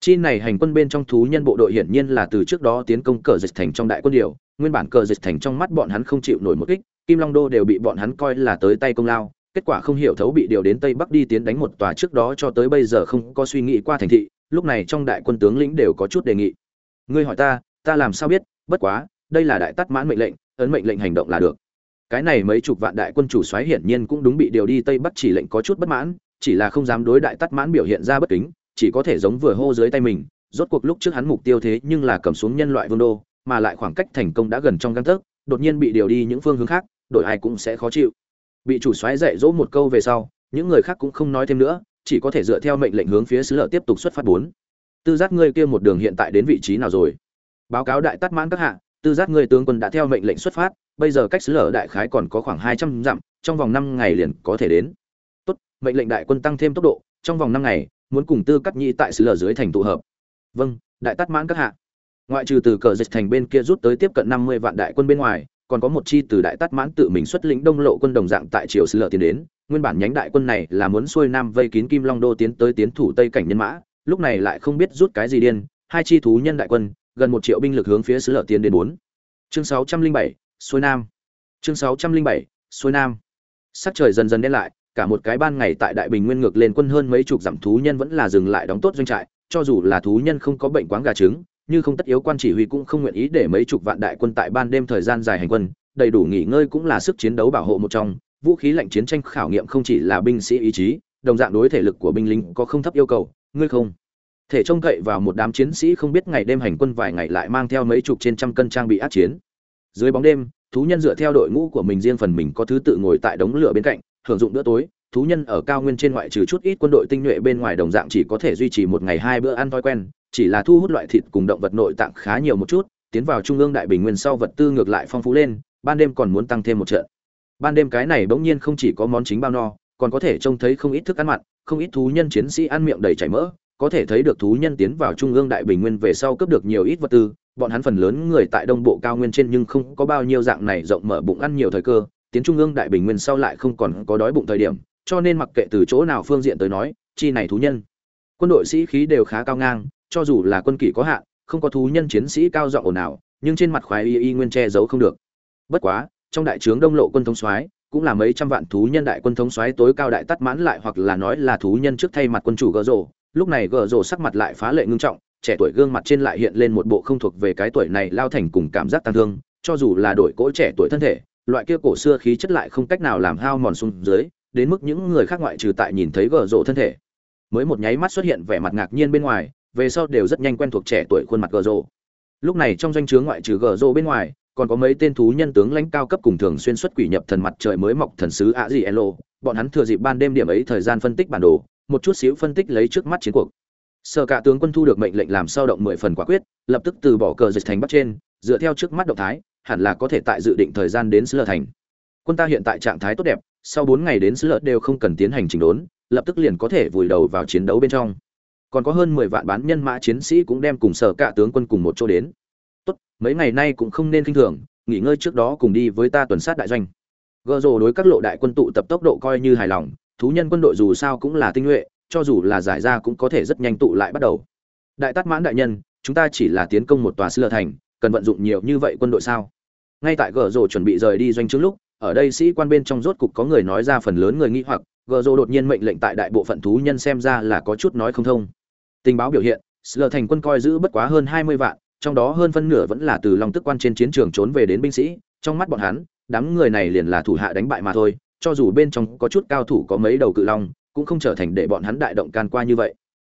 Chi này hành quân bên trong thú nhân bộ đội hiển nhiên là từ trước đó tiến công cờ dịch thành trong đại quân điều nguyên bản cờ dịch thành trong mắt bọn hắn không chịu nổi một kích, kim long đô đều bị bọn hắn coi là tới tay công lao, kết quả không hiểu thấu bị điều đến tây bắc đi tiến đánh một tòa trước đó cho tới bây giờ không có suy nghĩ qua thành thị, lúc này trong đại quân tướng lĩnh đều có chút đề nghị. Ngươi hỏi ta ta làm sao biết, bất quá, đây là đại tắt mãn mệnh lệnh, ấn mệnh lệnh hành động là được. Cái này mấy chục vạn đại quân chủ soái hiển nhiên cũng đúng bị điều đi tây bắc chỉ lệnh có chút bất mãn, chỉ là không dám đối đại tắt mãn biểu hiện ra bất kính, chỉ có thể giống vừa hô dưới tay mình, rốt cuộc lúc trước hắn mục tiêu thế nhưng là cầm xuống nhân loại vương đô mà lại khoảng cách thành công đã gần trong găng tấc, đột nhiên bị điều đi những phương hướng khác đội ai cũng sẽ khó chịu. Bị chủ soái dạy dỗ một câu về sau, những người khác cũng không nói thêm nữa, chỉ có thể dựa theo mệnh lệnh hướng phía xứ lợ tiếp tục xuất phát bốn. Tư giác ngươi kia một đường hiện tại đến vị trí nào rồi? Báo cáo đại tắt mãn các hạ, tư giác ngươi tướng quân đã theo mệnh lệnh xuất phát, bây giờ cách xứ lở đại khái còn có khoảng hai trăm dặm, trong vòng năm ngày liền có thể đến. Tốt, mệnh lệnh đại quân tăng thêm tốc độ, trong vòng năm ngày, muốn cùng tư cắt nhĩ tại xứ lở dưới thành tụ hợp. Vâng đại tắt mãn các hạ ngoại trừ từ cờ dịch thành bên kia rút tới tiếp cận năm mươi vạn đại quân bên ngoài, còn có một chi từ đại tát mãn tự mình xuất lĩnh đông lộ quân đồng dạng tại triều sứ lợ tiến đến. Nguyên bản nhánh đại quân này là muốn xuôi nam vây kín kim long đô tiến tới tiến thủ tây cảnh nhân mã, lúc này lại không biết rút cái gì điên. Hai chi thú nhân đại quân, gần một triệu binh lực hướng phía sứ lợ tiến đến bốn. Chương sáu trăm linh bảy, xuôi nam. Chương sáu trăm linh bảy, xuôi nam. Sắc trời dần dần đen lại, cả một cái ban ngày tại đại bình nguyên ngược lên quân hơn mấy chục dặm thú nhân vẫn là dừng lại đóng tốt doanh trại, cho dù là thú nhân không có bệnh quáng gà trứng như không tất yếu quan chỉ huy cũng không nguyện ý để mấy chục vạn đại quân tại ban đêm thời gian dài hành quân, đầy đủ nghỉ ngơi cũng là sức chiến đấu bảo hộ một trong. Vũ khí lạnh chiến tranh khảo nghiệm không chỉ là binh sĩ ý chí, đồng dạng đối thể lực của binh lính có không thấp yêu cầu, ngươi không. Thể trông cậy vào một đám chiến sĩ không biết ngày đêm hành quân vài ngày lại mang theo mấy chục trên trăm cân trang bị át chiến. Dưới bóng đêm, thú nhân dựa theo đội ngũ của mình riêng phần mình có thứ tự ngồi tại đống lửa bên cạnh, hưởng dụng bữa tối. Thú nhân ở cao nguyên trên ngoại trừ chút ít quân đội tinh nhuệ bên ngoài đồng dạng chỉ có thể duy trì một ngày hai bữa ăn thói quen chỉ là thu hút loại thịt cùng động vật nội tạng khá nhiều một chút, tiến vào trung ương đại bình nguyên sau vật tư ngược lại phong phú lên, ban đêm còn muốn tăng thêm một trận. Ban đêm cái này bỗng nhiên không chỉ có món chính bao no, còn có thể trông thấy không ít thức ăn mặn, không ít thú nhân chiến sĩ ăn miệng đầy chảy mỡ, có thể thấy được thú nhân tiến vào trung ương đại bình nguyên về sau cướp được nhiều ít vật tư, bọn hắn phần lớn người tại đông bộ cao nguyên trên nhưng không có bao nhiêu dạng này rộng mở bụng ăn nhiều thời cơ, tiến trung ương đại bình nguyên sau lại không còn có đói bụng thời điểm, cho nên mặc kệ từ chỗ nào phương diện tới nói, chi này thú nhân. Quân đội sĩ khí đều khá cao ngang cho dù là quân kỷ có hạn, không có thú nhân chiến sĩ cao giọng ồn ào, nhưng trên mặt khoái y y nguyên che giấu không được. Bất quá, trong đại trướng đông lộ quân thống soái, cũng là mấy trăm vạn thú nhân đại quân thống soái tối cao đại tắt mãn lại hoặc là nói là thú nhân trước thay mặt quân chủ gỡ rổ lúc này gỡ rổ sắc mặt lại phá lệ ngưng trọng, trẻ tuổi gương mặt trên lại hiện lên một bộ không thuộc về cái tuổi này lao thành cùng cảm giác tăng thương. Cho dù là đổi cỗ trẻ tuổi thân thể, loại kia cổ xưa khí chất lại không cách nào làm hao mòn xuống dưới, đến mức những người khác ngoại trừ tại nhìn thấy gở rộ thân thể. Mới một nháy mắt xuất hiện vẻ mặt ngạc nhiên bên ngoài về sau đều rất nhanh quen thuộc trẻ tuổi khuôn mặt gờ rộ lúc này trong doanh chướng ngoại trừ gờ rộ bên ngoài, còn có mấy tên thú nhân tướng lãnh cao cấp cùng thường xuyên xuất quỷ nhập thần mặt trời mới mọc thần sứ ạ gì elo bọn hắn thừa dịp ban đêm điểm ấy thời gian phân tích bản đồ, một chút xíu phân tích lấy trước mắt chiến cuộc. Sở cả tướng quân thu được mệnh lệnh làm sao động mười phần quả quyết, lập tức từ bỏ cờ dịch thành bắt trên, dựa theo trước mắt động thái, hẳn là có thể tại dự định thời gian đến sứ lợ thành. Quân ta hiện tại trạng thái tốt đẹp, sau bốn ngày đến sứ lợ đều không cần tiến hành chỉnh đốn, lập tức liền có thể vùi đầu vào chiến đấu bên trong còn có hơn mười vạn bán nhân mã chiến sĩ cũng đem cùng sở cả tướng quân cùng một chỗ đến. Tốt, mấy ngày nay cũng không nên kinh thường, nghỉ ngơi trước đó cùng đi với ta tuần sát đại doanh. Gợ rồ đối các lộ đại quân tụ tập tốc độ coi như hài lòng, thú nhân quân đội dù sao cũng là tinh nhuệ, cho dù là giải ra cũng có thể rất nhanh tụ lại bắt đầu. Đại tát mãn đại nhân, chúng ta chỉ là tiến công một tòa sư thành, cần vận dụng nhiều như vậy quân đội sao? Ngay tại gờ rồ chuẩn bị rời đi doanh trước lúc, ở đây sĩ quan bên trong rốt cục có người nói ra phần lớn người nghi hoặc, gờ rồ đột nhiên mệnh lệnh tại đại bộ phận thú nhân xem ra là có chút nói không thông tình báo biểu hiện Sở thành quân coi giữ bất quá hơn hai mươi vạn, trong đó hơn phân nửa vẫn là từ long tức quan trên chiến trường trốn về đến binh sĩ, trong mắt bọn hắn, đám người này liền là thủ hạ đánh bại mà thôi, cho dù bên trong có chút cao thủ có mấy đầu cự long, cũng không trở thành để bọn hắn đại động can qua như vậy.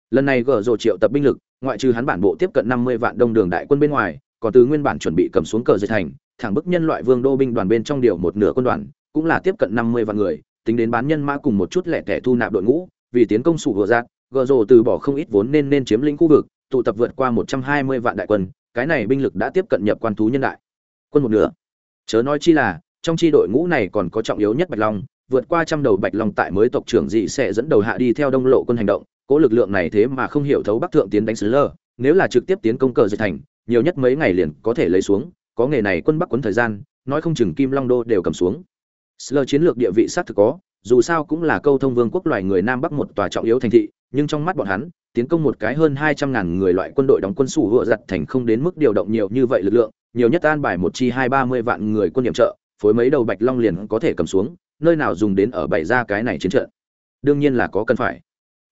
Lần này gở rồ triệu tập binh lực, ngoại trừ hắn bản bộ tiếp cận năm mươi vạn đông đường đại quân bên ngoài, còn từ nguyên bản chuẩn bị cầm xuống cờ dây thành, thẳng bức nhân loại vương đô binh đoàn bên trong điều một nửa quân đoàn, cũng là tiếp cận năm mươi vạn người, tính đến bán nhân mã cùng một chút lẻ tẻ thu nạp đội ngũ, vì tiến công sủ vừa giác gờ rồ từ bỏ không ít vốn nên nên chiếm lĩnh khu vực tụ tập vượt qua một trăm hai mươi vạn đại quân cái này binh lực đã tiếp cận nhập quan thú nhân đại. Quân một nửa. Chớ nói chi là trong chi đội ngũ này còn có trọng yếu nhất bạch long vượt qua trăm đầu bạch long tại mới tộc trưởng dị sẽ dẫn đầu hạ đi theo đông lộ quân hành động cố lực lượng này thế mà không hiểu thấu bắc thượng tiến đánh xứ lơ nếu là trực tiếp tiến công cờ dịch thành nhiều nhất mấy ngày liền có thể lấy xuống có nghề này quân bắc quấn thời gian nói không chừng kim long đô đều cầm xuống. Sơ chiến lược địa vị xác thực có, dù sao cũng là câu thông vương quốc loài người Nam Bắc một tòa trọng yếu thành thị, nhưng trong mắt bọn hắn, tiến công một cái hơn hai trăm ngàn người loại quân đội đóng quân sủ vừa giật thành không đến mức điều động nhiều như vậy lực lượng, nhiều nhất an bài một chi hai ba mươi vạn người quân điểm trợ, phối mấy đầu bạch long liền có thể cầm xuống, nơi nào dùng đến ở bảy ra cái này chiến trận. Đương nhiên là có cần phải.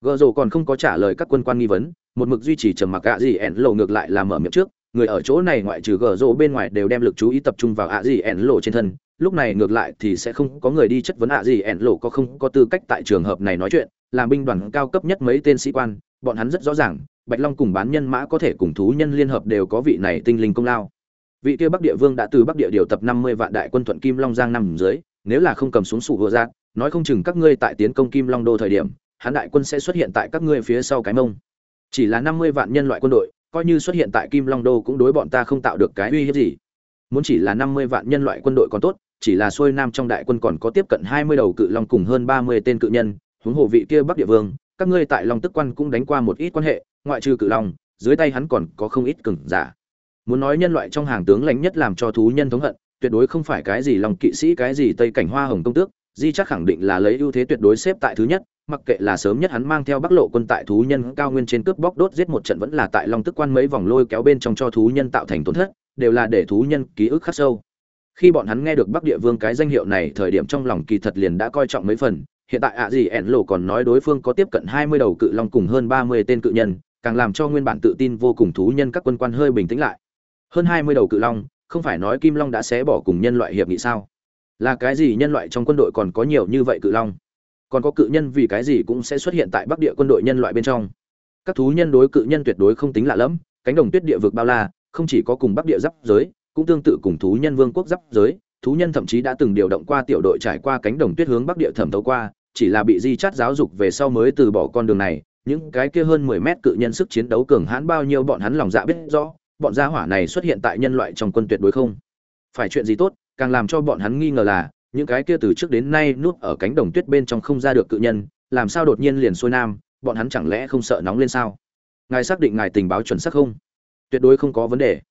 Gờ rồ còn không có trả lời các quân quan nghi vấn, một mực duy trì trầm mặc ạ gì ẻn lộ ngược lại là mở miệng trước, người ở chỗ này ngoại trừ gờ rồ bên ngoài đều đem lực chú ý tập trung vào ạ gì ẻn lộ trên thân lúc này ngược lại thì sẽ không có người đi chất vấn ạ gì ẻn lộ có không có tư cách tại trường hợp này nói chuyện làm binh đoàn cao cấp nhất mấy tên sĩ quan bọn hắn rất rõ ràng bạch long cùng bán nhân mã có thể cùng thú nhân liên hợp đều có vị này tinh linh công lao vị kia bắc địa vương đã từ bắc địa điều tập năm mươi vạn đại quân thuận kim long giang nằm dưới nếu là không cầm xuống sủ vừa ra nói không chừng các ngươi tại tiến công kim long đô thời điểm hắn đại quân sẽ xuất hiện tại các ngươi phía sau cái mông chỉ là năm mươi vạn nhân loại quân đội coi như xuất hiện tại Kim Long Đô cũng đối bọn ta không tạo được cái uy hiếp gì. Muốn chỉ là 50 vạn nhân loại quân đội còn tốt, chỉ là xuôi nam trong đại quân còn có tiếp cận 20 đầu cự long cùng hơn 30 tên cự nhân, huống hồ vị kia bắc địa vương các ngươi tại long tức quan cũng đánh qua một ít quan hệ ngoại trừ cự long dưới tay hắn còn có không ít cường giả. Muốn nói nhân loại trong hàng tướng lãnh nhất làm cho thú nhân thống hận tuyệt đối không phải cái gì lòng kỵ sĩ cái gì tây cảnh hoa hồng công tước di chắc khẳng định là lấy ưu thế tuyệt đối xếp tại thứ nhất mặc kệ là sớm nhất hắn mang theo bắc lộ quân tại thú nhân cao nguyên trên cướp bóc đốt giết một trận vẫn là tại long tức quan mấy vòng lôi kéo bên trong cho thú nhân tạo thành tổn thất đều là để thú nhân ký ức khắc sâu khi bọn hắn nghe được bắc địa vương cái danh hiệu này, thời điểm trong lòng kỳ thật liền đã coi trọng mấy phần. Hiện tại ạ gì ẻn lộ còn nói đối phương có tiếp cận hai mươi đầu cự long cùng hơn ba mươi tên cự nhân, càng làm cho nguyên bản tự tin vô cùng thú nhân các quân quan hơi bình tĩnh lại. Hơn hai mươi đầu cự long, không phải nói kim long đã xé bỏ cùng nhân loại hiệp nghị sao? Là cái gì nhân loại trong quân đội còn có nhiều như vậy cự long? Còn có cự nhân vì cái gì cũng sẽ xuất hiện tại bắc địa quân đội nhân loại bên trong? Các thú nhân đối cự nhân tuyệt đối không tính lạ lẫm, cánh đồng tuyết địa vực bao la, không chỉ có cùng bắc địa giáp giới cũng tương tự cùng thú nhân vương quốc giáp giới, thú nhân thậm chí đã từng điều động qua tiểu đội trải qua cánh đồng tuyết hướng bắc địa thẩm thấu qua, chỉ là bị di chắt giáo dục về sau mới từ bỏ con đường này. Những cái kia hơn 10 mét cự nhân sức chiến đấu cường hãn bao nhiêu bọn hắn lòng dạ biết rõ, bọn gia hỏa này xuất hiện tại nhân loại trong quân tuyệt đối không. Phải chuyện gì tốt, càng làm cho bọn hắn nghi ngờ là, những cái kia từ trước đến nay nuốt ở cánh đồng tuyết bên trong không ra được cự nhân, làm sao đột nhiên liền xuôi nam, bọn hắn chẳng lẽ không sợ nóng lên sao? Ngài xác định ngài tình báo chuẩn xác không? Tuyệt đối không có vấn đề.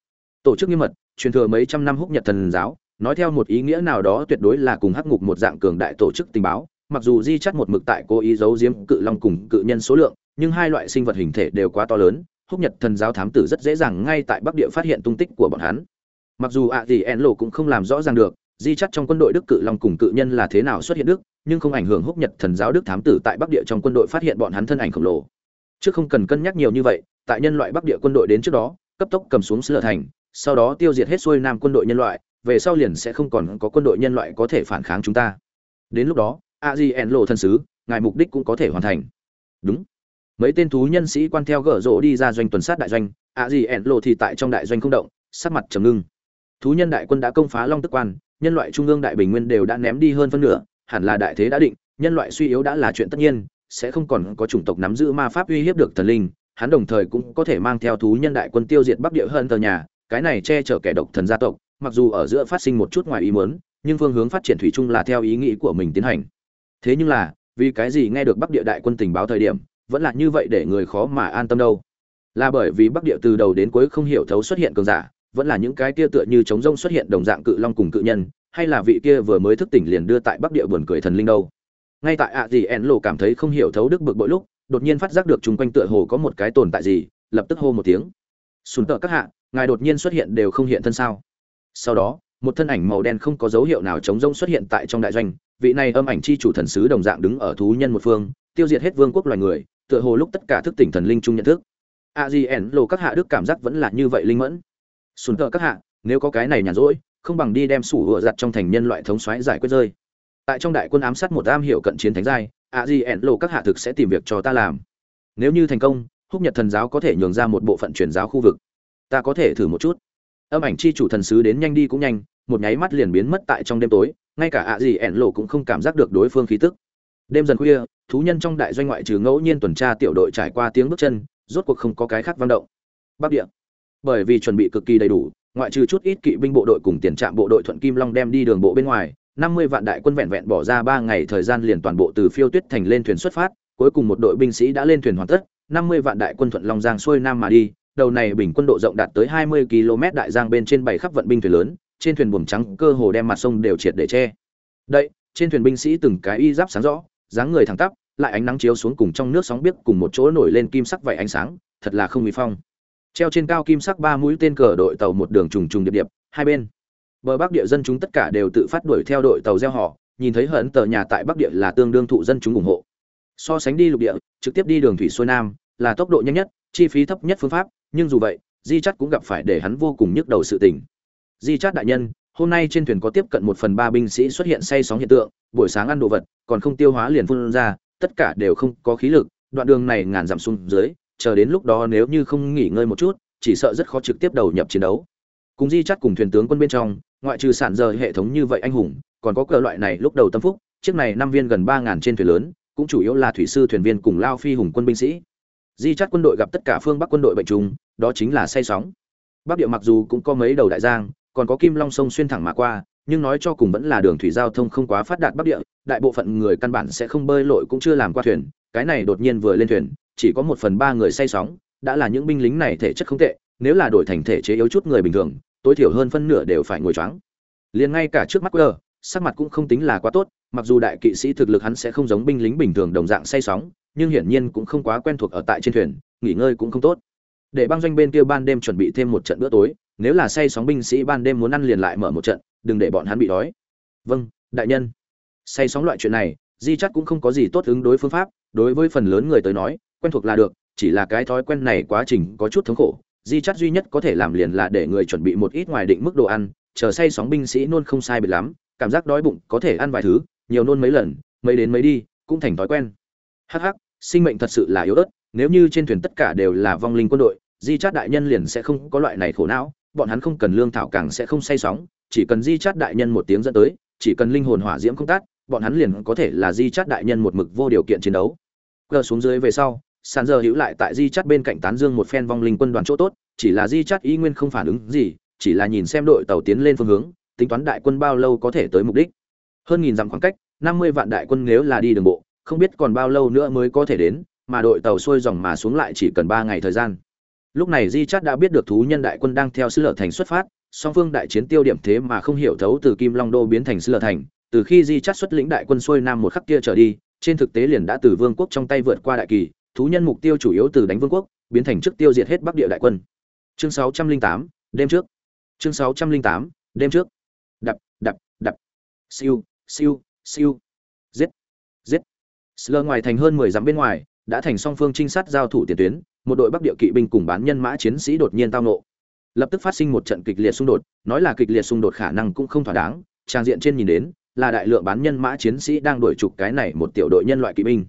Tổ chức nghiêm mật truyền thừa mấy trăm năm húc nhật thần giáo, nói theo một ý nghĩa nào đó tuyệt đối là cùng hắc ngục một dạng cường đại tổ chức tình báo, mặc dù di chắt một mực tại cố ý giấu giếm cự long cùng cự nhân số lượng, nhưng hai loại sinh vật hình thể đều quá to lớn, húc nhật thần giáo thám tử rất dễ dàng ngay tại bắc địa phát hiện tung tích của bọn hắn. Mặc dù ạ gì en lộ cũng không làm rõ ràng được, di chắt trong quân đội đức cự long cùng cự nhân là thế nào xuất hiện đức, nhưng không ảnh hưởng húc nhật thần giáo đức thám tử tại bắc địa trong quân đội phát hiện bọn hắn thân ảnh khổng lồ. Trước không cần cân nhắc nhiều như vậy, tại nhân loại bắc địa quân đội đến trước đó, cấp tốc cầm xuống sứ thành sau đó tiêu diệt hết xuôi nam quân đội nhân loại, về sau liền sẽ không còn có quân đội nhân loại có thể phản kháng chúng ta. Đến lúc đó, a di en lộ thân sứ, ngài mục đích cũng có thể hoàn thành. Đúng. Mấy tên thú nhân sĩ quan theo gở rỗ đi ra doanh tuần sát đại doanh, a di en lộ thì tại trong đại doanh không động, sắc mặt trầm ngưng. Thú nhân đại quân đã công phá long tức quan, nhân loại trung ương đại bình nguyên đều đã ném đi hơn phân nửa, hẳn là đại thế đã định, nhân loại suy yếu đã là chuyện tất nhiên, sẽ không còn có chủng tộc nắm giữ ma pháp uy hiếp được thần linh, hắn đồng thời cũng có thể mang theo thú nhân đại quân tiêu diệt bắc địa hơn tờ nhà cái này che chở kẻ độc thần gia tộc, mặc dù ở giữa phát sinh một chút ngoài ý muốn, nhưng phương hướng phát triển thủy chung là theo ý nghĩ của mình tiến hành. Thế nhưng là, vì cái gì nghe được bắc địa đại quân tình báo thời điểm, vẫn là như vậy để người khó mà an tâm đâu? Là bởi vì bắc địa từ đầu đến cuối không hiểu thấu xuất hiện cường giả, vẫn là những cái kia tựa như chống rông xuất hiện đồng dạng cự long cùng cự nhân, hay là vị kia vừa mới thức tỉnh liền đưa tại bắc địa buồn cười thần linh đâu? Ngay tại ạ gì en lộ cảm thấy không hiểu thấu đức bực bội lúc, đột nhiên phát giác được chung quanh tựa hồ có một cái tồn tại gì, lập tức hô một tiếng. Sùn tợ các hạ ngài đột nhiên xuất hiện đều không hiện thân sao? Sau đó, một thân ảnh màu đen không có dấu hiệu nào chống rông xuất hiện tại trong đại doanh, vị này âm ảnh chi chủ thần sứ đồng dạng đứng ở thú nhân một phương, tiêu diệt hết vương quốc loài người, tựa hồ lúc tất cả thức tỉnh thần linh chung nhận thức. A di ẩn lộ các hạ đức cảm giác vẫn là như vậy linh mẫn. Sùn tợ các hạ, nếu có cái này nhàn rỗi, không bằng đi đem sủ hựa giặt trong thành nhân loại thống xoáy giải quyết rơi. Tại trong đại quân ám sát một am hiểu cận chiến thánh giai, a di ẩn lộ các hạ thực sẽ tìm việc cho ta làm. Nếu như thành công, húc nhật thần giáo có thể nhường ra một bộ phận truyền giáo khu vực ta có thể thử một chút. Âm ảnh chi chủ thần sứ đến nhanh đi cũng nhanh, một nháy mắt liền biến mất tại trong đêm tối, ngay cả ạ gì ẻn lộ cũng không cảm giác được đối phương khí tức. Đêm dần khuya, thú nhân trong đại doanh ngoại trừ ngẫu nhiên tuần tra tiểu đội trải qua tiếng bước chân, rốt cuộc không có cái khác vang động. Bắc địa. Bởi vì chuẩn bị cực kỳ đầy đủ, ngoại trừ chút ít kỵ binh bộ đội cùng tiền trạm bộ đội thuận kim long đem đi đường bộ bên ngoài, năm mươi vạn đại quân vẹn vẹn bỏ ra ba ngày thời gian liền toàn bộ từ phiêu tuyết thành lên thuyền xuất phát, cuối cùng một đội binh sĩ đã lên thuyền hoàn tất, năm mươi vạn đại quân thuận long giang xuôi nam mà đi đầu này bình quân độ rộng đạt tới 20 km đại giang bên trên bảy khắp vận binh thuyền lớn, trên thuyền buồm trắng cơ hồ đem mặt sông đều triệt để che. Đây, trên thuyền binh sĩ từng cái y giáp sáng rõ, dáng người thẳng tắp, lại ánh nắng chiếu xuống cùng trong nước sóng biết cùng một chỗ nổi lên kim sắc vậy ánh sáng, thật là không uy phong. Treo trên cao kim sắc ba mũi tên cờ đội tàu một đường trùng trùng điệp điệp, hai bên. Bờ Bắc địa dân chúng tất cả đều tự phát đuổi theo đội tàu gieo họ, nhìn thấy hận tờ nhà tại Bắc địa là tương đương thụ dân chúng ủng hộ. So sánh đi lục địa, trực tiếp đi đường thủy xuôi nam, là tốc độ nhanh nhất, chi phí thấp nhất phương pháp, nhưng dù vậy di chắt cũng gặp phải để hắn vô cùng nhức đầu sự tình. Di chắt đại nhân hôm nay trên thuyền có tiếp cận một phần ba binh sĩ xuất hiện say sóng hiện tượng buổi sáng ăn đồ vật còn không tiêu hóa liền phun ra tất cả đều không có khí lực đoạn đường này ngàn dặm xuống dưới chờ đến lúc đó nếu như không nghỉ ngơi một chút chỉ sợ rất khó trực tiếp đầu nhập chiến đấu. Cùng di chắt cùng thuyền tướng quân bên trong ngoại trừ sản giờ hệ thống như vậy anh hùng còn có cờ loại này lúc đầu tâm phúc chiếc này năm viên gần ba ngàn trên thuyền lớn cũng chủ yếu là thủy sư thuyền viên cùng lao phi hùng quân binh sĩ di chắt quân đội gặp tất cả phương bắc quân đội bệnh trùng, đó chính là say sóng. Bắc địa mặc dù cũng có mấy đầu đại giang, còn có kim long sông xuyên thẳng mà qua, nhưng nói cho cùng vẫn là đường thủy giao thông không quá phát đạt bắc địa, đại bộ phận người căn bản sẽ không bơi lội cũng chưa làm qua thuyền, cái này đột nhiên vừa lên thuyền, chỉ có một phần ba người say sóng, đã là những binh lính này thể chất không tệ, nếu là đổi thành thể chế yếu chút người bình thường, tối thiểu hơn phân nửa đều phải ngồi choáng. Liền ngay cả trước mắt quơ, sắc mặt cũng không tính là quá tốt, mặc dù đại kỵ sĩ thực lực hắn sẽ không giống binh lính bình thường đồng dạng say sóng nhưng hiển nhiên cũng không quá quen thuộc ở tại trên thuyền, nghỉ ngơi cũng không tốt. Để băng doanh bên kia ban đêm chuẩn bị thêm một trận bữa tối, nếu là say sóng binh sĩ ban đêm muốn ăn liền lại mở một trận, đừng để bọn hắn bị đói. Vâng đại nhân. Say sóng loại chuyện này, di chắc cũng không có gì tốt ứng đối phương pháp, đối với phần lớn người tới nói, quen thuộc là được, chỉ là cái thói quen này quá trình có chút thống khổ. Di chắc duy nhất có thể làm liền là để người chuẩn bị một ít ngoài định mức đồ ăn, chờ say sóng binh sĩ nôn không sai biệt lắm, cảm giác đói bụng, có thể ăn vài thứ, nhiều nôn mấy lần, mấy đến mấy đi, cũng thành thói quen. Hắc hắc sinh mệnh thật sự là yếu ớt, nếu như trên thuyền tất cả đều là vong linh quân đội, di chát đại nhân liền sẽ không có loại này khổ não, bọn hắn không cần lương thảo càng sẽ không say sóng, chỉ cần di chát đại nhân một tiếng dẫn tới, chỉ cần linh hồn hỏa diễm không tát bọn hắn liền có thể là di chát đại nhân một mực vô điều kiện chiến đấu. Gờ xuống dưới về sau sàn giờ hữu lại tại di chát bên cạnh tán dương một phen vong linh quân đoàn chỗ tốt, chỉ là di chát y nguyên không phản ứng gì, chỉ là nhìn xem đội tàu tiến lên phương hướng, tính toán đại quân bao lâu có thể tới mục đích. Hơn nghìn dặm khoảng cách, năm mươi vạn đại quân nếu là đi đường bộ không biết còn bao lâu nữa mới có thể đến mà đội tàu xuôi dòng mà xuống lại chỉ cần ba ngày thời gian. Lúc này di chát đã biết được thú nhân đại quân đang theo sứ lở thành xuất phát song phương đại chiến tiêu điểm thế mà không hiểu thấu từ kim long đô biến thành sứ lở thành. Từ khi di chát xuất lĩnh đại quân xuôi nam một khắc kia trở đi trên thực tế liền đã từ vương quốc trong tay vượt qua đại kỳ thú nhân mục tiêu chủ yếu từ đánh vương quốc biến thành trước tiêu diệt hết bắc địa đại quân. Chương 608, đêm trước. Chương 608, đêm trước. Đập đập đập. Siêu siêu siêu. Giết giết. Slur ngoài thành hơn 10 dặm bên ngoài, đã thành song phương trinh sát giao thủ tiền tuyến, một đội Bắc địa kỵ binh cùng bán nhân mã chiến sĩ đột nhiên tao nộ. Lập tức phát sinh một trận kịch liệt xung đột, nói là kịch liệt xung đột khả năng cũng không thỏa đáng, trang diện trên nhìn đến, là đại lượng bán nhân mã chiến sĩ đang đuổi trục cái này một tiểu đội nhân loại kỵ binh.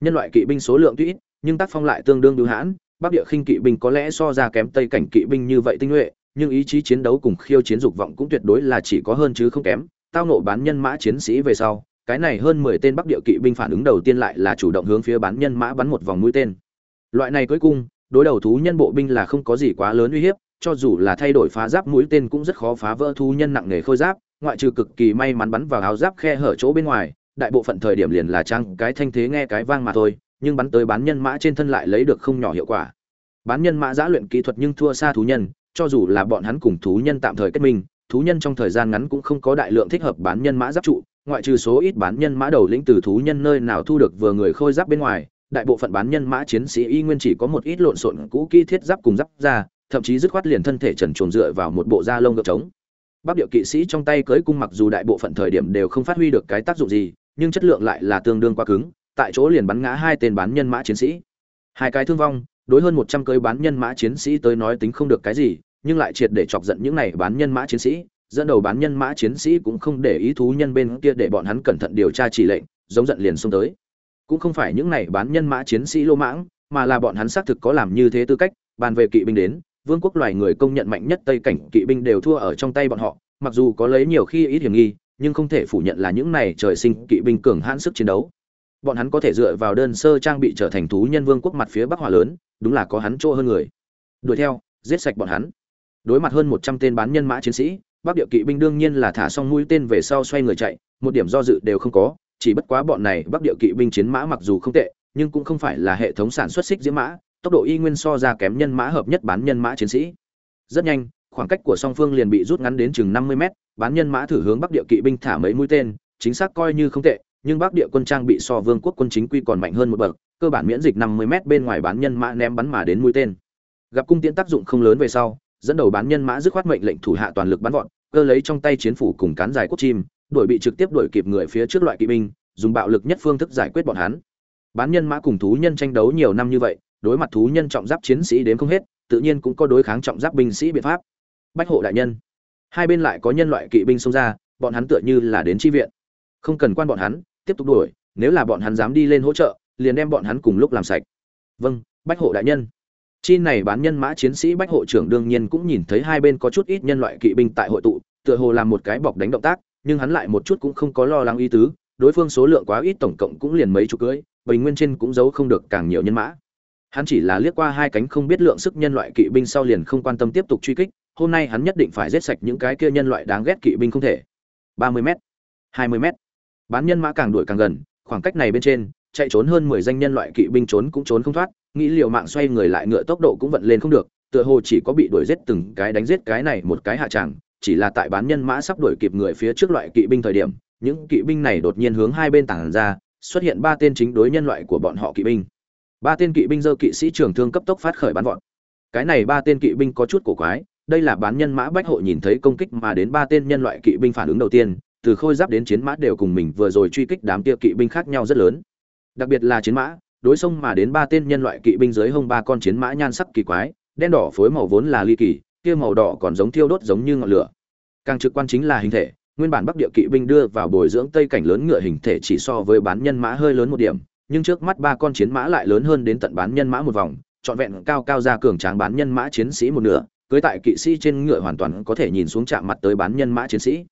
Nhân loại kỵ binh số lượng tuy ít, nhưng tác phong lại tương đương bưu hãn, Bắc địa khinh kỵ binh có lẽ so ra kém Tây cảnh kỵ binh như vậy tinh nhuệ, nhưng ý chí chiến đấu cùng khiêu chiến dục vọng cũng tuyệt đối là chỉ có hơn chứ không kém. Tao nộ bán nhân mã chiến sĩ về sau, cái này hơn mười tên Bắc Địa kỵ binh phản ứng đầu tiên lại là chủ động hướng phía bán nhân mã bắn một vòng mũi tên. Loại này cuối cùng, đối đầu thú nhân bộ binh là không có gì quá lớn uy hiếp, cho dù là thay đổi phá giáp mũi tên cũng rất khó phá vỡ thú nhân nặng nề khôi giáp, ngoại trừ cực kỳ may mắn bắn vào áo giáp khe hở chỗ bên ngoài, đại bộ phận thời điểm liền là trang cái thanh thế nghe cái vang mà thôi, nhưng bắn tới bán nhân mã trên thân lại lấy được không nhỏ hiệu quả. Bán nhân mã giã luyện kỹ thuật nhưng thua xa thú nhân, cho dù là bọn hắn cùng thú nhân tạm thời kết minh, thú nhân trong thời gian ngắn cũng không có đại lượng thích hợp bán nhân mã giáp trụ, ngoại trừ số ít bán nhân mã đầu lĩnh từ thú nhân nơi nào thu được vừa người khôi giáp bên ngoài, đại bộ phận bán nhân mã chiến sĩ y nguyên chỉ có một ít lộn xộn cũ kỹ thiết giáp cùng giáp ra, thậm chí dứt khoát liền thân thể trần truồng dựa vào một bộ da lông gợp trống. Bắc điệu kỵ sĩ trong tay cưới cung mặc dù đại bộ phận thời điểm đều không phát huy được cái tác dụng gì, nhưng chất lượng lại là tương đương quá cứng, tại chỗ liền bắn ngã hai tên bán nhân mã chiến sĩ. Hai cái thương vong, đối hơn một trăm cưới bán nhân mã chiến sĩ tới nói tính không được cái gì, nhưng lại triệt để chọc giận những này bán nhân mã chiến sĩ, dẫn đầu bán nhân mã chiến sĩ cũng không để ý thú nhân bên kia để bọn hắn cẩn thận điều tra chỉ lệnh, giống giận liền xông tới. Cũng không phải những này bán nhân mã chiến sĩ lô mãng, mà là bọn hắn xác thực có làm như thế tư cách, bàn về kỵ binh đến, vương quốc loài người công nhận mạnh nhất tây cảnh, kỵ binh đều thua ở trong tay bọn họ, mặc dù có lấy nhiều khi ít hiểm nghi, nhưng không thể phủ nhận là những này trời sinh kỵ binh cường hãn sức chiến đấu. Bọn hắn có thể dựa vào đơn sơ trang bị trở thành thú nhân vương quốc mặt phía bắc hòa lớn, đúng là có hắn chỗ hơn người. Đuổi theo, giết sạch bọn hắn. Đối mặt hơn một trăm tên bán nhân mã chiến sĩ Bắc Địa kỵ binh đương nhiên là thả xong mũi tên về sau xoay người chạy, một điểm do dự đều không có, chỉ bất quá bọn này Bắc Địa kỵ binh chiến mã mặc dù không tệ, nhưng cũng không phải là hệ thống sản xuất xích diễm mã, tốc độ y nguyên so ra kém nhân mã hợp nhất bán nhân mã chiến sĩ. Rất nhanh, khoảng cách của song phương liền bị rút ngắn đến chừng 50 mét, bán nhân mã thử hướng Bắc Địa kỵ binh thả mấy mũi tên, chính xác coi như không tệ, nhưng Bắc Địa quân trang bị so Vương quốc quân chính quy còn mạnh hơn một bậc, cơ bản miễn dịch 50 mét bên ngoài bán nhân mã ném bắn mà đến mũi tên. Gặp cung tiễn tác dụng không lớn về sau, dẫn đầu bán nhân mã dứt khoát mệnh lệnh thủ hạ toàn lực bắn vọt, cơ lấy trong tay chiến phủ cùng cán dài cốt chim, đuổi bị trực tiếp đuổi kịp người phía trước loại kỵ binh, dùng bạo lực nhất phương thức giải quyết bọn hắn. Bán nhân mã cùng thú nhân tranh đấu nhiều năm như vậy, đối mặt thú nhân trọng giáp chiến sĩ đến không hết, tự nhiên cũng có đối kháng trọng giáp binh sĩ biện pháp. Bách hộ đại nhân, hai bên lại có nhân loại kỵ binh xông ra, bọn hắn tựa như là đến chi viện. Không cần quan bọn hắn, tiếp tục đuổi, nếu là bọn hắn dám đi lên hỗ trợ, liền đem bọn hắn cùng lúc làm sạch. Vâng, Bách hộ đại nhân. Chi này bán nhân mã chiến sĩ Bách hộ trưởng đương nhiên cũng nhìn thấy hai bên có chút ít nhân loại kỵ binh tại hội tụ, tựa hồ làm một cái bọc đánh động tác, nhưng hắn lại một chút cũng không có lo lắng ý tứ, đối phương số lượng quá ít tổng cộng cũng liền mấy chục cưỡi, bình nguyên trên cũng giấu không được càng nhiều nhân mã. Hắn chỉ là liếc qua hai cánh không biết lượng sức nhân loại kỵ binh sau liền không quan tâm tiếp tục truy kích, hôm nay hắn nhất định phải giết sạch những cái kia nhân loại đáng ghét kỵ binh không thể. 30m, 20m, bán nhân mã càng đuổi càng gần khoảng cách này bên trên chạy trốn hơn mười danh nhân loại kỵ binh trốn cũng trốn không thoát nghĩ liều mạng xoay người lại ngựa tốc độ cũng vận lên không được tựa hồ chỉ có bị đuổi giết từng cái đánh giết cái này một cái hạ chẳng, chỉ là tại bán nhân mã sắp đuổi kịp người phía trước loại kỵ binh thời điểm những kỵ binh này đột nhiên hướng hai bên tảng ra xuất hiện ba tên chính đối nhân loại của bọn họ kỵ binh. Ba tên kỵ binh dơ kỵ sĩ trưởng thương cấp tốc phát khởi bắn vọt. Cái này ba tên kỵ binh có chút cổ quái đây là bán nhân mã bách hộ nhìn thấy công kích mà đến ba tên nhân loại kỵ binh phản ứng đầu tiên từ khôi giáp đến chiến mã đều cùng mình vừa rồi truy kích đám kia kỵ binh khác nhau rất lớn. Đặc biệt là chiến mã đối xông mà đến ba tên nhân loại kỵ binh dưới hông ba con chiến mã nhan sắc kỳ quái, đen đỏ phối màu vốn là ly kỳ, kia màu đỏ còn giống thiêu đốt giống như ngọn lửa. Càng trực quan chính là hình thể, nguyên bản bắc địa kỵ binh đưa vào bồi dưỡng tây cảnh lớn ngựa hình thể chỉ so với bán nhân mã hơi lớn một điểm, nhưng trước mắt ba con chiến mã lại lớn hơn đến tận bán nhân mã một vòng, trọn vẹn cao cao ra cường tráng bán nhân mã chiến sĩ một nửa, cưới tại kỵ sĩ trên ngựa hoàn toàn có thể nhìn xuống chạm mặt tới bán nhân mã chiến sĩ.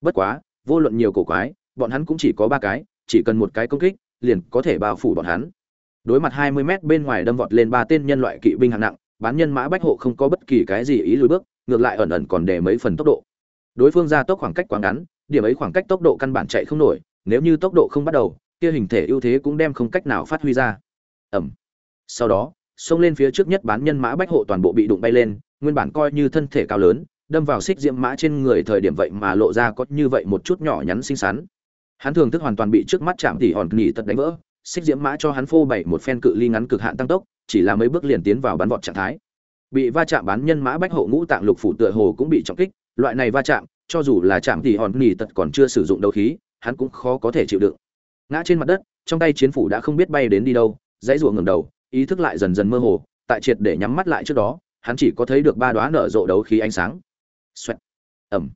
Bất quá, vô luận nhiều cổ quái, bọn hắn cũng chỉ có ba cái, chỉ cần một cái công kích, liền có thể bao phủ bọn hắn đối mặt 20 mét bên ngoài đâm vọt lên ba tên nhân loại kỵ binh hạng nặng, bán nhân mã bách hộ không có bất kỳ cái gì ý lùi bước, ngược lại ẩn ẩn còn để mấy phần tốc độ. Đối phương ra tốc khoảng cách quá ngắn, điểm ấy khoảng cách tốc độ căn bản chạy không nổi, nếu như tốc độ không bắt đầu, kia hình thể ưu thế cũng đem không cách nào phát huy ra. Ẩm sau đó, xông lên phía trước nhất bán nhân mã bách hộ toàn bộ bị đụng bay lên, nguyên bản coi như thân thể cao lớn, đâm vào xích diễm mã trên người thời điểm vậy mà lộ ra có như vậy một chút nhỏ nhắn xinh xắn. Hắn thường thức hoàn toàn bị trước mắt chạm tỉ hòn nghỉ tật đánh vỡ xích diễm mã cho hắn phô bày một phen cự ly ngắn cực hạn tăng tốc, chỉ là mấy bước liền tiến vào bắn vọt trạng thái. Bị va chạm bán nhân mã bách hộ ngũ tạng lục phủ tựa hồ cũng bị trọng kích, loại này va chạm, cho dù là chạm thì hòn nghỉ tật còn chưa sử dụng đấu khí, hắn cũng khó có thể chịu đựng. Ngã trên mặt đất, trong tay chiến phủ đã không biết bay đến đi đâu, dãy ruộng ngừng đầu, ý thức lại dần dần mơ hồ, tại triệt để nhắm mắt lại trước đó, hắn chỉ có thấy được ba đoá nở rộ đấu khí ánh sáng. Xoẹt. ẩm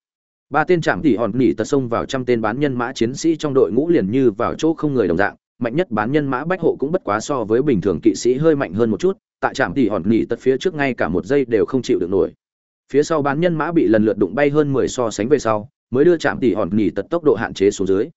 ba tên chạm thì hòn nỉ tật xông vào trăm tên bán nhân mã chiến sĩ trong đội ngũ liền như vào chỗ không người đồng dạng mạnh nhất bán nhân mã bách hộ cũng bất quá so với bình thường kỵ sĩ hơi mạnh hơn một chút, tại trạm tỉ hòn nỉ tật phía trước ngay cả một giây đều không chịu được nổi. Phía sau bán nhân mã bị lần lượt đụng bay hơn mười so sánh về sau, mới đưa trạm tỉ hòn nỉ tật tốc độ hạn chế xuống dưới.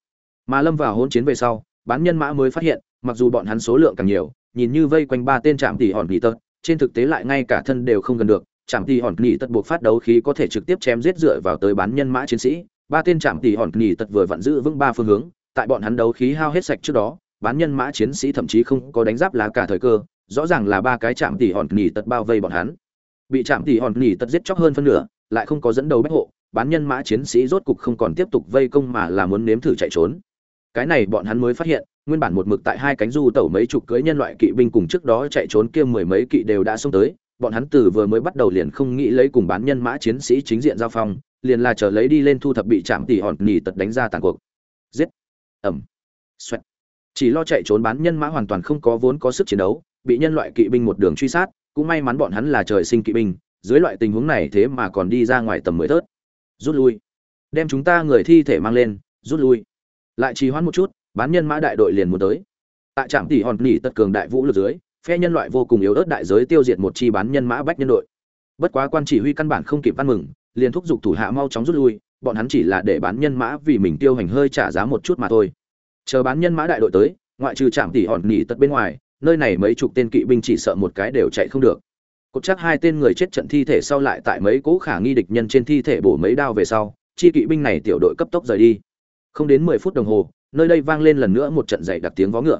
Mà lâm vào hỗn chiến về sau, bán nhân mã mới phát hiện, mặc dù bọn hắn số lượng càng nhiều, nhìn như vây quanh ba tên trạm tỉ hòn nỉ tật, trên thực tế lại ngay cả thân đều không gần được chạm tỉ hòn nhị tật buộc phát đấu khí có thể trực tiếp chém giết dựa vào tới bán nhân mã chiến sĩ. Ba tên chạm tỉ hòn nhị tật vừa vặn giữ vững ba phương hướng, tại bọn hắn đấu khí hao hết sạch trước đó bán nhân mã chiến sĩ thậm chí không có đánh giáp lá cả thời cơ, rõ ràng là ba cái chạm tỉ hòn nhị tật bao vây bọn hắn. Bị chạm tỉ hòn nhị tật giết chóc hơn phân nửa, lại không có dẫn đầu bách hộ, bán nhân mã chiến sĩ rốt cục không còn tiếp tục vây công mà là muốn nếm thử chạy trốn. Cái này bọn hắn mới phát hiện, nguyên bản một mực tại hai cánh du tẩu mấy chục cưỡi nhân loại kỵ binh cùng trước đó chạy trốn kia mười mấy kỵ đều đã xông tới, bọn hắn từ vừa mới bắt đầu liền không nghĩ lấy cùng bán nhân mã chiến sĩ chính diện giao phong, liền là chờ lấy đi lên thu thập bị chạm tỉ hòn nỉ tật đánh ra tàn cuộc. Giết. Ẩm. Xoẹt chỉ lo chạy trốn bán nhân mã hoàn toàn không có vốn có sức chiến đấu, bị nhân loại kỵ binh một đường truy sát, cũng may mắn bọn hắn là trời sinh kỵ binh, dưới loại tình huống này thế mà còn đi ra ngoài tầm mười thớt. Rút lui. Đem chúng ta người thi thể mang lên, rút lui. Lại trì hoãn một chút, bán nhân mã đại đội liền muốn tới. Tại trạm tỷ hòn nỉ tật cường đại vũ lực dưới, phe nhân loại vô cùng yếu ớt đại giới tiêu diệt một chi bán nhân mã bách nhân đội. Bất quá quan chỉ huy căn bản không kịp ăn mừng, liền thúc giục thủ hạ mau chóng rút lui, bọn hắn chỉ là để bán nhân mã vì mình tiêu hành hơi trả giá một chút mà thôi chờ bán nhân mã đại đội tới, ngoại trừ trạm tỷ hòn nỉ tật bên ngoài, nơi này mấy chục tên kỵ binh chỉ sợ một cái đều chạy không được. Cột chắc hai tên người chết trận thi thể sau lại tại mấy cố khả nghi địch nhân trên thi thể bổ mấy đao về sau, chi kỵ binh này tiểu đội cấp tốc rời đi. Không đến mười phút đồng hồ, nơi đây vang lên lần nữa một trận dày đặc tiếng vó ngựa.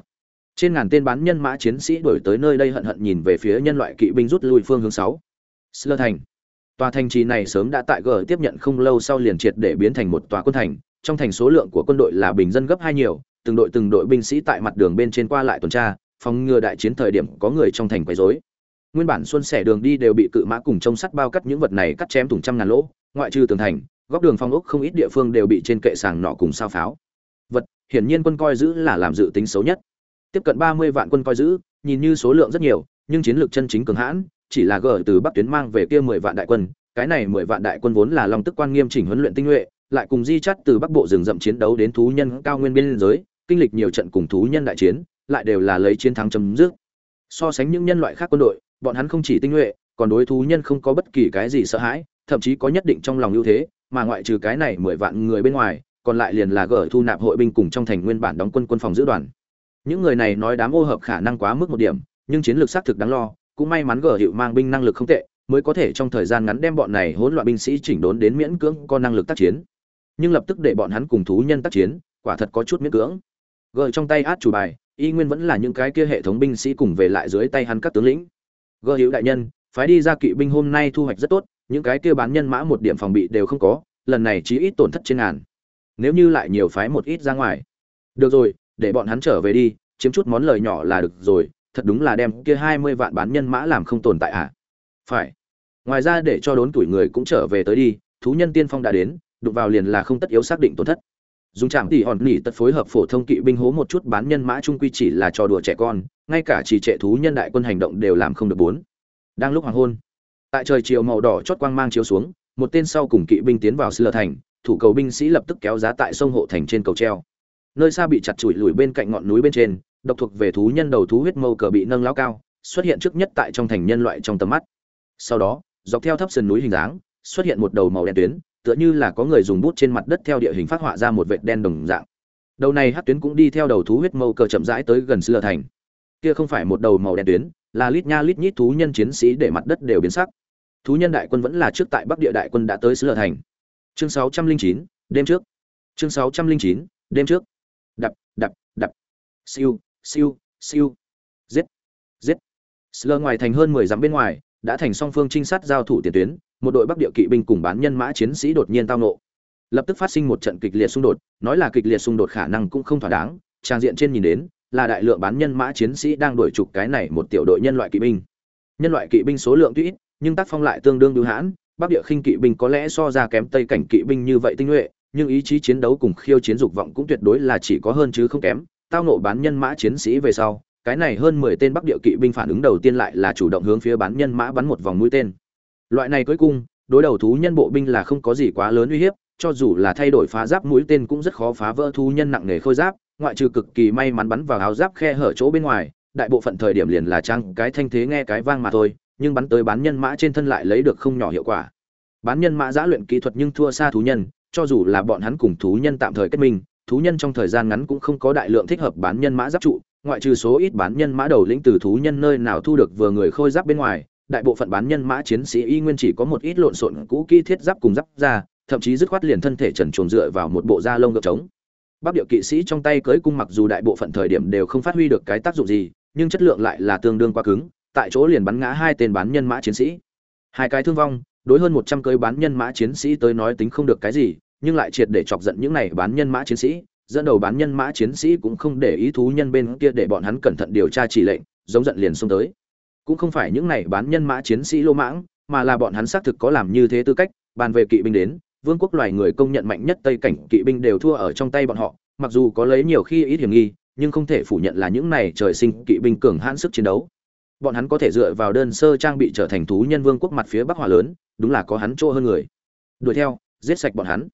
Trên ngàn tên bán nhân mã chiến sĩ đuổi tới nơi đây hận hận nhìn về phía nhân loại kỵ binh rút lui phương hướng sáu. Slơ thành. Tòa thành trì này sớm đã tại g tiếp nhận không lâu sau liền triệt để biến thành một tòa quân thành, trong thành số lượng của quân đội là bình dân gấp hai nhiều từng đội từng đội binh sĩ tại mặt đường bên trên qua lại tuần tra, phòng ngừa đại chiến thời điểm có người trong thành quấy rối. Nguyên bản xuân sẻ đường đi đều bị cự mã cùng trông sắt bao cắt những vật này cắt chém thủng trăm ngàn lỗ, ngoại trừ tường thành, góc đường phong ốc không ít địa phương đều bị trên kệ sàng nọ cùng sao pháo. Vật, hiển nhiên quân coi giữ là làm dự tính xấu nhất. Tiếp cận ba mươi vạn quân coi giữ, nhìn như số lượng rất nhiều, nhưng chiến lược chân chính cường hãn, chỉ là gỡ từ bắc tuyến mang về kia mười vạn đại quân, cái này mười vạn đại quân vốn là lòng tức quan nghiêm chỉnh huấn luyện tinh nhuệ, lại cùng di chắt từ bắc bộ rừng rậm chiến đấu đến thú nhân cao nguyên biên giới kinh lịch nhiều trận cùng thú nhân đại chiến, lại đều là lấy chiến thắng chấm dứt. So sánh những nhân loại khác quân đội, bọn hắn không chỉ tinh nhuệ, còn đối thú nhân không có bất kỳ cái gì sợ hãi, thậm chí có nhất định trong lòng ưu thế, mà ngoại trừ cái này mười vạn người bên ngoài, còn lại liền là gỡ thu nạp hội binh cùng trong thành nguyên bản đóng quân quân phòng giữ đoàn. Những người này nói đám ô hợp khả năng quá mức một điểm, nhưng chiến lược xác thực đáng lo, cũng may mắn gở hiệu mang binh năng lực không tệ, mới có thể trong thời gian ngắn đem bọn này hỗn loạn binh sĩ chỉnh đốn đến miễn cưỡng có năng lực tác chiến. Nhưng lập tức để bọn hắn cùng thú nhân tác chiến, quả thật có chút miễn cưỡng gờ trong tay át chủ bài, y nguyên vẫn là những cái kia hệ thống binh sĩ cùng về lại dưới tay hắn các tướng lĩnh. Gờ hữu đại nhân, phái đi ra kỵ binh hôm nay thu hoạch rất tốt, những cái kia bán nhân mã một điểm phòng bị đều không có, lần này chí ít tổn thất trên ngàn. Nếu như lại nhiều phái một ít ra ngoài. Được rồi, để bọn hắn trở về đi, chiếm chút món lời nhỏ là được rồi, thật đúng là đem kia hai mươi vạn bán nhân mã làm không tồn tại à? Phải. Ngoài ra để cho đốn tuổi người cũng trở về tới đi, thú nhân tiên phong đã đến, đụng vào liền là không tất yếu xác định tổn thất dùng trạm tỉ hòn nỉ tật phối hợp phổ thông kỵ binh hố một chút bán nhân mã trung quy chỉ là trò đùa trẻ con, ngay cả chỉ trệ thú nhân đại quân hành động đều làm không được bốn. Đang lúc hoàng hôn, tại trời chiều màu đỏ chót quang mang chiếu xuống, một tên sau cùng kỵ binh tiến vào sư lờ thành, thủ cầu binh sĩ lập tức kéo giá tại sông hộ thành trên cầu treo. Nơi xa bị chặt chùi lùi bên cạnh ngọn núi bên trên, độc thuộc về thú nhân đầu thú huyết mâu cờ bị nâng lao cao, xuất hiện trước nhất tại trong thành nhân loại trong tầm mắt. Sau đó, dọc theo thấp sườn núi hình dáng, xuất hiện một đầu màu đen tuyến tựa như là có người dùng bút trên mặt đất theo địa hình phát họa ra một vệt đen đồng dạng. Đầu này hát tuyến cũng đi theo đầu thú huyết mâu cờ chậm rãi tới gần xưa thành. Kia không phải một đầu màu đen tuyến là lít nha lít nhít thú nhân chiến sĩ để mặt đất đều biến sắc. Thú nhân đại quân vẫn là trước tại bắc địa đại quân đã tới xưa thành. Chương 609, đêm trước. Chương 609, đêm trước. Đập đập đập. Siêu siêu siêu. Giết giết. Slur ngoài thành hơn 10 dặm bên ngoài, đã thành song phương trinh sát giao thủ tiền tuyến, một đội Bắc địa kỵ binh cùng bán nhân mã chiến sĩ đột nhiên tao ngộ. Lập tức phát sinh một trận kịch liệt xung đột, nói là kịch liệt xung đột khả năng cũng không thỏa đáng, trang diện trên nhìn đến, là đại lượng bán nhân mã chiến sĩ đang đuổi trục cái này một tiểu đội nhân loại kỵ binh. Nhân loại kỵ binh số lượng tuy ít, nhưng tác phong lại tương đương bưu hãn, Bắc địa khinh kỵ binh có lẽ so ra kém Tây cảnh kỵ binh như vậy tinh nhuệ, nhưng ý chí chiến đấu cùng khiêu chiến dục vọng cũng tuyệt đối là chỉ có hơn chứ không kém. Tao nộ bán nhân mã chiến sĩ về sau, cái này hơn mười tên bắc địa kỵ binh phản ứng đầu tiên lại là chủ động hướng phía bán nhân mã bắn một vòng mũi tên loại này cuối cùng đối đầu thú nhân bộ binh là không có gì quá lớn uy hiếp cho dù là thay đổi phá giáp mũi tên cũng rất khó phá vỡ thú nhân nặng nề khôi giáp ngoại trừ cực kỳ may mắn bắn vào áo giáp khe hở chỗ bên ngoài đại bộ phận thời điểm liền là trang cái thanh thế nghe cái vang mà thôi nhưng bắn tới bán nhân mã trên thân lại lấy được không nhỏ hiệu quả. Bán nhân mã giã luyện kỹ thuật nhưng thua xa thú nhân cho dù là bọn hắn cùng thú nhân tạm thời kết minh thú nhân trong thời gian ngắn cũng không có đại lượng thích hợp bán nhân mã giáp trụ ngoại trừ số ít bán nhân mã đầu lĩnh từ thú nhân nơi nào thu được vừa người khôi giáp bên ngoài, đại bộ phận bán nhân mã chiến sĩ y nguyên chỉ có một ít lộn xộn cũ kỹ thiết giáp cùng giáp ra, thậm chí dứt khoát liền thân thể trần truồng dựa vào một bộ da lông gợp trống. Bắc điệu kỵ sĩ trong tay cưới cung mặc dù đại bộ phận thời điểm đều không phát huy được cái tác dụng gì, nhưng chất lượng lại là tương đương quá cứng, tại chỗ liền bắn ngã hai tên bán nhân mã chiến sĩ. Hai cái thương vong, đối hơn một trăm cưới bán nhân mã chiến sĩ tới nói tính không được cái gì, nhưng lại triệt để chọc giận những này bán nhân mã chiến sĩ, dẫn đầu bán nhân mã chiến sĩ cũng không để ý thú nhân bên kia để bọn hắn cẩn thận điều tra chỉ lệnh giống giận liền xông tới cũng không phải những này bán nhân mã chiến sĩ lô mãng, mà là bọn hắn xác thực có làm như thế tư cách, bàn về kỵ binh đến, vương quốc loài người công nhận mạnh nhất tây cảnh kỵ binh đều thua ở trong tay bọn họ, mặc dù có lấy nhiều khi ít hiểm nghi, nhưng không thể phủ nhận là những này trời sinh kỵ binh cường hãn sức chiến đấu. Bọn hắn có thể dựa vào đơn sơ trang bị trở thành thú nhân vương quốc mặt phía bắc hòa lớn, đúng là có hắn chỗ hơn người. Đuổi theo, giết sạch bọn hắn.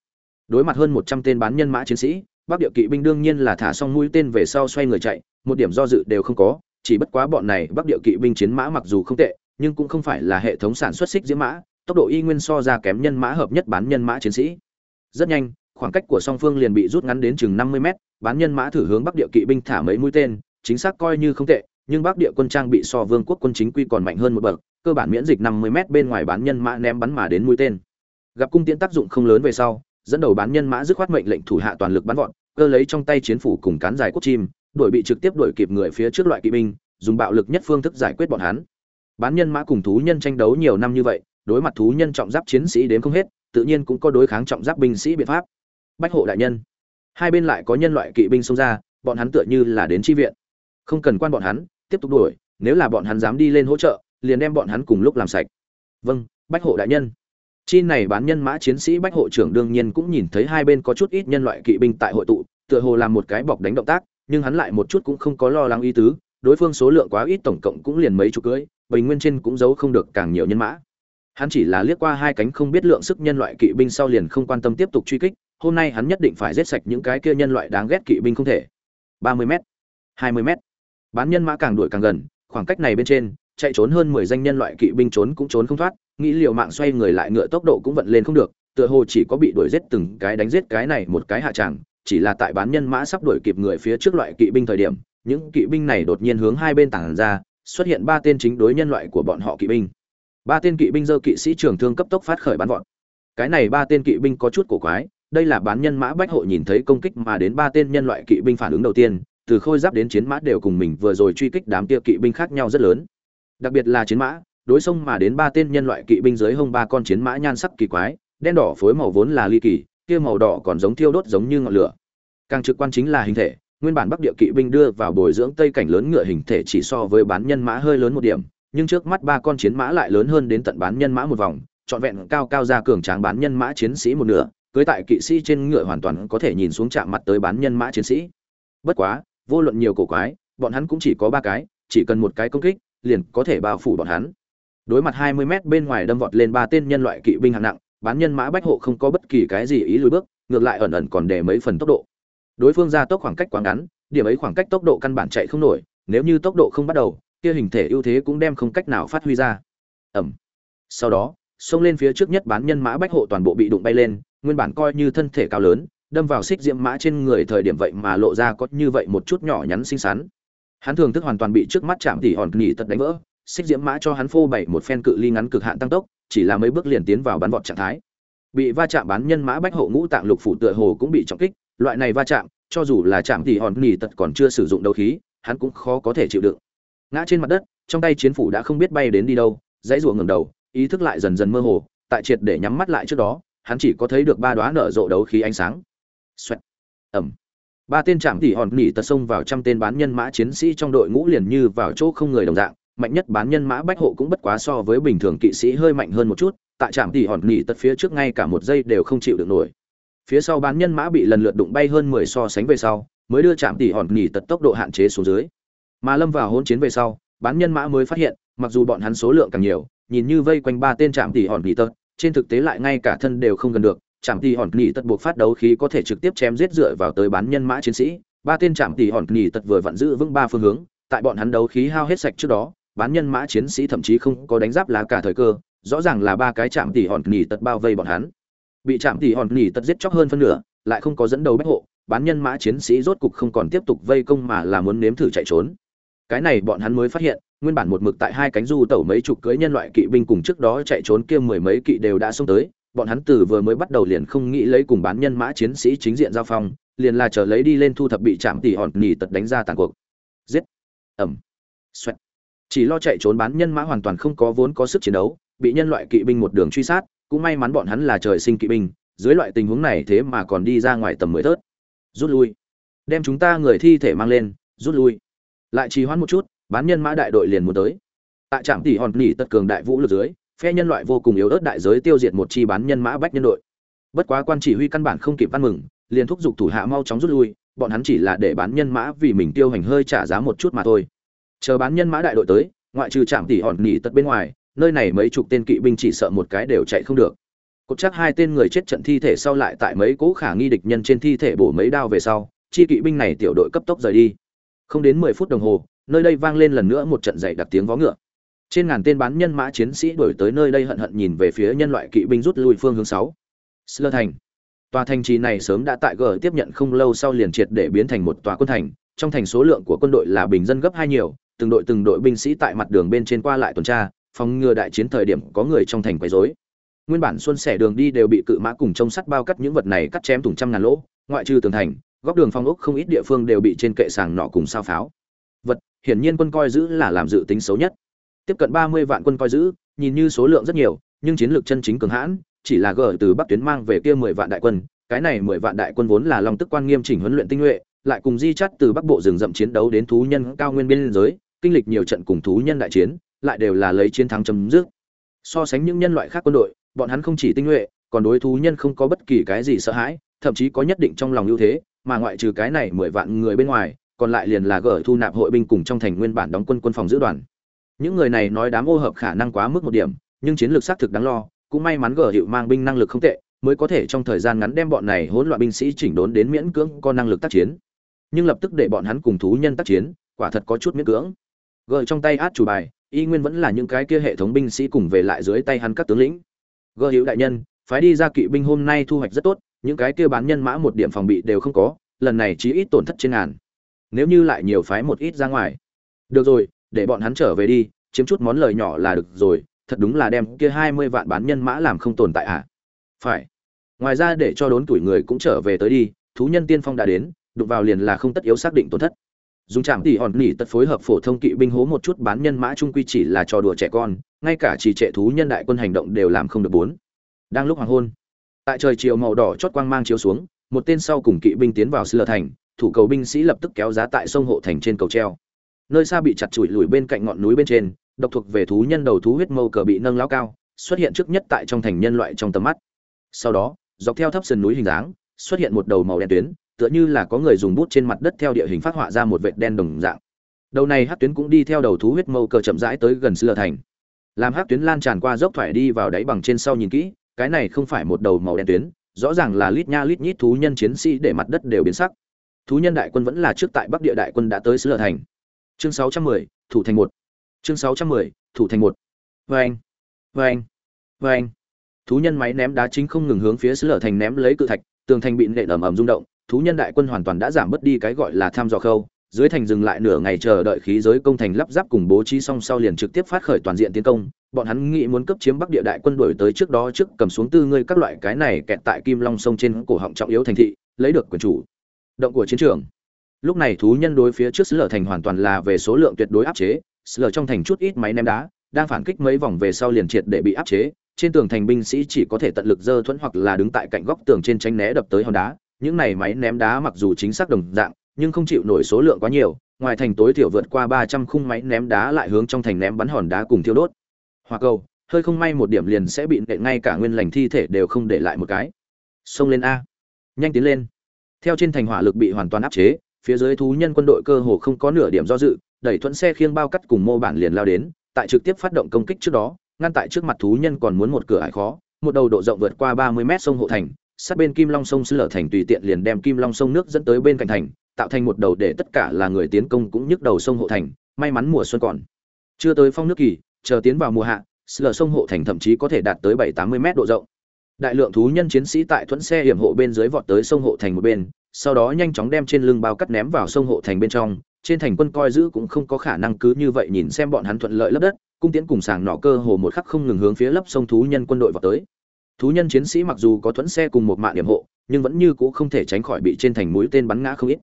Đối mặt hơn một trăm tên bán nhân mã chiến sĩ, bắc địa kỵ binh đương nhiên là thả xong mũi tên về sau xoay người chạy, một điểm do dự đều không có chỉ bất quá bọn này bắc địa kỵ binh chiến mã mặc dù không tệ nhưng cũng không phải là hệ thống sản xuất xích diễm mã tốc độ y nguyên so ra kém nhân mã hợp nhất bán nhân mã chiến sĩ. Rất nhanh khoảng cách của song phương liền bị rút ngắn đến chừng năm mươi mét bán nhân mã thử hướng bắc địa kỵ binh thả mấy mũi tên chính xác coi như không tệ nhưng bắc địa quân trang bị so vương quốc quân chính quy còn mạnh hơn một bậc cơ bản miễn dịch năm mươi mét bên ngoài bán nhân mã ném bắn mà đến mũi tên. Gặp cung tiễn tác dụng không lớn về sau dẫn đầu bán nhân mã dứt khoát mệnh lệnh thủ hạ toàn lực bắn vọt, cơ lấy trong tay chiến phủ cùng cán dài quốc chim, đuổi bị trực tiếp đuổi kịp người phía trước loại kỵ binh, dùng bạo lực nhất phương thức giải quyết bọn hắn. Bán nhân mã cùng thú nhân tranh đấu nhiều năm như vậy, đối mặt thú nhân trọng giáp chiến sĩ đến không hết, tự nhiên cũng có đối kháng trọng giáp binh sĩ biện pháp. Bách hộ đại nhân, hai bên lại có nhân loại kỵ binh xông ra, bọn hắn tựa như là đến chi viện. Không cần quan bọn hắn, tiếp tục đuổi, nếu là bọn hắn dám đi lên hỗ trợ, liền đem bọn hắn cùng lúc làm sạch. Vâng, Bách hộ đại nhân. Chi này bán nhân mã chiến sĩ bách hộ trưởng đương nhiên cũng nhìn thấy hai bên có chút ít nhân loại kỵ binh tại hội tụ, tựa hồ làm một cái bọc đánh động tác, nhưng hắn lại một chút cũng không có lo lắng ý tứ, đối phương số lượng quá ít tổng cộng cũng liền mấy chục cưỡi, bình nguyên trên cũng giấu không được càng nhiều nhân mã. Hắn chỉ là liếc qua hai cánh không biết lượng sức nhân loại kỵ binh sau liền không quan tâm tiếp tục truy kích, hôm nay hắn nhất định phải giết sạch những cái kia nhân loại đáng ghét kỵ binh không thể. 30m, 20m. Bán nhân mã càng đuổi càng gần, khoảng cách này bên trên, chạy trốn hơn 10 danh nhân loại kỵ binh trốn cũng trốn không thoát, nghĩ liệu mạng xoay người lại ngựa tốc độ cũng vận lên không được tựa hồ chỉ có bị đuổi giết từng cái đánh giết cái này một cái hạ tràng chỉ là tại bán nhân mã sắp đuổi kịp người phía trước loại kỵ binh thời điểm, những kỵ binh này đột nhiên hướng hai bên tản ra, xuất hiện ba tên chính đối nhân loại của bọn họ kỵ binh. Ba tên kỵ binh dơ kỵ sĩ trưởng thương cấp tốc phát khởi bắn vọt. Cái này ba tên kỵ binh có chút cổ quái, đây là bán nhân mã bách hộ nhìn thấy công kích mà đến ba tên nhân loại kỵ binh phản ứng đầu tiên, từ khôi giáp đến chiến mã đều cùng mình vừa rồi truy kích đám kia kỵ binh khác nhau rất lớn. Đặc biệt là chiến mã, đối xông mà đến ba tên nhân loại kỵ binh dưới hông ba con chiến mã nhan sắc kỳ quái, đen đỏ phối màu vốn là ly kỳ kia màu đỏ còn giống thiêu đốt giống như ngọn lửa. Càng trực quan chính là hình thể, nguyên bản bắc địa kỵ binh đưa vào bồi dưỡng tây cảnh lớn ngựa hình thể chỉ so với bán nhân mã hơi lớn một điểm, nhưng trước mắt ba con chiến mã lại lớn hơn đến tận bán nhân mã một vòng, trọn vẹn cao cao ra cường tráng bán nhân mã chiến sĩ một nửa, cưới tại kỵ sĩ trên ngựa hoàn toàn có thể nhìn xuống chạm mặt tới bán nhân mã chiến sĩ. Bất quá, vô luận nhiều cổ quái, bọn hắn cũng chỉ có ba cái, chỉ cần một cái công kích, liền có thể bao phủ bọn hắn. Đối mặt 20 mét bên ngoài đâm vọt lên ba tên nhân loại kỵ binh hạng nặng bán nhân mã bách hộ không có bất kỳ cái gì ý lùi bước, ngược lại ẩn ẩn còn để mấy phần tốc độ. Đối phương ra tốc khoảng cách quá ngắn, điểm ấy khoảng cách tốc độ căn bản chạy không nổi, nếu như tốc độ không bắt đầu, kia hình thể ưu thế cũng đem không cách nào phát huy ra. Ẩm. Sau đó, xông lên phía trước nhất bán nhân mã bách hộ toàn bộ bị đụng bay lên, nguyên bản coi như thân thể cao lớn, đâm vào xích diễm mã trên người thời điểm vậy mà lộ ra có như vậy một chút nhỏ nhắn xinh xắn. Hắn thường thức hoàn toàn bị trước mắt chạm tỉ hòn nghỉ tật đánh vỡ xích diễm mã cho hắn phô bày một phen cự ly ngắn cực hạn tăng tốc, chỉ là mấy bước liền tiến vào bắn vọt trạng thái. Bị va chạm bán nhân mã bách hộ ngũ tạng lục phủ tựa hồ cũng bị trọng kích, loại này va chạm, cho dù là chạm thì hòn nghỉ tật còn chưa sử dụng đấu khí, hắn cũng khó có thể chịu đựng. Ngã trên mặt đất, trong tay chiến phủ đã không biết bay đến đi đâu, dãy ruộng ngẩng đầu, ý thức lại dần dần mơ hồ, tại triệt để nhắm mắt lại trước đó, hắn chỉ có thấy được ba đoá nở rộ đấu khí ánh sáng. Xoẹt. ẩm ba tên chạm tỉ hòn nỉ tật xông vào trăm tên bán nhân mã chiến sĩ trong đội ngũ liền như vào chỗ không người đồng dạng mạnh nhất bán nhân mã bách hộ cũng bất quá so với bình thường kỵ sĩ hơi mạnh hơn một chút, tại trạm tỉ hòn nghỉ tật phía trước ngay cả một giây đều không chịu được nổi. Phía sau bán nhân mã bị lần lượt đụng bay hơn mười so sánh về sau, mới đưa trạm tỉ hòn nghỉ tật tốc độ hạn chế xuống dưới. Mà lâm vào hỗn chiến về sau, bán nhân mã mới phát hiện, mặc dù bọn hắn số lượng càng nhiều, nhìn như vây quanh ba tên trạm tỉ hòn nghỉ tật, trên thực tế lại ngay cả thân đều không gần được chạm tỉ hòn nghỉ tật buộc phát đấu khí có thể trực tiếp chém giết dựa vào tới bán nhân mã chiến sĩ. Ba tên chạm tỉ hòn nghỉ tật vừa vặn giữ vững ba phương hướng, tại bọn hắn đấu khí hao hết sạch trước đó bán nhân mã chiến sĩ thậm chí không có đánh giáp lá cả thời cơ, rõ ràng là ba cái chạm tỉ hòn nhị tật bao vây bọn hắn. Bị chạm tỉ hòn nhị tật giết chóc hơn phân nửa, lại không có dẫn đầu bách hộ, bán nhân mã chiến sĩ rốt cục không còn tiếp tục vây công mà là muốn nếm thử chạy trốn. Cái này bọn hắn mới phát hiện, nguyên bản một mực tại hai cánh du tẩu mấy chục cưỡi nhân loại kỵ binh cùng trước đó chạy trốn kia mười mấy kỵ đều đã xông tới, bọn hắn từ vừa mới bắt đầu liền không nghĩ lấy cùng bán nhân mã chiến sĩ chính diện giao phong, liền là chờ lấy đi lên thu thập bị chạm tỉ hòn nỉ tật đánh ra tàn cuộc. Giết. Ẩm xoẹt chỉ lo chạy trốn bán nhân mã hoàn toàn không có vốn có sức chiến đấu, bị nhân loại kỵ binh một đường truy sát, cũng may mắn bọn hắn là trời sinh kỵ binh, dưới loại tình huống này thế mà còn đi ra ngoài tầm mười thớt. Rút lui. Đem chúng ta người thi thể mang lên, rút lui. Lại trì hoãn một chút, bán nhân mã đại đội liền muốn tới. Tại trạm tỷ hòn nỉ tật cường đại vũ lực dưới, phe nhân loại vô cùng yếu ớt đại giới tiêu diệt một chi bán nhân mã bách nhân đội. Bất quá quan chỉ huy căn bản không kịp ăn mừng, liền thúc giục thủ hạ mau chóng rút lui, bọn hắn chỉ là để bán nhân mã vì mình tiêu hành hơi trả giá một chút mà thôi chờ bán nhân mã đại đội tới, ngoại trừ trạm tỷ hòn nỉ tật bên ngoài, nơi này mấy chục tên kỵ binh chỉ sợ một cái đều chạy không được. Cột chắc hai tên người chết trận thi thể sau lại tại mấy cố khả nghi địch nhân trên thi thể bổ mấy đao về sau, chi kỵ binh này tiểu đội cấp tốc rời đi. Không đến mười phút đồng hồ, nơi đây vang lên lần nữa một trận dậy đặc tiếng vó ngựa. Trên ngàn tên bán nhân mã chiến sĩ đuổi tới nơi đây hận hận nhìn về phía nhân loại kỵ binh rút lui phương hướng sáu. Slơ thành. Tòa thành trì này sớm đã tại g tiếp nhận không lâu sau liền triệt để biến thành một tòa quân thành, trong thành số lượng của quân đội là bình dân gấp hai nhiều từng đội từng đội binh sĩ tại mặt đường bên trên qua lại tuần tra, phòng ngừa đại chiến thời điểm có người trong thành quấy rối. Nguyên bản xuân sẻ đường đi đều bị cự mã cùng trông sắt bao cắt những vật này cắt chém thủng trăm ngàn lỗ, ngoại trừ tường thành, góc đường phong ốc không ít địa phương đều bị trên kệ sàng nọ cùng sao pháo. Vật, hiển nhiên quân coi giữ là làm dự tính xấu nhất. Tiếp cận ba mươi vạn quân coi giữ, nhìn như số lượng rất nhiều, nhưng chiến lược chân chính cường hãn, chỉ là gở từ bắc tuyến mang về kia mười vạn đại quân, cái này mười vạn đại quân vốn là long tức quan nghiêm chỉnh huấn luyện tinh nhuệ, lại cùng di chắt từ bắc bộ rừng rậm chiến đấu đến thú nhân cao nguyên biên giới kinh lịch nhiều trận cùng thú nhân đại chiến, lại đều là lấy chiến thắng chấm dứt. So sánh những nhân loại khác quân đội, bọn hắn không chỉ tinh nhuệ, còn đối thú nhân không có bất kỳ cái gì sợ hãi, thậm chí có nhất định trong lòng ưu thế, mà ngoại trừ cái này mười vạn người bên ngoài, còn lại liền là gở thu nạp hội binh cùng trong thành nguyên bản đóng quân quân phòng giữ đoàn. Những người này nói đám ô hợp khả năng quá mức một điểm, nhưng chiến lược xác thực đáng lo, cũng may mắn gở hiệu mang binh năng lực không tệ, mới có thể trong thời gian ngắn đem bọn này hỗn loạn binh sĩ chỉnh đốn đến miễn cưỡng có năng lực tác chiến. Nhưng lập tức để bọn hắn cùng thú nhân tác chiến, quả thật có chút miễn cưỡng gờ trong tay át chủ bài, y nguyên vẫn là những cái kia hệ thống binh sĩ cùng về lại dưới tay hắn các tướng lĩnh. Gờ hữu đại nhân, phái đi ra kỵ binh hôm nay thu hoạch rất tốt, những cái kia bán nhân mã một điểm phòng bị đều không có, lần này chỉ ít tổn thất trên ngàn. Nếu như lại nhiều phái một ít ra ngoài. Được rồi, để bọn hắn trở về đi, chiếm chút món lời nhỏ là được rồi, thật đúng là đem kia hai mươi vạn bán nhân mã làm không tồn tại à? Phải. Ngoài ra để cho đốn tuổi người cũng trở về tới đi, thú nhân tiên phong đã đến, đụng vào liền là không tất yếu xác định tổn thất dùng trạm tỉ hòn nỉ tật phối hợp phổ thông kỵ binh hố một chút bán nhân mã trung quy chỉ là trò đùa trẻ con, ngay cả chỉ trệ thú nhân đại quân hành động đều làm không được bốn. Đang lúc hoàng hôn, tại trời chiều màu đỏ chót quang mang chiếu xuống, một tên sau cùng kỵ binh tiến vào sư lờ thành, thủ cầu binh sĩ lập tức kéo giá tại sông hộ thành trên cầu treo. Nơi xa bị chặt chùi lùi bên cạnh ngọn núi bên trên, độc thuộc về thú nhân đầu thú huyết mâu cờ bị nâng lao cao, xuất hiện trước nhất tại trong thành nhân loại trong tầm mắt. Sau đó, dọc theo thấp sườn núi hình dáng, xuất hiện một đầu màu đen tuyến tựa như là có người dùng bút trên mặt đất theo địa hình phát họa ra một vệt đen đồng dạng. Đầu này hát tuyến cũng đi theo đầu thú huyết mâu cờ chậm rãi tới gần xưa thành. Làm hát tuyến lan tràn qua dốc thoải đi vào đáy bằng trên sau nhìn kỹ cái này không phải một đầu màu đen tuyến rõ ràng là lít nha lít nhít thú nhân chiến sĩ để mặt đất đều biến sắc. Thú nhân đại quân vẫn là trước tại bắc địa đại quân đã tới sứ thành. Chương 610, thủ thành một. Chương 610, thủ thành một. Vâng vâng anh thú nhân máy ném đá chính không ngừng hướng phía sứ thành ném lấy cự thạch tường thành bị nện đầm ầm rung động thú nhân đại quân hoàn toàn đã giảm bớt đi cái gọi là tham dò khâu, dưới thành dừng lại nửa ngày chờ đợi khí giới công thành lắp ráp cùng bố trí xong sau liền trực tiếp phát khởi toàn diện tiến công, bọn hắn nghĩ muốn cấp chiếm bắc địa đại quân đổi tới trước đó trước cầm xuống tư ngươi các loại cái này kẹt tại kim long sông trên cổ họng trọng yếu thành thị, lấy được quyền chủ, động của chiến trường. Lúc này thú nhân đối phía trước sứ lở thành hoàn toàn là về số lượng tuyệt đối áp chế sứ lở trong thành chút ít máy ném đá, đang phản kích mấy vòng về sau liền triệt để bị áp chế, trên tường thành binh sĩ chỉ có thể tận lực dơ thuẫn hoặc là đứng tại cạnh góc tường trên tranh né đập tới hòn đá những này máy ném đá mặc dù chính xác đồng dạng, nhưng không chịu nổi số lượng quá nhiều, ngoài thành tối thiểu vượt qua ba trăm khung máy ném đá lại hướng trong thành ném bắn hòn đá cùng thiêu đốt. Hoa cầu, hơi không may một điểm liền sẽ bị nện ngay cả nguyên lành thi thể đều không để lại một cái. Xông lên a. Nhanh tiến lên. Theo trên thành hỏa lực bị hoàn toàn áp chế, phía dưới thú nhân quân đội cơ hồ không có nửa điểm do dự, đẩy thuẫn xe khiêng bao cắt cùng mô bản liền lao đến, tại trực tiếp phát động công kích trước đó, ngăn tại trước mặt thú nhân còn muốn một cửa ải khó, một đầu độ rộng vượt qua ba mươi mét sông hộ thành sát bên kim long sông sư lở thành tùy tiện liền đem kim long sông nước dẫn tới bên cạnh thành, tạo thành một đầu để tất cả là người tiến công cũng nhức đầu sông hộ thành, may mắn mùa xuân còn. Chưa tới phong nước kỳ, chờ tiến vào mùa hạ lở sông hộ thành thậm chí có thể đạt tới bảy tám mươi mét độ rộng. Đại lượng thú nhân chiến sĩ tại thuẫn xe hiểm hộ bên dưới vọt tới sông hộ thành một bên, sau đó nhanh chóng đem trên lưng bao cắt ném vào sông hộ thành bên trong, trên thành quân coi giữ cũng không có khả năng cứ như vậy nhìn xem bọn hắn thuận lợi lấp đất, cung tiễn cùng sàng nọ cơ hồ một khắc không ngừng hướng phía lấp sông thú nhân quân đội vào tới thú nhân chiến sĩ mặc dù có thuẫn xe cùng một mạng điểm hộ, nhưng vẫn như cũ không thể tránh khỏi bị trên thành mũi tên bắn ngã không ít.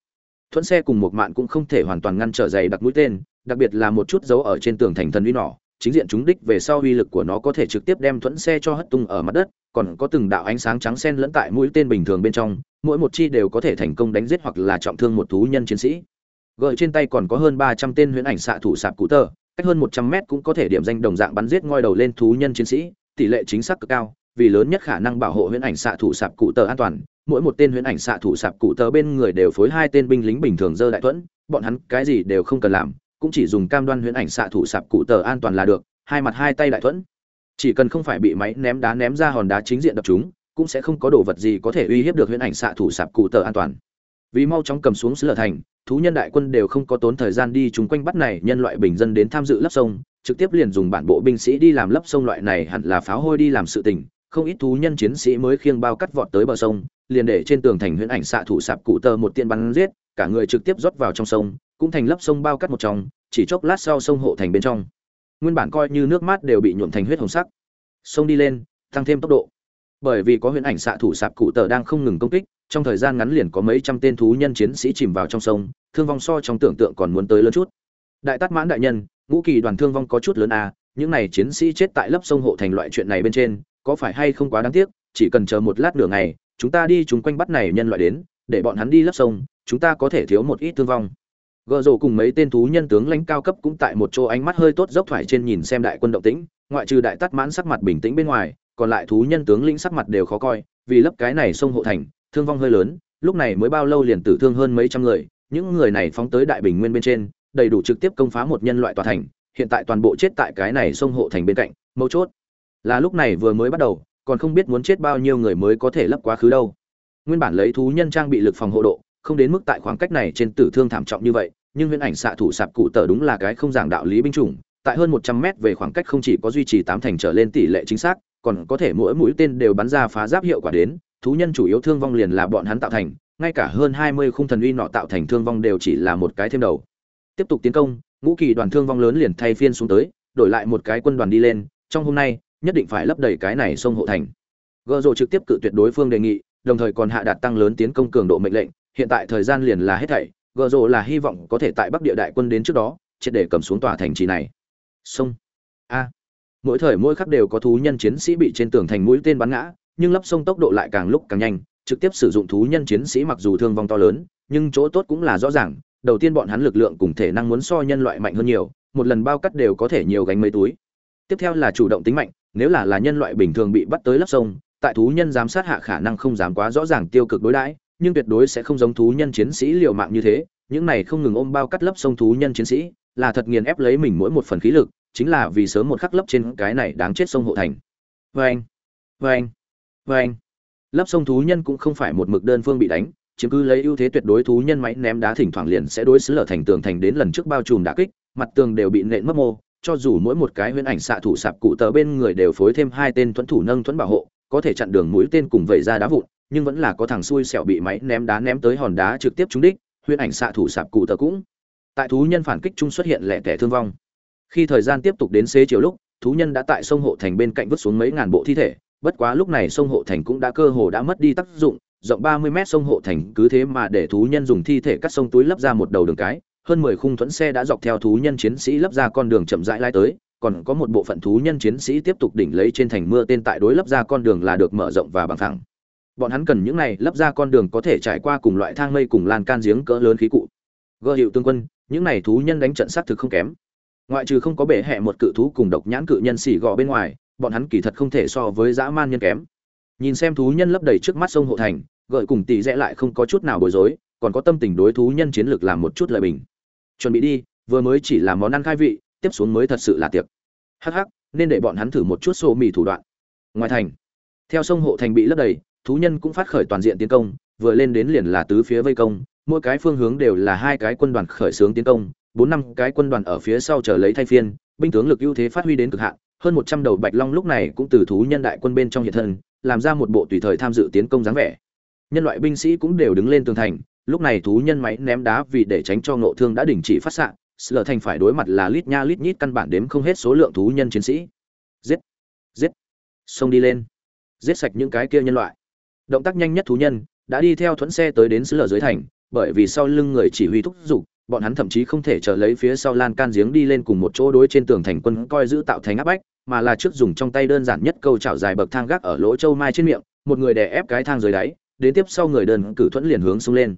Thuẫn xe cùng một mạng cũng không thể hoàn toàn ngăn trở dày đặc mũi tên, đặc biệt là một chút dấu ở trên tường thành thần uy nỏ, chính diện chúng đích về sau uy lực của nó có thể trực tiếp đem thuẫn xe cho hất tung ở mặt đất, còn có từng đạo ánh sáng trắng xen lẫn tại mũi tên bình thường bên trong, mỗi một chi đều có thể thành công đánh giết hoặc là trọng thương một thú nhân chiến sĩ. Gợi trên tay còn có hơn ba trăm tên huyễn ảnh xạ thủ sạp cụ tờ, cách hơn một trăm mét cũng có thể điểm danh đồng dạng bắn giết ngoi đầu lên thú nhân chiến sĩ, tỷ lệ chính xác cực cao vì lớn nhất khả năng bảo hộ huyễn ảnh xạ thủ sạp cụ tờ an toàn, mỗi một tên huyễn ảnh xạ thủ sạp cụ tờ bên người đều phối hai tên binh lính bình thường dơ đại thuẫn, bọn hắn cái gì đều không cần làm, cũng chỉ dùng cam đoan huyễn ảnh xạ thủ sạp cụ tờ an toàn là được, hai mặt hai tay đại thuẫn. Chỉ cần không phải bị máy ném đá ném ra hòn đá chính diện đập chúng, cũng sẽ không có đồ vật gì có thể uy hiếp được huyễn ảnh xạ thủ sạp cụ tờ an toàn. Vì mau chóng cầm xuống sứ lở thành, thú nhân đại quân đều không có tốn thời gian đi chung quanh bắt này nhân loại bình dân đến tham dự lấp sông, trực tiếp liền dùng bản bộ binh sĩ đi làm lấp sông loại này hẳn là pháo hôi đi làm sự tình không ít thú nhân chiến sĩ mới khiêng bao cắt vọt tới bờ sông, liền để trên tường thành huyễn ảnh xạ thủ sạp cụ tơ một tiên bắn giết, cả người trực tiếp rót vào trong sông, cũng thành lấp sông bao cắt một trong, chỉ chốc lát sau sông hộ thành bên trong. Nguyên bản coi như nước mát đều bị nhuộm thành huyết hồng sắc. Sông đi lên, tăng thêm tốc độ. Bởi vì có huyễn ảnh xạ thủ sạp cụ tơ đang không ngừng công kích, trong thời gian ngắn liền có mấy trăm tên thú nhân chiến sĩ chìm vào trong sông, thương vong so trong tưởng tượng còn muốn tới lớn chút. Đại tát mãn đại nhân, ngũ kỳ đoàn thương vong có chút lớn à những này chiến sĩ chết tại lấp sông hộ thành loại chuyện này bên trên có phải hay không quá đáng tiếc, chỉ cần chờ một lát nửa ngày, chúng ta đi chúng quanh bắt này nhân loại đến, để bọn hắn đi lấp sông, chúng ta có thể thiếu một ít thương vong. Gợ rồ cùng mấy tên thú nhân tướng lãnh cao cấp cũng tại một chỗ ánh mắt hơi tốt dốc thoải trên nhìn xem đại quân động tĩnh, ngoại trừ đại tát mãn sắc mặt bình tĩnh bên ngoài, còn lại thú nhân tướng lĩnh sắc mặt đều khó coi, vì lấp cái này sông hộ thành, thương vong hơi lớn, lúc này mới bao lâu liền tử thương hơn mấy trăm người, những người này phóng tới đại bình nguyên bên trên, đầy đủ trực tiếp công phá một nhân loại tòa thành, hiện tại toàn bộ chết tại cái này sông hộ thành bên cạnh, mấu chốt là lúc này vừa mới bắt đầu, còn không biết muốn chết bao nhiêu người mới có thể lấp quá khứ đâu. Nguyên bản lấy thú nhân trang bị lực phòng hộ độ, không đến mức tại khoảng cách này trên tử thương thảm trọng như vậy, nhưng huyễn ảnh xạ thủ sạp cụ tờ đúng là cái không giảng đạo lý binh chủng, tại hơn một trăm mét về khoảng cách không chỉ có duy trì tám thành trở lên tỷ lệ chính xác, còn có thể mỗi mũi tên đều bắn ra phá giáp hiệu quả đến, thú nhân chủ yếu thương vong liền là bọn hắn tạo thành, ngay cả hơn hai mươi khung thần uy nọ tạo thành thương vong đều chỉ là một cái thêm đầu. Tiếp tục tiến công, ngũ kỳ đoàn thương vong lớn liền thay phiên xuống tới, đổi lại một cái quân đoàn đi lên, trong hôm nay nhất định phải lấp đầy cái này sông hộ thành. Gợ rồ trực tiếp cự tuyệt đối phương đề nghị, đồng thời còn hạ đạt tăng lớn tiến công cường độ mệnh lệnh, hiện tại thời gian liền là hết thảy gợ rồ là hy vọng có thể tại bắc địa đại quân đến trước đó, triệt để cầm xuống tòa thành trì này. Sông. A. Mỗi thời mỗi khắc đều có thú nhân chiến sĩ bị trên tường thành mũi tên bắn ngã, nhưng lấp sông tốc độ lại càng lúc càng nhanh, trực tiếp sử dụng thú nhân chiến sĩ mặc dù thương vong to lớn, nhưng chỗ tốt cũng là rõ ràng, đầu tiên bọn hắn lực lượng cùng thể năng muốn so nhân loại mạnh hơn nhiều, một lần bao cắt đều có thể nhiều gánh mấy túi. Tiếp theo là chủ động tính mạnh nếu là là nhân loại bình thường bị bắt tới lấp sông, tại thú nhân giám sát hạ khả năng không dám quá rõ ràng tiêu cực đối đãi, nhưng tuyệt đối sẽ không giống thú nhân chiến sĩ liều mạng như thế. Những này không ngừng ôm bao cắt lấp sông thú nhân chiến sĩ, là thật nghiền ép lấy mình mỗi một phần khí lực, chính là vì sớm một khắc lấp trên cái này đáng chết sông hộ thành. Vâng, vâng, vâng. Vê anh vê anh vê anh lấp sông thú nhân cũng không phải một mực đơn phương bị đánh, chiếm cứ lấy ưu thế tuyệt đối thú nhân máy ném đá thỉnh thoảng liền sẽ đối xứ lở thành tường thành đến lần trước bao trùm đả kích, mặt tường đều bị nện mất mô cho dù mỗi một cái huyễn ảnh xạ thủ sạp cụ tờ bên người đều phối thêm hai tên thuẫn thủ nâng thuẫn bảo hộ, có thể chặn đường mũi tên cùng vẩy ra đá vụn, nhưng vẫn là có thằng xui xẻo bị máy ném đá ném tới hòn đá trực tiếp trúng đích, huyễn ảnh xạ thủ sạp cụ tờ cũng. Tại thú nhân phản kích chung xuất hiện lẻ tẻ thương vong. Khi thời gian tiếp tục đến xế chiều lúc, thú nhân đã tại sông hộ thành bên cạnh vứt xuống mấy ngàn bộ thi thể, bất quá lúc này sông hộ thành cũng đã cơ hồ đã mất đi tác dụng, rộng 30 mét sông hộ thành cứ thế mà để thú nhân dùng thi thể cắt sông túi lấp ra một đầu đường cái hơn 10 khung thuẫn xe đã dọc theo thú nhân chiến sĩ lấp ra con đường chậm rãi lai tới, còn có một bộ phận thú nhân chiến sĩ tiếp tục đỉnh lấy trên thành mưa tên tại đối lấp ra con đường là được mở rộng và bằng thẳng. Bọn hắn cần những này lấp ra con đường có thể trải qua cùng loại thang mây cùng lan can giếng cỡ lớn khí cụ. Gơ hiệu tương quân, những này thú nhân đánh trận sát thực không kém. Ngoại trừ không có bể hẹ một cự thú cùng độc nhãn cự nhân xỉ gò bên ngoài, bọn hắn kỳ thật không thể so với dã man nhân kém. Nhìn xem thú nhân lấp đầy trước mắt sông hộ thành, gợi cùng tỷ rẽ lại không có chút nào bối rối, còn có tâm tình đối thú nhân chiến lược làm một chút lợi bình chuẩn bị đi, vừa mới chỉ là món ăn khai vị, tiếp xuống mới thật sự là tiệc. Hắc hắc, nên để bọn hắn thử một chút xô mì thủ đoạn. Ngoài thành, theo sông hộ thành bị lấp đầy, thú nhân cũng phát khởi toàn diện tiến công, vừa lên đến liền là tứ phía vây công, mỗi cái phương hướng đều là hai cái quân đoàn khởi xướng tiến công, bốn năm cái quân đoàn ở phía sau chờ lấy thay phiên, binh tướng lực ưu thế phát huy đến cực hạn, hơn một trăm đầu bạch long lúc này cũng từ thú nhân đại quân bên trong hiện thân, làm ra một bộ tùy thời tham dự tiến công dáng vẻ. Nhân loại binh sĩ cũng đều đứng lên tường thành lúc này thú nhân máy ném đá vì để tránh cho ngộ thương đã đình chỉ phát xạ Slờ thành phải đối mặt là lít nha lít nhít căn bản đếm không hết số lượng thú nhân chiến sĩ. Giết, giết, xông đi lên, giết sạch những cái kia nhân loại. Động tác nhanh nhất thú nhân đã đi theo thuẫn xe tới đến Slờ dưới thành, bởi vì sau lưng người chỉ huy thúc giục, bọn hắn thậm chí không thể chờ lấy phía sau lan can giếng đi lên cùng một chỗ đối trên tường thành quân coi giữ tạo thành áp bách, mà là trước dùng trong tay đơn giản nhất câu chảo dài bậc thang gác ở lỗ châu mai trên miệng, một người đè ép cái thang dưới đáy, đến tiếp sau người đơn cử thuẫn liền hướng xuống lên.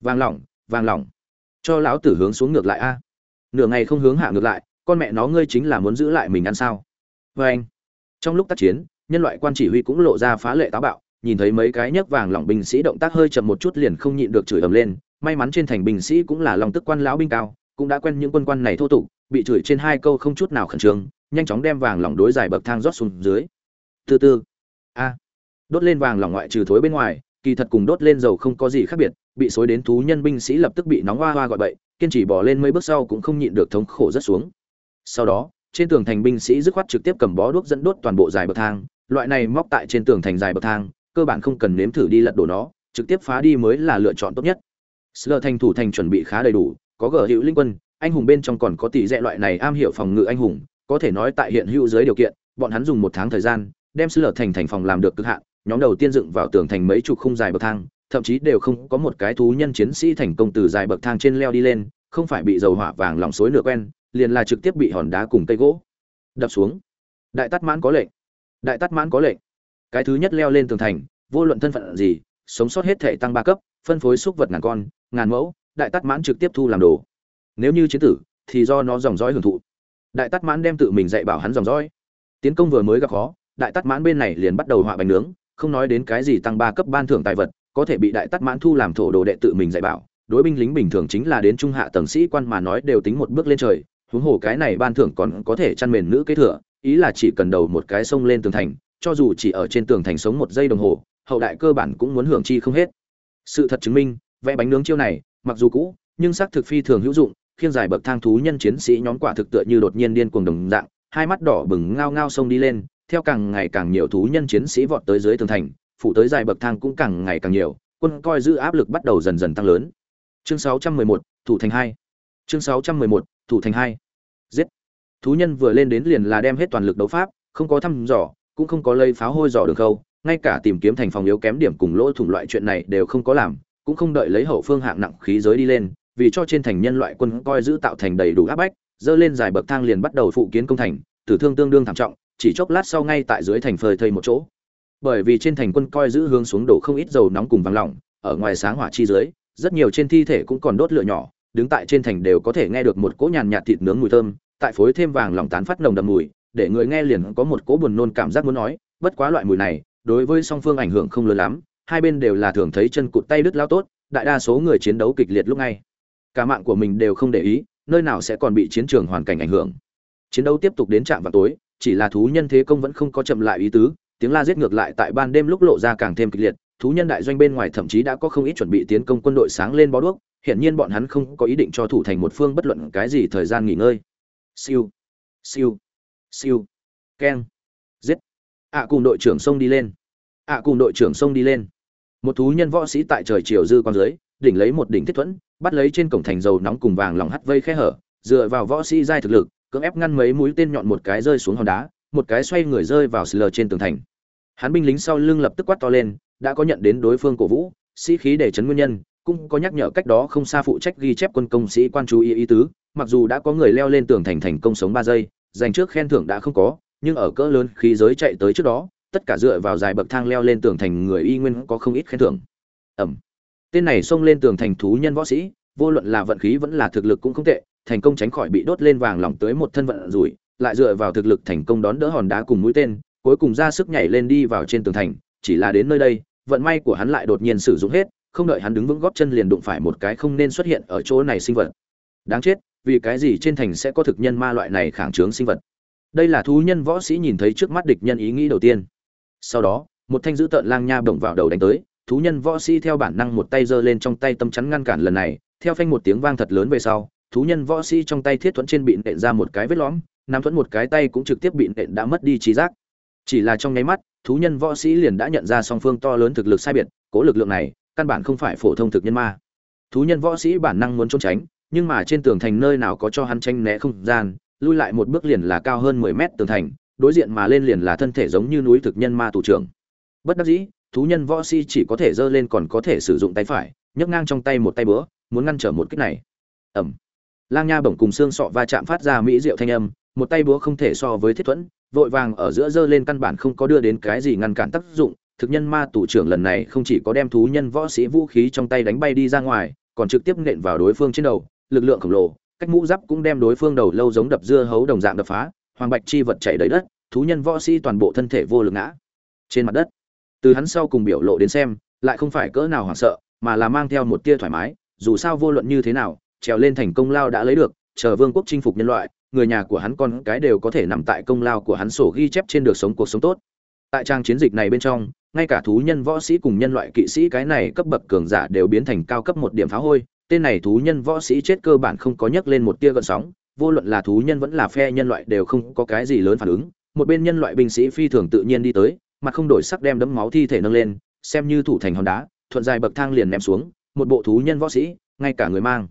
Vàng lỏng, vàng lỏng. Cho lão tử hướng xuống ngược lại a. Nửa ngày không hướng hạ ngược lại con mẹ nó ngươi chính là muốn giữ lại mình ăn sao? Vê anh. Trong lúc tác chiến nhân loại quan chỉ huy cũng lộ ra phá lệ táo bạo nhìn thấy mấy cái nhấc vàng lỏng binh sĩ động tác hơi chậm một chút liền không nhịn được chửi ầm lên may mắn trên thành binh sĩ cũng là lòng tức quan lão binh cao cũng đã quen những quân quan này thô tục bị chửi trên hai câu không chút nào khẩn trương nhanh chóng đem vàng lỏng đối dài bậc thang rót xuống dưới. Từ từ. A. Đốt lên vàng lỏng ngoại trừ thối bên ngoài kỳ thật cùng đốt lên dầu không có gì khác biệt bị xối đến thú nhân binh sĩ lập tức bị nóng hoa hoa gọi bậy, kiên trì bỏ lên mấy bước sau cũng không nhịn được thống khổ rất xuống. Sau đó, trên tường thành binh sĩ dứt khoát trực tiếp cầm bó đuốc dẫn đốt toàn bộ dài bậc thang, loại này móc tại trên tường thành dài bậc thang, cơ bản không cần nếm thử đi lật đổ nó, trực tiếp phá đi mới là lựa chọn tốt nhất. Slur thành thủ thành chuẩn bị khá đầy đủ, có gở hữu linh quân, anh hùng bên trong còn có tỷ dẹ loại này am hiểu phòng ngự anh hùng, có thể nói tại hiện hữu dưới điều kiện, bọn hắn dùng một tháng thời gian, đem Slur thành thành phòng làm được cực hạn, nhóm đầu tiên dựng vào tường thành mấy chục khung dài bậc thang thậm chí đều không có một cái thú nhân chiến sĩ thành công từ dài bậc thang trên leo đi lên, không phải bị dầu hỏa vàng lòng suối nửa quen, liền là trực tiếp bị hòn đá cùng cây gỗ đập xuống. Đại tát mãn có lệnh. Đại tát mãn có lệnh. Cái thứ nhất leo lên tường thành, vô luận thân phận gì, sống sót hết thể tăng ba cấp, phân phối xúc vật ngàn con, ngàn mẫu, đại tát mãn trực tiếp thu làm đồ. Nếu như chiến tử, thì do nó dòng dõi hưởng thụ. Đại tát mãn đem tự mình dạy bảo hắn dòng dõi. Tiến công vừa mới gặp khó, đại tát mãn bên này liền bắt đầu họa bánh nướng, không nói đến cái gì tăng ba cấp ban thưởng tài vật có thể bị đại tát mãn thu làm thổ đồ đệ tự mình dạy bảo, đối binh lính bình thường chính là đến trung hạ tầng sĩ quan mà nói đều tính một bước lên trời, huống hồ cái này ban thưởng còn có thể chăn mền nữ kế thừa, ý là chỉ cần đầu một cái sông lên tường thành, cho dù chỉ ở trên tường thành sống một giây đồng hồ, hậu đại cơ bản cũng muốn hưởng chi không hết. Sự thật chứng minh, vẽ bánh nướng chiêu này, mặc dù cũ, nhưng xác thực phi thường hữu dụng, khiêng dài bậc thang thú nhân chiến sĩ nhóm quả thực tựa như đột nhiên điên cuồng đồng dạng, hai mắt đỏ bừng ngao ngao sông đi lên, theo càng ngày càng nhiều thú nhân chiến sĩ vọt tới dưới tường thành phủ tới dài bậc thang cũng càng ngày càng nhiều quân coi giữ áp lực bắt đầu dần dần tăng lớn. Chương 611, thủ thành hai. Chương 611, thủ thành hai. Giết. Thú nhân vừa lên đến liền là đem hết toàn lực đấu pháp không có thăm dò cũng không có lây pháo hôi dò đường khâu ngay cả tìm kiếm thành phòng yếu kém điểm cùng lỗ thủng loại chuyện này đều không có làm cũng không đợi lấy hậu phương hạng nặng khí giới đi lên vì cho trên thành nhân loại quân coi giữ tạo thành đầy đủ áp bách dơ lên dài bậc thang liền bắt đầu phụ kiến công thành tử thương tương đương thảm trọng chỉ chốc lát sau ngay tại dưới thành phơi thây một chỗ bởi vì trên thành quân coi giữ hướng xuống đổ không ít dầu nóng cùng vàng lỏng, ở ngoài sáng hỏa chi dưới, rất nhiều trên thi thể cũng còn đốt lửa nhỏ, đứng tại trên thành đều có thể nghe được một cỗ nhàn nhạt thịt nướng mùi thơm, tại phối thêm vàng lỏng tán phát nồng đậm mùi, để người nghe liền có một cỗ buồn nôn cảm giác muốn nói, bất quá loại mùi này, đối với song phương ảnh hưởng không lớn lắm, hai bên đều là thường thấy chân cụt tay đứt lao tốt, đại đa số người chiến đấu kịch liệt lúc ngay. Cả mạng của mình đều không để ý, nơi nào sẽ còn bị chiến trường hoàn cảnh ảnh hưởng. Chiến đấu tiếp tục đến trạm vào tối, chỉ là thú nhân thế công vẫn không có chậm lại ý tứ tiếng la giết ngược lại tại ban đêm lúc lộ ra càng thêm kịch liệt, thú nhân đại doanh bên ngoài thậm chí đã có không ít chuẩn bị tiến công quân đội sáng lên bó đuốc hiện nhiên bọn hắn không có ý định cho thủ thành một phương bất luận cái gì thời gian nghỉ ngơi. Siêu siêu siêu, keng, giết. Ạ cùng đội trưởng sông đi lên, ạ cùng đội trưởng sông đi lên. Một thú nhân võ sĩ tại trời chiều dư con dưới, đỉnh lấy một đỉnh thiết thuẫn, bắt lấy trên cổng thành dầu nóng cùng vàng lòng hắt vây khe hở, dựa vào võ sĩ giai thực lực, cưỡng ép ngăn mấy mũi tên nhọn một cái rơi xuống hòn đá một cái xoay người rơi vào sờ trên tường thành. Hắn binh lính sau lưng lập tức quát to lên, đã có nhận đến đối phương cổ vũ, sĩ khí để chấn nguyên nhân, cũng có nhắc nhở cách đó không xa phụ trách ghi chép quân công sĩ quan chú ý ý tứ, mặc dù đã có người leo lên tường thành thành công sống ba giây, dành trước khen thưởng đã không có, nhưng ở cỡ lớn khí giới chạy tới trước đó, tất cả dựa vào dài bậc thang leo lên tường thành người y nguyên có không ít khen thưởng. Ẩm. Tên này xông lên tường thành thú nhân võ sĩ, vô luận là vận khí vẫn là thực lực cũng không tệ, thành công tránh khỏi bị đốt lên vàng lỏng tới một thân vận rủi lại dựa vào thực lực thành công đón đỡ hòn đá cùng mũi tên, cuối cùng ra sức nhảy lên đi vào trên tường thành, chỉ là đến nơi đây, vận may của hắn lại đột nhiên sử dụng hết, không đợi hắn đứng vững gót chân liền đụng phải một cái không nên xuất hiện ở chỗ này sinh vật. Đáng chết, vì cái gì trên thành sẽ có thực nhân ma loại này kháng chướng sinh vật? Đây là thú nhân võ sĩ nhìn thấy trước mắt địch nhân ý nghĩ đầu tiên. Sau đó, một thanh dữ tợn lang nha bổng vào đầu đánh tới, thú nhân võ sĩ theo bản năng một tay giơ lên trong tay tâm chắn ngăn cản lần này, theo phanh một tiếng vang thật lớn về sau, thú nhân võ sĩ trong tay thiết thuẫn trên bị nện ra một cái vết lõm Nam thuẫn một cái tay cũng trực tiếp bị nện đã mất đi trí giác. Chỉ là trong nháy mắt, thú nhân võ sĩ liền đã nhận ra song phương to lớn thực lực sai biệt, cố lực lượng này, căn bản không phải phổ thông thực nhân ma. Thú nhân võ sĩ bản năng muốn trốn tránh, nhưng mà trên tường thành nơi nào có cho hắn tranh né không gian, lui lại một bước liền là cao hơn mười mét tường thành, đối diện mà lên liền là thân thể giống như núi thực nhân ma tù trưởng. Bất đắc dĩ, thú nhân võ sĩ chỉ có thể giơ lên còn có thể sử dụng tay phải, nhấc ngang trong tay một tay bữa muốn ngăn trở một kích này. Ẩm. Lang nha bổng cùng xương sọ va chạm phát ra mỹ diệu thanh âm một tay búa không thể so với thiết thuẫn, vội vàng ở giữa dơ lên căn bản không có đưa đến cái gì ngăn cản tác dụng. Thực nhân ma tù trưởng lần này không chỉ có đem thú nhân võ sĩ vũ khí trong tay đánh bay đi ra ngoài, còn trực tiếp nện vào đối phương trên đầu, lực lượng khổng lồ, cách mũ giáp cũng đem đối phương đầu lâu giống đập dưa hấu đồng dạng đập phá, hoàng bạch chi vật chảy đầy đất, thú nhân võ sĩ toàn bộ thân thể vô lực ngã trên mặt đất. Từ hắn sau cùng biểu lộ đến xem, lại không phải cỡ nào hoảng sợ, mà là mang theo một tia thoải mái, dù sao vô luận như thế nào, trèo lên thành công lao đã lấy được, chờ vương quốc chinh phục nhân loại người nhà của hắn con cái đều có thể nằm tại công lao của hắn sổ ghi chép trên được sống cuộc sống tốt. Tại trang chiến dịch này bên trong, ngay cả thú nhân võ sĩ cùng nhân loại kỵ sĩ cái này cấp bậc cường giả đều biến thành cao cấp một điểm phá hôi. Tên này thú nhân võ sĩ chết cơ bản không có nhấc lên một tia gợn sóng, vô luận là thú nhân vẫn là phe nhân loại đều không có cái gì lớn phản ứng. Một bên nhân loại binh sĩ phi thường tự nhiên đi tới mặt không đổi sắc đem đấm máu thi thể nâng lên, xem như thủ thành hòn đá, thuận dài bậc thang liền ném xuống, một bộ thú nhân võ sĩ, ngay cả người mang.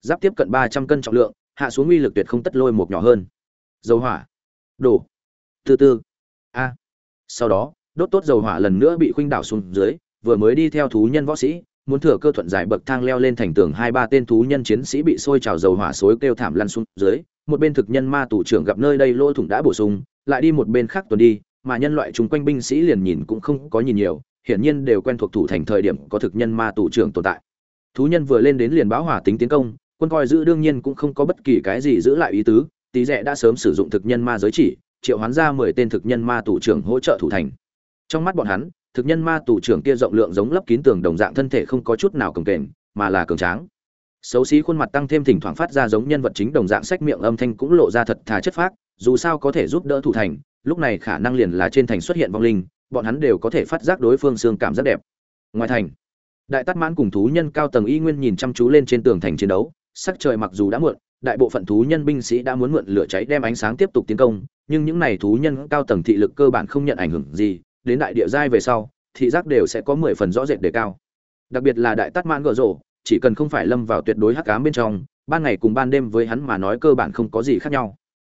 Giáp tiếp cận ba trăm cân trọng lượng hạ xuống uy lực tuyệt không tất lôi một nhỏ hơn. Dầu hỏa. Đổ. Từ từ. A. Sau đó, đốt tốt dầu hỏa lần nữa bị khuynh đảo xuống dưới, vừa mới đi theo thú nhân võ sĩ, muốn thừa cơ thuận giải bậc thang leo lên thành tường hai ba tên thú nhân chiến sĩ bị sôi trào dầu hỏa xối kêu thảm lăn xuống dưới, một bên thực nhân ma tù trưởng gặp nơi đây lỗ thủng đã bổ sung, lại đi một bên khác tuần đi, mà nhân loại chung quanh binh sĩ liền nhìn cũng không có nhìn nhiều, hiển nhiên đều quen thuộc thủ thành thời điểm có thực nhân ma tù trưởng tồn tại. Thú nhân vừa lên đến liền báo hỏa tính tiến công quân coi giữ đương nhiên cũng không có bất kỳ cái gì giữ lại ý tứ tý rẽ đã sớm sử dụng thực nhân ma giới chỉ, triệu hoán ra mười tên thực nhân ma tù trưởng hỗ trợ thủ thành. Trong mắt bọn hắn, thực nhân ma tù trưởng kia rộng lượng giống lấp kín tường đồng dạng thân thể không có chút nào cường kềnh, mà là cường tráng. Xấu xí khuôn mặt tăng thêm thỉnh thoảng phát ra giống nhân vật chính đồng dạng sách miệng âm thanh cũng lộ ra thật thà chất phác, dù sao có thể giúp đỡ thủ thành, lúc này khả năng liền là trên thành xuất hiện vong linh, bọn hắn đều có thể phát giác đối phương xương cảm rất đẹp. Ngoài thành, đại tát mãn cùng thú nhân cao tầng y nguyên nhìn chăm chú lên trên tường thành chiến đấu sắc trời mặc dù đã muộn, đại bộ phận thú nhân binh sĩ đã muốn mượn lửa cháy đem ánh sáng tiếp tục tiến công, nhưng những này thú nhân cao tầng thị lực cơ bản không nhận ảnh hưởng gì, đến đại địa giai về sau, thị giác đều sẽ có mười phần rõ rệt đề cao. Đặc biệt là đại tát mãn gở rổ, chỉ cần không phải lâm vào tuyệt đối hắc ám bên trong, ban ngày cùng ban đêm với hắn mà nói cơ bản không có gì khác nhau.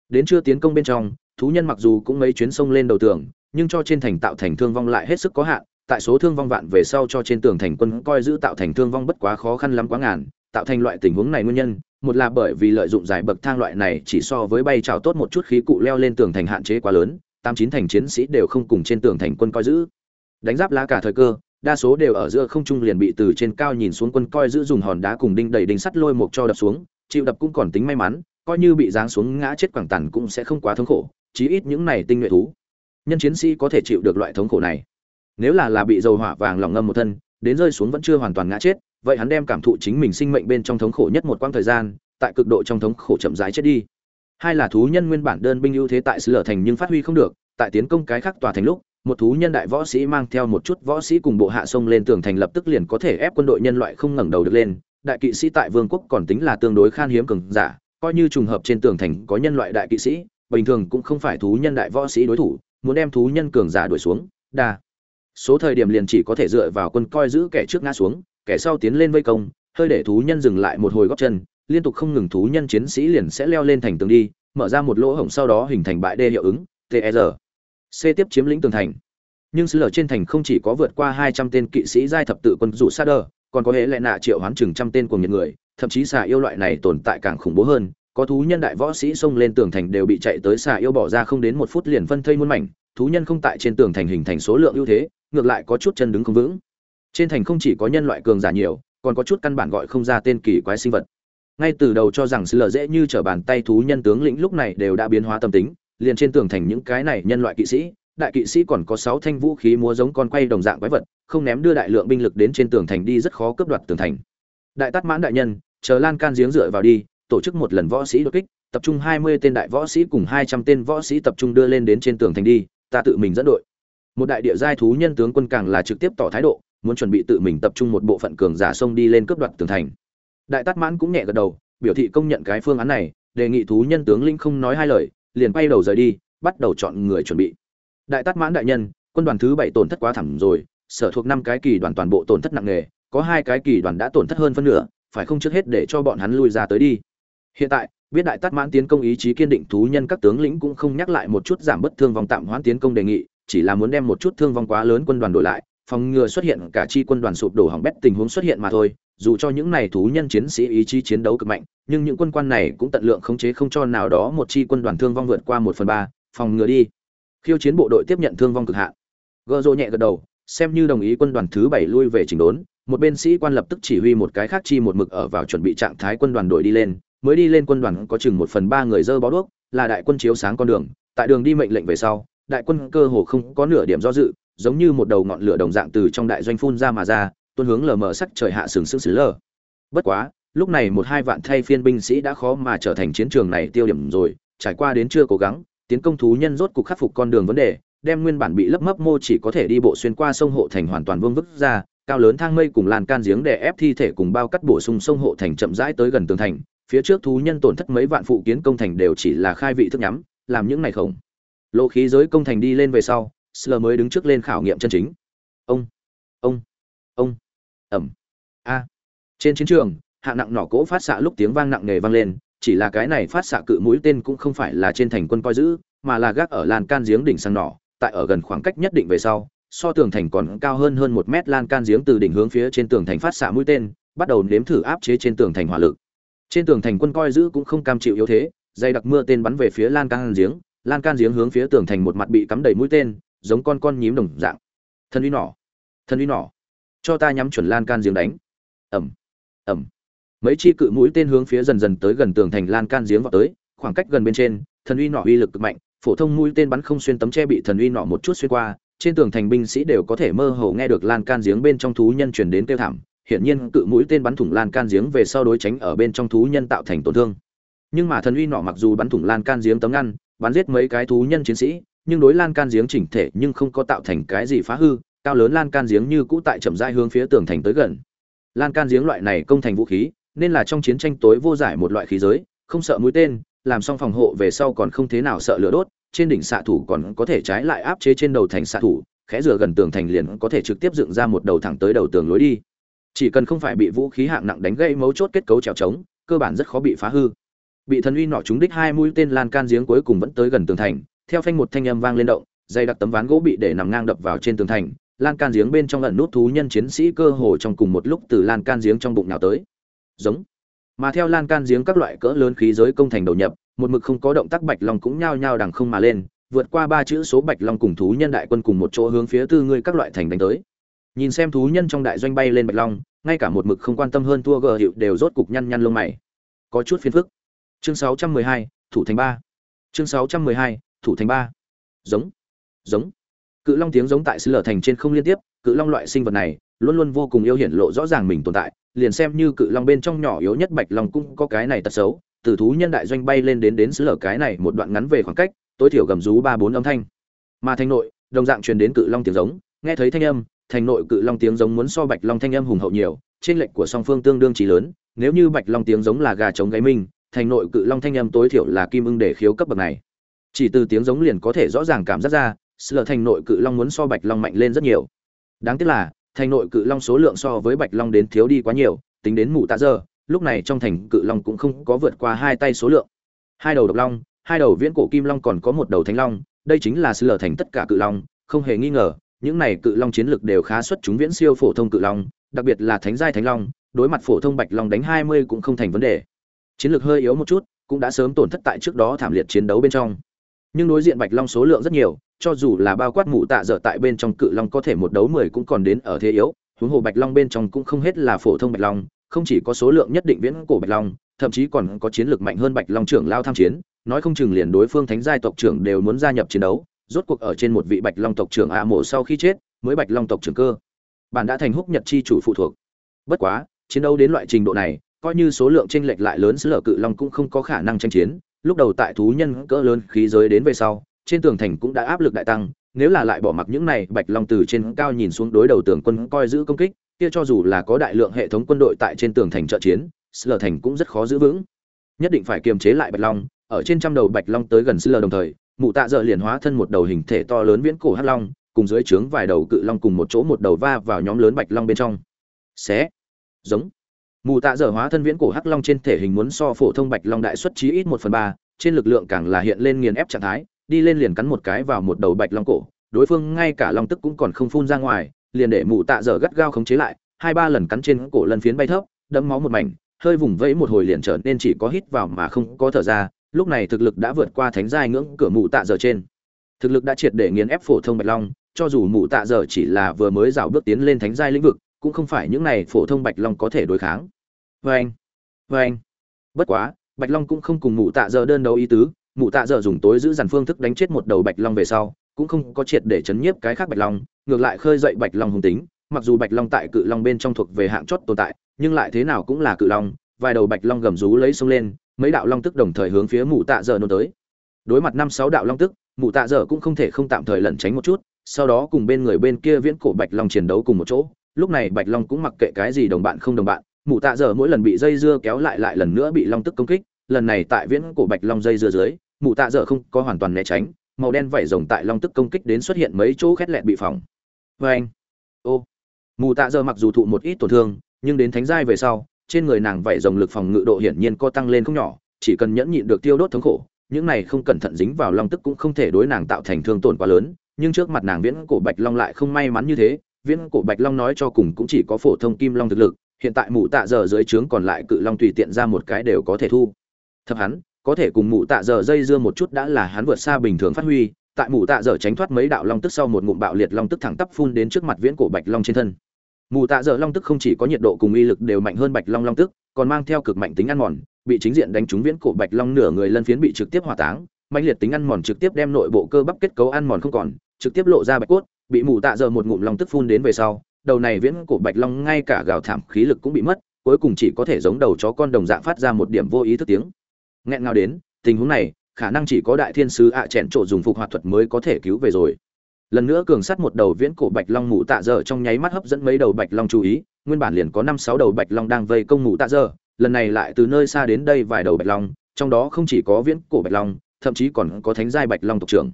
Đến chưa tiến công bên trong, thú nhân mặc dù cũng mấy chuyến sông lên đầu tường, nhưng cho trên thành tạo thành thương vong lại hết sức có hạn, tại số thương vong vạn về sau cho trên tường thành quân coi giữ tạo thành thương vong bất quá khó khăn lắm quá ngàn tạo thành loại tình huống này nguyên nhân, một là bởi vì lợi dụng giải bậc thang loại này chỉ so với bay trào tốt một chút khí cụ leo lên tường thành hạn chế quá lớn, tám chín thành chiến sĩ đều không cùng trên tường thành quân coi giữ. Đánh giáp lá cả thời cơ, đa số đều ở giữa không trung liền bị từ trên cao nhìn xuống quân coi giữ dùng hòn đá cùng đinh đầy đinh sắt lôi một cho đập xuống, chịu đập cũng còn tính may mắn, coi như bị giáng xuống ngã chết quảng tàn cũng sẽ không quá thống khổ, chí ít những này tinh nhuệ thú, nhân chiến sĩ có thể chịu được loại thống khổ này. Nếu là là bị dầu hỏa vàng lỏng ngâm một thân, đến rơi xuống vẫn chưa hoàn toàn ngã chết vậy hắn đem cảm thụ chính mình sinh mệnh bên trong thống khổ nhất một quãng thời gian, tại cực độ trong thống khổ chậm rãi chết đi. Hai là thú nhân nguyên bản đơn binh ưu thế tại xứ lở thành nhưng phát huy không được, tại tiến công cái khác tòa thành lúc, một thú nhân đại võ sĩ mang theo một chút võ sĩ cùng bộ hạ sông lên tường thành lập tức liền có thể ép quân đội nhân loại không ngẩng đầu được lên. Đại kỵ sĩ tại vương quốc còn tính là tương đối khan hiếm cường giả, coi như trùng hợp trên tường thành có nhân loại đại kỵ sĩ, bình thường cũng không phải thú nhân đại võ sĩ đối thủ, muốn đem thú nhân cường giả đuổi xuống đa số thời điểm liền chỉ có thể dựa vào quân coi giữ kẻ trước ngã xuống kẻ sau tiến lên vây công, hơi để thú nhân dừng lại một hồi góp chân, liên tục không ngừng thú nhân chiến sĩ liền sẽ leo lên thành tường đi, mở ra một lỗ hổng sau đó hình thành bãi đê hiệu ứng TR. c tiếp chiếm lĩnh tường thành nhưng sứ lở trên thành không chỉ có vượt qua hai trăm tên kỵ sĩ giai thập tự quân dụ sát đờ còn có hệ lệ nạ triệu hoán chừng trăm tên của những người, thậm chí xà yêu loại này tồn tại càng khủng bố hơn, có thú nhân đại võ sĩ xông lên tường thành đều bị chạy tới xà yêu bỏ ra không đến một phút liền phân thây muôn mảnh, thú nhân không tại trên tường thành hình thành số lượng ưu thế, ngược lại có chút chân đứng không vững trên thành không chỉ có nhân loại cường giả nhiều, còn có chút căn bản gọi không ra tên kỳ quái sinh vật. Ngay từ đầu cho rằng lờ dễ như trở bàn tay thú nhân tướng lĩnh lúc này đều đã biến hóa tâm tính, liền trên tường thành những cái này nhân loại kỵ sĩ, đại kỵ sĩ còn có sáu thanh vũ khí múa giống con quay đồng dạng quái vật, không ném đưa đại lượng binh lực đến trên tường thành đi rất khó cướp đoạt tường thành. Đại tát mãn đại nhân, chờ lan can giếng dựa vào đi, tổ chức một lần võ sĩ đột kích, tập trung hai mươi tên đại võ sĩ cùng hai trăm tên võ sĩ tập trung đưa lên đến trên tường thành đi, ta tự mình dẫn đội. Một đại địa giai thú nhân tướng quân càng là trực tiếp tỏ thái độ muốn chuẩn bị tự mình tập trung một bộ phận cường giả sông đi lên cướp đoạt tường thành. Đại tát mãn cũng nhẹ gật đầu, biểu thị công nhận cái phương án này, đề nghị thú nhân tướng linh không nói hai lời, liền quay đầu rời đi, bắt đầu chọn người chuẩn bị. Đại tát mãn đại nhân, quân đoàn thứ bảy tổn thất quá thảm rồi, sở thuộc năm cái kỳ đoàn toàn bộ tổn thất nặng nề, có hai cái kỳ đoàn đã tổn thất hơn phân nửa, phải không trước hết để cho bọn hắn lui ra tới đi. Hiện tại, biết đại tát mãn tiến công ý chí kiên định thú nhân các tướng lĩnh cũng không nhắc lại một chút giảm bất thương vong tạm hoãn tiến công đề nghị, chỉ là muốn đem một chút thương vong quá lớn quân đoàn đổi lại phòng ngừa xuất hiện cả chi quân đoàn sụp đổ hỏng bét tình huống xuất hiện mà thôi, dù cho những này thú nhân chiến sĩ ý chí chiến đấu cực mạnh, nhưng những quân quan này cũng tận lượng khống chế không cho nào đó một chi quân đoàn thương vong vượt qua một phần ba, phòng ngừa đi. Khiêu chiến bộ đội tiếp nhận thương vong cực hạn. Gợ rộ nhẹ gật đầu, xem như đồng ý quân đoàn thứ bảy lui về chỉnh đốn, một bên sĩ quan lập tức chỉ huy một cái khác chi một mực ở vào chuẩn bị trạng thái quân đoàn đội đi lên, mới đi lên quân đoàn có chừng một phần ba người dơ bó đuốc, là đại quân chiếu sáng con đường, tại đường đi mệnh lệnh về sau, đại quân cơ hồ không có nửa điểm do dự giống như một đầu ngọn lửa đồng dạng từ trong đại doanh phun ra mà ra, tuôn hướng lờ mờ sắc trời hạ sừng sững xứ lờ. Bất quá, lúc này một hai vạn thay phiên binh sĩ đã khó mà trở thành chiến trường này tiêu điểm rồi, trải qua đến chưa cố gắng, tiến công thú nhân rốt cục khắc phục con đường vấn đề, đem nguyên bản bị lấp mấp mô chỉ có thể đi bộ xuyên qua sông hộ thành hoàn toàn vương vức ra, cao lớn thang mây cùng lan can giếng để ép thi thể cùng bao cắt bổ sung sông hộ thành chậm rãi tới gần tường thành, phía trước thú nhân tổn thất mấy vạn phụ kiến công thành đều chỉ là khai vị thức nhắm, làm những này khổng lộ khí giới công thành đi lên về sau Sler mới đứng trước lên khảo nghiệm chân chính. Ông ông ông, ẩm, a. Trên chiến trường hạng nặng nỏ cỗ phát xạ lúc tiếng vang nặng nề vang lên, chỉ là cái này phát xạ cự mũi tên cũng không phải là trên thành quân coi giữ, mà là gác ở lan can giếng đỉnh sang nỏ, tại ở gần khoảng cách nhất định về sau, so tường thành còn cao hơn hơn một mét lan can giếng từ đỉnh hướng phía trên tường thành phát xạ mũi tên, bắt đầu nếm thử áp chế trên tường thành hỏa lực. Trên tường thành quân coi giữ cũng không cam chịu yếu thế dây đặc mưa tên bắn về phía lan can giếng, lan can giếng hướng phía tường thành một mặt bị cắm đầy mũi tên giống con con nhím đồng dạng. Thân uy nỏ, thân uy nỏ. Cho ta nhắm chuẩn lan can giếng đánh. Ẩm ẩm. Mấy chi cự mũi tên hướng phía dần dần tới gần tường thành lan can giếng vào tới, khoảng cách gần bên trên thần uy nỏ uy lực cực mạnh, phổ thông mũi tên bắn không xuyên tấm che bị thần uy nỏ một chút xuyên qua, trên tường thành binh sĩ đều có thể mơ hồ nghe được lan can giếng bên trong thú nhân chuyển đến kêu thảm. Hiển nhiên, cự mũi tên bắn thủng lan can giếng về sau đối tránh ở bên trong thú nhân tạo thành tổn thương. Nhưng mà thần uy nỏ mặc dù bắn thủng lan can giếng tấm ngăn, bắn giết mấy cái thú nhân chiến sĩ nhưng đối lan can giếng chỉnh thể nhưng không có tạo thành cái gì phá hư, cao lớn lan can giếng như cũ tại chậm rãi hướng phía tường thành tới gần. Lan can giếng loại này công thành vũ khí, nên là trong chiến tranh tối vô giải một loại khí giới, không sợ mũi tên, làm xong phòng hộ về sau còn không thế nào sợ lửa đốt, trên đỉnh xạ thủ còn có thể trái lại áp chế trên đầu thành xạ thủ, khẽ rửa gần tường thành liền có thể trực tiếp dựng ra một đầu thẳng tới đầu tường lối đi. Chỉ cần không phải bị vũ khí hạng nặng đánh gây mấu chốt kết cấu trèo trống, cơ bản rất khó bị phá hư. Bị thần uy nọ trúng đích hai mũi tên lan can giếng cuối cùng vẫn tới gần tường thành theo phanh một thanh âm vang lên động dây đặc tấm ván gỗ bị để nằm ngang đập vào trên tường thành lan can giếng bên trong ẩn nút thú nhân chiến sĩ cơ hồ trong cùng một lúc từ lan can giếng trong bụng nào tới. Giống. Mà theo lan can giếng các loại cỡ lớn khí giới công thành đầu nhập một mực không có động tác bạch long cũng nhao nhao đằng không mà lên vượt qua ba chữ số bạch long cùng thú nhân đại quân cùng một chỗ hướng phía tư ngươi các loại thành đánh tới. Nhìn xem thú nhân trong đại doanh bay lên bạch long ngay cả một mực không quan tâm hơn thua gờ hiệu đều rốt cục nhăn nhăn lông mày. Có chút phiền phức. Chương 612, thủ thành ba. Chương 612, thủ thành ba. Giống. Giống. Cự long tiếng giống tại xứ lở thành trên không liên tiếp, cự long loại sinh vật này luôn luôn vô cùng yêu hiển lộ rõ ràng mình tồn tại, liền xem như cự long bên trong nhỏ yếu nhất bạch long cũng có cái này tật xấu, từ thú nhân đại doanh bay lên đến đến xứ lở cái này một đoạn ngắn về khoảng cách, tối thiểu gầm rú ba bốn âm thanh. Mà thành nội, đồng dạng truyền đến cự long tiếng giống, nghe thấy thanh âm, thành nội cự long tiếng giống muốn so bạch long thanh âm hùng hậu nhiều, trên lệnh của song phương tương đương trí lớn, nếu như bạch long tiếng giống là gà trống gáy minh thành nội cự long thanh âm tối thiểu là kim ưng để khiếu cấp bậc này chỉ từ tiếng giống liền có thể rõ ràng cảm giác ra, sờ thành nội cự long muốn so bạch long mạnh lên rất nhiều. Đáng tiếc là, thành nội cự long số lượng so với bạch long đến thiếu đi quá nhiều, tính đến mụ tạ giờ, lúc này trong thành cự long cũng không có vượt qua hai tay số lượng. Hai đầu độc long, hai đầu viễn cổ kim long còn có một đầu thánh long, đây chính là sờ thành tất cả cự long, không hề nghi ngờ, những này cự long chiến lực đều khá xuất chúng viễn siêu phổ thông cự long, đặc biệt là thánh giai thánh long, đối mặt phổ thông bạch long đánh hai mươi cũng không thành vấn đề. Chiến lược hơi yếu một chút, cũng đã sớm tổn thất tại trước đó thảm liệt chiến đấu bên trong nhưng đối diện bạch long số lượng rất nhiều, cho dù là bao quát mụ tạ dở tại bên trong cự long có thể một đấu mười cũng còn đến ở thế yếu, huống hồ bạch long bên trong cũng không hết là phổ thông bạch long, không chỉ có số lượng nhất định viễn cổ bạch long, thậm chí còn có chiến lược mạnh hơn bạch long trưởng lao tham chiến, nói không chừng liền đối phương thánh giai tộc trưởng đều muốn gia nhập chiến đấu, rốt cuộc ở trên một vị bạch long tộc trưởng a mộ sau khi chết, mới bạch long tộc trưởng cơ. Bạn đã thành húc nhật chi chủ phụ thuộc. Bất quá, chiến đấu đến loại trình độ này, coi như số lượng tranh lệch lại lớn sứ lở cự long cũng không có khả năng tranh chiến lúc đầu tại thú nhân cỡ lớn khí giới đến về sau, trên tường thành cũng đã áp lực đại tăng, nếu là lại bỏ mặc những này bạch long từ trên cao nhìn xuống đối đầu tường quân coi giữ công kích, kia cho dù là có đại lượng hệ thống quân đội tại trên tường thành trợ chiến sứ thành cũng rất khó giữ vững. Nhất định phải kiềm chế lại bạch long, ở trên trăm đầu bạch long tới gần sứ đồng thời, mụ tạ dợ liền hóa thân một đầu hình thể to lớn viễn cổ hắc long, cùng dưới trướng vài đầu cự long cùng một chỗ một đầu va vào nhóm lớn bạch long bên trong. Xé. Giống mù tạ dở hóa thân viễn cổ hắc long trên thể hình muốn so phổ thông bạch long đại xuất chí ít một phần ba, trên lực lượng càng là hiện lên nghiền ép trạng thái, đi lên liền cắn một cái vào một đầu bạch long cổ, đối phương ngay cả long tức cũng còn không phun ra ngoài, liền để mù tạ dở gắt gao khống chế lại, hai ba lần cắn trên cổ lần phiến bay thấp, đẫm máu một mảnh, hơi vùng vẫy một hồi liền trở nên chỉ có hít vào mà không có thở ra, lúc này thực lực đã vượt qua thánh giai ngưỡng cửa mù tạ dở trên. Thực lực đã triệt để nghiền ép phổ thông bạch long, cho dù mù tạ dở chỉ là vừa mới rào bước tiến lên thánh giai lĩnh vực cũng không phải những này phổ thông bạch long có thể đối kháng. Vê anh vê anh. Bất quá, bạch long cũng không cùng mụ tạ giờ đơn đấu ý tứ. Mụ tạ giờ dùng tối giữ dàn phương thức đánh chết một đầu bạch long về sau, cũng không có triệt để chấn nhiếp cái khác bạch long, ngược lại khơi dậy bạch long hung tính. Mặc dù bạch long tại cự long bên trong thuộc về hạng chót tồn tại, nhưng lại thế nào cũng là cự long, vài đầu bạch long gầm rú lấy sông lên, mấy đạo long tức đồng thời hướng phía mụ tạ dở nôn tới. Đối mặt năm sáu đạo long tức, mụ tạ dở cũng không thể không tạm thời lẩn tránh một chút, sau đó cùng bên người bên kia viễn cổ bạch long chiến đấu cùng một chỗ lúc này bạch long cũng mặc kệ cái gì đồng bạn không đồng bạn, mụ tạ dở mỗi lần bị dây dưa kéo lại lại lần nữa bị long tức công kích, lần này tại viễn cổ bạch long dây dưa dưới, mụ tạ dở không có hoàn toàn né tránh, màu đen vảy rồng tại long tức công kích đến xuất hiện mấy chỗ khét lẹt bị phòng vê anh, ô, mụ tạ dở mặc dù thụ một ít tổn thương, nhưng đến thánh giai về sau, trên người nàng vảy rồng lực phòng ngự độ hiển nhiên co tăng lên không nhỏ, chỉ cần nhẫn nhịn được tiêu đốt thống khổ, những này không cẩn thận dính vào long tức cũng không thể đối nàng tạo thành thương tổn quá lớn, nhưng trước mặt nàng viễn cổ bạch long lại không may mắn như thế viễn cổ bạch long nói cho cùng cũng chỉ có phổ thông kim long thực lực, hiện tại mụ tạ giờ dưới trướng còn lại cự long tùy tiện ra một cái đều có thể thu. Thập hắn, có thể cùng mụ tạ giờ dây dưa một chút đã là hắn vượt xa bình thường phát huy, tại mụ tạ giờ tránh thoát mấy đạo long tức sau một ngụm bạo liệt long tức thẳng tắp phun đến trước mặt viễn cổ bạch long trên thân. Mù tạ giờ long tức không chỉ có nhiệt độ cùng uy lực đều mạnh hơn bạch long long tức, còn mang theo cực mạnh tính ăn mòn, bị chính diện đánh trúng viễn cổ bạch long nửa người lân phiến bị trực tiếp hỏa táng mạnh liệt tính ăn mòn trực tiếp đem nội bộ cơ bắp kết cấu ăn mòn không còn, trực tiếp lộ ra bạch cốt bị mù tạ giờ một ngụm long tức phun đến về sau, đầu này viễn cổ bạch long ngay cả gào thảm khí lực cũng bị mất, cuối cùng chỉ có thể giống đầu chó con đồng dạng phát ra một điểm vô ý thức tiếng. Nghẹn ngào đến, tình huống này, khả năng chỉ có đại thiên sứ ạ à chẹn trộ dùng phục hoạt thuật mới có thể cứu về rồi. Lần nữa cường sắt một đầu viễn cổ bạch long mù tạ dở trong nháy mắt hấp dẫn mấy đầu bạch long chú ý, nguyên bản liền có năm sáu đầu bạch long đang vây công mù tạ dở lần này lại từ nơi xa đến đây vài đầu bạch long, trong đó không chỉ có viễn cổ bạch long, thậm chí còn có thánh giai bạch long tộc trưởng.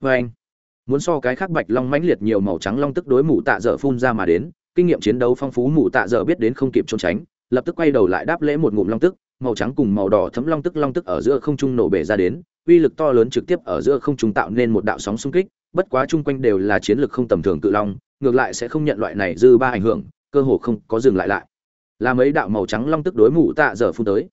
Vê anh muốn so cái khác bạch long mãnh liệt nhiều màu trắng long tức đối mụ tạ dở phun ra mà đến, kinh nghiệm chiến đấu phong phú mụ tạ dở biết đến không kịp trốn tránh, lập tức quay đầu lại đáp lễ một ngụm long tức, màu trắng cùng màu đỏ thấm long tức long tức ở giữa không trung nổ bể ra đến, uy lực to lớn trực tiếp ở giữa không trung tạo nên một đạo sóng xung kích, bất quá chung quanh đều là chiến lực không tầm thường cự long, ngược lại sẽ không nhận loại này dư ba ảnh hưởng, cơ hồ không có dừng lại lại. Là mấy đạo màu trắng long tức đối mụ tạ dở phun tới.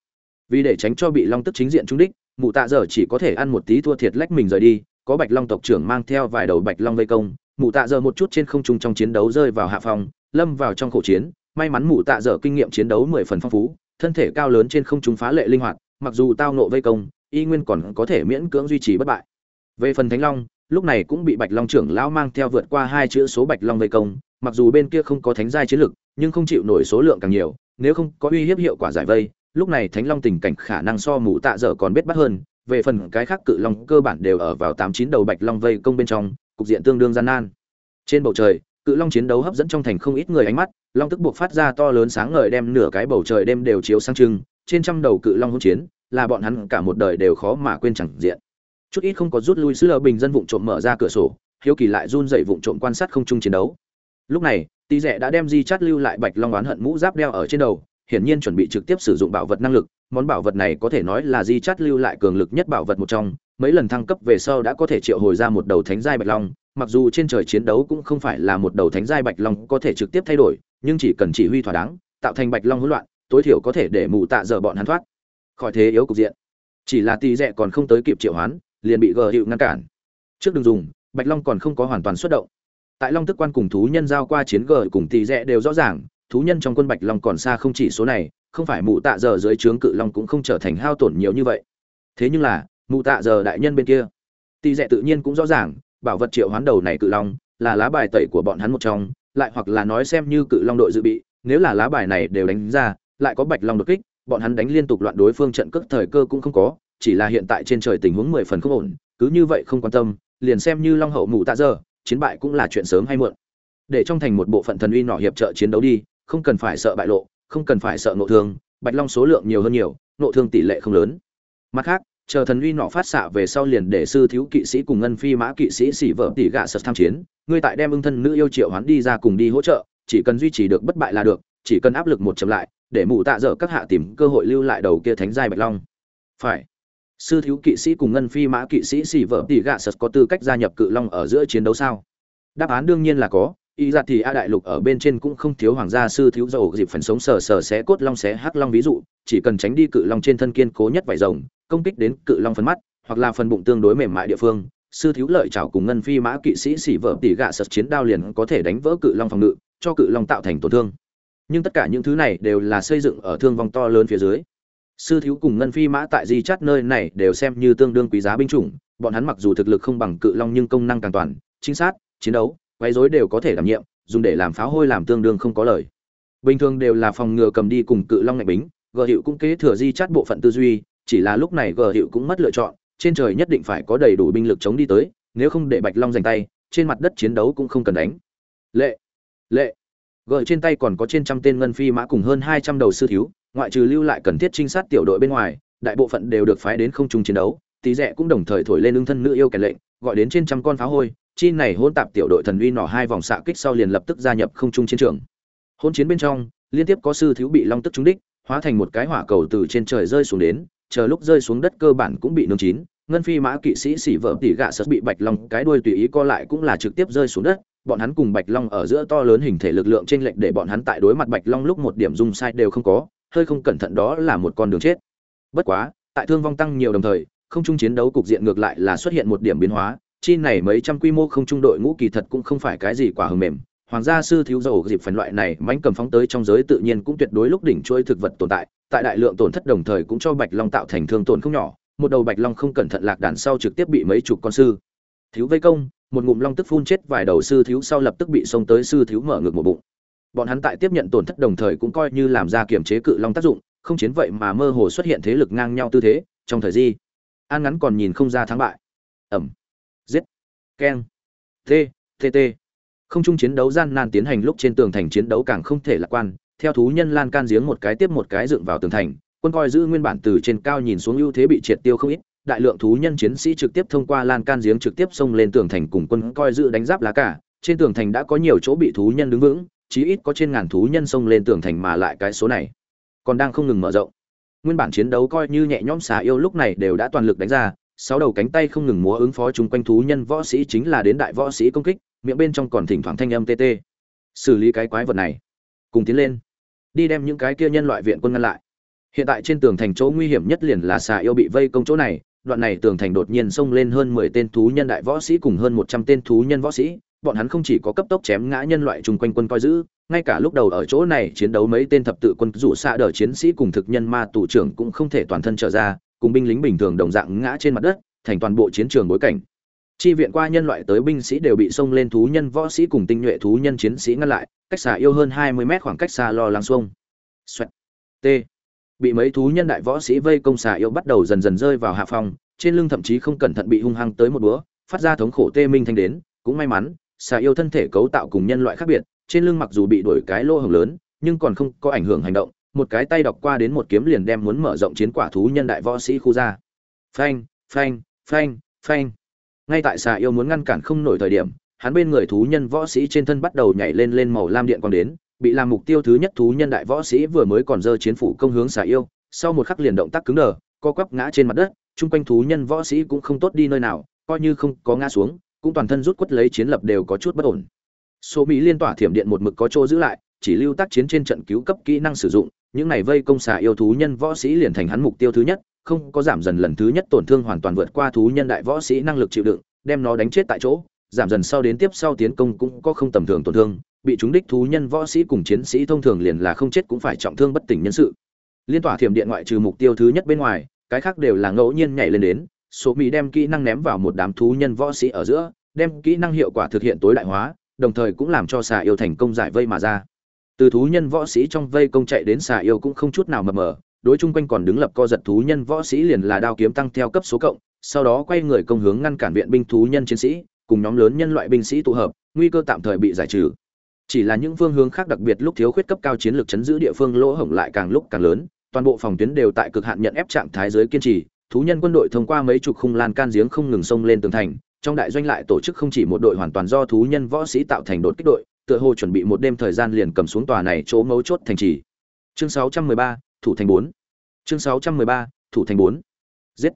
Vì để tránh cho bị long tức chính diện trúng đích mụ tạ dở chỉ có thể ăn một tí thua thiệt lách mình rời đi có bạch long tộc trưởng mang theo vài đầu bạch long vây công, mụ tạ dở một chút trên không trung trong chiến đấu rơi vào hạ phòng lâm vào trong khổ chiến, may mắn mụ tạ dở kinh nghiệm chiến đấu mười phần phong phú, thân thể cao lớn trên không trung phá lệ linh hoạt, mặc dù tao nộ vây công, y nguyên còn có thể miễn cưỡng duy trì bất bại. Về phần thánh long, lúc này cũng bị bạch long trưởng lão mang theo vượt qua hai chữ số bạch long vây công, mặc dù bên kia không có thánh giai chiến lực, nhưng không chịu nổi số lượng càng nhiều, nếu không có uy hiếp hiệu quả giải vây, lúc này thánh long tình cảnh khả năng so mù tạ dở còn biết bắt hơn về phần cái khác cự long cơ bản đều ở vào tám chín đầu bạch long vây công bên trong, cục diện tương đương gian nan. Trên bầu trời, cự long chiến đấu hấp dẫn trong thành không ít người ánh mắt, long tức buộc phát ra to lớn sáng ngời đem nửa cái bầu trời đêm đều chiếu sang trưng, trên trăm đầu cự long hỗn chiến, là bọn hắn cả một đời đều khó mà quên chẳng diện. Chút ít không có rút lui sứ lờ bình dân vụng trộm mở ra cửa sổ, hiếu kỳ lại run dậy vụng trộm quan sát không trung chiến đấu. Lúc này tỷ rẻ đã đem di chát lưu lại bạch long oán hận mũ giáp đeo ở trên đầu hiển nhiên chuẩn bị trực tiếp sử dụng bảo vật năng lực, món bảo vật này có thể nói là di chát lưu lại cường lực nhất bảo vật một trong, mấy lần thăng cấp về sau đã có thể triệu hồi ra một đầu thánh giai bạch long, mặc dù trên trời chiến đấu cũng không phải là một đầu thánh giai bạch long có thể trực tiếp thay đổi, nhưng chỉ cần chỉ huy thỏa đáng, tạo thành bạch long hỗn loạn, tối thiểu có thể để mù tạ dở bọn hắn thoát. Khỏi thế yếu cục diện. Chỉ là tỷ rẻ còn không tới kịp triệu hoán, liền bị gờ hiệu ngăn cản. Trước đường dùng, bạch long còn không có hoàn toàn xuất động. Tại long tức quan cùng thú nhân giao qua chiến gờ cùng tỷ rẽ đều rõ ràng thú nhân trong quân bạch long còn xa không chỉ số này, không phải mụ tạ giờ dưới trướng cự long cũng không trở thành hao tổn nhiều như vậy. Thế nhưng là, mụ tạ giờ đại nhân bên kia. Tỷ dẹ tự nhiên cũng rõ ràng, bảo vật triệu hoán đầu này cự long, là lá bài tẩy của bọn hắn một trong, lại hoặc là nói xem như cự long đội dự bị, nếu là lá bài này đều đánh ra, lại có bạch long đột kích, bọn hắn đánh liên tục loạn đối phương trận cước thời cơ cũng không có, chỉ là hiện tại trên trời tình huống mười phần không ổn, cứ như vậy không quan tâm, liền xem như long hậu mù tạ giờ, chiến bại cũng là chuyện sớm hay muộn. Để trong thành một bộ phận thần uy nọ hiệp trợ chiến đấu đi không cần phải sợ bại lộ, không cần phải sợ nộ thương, bạch long số lượng nhiều hơn nhiều nộ thương tỷ lệ không lớn. Mặt khác, chờ thần uy nọ phát xạ về sau liền để sư thiếu kỵ sĩ cùng ngân phi mã kỵ sĩ xỉ vợ tỷ gạ sật tham chiến, ngươi tại đem ưng thân nữ yêu triệu hoán đi ra cùng đi hỗ trợ, chỉ cần duy trì được bất bại là được, chỉ cần áp lực một chậm lại, để mụ tạ dở các hạ tìm cơ hội lưu lại đầu kia thánh giai bạch long. Phải. Sư thiếu kỵ sĩ cùng ngân phi mã kỵ sĩ xỉ vợ tỷ gạ sật có tư cách gia nhập cự long ở giữa chiến đấu sao? Đáp án đương nhiên là có y ra thì a đại lục ở bên trên cũng không thiếu hoàng gia sư thiếu dầu, dịp phần sống sờ sờ xé cốt long xé hắc long ví dụ, chỉ cần tránh đi cự long trên thân kiên cố nhất vải rồng, công kích đến cự long phần mắt, hoặc là phần bụng tương đối mềm mại địa phương, sư thiếu lợi chảo cùng ngân phi mã kỵ sĩ xỉ vợ tỉ gạ sật chiến đao liền có thể đánh vỡ cự long phòng ngự, cho cự long tạo thành tổn thương. Nhưng tất cả những thứ này đều là xây dựng ở thương vong to lớn phía dưới. Sư thiếu cùng ngân phi mã tại di chát nơi này đều xem như tương đương quý giá binh chủng, bọn hắn mặc dù thực lực không bằng cự long nhưng công năng càng toàn chính xác chiến đấu quấy rối đều có thể đảm nhiệm, dùng để làm pháo hôi làm tương đương không có lời. Bình thường đều là phòng ngừa cầm đi cùng cự long ngạch bính gờ hiệu cũng kế thừa di chắt bộ phận tư duy, chỉ là lúc này gờ hiệu cũng mất lựa chọn, trên trời nhất định phải có đầy đủ binh lực chống đi tới, nếu không để bạch long giành tay, trên mặt đất chiến đấu cũng không cần đánh. Lệ lệ. Gờ trên tay còn có trên trăm tên ngân phi mã cùng hơn hai trăm đầu sư thiếu, ngoại trừ lưu lại cần thiết trinh sát tiểu đội bên ngoài, đại bộ phận đều được phái đến không trung chiến đấu, tí rẽ cũng đồng thời thổi lên ưng thân nữ yêu kẻ lệnh, gọi đến trên trăm con pháo hôi chi này hỗn tạp tiểu đội thần uy nỏ hai vòng xạ kích sau liền lập tức gia nhập không trung chiến trường. Hỗn chiến bên trong, liên tiếp có sư thiếu bị long tức trúng đích, hóa thành một cái hỏa cầu từ trên trời rơi xuống đến, chờ lúc rơi xuống đất cơ bản cũng bị nướng chín, ngân phi mã kỵ sĩ xỉ vợ tỉ gạ sật bị bạch long cái đuôi tùy ý co lại cũng là trực tiếp rơi xuống đất, bọn hắn cùng bạch long ở giữa to lớn hình thể lực lượng trên lệnh để bọn hắn tại đối mặt bạch long lúc một điểm dung sai đều không có, hơi không cẩn thận đó là một con đường chết. Bất quá, tại thương vong tăng nhiều đồng thời, không trung chiến đấu cục diện ngược lại là xuất hiện một điểm biến hóa chi này mấy trăm quy mô không trung đội ngũ kỳ thật cũng không phải cái gì quả hờ mềm. Hoàng gia sư thiếu dầu dịp phần loại này mánh cầm phóng tới trong giới tự nhiên cũng tuyệt đối lúc đỉnh chuỗi thực vật tồn tại. Tại đại lượng tổn thất đồng thời cũng cho bạch long tạo thành thương tổn không nhỏ. Một đầu bạch long không cẩn thận lạc đàn sau trực tiếp bị mấy chục con sư thiếu vây công, một ngụm long tức phun chết vài đầu sư thiếu sau lập tức bị xông tới sư thiếu mở ngược một bụng. Bọn hắn tại tiếp nhận tổn thất đồng thời cũng coi như làm ra kiểm chế cự long tác dụng, không chiến vậy mà mơ hồ xuất hiện thế lực ngang nhau tư thế, trong thời di an ngắn còn nhìn không ra thắng bại. Ẩm keng. T t t. Không chung chiến đấu gian nan tiến hành lúc trên tường thành chiến đấu càng không thể lạc quan. Theo thú nhân lan can giếng một cái tiếp một cái dựng vào tường thành, quân coi giữ nguyên bản từ trên cao nhìn xuống ưu thế bị triệt tiêu không ít. Đại lượng thú nhân chiến sĩ trực tiếp thông qua lan can giếng trực tiếp xông lên tường thành cùng quân coi giữ đánh giáp lá cả. Trên tường thành đã có nhiều chỗ bị thú nhân đứng vững, chí ít có trên ngàn thú nhân xông lên tường thành mà lại cái số này còn đang không ngừng mở rộng. Nguyên bản chiến đấu coi như nhẹ nhõm xà yêu lúc này đều đã toàn lực đánh ra sáu đầu cánh tay không ngừng múa ứng phó chung quanh thú nhân võ sĩ chính là đến đại võ sĩ công kích, miệng bên trong còn thỉnh thoảng thanh âm tê tê. Xử lý cái quái vật này. Cùng tiến lên. Đi đem những cái kia nhân loại viện quân ngăn lại. Hiện tại trên tường thành chỗ nguy hiểm nhất liền là xà yêu bị vây công chỗ này, đoạn này tường thành đột nhiên xông lên hơn mười tên thú nhân đại võ sĩ cùng hơn một trăm tên thú nhân võ sĩ, bọn hắn không chỉ có cấp tốc chém ngã nhân loại chung quanh quân coi giữ, ngay cả lúc đầu ở chỗ này chiến đấu mấy tên thập tự quân rủ xa đờ chiến sĩ cùng thực nhân ma tù trưởng cũng không thể toàn thân trở ra cùng binh lính bình thường đồng dạng ngã trên mặt đất, thành toàn bộ chiến trường bối cảnh. Chi viện qua nhân loại tới binh sĩ đều bị xông lên thú nhân võ sĩ cùng tinh nhuệ thú nhân chiến sĩ ngăn lại, cách xa yêu hơn hai mươi mét khoảng cách xa lo lắng xuông. T. Bị mấy thú nhân đại võ sĩ vây công xà yêu bắt đầu dần dần rơi vào hạ phòng trên lưng thậm chí không cẩn thận bị hung hăng tới một búa, phát ra thống khổ tê minh thanh đến. Cũng may mắn, xà yêu thân thể cấu tạo cùng nhân loại khác biệt, trên lưng mặc dù bị đổi cái lỗ hồng lớn, nhưng còn không có ảnh hưởng hành động một cái tay đọc qua đến một kiếm liền đem muốn mở rộng chiến quả thú nhân đại võ sĩ khu ra. Phanh phanh phanh phanh. Ngay tại xà yêu muốn ngăn cản không nổi thời điểm, hắn bên người thú nhân võ sĩ trên thân bắt đầu nhảy lên lên màu lam điện quang đến, bị làm mục tiêu thứ nhất thú nhân đại võ sĩ vừa mới còn dơ chiến phủ công hướng xà yêu, sau một khắc liền động tác cứng đờ, co quắp ngã trên mặt đất, chung quanh thú nhân võ sĩ cũng không tốt đi nơi nào, coi như không có ngã xuống, cũng toàn thân rút quất lấy chiến lập đều có chút bất ổn. Số mỹ liên tỏa thiểm điện một mực có chỗ giữ lại, chỉ lưu tác chiến trên trận cứu cấp kỹ năng sử dụng những này vây công xà yêu thú nhân võ sĩ liền thành hắn mục tiêu thứ nhất, không có giảm dần lần thứ nhất tổn thương hoàn toàn vượt qua thú nhân đại võ sĩ năng lực chịu đựng, đem nó đánh chết tại chỗ, giảm dần sau đến tiếp sau tiến công cũng có không tầm thường tổn thương, bị chúng đích thú nhân võ sĩ cùng chiến sĩ thông thường liền là không chết cũng phải trọng thương bất tỉnh nhân sự. Liên tỏa thiểm điện ngoại trừ mục tiêu thứ nhất bên ngoài, cái khác đều là ngẫu nhiên nhảy lên đến, số mỹ đem kỹ năng ném vào một đám thú nhân võ sĩ ở giữa, đem kỹ năng hiệu quả thực hiện tối đại hóa, đồng thời cũng làm cho xà yêu thành công giải vây mà ra từ thú nhân võ sĩ trong vây công chạy đến xà yêu cũng không chút nào mập mờ, đối chung quanh còn đứng lập co giật thú nhân võ sĩ liền là đao kiếm tăng theo cấp số cộng, sau đó quay người công hướng ngăn cản viện binh thú nhân chiến sĩ, cùng nhóm lớn nhân loại binh sĩ tụ hợp, nguy cơ tạm thời bị giải trừ. Chỉ là những phương hướng khác đặc biệt lúc thiếu khuyết cấp cao chiến lược chấn giữ địa phương lỗ hổng lại càng lúc càng lớn, toàn bộ phòng tuyến đều tại cực hạn nhận ép trạng thái giới kiên trì, thú nhân quân đội thông qua mấy chục khung lan can giếng không ngừng xông lên tường thành, trong đại doanh lại tổ chức không chỉ một đội hoàn toàn do thú nhân võ sĩ tạo thành đột kích đội tựa hồ chuẩn bị một đêm thời gian liền cầm xuống tòa này chỗ mấu chốt thành trì. Chương 613, thủ thành 4 chương 613, thủ thành 4 giết.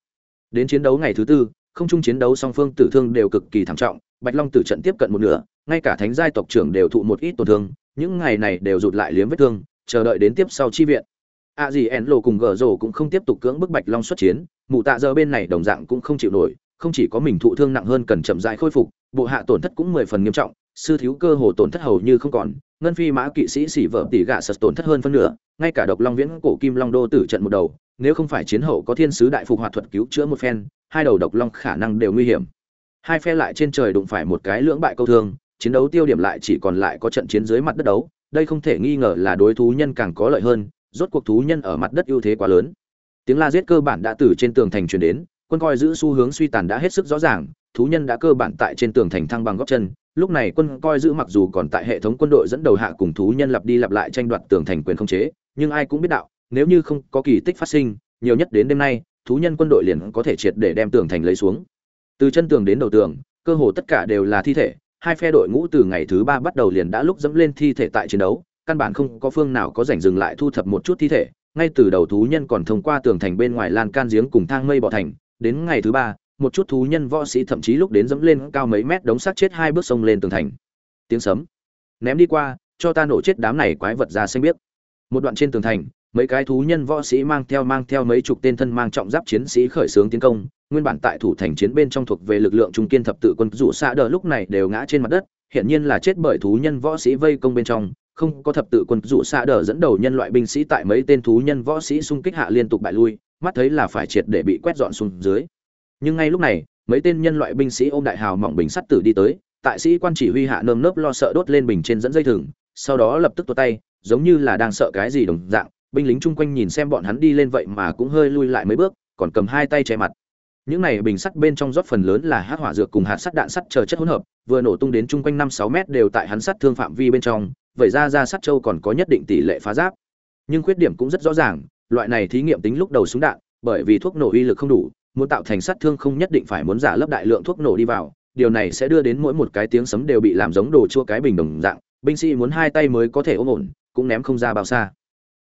Đến chiến đấu ngày thứ tư không chung chiến đấu song phương tử thương đều cực kỳ thảm trọng bạch long tử trận tiếp cận một nửa ngay cả thánh giai tộc trưởng đều thụ một ít tổn thương những ngày này đều rụt lại liếm vết thương chờ đợi đến tiếp sau chi viện. A gì ẻn cùng gờ rồ cũng không tiếp tục cưỡng bức bạch long xuất chiến mụ tạ giờ bên này đồng dạng cũng không chịu nổi không chỉ có mình thụ thương nặng hơn cần chậm rãi khôi phục bộ hạ tổn thất cũng mười phần nghiêm trọng sư thiếu cơ hồ tổn thất hầu như không còn, ngân phi mã kỵ sĩ xỉ vợ tỷ gạ sật tổn thất hơn phân nửa, ngay cả độc long viễn cổ kim long đô tử trận một đầu, nếu không phải chiến hậu có thiên sứ đại phục hoạt thuật cứu chữa một phen, hai đầu độc long khả năng đều nguy hiểm. Hai phe lại trên trời đụng phải một cái lưỡng bại câu thương, chiến đấu tiêu điểm lại chỉ còn lại có trận chiến dưới mặt đất đấu, đây không thể nghi ngờ là đối thú nhân càng có lợi hơn, rốt cuộc thú nhân ở mặt đất ưu thế quá lớn. Tiếng la giết cơ bản đã từ trên tường thành truyền đến, quân coi giữ xu hướng suy tàn đã hết sức rõ ràng, thú nhân đã cơ bản tại trên tường thành thăng bằng góc chân lúc này quân coi giữ mặc dù còn tại hệ thống quân đội dẫn đầu hạ cùng thú nhân lặp đi lặp lại tranh đoạt tường thành quyền không chế, nhưng ai cũng biết đạo, nếu như không có kỳ tích phát sinh, nhiều nhất đến đêm nay, thú nhân quân đội liền có thể triệt để đem tường thành lấy xuống. Từ chân tường đến đầu tường, cơ hồ tất cả đều là thi thể, hai phe đội ngũ từ ngày thứ ba bắt đầu liền đã lúc dẫm lên thi thể tại chiến đấu, căn bản không có phương nào có rảnh dừng lại thu thập một chút thi thể, ngay từ đầu thú nhân còn thông qua tường thành bên ngoài lan can giếng cùng thang mây bọ thành, đến ngày thứ ba một chút thú nhân võ sĩ thậm chí lúc đến dẫm lên cao mấy mét đống xác chết hai bước sông lên tường thành. Tiếng sấm. Ném đi qua, cho ta nổ chết đám này quái vật ra xanh biết một đoạn trên tường thành, mấy cái thú nhân võ sĩ mang theo mang theo mấy chục tên thân mang trọng giáp chiến sĩ khởi xướng tiến công, nguyên bản tại thủ thành chiến bên trong thuộc về lực lượng trung kiên thập tự quân rủ xa đờ lúc này đều ngã trên mặt đất hiện nhiên là chết bởi thú nhân võ sĩ vây công bên trong, không có thập tự quân rủ xa đờ dẫn đầu nhân loại binh sĩ tại mấy tên thú nhân võ sĩ xung kích hạ liên tục bại lui, mắt thấy là phải triệt để bị quét dọn xuống dưới nhưng ngay lúc này, mấy tên nhân loại binh sĩ ôm đại hào mỏng bình sắt tử đi tới, tại sĩ quan chỉ huy hạ nơm nớp lo sợ đốt lên bình trên dẫn dây thừng, sau đó lập tức tuột tay, giống như là đang sợ cái gì đồng dạng, binh lính chung quanh nhìn xem bọn hắn đi lên vậy mà cũng hơi lui lại mấy bước, còn cầm hai tay che mặt. Những này bình sắt bên trong rót phần lớn là hát hỏa dược cùng hạt sắt đạn sắt chờ chất hỗn hợp, vừa nổ tung đến chung quanh năm sáu mét đều tại hắn sắt thương phạm vi bên trong, vậy ra ra sắt châu còn có nhất định tỷ lệ phá giáp. Nhưng khuyết điểm cũng rất rõ ràng, loại này thí nghiệm tính lúc đầu súng đạn, bởi vì thuốc nổ uy lực không đủ muốn tạo thành sát thương không nhất định phải muốn giả lấp đại lượng thuốc nổ đi vào, điều này sẽ đưa đến mỗi một cái tiếng sấm đều bị làm giống đồ chua cái bình đồng dạng, binh sĩ muốn hai tay mới có thể ôm ổn, cũng ném không ra bao xa.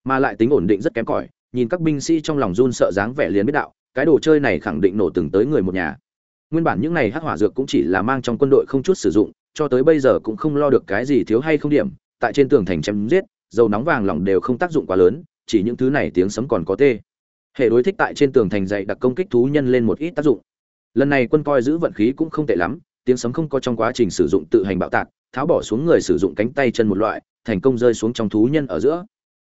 Mà lại tính ổn định rất kém cỏi, nhìn các binh sĩ trong lòng run sợ dáng vẻ liền biết đạo, cái đồ chơi này khẳng định nổ từng tới người một nhà. Nguyên bản những này hắc hỏa dược cũng chỉ là mang trong quân đội không chút sử dụng, cho tới bây giờ cũng không lo được cái gì thiếu hay không điểm, tại trên tường thành chém giết, dầu nóng vàng lỏng đều không tác dụng quá lớn, chỉ những thứ này tiếng sấm còn có tê hệ đối thích tại trên tường thành dậy đặc công kích thú nhân lên một ít tác dụng. Lần này quân coi giữ vận khí cũng không tệ lắm, tiếng sấm không có trong quá trình sử dụng tự hành bạo tạc, tháo bỏ xuống người sử dụng cánh tay chân một loại, thành công rơi xuống trong thú nhân ở giữa.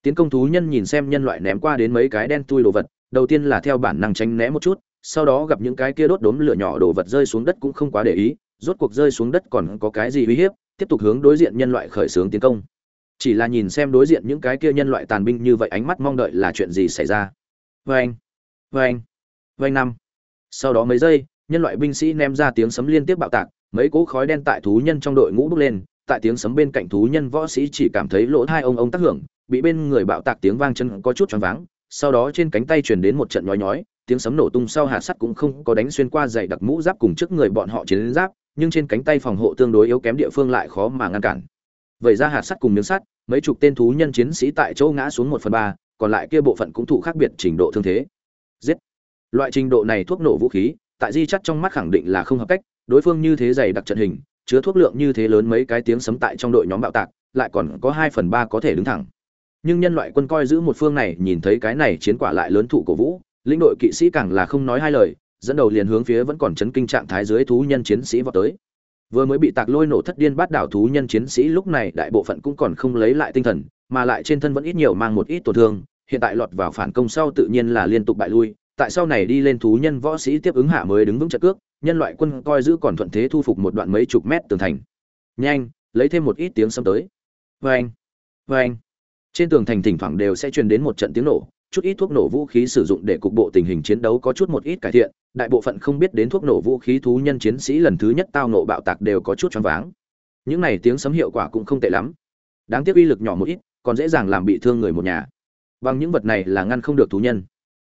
Tiến công thú nhân nhìn xem nhân loại ném qua đến mấy cái đen tui đồ vật, đầu tiên là theo bản năng tránh né một chút, sau đó gặp những cái kia đốt đốm lửa nhỏ đồ vật rơi xuống đất cũng không quá để ý, rốt cuộc rơi xuống đất còn có cái gì uy hiếp, tiếp tục hướng đối diện nhân loại khởi xướng tiến công. Chỉ là nhìn xem đối diện những cái kia nhân loại tàn binh như vậy ánh mắt mong đợi là chuyện gì xảy ra. Vâng, vâng, vâng năm. Sau đó mấy giây nhân loại binh sĩ ném ra tiếng sấm liên tiếp bạo tạc mấy cỗ khói đen tại thú nhân trong đội ngũ bốc lên tại tiếng sấm bên cạnh thú nhân võ sĩ chỉ cảm thấy lỗ hai ông ông tác hưởng bị bên người bạo tạc tiếng vang chân có chút choáng váng sau đó trên cánh tay truyền đến một trận nhói nhói tiếng sấm nổ tung sau hạt sắt cũng không có đánh xuyên qua dày đặc mũ giáp cùng trước người bọn họ chiến giáp nhưng trên cánh tay phòng hộ tương đối yếu kém địa phương lại khó mà ngăn cản. Vậy ra hạt sắt cùng miếng sắt mấy chục tên thú nhân chiến sĩ tại chỗ ngã xuống một phần ba còn lại kia bộ phận cũng thụ khác biệt trình độ thương thế. Giết. Loại trình độ này thuốc nổ vũ khí, tại di chắt trong mắt khẳng định là không hợp cách, đối phương như thế dày đặc trận hình, chứa thuốc lượng như thế lớn mấy cái tiếng sấm tại trong đội nhóm bạo tạc, lại còn có hai phần ba có thể đứng thẳng. Nhưng nhân loại quân coi giữ một phương này, nhìn thấy cái này chiến quả lại lớn thụ cổ vũ, lĩnh đội kỵ sĩ càng là không nói hai lời, dẫn đầu liền hướng phía vẫn còn chấn kinh trạng thái dưới thú nhân chiến sĩ vọt tới. Vừa mới bị tạc lôi nổ thất điên bát đảo thú nhân chiến sĩ lúc này đại bộ phận cũng còn không lấy lại tinh thần, mà lại trên thân vẫn ít nhiều mang một ít tổn thương hiện tại lọt vào phản công sau tự nhiên là liên tục bại lui, tại sau này đi lên thú nhân võ sĩ tiếp ứng hạ mới đứng vững trận cước, nhân loại quân coi giữ còn thuận thế thu phục một đoạn mấy chục mét tường thành. Nhanh, lấy thêm một ít tiếng xâm tới. Vê anh vê anh trên tường thành thỉnh thoảng đều sẽ truyền đến một trận tiếng nổ, chút ít thuốc nổ vũ khí sử dụng để cục bộ tình hình chiến đấu có chút một ít cải thiện, đại bộ phận không biết đến thuốc nổ vũ khí thú nhân chiến sĩ lần thứ nhất tao nộ bạo tạc đều có chút choáng váng. Những này tiếng sấm hiệu quả cũng không tệ lắm. Đáng tiếc uy lực nhỏ một ít, còn dễ dàng làm bị thương người một nhà bằng những vật này là ngăn không được thú nhân.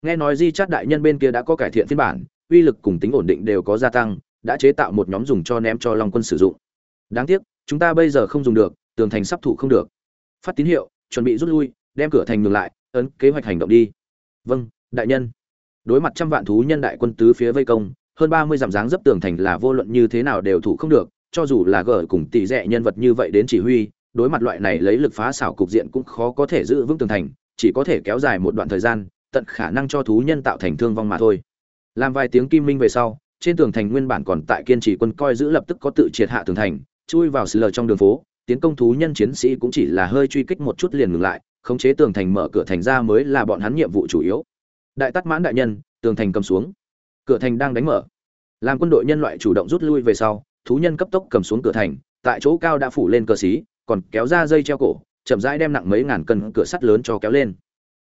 Nghe nói di chát đại nhân bên kia đã có cải thiện phiên bản, uy lực cùng tính ổn định đều có gia tăng, đã chế tạo một nhóm dùng cho ném cho long quân sử dụng. Đáng tiếc, chúng ta bây giờ không dùng được, tường thành sắp thủ không được. Phát tín hiệu, chuẩn bị rút lui, đem cửa thành ngừng lại, ấn kế hoạch hành động đi. Vâng đại nhân. Đối mặt trăm vạn thú nhân đại quân tứ phía vây công, hơn ba mươi dặm dáng dấp tường thành là vô luận như thế nào đều thủ không được, cho dù là gở cùng tỷ rẻ nhân vật như vậy đến chỉ huy, đối mặt loại này lấy lực phá xảo cục diện cũng khó có thể giữ vững tường thành chỉ có thể kéo dài một đoạn thời gian, tận khả năng cho thú nhân tạo thành thương vong mà thôi. Làm vài tiếng kim minh về sau, trên tường thành nguyên bản còn tại kiên trì quân coi giữ lập tức có tự triệt hạ tường thành, chui vào sờ trong đường phố, tiến công thú nhân chiến sĩ cũng chỉ là hơi truy kích một chút liền ngừng lại, khống chế tường thành mở cửa thành ra mới là bọn hắn nhiệm vụ chủ yếu. Đại tắt mãn đại nhân, tường thành cầm xuống. Cửa thành đang đánh mở. Làm quân đội nhân loại chủ động rút lui về sau, thú nhân cấp tốc cầm xuống cửa thành, tại chỗ cao đã phủ lên cờ xí, còn kéo ra dây treo cổ chậm rãi đem nặng mấy ngàn cân cửa sắt lớn cho kéo lên.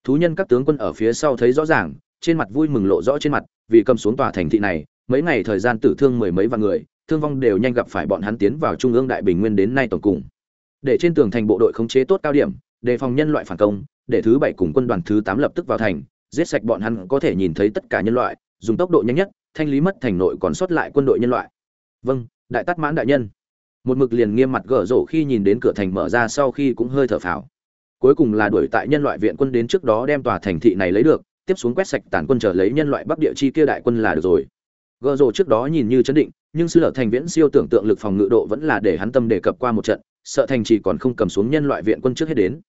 Thú nhân các tướng quân ở phía sau thấy rõ ràng, trên mặt vui mừng lộ rõ trên mặt, vì cầm xuống tòa thành thị này, mấy ngày thời gian tử thương mười mấy vạn người, thương vong đều nhanh gặp phải bọn hắn tiến vào trung ương đại bình nguyên đến nay tổng cùng. Để trên tường thành bộ đội khống chế tốt cao điểm, đề phòng nhân loại phản công, để thứ bảy cùng quân đoàn thứ tám lập tức vào thành, giết sạch bọn hắn có thể nhìn thấy tất cả nhân loại, dùng tốc độ nhanh nhất, thanh lý mất thành nội còn sót lại quân đội nhân loại. Vâng đại tát mãn đại nhân một mực liền nghiêm mặt gở rổ khi nhìn đến cửa thành mở ra sau khi cũng hơi thở phào. Cuối cùng là đuổi tại nhân loại viện quân đến trước đó đem tòa thành thị này lấy được, tiếp xuống quét sạch tàn quân trở lấy nhân loại bắc địa chi kia đại quân là được rồi. Gở rổ trước đó nhìn như chấn định, nhưng sư lở thành viễn siêu tưởng tượng lực phòng ngự độ vẫn là để hắn tâm đề cập qua một trận, sợ thành chỉ còn không cầm xuống nhân loại viện quân trước hết đến.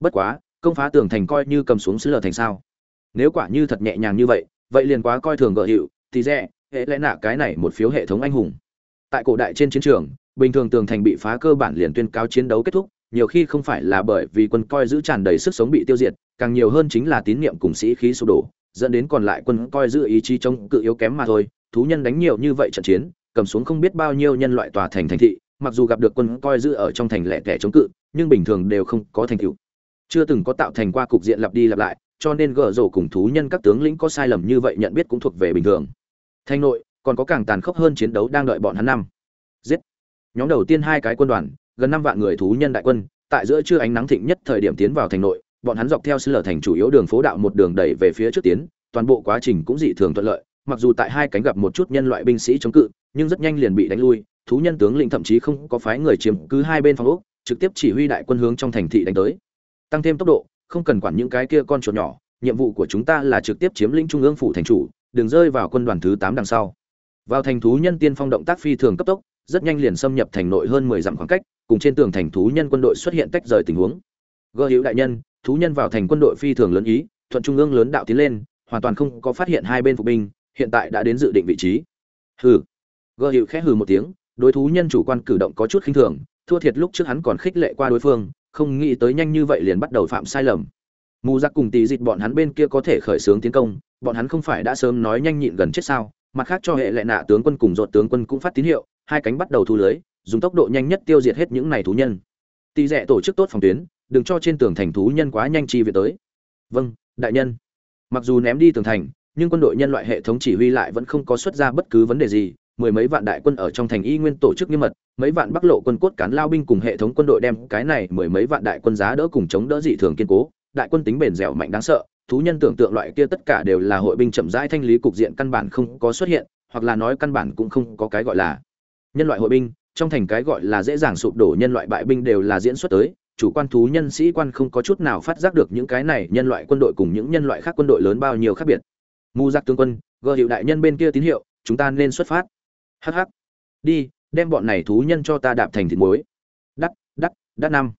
Bất quá, công phá tường thành coi như cầm xuống sư lở thành sao? Nếu quả như thật nhẹ nhàng như vậy vậy liền quá coi thường gở hiệu, thì rẻ hệ lẽ nạ cái này một phiếu hệ thống anh hùng. Tại cổ đại trên chiến trường bình thường tường thành bị phá cơ bản liền tuyên cáo chiến đấu kết thúc, nhiều khi không phải là bởi vì quân coi giữ tràn đầy sức sống bị tiêu diệt, càng nhiều hơn chính là tín niệm cùng sĩ khí sụp đổ, dẫn đến còn lại quân coi giữ ý chí chống cự yếu kém mà thôi. Thú nhân đánh nhiều như vậy trận chiến, cầm xuống không biết bao nhiêu nhân loại tòa thành thành thị, mặc dù gặp được quân coi giữ ở trong thành lẻ tẻ chống cự, nhưng bình thường đều không có thành tựu. Chưa từng có tạo thành qua cục diện lặp đi lặp lại, cho nên gỡ rổ cùng thú nhân các tướng lĩnh có sai lầm như vậy nhận biết cũng thuộc về bình thường. Thanh nội, còn có càng tàn khốc hơn chiến đấu đang đợi bọn hắn năm. Giết nhóm đầu tiên hai cái quân đoàn, gần năm vạn người thú nhân đại quân, tại giữa trưa ánh nắng thịnh nhất thời điểm tiến vào thành nội, bọn hắn dọc theo sư lở thành chủ yếu đường phố đạo một đường đẩy về phía trước tiến, toàn bộ quá trình cũng dị thường thuận lợi, mặc dù tại hai cánh gặp một chút nhân loại binh sĩ chống cự, nhưng rất nhanh liền bị đánh lui, thú nhân tướng lĩnh thậm chí không có phái người chiếm cứ hai bên phòng ốc, trực tiếp chỉ huy đại quân hướng trong thành thị đánh tới. Tăng thêm tốc độ, không cần quản những cái kia con chuột nhỏ, nhiệm vụ của chúng ta là trực tiếp chiếm lĩnh trung ương phủ thành chủ, đừng rơi vào quân đoàn thứ tám đằng sau. Vào thành thú nhân tiên phong động tác phi thường cấp tốc rất nhanh liền xâm nhập thành nội hơn mười dặm khoảng cách, cùng trên tường thành thú nhân quân đội xuất hiện tách rời tình huống. Gơ hữu đại nhân, thú nhân vào thành quân đội phi thường lớn ý, thuận trung ương lớn đạo tiến lên, hoàn toàn không có phát hiện hai bên phục binh, hiện tại đã đến dự định vị trí. Hừ. Gơ hữu khẽ hừ một tiếng, đối thú nhân chủ quan cử động có chút khinh thường, thua thiệt lúc trước hắn còn khích lệ qua đối phương, không nghĩ tới nhanh như vậy liền bắt đầu phạm sai lầm. Mù giặc cùng Tỷ dịch bọn hắn bên kia có thể khởi xướng tiến công, bọn hắn không phải đã sớm nói nhanh nhịn gần chết sao, mặt khác cho hệ lệ nạ tướng quân cùng dột tướng quân cũng phát tín hiệu hai cánh bắt đầu thu lưới, dùng tốc độ nhanh nhất tiêu diệt hết những này thú nhân. Tỳ rẽ tổ chức tốt phòng tuyến, đừng cho trên tường thành thú nhân quá nhanh chi về tới. Vâng đại nhân. Mặc dù ném đi tường thành, nhưng quân đội nhân loại hệ thống chỉ huy lại vẫn không có xuất ra bất cứ vấn đề gì. Mười mấy vạn đại quân ở trong thành y nguyên tổ chức nghiêm mật, mấy vạn bắc lộ quân cốt cán lao binh cùng hệ thống quân đội đem cái này mười mấy vạn đại quân giá đỡ cùng chống đỡ dị thường kiên cố. Đại quân tính bền dẻo mạnh đáng sợ, thú nhân tưởng tượng loại kia tất cả đều là hội binh chậm rãi thanh lý cục diện căn bản không có xuất hiện, hoặc là nói căn bản cũng không có cái gọi là nhân loại hội binh, trong thành cái gọi là dễ dàng sụp đổ nhân loại bại binh đều là diễn xuất tới, chủ quan thú nhân sĩ quan không có chút nào phát giác được những cái này nhân loại quân đội cùng những nhân loại khác quân đội lớn bao nhiêu khác biệt. Mu giác tướng quân gờ hiệu đại nhân bên kia tín hiệu, chúng ta nên xuất phát. Hh đi, đem bọn này thú nhân cho ta đạp thành thịt muối. Đắt đắt đắt năm.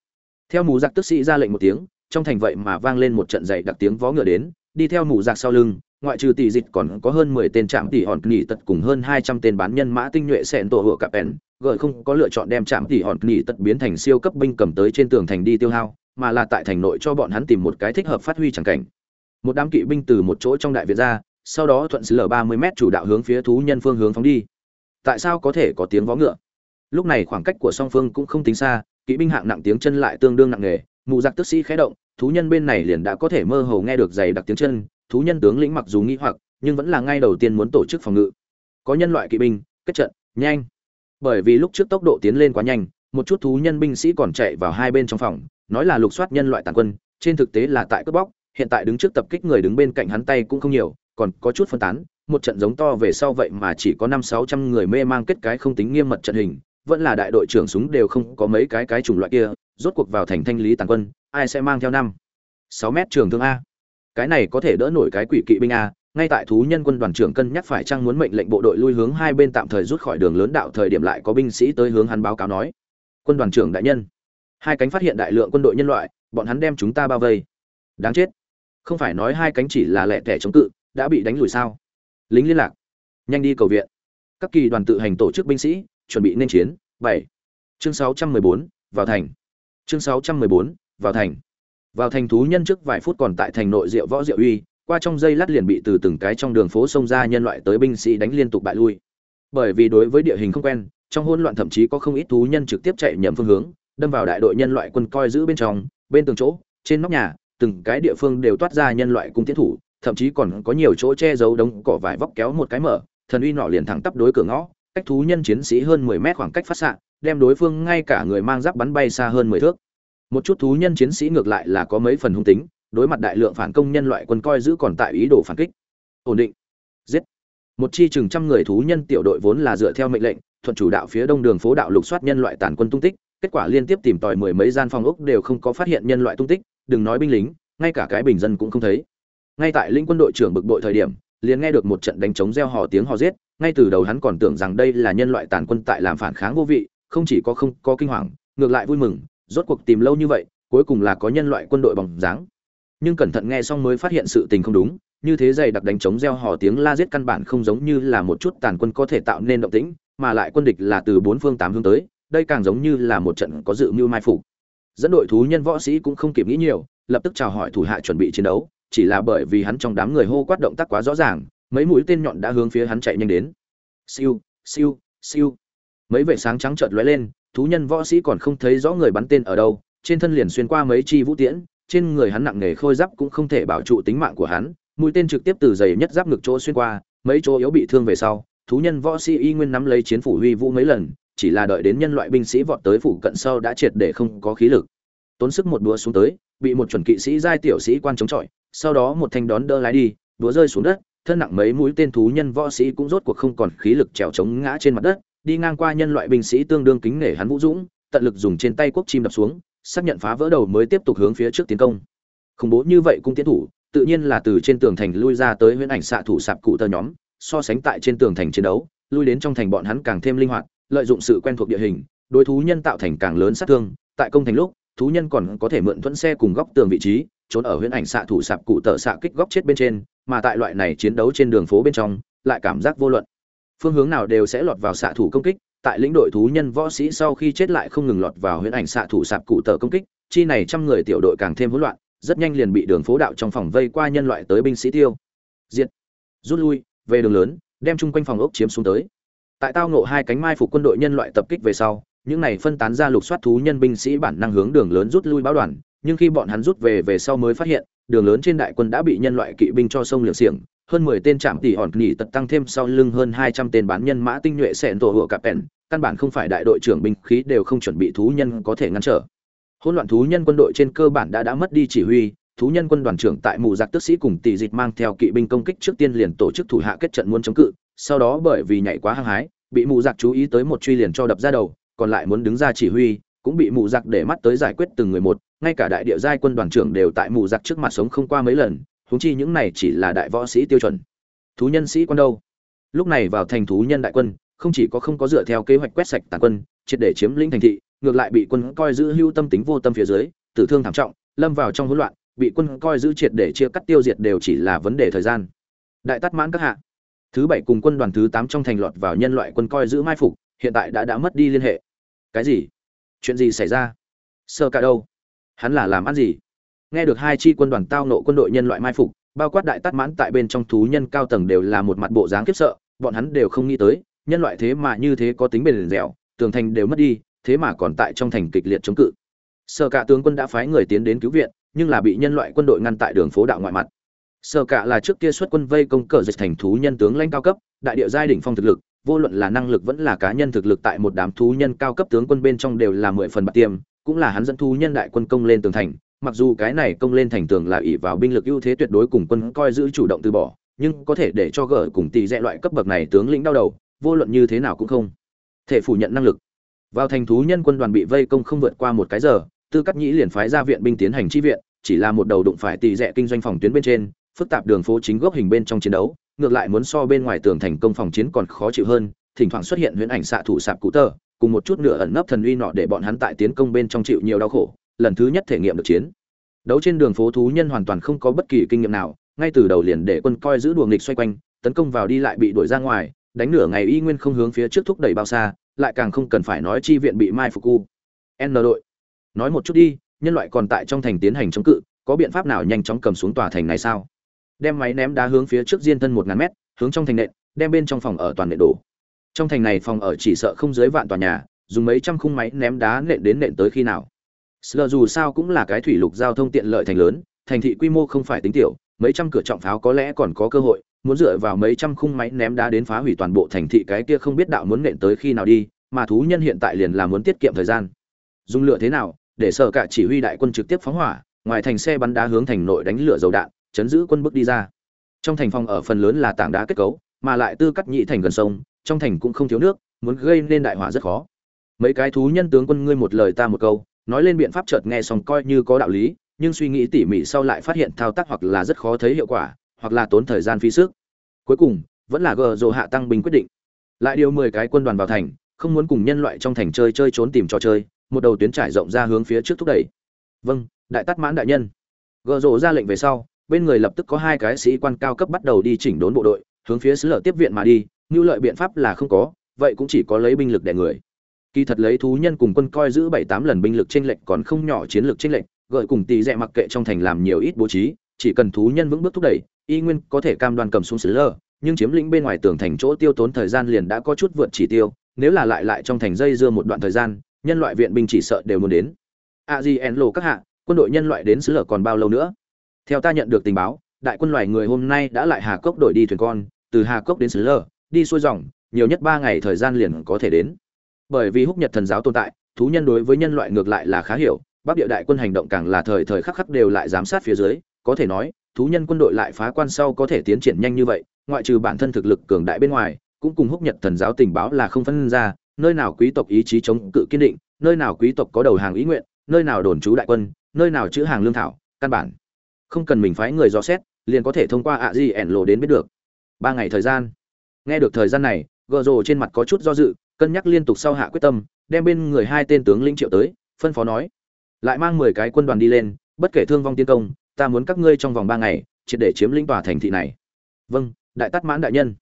Theo mù giặc tức sĩ ra lệnh một tiếng, trong thành vậy mà vang lên một trận dậy đặc tiếng vó ngựa đến, đi theo mù giặc sau lưng ngoại trừ tỷ dịch còn có hơn mười tên trạm tỷ hòn nghỉ tật cùng hơn hai trăm tên bán nhân mã tinh nhuệ xẹn tổ hựa cặp ẻn. Gợi không có lựa chọn đem trạm tỷ hòn nghỉ tật biến thành siêu cấp binh cầm tới trên tường thành đi tiêu hao, mà là tại thành nội cho bọn hắn tìm một cái thích hợp phát huy chẳng cảnh. Một đám kỵ binh từ một chỗ trong đại viện ra, sau đó thuận sứ l ba mươi m chủ đạo hướng phía thú nhân phương hướng phóng đi. Tại sao có thể có tiếng vó ngựa? Lúc này khoảng cách của song phương cũng không tính xa, kỵ binh hạng nặng tiếng chân lại tương đương nặng nề, mù giặc tức sĩ khé động, thú nhân bên này liền đã có thể mơ hồ nghe được giày đặc tiếng chân thú nhân tướng lĩnh mặc dù nghĩ hoặc, nhưng vẫn là ngay đầu tiên muốn tổ chức phòng ngự. Có nhân loại kỵ binh, kết trận, nhanh. Bởi vì lúc trước tốc độ tiến lên quá nhanh, một chút thú nhân binh sĩ còn chạy vào hai bên trong phòng, nói là lục soát nhân loại tàn quân, trên thực tế là tại cướp bóc, hiện tại đứng trước tập kích người đứng bên cạnh hắn tay cũng không nhiều, còn có chút phân tán, một trận giống to về sau vậy mà chỉ có năm sáu trăm người mê mang kết cái không tính nghiêm mật trận hình, vẫn là đại đội trưởng súng đều không có mấy cái cái chủng loại kia, rốt cuộc vào thành thanh lý tàn quân, ai sẽ mang theo năm? sáu mét trường thương a cái này có thể đỡ nổi cái quỷ kỵ binh a, ngay tại thú nhân quân đoàn trưởng cân nhắc phải chăng muốn mệnh lệnh bộ đội lui hướng hai bên tạm thời rút khỏi đường lớn đạo thời điểm lại có binh sĩ tới hướng hắn báo cáo nói. Quân đoàn trưởng đại nhân, hai cánh phát hiện đại lượng quân đội nhân loại, bọn hắn đem chúng ta bao vây. Đáng chết. Không phải nói hai cánh chỉ là lẻ tẻ chống cự, đã bị đánh lùi sao? Lính liên lạc. Nhanh đi cầu viện. Các kỳ đoàn tự hành tổ chức binh sĩ, chuẩn bị nên chiến. Bảy. Chương sáu trăm mười bốn, vào thành. Chương sáu trăm mười bốn, vào thành vào thành thú nhân trước vài phút còn tại thành nội diệu võ diệu uy, qua trong dây lát liền bị từ từng cái trong đường phố xông ra nhân loại tới binh sĩ đánh liên tục bại lui. Bởi vì đối với địa hình không quen, trong hỗn loạn thậm chí có không ít thú nhân trực tiếp chạy nhầm phương hướng, đâm vào đại đội nhân loại quân coi giữ bên trong, bên từng chỗ, trên nóc nhà, từng cái địa phương đều toát ra nhân loại cung tiến thủ, thậm chí còn có nhiều chỗ che giấu đống cỏ vải vóc kéo một cái mở, thần uy nọ liền thẳng tắp đối cửa ngõ, cách thú nhân chiến sĩ hơn mười mét khoảng cách phát xạ, đem đối phương ngay cả người mang giáp bắn bay xa hơn mười thước một chút thú nhân chiến sĩ ngược lại là có mấy phần hung tính, đối mặt đại lượng phản công nhân loại quân coi giữ còn tại ý đồ phản kích. Ổn định. Giết. Một chi chừng trăm người thú nhân tiểu đội vốn là dựa theo mệnh lệnh, thuận chủ đạo phía đông đường phố đạo lục soát nhân loại tàn quân tung tích, kết quả liên tiếp tìm tòi mười mấy gian phòng ốc đều không có phát hiện nhân loại tung tích, đừng nói binh lính, ngay cả cái bình dân cũng không thấy. Ngay tại linh quân đội trưởng bực bội thời điểm, liền nghe được một trận đánh trống reo hò tiếng hò giết, ngay từ đầu hắn còn tưởng rằng đây là nhân loại tàn quân tại làm phản kháng vô vị, không chỉ có không có kinh hoàng, ngược lại vui mừng rốt cuộc tìm lâu như vậy, cuối cùng là có nhân loại quân đội bằng dáng. Nhưng cẩn thận nghe xong mới phát hiện sự tình không đúng, như thế dày đặc đánh trống reo hò tiếng la giết căn bản không giống như là một chút tàn quân có thể tạo nên động tĩnh, mà lại quân địch là từ bốn phương tám hướng tới, đây càng giống như là một trận có dự mưu mai phục. Dẫn đội thú nhân võ sĩ cũng không kịp nghĩ nhiều, lập tức chào hỏi thủ hạ chuẩn bị chiến đấu, chỉ là bởi vì hắn trong đám người hô quát động tác quá rõ ràng, mấy mũi tên nhọn đã hướng phía hắn chạy nhanh đến. Siêu siêu siêu. Mấy vệ sáng trắng chợt lóe lên thú nhân võ sĩ còn không thấy rõ người bắn tên ở đâu, trên thân liền xuyên qua mấy chi vũ tiễn, trên người hắn nặng nề khôi giáp cũng không thể bảo trụ tính mạng của hắn, mũi tên trực tiếp từ dày nhất giáp ngực chỗ xuyên qua, mấy chỗ yếu bị thương về sau, thú nhân võ sĩ y nguyên nắm lấy chiến phủ huy vũ mấy lần, chỉ là đợi đến nhân loại binh sĩ vọt tới phủ cận sau đã triệt để không có khí lực. Tốn sức một đũa xuống tới, bị một chuẩn kỵ sĩ giai tiểu sĩ quan chống chọi, sau đó một thanh đón đỡ lái đi, đũa rơi xuống đất, thân nặng mấy mũi tên thú nhân võ sĩ cũng rốt cuộc không còn khí lực trèo chống ngã trên mặt đất đi ngang qua nhân loại binh sĩ tương đương kính nể hắn vũ dũng, tận lực dùng trên tay quốc chim đập xuống, xác nhận phá vỡ đầu mới tiếp tục hướng phía trước tiến công. Khủng bố như vậy cung tiến thủ, tự nhiên là từ trên tường thành lui ra tới huyễn ảnh xạ thủ sạp cụ tơ nhóm, so sánh tại trên tường thành chiến đấu, lui đến trong thành bọn hắn càng thêm linh hoạt, lợi dụng sự quen thuộc địa hình, đối thú nhân tạo thành càng lớn sát thương, tại công thành lúc, thú nhân còn có thể mượn thuẫn xe cùng góc tường vị trí, trốn ở huyễn ảnh xạ thủ sạp cụ tờ xạ kích góc chết bên trên, mà tại loại này chiến đấu trên đường phố bên trong, lại cảm giác vô luận phương hướng nào đều sẽ lọt vào xạ thủ công kích, tại lĩnh đội thú nhân võ sĩ sau khi chết lại không ngừng lọt vào huyễn ảnh xạ thủ sạp cụ tờ công kích, chi này trăm người tiểu đội càng thêm hỗn loạn, rất nhanh liền bị đường phố đạo trong phòng vây qua nhân loại tới binh sĩ tiêu. Diệt. Rút lui, về đường lớn, đem chung quanh phòng ốc chiếm xuống tới. Tại tao ngộ hai cánh mai phục quân đội nhân loại tập kích về sau, những này phân tán ra lục soát thú nhân binh sĩ bản năng hướng đường lớn rút lui báo đoàn, nhưng khi bọn hắn rút về về sau mới phát hiện, đường lớn trên đại quân đã bị nhân loại kỵ binh cho sông liệng xiềng hơn mười tên trạm tỷ hòn nghỉ tật tăng thêm sau lưng hơn hai trăm tên bán nhân mã tinh nhuệ xẹn tổ hựa cạp pèn căn bản không phải đại đội trưởng binh khí đều không chuẩn bị thú nhân có thể ngăn trở. Hỗn loạn thú nhân quân đội trên cơ bản đã đã mất đi chỉ huy. Thú nhân quân đoàn trưởng tại mù giặc tức sĩ cùng tỷ dịch mang theo kỵ binh công kích trước tiên liền tổ chức thủ hạ kết trận muốn chống cự. Sau đó bởi vì nhảy quá hăng hái, bị mù giặc chú ý tới một truy liền cho đập ra đầu, còn lại muốn đứng ra chỉ huy, cũng bị mù giặc để mắt tới giải quyết từng người một. Ngay cả đại địa giai quân đoàn trưởng đều tại mù giặc trước mặt sống không qua mấy lần huống chi những này chỉ là đại võ sĩ tiêu chuẩn. Thú nhân sĩ quan đâu? Lúc này vào thành thú nhân đại quân, không chỉ có không có dựa theo kế hoạch quét sạch tàn quân, triệt để chiếm lĩnh thành thị, ngược lại bị quân coi giữ hưu tâm tính vô tâm phía dưới, tử thương thảm trọng, lâm vào trong hỗn loạn, bị quân coi giữ triệt để chia cắt tiêu diệt đều chỉ là vấn đề thời gian. Đại tắt mãn các hạ. Thứ bảy cùng quân đoàn thứ tám trong thành lọt vào nhân loại quân coi giữ mai phục, hiện tại đã đã mất đi liên hệ. Cái gì? Chuyện gì xảy ra? Sơ cả đâu? Hắn là làm ăn gì? Nghe được hai chi quân đoàn tao nộ quân đội nhân loại mai phục, bao quát đại tắt mãn tại bên trong thú nhân cao tầng đều là một mặt bộ dáng khiếp sợ, bọn hắn đều không nghĩ tới, nhân loại thế mà như thế có tính bền dẻo, tường thành đều mất đi, thế mà còn tại trong thành kịch liệt chống cự. Sơ cả tướng quân đã phái người tiến đến cứu viện, nhưng là bị nhân loại quân đội ngăn tại đường phố đạo ngoại mặt. Sơ cả là trước kia xuất quân vây công cờ dịch thành thú nhân tướng lãnh cao cấp, đại địa giai đỉnh phong thực lực, vô luận là năng lực vẫn là cá nhân thực lực tại một đám thú nhân cao cấp tướng quân bên trong đều là mười phần bạc tiêm cũng là hắn dẫn thú nhân đại quân công lên tường thành mặc dù cái này công lên thành tường là ỷ vào binh lực ưu thế tuyệt đối cùng quân coi giữ chủ động từ bỏ, nhưng có thể để cho gở cùng tỷ dẹ loại cấp bậc này tướng lĩnh đau đầu, vô luận như thế nào cũng không thể phủ nhận năng lực. Vào thành thú nhân quân đoàn bị vây công không vượt qua một cái giờ, tư cắt nhĩ liền phái ra viện binh tiến hành chi viện, chỉ là một đầu đụng phải tỷ dẹ kinh doanh phòng tuyến bên trên, phức tạp đường phố chính gốc hình bên trong chiến đấu, ngược lại muốn so bên ngoài tường thành công phòng chiến còn khó chịu hơn, thỉnh thoảng xuất hiện huyễn ảnh xạ thủ sạp cụ tờ, cùng một chút nửa ẩn nấp thần uy nọ để bọn hắn tại tiến công bên trong chịu nhiều đau khổ lần thứ nhất thể nghiệm được chiến. Đấu trên đường phố thú nhân hoàn toàn không có bất kỳ kinh nghiệm nào, ngay từ đầu liền để quân coi giữ đùa nghịch xoay quanh, tấn công vào đi lại bị đuổi ra ngoài, đánh nửa ngày y nguyên không hướng phía trước thúc đẩy bao xa, lại càng không cần phải nói chi viện bị mai phục u. N đội. Nói một chút đi, nhân loại còn tại trong thành tiến hành chống cự, có biện pháp nào nhanh chóng cầm xuống tòa thành này sao? Đem máy ném đá hướng phía trước diên thân một ngàn mét, hướng trong thành nện, đem bên trong phòng ở toàn nện đổ. Trong thành này phòng ở chỉ sợ không dưới vạn tòa nhà, dùng mấy trăm khung máy ném đá nện đến nện tới khi nào? Sợ dù sao cũng là cái thủy lục giao thông tiện lợi thành lớn, thành thị quy mô không phải tính tiểu, mấy trăm cửa trọng pháo có lẽ còn có cơ hội, muốn dựa vào mấy trăm khung máy ném đá đến phá hủy toàn bộ thành thị cái kia không biết đạo muốn nện tới khi nào đi, mà thú nhân hiện tại liền là muốn tiết kiệm thời gian. Dùng lửa thế nào, để sở cả chỉ huy đại quân trực tiếp phóng hỏa, ngoài thành xe bắn đá hướng thành nội đánh lửa dầu đạn, chấn giữ quân bước đi ra. Trong thành phòng ở phần lớn là tảng đá kết cấu, mà lại tư cắt nhị thành gần sông, trong thành cũng không thiếu nước, muốn gây nên đại hỏa rất khó. Mấy cái thú nhân tướng quân ngươi một lời ta một câu nói lên biện pháp chợt nghe xong coi như có đạo lý, nhưng suy nghĩ tỉ mỉ sau lại phát hiện thao tác hoặc là rất khó thấy hiệu quả, hoặc là tốn thời gian phí sức. Cuối cùng, vẫn là gờ rộ hạ tăng binh quyết định. Lại điều mười cái quân đoàn vào thành, không muốn cùng nhân loại trong thành chơi chơi trốn tìm trò chơi, một đầu tuyến trải rộng ra hướng phía trước thúc đẩy. Vâng đại tắt mãn đại nhân. Gờ rộ ra lệnh về sau, bên người lập tức có hai cái sĩ quan cao cấp bắt đầu đi chỉnh đốn bộ đội, hướng phía xứ lở tiếp viện mà đi, như lợi biện pháp là không có, vậy cũng chỉ có lấy binh lực để người kỳ thật lấy thú nhân cùng quân coi giữ bảy tám lần binh lực chênh lệnh còn không nhỏ chiến lược chênh lệnh gợi cùng tỷ rẻ mặc kệ trong thành làm nhiều ít bố trí, chỉ cần thú nhân vững bước thúc đẩy, y nguyên có thể cam đoan cầm xuống xứ lở nhưng chiếm lĩnh bên ngoài tường thành chỗ tiêu tốn thời gian liền đã có chút vượt chỉ tiêu, nếu là lại lại trong thành dây dưa một đoạn thời gian, nhân loại viện binh chỉ sợ đều muốn đến. A di en lộ các hạ, quân đội nhân loại đến xứ lở còn bao lâu nữa? Theo ta nhận được tình báo, đại quân loài người hôm nay đã lại hà cốc đổi đi thuyền con, từ hà cốc đến xứ lở, đi xuôi dòng, nhiều nhất ba ngày thời gian liền có thể đến bởi vì húc nhật thần giáo tồn tại, thú nhân đối với nhân loại ngược lại là khá hiểu, bắc địa đại quân hành động càng là thời thời khắc khắc đều lại giám sát phía dưới, có thể nói, thú nhân quân đội lại phá quan sau có thể tiến triển nhanh như vậy, ngoại trừ bản thân thực lực cường đại bên ngoài, cũng cùng húc nhật thần giáo tình báo là không phân ra, nơi nào quý tộc ý chí chống cự kiên định, nơi nào quý tộc có đầu hàng ý nguyện, nơi nào đồn trú đại quân, nơi nào chữ hàng lương thảo, căn bản không cần mình phái người dò xét, liền có thể thông qua ạ di ẻn lộ đến biết được. Ba ngày thời gian. Nghe được thời gian này gờ rồ trên mặt có chút do dự cân nhắc liên tục sau hạ quyết tâm, đem bên người hai tên tướng lĩnh triệu tới, phân phó nói, lại mang mười cái quân đoàn đi lên, bất kể thương vong tiến công, ta muốn các ngươi trong vòng ba ngày, triệt để chiếm lĩnh tòa thành thị này. Vâng đại tát mãn đại nhân.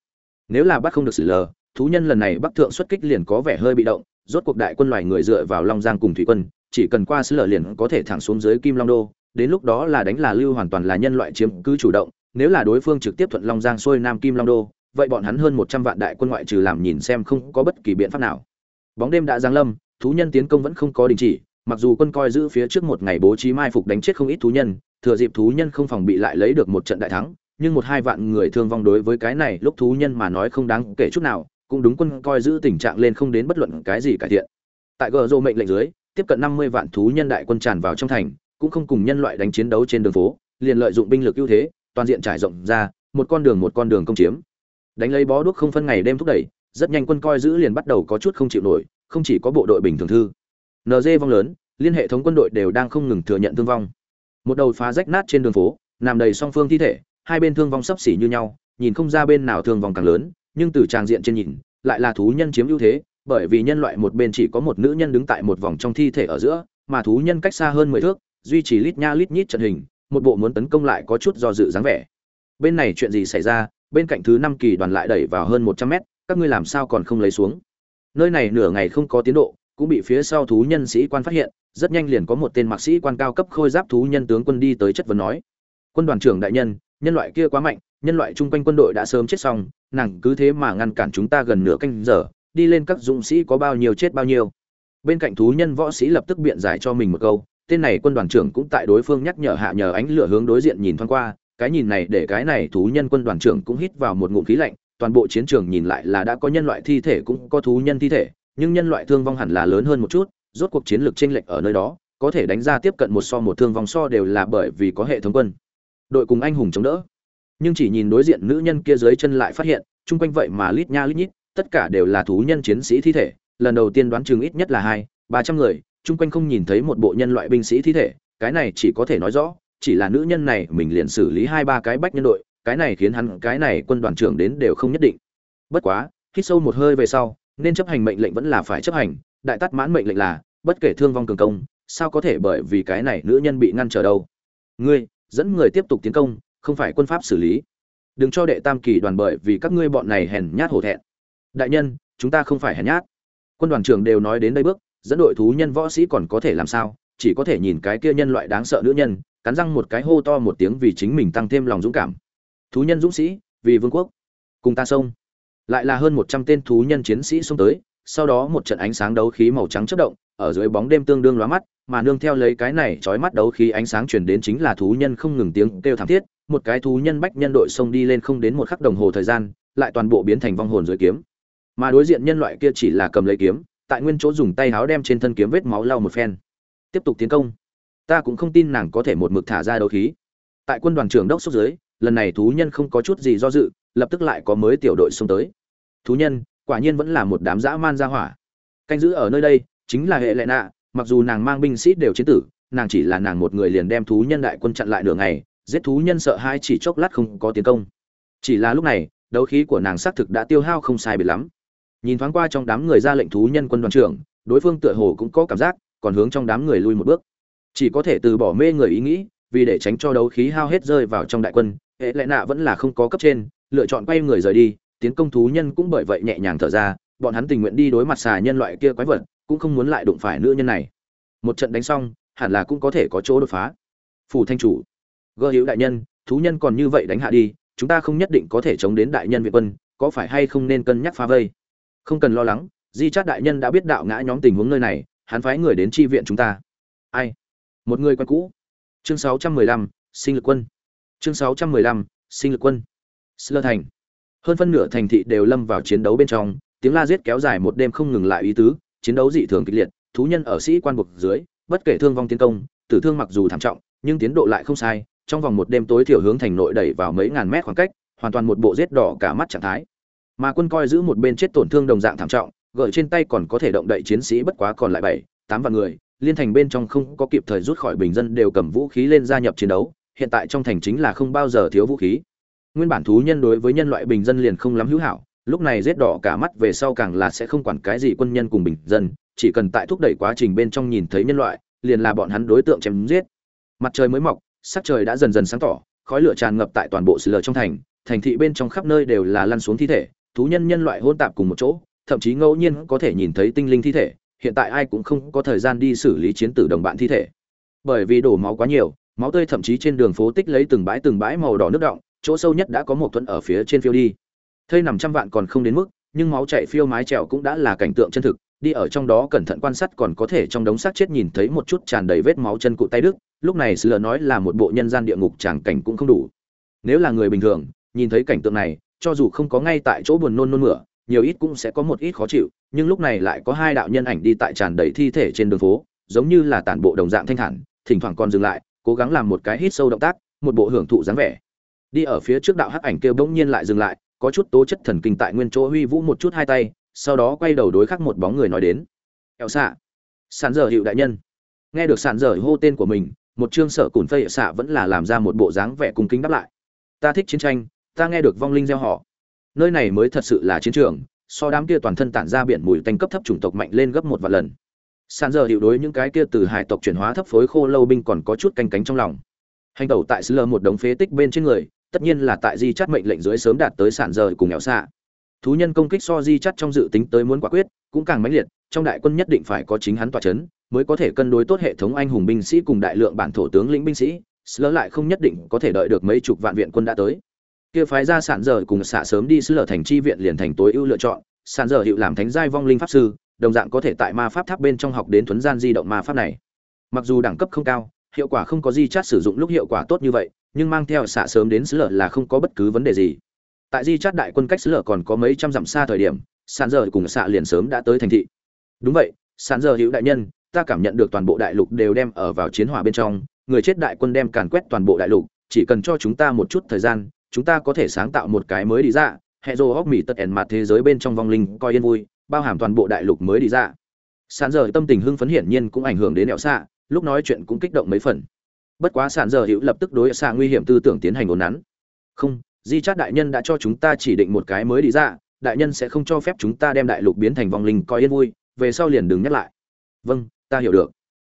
Nếu là bắt không được xử lờ, thú nhân lần này bắc thượng xuất kích liền có vẻ hơi bị động, rốt cuộc đại quân loài người dựa vào long giang cùng thủy quân, chỉ cần qua xử lờ liền có thể thẳng xuống dưới kim long đô, đến lúc đó là đánh là lưu hoàn toàn là nhân loại chiếm cứ chủ động, nếu là đối phương trực tiếp thuận long giang xuôi nam kim long đô vậy bọn hắn hơn một trăm vạn đại quân ngoại trừ làm nhìn xem không có bất kỳ biện pháp nào. Bóng đêm đã giáng lâm, thú nhân tiến công vẫn không có đình chỉ, mặc dù quân coi giữ phía trước một ngày bố trí mai phục đánh chết không ít thú nhân, thừa dịp thú nhân không phòng bị lại lấy được một trận đại thắng, nhưng một hai vạn người thương vong đối với cái này lúc thú nhân mà nói không đáng kể chút nào, cũng đúng quân coi giữ tình trạng lên không đến bất luận cái gì cải thiện. Tại gờ rô mệnh lệnh dưới, tiếp cận năm mươi vạn thú nhân đại quân tràn vào trong thành, cũng không cùng nhân loại đánh chiến đấu trên đường phố, liền lợi dụng binh lực ưu thế, toàn diện trải rộng ra, một con đường một con đường công chiếm đánh lấy bó đuốc không phân ngày đêm thúc đẩy, rất nhanh quân coi giữ liền bắt đầu có chút không chịu nổi, không chỉ có bộ đội bình thường thư. Nd vong lớn, liên hệ thống quân đội đều đang không ngừng thừa nhận thương vong. Một đầu phá rách nát trên đường phố, nằm đầy song phương thi thể, hai bên thương vong sấp xỉ như nhau, nhìn không ra bên nào thương vong càng lớn, nhưng từ tràng diện trên nhìn, lại là thú nhân chiếm ưu thế, bởi vì nhân loại một bên chỉ có một nữ nhân đứng tại một vòng trong thi thể ở giữa, mà thú nhân cách xa hơn mười thước, duy trì lít nha lít nhít trận hình, một bộ muốn tấn công lại có chút do dự dáng vẻ. Bên này chuyện gì xảy ra bên cạnh thứ năm kỳ đoàn lại đẩy vào hơn một trăm mét, các ngươi làm sao còn không lấy xuống? Nơi này nửa ngày không có tiến độ, cũng bị phía sau thú nhân sĩ quan phát hiện, rất nhanh liền có một tên mạc sĩ quan cao cấp khôi giáp thú nhân tướng quân đi tới chất vấn nói. Quân đoàn trưởng đại nhân nhân loại kia quá mạnh, nhân loại chung quanh quân đội đã sớm chết xong, nàng cứ thế mà ngăn cản chúng ta gần nửa canh giờ, đi lên các dũng sĩ có bao nhiêu chết bao nhiêu. Bên cạnh thú nhân võ sĩ lập tức biện giải cho mình một câu, tên này quân đoàn trưởng cũng tại đối phương nhắc nhở hạ nhờ ánh lửa hướng đối diện nhìn thoáng qua cái nhìn này để cái này thú nhân quân đoàn trưởng cũng hít vào một ngụm khí lạnh, toàn bộ chiến trường nhìn lại là đã có nhân loại thi thể cũng có thú nhân thi thể, nhưng nhân loại thương vong hẳn là lớn hơn một chút, rốt cuộc chiến lược chênh lệch ở nơi đó, có thể đánh ra tiếp cận một so một thương vong so đều là bởi vì có hệ thống quân, đội cùng anh hùng chống đỡ. Nhưng chỉ nhìn đối diện nữ nhân kia dưới chân lại phát hiện, chung quanh vậy mà lít nha lít nhít, tất cả đều là thú nhân chiến sĩ thi thể, lần đầu tiên đoán chừng ít nhất là hai, ba trăm người, chung quanh không nhìn thấy một bộ nhân loại binh sĩ thi thể, cái này chỉ có thể nói rõ chỉ là nữ nhân này mình liền xử lý hai ba cái bách nhân đội, cái này khiến hắn, cái này quân đoàn trưởng đến đều không nhất định. Bất quá, hít sâu một hơi về sau, nên chấp hành mệnh lệnh vẫn là phải chấp hành, đại tắt mãn mệnh lệnh là, bất kể thương vong cường công, sao có thể bởi vì cái này nữ nhân bị ngăn trở đâu. Ngươi, dẫn người tiếp tục tiến công, không phải quân pháp xử lý. Đừng cho đệ tam kỳ đoàn bởi vì các ngươi bọn này hèn nhát hổ thẹn. Đại nhân, chúng ta không phải hèn nhát. Quân đoàn trưởng đều nói đến đây bước, dẫn đội thú nhân võ sĩ còn có thể làm sao, chỉ có thể nhìn cái kia nhân loại đáng sợ nữ nhân cắn răng một cái hô to một tiếng vì chính mình tăng thêm lòng dũng cảm. Thú nhân dũng sĩ, vì vương quốc. Cùng ta xông lại là hơn một trăm tên thú nhân chiến sĩ xông tới, sau đó một trận ánh sáng đấu khí màu trắng chất động, ở dưới bóng đêm tương đương lóa mắt, mà nương theo lấy cái này trói mắt đấu khí ánh sáng truyền đến chính là thú nhân không ngừng tiếng kêu thảm thiết, một cái thú nhân bách nhân đội xông đi lên không đến một khắc đồng hồ thời gian, lại toàn bộ biến thành vong hồn dưới kiếm. Mà đối diện nhân loại kia chỉ là cầm lấy kiếm, tại nguyên chỗ dùng tay háo đem trên thân kiếm vết máu lau một phen. Tiếp tục tiến công ta cũng không tin nàng có thể một mực thả ra đấu khí. Tại quân đoàn trưởng đốc xúc dưới, lần này thú nhân không có chút gì do dự, lập tức lại có mới tiểu đội xông tới. Thú nhân, quả nhiên vẫn là một đám dã man ra hỏa. Canh giữ ở nơi đây, chính là hệ lệ nạ, mặc dù nàng mang binh sĩ đều chiến tử, nàng chỉ là nàng một người liền đem thú nhân đại quân chặn lại nửa ngày, giết thú nhân sợ hai chỉ chốc lát không có tiến công. Chỉ là lúc này, đấu khí của nàng xác thực đã tiêu hao không sai biệt lắm. Nhìn thoáng qua trong đám người ra lệnh thú nhân quân đoàn trưởng, đối phương tựa hồ cũng có cảm giác, còn hướng trong đám người lui một bước chỉ có thể từ bỏ mê người ý nghĩ, vì để tránh cho đấu khí hao hết rơi vào trong đại quân, hệ lệ nạ vẫn là không có cấp trên, lựa chọn quay người rời đi, tiến công thú nhân cũng bởi vậy nhẹ nhàng thở ra, bọn hắn tình nguyện đi đối mặt xà nhân loại kia quái vật, cũng không muốn lại đụng phải nữ nhân này. Một trận đánh xong, hẳn là cũng có thể có chỗ đột phá. Phủ thanh chủ, gơ hữu đại nhân, thú nhân còn như vậy đánh hạ đi, chúng ta không nhất định có thể chống đến đại nhân việt quân, có phải hay không nên cân nhắc phá vây? Không cần lo lắng, di chát đại nhân đã biết đạo ngã nhóm tình huống nơi này, hắn phái người đến tri viện chúng ta. Ai? Một người quen cũ. Chương 615, sinh lực quân. Chương 615, sinh lực quân. Slơ thành. Hơn phân nửa thành thị đều lâm vào chiến đấu bên trong tiếng la giết kéo dài một đêm không ngừng lại ý tứ chiến đấu dị thường kịch liệt thú nhân ở sĩ quan buộc dưới bất kể thương vong tiến công tử thương mặc dù thảm trọng nhưng tiến độ lại không sai trong vòng một đêm tối thiểu hướng thành nội đẩy vào mấy ngàn mét khoảng cách hoàn toàn một bộ giết đỏ cả mắt trạng thái. Mà quân coi giữ một bên chết tổn thương đồng dạng thảm trọng gợi trên tay còn có thể động đậy chiến sĩ bất quá còn lại bảy tám vạn người liên thành bên trong không có kịp thời rút khỏi bình dân đều cầm vũ khí lên gia nhập chiến đấu, hiện tại trong thành chính là không bao giờ thiếu vũ khí. Nguyên bản thú nhân đối với nhân loại bình dân liền không lắm hữu hảo, lúc này rết đỏ cả mắt về sau càng là sẽ không quản cái gì quân nhân cùng bình dân, chỉ cần tại thúc đẩy quá trình bên trong nhìn thấy nhân loại, liền là bọn hắn đối tượng chém giết. Mặt trời mới mọc, sắc trời đã dần dần sáng tỏ, khói lửa tràn ngập tại toàn bộ sự lờ trong thành thành thị bên trong khắp nơi đều là lăn xuống thi thể, thú nhân nhân loại hôn tạp cùng một chỗ, thậm chí ngẫu nhiên có thể nhìn thấy tinh linh thi thể hiện tại ai cũng không có thời gian đi xử lý chiến tử đồng bạn thi thể. Bởi vì đổ máu quá nhiều, máu tươi thậm chí trên đường phố tích lấy từng bãi từng bãi màu đỏ nước động, chỗ sâu nhất đã có một thuẫn ở phía trên phiêu đi. Thây nằm trăm vạn còn không đến mức, nhưng máu chảy phiêu mái trèo cũng đã là cảnh tượng chân thực, đi ở trong đó cẩn thận quan sát còn có thể trong đống xác chết nhìn thấy một chút tràn đầy vết máu chân cụ tay đức lúc này sửa nói là một bộ nhân gian địa ngục tràng cảnh cũng không đủ. Nếu là người bình thường, nhìn thấy cảnh tượng này, cho dù không có ngay tại chỗ buồn nôn nôn mửa nhiều ít cũng sẽ có một ít khó chịu, nhưng lúc này lại có hai đạo nhân ảnh đi tại tràn đầy thi thể trên đường phố, giống như là tản bộ đồng dạng thanh thản, thỉnh thoảng còn dừng lại, cố gắng làm một cái hít sâu động tác, một bộ hưởng thụ dáng vẻ. Đi ở phía trước đạo hắc ảnh kêu bỗng nhiên lại dừng lại, có chút tố chất thần kinh tại nguyên chỗ huy vũ một chút hai tay, sau đó quay đầu đối khắc một bóng người nói đến. "Kẻo xạ. Sàn dở hiệu đại nhân. Nghe được sàn dở hô tên của mình, một chương sở cùn phây xạ vẫn là làm ra một bộ dáng vẻ cung kính đáp lại. Ta thích chiến tranh, ta nghe được vong linh gieo họ nơi này mới thật sự là chiến trường, so đám kia toàn thân tản ra biển mùi tanh cấp thấp chủng tộc mạnh lên gấp một vạn lần. Sàn giờ hiệu đối những cái kia từ hải tộc chuyển hóa thấp phối khô lâu binh còn có chút canh cánh trong lòng. Hành tẩu tại sứ lờ một đống phế tích bên trên người, tất nhiên là tại di chắt mệnh lệnh dưới sớm đạt tới Sàn giờ cùng nghèo xạ. Thú nhân công kích so di chắt trong dự tính tới muốn quả quyết, cũng càng mãnh liệt, trong đại quân nhất định phải có chính hắn tỏa chấn, mới có thể cân đối tốt hệ thống anh hùng binh sĩ cùng đại lượng bản thổ tướng lĩnh binh sĩ sứ lại không nhất định có thể đợi được mấy chục vạn viện quân đã tới kia phái ra sản giờ cùng xạ sớm đi sứ lở thành chi viện liền thành tối ưu lựa chọn, sản giờ hiệu làm thánh giai vong linh pháp sư, đồng dạng có thể tại ma pháp tháp bên trong học đến thuấn gian di động ma pháp này. Mặc dù đẳng cấp không cao, hiệu quả không có di chát sử dụng lúc hiệu quả tốt như vậy, nhưng mang theo xạ sớm đến sứ lở là không có bất cứ vấn đề gì. Tại di chát đại quân cách sứ lở còn có mấy trăm dặm xa thời điểm, sản giờ cùng xạ liền sớm đã tới thành thị. Đúng vậy, sản giờ hữu đại nhân, ta cảm nhận được toàn bộ đại lục đều đem ở vào chiến hỏa bên trong, người chết đại quân đem càn quét toàn bộ đại lục, chỉ cần cho chúng ta một chút thời gian chúng ta có thể sáng tạo một cái mới đi ra hệ dô hóc mỹ tật ẻn mặt thế giới bên trong vong linh, coi yên vui, bao hàm toàn bộ đại lục mới đi ra. Sàn giờ tâm tình hưng phấn hiển nhiên cũng ảnh hưởng đến ẹo xạ lúc nói chuyện cũng kích động mấy phần. Bất quá sàn giờ hữu lập tức đối xạ nguy hiểm tư tưởng tiến hành ồn nắn không, di chát đại nhân đã cho chúng ta chỉ định một cái mới đi ra, đại nhân sẽ không cho phép chúng ta đem đại lục biến thành vong linh, coi yên vui, về sau liền đừng nhắc lại. Vâng ta hiểu được.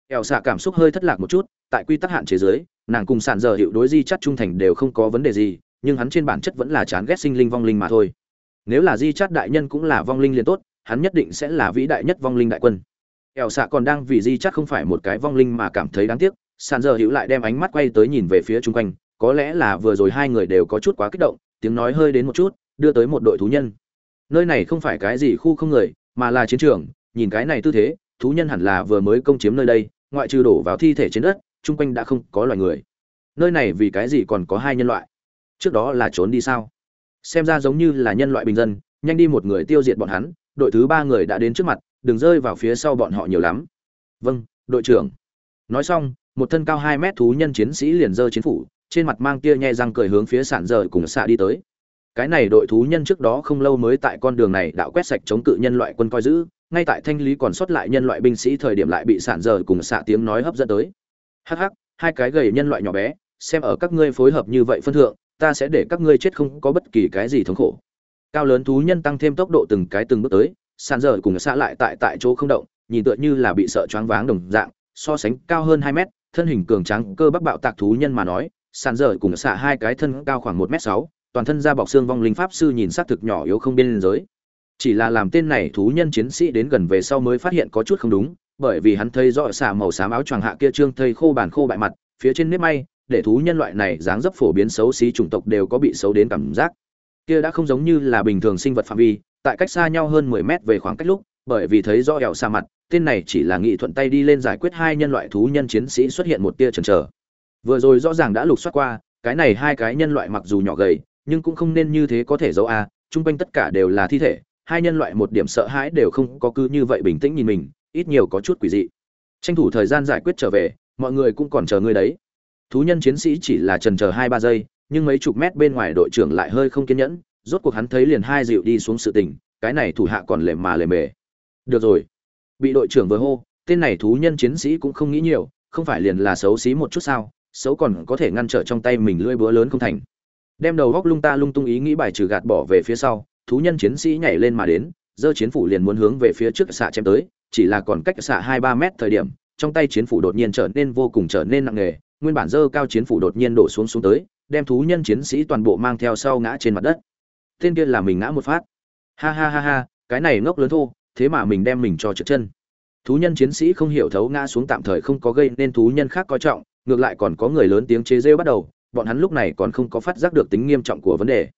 Ẹo xạ cảm xúc hơi thất lạc một chút, tại quy tắc hạn chế giới nàng cùng sàn giờ hiệu đối di chắt trung thành đều không có vấn đề gì nhưng hắn trên bản chất vẫn là chán ghét sinh linh vong linh mà thôi. Nếu là di chát đại nhân cũng là vong linh liền tốt, hắn nhất định sẽ là vĩ đại nhất vong linh đại quân. Ẻo xạ còn đang vì di chát không phải một cái vong linh mà cảm thấy đáng tiếc, sàn giờ hữu lại đem ánh mắt quay tới nhìn về phía chung quanh, có lẽ là vừa rồi hai người đều có chút quá kích động, tiếng nói hơi đến một chút, đưa tới một đội thú nhân. Nơi này không phải cái gì khu không người, mà là chiến trường, nhìn cái này tư thế, thú nhân hẳn là vừa mới công chiếm nơi đây, ngoại trừ đổ vào thi thể trên đất, chung quanh đã không có loài người. Nơi này vì cái gì còn có hai nhân loại? Trước đó là trốn đi sao? Xem ra giống như là nhân loại bình dân, nhanh đi một người tiêu diệt bọn hắn, đội thứ ba người đã đến trước mặt, đừng rơi vào phía sau bọn họ nhiều lắm. Vâng đội trưởng. Nói xong, một thân cao hai mét thú nhân chiến sĩ liền dơ chiến phủ, trên mặt mang tia nhe răng cười hướng phía sản giờ cùng xạ đi tới. Cái này đội thú nhân trước đó không lâu mới tại con đường này đạo quét sạch chống cự nhân loại quân coi giữ, ngay tại thanh lý còn sót lại nhân loại binh sĩ thời điểm lại bị sản giờ cùng xạ tiếng nói hấp dẫn tới. Hắc hắc, hai cái gầy nhân loại nhỏ bé, xem ở các ngươi phối hợp như vậy phân thượng ta sẽ để các ngươi chết không có bất kỳ cái gì thống khổ. Cao lớn thú nhân tăng thêm tốc độ từng cái từng bước tới, sàn dở cùng xạ lại tại tại chỗ không động, nhìn tựa như là bị sợ choáng váng đồng dạng, so sánh cao hơn hai mét, thân hình cường tráng cơ bắp bạo tạc thú nhân mà nói, sàn dở cùng xạ hai cái thân cao khoảng một m sáu, toàn thân da bọc xương vong linh pháp sư nhìn xác thực nhỏ yếu không biên giới. Chỉ là làm tên này thú nhân chiến sĩ đến gần về sau mới phát hiện có chút không đúng, bởi vì hắn thấy rõ xạ màu xám áo choàng hạ kia trương thây khô bàn khô bại mặt, phía trên nếp may để thú nhân loại này dáng dấp phổ biến xấu xí chủng tộc đều có bị xấu đến cảm giác. Kia đã không giống như là bình thường sinh vật phạm vi tại cách xa nhau hơn mười mét về khoảng cách lúc bởi vì thấy rõ ẻo xa mặt tên này chỉ là nghị thuận tay đi lên giải quyết hai nhân loại thú nhân chiến sĩ xuất hiện một tia chần chờ. Vừa rồi rõ ràng đã lục soát qua cái này hai cái nhân loại mặc dù nhỏ gầy nhưng cũng không nên như thế có thể giấu a à, chung quanh tất cả đều là thi thể hai nhân loại một điểm sợ hãi đều không có cứ như vậy bình tĩnh nhìn mình ít nhiều có chút quỷ dị. Tranh thủ thời gian giải quyết trở về mọi người cũng còn chờ ngươi đấy thú nhân chiến sĩ chỉ là trần chờ hai ba giây, nhưng mấy chục mét bên ngoài đội trưởng lại hơi không kiên nhẫn, rốt cuộc hắn thấy liền hai dịu đi xuống sự tình, cái này thủ hạ còn lề mà lề mề được rồi. Bị đội trưởng vừa hô, tên này thú nhân chiến sĩ cũng không nghĩ nhiều, không phải liền là xấu xí một chút sao, xấu còn có thể ngăn trở trong tay mình lưỡi búa lớn không thành. Đem đầu góc lung ta lung tung ý nghĩ bài trừ gạt bỏ về phía sau, thú nhân chiến sĩ nhảy lên mà đến, giơ chiến phủ liền muốn hướng về phía trước xạ chém tới, chỉ là còn cách xạ hai ba mét thời điểm, trong tay chiến phủ đột nhiên trở nên vô cùng trở nên nặng nề nguyên bản dơ cao chiến phủ đột nhiên đổ xuống xuống tới, đem thú nhân chiến sĩ toàn bộ mang theo sau ngã trên mặt đất. Tên kia là mình ngã một phát. Ha ha ha ha, cái này ngốc lớn thô, thế mà mình đem mình cho trượt chân. Thú nhân chiến sĩ không hiểu thấu ngã xuống tạm thời không có gây nên thú nhân khác coi trọng, ngược lại còn có người lớn tiếng chế rêu bắt đầu, bọn hắn lúc này còn không có phát giác được tính nghiêm trọng của vấn đề.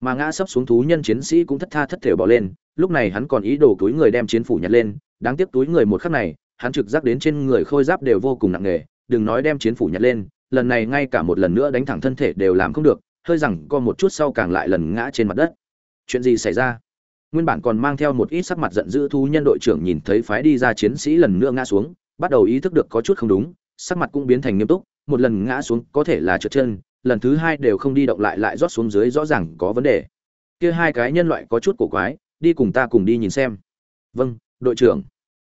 Mà ngã sấp xuống thú nhân chiến sĩ cũng thất tha thất thể bỏ lên, lúc này hắn còn ý đồ túi người đem chiến phủ nhặt lên, đáng tiếc túi người một khắc này, hắn trực giác đến trên người khôi giáp đều vô cùng nặng nề đừng nói đem chiến phủ nhặt lên, lần này ngay cả một lần nữa đánh thẳng thân thể đều làm không được, hơi rằng co một chút sau càng lại lần ngã trên mặt đất. Chuyện gì xảy ra? Nguyên bản còn mang theo một ít sắc mặt giận dữ thú nhân đội trưởng nhìn thấy phái đi ra chiến sĩ lần nữa ngã xuống, bắt đầu ý thức được có chút không đúng, sắc mặt cũng biến thành nghiêm túc, một lần ngã xuống có thể là trượt chân, lần thứ hai đều không đi động lại lại rót xuống dưới rõ ràng có vấn đề. Kia hai cái nhân loại có chút cổ quái, đi cùng ta cùng đi nhìn xem. Vâng đội trưởng.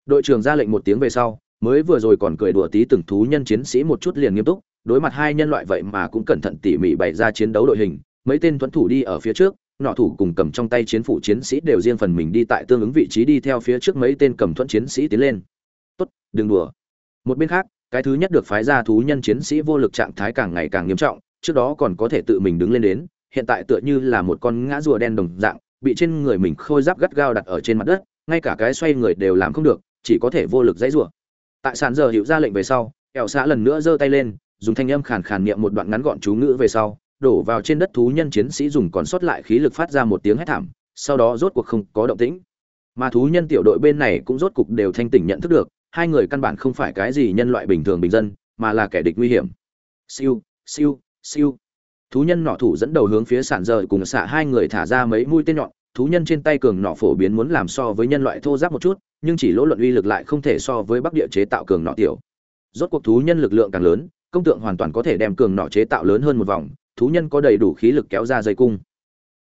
Đội trưởng ra lệnh một tiếng về sau mới vừa rồi còn cười đùa tí từng thú nhân chiến sĩ một chút liền nghiêm túc, đối mặt hai nhân loại vậy mà cũng cẩn thận tỉ mỉ bày ra chiến đấu đội hình, mấy tên thuẫn thủ đi ở phía trước, nọ thủ cùng cầm trong tay chiến phủ chiến sĩ đều riêng phần mình đi tại tương ứng vị trí đi theo phía trước mấy tên cầm thuẫn chiến sĩ tiến lên. Tốt, đừng đùa. Một bên khác, cái thứ nhất được phái ra thú nhân chiến sĩ vô lực trạng thái càng ngày càng nghiêm trọng, trước đó còn có thể tự mình đứng lên đến, hiện tại tựa như là một con ngã rùa đen đồng dạng, bị trên người mình khôi giáp gắt gao đặt ở trên mặt đất, ngay cả cái xoay người đều làm không được, chỉ có thể vô lực dãy rủa tại sàn giờ hiệu ra lệnh về sau ẹo xã lần nữa giơ tay lên, dùng thanh âm khàn khàn niệm một đoạn ngắn gọn chú ngữ về sau, đổ vào trên đất thú nhân chiến sĩ dùng còn sót lại khí lực phát ra một tiếng hét thảm, sau đó rốt cuộc không có động tĩnh. Mà thú nhân tiểu đội bên này cũng rốt cục đều thanh tỉnh nhận thức được, hai người căn bản không phải cái gì nhân loại bình thường bình dân, mà là kẻ địch nguy hiểm. Siêu siêu siêu. Thú nhân nọ thủ dẫn đầu hướng phía sản rời cùng xạ hai người thả ra mấy mũi tên nhọn, thú nhân trên tay cường nọ phổ biến muốn làm so với nhân loại thô giáp một chút nhưng chỉ lỗ luận uy lực lại không thể so với bắc địa chế tạo cường nọ tiểu. Rốt cuộc thú nhân lực lượng càng lớn, công tượng hoàn toàn có thể đem cường nọ chế tạo lớn hơn một vòng, thú nhân có đầy đủ khí lực kéo ra dây cung.